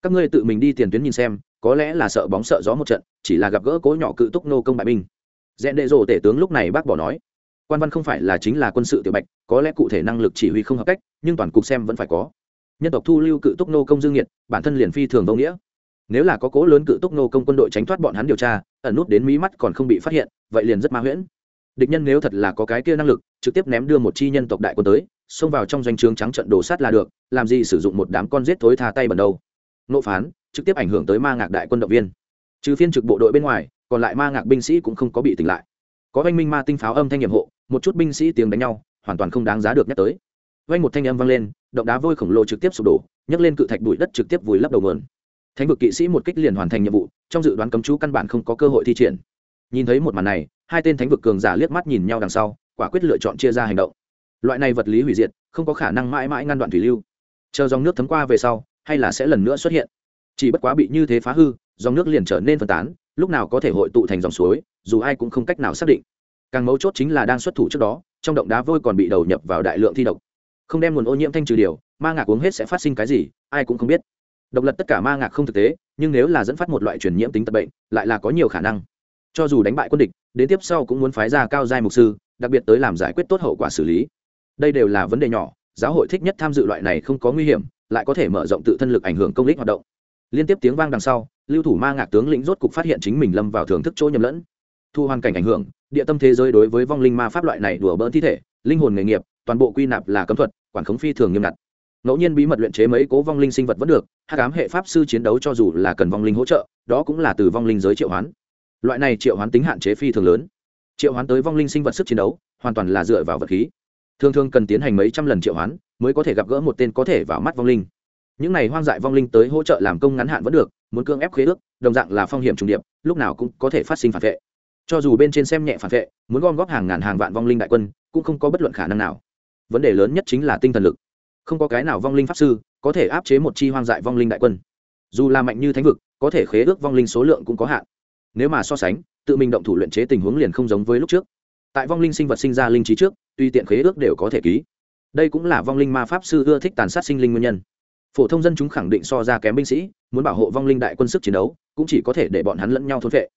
Các ngươi tự mình đi tiền tuyến nhìn xem, có lẽ là sợ bóng sợ gió một trận, chỉ là gặp gỡ cố nhỏ cự túc nô công bại binh. Dẹn đệ rồ tể tướng lúc này bác bỏ nói, quan văn không phải là chính là quân sự tiểu bạch, có lẽ cụ thể năng lực chỉ huy không hợp cách, nhưng toàn cục xem vẫn phải có. Nhân tộc thu lưu cự túc nô công dương nhiệt bản thân liền phi thường vô nghĩa. Nếu là có cố lớn cự túc nô công quân đội tránh thoát bọn hắn điều tra, ẩn nút đến mí mắt còn không bị phát hiện, vậy liền rất ma huyễn. Địch nhân nếu thật là có cái kia năng lực, trực tiếp ném đưa một chi nhân tộc đại quân tới xông vào trong doanh trướng trắng trận đổ sát là được, làm gì sử dụng một đám con giết thối tha tay bẩn đâu. Nộ phán, trực tiếp ảnh hưởng tới ma ngạc đại quân động viên. Trừ phiên trực bộ đội bên ngoài, còn lại ma ngạc binh sĩ cũng không có bị tỉnh lại. Có oanh minh ma tinh pháo âm thanh nhiệm hộ, một chút binh sĩ tiếng đánh nhau, hoàn toàn không đáng giá được nhắc tới. Vang một thanh âm vang lên, động đá vôi khổng lồ trực tiếp sụp đổ, nhấc lên cự thạch bụi đất trực tiếp vùi lấp đầu nguồn. Thánh vực kỵ sĩ một kích liền hoàn thành nhiệm vụ, trong dự đoán cấm chú căn bản không có cơ hội thi triển. Nhìn thấy một màn này, hai tên thánh vực cường giả liếc mắt nhìn nhau đằng sau, quả quyết lựa chọn chia ra hành động loại này vật lý hủy diệt, không có khả năng mãi mãi ngăn đoạn thủy lưu. Chờ dòng nước thấm qua về sau, hay là sẽ lần nữa xuất hiện. Chỉ bất quá bị như thế phá hư, dòng nước liền trở nên phân tán, lúc nào có thể hội tụ thành dòng suối, dù ai cũng không cách nào xác định. Càng mấu chốt chính là đang xuất thủ trước đó, trong động đá vôi còn bị đầu nhập vào đại lượng thi độc. Không đem nguồn ô nhiễm thanh trừ điều, ma ngạc uống hết sẽ phát sinh cái gì, ai cũng không biết. Độc lập tất cả ma ngạc không thực tế, nhưng nếu là dẫn phát một loại truyền nhiễm tính tật bệnh, lại là có nhiều khả năng. Cho dù đánh bại quân địch, đến tiếp sau cũng muốn phái ra cao giai mục sư, đặc biệt tới làm giải quyết tốt hậu quả xử lý đây đều là vấn đề nhỏ, giáo hội thích nhất tham dự loại này không có nguy hiểm, lại có thể mở rộng tự thân lực ảnh hưởng công lý hoạt động. Liên tiếp tiếng vang đằng sau, lưu thủ ma ngạc tướng lĩnh rốt cục phát hiện chính mình lâm vào thưởng thức chỗ nhầm lẫn. Thu hoàn cảnh ảnh hưởng, địa tâm thế giới đối với vong linh ma pháp loại này đùa bỡn thi thể, linh hồn nghề nghiệp, toàn bộ quy nạp là cấm thuật, quản khống phi thường nghiêm ngặt. Ngẫu nhiên bí mật luyện chế mấy cố vong linh sinh vật vẫn được hát cám hệ pháp sư chiến đấu cho dù là cần vong linh hỗ trợ, đó cũng là từ vong linh giới triệu hoán. Loại này triệu hoán tính hạn chế phi thường lớn. Triệu hoán tới vong linh sinh vật sức chiến đấu, hoàn toàn là dựa vào vật khí thường thường cần tiến hành mấy trăm lần triệu hoán mới có thể gặp gỡ một tên có thể vào mắt vong linh. Những này hoang dại vong linh tới hỗ trợ làm công ngắn hạn vẫn được, muốn cưỡng ép khế ước, đồng dạng là phong hiểm trùng điệp, lúc nào cũng có thể phát sinh phản vệ. Cho dù bên trên xem nhẹ phản vệ, muốn gom góp hàng ngàn hàng vạn vong linh đại quân, cũng không có bất luận khả năng nào. Vấn đề lớn nhất chính là tinh thần lực. Không có cái nào vong linh pháp sư có thể áp chế một chi hoang dại vong linh đại quân. Dù là mạnh như thánh vực, có thể khế ước vong linh số lượng cũng có hạn. Nếu mà so sánh, tự mình động thủ luyện chế tình huống liền không giống với lúc trước tại vong linh sinh vật sinh ra linh trí trước, tuy tiện khế ước đều có thể ký. Đây cũng là vong linh ma pháp sư ưa thích tàn sát sinh linh nguyên nhân. Phổ thông dân chúng khẳng định so ra kém binh sĩ, muốn bảo hộ vong linh đại quân sức chiến đấu, cũng chỉ có thể để bọn hắn lẫn nhau thôn vệ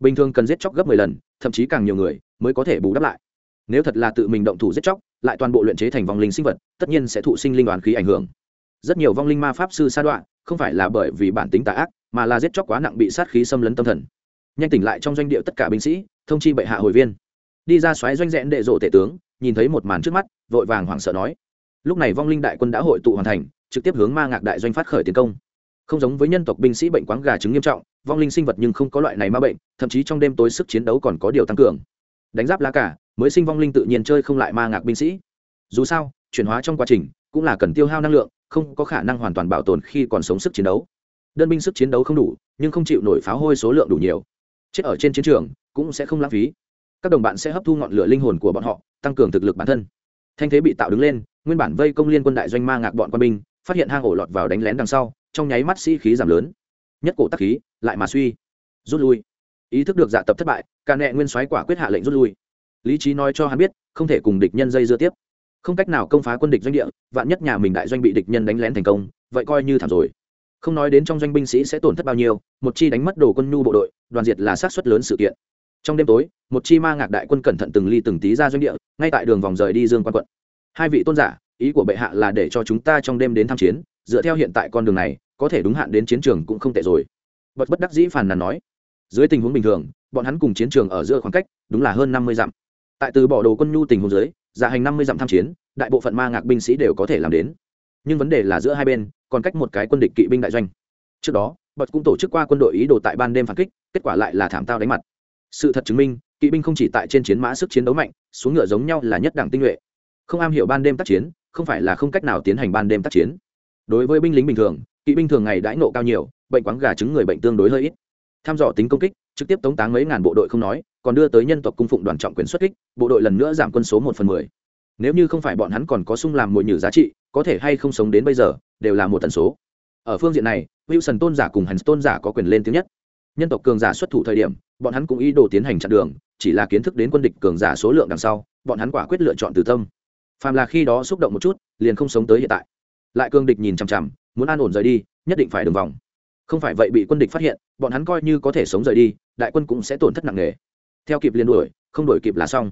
bình thường cần giết chóc gấp mười lần, thậm chí càng nhiều người mới có thể bù đắp lại. Nếu thật là tự mình động thủ giết chóc, lại toàn bộ luyện chế thành vong linh sinh vật, tất nhiên sẽ thụ sinh linh đoàn khí ảnh hưởng. Rất nhiều vong linh ma pháp sư sa đoạn không phải là bởi vì bản tính tà ác, mà là giết chóc quá nặng bị sát khí xâm lấn tâm thần. Nhanh tỉnh lại trong doanh địa tất cả binh sĩ, thông chi bệ hạ hồi viên đi ra xoáy doanh rẽn đệ rộ tể tướng, nhìn thấy một màn trước mắt, vội vàng hoảng sợ nói. Lúc này vong linh đại quân đã hội tụ hoàn thành, trực tiếp hướng ma ngạc đại doanh phát khởi tiến công. Không giống với nhân tộc binh sĩ bệnh quáng gà trứng nghiêm trọng, vong linh sinh vật nhưng không có loại này ma bệnh, thậm chí trong đêm tối sức chiến đấu còn có điều tăng cường. Đánh giáp lá cả, mới sinh vong linh tự nhiên chơi không lại ma ngạc binh sĩ. Dù sao, chuyển hóa trong quá trình, cũng là cần tiêu hao năng lượng, không có khả năng hoàn toàn bảo tồn khi còn sống sức chiến đấu. Đơn binh sức chiến đấu không đủ, nhưng không chịu nổi pháo hôi số lượng đủ nhiều. Chết ở trên chiến trường, cũng sẽ không lãng phí các đồng bạn sẽ hấp thu ngọn lửa linh hồn của bọn họ, tăng cường thực lực bản thân. Thanh thế bị tạo đứng lên, nguyên bản vây công liên quân đại doanh ma ngạc bọn quân binh, phát hiện hang ổ lọt vào đánh lén đằng sau, trong nháy mắt sĩ khí giảm lớn. Nhất cổ tắc khí, lại mà suy, rút lui. Ý thức được dạ tập thất bại ca nẹ nguyên soái quả quyết hạ lệnh rút lui. Lý trí nói cho hắn biết, không thể cùng địch nhân dây dưa tiếp. Không cách nào công phá quân địch doanh địa, vạn nhất nhà mình đại doanh bị địch nhân đánh lén thành công, vậy coi như thảm rồi. Không nói đến trong doanh binh sĩ sẽ tổn thất bao nhiêu, một chi đánh mất đồ quân nhu bộ đội, đoàn diệt là sát xuất lớn sự kiện trong đêm tối, một chi ma ngạc đại quân cẩn thận từng ly từng tí ra doanh địa, ngay tại đường vòng rời đi dương quan quận. Hai vị tôn giả, ý của bệ hạ là để cho chúng ta trong đêm đến tham chiến, dựa theo hiện tại con đường này, có thể đúng hạn đến chiến trường cũng không tệ rồi. Bật bất đắc dĩ phàn nàn nói. Dưới tình huống bình thường, bọn hắn cùng chiến trường ở giữa khoảng cách, đúng là hơn năm mươi dặm. Tại từ bỏ đồ quân nhu tình huống dưới dạ hành năm mươi dặm tham chiến, đại bộ phận ma ngạc binh sĩ đều có thể làm đến. Nhưng vấn đề là giữa hai bên, còn cách một cái quân địch kỵ binh đại doanh. Trước đó, bật cũng tổ chức qua quân đội ý đồ tại ban đêm phản kích, kết quả lại là thảm tao đánh mặt sự thật chứng minh, kỵ binh không chỉ tại trên chiến mã sức chiến đấu mạnh, xuống ngựa giống nhau là nhất đẳng tinh nhuệ. Không am hiểu ban đêm tác chiến, không phải là không cách nào tiến hành ban đêm tác chiến. Đối với binh lính bình thường, kỵ binh thường ngày đãi nộ cao nhiều, bệnh quáng gà trứng người bệnh tương đối hơi ít. Tham dò tính công kích, trực tiếp tống táng mấy ngàn bộ đội không nói, còn đưa tới nhân tộc cung phụng đoàn trọng quyền xuất kích, bộ đội lần nữa giảm quân số một phần mười. Nếu như không phải bọn hắn còn có sung làm mồi nhử giá trị, có thể hay không sống đến bây giờ, đều là một tần số. Ở phương diện này, wilson tôn giả cùng hắn tôn giả có quyền lên tiếng nhất. Nhân tộc cường giả xuất thủ thời điểm bọn hắn cũng ý đồ tiến hành chặn đường chỉ là kiến thức đến quân địch cường giả số lượng đằng sau bọn hắn quả quyết lựa chọn từ tâm. Phàm là khi đó xúc động một chút liền không sống tới hiện tại. Lại cương địch nhìn chằm chằm muốn an ổn rời đi nhất định phải đường vòng. Không phải vậy bị quân địch phát hiện bọn hắn coi như có thể sống rời đi đại quân cũng sẽ tổn thất nặng nề. Theo kịp liền đuổi không đuổi kịp là xong.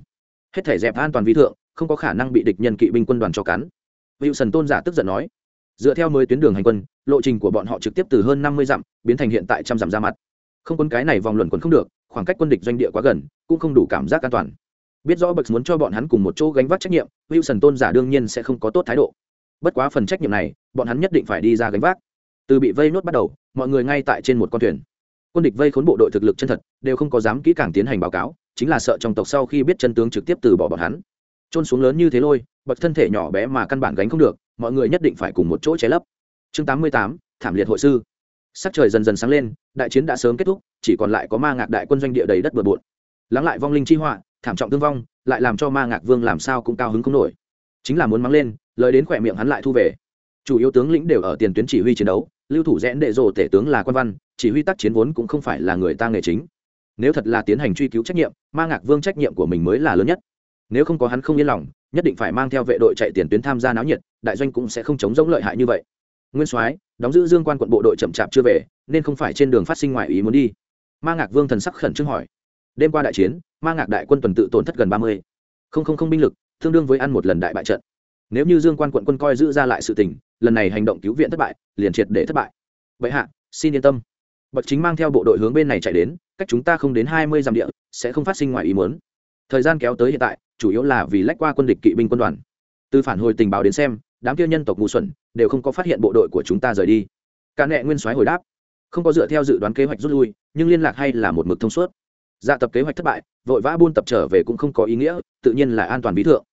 Hết thể dẹp an toàn vi thượng không có khả năng bị địch nhân kỵ binh quân đoàn cho cắn. Vị Sần Tôn giả tức giận nói, dựa theo mới tuyến đường hành quân, lộ trình của bọn họ trực tiếp từ hơn năm mươi dặm biến thành hiện tại trăm dặm ra mặt. Không quân cái này vòng luẩn quẩn không được, khoảng cách quân địch doanh địa quá gần, cũng không đủ cảm giác an toàn. biết rõ bậc muốn cho bọn hắn cùng một chỗ gánh vác trách nhiệm wilson tôn giả đương nhiên sẽ không có tốt thái độ. Bất quá phần trách nhiệm này bọn hắn nhất định phải đi ra gánh vác. Từ bị vây nốt bắt đầu mọi người ngay tại trên một con thuyền. Quân địch vây khốn bộ đội thực lực chân thật đều không có dám kỹ càng tiến hành báo cáo chính là sợ trong tộc sau khi biết chân tướng trực tiếp từ bỏ bọn hắn. Trôn xuống lớn như thế lôi bậc thân thể nhỏ bé mà căn bản gánh không được mọi người nhất định phải cùng một chỗ che lấp. Chương tám mươi tám thảm liệt hội sư sắc trời dần dần sáng lên, đại chiến đã sớm kết thúc, chỉ còn lại có ma ngạc đại quân doanh địa đầy đất bừa bộn. Lắng lại vong linh chi họa, thảm trọng thương vong, lại làm cho ma ngạc vương làm sao cũng cao hứng không nổi. Chính là muốn mắng lên, lời đến khỏe miệng hắn lại thu về. Chủ yếu tướng lĩnh đều ở tiền tuyến chỉ huy chiến đấu, lưu thủ rẽn đệ rồ tể tướng là quan văn, chỉ huy tác chiến vốn cũng không phải là người ta nghề chính. Nếu thật là tiến hành truy cứu trách nhiệm, ma ngạc vương trách nhiệm của mình mới là lớn nhất. Nếu không có hắn không yên lòng, nhất định phải mang theo vệ đội chạy tiền tuyến tham gia náo nhiệt, đại doanh cũng sẽ không chống giống lợi hại như vậy nguyên soái, đóng giữ dương quan quận bộ đội chậm chạp chưa về, nên không phải trên đường phát sinh ngoại ý muốn đi. Ma ngạc vương thần sắc khẩn trương hỏi. Đêm qua đại chiến, ma ngạc đại quân tuần tự tổn thất gần ba mươi. Không không không binh lực, tương đương với ăn một lần đại bại trận. Nếu như dương quan quận quân coi giữ ra lại sự tình, lần này hành động cứu viện thất bại, liền triệt để thất bại. Vậy hạ, xin yên tâm. Bậc chính mang theo bộ đội hướng bên này chạy đến, cách chúng ta không đến hai mươi dặm địa, sẽ không phát sinh ngoài ý muốn. Thời gian kéo tới hiện tại, chủ yếu là vì lách qua quân địch kỵ binh quân đoàn. Từ phản hồi tình báo đến xem đám kia nhân tộc ngu xuẩn đều không có phát hiện bộ đội của chúng ta rời đi. Cả nệ nguyên soái hồi đáp, không có dựa theo dự đoán kế hoạch rút lui, nhưng liên lạc hay là một mực thông suốt. Dạ tập kế hoạch thất bại, vội vã buôn tập trở về cũng không có ý nghĩa, tự nhiên là an toàn bí thượng.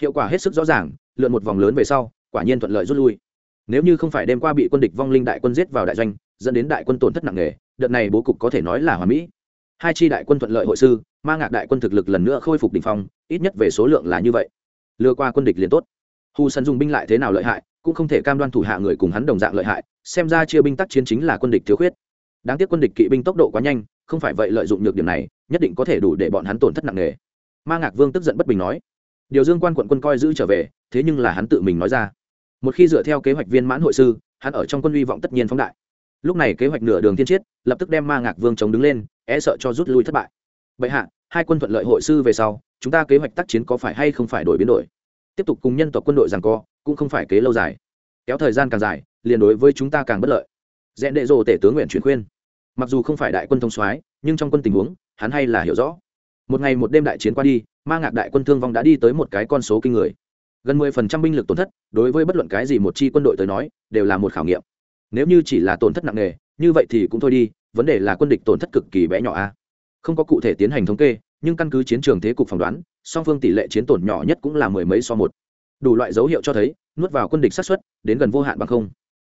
Hiệu quả hết sức rõ ràng, lượn một vòng lớn về sau, quả nhiên thuận lợi rút lui. Nếu như không phải đêm qua bị quân địch vong linh đại quân giết vào đại doanh, dẫn đến đại quân tổn thất nặng nề, đợt này bố cục có thể nói là hòa mỹ. Hai chi đại quân thuận lợi hội sư, ma ngạc đại quân thực lực lần nữa khôi phục đ ỉ n h phong, ít nhất về số lượng là như vậy. Lừa qua quân địch liền tốt hù sân dùng binh lại thế nào lợi hại, cũng không thể cam đoan thủ hạ người cùng hắn đồng dạng lợi hại, xem ra chia binh tác chiến chính là quân địch thiếu khuyết. Đáng tiếc quân địch kỵ binh tốc độ quá nhanh, không phải vậy lợi dụng nhược điểm này, nhất định có thể đủ để bọn hắn tổn thất nặng nề. Ma ngạc vương tức giận bất bình nói, điều dương quan quận quân coi giữ trở về, thế nhưng là hắn tự mình nói ra. Một khi dựa theo kế hoạch viên mãn hội sư, hắn ở trong quân hy vọng tất nhiên phóng đại. Lúc này kế hoạch nửa đường thiên chiết, lập tức đem ma ngạc vương chống đứng lên e sợ cho rút lui thất bại. Bệ hạ, hai quân thuận lợi hội sư về sau, chúng ta kế hoạch tác chiến có phải hay không phải đổi biến đổi? Tiếp tục cùng nhân tộc quân đội rằng co, cũng không phải kế lâu dài. Kéo thời gian càng dài, liền đối với chúng ta càng bất lợi. Rẽn đệ rồ tể tướng nguyện chuyển khuyên. Mặc dù không phải đại quân thông soái, nhưng trong quân tình huống, hắn hay là hiểu rõ. Một ngày một đêm đại chiến qua đi, ma ngạc đại quân thương vong đã đi tới một cái con số kinh người. Gần mười phần trăm binh lực tổn thất, đối với bất luận cái gì một chi quân đội tới nói, đều là một khảo nghiệm. Nếu như chỉ là tổn thất nặng nề, như vậy thì cũng thôi đi, vấn đề là quân địch tổn thất cực kỳ bé nhỏ a. Không có cụ thể tiến hành thống kê, nhưng căn cứ chiến trường thế cục phỏng đoán song phương tỷ lệ chiến tổn nhỏ nhất cũng là mười mấy so một. Đủ loại dấu hiệu cho thấy, nuốt vào quân địch sát xuất đến gần vô hạn bằng không.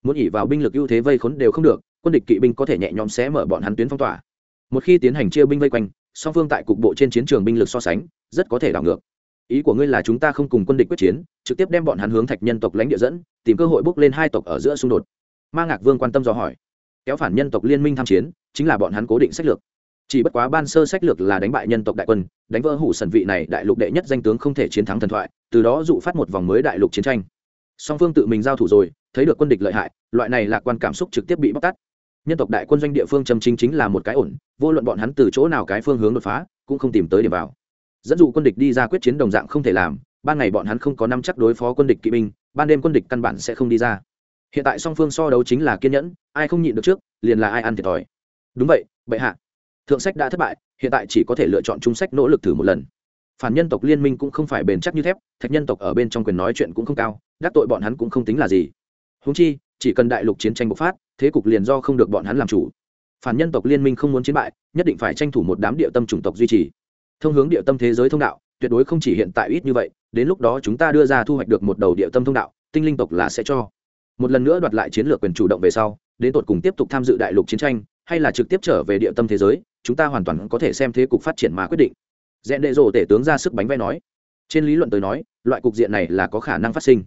Muốn ỉ vào binh lực ưu thế vây khốn đều không được, quân địch kỵ binh có thể nhẹ nhõm xé mở bọn hắn tuyến phong tỏa. Một khi tiến hành chia binh vây quanh, song phương tại cục bộ trên chiến trường binh lực so sánh, rất có thể đảo ngược. Ý của ngươi là chúng ta không cùng quân địch quyết chiến, trực tiếp đem bọn hắn hướng thạch nhân tộc lãnh địa dẫn, tìm cơ hội bước lên hai tộc ở giữa xung đột. Ma ngạc vương quan tâm dò hỏi. Kéo phản nhân tộc liên minh tham chiến, chính là bọn hắn cố định sách lược chỉ bất quá ban sơ sách lược là đánh bại nhân tộc đại quân, đánh vỡ hủ sần vị này đại lục đệ nhất danh tướng không thể chiến thắng thần thoại, từ đó dụ phát một vòng mới đại lục chiến tranh. Song phương tự mình giao thủ rồi, thấy được quân địch lợi hại, loại này là quan cảm xúc trực tiếp bị bóc tắt nhân tộc đại quân doanh địa phương châm chính chính là một cái ổn, vô luận bọn hắn từ chỗ nào cái phương hướng đột phá, cũng không tìm tới điểm vào. Dẫn dụ quân địch đi ra quyết chiến đồng dạng không thể làm, ban ngày bọn hắn không có năm chắc đối phó quân địch kỵ binh, ban đêm quân địch căn bản sẽ không đi ra. Hiện tại song phương so đấu chính là kiên nhẫn, ai không nhịn được trước, liền là ai ăn thiệt thòi. Đúng vậy, bệ hạ thượng sách đã thất bại, hiện tại chỉ có thể lựa chọn trung sách nỗ lực thử một lần. Phản nhân tộc liên minh cũng không phải bền chắc như thép, thạch nhân tộc ở bên trong quyền nói chuyện cũng không cao, đắc tội bọn hắn cũng không tính là gì. Húng chi, chỉ cần đại lục chiến tranh bộc phát, thế cục liền do không được bọn hắn làm chủ. Phản nhân tộc liên minh không muốn chiến bại, nhất định phải tranh thủ một đám địa tâm chủng tộc duy trì. Thông hướng địa tâm thế giới thông đạo, tuyệt đối không chỉ hiện tại ít như vậy, đến lúc đó chúng ta đưa ra thu hoạch được một đầu địa tâm thông đạo, tinh linh tộc là sẽ cho. Một lần nữa đoạt lại chiến lược quyền chủ động về sau, đến tột cùng tiếp tục tham dự đại lục chiến tranh hay là trực tiếp trở về địa tâm thế giới, chúng ta hoàn toàn có thể xem thế cục phát triển mà quyết định. Dẹn đệ rộ tể tướng ra sức bánh vẽ nói. Trên lý luận tới nói, loại cục diện này là có khả năng phát sinh.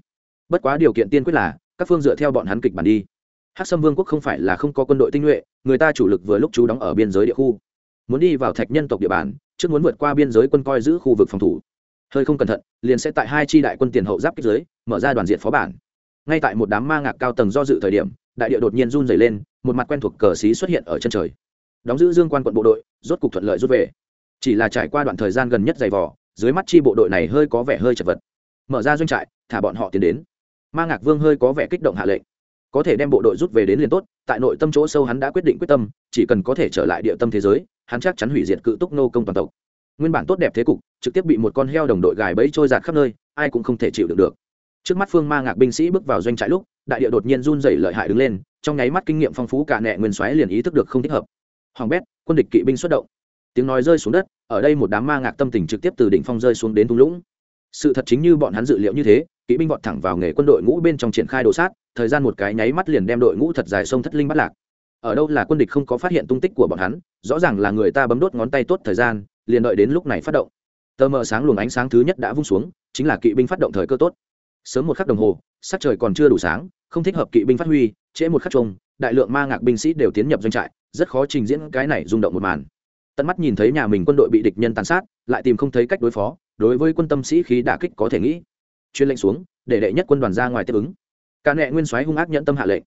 Bất quá điều kiện tiên quyết là, các phương dựa theo bọn hắn kịch bản đi. Hát sâm vương quốc không phải là không có quân đội tinh nhuệ, người ta chủ lực vừa lúc chú đóng ở biên giới địa khu. Muốn đi vào thạch nhân tộc địa bàn, trước muốn vượt qua biên giới quân coi giữ khu vực phòng thủ. Hơi không cẩn thận, liền sẽ tại hai chi đại quân tiền hậu giáp kích giới, mở ra đoàn diện phó bản. Ngay tại một đám ma ngạc cao tầng do dự thời điểm, đại địa đột nhiên run dày lên một mặt quen thuộc cờ xí xuất hiện ở chân trời. Đóng giữ dương quan quận bộ đội, rốt cục thuận lợi rút về. Chỉ là trải qua đoạn thời gian gần nhất dày vỏ dưới mắt chi bộ đội này hơi có vẻ hơi chật vật. Mở ra doanh trại, thả bọn họ tiến đến. Ma ngạc vương hơi có vẻ kích động hạ lệnh. Có thể đem bộ đội rút về đến liền tốt, tại nội tâm chỗ sâu hắn đã quyết định quyết tâm, chỉ cần có thể trở lại địa tâm thế giới, hắn chắc chắn hủy diệt cự túc nô công toàn tộc. Nguyên bản tốt đẹp thế cục, trực tiếp bị một con heo đồng đội gài bẫy trôi giạt khắp nơi, ai cũng không thể chịu được được. Trước mắt phương ma ngạc binh sĩ bước vào doanh trại lúc, đại địa đột nhiên run rẩy lợi hại đứng lên trong nháy mắt kinh nghiệm phong phú cả nẹ nguyên xoáy liền ý thức được không thích hợp. Hoàng bét, quân địch kỵ binh xuất động. Tiếng nói rơi xuống đất, ở đây một đám ma ngạc tâm tình trực tiếp từ đỉnh phong rơi xuống đến thung lũng. Sự thật chính như bọn hắn dự liệu như thế, kỵ binh vọt thẳng vào nghề quân đội ngũ bên trong triển khai đồ sát, thời gian một cái nháy mắt liền đem đội ngũ thật dài sông thất linh bắt lạc. Ở đâu là quân địch không có phát hiện tung tích của bọn hắn, rõ ràng là người ta bấm đốt ngón tay tốt thời gian, liền đợi đến lúc này phát động. Tờ mờ sáng luồng ánh sáng thứ nhất đã vung xuống, chính là kỵ binh phát động thời cơ tốt. Sớm một khắc đồng hồ, sắc trời còn chưa đủ sáng, không thích hợp kỵ binh phát huy trễ một khắc chung, đại lượng ma ngạc binh sĩ đều tiến nhập doanh trại, rất khó trình diễn cái này rung động một màn. Tận mắt nhìn thấy nhà mình quân đội bị địch nhân tàn sát, lại tìm không thấy cách đối phó, đối với quân tâm sĩ khí đả kích có thể nghĩ. Chuyên lệnh xuống, để đệ nhất quân đoàn ra ngoài tiếp ứng. Cả nệ nguyên soái hung ác nhẫn tâm hạ lệnh.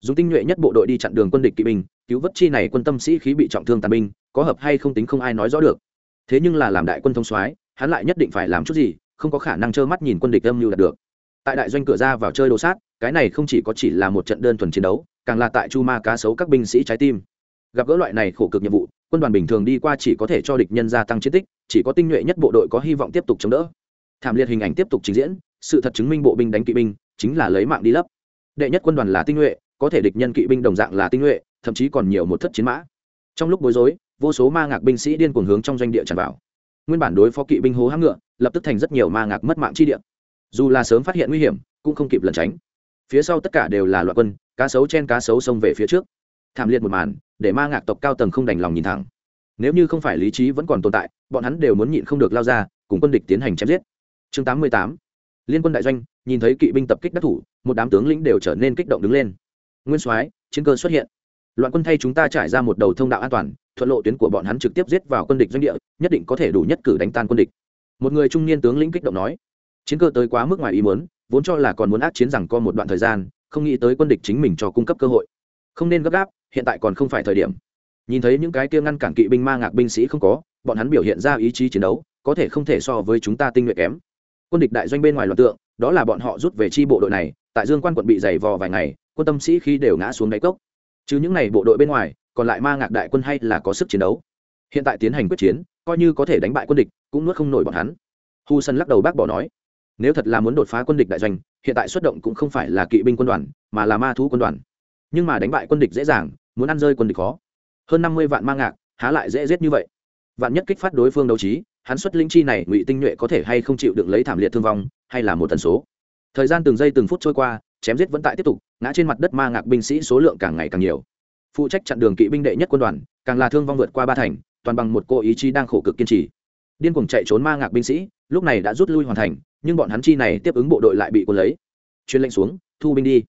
Dùng tinh nhuệ nhất bộ đội đi chặn đường quân địch kỵ binh, cứu vớt chi này quân tâm sĩ khí bị trọng thương tàn binh, có hợp hay không tính không ai nói rõ được. Thế nhưng là làm đại quân thông soái, hắn lại nhất định phải làm chút gì, không có khả năng trơ mắt nhìn quân địch âm mưu đạt được tại đại doanh cửa ra vào chơi đồ sát, cái này không chỉ có chỉ là một trận đơn thuần chiến đấu, càng là tại chu ma cá sấu các binh sĩ trái tim. Gặp gỡ loại này khổ cực nhiệm vụ, quân đoàn bình thường đi qua chỉ có thể cho địch nhân gia tăng chiến tích, chỉ có tinh nhuệ nhất bộ đội có hy vọng tiếp tục chống đỡ. Thảm liệt hình ảnh tiếp tục trình diễn, sự thật chứng minh bộ binh đánh kỵ binh chính là lấy mạng đi lấp. Đệ nhất quân đoàn là tinh nhuệ, có thể địch nhân kỵ binh đồng dạng là tinh nhuệ, thậm chí còn nhiều một thất chiến mã. Trong lúc bối rối, vô số ma ngạc binh sĩ điên cuồng hướng trong doanh địa tràn vào. Nguyên bản đối phó kỵ binh hố hãng ngựa, lập tức thành rất nhiều ma ngạc mất mạng chi địa dù là sớm phát hiện nguy hiểm, cũng không kịp lẩn tránh. Phía sau tất cả đều là loại quân, cá sấu chen cá sấu xông về phía trước. Thảm liệt một màn, để ma ngạc tộc cao tầng không đành lòng nhìn thẳng. Nếu như không phải lý trí vẫn còn tồn tại, bọn hắn đều muốn nhịn không được lao ra, cùng quân địch tiến hành chém giết. Chương 88. liên quân đại doanh, nhìn thấy kỵ binh tập kích đắc thủ, một đám tướng lĩnh đều trở nên kích động đứng lên. Nguyên soái, chiến cơ xuất hiện. Loạn quân thay chúng ta trải ra một đầu thông đạo an toàn, thuận lộ tuyến của bọn hắn trực tiếp giết vào quân địch doanh địa, nhất định có thể đủ nhất cử đánh tan quân địch. Một người trung niên tướng lĩnh kích động nói chiến cơ tới quá mức ngoài ý muốn, vốn cho là còn muốn ác chiến rằng co một đoạn thời gian, không nghĩ tới quân địch chính mình cho cung cấp cơ hội. Không nên gấp gáp, hiện tại còn không phải thời điểm. Nhìn thấy những cái kia ngăn cản kỵ binh ma ngạc binh sĩ không có, bọn hắn biểu hiện ra ý chí chiến đấu, có thể không thể so với chúng ta tinh nhuệ kém. Quân địch đại doanh bên ngoài loạt tượng, đó là bọn họ rút về chi bộ đội này, tại dương quan quận bị dày vò vài ngày, quân tâm sĩ khi đều ngã xuống đáy cốc. Chứ những n à y bộ đội bên ngoài, còn lại ma ngạc đại quân hay là có sức chiến đấu. Hiện tại tiến hành quyết chiến, coi như có thể đánh bại quân địch, cũng nuốt không nổi bọn hắn. Hu sân lắc đầu bác bỏ nói nếu thật là muốn đột phá quân địch đại doanh, hiện tại xuất động cũng không phải là kỵ binh quân đoàn, mà là ma thú quân đoàn. Nhưng mà đánh bại quân địch dễ dàng, muốn ăn rơi quân địch khó. Hơn năm mươi vạn ma ngạc, há lại dễ giết như vậy? Vạn nhất kích phát đối phương đấu trí, hắn xuất linh chi này ngụy tinh nhuệ có thể hay không chịu được lấy thảm liệt thương vong, hay là một tần số? Thời gian từng giây từng phút trôi qua, chém giết vẫn tại tiếp tục, ngã trên mặt đất ma ngạc binh sĩ số lượng càng ngày càng nhiều. Phụ trách chặn đường kỵ binh đệ nhất quân đoàn, càng là thương vong vượt qua ba thành, toàn bằng một cô ý chí đang khổ cực kiên trì. Điên cuồng chạy trốn ma ngạc binh sĩ lúc này đã rút lui hoàn thành, nhưng bọn hắn chi này tiếp ứng bộ đội lại bị quân lấy. Chuyên lệnh xuống, thu binh đi.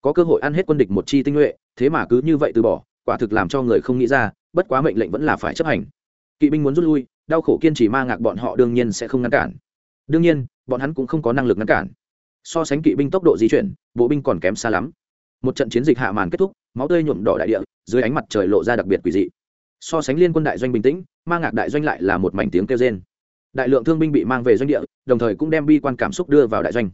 Có cơ hội ăn hết quân địch một chi tinh nhuệ, thế mà cứ như vậy từ bỏ, quả thực làm cho người không nghĩ ra, bất quá mệnh lệnh vẫn là phải chấp hành. Kỵ binh muốn rút lui, đau khổ kiên trì ma ngạc bọn họ đương nhiên sẽ không ngăn cản. Đương nhiên, bọn hắn cũng không có năng lực ngăn cản. So sánh kỵ binh tốc độ di chuyển, bộ binh còn kém xa lắm. Một trận chiến dịch hạ màn kết thúc, máu tươi nhuộm đỏ đại địa, dưới ánh mặt trời lộ ra đặc biệt quỷ dị. So sánh liên quân đại doanh bình tĩnh, ma ngạc đại doanh lại là một mảnh tiếng kêu rên đại lượng thương binh bị mang về doanh địa, đồng thời cũng đem bi quan cảm xúc đưa vào đại doanh.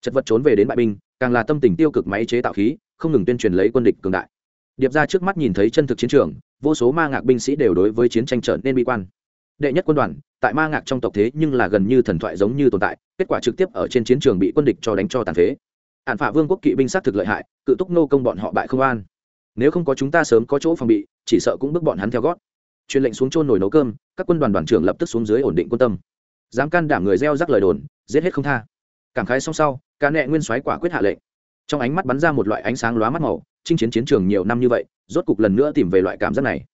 Chật vật trốn về đến bại binh, càng là tâm tình tiêu cực máy chế tạo khí, không ngừng tuyên truyền lấy quân địch cường đại. Điệp ra trước mắt nhìn thấy chân thực chiến trường, vô số ma ngạc binh sĩ đều đối với chiến tranh trở nên bi quan. Đệ nhất quân đoàn, tại ma ngạc trong tộc thế nhưng là gần như thần thoại giống như tồn tại, kết quả trực tiếp ở trên chiến trường bị quân địch cho đánh cho tàn phế. Hạn phả vương quốc kỵ binh sát thực lợi hại, cự túc nô công bọn họ bại không an. Nếu không có chúng ta sớm có chỗ phòng bị, chỉ sợ cũng bước bọn hắn theo gót truyền lệnh xuống trôn nồi nấu cơm, các quân đoàn đoàn trưởng lập tức xuống dưới ổn định quân tâm. Dám can đảm người gieo rắc lời đồn, giết hết không tha. Cảm khái xong sau, ca nẹ nguyên soái quả quyết hạ lệnh. Trong ánh mắt bắn ra một loại ánh sáng lóa mắt màu, chinh chiến chiến trường nhiều năm như vậy, rốt cục lần nữa tìm về loại cảm giác này.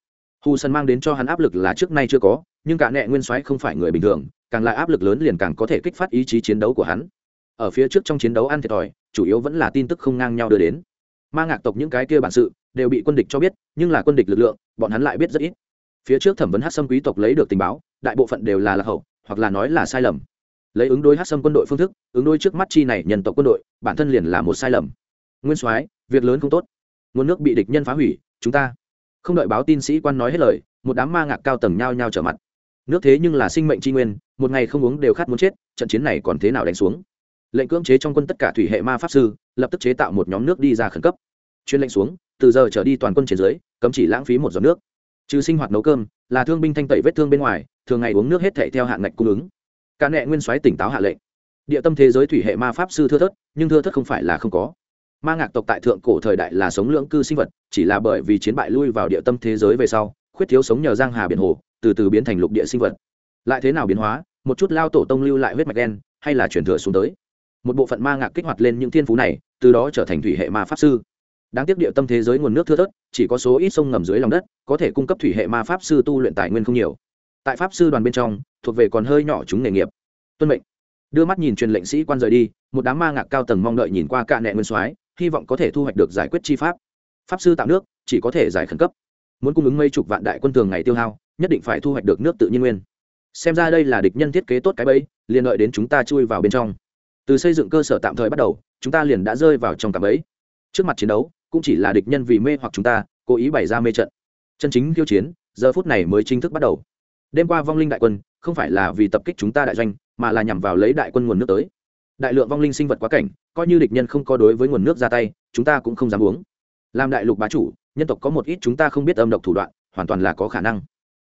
Hù sân mang đến cho hắn áp lực là trước nay chưa có, nhưng cả nẹ nguyên soái không phải người bình thường, càng là áp lực lớn liền càng có thể kích phát ý chí chiến đấu của hắn. Ở phía trước trong chiến đấu ăn thiệt thòi, chủ yếu vẫn là tin tức không ngang nhau đưa đến. Ma ngạc tộc những cái kia bản sự, đều bị quân địch cho biết, nhưng là quân địch lực lượng, bọn hắn lại biết rất ít phía trước thẩm vấn hát sâm quý tộc lấy được tình báo, đại bộ phận đều là lạc hậu, hoặc là nói là sai lầm. Lấy ứng đối hát sâm quân đội phương thức, ứng đối trước mắt chi này nhân tộc quân đội, bản thân liền là một sai lầm. Nguyên soái, việc lớn không tốt. Nguồn nước bị địch nhân phá hủy, chúng ta. Không đợi báo tin sĩ quan nói hết lời, một đám ma ngạc cao tầng nhao nhao trở mặt. Nước thế nhưng là sinh mệnh tri nguyên, một ngày không uống đều khát muốn chết, trận chiến này còn thế nào đánh xuống? Lệnh cưỡng chế trong quân tất cả thủy hệ ma pháp sư, lập tức chế tạo một nhóm nước đi ra khẩn cấp. Chuyên lệnh xuống, từ giờ trở đi toàn quân trên dưới, cấm chỉ lãng phí một giọt nước trừ sinh hoạt nấu cơm, là thương binh thanh tẩy vết thương bên ngoài, thường ngày uống nước hết thể theo hạn ngạch cung ứng. Cả nệ nguyên soái tỉnh táo hạ lệnh. Địa tâm thế giới thủy hệ ma pháp sư thưa thớt, nhưng thưa thớt không phải là không có. Ma ngạc tộc tại thượng cổ thời đại là sống lưỡng cư sinh vật, chỉ là bởi vì chiến bại lui vào địa tâm thế giới về sau, khuyết thiếu sống nhờ giang hà biển hồ, từ từ biến thành lục địa sinh vật. Lại thế nào biến hóa, một chút lao tổ tông lưu lại huyết mạch đen hay là chuyển thừa xuống tới. Một bộ phận ma ngạc kích hoạt lên những thiên phú này, từ đó trở thành thủy hệ ma pháp sư đáng tiếc địa tâm thế giới nguồn nước thưa thớt, chỉ có số ít sông ngầm dưới lòng đất, có thể cung cấp thủy hệ ma pháp sư tu luyện tài nguyên không nhiều. Tại pháp sư đoàn bên trong, thuộc về còn hơi nhỏ chúng nghề nghiệp. Tuân mệnh. Đưa mắt nhìn truyền lệnh sĩ quan rời đi, một đám ma ngạc cao tầng mong đợi nhìn qua cạn nẹ nguyên soái, hy vọng có thể thu hoạch được giải quyết chi pháp. Pháp sư tạo nước, chỉ có thể giải khẩn cấp. Muốn cung ứng mấy chục vạn đại quân thường ngày tiêu hao, nhất định phải thu hoạch được nước tự nhiên nguyên. Xem ra đây là địch nhân thiết kế tốt cái bẫy, liền đợi đến chúng ta chui vào bên trong. Từ xây dựng cơ sở tạm thời bắt đầu, chúng ta liền đã rơi vào trong cạm bẫy. Trước mặt chiến đấu cũng chỉ là địch nhân vì mê hoặc chúng ta, cố ý bày ra mê trận. Chân chính khiêu chiến, giờ phút này mới chính thức bắt đầu. Đêm qua vong linh đại quân, không phải là vì tập kích chúng ta đại doanh, mà là nhằm vào lấy đại quân nguồn nước tới. Đại lượng vong linh sinh vật quá cảnh, coi như địch nhân không có đối với nguồn nước ra tay, chúng ta cũng không dám uống. Làm đại lục bá chủ, nhân tộc có một ít chúng ta không biết âm độc thủ đoạn, hoàn toàn là có khả năng.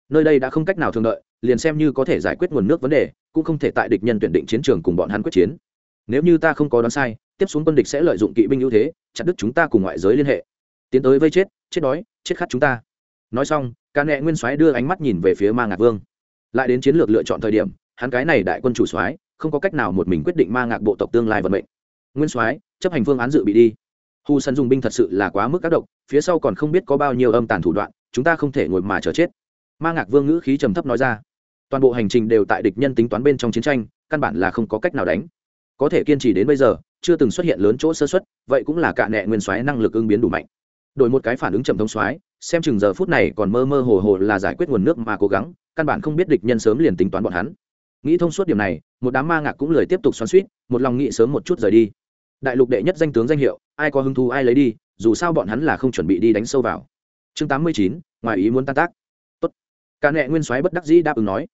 Nơi đây đã không cách nào thường đợi, liền xem như có thể giải quyết nguồn nước vấn đề, cũng không thể tại địch nhân tuyển định chiến trường cùng bọn hắn quyết chiến. Nếu như ta không có đoán sai tiếp xuống quân địch sẽ lợi dụng kỵ binh ưu thế, chặt đứt chúng ta cùng ngoại giới liên hệ. Tiến tới vây chết chết đói, chết khát chúng ta. Nói xong ca nẹ nguyên soái đưa ánh mắt nhìn về phía ma ngạc vương. Lại đến chiến lược lựa chọn thời điểm, hắn cái này đại quân chủ soái, không có cách nào một mình quyết định ma ngạc bộ tộc tương lai vận mệnh. Nguyên soái, chấp hành phương án dự bị đi. Hù sân dùng binh thật sự là quá mức các độc, phía sau còn không biết có bao nhiêu âm tàn thủ đoạn, chúng ta không thể ngồi mà chờ chết. Ma ngạc vương ngữ khí trầm thấp nói ra. Toàn bộ hành trình đều tại địch nhân tính toán bên trong chiến tranh, căn bản là không có cách nào đánh. Có thể kiên trì đến bây giờ chưa từng xuất hiện lớn chỗ sơ xuất, vậy cũng là cả nẹ nguyên soái năng lực ứng biến đủ mạnh. Đổi một cái phản ứng chậm thông soái, xem chừng giờ phút này còn mơ mơ hồ hồ là giải quyết nguồn nước mà cố gắng, căn bản không biết địch nhân sớm liền tính toán bọn hắn. Nghĩ thông suốt điểm này, một đám ma ngạc cũng lười tiếp tục xoắn suýt một lòng nghĩ sớm một chút rời đi. Đại lục đệ nhất danh tướng danh hiệu, ai có hứng thú ai lấy đi, dù sao bọn hắn là không chuẩn bị đi đánh sâu vào. Chương tám mươi chín, ngoài ý muốn tan tác. Tốt. Cả nẹ nguyên soái bất đắc dĩ đáp ứng nói.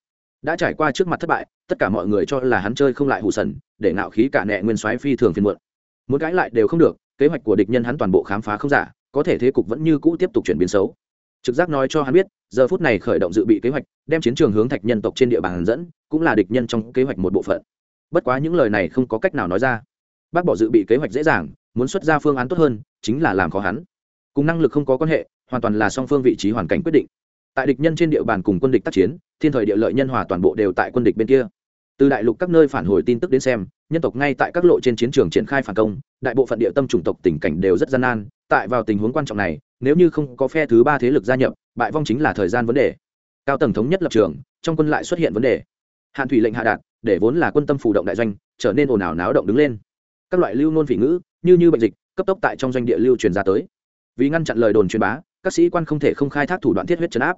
Đã trải qua trước mặt thất bại tất cả mọi người cho là hắn chơi không lại hủ sần, để ngạo khí cả nẹ nguyên soái phi thường phiền muộn. Muốn cãi lại đều không được, kế hoạch của địch nhân hắn toàn bộ khám phá không giả, có thể thế cục vẫn như cũ tiếp tục chuyển biến xấu. Trực giác nói cho hắn biết, giờ phút này khởi động dự bị kế hoạch, đem chiến trường hướng thạch nhân tộc trên địa bàn dẫn, cũng là địch nhân trong kế hoạch một bộ phận. Bất quá những lời này không có cách nào nói ra. Bác bỏ dự bị kế hoạch dễ dàng, muốn xuất ra phương án tốt hơn, chính là làm khó hắn. Cùng năng lực không có quan hệ, hoàn toàn là song phương vị trí hoàn cảnh quyết định. Tại địch nhân trên địa bàn cùng quân địch tác chiến, thiên thời địa lợi nhân hòa toàn bộ đều tại quân địch bên kia từ đại lục các nơi phản hồi tin tức đến xem, nhân tộc ngay tại các lộ trên chiến trường triển khai phản công, đại bộ phận địa tâm chủng tộc tình cảnh đều rất gian nan. Tại vào tình huống quan trọng này, nếu như không có phe thứ ba thế lực gia nhập, bại vong chính là thời gian vấn đề. Cao tầng thống nhất lập trường, trong quân lại xuất hiện vấn đề. Hạn thủy lệnh hạ đạt, để vốn là quân tâm phủ động đại doanh, trở nên ồn ào náo động đứng lên. Các loại lưu nôn vị ngữ, như như bệnh dịch, cấp tốc tại trong doanh địa lưu truyền ra tới. Vì ngăn chặn lời đồn truyền bá, các sĩ quan không thể không khai thác thủ đoạn thiết huyết chấn áp.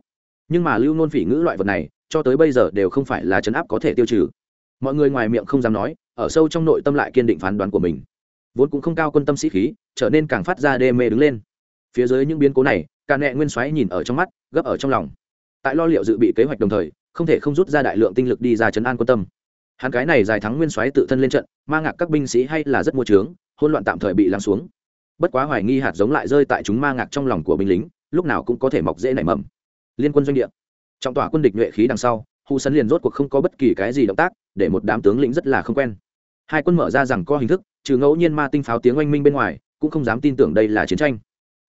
Nhưng mà lưu nôn phỉ ngữ loại vật này, cho tới bây giờ đều không phải là chấn áp có thể tiêu trừ mọi người ngoài miệng không dám nói, ở sâu trong nội tâm lại kiên định phán đoán của mình. Vốn cũng không cao quân tâm sĩ khí, trở nên càng phát ra đê mê đứng lên. Phía dưới những biến cố này, cả nẹ nguyên xoáy nhìn ở trong mắt, gấp ở trong lòng. Tại lo liệu dự bị kế hoạch đồng thời, không thể không rút ra đại lượng tinh lực đi ra chấn an quân tâm. Hắn cái này dài thắng nguyên xoáy tự thân lên trận mang ngạc các binh sĩ hay là rất mua trướng hôn loạn tạm thời bị lắng xuống. Bất quá hoài nghi hạt giống lại rơi tại chúng ma ngạc trong lòng của binh lính, lúc nào cũng có thể mọc dễ nảy mầm. Liên quân doanh địa. Trọng tỏa quân địch nhuệ khí đằng sau hù sân liền rốt cuộc không có bất kỳ cái gì động tác, để một đám tướng lĩnh rất là không quen. Hai quân mở ra rằng có hình thức, trừ ngẫu nhiên ma tinh pháo tiếng oanh minh bên ngoài, cũng không dám tin tưởng đây là chiến tranh.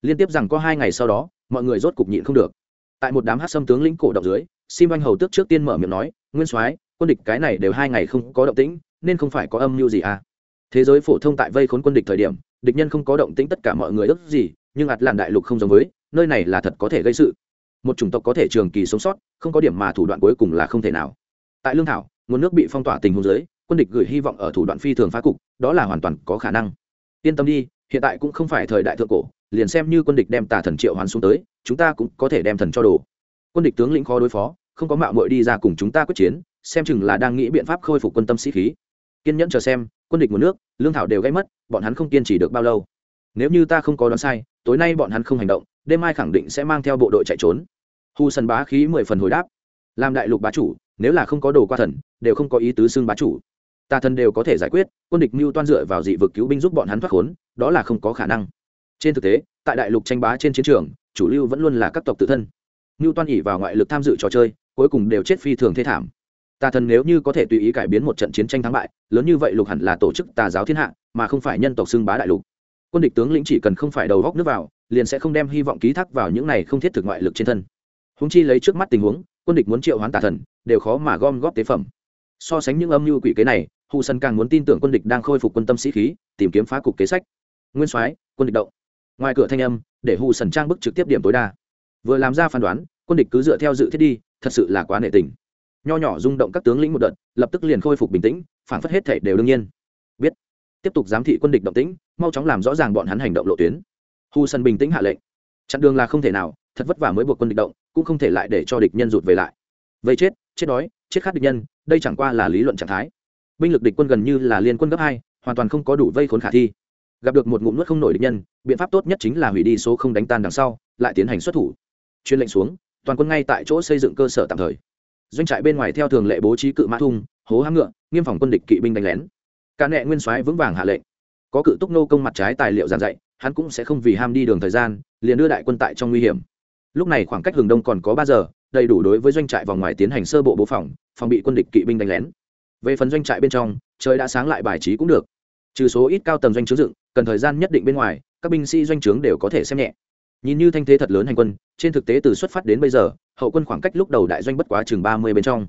Liên tiếp rằng có hai ngày sau đó, mọi người rốt cục nhịn không được. Tại một đám hát xâm tướng lĩnh cổ động dưới, sim anh hầu tước trước tiên mở miệng nói, nguyên soái, quân địch cái này đều hai ngày không có động tĩnh, nên không phải có âm mưu gì à? Thế giới phổ thông tại vây khốn quân địch thời điểm, địch nhân không có động tĩnh tất cả mọi người ước gì, nhưng ạt làn đại lục không giống với, nơi này là thật có thể gây sự một chủng tộc có thể trường kỳ sống sót không có điểm mà thủ đoạn cuối cùng là không thể nào. Tại lương thảo nguồn nước bị phong tỏa tình huống giới, quân địch gửi hy vọng ở thủ đoạn phi thường phá cục đó là hoàn toàn có khả năng. Yên tâm đi hiện tại cũng không phải thời đại thượng cổ liền xem như quân địch đem tà thần triệu hoàn xuống tới chúng ta cũng có thể đem thần cho đồ. Quân địch tướng lĩnh khó đối phó không có mạo muội đi ra cùng chúng ta quyết chiến xem chừng là đang nghĩ biện pháp khôi phục quân tâm sĩ khí. Kiên nhẫn chờ xem quân địch nguồn nước lương thảo đều gây mất bọn hắn không kiên trì được bao lâu. Nếu như ta không có đoán sai tối nay bọn hắn không hành động đêm mai khẳng định sẽ mang theo bộ đội chạy trốn. Hu sần bá khí mười phần hồi đáp. Làm đại lục bá chủ, nếu là không có đồ qua thần, đều không có ý tứ xưng bá chủ. Tà thần đều có thể giải quyết, quân địch mưu toan dựa vào dị vực cứu binh giúp bọn hắn thoát khốn, đó là không có khả năng. Trên thực tế, tại đại lục tranh bá trên chiến trường, chủ lưu vẫn luôn là các tộc tự thân. Mưu toan ỉ vào ngoại lực tham dự trò chơi, cuối cùng đều chết phi thường thê thảm. Tà thần nếu như có thể tùy ý cải biến một trận chiến tranh thắng bại, lớn như vậy lục hẳn là tổ chức tà giáo thiên hạ, mà không phải nhân tộc xưng bá đại lục. Quân địch tướng lĩnh chỉ cần không phải đầu góc nước vào liền sẽ không đem hy vọng ký thác vào những này không thiết thực ngoại lực trên thân. Húng chi lấy trước mắt tình huống, quân địch muốn triệu hoán tà thần, đều khó mà gom góp tế phẩm. So sánh những âm mưu quỷ kế này, hù sân càng muốn tin tưởng quân địch đang khôi phục quân tâm sĩ khí, tìm kiếm phá cục kế sách. Nguyên soái, quân địch động. Ngoài cửa thanh âm, để hù sần trang bức trực tiếp điểm tối đa. Vừa làm ra phán đoán, quân địch cứ dựa theo dự thiết đi, thật sự là quá nệ tình. Nho nhỏ rung động các tướng lĩnh một đợt, lập tức liền khôi phục bình tĩnh, phản phất hết thể đều đương nhiên. Biết. Tiếp tục giám thị quân địch động tĩnh, mau chóng làm rõ ràng bọn hắn hành động lộ tuyến hù sân bình tĩnh hạ lệnh. Chặn đường là không thể nào, thật vất vả mới buộc quân địch động, cũng không thể lại để cho địch nhân rụt về lại. Vây chết chết đói, chết khát địch nhân, đây chẳng qua là lý luận trạng thái. Binh lực địch quân gần như là liên quân gấp hai, hoàn toàn không có đủ vây khốn khả thi. Gặp được một ngụm nuốt không nổi địch nhân, biện pháp tốt nhất chính là hủy đi số không đánh tan đằng sau, lại tiến hành xuất thủ. Chuyên lệnh xuống, toàn quân ngay tại chỗ xây dựng cơ sở tạm thời. Doanh trại bên ngoài theo thường lệ bố trí cự mã thung, hố hám ngựa, nghiêm phòng quân địch kỵ binh đánh lén. Cả nệ nguyên soái vững vàng hạ lệnh. Có cự túc nô công mặt trái tài liệu giảng dạy hắn cũng sẽ không vì ham đi đường thời gian, liền đưa đại quân tại trong nguy hiểm. Lúc này khoảng cách hừng đông còn có ba giờ, đầy đủ đối với doanh trại vòng ngoài tiến hành sơ bộ bố phòng phòng bị quân địch kỵ binh đánh lén. Về phần doanh trại bên trong, trời đã sáng lại bài trí cũng được. Trừ số ít cao tầng doanh chứa dựng, cần thời gian nhất định bên ngoài, các binh sĩ doanh trướng đều có thể xem nhẹ. Nhìn như thanh thế thật lớn hành quân, trên thực tế từ xuất phát đến bây giờ, hậu quân khoảng cách lúc đầu đại doanh bất quá chừng ba mươi bên trong.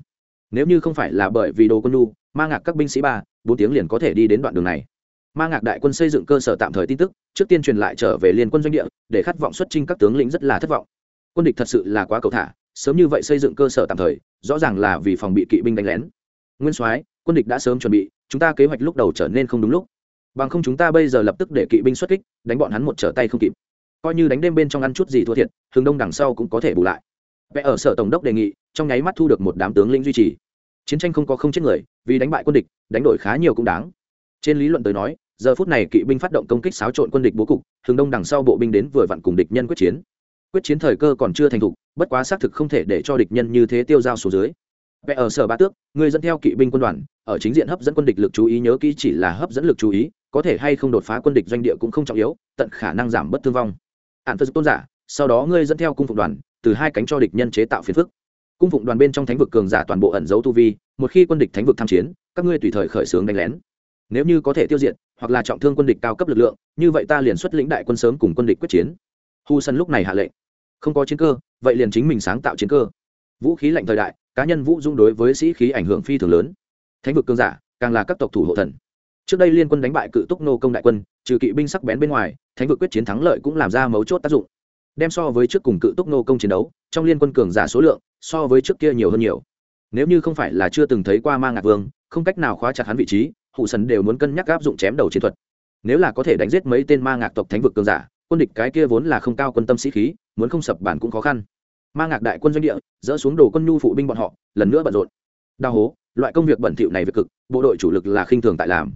Nếu như không phải là bởi vì đồ quân lu ma ngạc các binh sĩ ba, bốn tiếng liền có thể đi đến đoạn đường này ma ngạc đại quân xây dựng cơ sở tạm thời tin tức, trước tiên truyền lại trở về liên quân doanh địa, để khát vọng xuất trinh các tướng lĩnh rất là thất vọng. Quân địch thật sự là quá cầu thả, sớm như vậy xây dựng cơ sở tạm thời, rõ ràng là vì phòng bị kỵ binh đánh lén. Nguyên soái, quân địch đã sớm chuẩn bị, chúng ta kế hoạch lúc đầu trở nên không đúng lúc. Bằng không chúng ta bây giờ lập tức để kỵ binh xuất kích, đánh bọn hắn một trở tay không kịp. Coi như đánh đêm bên trong ăn chút gì thua thiệt, hướng đông đằng sau cũng có thể bù lại. Vẽ ở sở tổng đốc đề nghị, trong nháy mắt thu được một đám tướng lĩnh duy trì. Chiến tranh không có không chết người, vì đánh bại quân địch, đánh đổi khá nhiều cũng đáng trên lý luận tới nói, giờ phút này kỵ binh phát động công kích xáo trộn quân địch bố cục, hướng đông đằng sau bộ binh đến vừa vặn cùng địch nhân quyết chiến. Quyết chiến thời cơ còn chưa thành thục, bất quá xác thực không thể để cho địch nhân như thế tiêu dao xuống dưới. Vẽ ở sở ba tước, người dẫn theo kỵ binh quân đoàn, ở chính diện hấp dẫn quân địch lực chú ý nhớ kỹ chỉ là hấp dẫn lực chú ý, có thể hay không đột phá quân địch doanh địa cũng không trọng yếu, tận khả năng giảm bất thương vong. Ạn phật tôn giả, sau đó ngươi dẫn theo cung phục đoàn, từ hai cánh cho địch nhân chế tạo phiền phức. Cung phụng đoàn bên trong thánh vực cường giả toàn bộ ẩn giấu tu vi, một khi quân địch thánh vực tham chiến, các ngươi tùy thời khởi xướng đánh lén nếu như có thể tiêu diệt, hoặc là trọng thương quân địch cao cấp lực lượng, như vậy ta liền xuất lĩnh đại quân sớm cùng quân địch quyết chiến. Hu sân lúc này hạ lệnh. Không có chiến cơ, vậy liền chính mình sáng tạo chiến cơ. Vũ khí lạnh thời đại, cá nhân vũ dung đối với sĩ khí ảnh hưởng phi thường lớn. Thánh vực cương giả, càng là các tộc thủ hộ thần. Trước đây liên quân đánh bại cự túc nô công đại quân, trừ kỵ binh sắc bén bên ngoài, thánh vực quyết chiến thắng lợi cũng làm ra mấu chốt tác dụng. Đem so với trước cùng cự túc nô công chiến đấu, trong liên quân cường giả số lượng, so với trước kia nhiều hơn nhiều. Nếu như không phải là chưa từng thấy qua ma ngạc vương, không cách nào khóa chặt hắn vị trí hụ sần đều muốn cân nhắc áp dụng chém đầu chiến thuật. Nếu là có thể đánh giết mấy tên ma ngạc tộc thánh vực cường giả, quân địch cái kia vốn là không cao quân tâm sĩ khí, muốn không sập bản cũng khó khăn. Ma ngạc đại quân doanh địa, dỡ xuống đồ quân nhu phụ binh bọn họ, lần nữa bận rộn. Đau hố, loại công việc bẩn thỉu này việc cực, bộ đội chủ lực là khinh thường tại làm.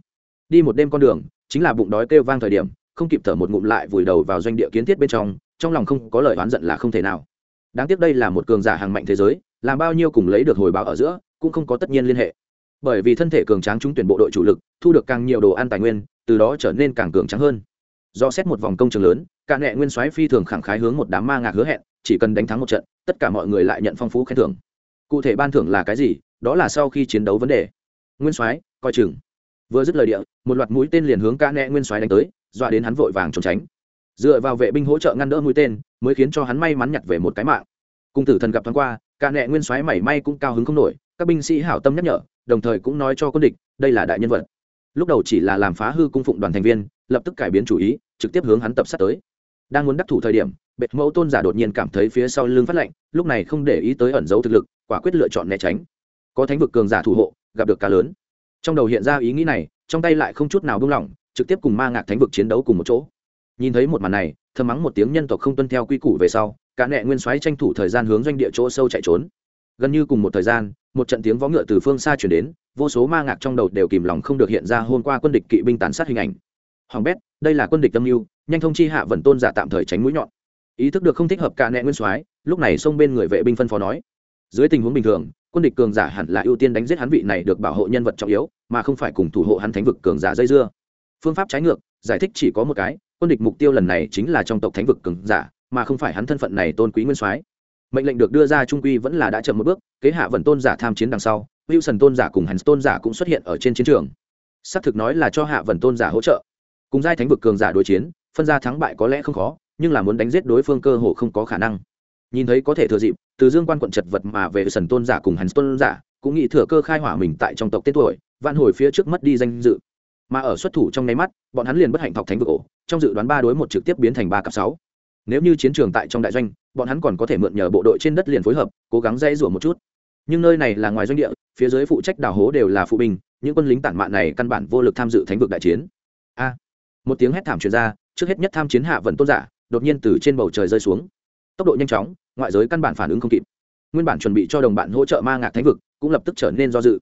Đi một đêm con đường, chính là bụng đói kêu vang thời điểm, không kịp thở một ngụm lại vùi đầu vào doanh địa kiến thiết bên trong trong lòng không có lời oán giận là không thể nào. Đáng tiếc đây là một cường giả hàng mạnh thế giới, làm bao nhiêu cùng lấy được hồi báo ở giữa, cũng không có tất nhiên liên hệ bởi vì thân thể cường tráng chúng tuyển bộ đội chủ lực, thu được càng nhiều đồ ăn tài nguyên, từ đó trở nên càng cường tráng hơn. Do xét một vòng công trường lớn, cả nghệ nguyên soái phi thường khẳng khái hướng một đám ma ngạc hứa hẹn, chỉ cần đánh thắng một trận, tất cả mọi người lại nhận phong phú khen thưởng. Cụ thể ban thưởng là cái gì, đó là sau khi chiến đấu vấn đề. Nguyên soái, coi chừng. Vừa dứt lời địa, một loạt mũi tên liền hướng ca nệ nguyên soái đánh tới, dọa đến hắn vội vàng trốn tránh. Dựa vào vệ binh hỗ trợ ngăn đỡ mũi tên, mới khiến cho hắn may mắn nhặt về một cái mạng. Cung tử thần gặp thoáng qua ca nệ nguyên soái mảy may cũng cao hứng không nổi các binh sĩ hảo tâm nhắc nhở, đồng thời cũng nói cho quân địch, đây là đại nhân vật. Lúc đầu chỉ là làm phá hư cung phụng đoàn thành viên, lập tức cải biến chủ ý, trực tiếp hướng hắn tập sát tới. Đang muốn đắc thủ thời điểm, bệt mẫu tôn giả đột nhiên cảm thấy phía sau lưng phát lạnh, lúc này không để ý tới ẩn dấu thực lực, quả quyết lựa chọn né tránh. Có thánh vực cường giả thủ hộ, gặp được cá lớn. Trong đầu hiện ra ý nghĩ này, trong tay lại không chút nào buông lỏng, trực tiếp cùng ma ngạc thánh vực chiến đấu cùng một chỗ. Nhìn thấy một màn này thơm mắng một tiếng nhân tộc không tuân theo quy củ về sau, cả nẹ nguyên soái tranh thủ thời gian hướng doanh địa chỗ sâu chạy trốn gần như cùng một thời gian, một trận tiếng vó ngựa từ phương xa chuyển đến, vô số ma ngạc trong đầu đều kìm lòng không được hiện ra hôm qua quân địch kỵ binh tàn sát hình ảnh. Hoàng bét, đây là quân địch tâm mưu, nhanh thông chi hạ vần tôn giả tạm thời tránh mũi nhọn. Ý thức được không thích hợp cả nẹ nguyên soái, lúc này xông bên người vệ binh phân phó nói. Dưới tình huống bình thường, quân địch cường giả hẳn là ưu tiên đánh giết hắn vị này được bảo hộ nhân vật trọng yếu, mà không phải cùng thủ hộ hắn thánh vực cường giả dây dưa. Phương pháp trái ngược, giải thích chỉ có một cái, quân địch mục tiêu lần này chính là trong tộc thánh vực cường giả, mà không phải hắn thân phận này tôn quý nguyên soái mệnh lệnh được đưa ra trung quy vẫn là đã chậm một bước, kế hạ vần tôn giả tham chiến đằng sau, wilson tôn giả cùng hắn tôn giả cũng xuất hiện ở trên chiến trường. Xác thực nói là cho hạ vần tôn giả hỗ trợ. Cùng giai thánh vực cường giả đối chiến, phân ra thắng bại có lẽ không khó, nhưng là muốn đánh giết đối phương cơ hồ không có khả năng. Nhìn thấy có thể thừa dịp, từ dương quan quận chật vật mà về sần tôn giả cùng hắn tôn giả, cũng nghĩ thừa cơ khai hỏa mình tại trong tộc tên tuổi, vạn hồi phía trước mất đi danh dự. Mà ở xuất thủ trong nháy mắt, bọn hắn liền bất hạnh thọc thánh vực ổ, trong dự đoán ba đối một trực tiếp biến thành ba cặp sáu nếu như chiến trường tại trong đại doanh, bọn hắn còn có thể mượn nhờ bộ đội trên đất liền phối hợp, cố gắng dây rủa một chút. Nhưng nơi này là ngoài doanh địa, phía dưới phụ trách đào hố đều là phụ binh, những quân lính tản mạn này căn bản vô lực tham dự thánh vực đại chiến. A! Một tiếng hét thảm truyền ra, trước hết nhất tham chiến hạ vận tôn giả, đột nhiên từ trên bầu trời rơi xuống. Tốc độ nhanh chóng, ngoại giới căn bản phản ứng không kịp. Nguyên bản chuẩn bị cho đồng bạn hỗ trợ ma ngạc thánh vực, cũng lập tức trở nên do dự.